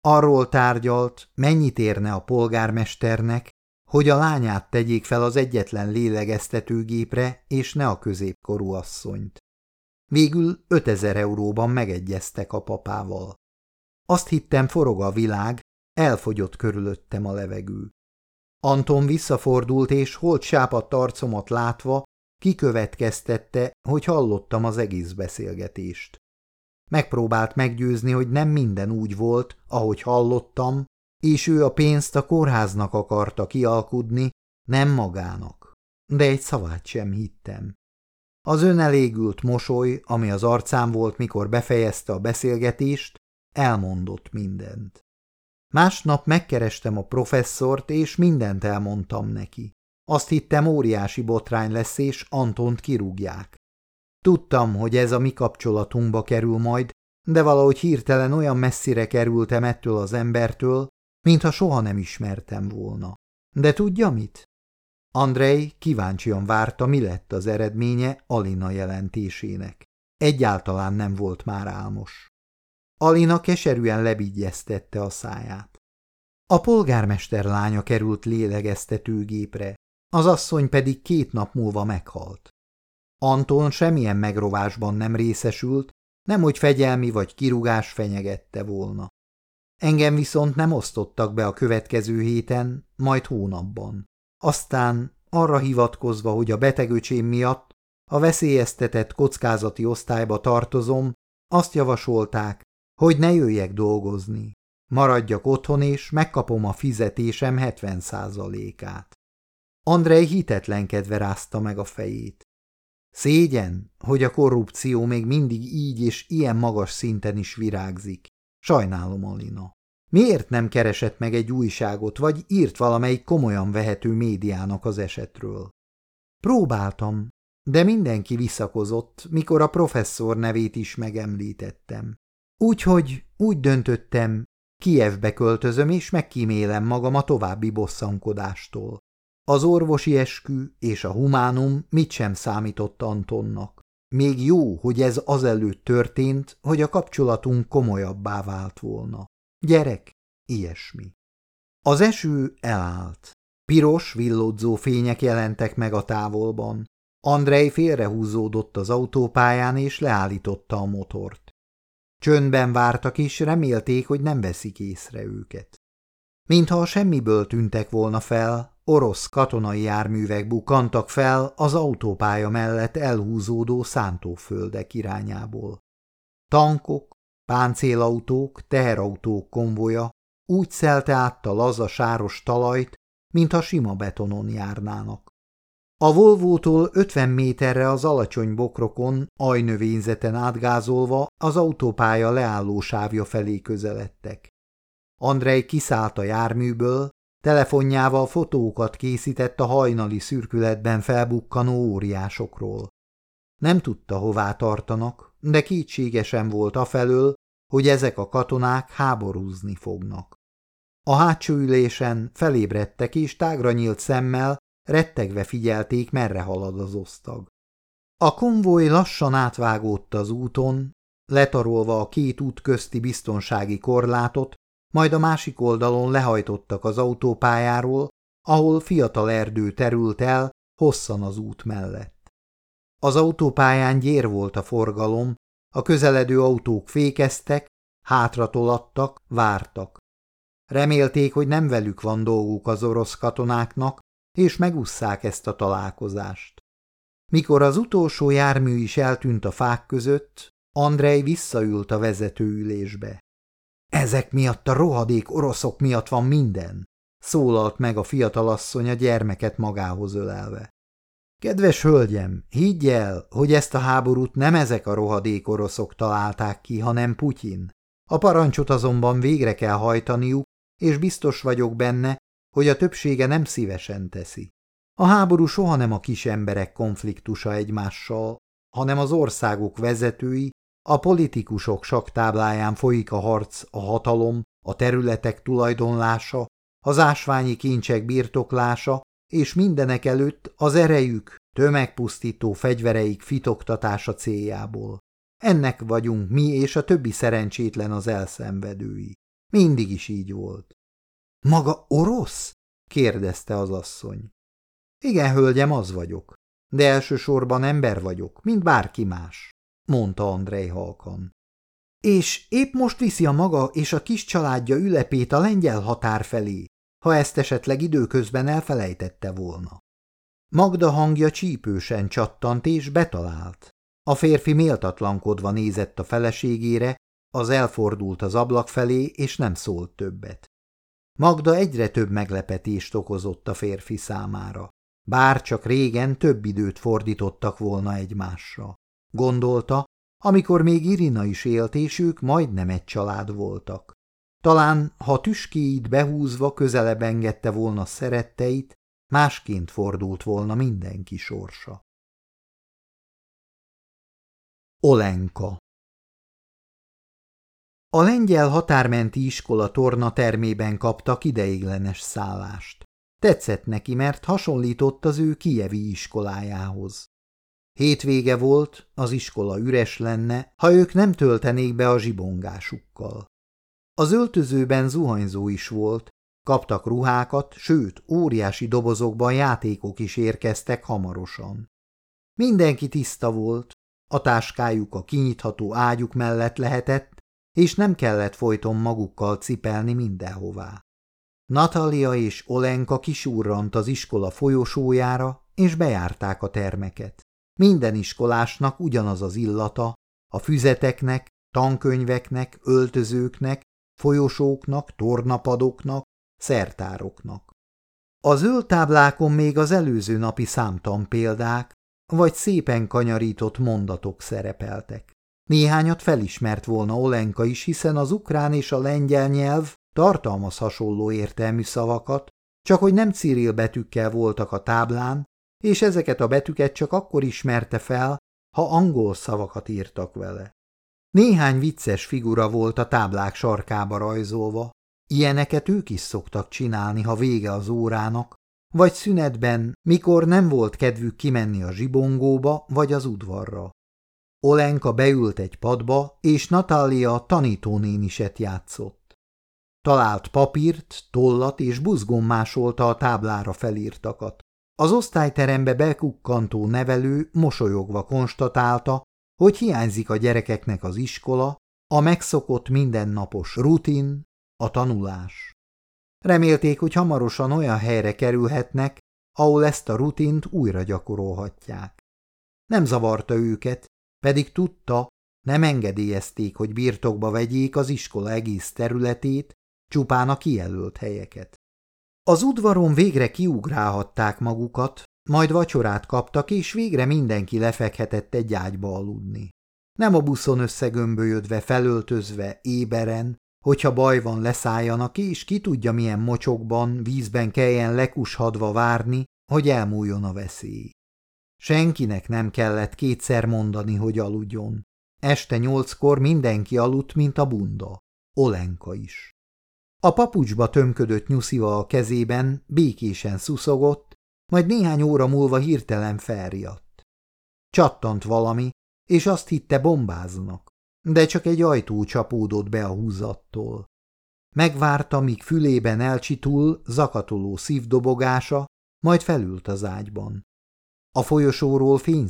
Arról tárgyalt, mennyit érne a polgármesternek, hogy a lányát tegyék fel az egyetlen lélegeztetőgépre, és ne a középkorú asszonyt. Végül 5000 euróban megegyeztek a papával. Azt hittem forog a világ, elfogyott körülöttem a levegő. Anton visszafordult, és holt sápadt arcomat látva, kikövetkeztette, hogy hallottam az egész beszélgetést. Megpróbált meggyőzni, hogy nem minden úgy volt, ahogy hallottam, és ő a pénzt a kórháznak akarta kialkudni, nem magának. De egy szavát sem hittem. Az önelégült mosoly, ami az arcán volt, mikor befejezte a beszélgetést, elmondott mindent. Másnap megkerestem a professzort, és mindent elmondtam neki. Azt hittem óriási botrány lesz, és Antont kirúgják. Tudtam, hogy ez a mi kapcsolatunkba kerül majd, de valahogy hirtelen olyan messzire kerültem ettől az embertől, mintha soha nem ismertem volna. De tudja mit? Andrei kíváncsian várta, mi lett az eredménye Alina jelentésének. Egyáltalán nem volt már álmos. Alina keserűen lebigyeztette a száját. A polgármester lánya került lélegeztetőgépre, az asszony pedig két nap múlva meghalt. Anton semmilyen megrovásban nem részesült, nemhogy fegyelmi vagy kirugás fenyegette volna. Engem viszont nem osztottak be a következő héten, majd hónapban. Aztán arra hivatkozva, hogy a betegöcsém miatt a veszélyeztetett kockázati osztályba tartozom, azt javasolták, hogy ne jöjjek dolgozni. Maradjak otthon, és megkapom a fizetésem 70 át Andrei hitetlenkedve rázta meg a fejét. Szégyen, hogy a korrupció még mindig így és ilyen magas szinten is virágzik. Sajnálom, Alina. Miért nem keresett meg egy újságot, vagy írt valamelyik komolyan vehető médiának az esetről? Próbáltam, de mindenki visszakozott, mikor a professzor nevét is megemlítettem. Úgyhogy úgy döntöttem, Kievbe költözöm, és megkímélem magam a további bosszankodástól. Az orvosi eskü és a humánum mit sem számított Antonnak. Még jó, hogy ez azelőtt történt, hogy a kapcsolatunk komolyabbá vált volna. Gyerek, ilyesmi. Az eső elállt. Piros, villódzó fények jelentek meg a távolban. Andrei félrehúzódott az autópályán, és leállította a motort. Csöndben vártak, és remélték, hogy nem veszik észre őket. Mintha semmiből tűntek volna fel, orosz katonai járművek bukantak fel az autópálya mellett elhúzódó szántóföldek irányából. Tankok, páncélautók, teherautók konvoja úgy szelte át a laza sáros talajt, mintha sima betonon járnának. A Volvótól 50 méterre az alacsony bokrokon, ajnövényzeten átgázolva az autópálya leálló sávja felé közeledtek. Andrei kiszállt a járműből, telefonjával fotókat készített a hajnali szürkületben felbukkanó óriásokról. Nem tudta, hová tartanak, de kétségesen volt afelől, hogy ezek a katonák háborúzni fognak. A hátsó ülésen felébredtek és tágra nyílt szemmel rettegve figyelték, merre halad az osztag. A konvoj lassan átvágódta az úton, letarolva a két út közti biztonsági korlátot, majd a másik oldalon lehajtottak az autópályáról, ahol fiatal erdő terült el, hosszan az út mellett. Az autópályán gyér volt a forgalom, a közeledő autók fékeztek, hátratolattak, vártak. Remélték, hogy nem velük van dolguk az orosz katonáknak, és megusszák ezt a találkozást. Mikor az utolsó jármű is eltűnt a fák között, Andrei visszaült a vezetőülésbe. Ezek miatt a rohadék oroszok miatt van minden, szólalt meg a fiatalasszony a gyermeket magához ölelve. Kedves hölgyem, higgy el, hogy ezt a háborút nem ezek a rohadék oroszok találták ki, hanem Putyin. A parancsot azonban végre kell hajtaniuk, és biztos vagyok benne, hogy a többsége nem szívesen teszi. A háború soha nem a kis emberek konfliktusa egymással, hanem az országok vezetői, a politikusok saktábláján folyik a harc a hatalom, a területek tulajdonlása, az ásványi kincsek birtoklása, és mindenek előtt az erejük, tömegpusztító fegyvereik fitoktatása céljából. Ennek vagyunk mi és a többi szerencsétlen az elszenvedői. Mindig is így volt. Maga orosz? kérdezte az asszony. Igen, hölgyem, az vagyok. De elsősorban ember vagyok, mint bárki más, mondta Andrej halkan. És épp most viszi a maga és a kis családja ülepét a lengyel határ felé, ha ezt esetleg időközben elfelejtette volna. Magda hangja csípősen csattant és betalált. A férfi méltatlankodva nézett a feleségére, az elfordult az ablak felé, és nem szólt többet. Magda egyre több meglepetést okozott a férfi számára. Bár csak régen több időt fordítottak volna egymásra. Gondolta, amikor még Irina is élt, és ők majdnem egy család voltak. Talán, ha tüskéit behúzva közelebb engedte volna szeretteit, másként fordult volna mindenki sorsa. Olenka A lengyel határmenti iskola torna termében kaptak ideiglenes szállást. Tetszett neki, mert hasonlított az ő kievi iskolájához. Hétvége volt, az iskola üres lenne, ha ők nem töltenék be a zsibongásukkal. Az öltözőben zuhanyzó is volt, kaptak ruhákat, sőt, óriási dobozokban játékok is érkeztek hamarosan. Mindenki tiszta volt, a táskájuk a kinyitható ágyuk mellett lehetett, és nem kellett folyton magukkal cipelni mindenhová. Natalia és Olenka kisúrrant az iskola folyosójára, és bejárták a termeket. Minden iskolásnak ugyanaz az illata, a füzeteknek, tankönyveknek, öltözőknek, folyosóknak, tornapadoknak, szertároknak. A zöld táblákon még az előző napi számtan példák, vagy szépen kanyarított mondatok szerepeltek. Néhányat felismert volna Olenka is, hiszen az ukrán és a lengyel nyelv tartalmaz hasonló értelmű szavakat, csak hogy nem Cyril betűkkel voltak a táblán, és ezeket a betűket csak akkor ismerte fel, ha angol szavakat írtak vele. Néhány vicces figura volt a táblák sarkába rajzolva, ilyeneket ők is szoktak csinálni, ha vége az órának, vagy szünetben, mikor nem volt kedvük kimenni a zsibongóba vagy az udvarra. Olenka beült egy padba, és Natália tanítónéniset játszott. Talált papírt, tollat és buzgón másolta a táblára felírtakat. Az osztályterembe bekukkantó nevelő mosolyogva konstatálta, hogy hiányzik a gyerekeknek az iskola, a megszokott mindennapos rutin, a tanulás. Remélték, hogy hamarosan olyan helyre kerülhetnek, ahol ezt a rutint újra gyakorolhatják. Nem zavarta őket, pedig tudta, nem engedélyezték, hogy birtokba vegyék az iskola egész területét, csupán a kijelölt helyeket. Az udvaron végre kiugrálhatták magukat, majd vacsorát kaptak, és végre mindenki lefekhetett egy ágyba aludni. Nem a buszon összegömbölyödve, felöltözve, éberen, hogyha baj van leszálljanak, és ki tudja milyen mocsokban, vízben kelljen lekushadva várni, hogy elmúljon a veszély. Senkinek nem kellett kétszer mondani, hogy aludjon. Este nyolckor mindenki aludt, mint a bunda. Olenka is. A papucsba tömködött nyuszival a kezében békésen szuszogott, majd néhány óra múlva hirtelen felriadt. Csattant valami, és azt hitte bombáznak, de csak egy ajtó csapódott be a húzattól. Megvárta, míg fülében elcsitul zakatoló szívdobogása, majd felült az ágyban. A folyosóról fény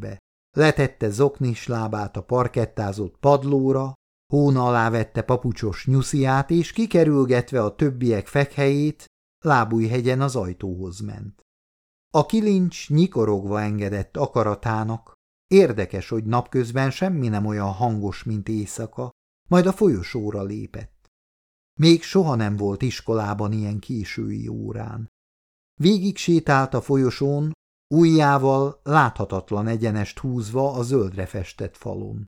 be. Letette zoknis lábát a parkettázott padlóra, hóna alá vette papucsos nyusziát, és kikerülgetve a többiek fekhelyét, lábújhegyen az ajtóhoz ment. A kilincs nyikorogva engedett akaratának, érdekes, hogy napközben semmi nem olyan hangos, mint éjszaka, majd a folyosóra lépett. Még soha nem volt iskolában ilyen késői órán. Végig sétált a folyosón, ujjával láthatatlan egyenest húzva a zöldre festett falon.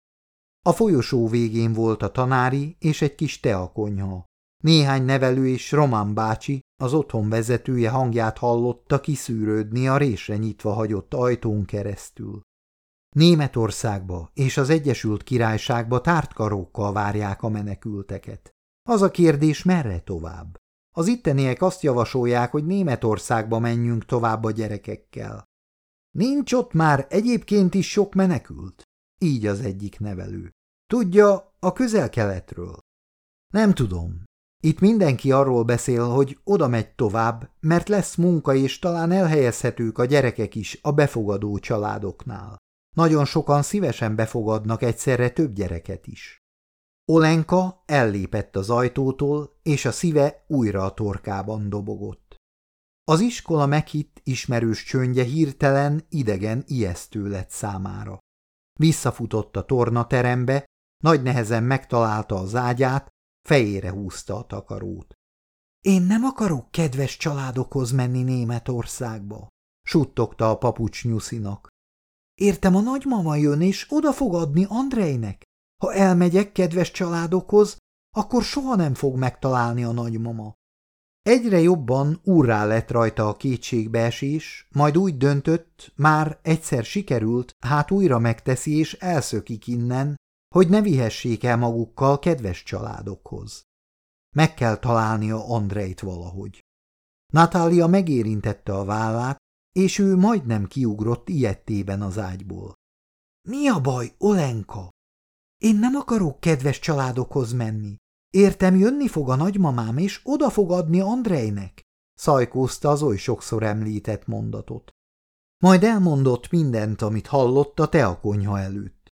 A folyosó végén volt a tanári és egy kis teakonyha. Néhány nevelő és Román bácsi, az otthon vezetője hangját hallotta kiszűrődni a résre nyitva hagyott ajtón keresztül. Németországba és az Egyesült Királyságba tártkarókkal várják a menekülteket. Az a kérdés, merre tovább? Az itteniek azt javasolják, hogy Németországba menjünk tovább a gyerekekkel. Nincs ott már egyébként is sok menekült? Így az egyik nevelő. Tudja, a közel-keletről. Nem tudom. Itt mindenki arról beszél, hogy oda megy tovább, mert lesz munka, és talán elhelyezhetők a gyerekek is a befogadó családoknál. Nagyon sokan szívesen befogadnak egyszerre több gyereket is. Olenka ellépett az ajtótól, és a szíve újra a torkában dobogott. Az iskola meghitt ismerős csöndje hirtelen idegen ijesztő lett számára. Visszafutott a tornaterembe, nagy nehezen megtalálta az ágyát, fejére húzta a takarót. Én nem akarok kedves családokhoz menni Németországba, suttogta a papucs nyuszinak. Értem, a nagymama jön, és oda fog adni Andrejnek. Ha elmegyek kedves családokhoz, akkor soha nem fog megtalálni a nagymama. Egyre jobban úrrá lett rajta a kétségbeesés, majd úgy döntött, már egyszer sikerült, hát újra megteszi és elszökik innen, hogy ne vihessék el magukkal kedves családokhoz. Meg kell találnia Andrejt valahogy. Natália megérintette a vállát, és ő majdnem kiugrott ilyettében az ágyból. – Mi a baj, Olenka? Én nem akarok kedves családokhoz menni. Értem, jönni fog a nagymamám, és oda fog adni Andrejnek, szajkózta az oly sokszor említett mondatot. Majd elmondott mindent, amit hallott a teakonyha előtt.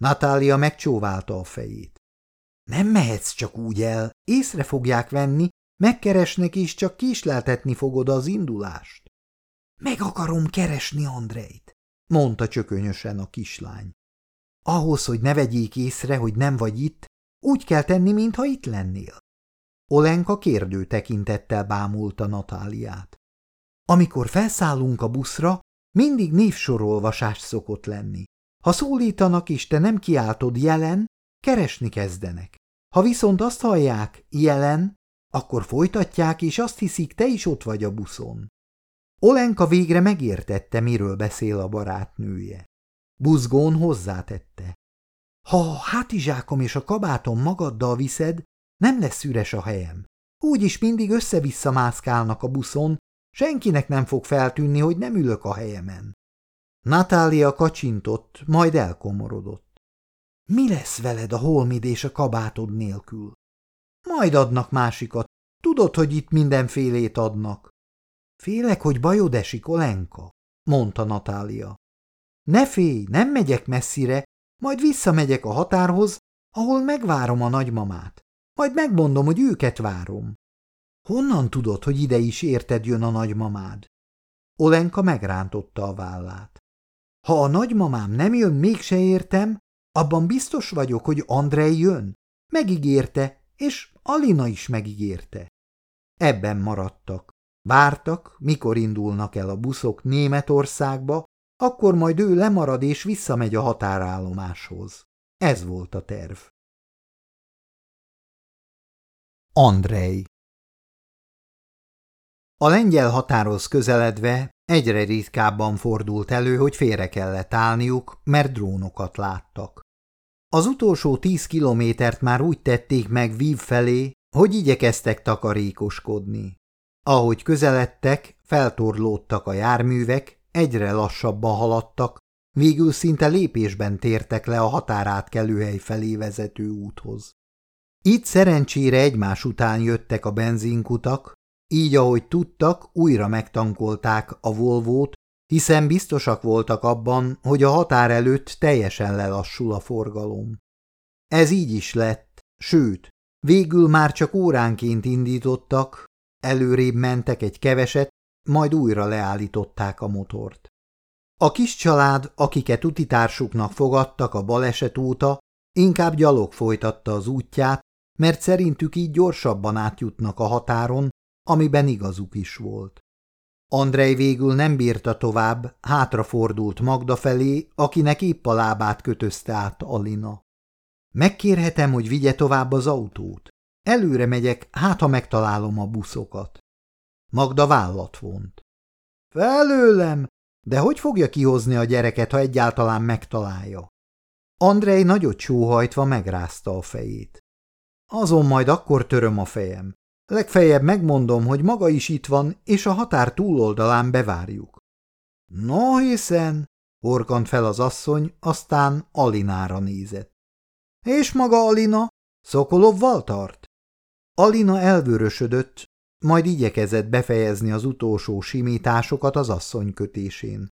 Natália megcsóválta a fejét. Nem mehetsz csak úgy el, észre fogják venni, megkeresnek és csak késleltetni fogod az indulást. Meg akarom keresni Andrejt, mondta csökönyösen a kislány. Ahhoz, hogy ne vegyék észre, hogy nem vagy itt, úgy kell tenni, mintha itt lennél. Olenka kérdő tekintettel bámulta Natáliát. Amikor felszállunk a buszra, mindig névsorolvasás szokott lenni. Ha szólítanak és te nem kiáltod jelen, keresni kezdenek. Ha viszont azt hallják, jelen, akkor folytatják, és azt hiszik, te is ott vagy a buszon. Olenka végre megértette, miről beszél a barátnője. Buzgón hozzátette. Ha a hátizsákom és a kabátom magaddal viszed, nem lesz üres a helyem. Úgyis mindig össze-vissza mászkálnak a buszon, senkinek nem fog feltűnni, hogy nem ülök a helyemen. Natália kacsintott, majd elkomorodott. Mi lesz veled a holmid és a kabátod nélkül? Majd adnak másikat. Tudod, hogy itt mindenfélét adnak. Félek, hogy bajod esik, Olenka, mondta Natália. Ne félj, nem megyek messzire, majd visszamegyek a határhoz, ahol megvárom a nagymamát. Majd megmondom, hogy őket várom. Honnan tudod, hogy ide is érted jön a nagymamád? Olenka megrántotta a vállát. Ha a nagymamám nem jön, mégse értem, abban biztos vagyok, hogy Andrej jön. Megígérte, és Alina is megígérte. Ebben maradtak. Vártak, mikor indulnak el a buszok Németországba, akkor majd ő lemarad és visszamegy a határállomáshoz. Ez volt a terv. Andrei A lengyel határhoz közeledve egyre ritkábban fordult elő, hogy félre kellett állniuk, mert drónokat láttak. Az utolsó tíz kilométert már úgy tették meg Vív felé, hogy igyekeztek takarékoskodni. Ahogy közeledtek, feltorlódtak a járművek, egyre lassabban haladtak, végül szinte lépésben tértek le a határátkelőhely felé vezető úthoz. Itt szerencsére egymás után jöttek a benzinkutak, így ahogy tudtak, újra megtankolták a Volvót, hiszen biztosak voltak abban, hogy a határ előtt teljesen lelassul a forgalom. Ez így is lett, sőt, végül már csak óránként indítottak, előrébb mentek egy keveset, majd újra leállították a motort. A kis család, akiket utitársuknak fogadtak a baleset óta, inkább gyalog folytatta az útját, mert szerintük így gyorsabban átjutnak a határon, amiben igazuk is volt. Andrej végül nem bírta tovább, hátrafordult Magda felé, akinek épp a lábát kötözte át Alina. Megkérhetem, hogy vigye tovább az autót? Előre megyek, hát ha megtalálom a buszokat. Magda vállat vont. Felőlem, de hogy fogja kihozni a gyereket, ha egyáltalán megtalálja? Andrej nagyot sóhajtva megrázta a fejét. Azon majd akkor töröm a fejem. Legfeljebb megmondom, hogy maga is itt van, és a határ túloldalán bevárjuk. No, hiszen, horkant fel az asszony, aztán Alinára nézett. És maga Alina? Szokolovval tart? Alina elvörösödött, majd igyekezett befejezni az utolsó simításokat az asszony kötésén.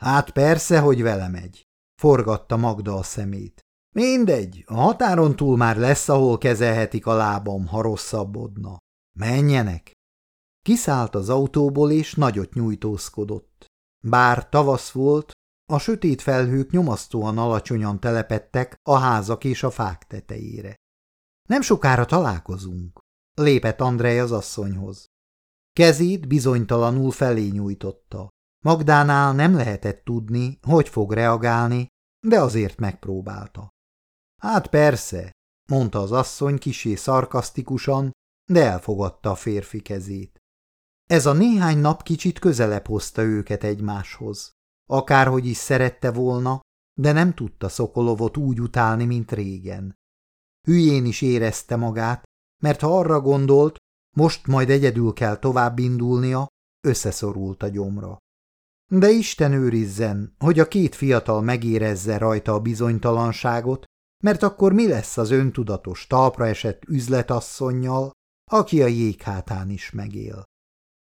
Hát persze, hogy vele megy, forgatta Magda a szemét. Mindegy, a határon túl már lesz, ahol kezelhetik a lábam, ha rosszabbodna. Menjenek! Kiszállt az autóból, és nagyot nyújtózkodott. Bár tavasz volt, a sötét felhők nyomasztóan alacsonyan telepettek a házak és a fák tetejére. Nem sokára találkozunk, lépett Andrej az asszonyhoz. Kezét bizonytalanul felé nyújtotta. Magdánál nem lehetett tudni, hogy fog reagálni, de azért megpróbálta. Hát persze, mondta az asszony kisé szarkasztikusan, de elfogadta a férfi kezét. Ez a néhány nap kicsit közelebb hozta őket egymáshoz. Akárhogy is szerette volna, de nem tudta Szokolovot úgy utálni, mint régen. Hülyén is érezte magát, mert ha arra gondolt, most majd egyedül kell tovább indulnia, összeszorult a gyomra. De Isten őrizzen, hogy a két fiatal megérezze rajta a bizonytalanságot, mert akkor mi lesz az öntudatos talpra esett üzletasszonynal, aki a jéghátán is megél.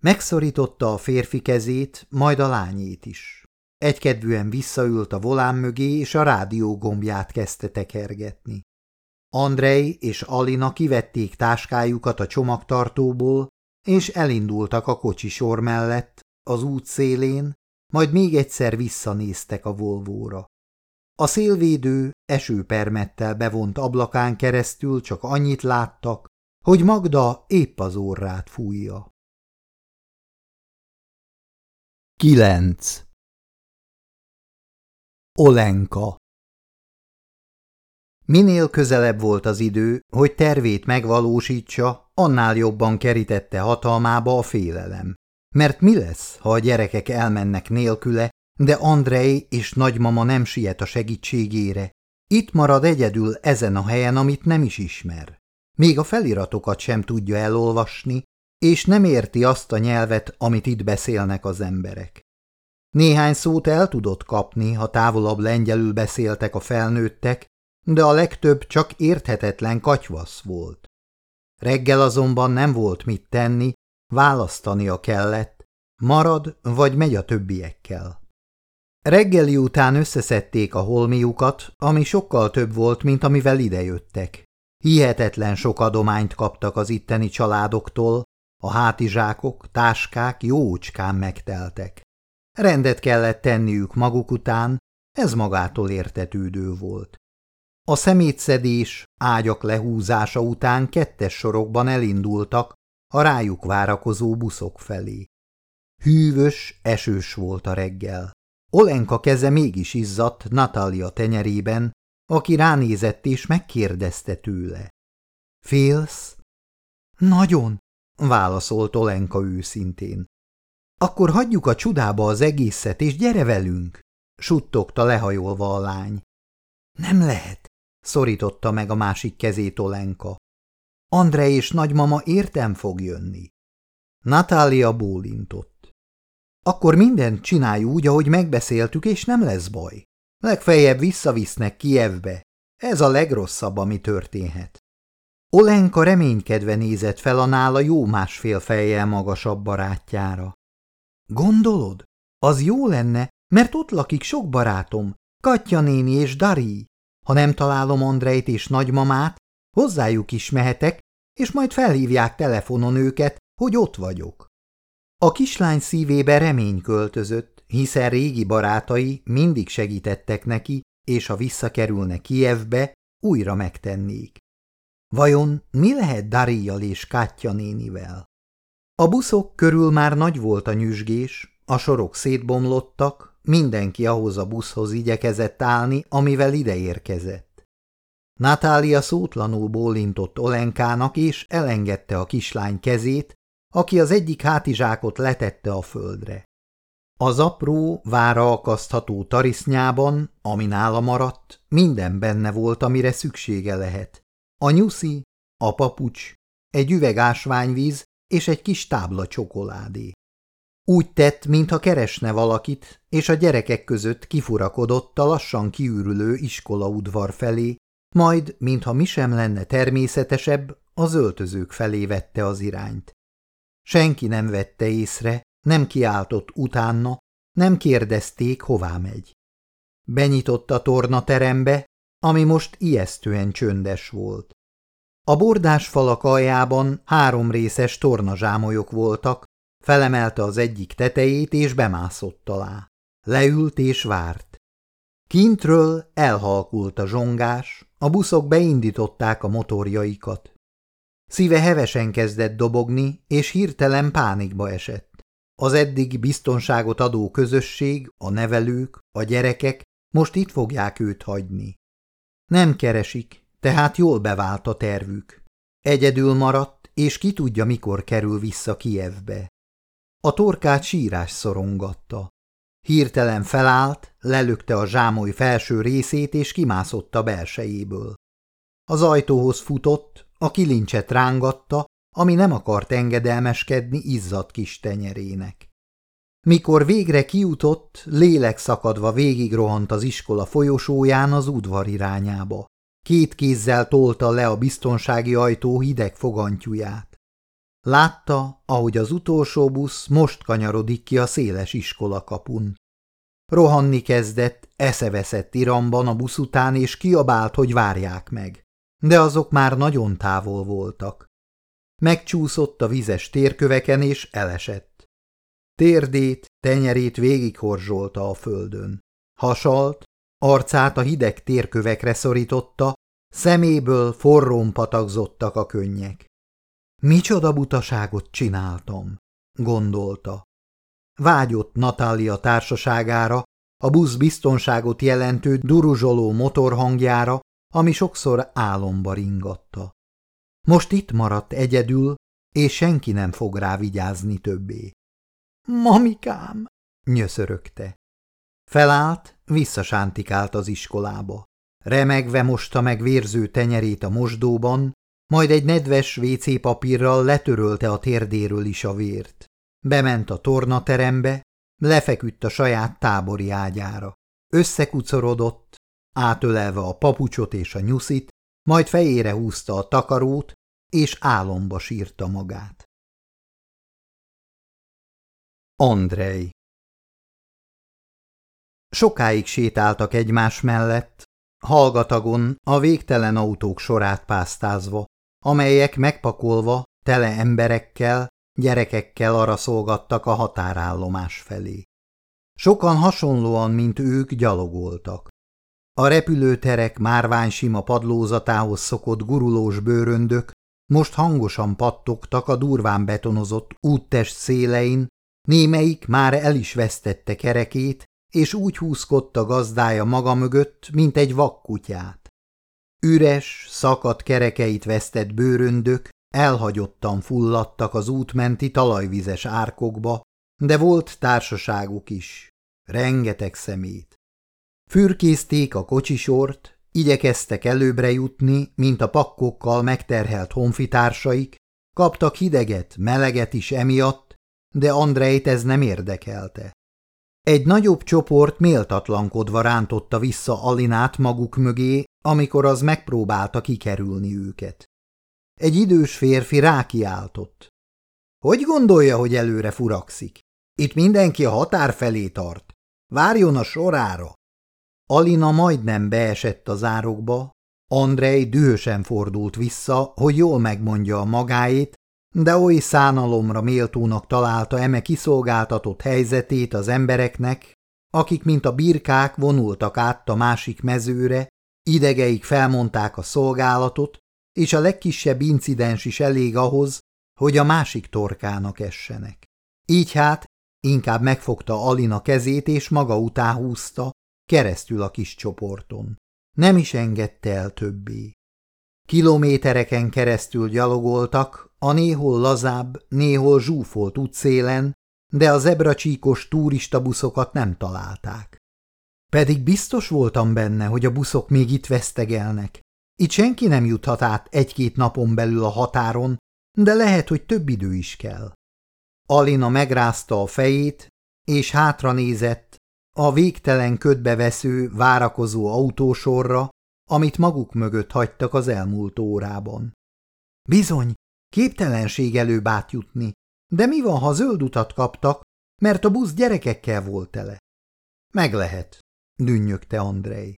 Megszorította a férfi kezét, majd a lányét is. Egykedvűen visszaült a volán mögé, és a rádió gombját kezdte tekergetni. Andrei és Alina kivették táskájukat a csomagtartóból, és elindultak a sor mellett, az út szélén, majd még egyszer visszanéztek a Volvóra. A szélvédő esőpermettel bevont ablakán keresztül csak annyit láttak, hogy Magda épp az orrát fújja. 9. Olenka Minél közelebb volt az idő, hogy tervét megvalósítsa, annál jobban kerítette hatalmába a félelem. Mert mi lesz, ha a gyerekek elmennek nélküle, de Andrei és nagymama nem siet a segítségére? Itt marad egyedül ezen a helyen, amit nem is ismer. Még a feliratokat sem tudja elolvasni, és nem érti azt a nyelvet, amit itt beszélnek az emberek. Néhány szót el tudott kapni, ha távolabb lengyelül beszéltek a felnőttek, de a legtöbb csak érthetetlen katyvasz volt. Reggel azonban nem volt mit tenni, választania kellett, marad vagy megy a többiekkel. Reggeli után összeszedték a holmiukat, ami sokkal több volt, mint amivel idejöttek. Hihetetlen sok adományt kaptak az itteni családoktól, a hátizsákok, táskák jócskán megteltek. Rendet kellett tenniük maguk után, ez magától értetődő volt. A szemétszedés, ágyak lehúzása után kettes sorokban elindultak a rájuk várakozó buszok felé. Hűvös, esős volt a reggel. Olenka keze mégis izzadt Natália tenyerében, aki ránézett és megkérdezte tőle. Félsz? Nagyon, válaszolt Olenka őszintén. Akkor hagyjuk a csudába az egészet, és gyere velünk, suttogta lehajolva a lány. Nem lehet, szorította meg a másik kezét Olenka. André és nagymama értem fog jönni. Natália bólintott. Akkor mindent csinálj úgy, ahogy megbeszéltük, és nem lesz baj. Legfeljebb visszavisznek Kievbe. Ez a legrosszabb, ami történhet. Olenka reménykedve nézett fel a nála jó másfél fejjel magasabb barátjára. Gondolod? Az jó lenne, mert ott lakik sok barátom, Katya néni és Dari. Ha nem találom Andrejt és nagymamát, hozzájuk is mehetek, és majd felhívják telefonon őket, hogy ott vagyok. A kislány szívébe remény költözött, hiszen régi barátai mindig segítettek neki, és ha visszakerülne Kievbe, újra megtennék. Vajon mi lehet Darial és Kátya nénivel? A buszok körül már nagy volt a nyüzsgés, a sorok szétbomlottak, mindenki ahhoz a buszhoz igyekezett állni, amivel ide érkezett. Natália szótlanul bólintott Olenkának, és elengedte a kislány kezét, aki az egyik hátizsákot letette a földre. Az apró, vára akasztható tarisznyában, ami nála maradt, minden benne volt, amire szüksége lehet. A nyuszi, a papucs, egy üveg ásványvíz és egy kis tábla csokoládé. Úgy tett, mintha keresne valakit, és a gyerekek között kifurakodott a lassan kiürülő iskolaudvar felé, majd, mintha mi sem lenne természetesebb, az öltözők felé vette az irányt. Senki nem vette észre, nem kiáltott utána, nem kérdezték, hová megy. Benyitott a tornaterembe, ami most ijesztően csöndes volt. A bordás falak aljában három részes tornazsámolyok voltak, felemelte az egyik tetejét és bemászott alá. Leült és várt. Kintről elhalkult a zsongás, a buszok beindították a motorjaikat. Szíve hevesen kezdett dobogni, és hirtelen pánikba esett. Az eddig biztonságot adó közösség, a nevelők, a gyerekek most itt fogják őt hagyni. Nem keresik, tehát jól bevált a tervük. Egyedül maradt, és ki tudja, mikor kerül vissza Kievbe. A torkát sírás szorongatta. Hirtelen felállt, lelökte a zsámoly felső részét, és kimászott a belsejéből. Az ajtóhoz futott, a kilincset rángatta, ami nem akart engedelmeskedni izzadt kis tenyerének. Mikor végre kiutott, lélek szakadva végigrohant az iskola folyosóján az udvar irányába. Két kézzel tolta le a biztonsági ajtó hideg fogantyúját. Látta, ahogy az utolsó busz most kanyarodik ki a széles iskola kapun. Rohanni kezdett, eszeveszett iramban a busz után, és kiabált, hogy várják meg. De azok már nagyon távol voltak. Megcsúszott a vizes térköveken, és elesett. Térdét, tenyerét végighorzsolta a földön. Hasalt, arcát a hideg térkövekre szorította, szeméből forrón patakzottak a könnyek. Micsoda butaságot csináltam, gondolta. Vágyott Natália társaságára, a busz biztonságot jelentő duruzsoló motorhangjára, ami sokszor álomba ringatta. Most itt maradt egyedül, és senki nem fog rá vigyázni többé. Mamikám! nyöszörögte. Felállt, visszasántikált az iskolába. Remegve mosta meg vérző tenyerét a mosdóban, majd egy nedves WC papírral letörölte a térdéről is a vért. Bement a tornaterembe, lefeküdt a saját tábori ágyára. Összekucorodott, átölelve a papucsot és a nyuszit, majd fejére húzta a takarót, és álomba sírta magát. Andrei Sokáig sétáltak egymás mellett, hallgatagon a végtelen autók sorát pásztázva, amelyek megpakolva, tele emberekkel, gyerekekkel araszolgattak a határállomás felé. Sokan hasonlóan, mint ők gyalogoltak. A repülőterek márvány sima padlózatához szokott gurulós bőröndök most hangosan pattogtak a durván betonozott úttest szélein, némelyik már el is vesztette kerekét, és úgy húzkodta gazdája maga mögött, mint egy vakkutyát. Üres, szakadt kerekeit vesztett bőröndök elhagyottan fulladtak az útmenti talajvizes árkokba, de volt társaságuk is, rengeteg szemét. Fürkészték a kocsisort, Igyekeztek előbbre jutni, mint a pakkokkal megterhelt honfitársaik, kaptak hideget, meleget is emiatt, de Andrejt ez nem érdekelte. Egy nagyobb csoport méltatlankodva rántotta vissza Alinát maguk mögé, amikor az megpróbálta kikerülni őket. Egy idős férfi rákiáltott. Hogy gondolja, hogy előre furakszik? Itt mindenki a határ felé tart. Várjon a sorára! Alina majdnem beesett az árokba, Andrej dühösen fordult vissza, hogy jól megmondja a magáét, de oly szánalomra méltónak találta eme kiszolgáltatott helyzetét az embereknek, akik, mint a birkák, vonultak át a másik mezőre, idegeik felmondták a szolgálatot, és a legkisebb incidens is elég ahhoz, hogy a másik torkának essenek. Így hát inkább megfogta Alina kezét, és maga után húzta, keresztül a kis csoporton. Nem is engedte el többé. Kilométereken keresztül gyalogoltak, a néhol lazább, néhol zsúfolt útszélen, de a zebracsíkos turista-buszokat nem találták. Pedig biztos voltam benne, hogy a buszok még itt vesztegelnek. Itt senki nem juthat át egy-két napon belül a határon, de lehet, hogy több idő is kell. Alina megrázta a fejét, és hátra nézett a végtelen ködbevesző, várakozó autósorra, amit maguk mögött hagytak az elmúlt órában. Bizony, képtelenség előbb átjutni, de mi van, ha zöld utat kaptak, mert a busz gyerekekkel volt tele? Meg lehet, dünnyögte Andrei.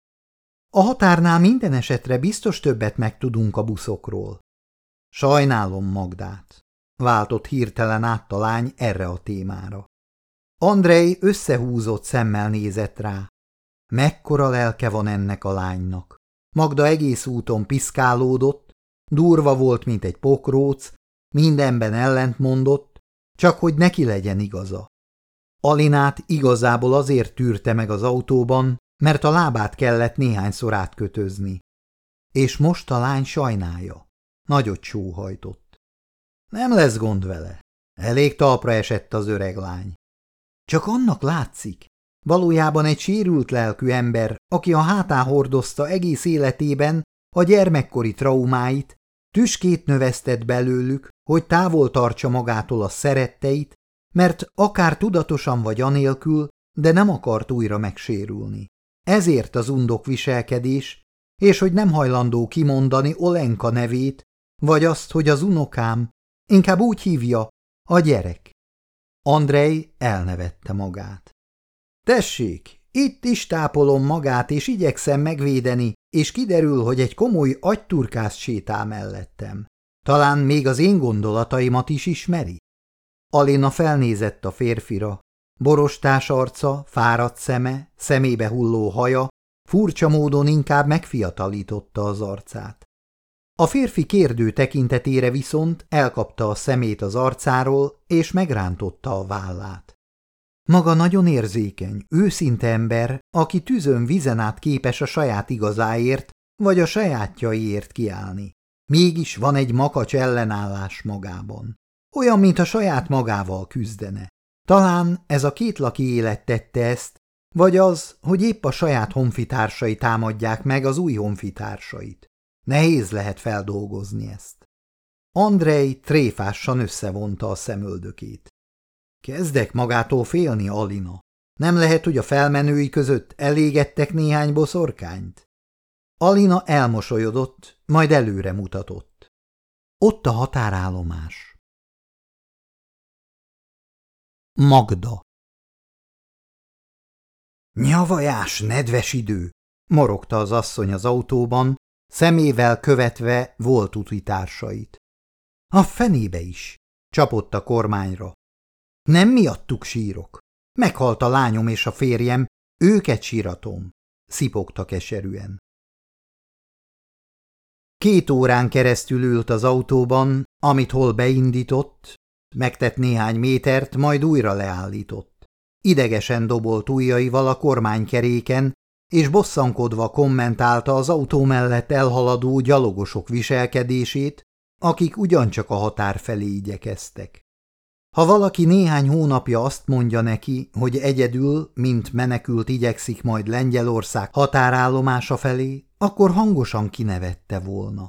A határnál minden esetre biztos többet megtudunk a buszokról. Sajnálom Magdát, váltott hirtelen át a lány erre a témára. Andrei összehúzott szemmel nézett rá. Mekkora lelke van ennek a lánynak. Magda egész úton piszkálódott, durva volt, mint egy pokróc, mindenben ellent mondott, csak hogy neki legyen igaza. Alinát igazából azért tűrte meg az autóban, mert a lábát kellett néhányszor átkötözni. És most a lány sajnálja. Nagyot sóhajtott. Nem lesz gond vele. Elég talpra esett az öreg lány. Csak annak látszik. Valójában egy sérült lelkű ember, aki a hátán hordozta egész életében a gyermekkori traumáit, tüskét növesztett belőlük, hogy távol tartsa magától a szeretteit, mert akár tudatosan vagy anélkül, de nem akart újra megsérülni. Ezért az undok viselkedés, és hogy nem hajlandó kimondani Olenka nevét, vagy azt, hogy az unokám, inkább úgy hívja, a gyerek. Andrei elnevette magát. Tessék, itt is tápolom magát, és igyekszem megvédeni, és kiderül, hogy egy komoly agyturkász sétál mellettem. Talán még az én gondolataimat is ismeri? Alina felnézett a férfira. Borostás arca, fáradt szeme, szemébe hulló haja, furcsa módon inkább megfiatalította az arcát. A férfi kérdő tekintetére viszont elkapta a szemét az arcáról, és megrántotta a vállát. Maga nagyon érzékeny, őszinte ember, aki tűzön vizen át képes a saját igazáért, vagy a sajátjaiért kiállni. Mégis van egy makacs ellenállás magában. Olyan, mint a saját magával küzdene. Talán ez a kétlaki élet tette ezt, vagy az, hogy épp a saját honfitársai támadják meg az új honfitársait. Nehéz lehet feldolgozni ezt. Andrei tréfásan összevonta a szemöldökét. Kezdek magától félni, Alina. Nem lehet, hogy a felmenői között elégettek néhány boszorkányt? Alina elmosolyodott, majd előre mutatott. Ott a határállomás. Magda Nyavajás, nedves idő! morogta az asszony az autóban, szemével követve volt utitársait. A fenébe is, csapott a kormányra. Nem miattuk sírok. Meghalt a lányom és a férjem, őket síratom, szipogta keserűen. Két órán keresztül ült az autóban, amit hol beindított, megtett néhány métert, majd újra leállított. Idegesen dobolt ujjaival a kormánykeréken, és bosszankodva kommentálta az autó mellett elhaladó gyalogosok viselkedését, akik ugyancsak a határ felé igyekeztek. Ha valaki néhány hónapja azt mondja neki, hogy egyedül, mint menekült igyekszik majd Lengyelország határállomása felé, akkor hangosan kinevette volna.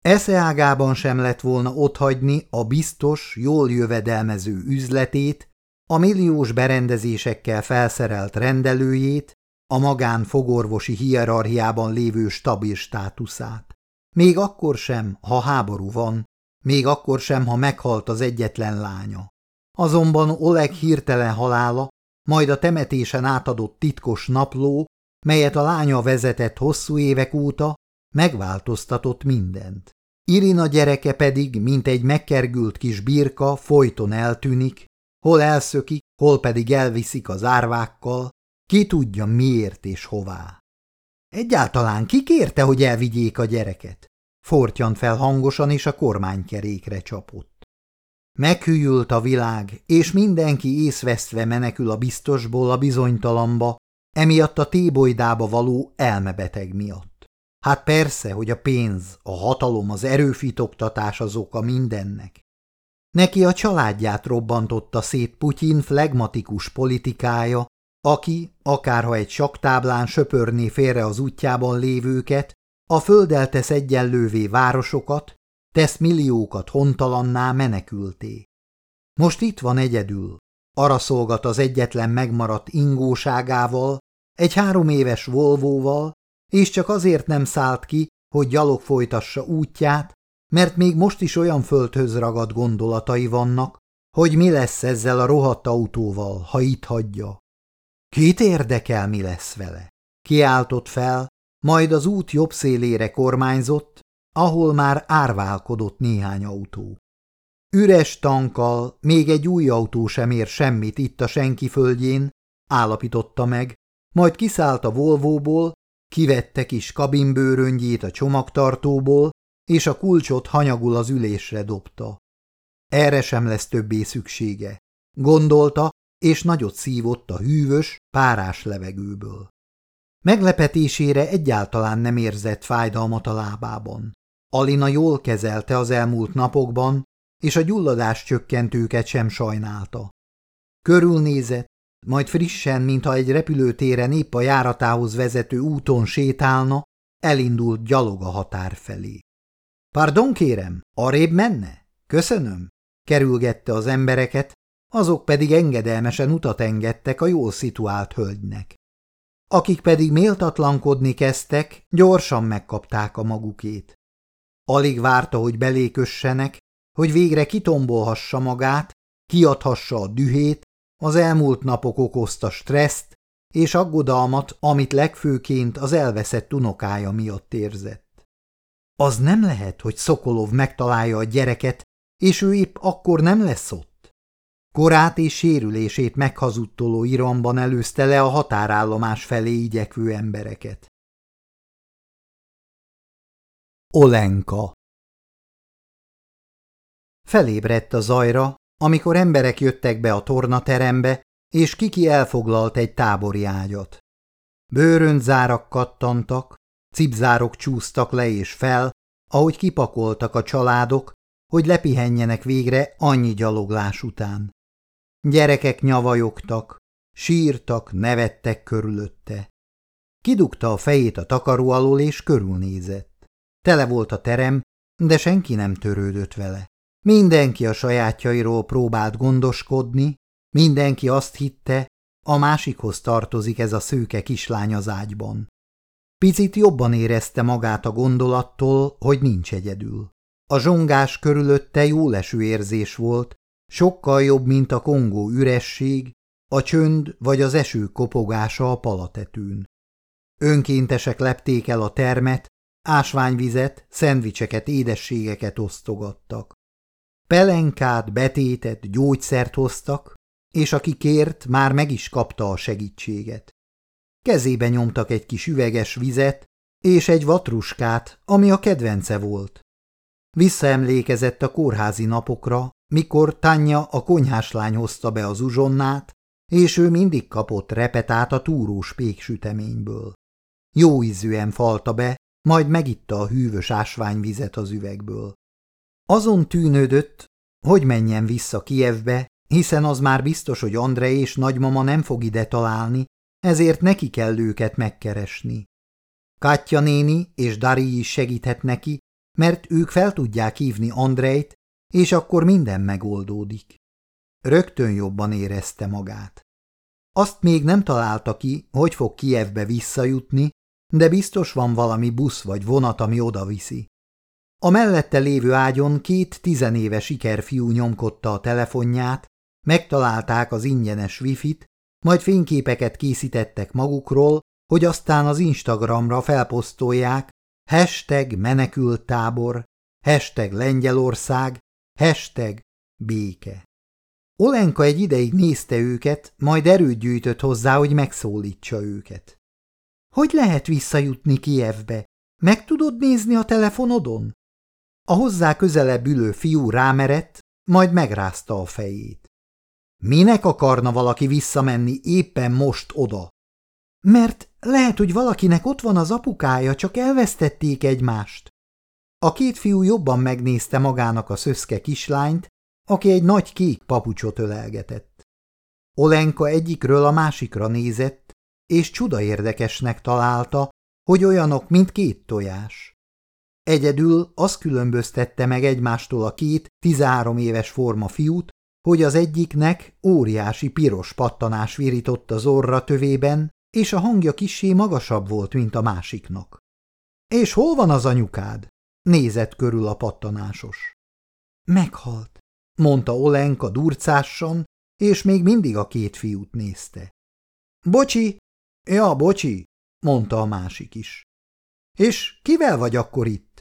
Eszeágában sem lett volna otthagyni a biztos, jól jövedelmező üzletét, a milliós berendezésekkel felszerelt rendelőjét, a magán fogorvosi hierarchiában lévő stabil státuszát. Még akkor sem, ha háború van, még akkor sem, ha meghalt az egyetlen lánya. Azonban Oleg hirtelen halála, majd a temetésen átadott titkos napló, melyet a lánya vezetett hosszú évek óta, megváltoztatott mindent. Irina gyereke pedig, mint egy megkergült kis birka, folyton eltűnik, hol elszökik, hol pedig elviszik az árvákkal, ki tudja miért és hová. Egyáltalán ki kérte, hogy elvigyék a gyereket? Fortyan fel hangosan, és a kormánykerékre csapott. Meghűült a világ, és mindenki észvesztve menekül a biztosból a bizonytalamba, emiatt a tébolydába való elmebeteg miatt. Hát persze, hogy a pénz, a hatalom, az erőfitoktatás az oka mindennek. Neki a családját robbantotta szét Putyin flegmatikus politikája, aki, akárha egy saktáblán söpörné félre az útjában lévőket, a földdel tesz egyenlővé városokat, tesz milliókat hontalanná menekülté. Most itt van egyedül, arra szolgat az egyetlen megmaradt ingóságával, egy három éves Volvóval, és csak azért nem szállt ki, hogy gyalog folytassa útját, mert még most is olyan földhöz ragadt gondolatai vannak, hogy mi lesz ezzel a rohadt autóval, ha itt hagyja. Kit érdekel, mi lesz vele? Kiáltott fel, majd az út jobb szélére kormányzott, ahol már árválkodott néhány autó. Üres tankkal még egy új autó sem ér semmit itt a senki földjén, állapította meg, majd kiszállt a Volvóból, kivette kis kabinbőröngyét a csomagtartóból, és a kulcsot hanyagul az ülésre dobta. Erre sem lesz többé szüksége, gondolta, és nagyot szívott a hűvös, párás levegőből. Meglepetésére egyáltalán nem érzett fájdalmat a lábában. Alina jól kezelte az elmúlt napokban, és a gyulladás csökkentőket sem sajnálta. Körülnézett, majd frissen, mintha egy repülőtéren épp a járatához vezető úton sétálna, elindult gyalog a határ felé. – Pardon kérem, arrébb menne? Köszönöm! – kerülgette az embereket, azok pedig engedelmesen utat engedtek a jól szituált hölgynek. Akik pedig méltatlankodni kezdtek, gyorsan megkapták a magukét. Alig várta, hogy belékössenek, hogy végre kitombolhassa magát, kiadhassa a dühét, az elmúlt napok okozta stresszt és aggodalmat, amit legfőként az elveszett unokája miatt érzett. Az nem lehet, hogy Szokolov megtalálja a gyereket, és ő épp akkor nem lesz ott. Korát és sérülését meghazudtoló iramban előzte le a határállomás felé igyekvő embereket. Olenka Felébredt a zajra, amikor emberek jöttek be a tornaterembe, és Kiki elfoglalt egy tábori ágyat. Bőrönzárak kattantak, cipzárok csúsztak le és fel, ahogy kipakoltak a családok, hogy lepihenjenek végre annyi gyaloglás után. Gyerekek nyavajogtak, sírtak, nevettek körülötte. Kidugta a fejét a takaró alól és körülnézett. Tele volt a terem, de senki nem törődött vele. Mindenki a sajátjairól próbált gondoskodni, mindenki azt hitte, a másikhoz tartozik ez a szőke kislány az ágyban. Picit jobban érezte magát a gondolattól, hogy nincs egyedül. A zsongás körülötte jó leső érzés volt, sokkal jobb, mint a kongó üresség, a csönd vagy az eső kopogása a palatetűn. Önkéntesek lepték el a termet, ásványvizet, szendvicseket, édességeket osztogattak. Pelenkát, betétet, gyógyszert hoztak, és aki kért, már meg is kapta a segítséget. Kezébe nyomtak egy kis üveges vizet és egy vatruskát, ami a kedvence volt. Visszaemlékezett a kórházi napokra, mikor Tanya a konyháslány hozta be az uzsonnát, és ő mindig kapott repetát a túrós péksüteményből. Jó ízűen falta be, majd megitta a hűvös ásványvizet az üvegből. Azon tűnődött, hogy menjen vissza Kijevbe, hiszen az már biztos, hogy Andrei és nagymama nem fog ide találni, ezért neki kell őket megkeresni. Katya néni és Dari is segíthet neki, mert ők fel tudják hívni Andrejt, és akkor minden megoldódik. Rögtön jobban érezte magát. Azt még nem találta ki, hogy fog Kijevbe visszajutni, de biztos van valami busz vagy vonat, ami oda viszi. A mellette lévő ágyon két tizenéves ikerfiú nyomkodta a telefonját, megtalálták az ingyenes wifi-t, majd fényképeket készítettek magukról, hogy aztán az Instagramra felposztolják hashtag menekültábor, hashtag Lengyelország, hashtag béke. Olenka egy ideig nézte őket, majd erőt gyűjtött hozzá, hogy megszólítsa őket. – Hogy lehet visszajutni Kievbe? Meg tudod nézni a telefonodon? A hozzá közelebb ülő fiú rámerett, majd megrázta a fejét. Minek akarna valaki visszamenni éppen most oda? Mert lehet, hogy valakinek ott van az apukája, csak elvesztették egymást. A két fiú jobban megnézte magának a szöszke kislányt, aki egy nagy kék papucsot ölelgetett. Olenka egyikről a másikra nézett, és csuda érdekesnek találta, hogy olyanok, mint két tojás. Egyedül az különböztette meg egymástól a két 13 éves forma fiút, hogy az egyiknek óriási piros pattanás virított az orra tövében, és a hangja kissé magasabb volt, mint a másiknak. – És hol van az anyukád? – nézett körül a pattanásos. – Meghalt – mondta Olenka durcásan, és még mindig a két fiút nézte. – Bocsi! – Ja, bocsi! – mondta a másik is. – És kivel vagy akkor itt?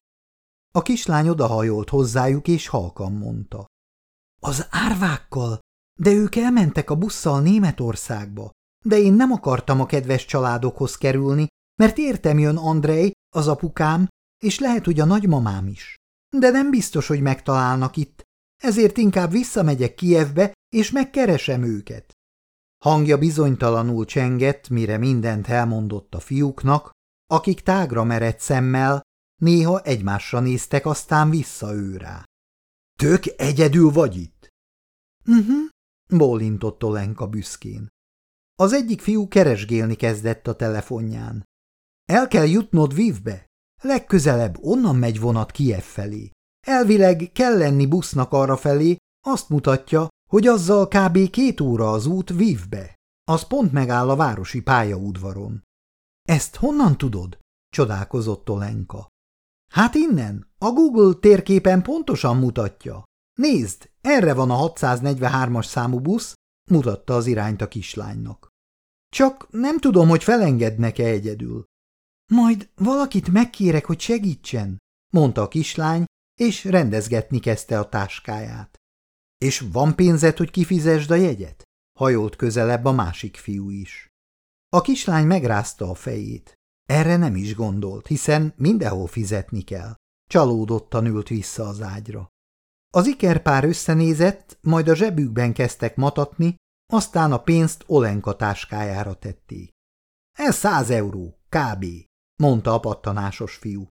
A kislány odahajolt hozzájuk, és halkan mondta. – Az árvákkal, de ők elmentek a busszal Németországba. De én nem akartam a kedves családokhoz kerülni, mert értem jön Andrej, az apukám, és lehet, hogy a nagymamám is. De nem biztos, hogy megtalálnak itt, ezért inkább visszamegyek Kievbe, és megkeresem őket. Hangja bizonytalanul csengett, mire mindent elmondott a fiúknak, akik tágra merett szemmel, néha egymásra néztek, aztán vissza ő rá. – Tök egyedül vagy itt? – Mhm, bólintott Olenka büszkén. Az egyik fiú keresgélni kezdett a telefonján. El kell jutnod Vivbe. Legközelebb onnan megy vonat Kiev felé. Elvileg kell lenni busznak arra felé, azt mutatja, hogy azzal kb. két óra az út Vivbe. Az pont megáll a városi pályaudvaron. Ezt honnan tudod? csodálkozott Olenka. Hát innen, a Google térképen pontosan mutatja. Nézd, erre van a 643-as számú busz, mutatta az irányt a kislánynak. Csak nem tudom, hogy felengednek-e egyedül. Majd valakit megkérek, hogy segítsen, mondta a kislány, és rendezgetni kezdte a táskáját. És van pénzed, hogy kifizesd a jegyet? Hajolt közelebb a másik fiú is. A kislány megrázta a fejét. Erre nem is gondolt, hiszen mindenhol fizetni kell. Csalódottan ült vissza az ágyra. Az ikerpár összenézett, majd a zsebükben kezdtek matatni, aztán a pénzt Olenka táskájára tették. Ez száz euró, kb., mondta a pattanásos fiú.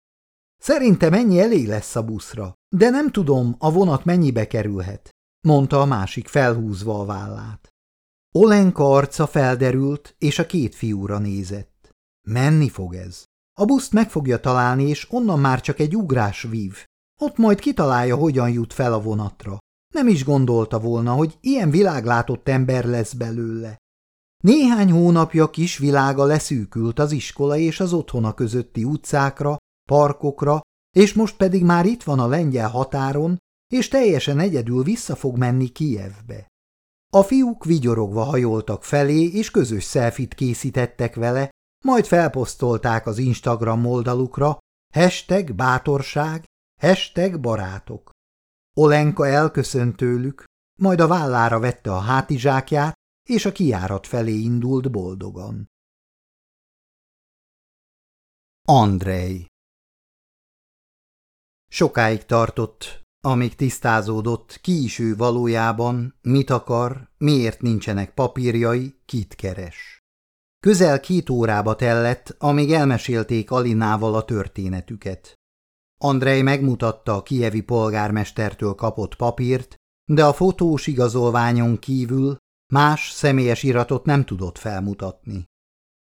Szerintem ennyi elég lesz a buszra, de nem tudom, a vonat mennyibe kerülhet, mondta a másik felhúzva a vállát. Olenka arca felderült, és a két fiúra nézett. Menni fog ez. A buszt meg fogja találni, és onnan már csak egy ugrás vív. Ott majd kitalálja, hogyan jut fel a vonatra. Nem is gondolta volna, hogy ilyen világlátott ember lesz belőle. Néhány hónapja kis világa leszűkült az iskola és az otthona közötti utcákra, parkokra, és most pedig már itt van a lengyel határon, és teljesen egyedül vissza fog menni Kijevbe. A fiúk vigyorogva hajoltak felé, és közös szelfit készítettek vele, majd felposztolták az Instagram oldalukra, hashtag bátorság, hashtag barátok. Olenka elköszönt tőlük, majd a vállára vette a hátizsákját, és a kiárat felé indult boldogan. Andrei Sokáig tartott, amíg tisztázódott, ki is ő valójában, mit akar, miért nincsenek papírjai, kit keres. Közel két órába tellett, amíg elmesélték Alinával a történetüket. Andrei megmutatta a kievi polgármestertől kapott papírt, de a fotós igazolványon kívül más személyes iratot nem tudott felmutatni.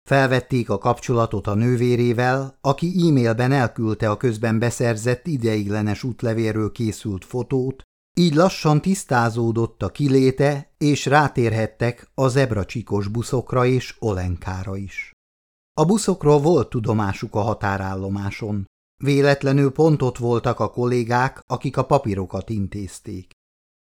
Felvették a kapcsolatot a nővérével, aki e-mailben elküldte a közben beszerzett ideiglenes útlevéről készült fotót, így lassan tisztázódott a kiléte, és rátérhettek a zebracsikos buszokra és Olenkára is. A buszokról volt tudomásuk a határállomáson. Véletlenül pont ott voltak a kollégák, akik a papírokat intézték.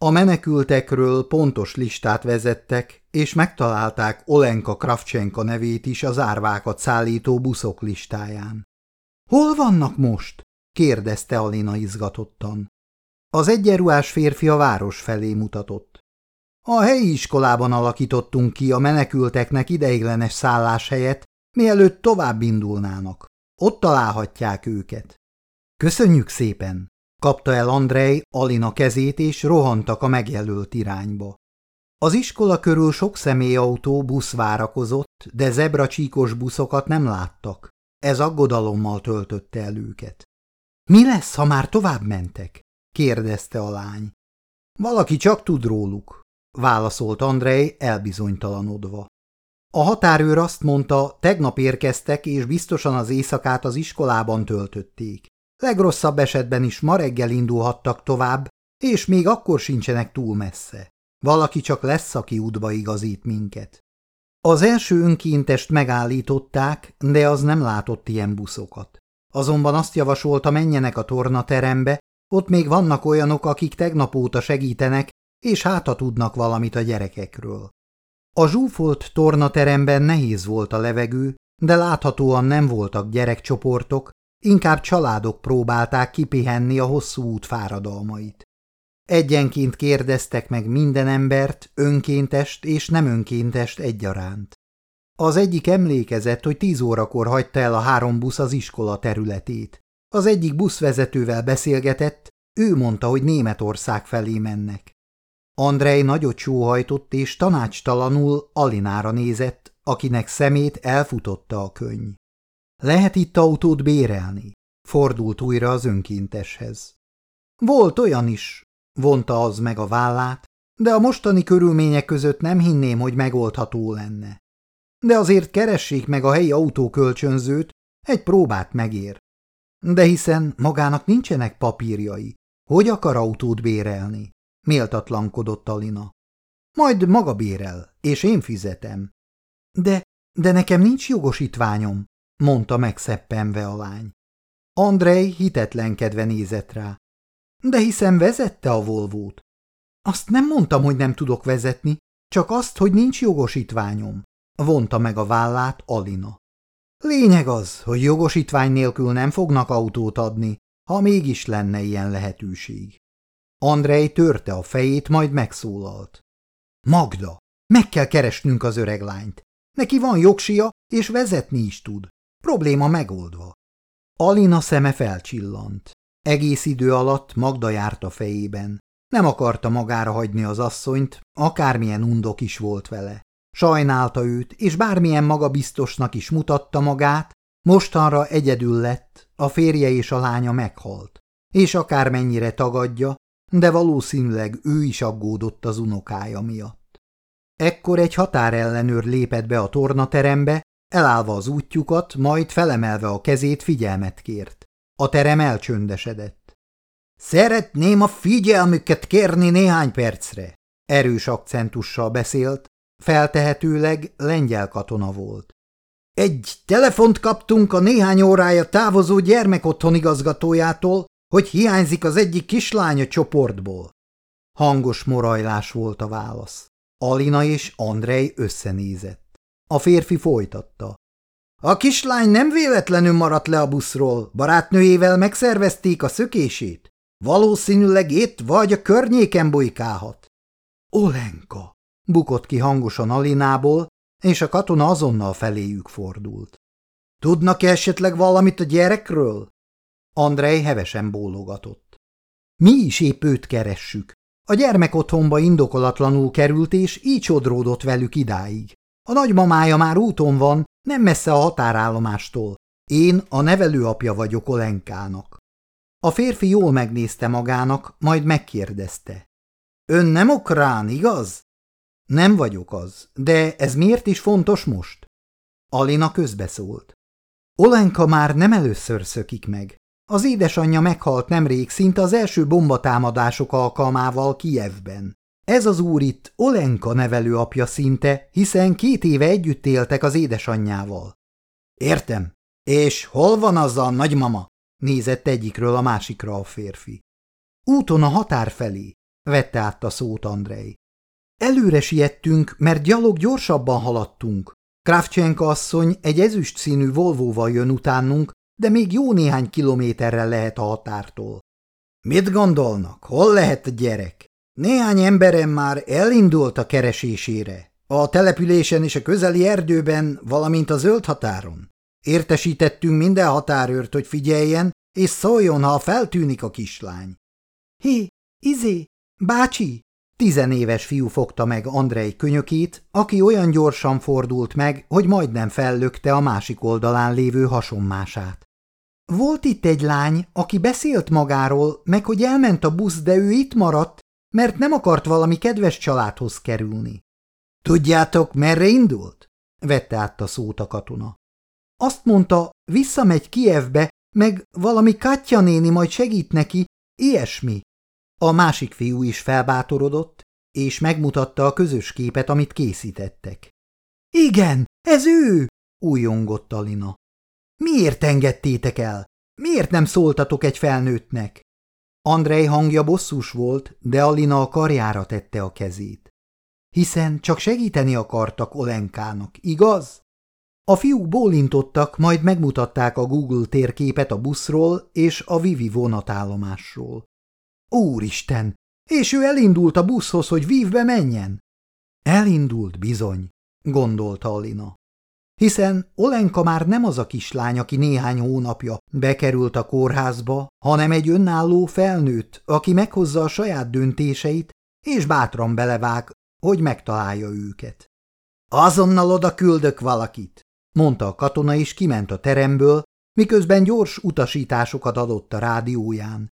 A menekültekről pontos listát vezettek, és megtalálták Olenka Kravcsenka nevét is az árvákat szállító buszok listáján. – Hol vannak most? – kérdezte Alina izgatottan. Az egyenruhás férfi a város felé mutatott. A helyi iskolában alakítottunk ki a menekülteknek ideiglenes szálláshelyet, mielőtt tovább indulnának. Ott találhatják őket. Köszönjük szépen! Kapta el Andrej Alina kezét, és rohantak a megjelölt irányba. Az iskola körül sok személyautó, busz várakozott, de zebracsíkos buszokat nem láttak. Ez aggodalommal töltötte el őket. – Mi lesz, ha már tovább mentek? – kérdezte a lány. – Valaki csak tud róluk – válaszolt Andrej elbizonytalanodva. A határőr azt mondta, tegnap érkeztek, és biztosan az éjszakát az iskolában töltötték. Legrosszabb esetben is ma reggel indulhattak tovább, és még akkor sincsenek túl messze. Valaki csak lesz, aki útba igazít minket. Az első önkéntest megállították, de az nem látott ilyen buszokat. Azonban azt javasolta, menjenek a tornaterembe, ott még vannak olyanok, akik tegnap óta segítenek, és háta tudnak valamit a gyerekekről. A zsúfolt tornateremben nehéz volt a levegő, de láthatóan nem voltak gyerekcsoportok, inkább családok próbálták kipihenni a hosszú út fáradalmait. Egyenként kérdeztek meg minden embert, önkéntest és nem önkéntest egyaránt. Az egyik emlékezett, hogy tíz órakor hagyta el a három busz az iskola területét. Az egyik buszvezetővel beszélgetett, ő mondta, hogy Németország felé mennek. Andrej nagyot sóhajtott és tanácstalanul Alinára nézett, akinek szemét elfutotta a könny. Lehet itt autót bérelni? Fordult újra az önkénteshez. Volt olyan is, vonta az meg a vállát, de a mostani körülmények között nem hinném, hogy megoldható lenne. De azért keressék meg a helyi autókölcsönzőt, egy próbát megér. De hiszen magának nincsenek papírjai, hogy akar autót bérelni? Méltatlankodott Alina. Majd maga bérel, és én fizetem. De, de nekem nincs jogosítványom, mondta megszeppenve a lány. Andrej hitetlenkedve nézett rá. De hiszen vezette a Volvót. Azt nem mondtam, hogy nem tudok vezetni, csak azt, hogy nincs jogosítványom, vonta meg a vállát Alina. Lényeg az, hogy jogosítvány nélkül nem fognak autót adni, ha mégis lenne ilyen lehetőség. Andrej törte a fejét, majd megszólalt. Magda, meg kell keresnünk az öreg lányt. Neki van jogsia, és vezetni is tud. Probléma megoldva. Alina szeme felcsillant. Egész idő alatt Magda járt a fejében. Nem akarta magára hagyni az asszonyt, akármilyen undok is volt vele. Sajnálta őt, és bármilyen magabiztosnak is mutatta magát, mostanra egyedül lett, a férje és a lánya meghalt. És akármennyire tagadja, de valószínűleg ő is aggódott az unokája miatt. Ekkor egy határellenőr lépett be a tornaterembe, elállva az útjukat, majd felemelve a kezét figyelmet kért. A terem elcsöndesedett. Szeretném a figyelmüket kérni néhány percre. Erős akcentussal beszélt, feltehetőleg lengyel katona volt. Egy telefont kaptunk a néhány órája távozó gyermekotthon igazgatójától, hogy hiányzik az egyik kislány a csoportból. Hangos morajlás volt a válasz. Alina és Andrej összenézett. A férfi folytatta. A kislány nem véletlenül maradt le a buszról, barátnőjével megszervezték a szökését. Valószínűleg itt vagy a környéken bujkálhat. Olenka! bukott ki hangosan Alinából, és a katona azonnal feléjük fordult. Tudnak -e esetleg valamit a gyerekről? Andrej hevesen bólogatott. Mi is épp őt keressük. A gyermek otthonba indokolatlanul került, és így sodródott velük idáig. A nagymamája már úton van, nem messze a határállomástól. Én a nevelőapja vagyok Olenkának. A férfi jól megnézte magának, majd megkérdezte. Ön nem ukrán, igaz? Nem vagyok az, de ez miért is fontos most? Alina közbeszólt. Olenka már nem először szökik meg. Az édesanyja meghalt nemrég szinte az első bombatámadások alkalmával Kijevben. Ez az úr itt Olenka nevelőapja szinte, hiszen két éve együtt éltek az édesanyjával. Értem. És hol van az nagymama? Nézett egyikről a másikra a férfi. Úton a határ felé, vette át a szót Andrei. Előre siettünk, mert gyalog gyorsabban haladtunk. Kravcsenka asszony egy ezüst színű Volvóval jön utánunk, de még jó néhány kilométerre lehet a határtól. Mit gondolnak? Hol lehet a gyerek? Néhány emberem már elindult a keresésére. A településen és a közeli erdőben, valamint a zöld határon. Értesítettünk minden határőrt, hogy figyeljen, és szóljon, ha feltűnik a kislány. Hé, izé, bácsi! Tizenéves fiú fogta meg Andrei könyökét, aki olyan gyorsan fordult meg, hogy majdnem fellökte a másik oldalán lévő hasonmását. Volt itt egy lány, aki beszélt magáról, meg hogy elment a busz, de ő itt maradt, mert nem akart valami kedves családhoz kerülni. Tudjátok, merre indult? vette át a szót a katona. Azt mondta, visszamegy Kievbe, meg valami Katya néni majd segít neki, ilyesmi. A másik fiú is felbátorodott, és megmutatta a közös képet, amit készítettek. Igen, ez ő! újongott Alina. Miért engedtétek el? Miért nem szóltatok egy felnőttnek? Andrei hangja bosszús volt, de Alina a karjára tette a kezét. Hiszen csak segíteni akartak Olenkának, igaz? A fiúk bólintottak, majd megmutatták a Google térképet a buszról és a Vivi vonatállomásról. Úristen! És ő elindult a buszhoz, hogy vívbe menjen? Elindult bizony, gondolta Alina. Hiszen Olenka már nem az a kislány, aki néhány hónapja bekerült a kórházba, hanem egy önálló felnőtt, aki meghozza a saját döntéseit, és bátran belevág, hogy megtalálja őket. Azonnal oda küldök valakit, mondta a katona, és kiment a teremből, miközben gyors utasításokat adott a rádióján.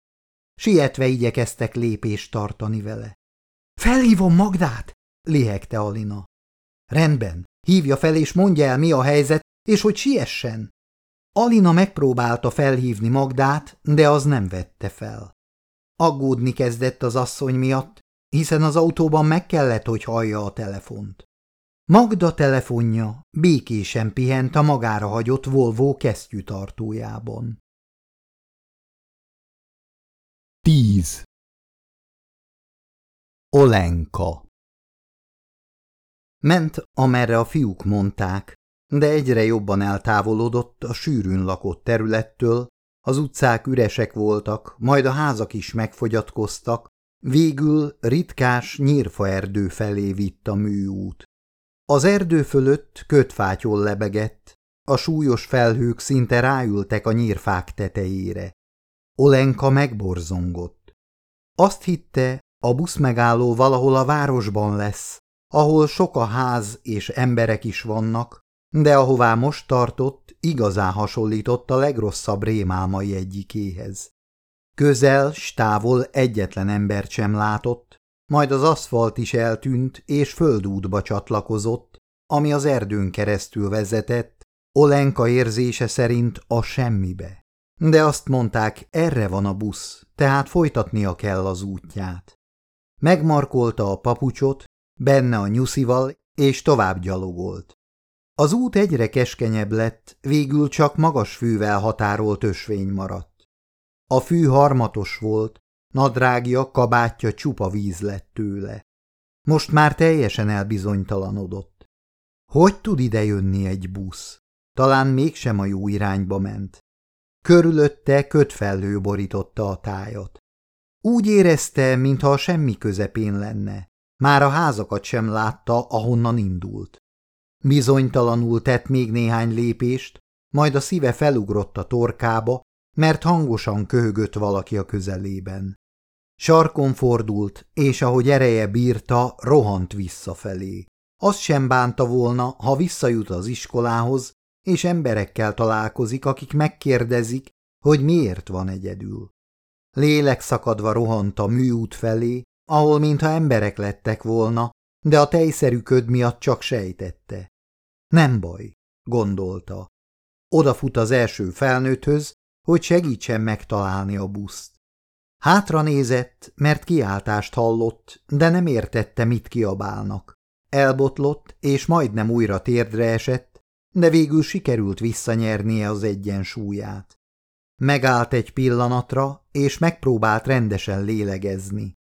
Sietve igyekeztek lépést tartani vele. Felhívom Magdát, lihegte Alina. Rendben, hívja fel és mondja el, mi a helyzet, és hogy siessen. Alina megpróbálta felhívni Magdát, de az nem vette fel. Aggódni kezdett az asszony miatt, hiszen az autóban meg kellett, hogy hallja a telefont. Magda telefonja békésen pihent a magára hagyott Volvo kesztyűtartójában. 10. Olenka Ment, amerre a fiúk mondták, de egyre jobban eltávolodott a sűrűn lakott területtől, az utcák üresek voltak, majd a házak is megfogyatkoztak, végül ritkás nyírfaerdő felé vitt a műút. Az erdő fölött kötfátyol lebegett, a súlyos felhők szinte ráültek a nyírfák tetejére. Olenka megborzongott. Azt hitte, a buszmegálló valahol a városban lesz, ahol sok a ház és emberek is vannak, de ahová most tartott, igazán hasonlított a legrosszabb rémálmai egyikéhez. Közel, stávol egyetlen embert sem látott, majd az aszfalt is eltűnt és földútba csatlakozott, ami az erdőn keresztül vezetett, Olenka érzése szerint a semmibe. De azt mondták, erre van a busz, tehát folytatnia kell az útját. Megmarkolta a papucsot, benne a nyuszival, és tovább gyalogolt. Az út egyre keskenyebb lett, végül csak magas fűvel határolt ösvény maradt. A fű harmatos volt, nadrágja, kabátja csupa víz lett tőle. Most már teljesen elbizonytalanodott. Hogy tud ide jönni egy busz? Talán mégsem a jó irányba ment. Körülötte kötfelhő borította a tájat. Úgy érezte, mintha semmi közepén lenne. Már a házakat sem látta, ahonnan indult. Bizonytalanul tett még néhány lépést, majd a szíve felugrott a torkába, mert hangosan köhögött valaki a közelében. Sarkon fordult, és ahogy ereje bírta, rohant visszafelé. Azt sem bánta volna, ha visszajut az iskolához, és emberekkel találkozik, akik megkérdezik, hogy miért van egyedül. Lélek szakadva rohant a műút felé, ahol mintha emberek lettek volna, de a tejszerű köd miatt csak sejtette. Nem baj, gondolta. Odafut az első felnőtthöz, hogy segítsen megtalálni a buszt. Hátra nézett, mert kiáltást hallott, de nem értette, mit kiabálnak. Elbotlott, és majdnem újra térdre esett, de végül sikerült visszanyernie az egyensúlyát. Megállt egy pillanatra, és megpróbált rendesen lélegezni.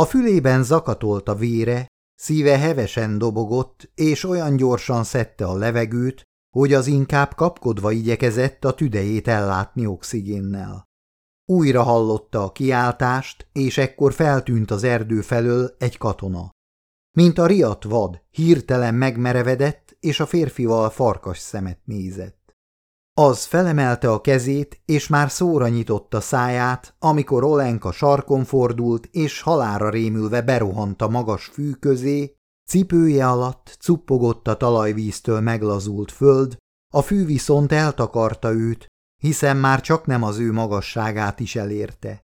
A fülében zakatolt a vére, szíve hevesen dobogott, és olyan gyorsan szedte a levegőt, hogy az inkább kapkodva igyekezett a tüdejét ellátni oxigénnel. Újra hallotta a kiáltást, és ekkor feltűnt az erdő felől egy katona. Mint a riadt vad, hirtelen megmerevedett, és a férfival farkas szemet nézett. Az felemelte a kezét, és már szóra nyitotta száját, amikor Olenka sarkon fordult, és halára rémülve berohant a magas fű közé, cipője alatt cuppogott a talajvíztől meglazult föld, a fű viszont eltakarta őt, hiszen már csak nem az ő magasságát is elérte.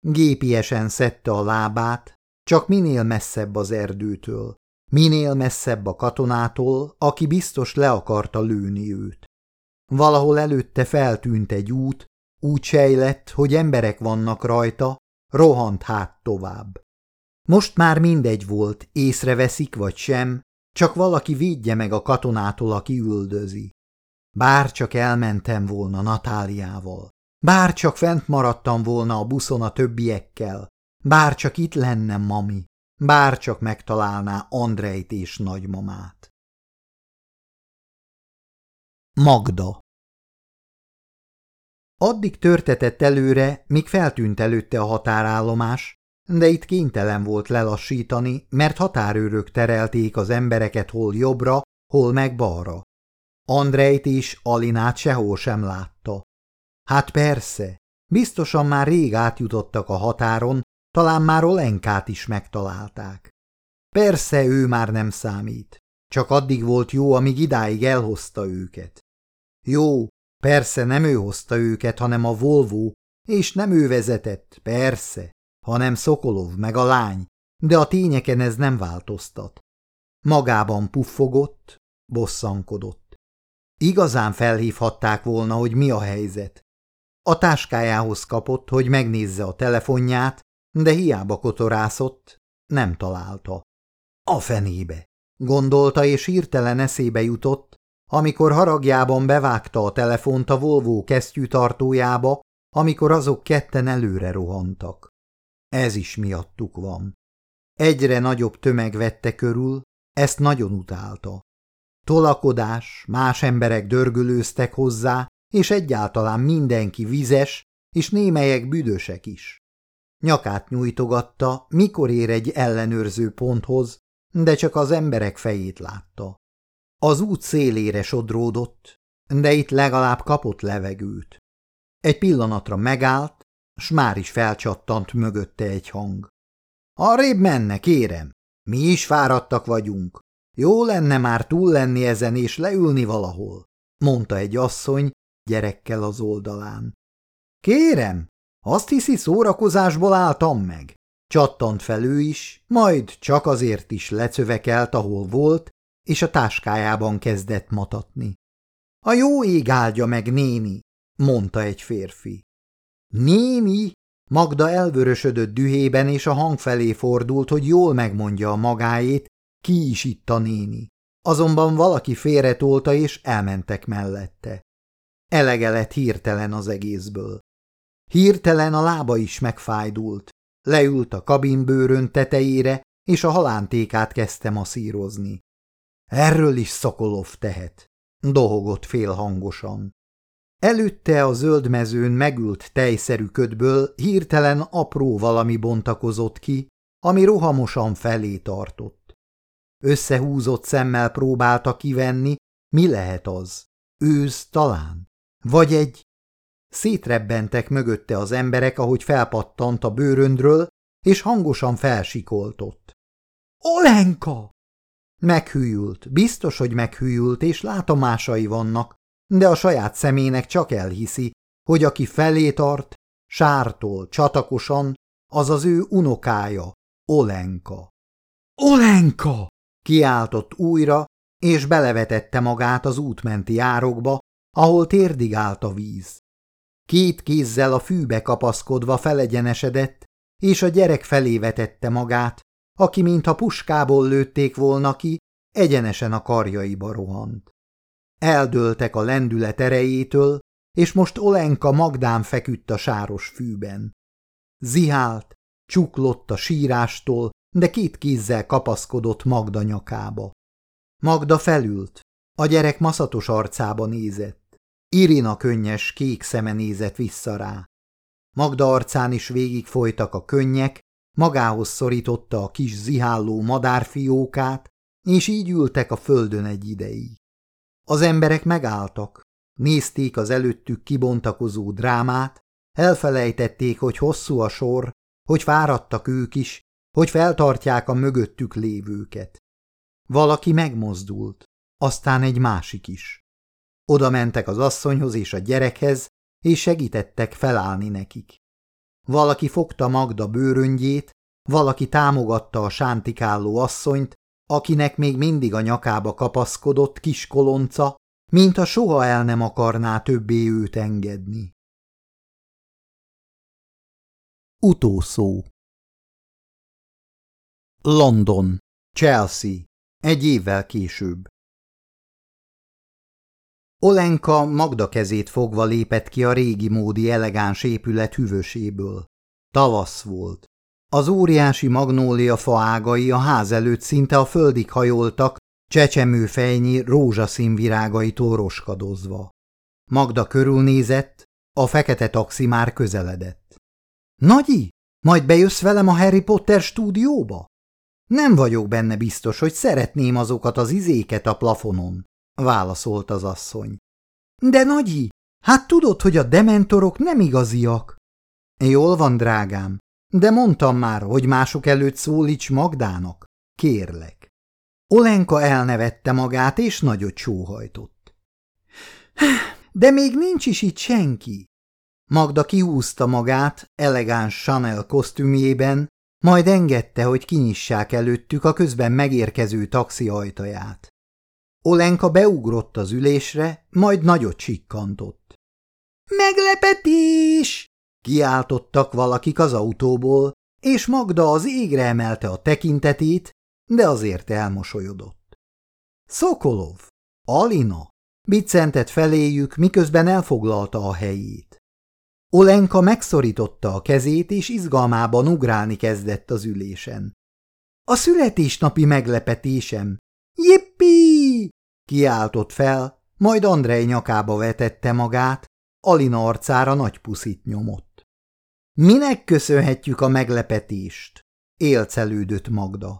Gépiesen szedte a lábát, csak minél messzebb az erdőtől, minél messzebb a katonától, aki biztos le akarta lőni őt. Valahol előtte feltűnt egy út, úgy sejlett, hogy emberek vannak rajta, rohant hát tovább. Most már mindegy volt, észreveszik vagy sem, csak valaki védje meg a katonától, aki üldözi. Bár csak elmentem volna Natáliával, bár csak fent maradtam volna a buszon a többiekkel, bár csak itt lenne mami, bár csak megtalálná Andrejt és nagymamát. Magda Addig törtetett előre, míg feltűnt előtte a határállomás, de itt kénytelen volt lelassítani, mert határőrök terelték az embereket hol jobbra, hol meg balra. Andrejt is Alinát sehol sem látta. Hát persze, biztosan már rég átjutottak a határon, talán már Olenkát is megtalálták. Persze ő már nem számít, csak addig volt jó, amíg idáig elhozta őket. Jó, persze nem ő hozta őket, hanem a Volvo, és nem ő vezetett, persze, hanem Szokolov meg a lány, de a tényeken ez nem változtat. Magában puffogott, bosszankodott. Igazán felhívhatták volna, hogy mi a helyzet. A táskájához kapott, hogy megnézze a telefonját, de hiába kotorászott, nem találta. A fenébe, gondolta és hirtelen eszébe jutott, amikor haragjában bevágta a telefont a Volvo kesztyűtartójába, amikor azok ketten előre rohantak. Ez is miattuk van. Egyre nagyobb tömeg vette körül, ezt nagyon utálta. Tolakodás, más emberek dörgölőztek hozzá, és egyáltalán mindenki vizes, és némelyek büdösek is. Nyakát nyújtogatta, mikor ér egy ellenőrző ponthoz, de csak az emberek fejét látta. Az út szélére sodródott, de itt legalább kapott levegőt. Egy pillanatra megállt, s már is felcsattant mögötte egy hang. Arrébb menne, kérem, mi is fáradtak vagyunk. Jó lenne már túl lenni ezen és leülni valahol, mondta egy asszony gyerekkel az oldalán. Kérem, azt hiszi szórakozásból álltam meg. Csattant fel ő is, majd csak azért is lecövekelt, ahol volt, és a táskájában kezdett matatni. A jó ég áldja meg, néni, mondta egy férfi. Néni? Magda elvörösödött dühében, és a hang felé fordult, hogy jól megmondja a magáét, ki is itt a néni. Azonban valaki félretolta, és elmentek mellette. Elege lett hirtelen az egészből. Hirtelen a lába is megfájdult. Leült a kabinbőrön tetejére, és a halántékát kezdte masszírozni. Erről is Szokolov tehet, dohogott félhangosan. Előtte a zöld mezőn megült tejszerű ködből hirtelen apró valami bontakozott ki, ami rohamosan felé tartott. Összehúzott szemmel próbálta kivenni, mi lehet az? Őz talán? Vagy egy... Szétrebbentek mögötte az emberek, ahogy felpattant a bőröndről, és hangosan felsikoltott. Olenka! Meghűült, biztos, hogy meghűült, és látomásai vannak, de a saját szemének csak elhiszi, hogy aki felé tart, sártól, csatakosan, az az ő unokája, Olenka. Olenka! kiáltott újra, és belevetette magát az útmenti árokba, ahol térdig állt a víz. Két kézzel a fűbe kapaszkodva felegyenesedett, és a gyerek felé vetette magát, aki mintha puskából lőtték volna ki, egyenesen a karjaiba rohant. Eldőltek a lendület erejétől, és most Olenka Magdán feküdt a sáros fűben. Zihált, csuklott a sírástól, de két kézzel kapaszkodott Magda nyakába. Magda felült, a gyerek maszatos arcába nézett. Irina könnyes, kék szeme nézett vissza rá. Magda arcán is végig folytak a könnyek, magához szorította a kis ziháló madárfiókát, és így ültek a földön egy ideig. Az emberek megálltak, nézték az előttük kibontakozó drámát, elfelejtették, hogy hosszú a sor, hogy fáradtak ők is, hogy feltartják a mögöttük lévőket. Valaki megmozdult, aztán egy másik is. Oda mentek az asszonyhoz és a gyerekhez, és segítettek felállni nekik. Valaki fogta Magda bőröngyét, valaki támogatta a sántikáló asszonyt, akinek még mindig a nyakába kapaszkodott kis kolonca, mint a soha el nem akarná többé őt engedni. Utószó London, Chelsea, egy évvel később. Olenka Magda kezét fogva lépett ki a régi módi elegáns épület hűvöséből. Tavasz volt. Az óriási magnólia faágai a ház előtt szinte a földig hajoltak, csecsemőfejnyi rózsaszín virágaitól roskadozva. Magda körülnézett, a fekete taxi már közeledett. – Nagyi, majd bejössz velem a Harry Potter stúdióba? Nem vagyok benne biztos, hogy szeretném azokat az izéket a plafonon, válaszolt az asszony. De nagyi, hát tudod, hogy a dementorok nem igaziak. Jól van, drágám, de mondtam már, hogy mások előtt szólíts Magdának. Kérlek. Olenka elnevette magát, és nagyot sóhajtott. De még nincs is itt senki. Magda kiúzta magát elegáns Chanel kosztümjében, majd engedte, hogy kinyissák előttük a közben megérkező taxi ajtaját. Olenka beugrott az ülésre, majd nagyot csikkantott. – Meglepetés! – kiáltottak valakik az autóból, és Magda az égre emelte a tekintetét, de azért elmosolyodott. Szokolov, Alina, biccentett feléjük, miközben elfoglalta a helyét. Olenka megszorította a kezét, és izgalmában ugrálni kezdett az ülésen. A születésnapi meglepetésem! Jippi! kiáltott fel, majd Andrej nyakába vetette magát, Alina arcára nagy puszit nyomott. Minek köszönhetjük a meglepetést? élcelődött Magda.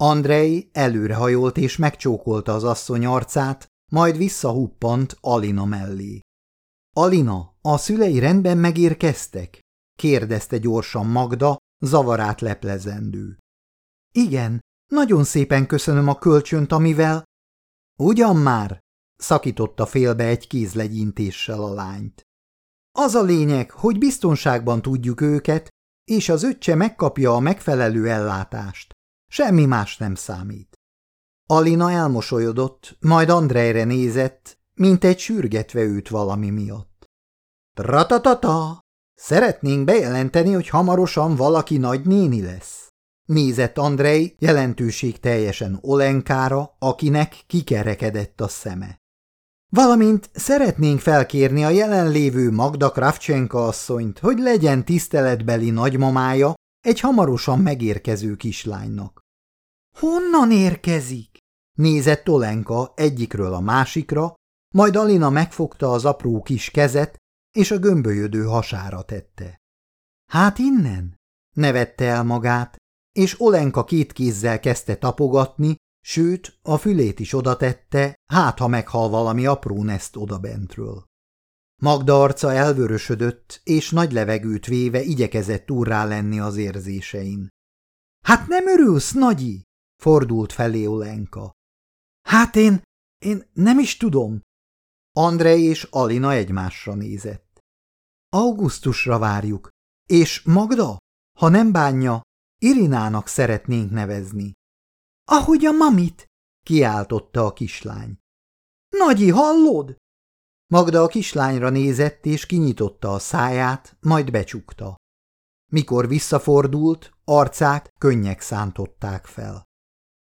Andrej előrehajolt és megcsókolta az asszony arcát, majd visszahuppant Alina mellé. Alina, a szülei rendben megérkeztek? kérdezte gyorsan Magda, zavarát leplezendő. Igen, nagyon szépen köszönöm a kölcsönt, amivel... Ugyan már, szakította félbe egy kézlegyintéssel a lányt. Az a lényeg, hogy biztonságban tudjuk őket, és az öccse megkapja a megfelelő ellátást. Semmi más nem számít. Alina elmosolyodott, majd Andrejre nézett, mint egy sürgetve őt valami miatt. Tratatata! Szeretnénk bejelenteni, hogy hamarosan valaki nagynéni lesz. Nézett Andrei jelentőség teljesen Olenkára, akinek kikerekedett a szeme. Valamint szeretnénk felkérni a jelenlévő Magda Kravcsenka asszonyt, hogy legyen tiszteletbeli nagymamája egy hamarosan megérkező kislánynak. Honnan érkezik? Nézett Olenka egyikről a másikra, majd Alina megfogta az apró kis kezet, és a gömbölyödő hasára tette. Hát innen? Nevette el magát, és Olenka két kézzel kezdte tapogatni, sőt, a fülét is oda tette, hát ha meghal valami apró neszt odabentről. Magda arca elvörösödött, és nagy levegőt véve igyekezett úrrá lenni az érzésein. – Hát nem örülsz, nagyi? – fordult felé Olenka. – Hát én, én nem is tudom Andrei és Alina egymásra nézett. Augusztusra várjuk, és Magda, ha nem bánja, Irinának szeretnénk nevezni. Ahogy a mamit, kiáltotta a kislány. Nagyi, hallod? Magda a kislányra nézett, és kinyitotta a száját, majd becsukta. Mikor visszafordult, arcát könnyek szántották fel.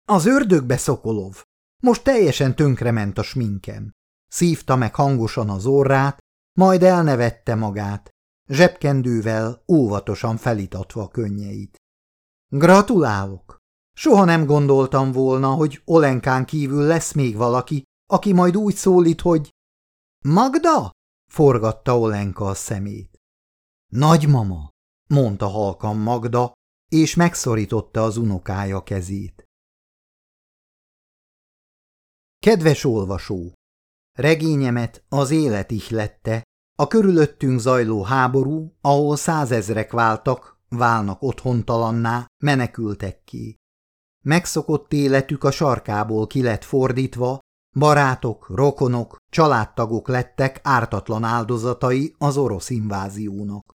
Az ördögbe, Szokolov! Most teljesen tönkrement a sminkem szívta meg hangosan az orrát, majd elnevette magát, zsebkendővel óvatosan felítatva a könnyeit. Gratulálok! Soha nem gondoltam volna, hogy Olenkán kívül lesz még valaki, aki majd úgy szólít, hogy Magda? forgatta Olenka a szemét. Nagymama, mondta halkan Magda, és megszorította az unokája kezét. Kedves olvasó! Regényemet az élet ihlette, a körülöttünk zajló háború, ahol százezrek váltak, válnak otthontalanná, menekültek ki. Megszokott életük a sarkából ki lett fordítva, barátok, rokonok, családtagok lettek ártatlan áldozatai az orosz inváziónak.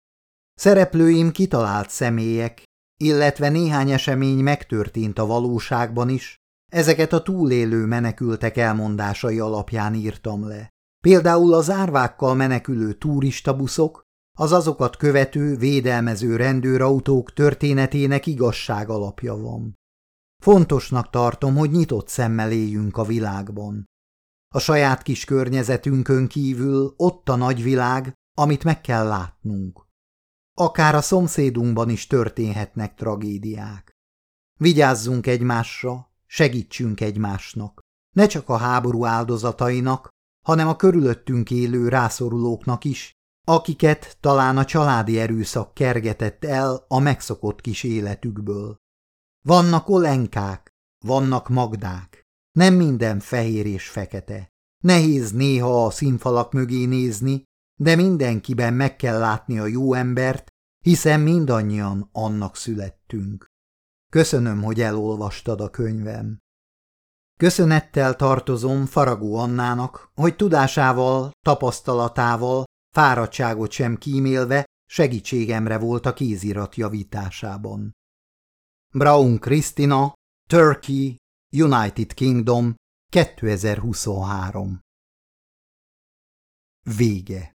Szereplőim kitalált személyek, illetve néhány esemény megtörtént a valóságban is, ezeket a túlélő menekültek elmondásai alapján írtam le. Például az árvákkal menekülő turistabuszok, az azokat követő, védelmező rendőrautók történetének igazság alapja van. Fontosnak tartom, hogy nyitott szemmel éljünk a világban. A saját kis környezetünkön kívül ott a nagyvilág, amit meg kell látnunk. Akár a szomszédunkban is történhetnek tragédiák. Vigyázzunk egymásra, segítsünk egymásnak. Ne csak a háború áldozatainak, hanem a körülöttünk élő rászorulóknak is, akiket talán a családi erőszak kergetett el a megszokott kis életükből. Vannak olenkák, vannak magdák, nem minden fehér és fekete. Nehéz néha a színfalak mögé nézni, de mindenkiben meg kell látni a jó embert, hiszen mindannyian annak születtünk. Köszönöm, hogy elolvastad a könyvem. Köszönettel tartozom Faragó Annának, hogy tudásával, tapasztalatával, fáradtságot sem kímélve segítségemre volt a kézirat javításában. Brown Kristina, Turkey, United Kingdom, 2023 Vége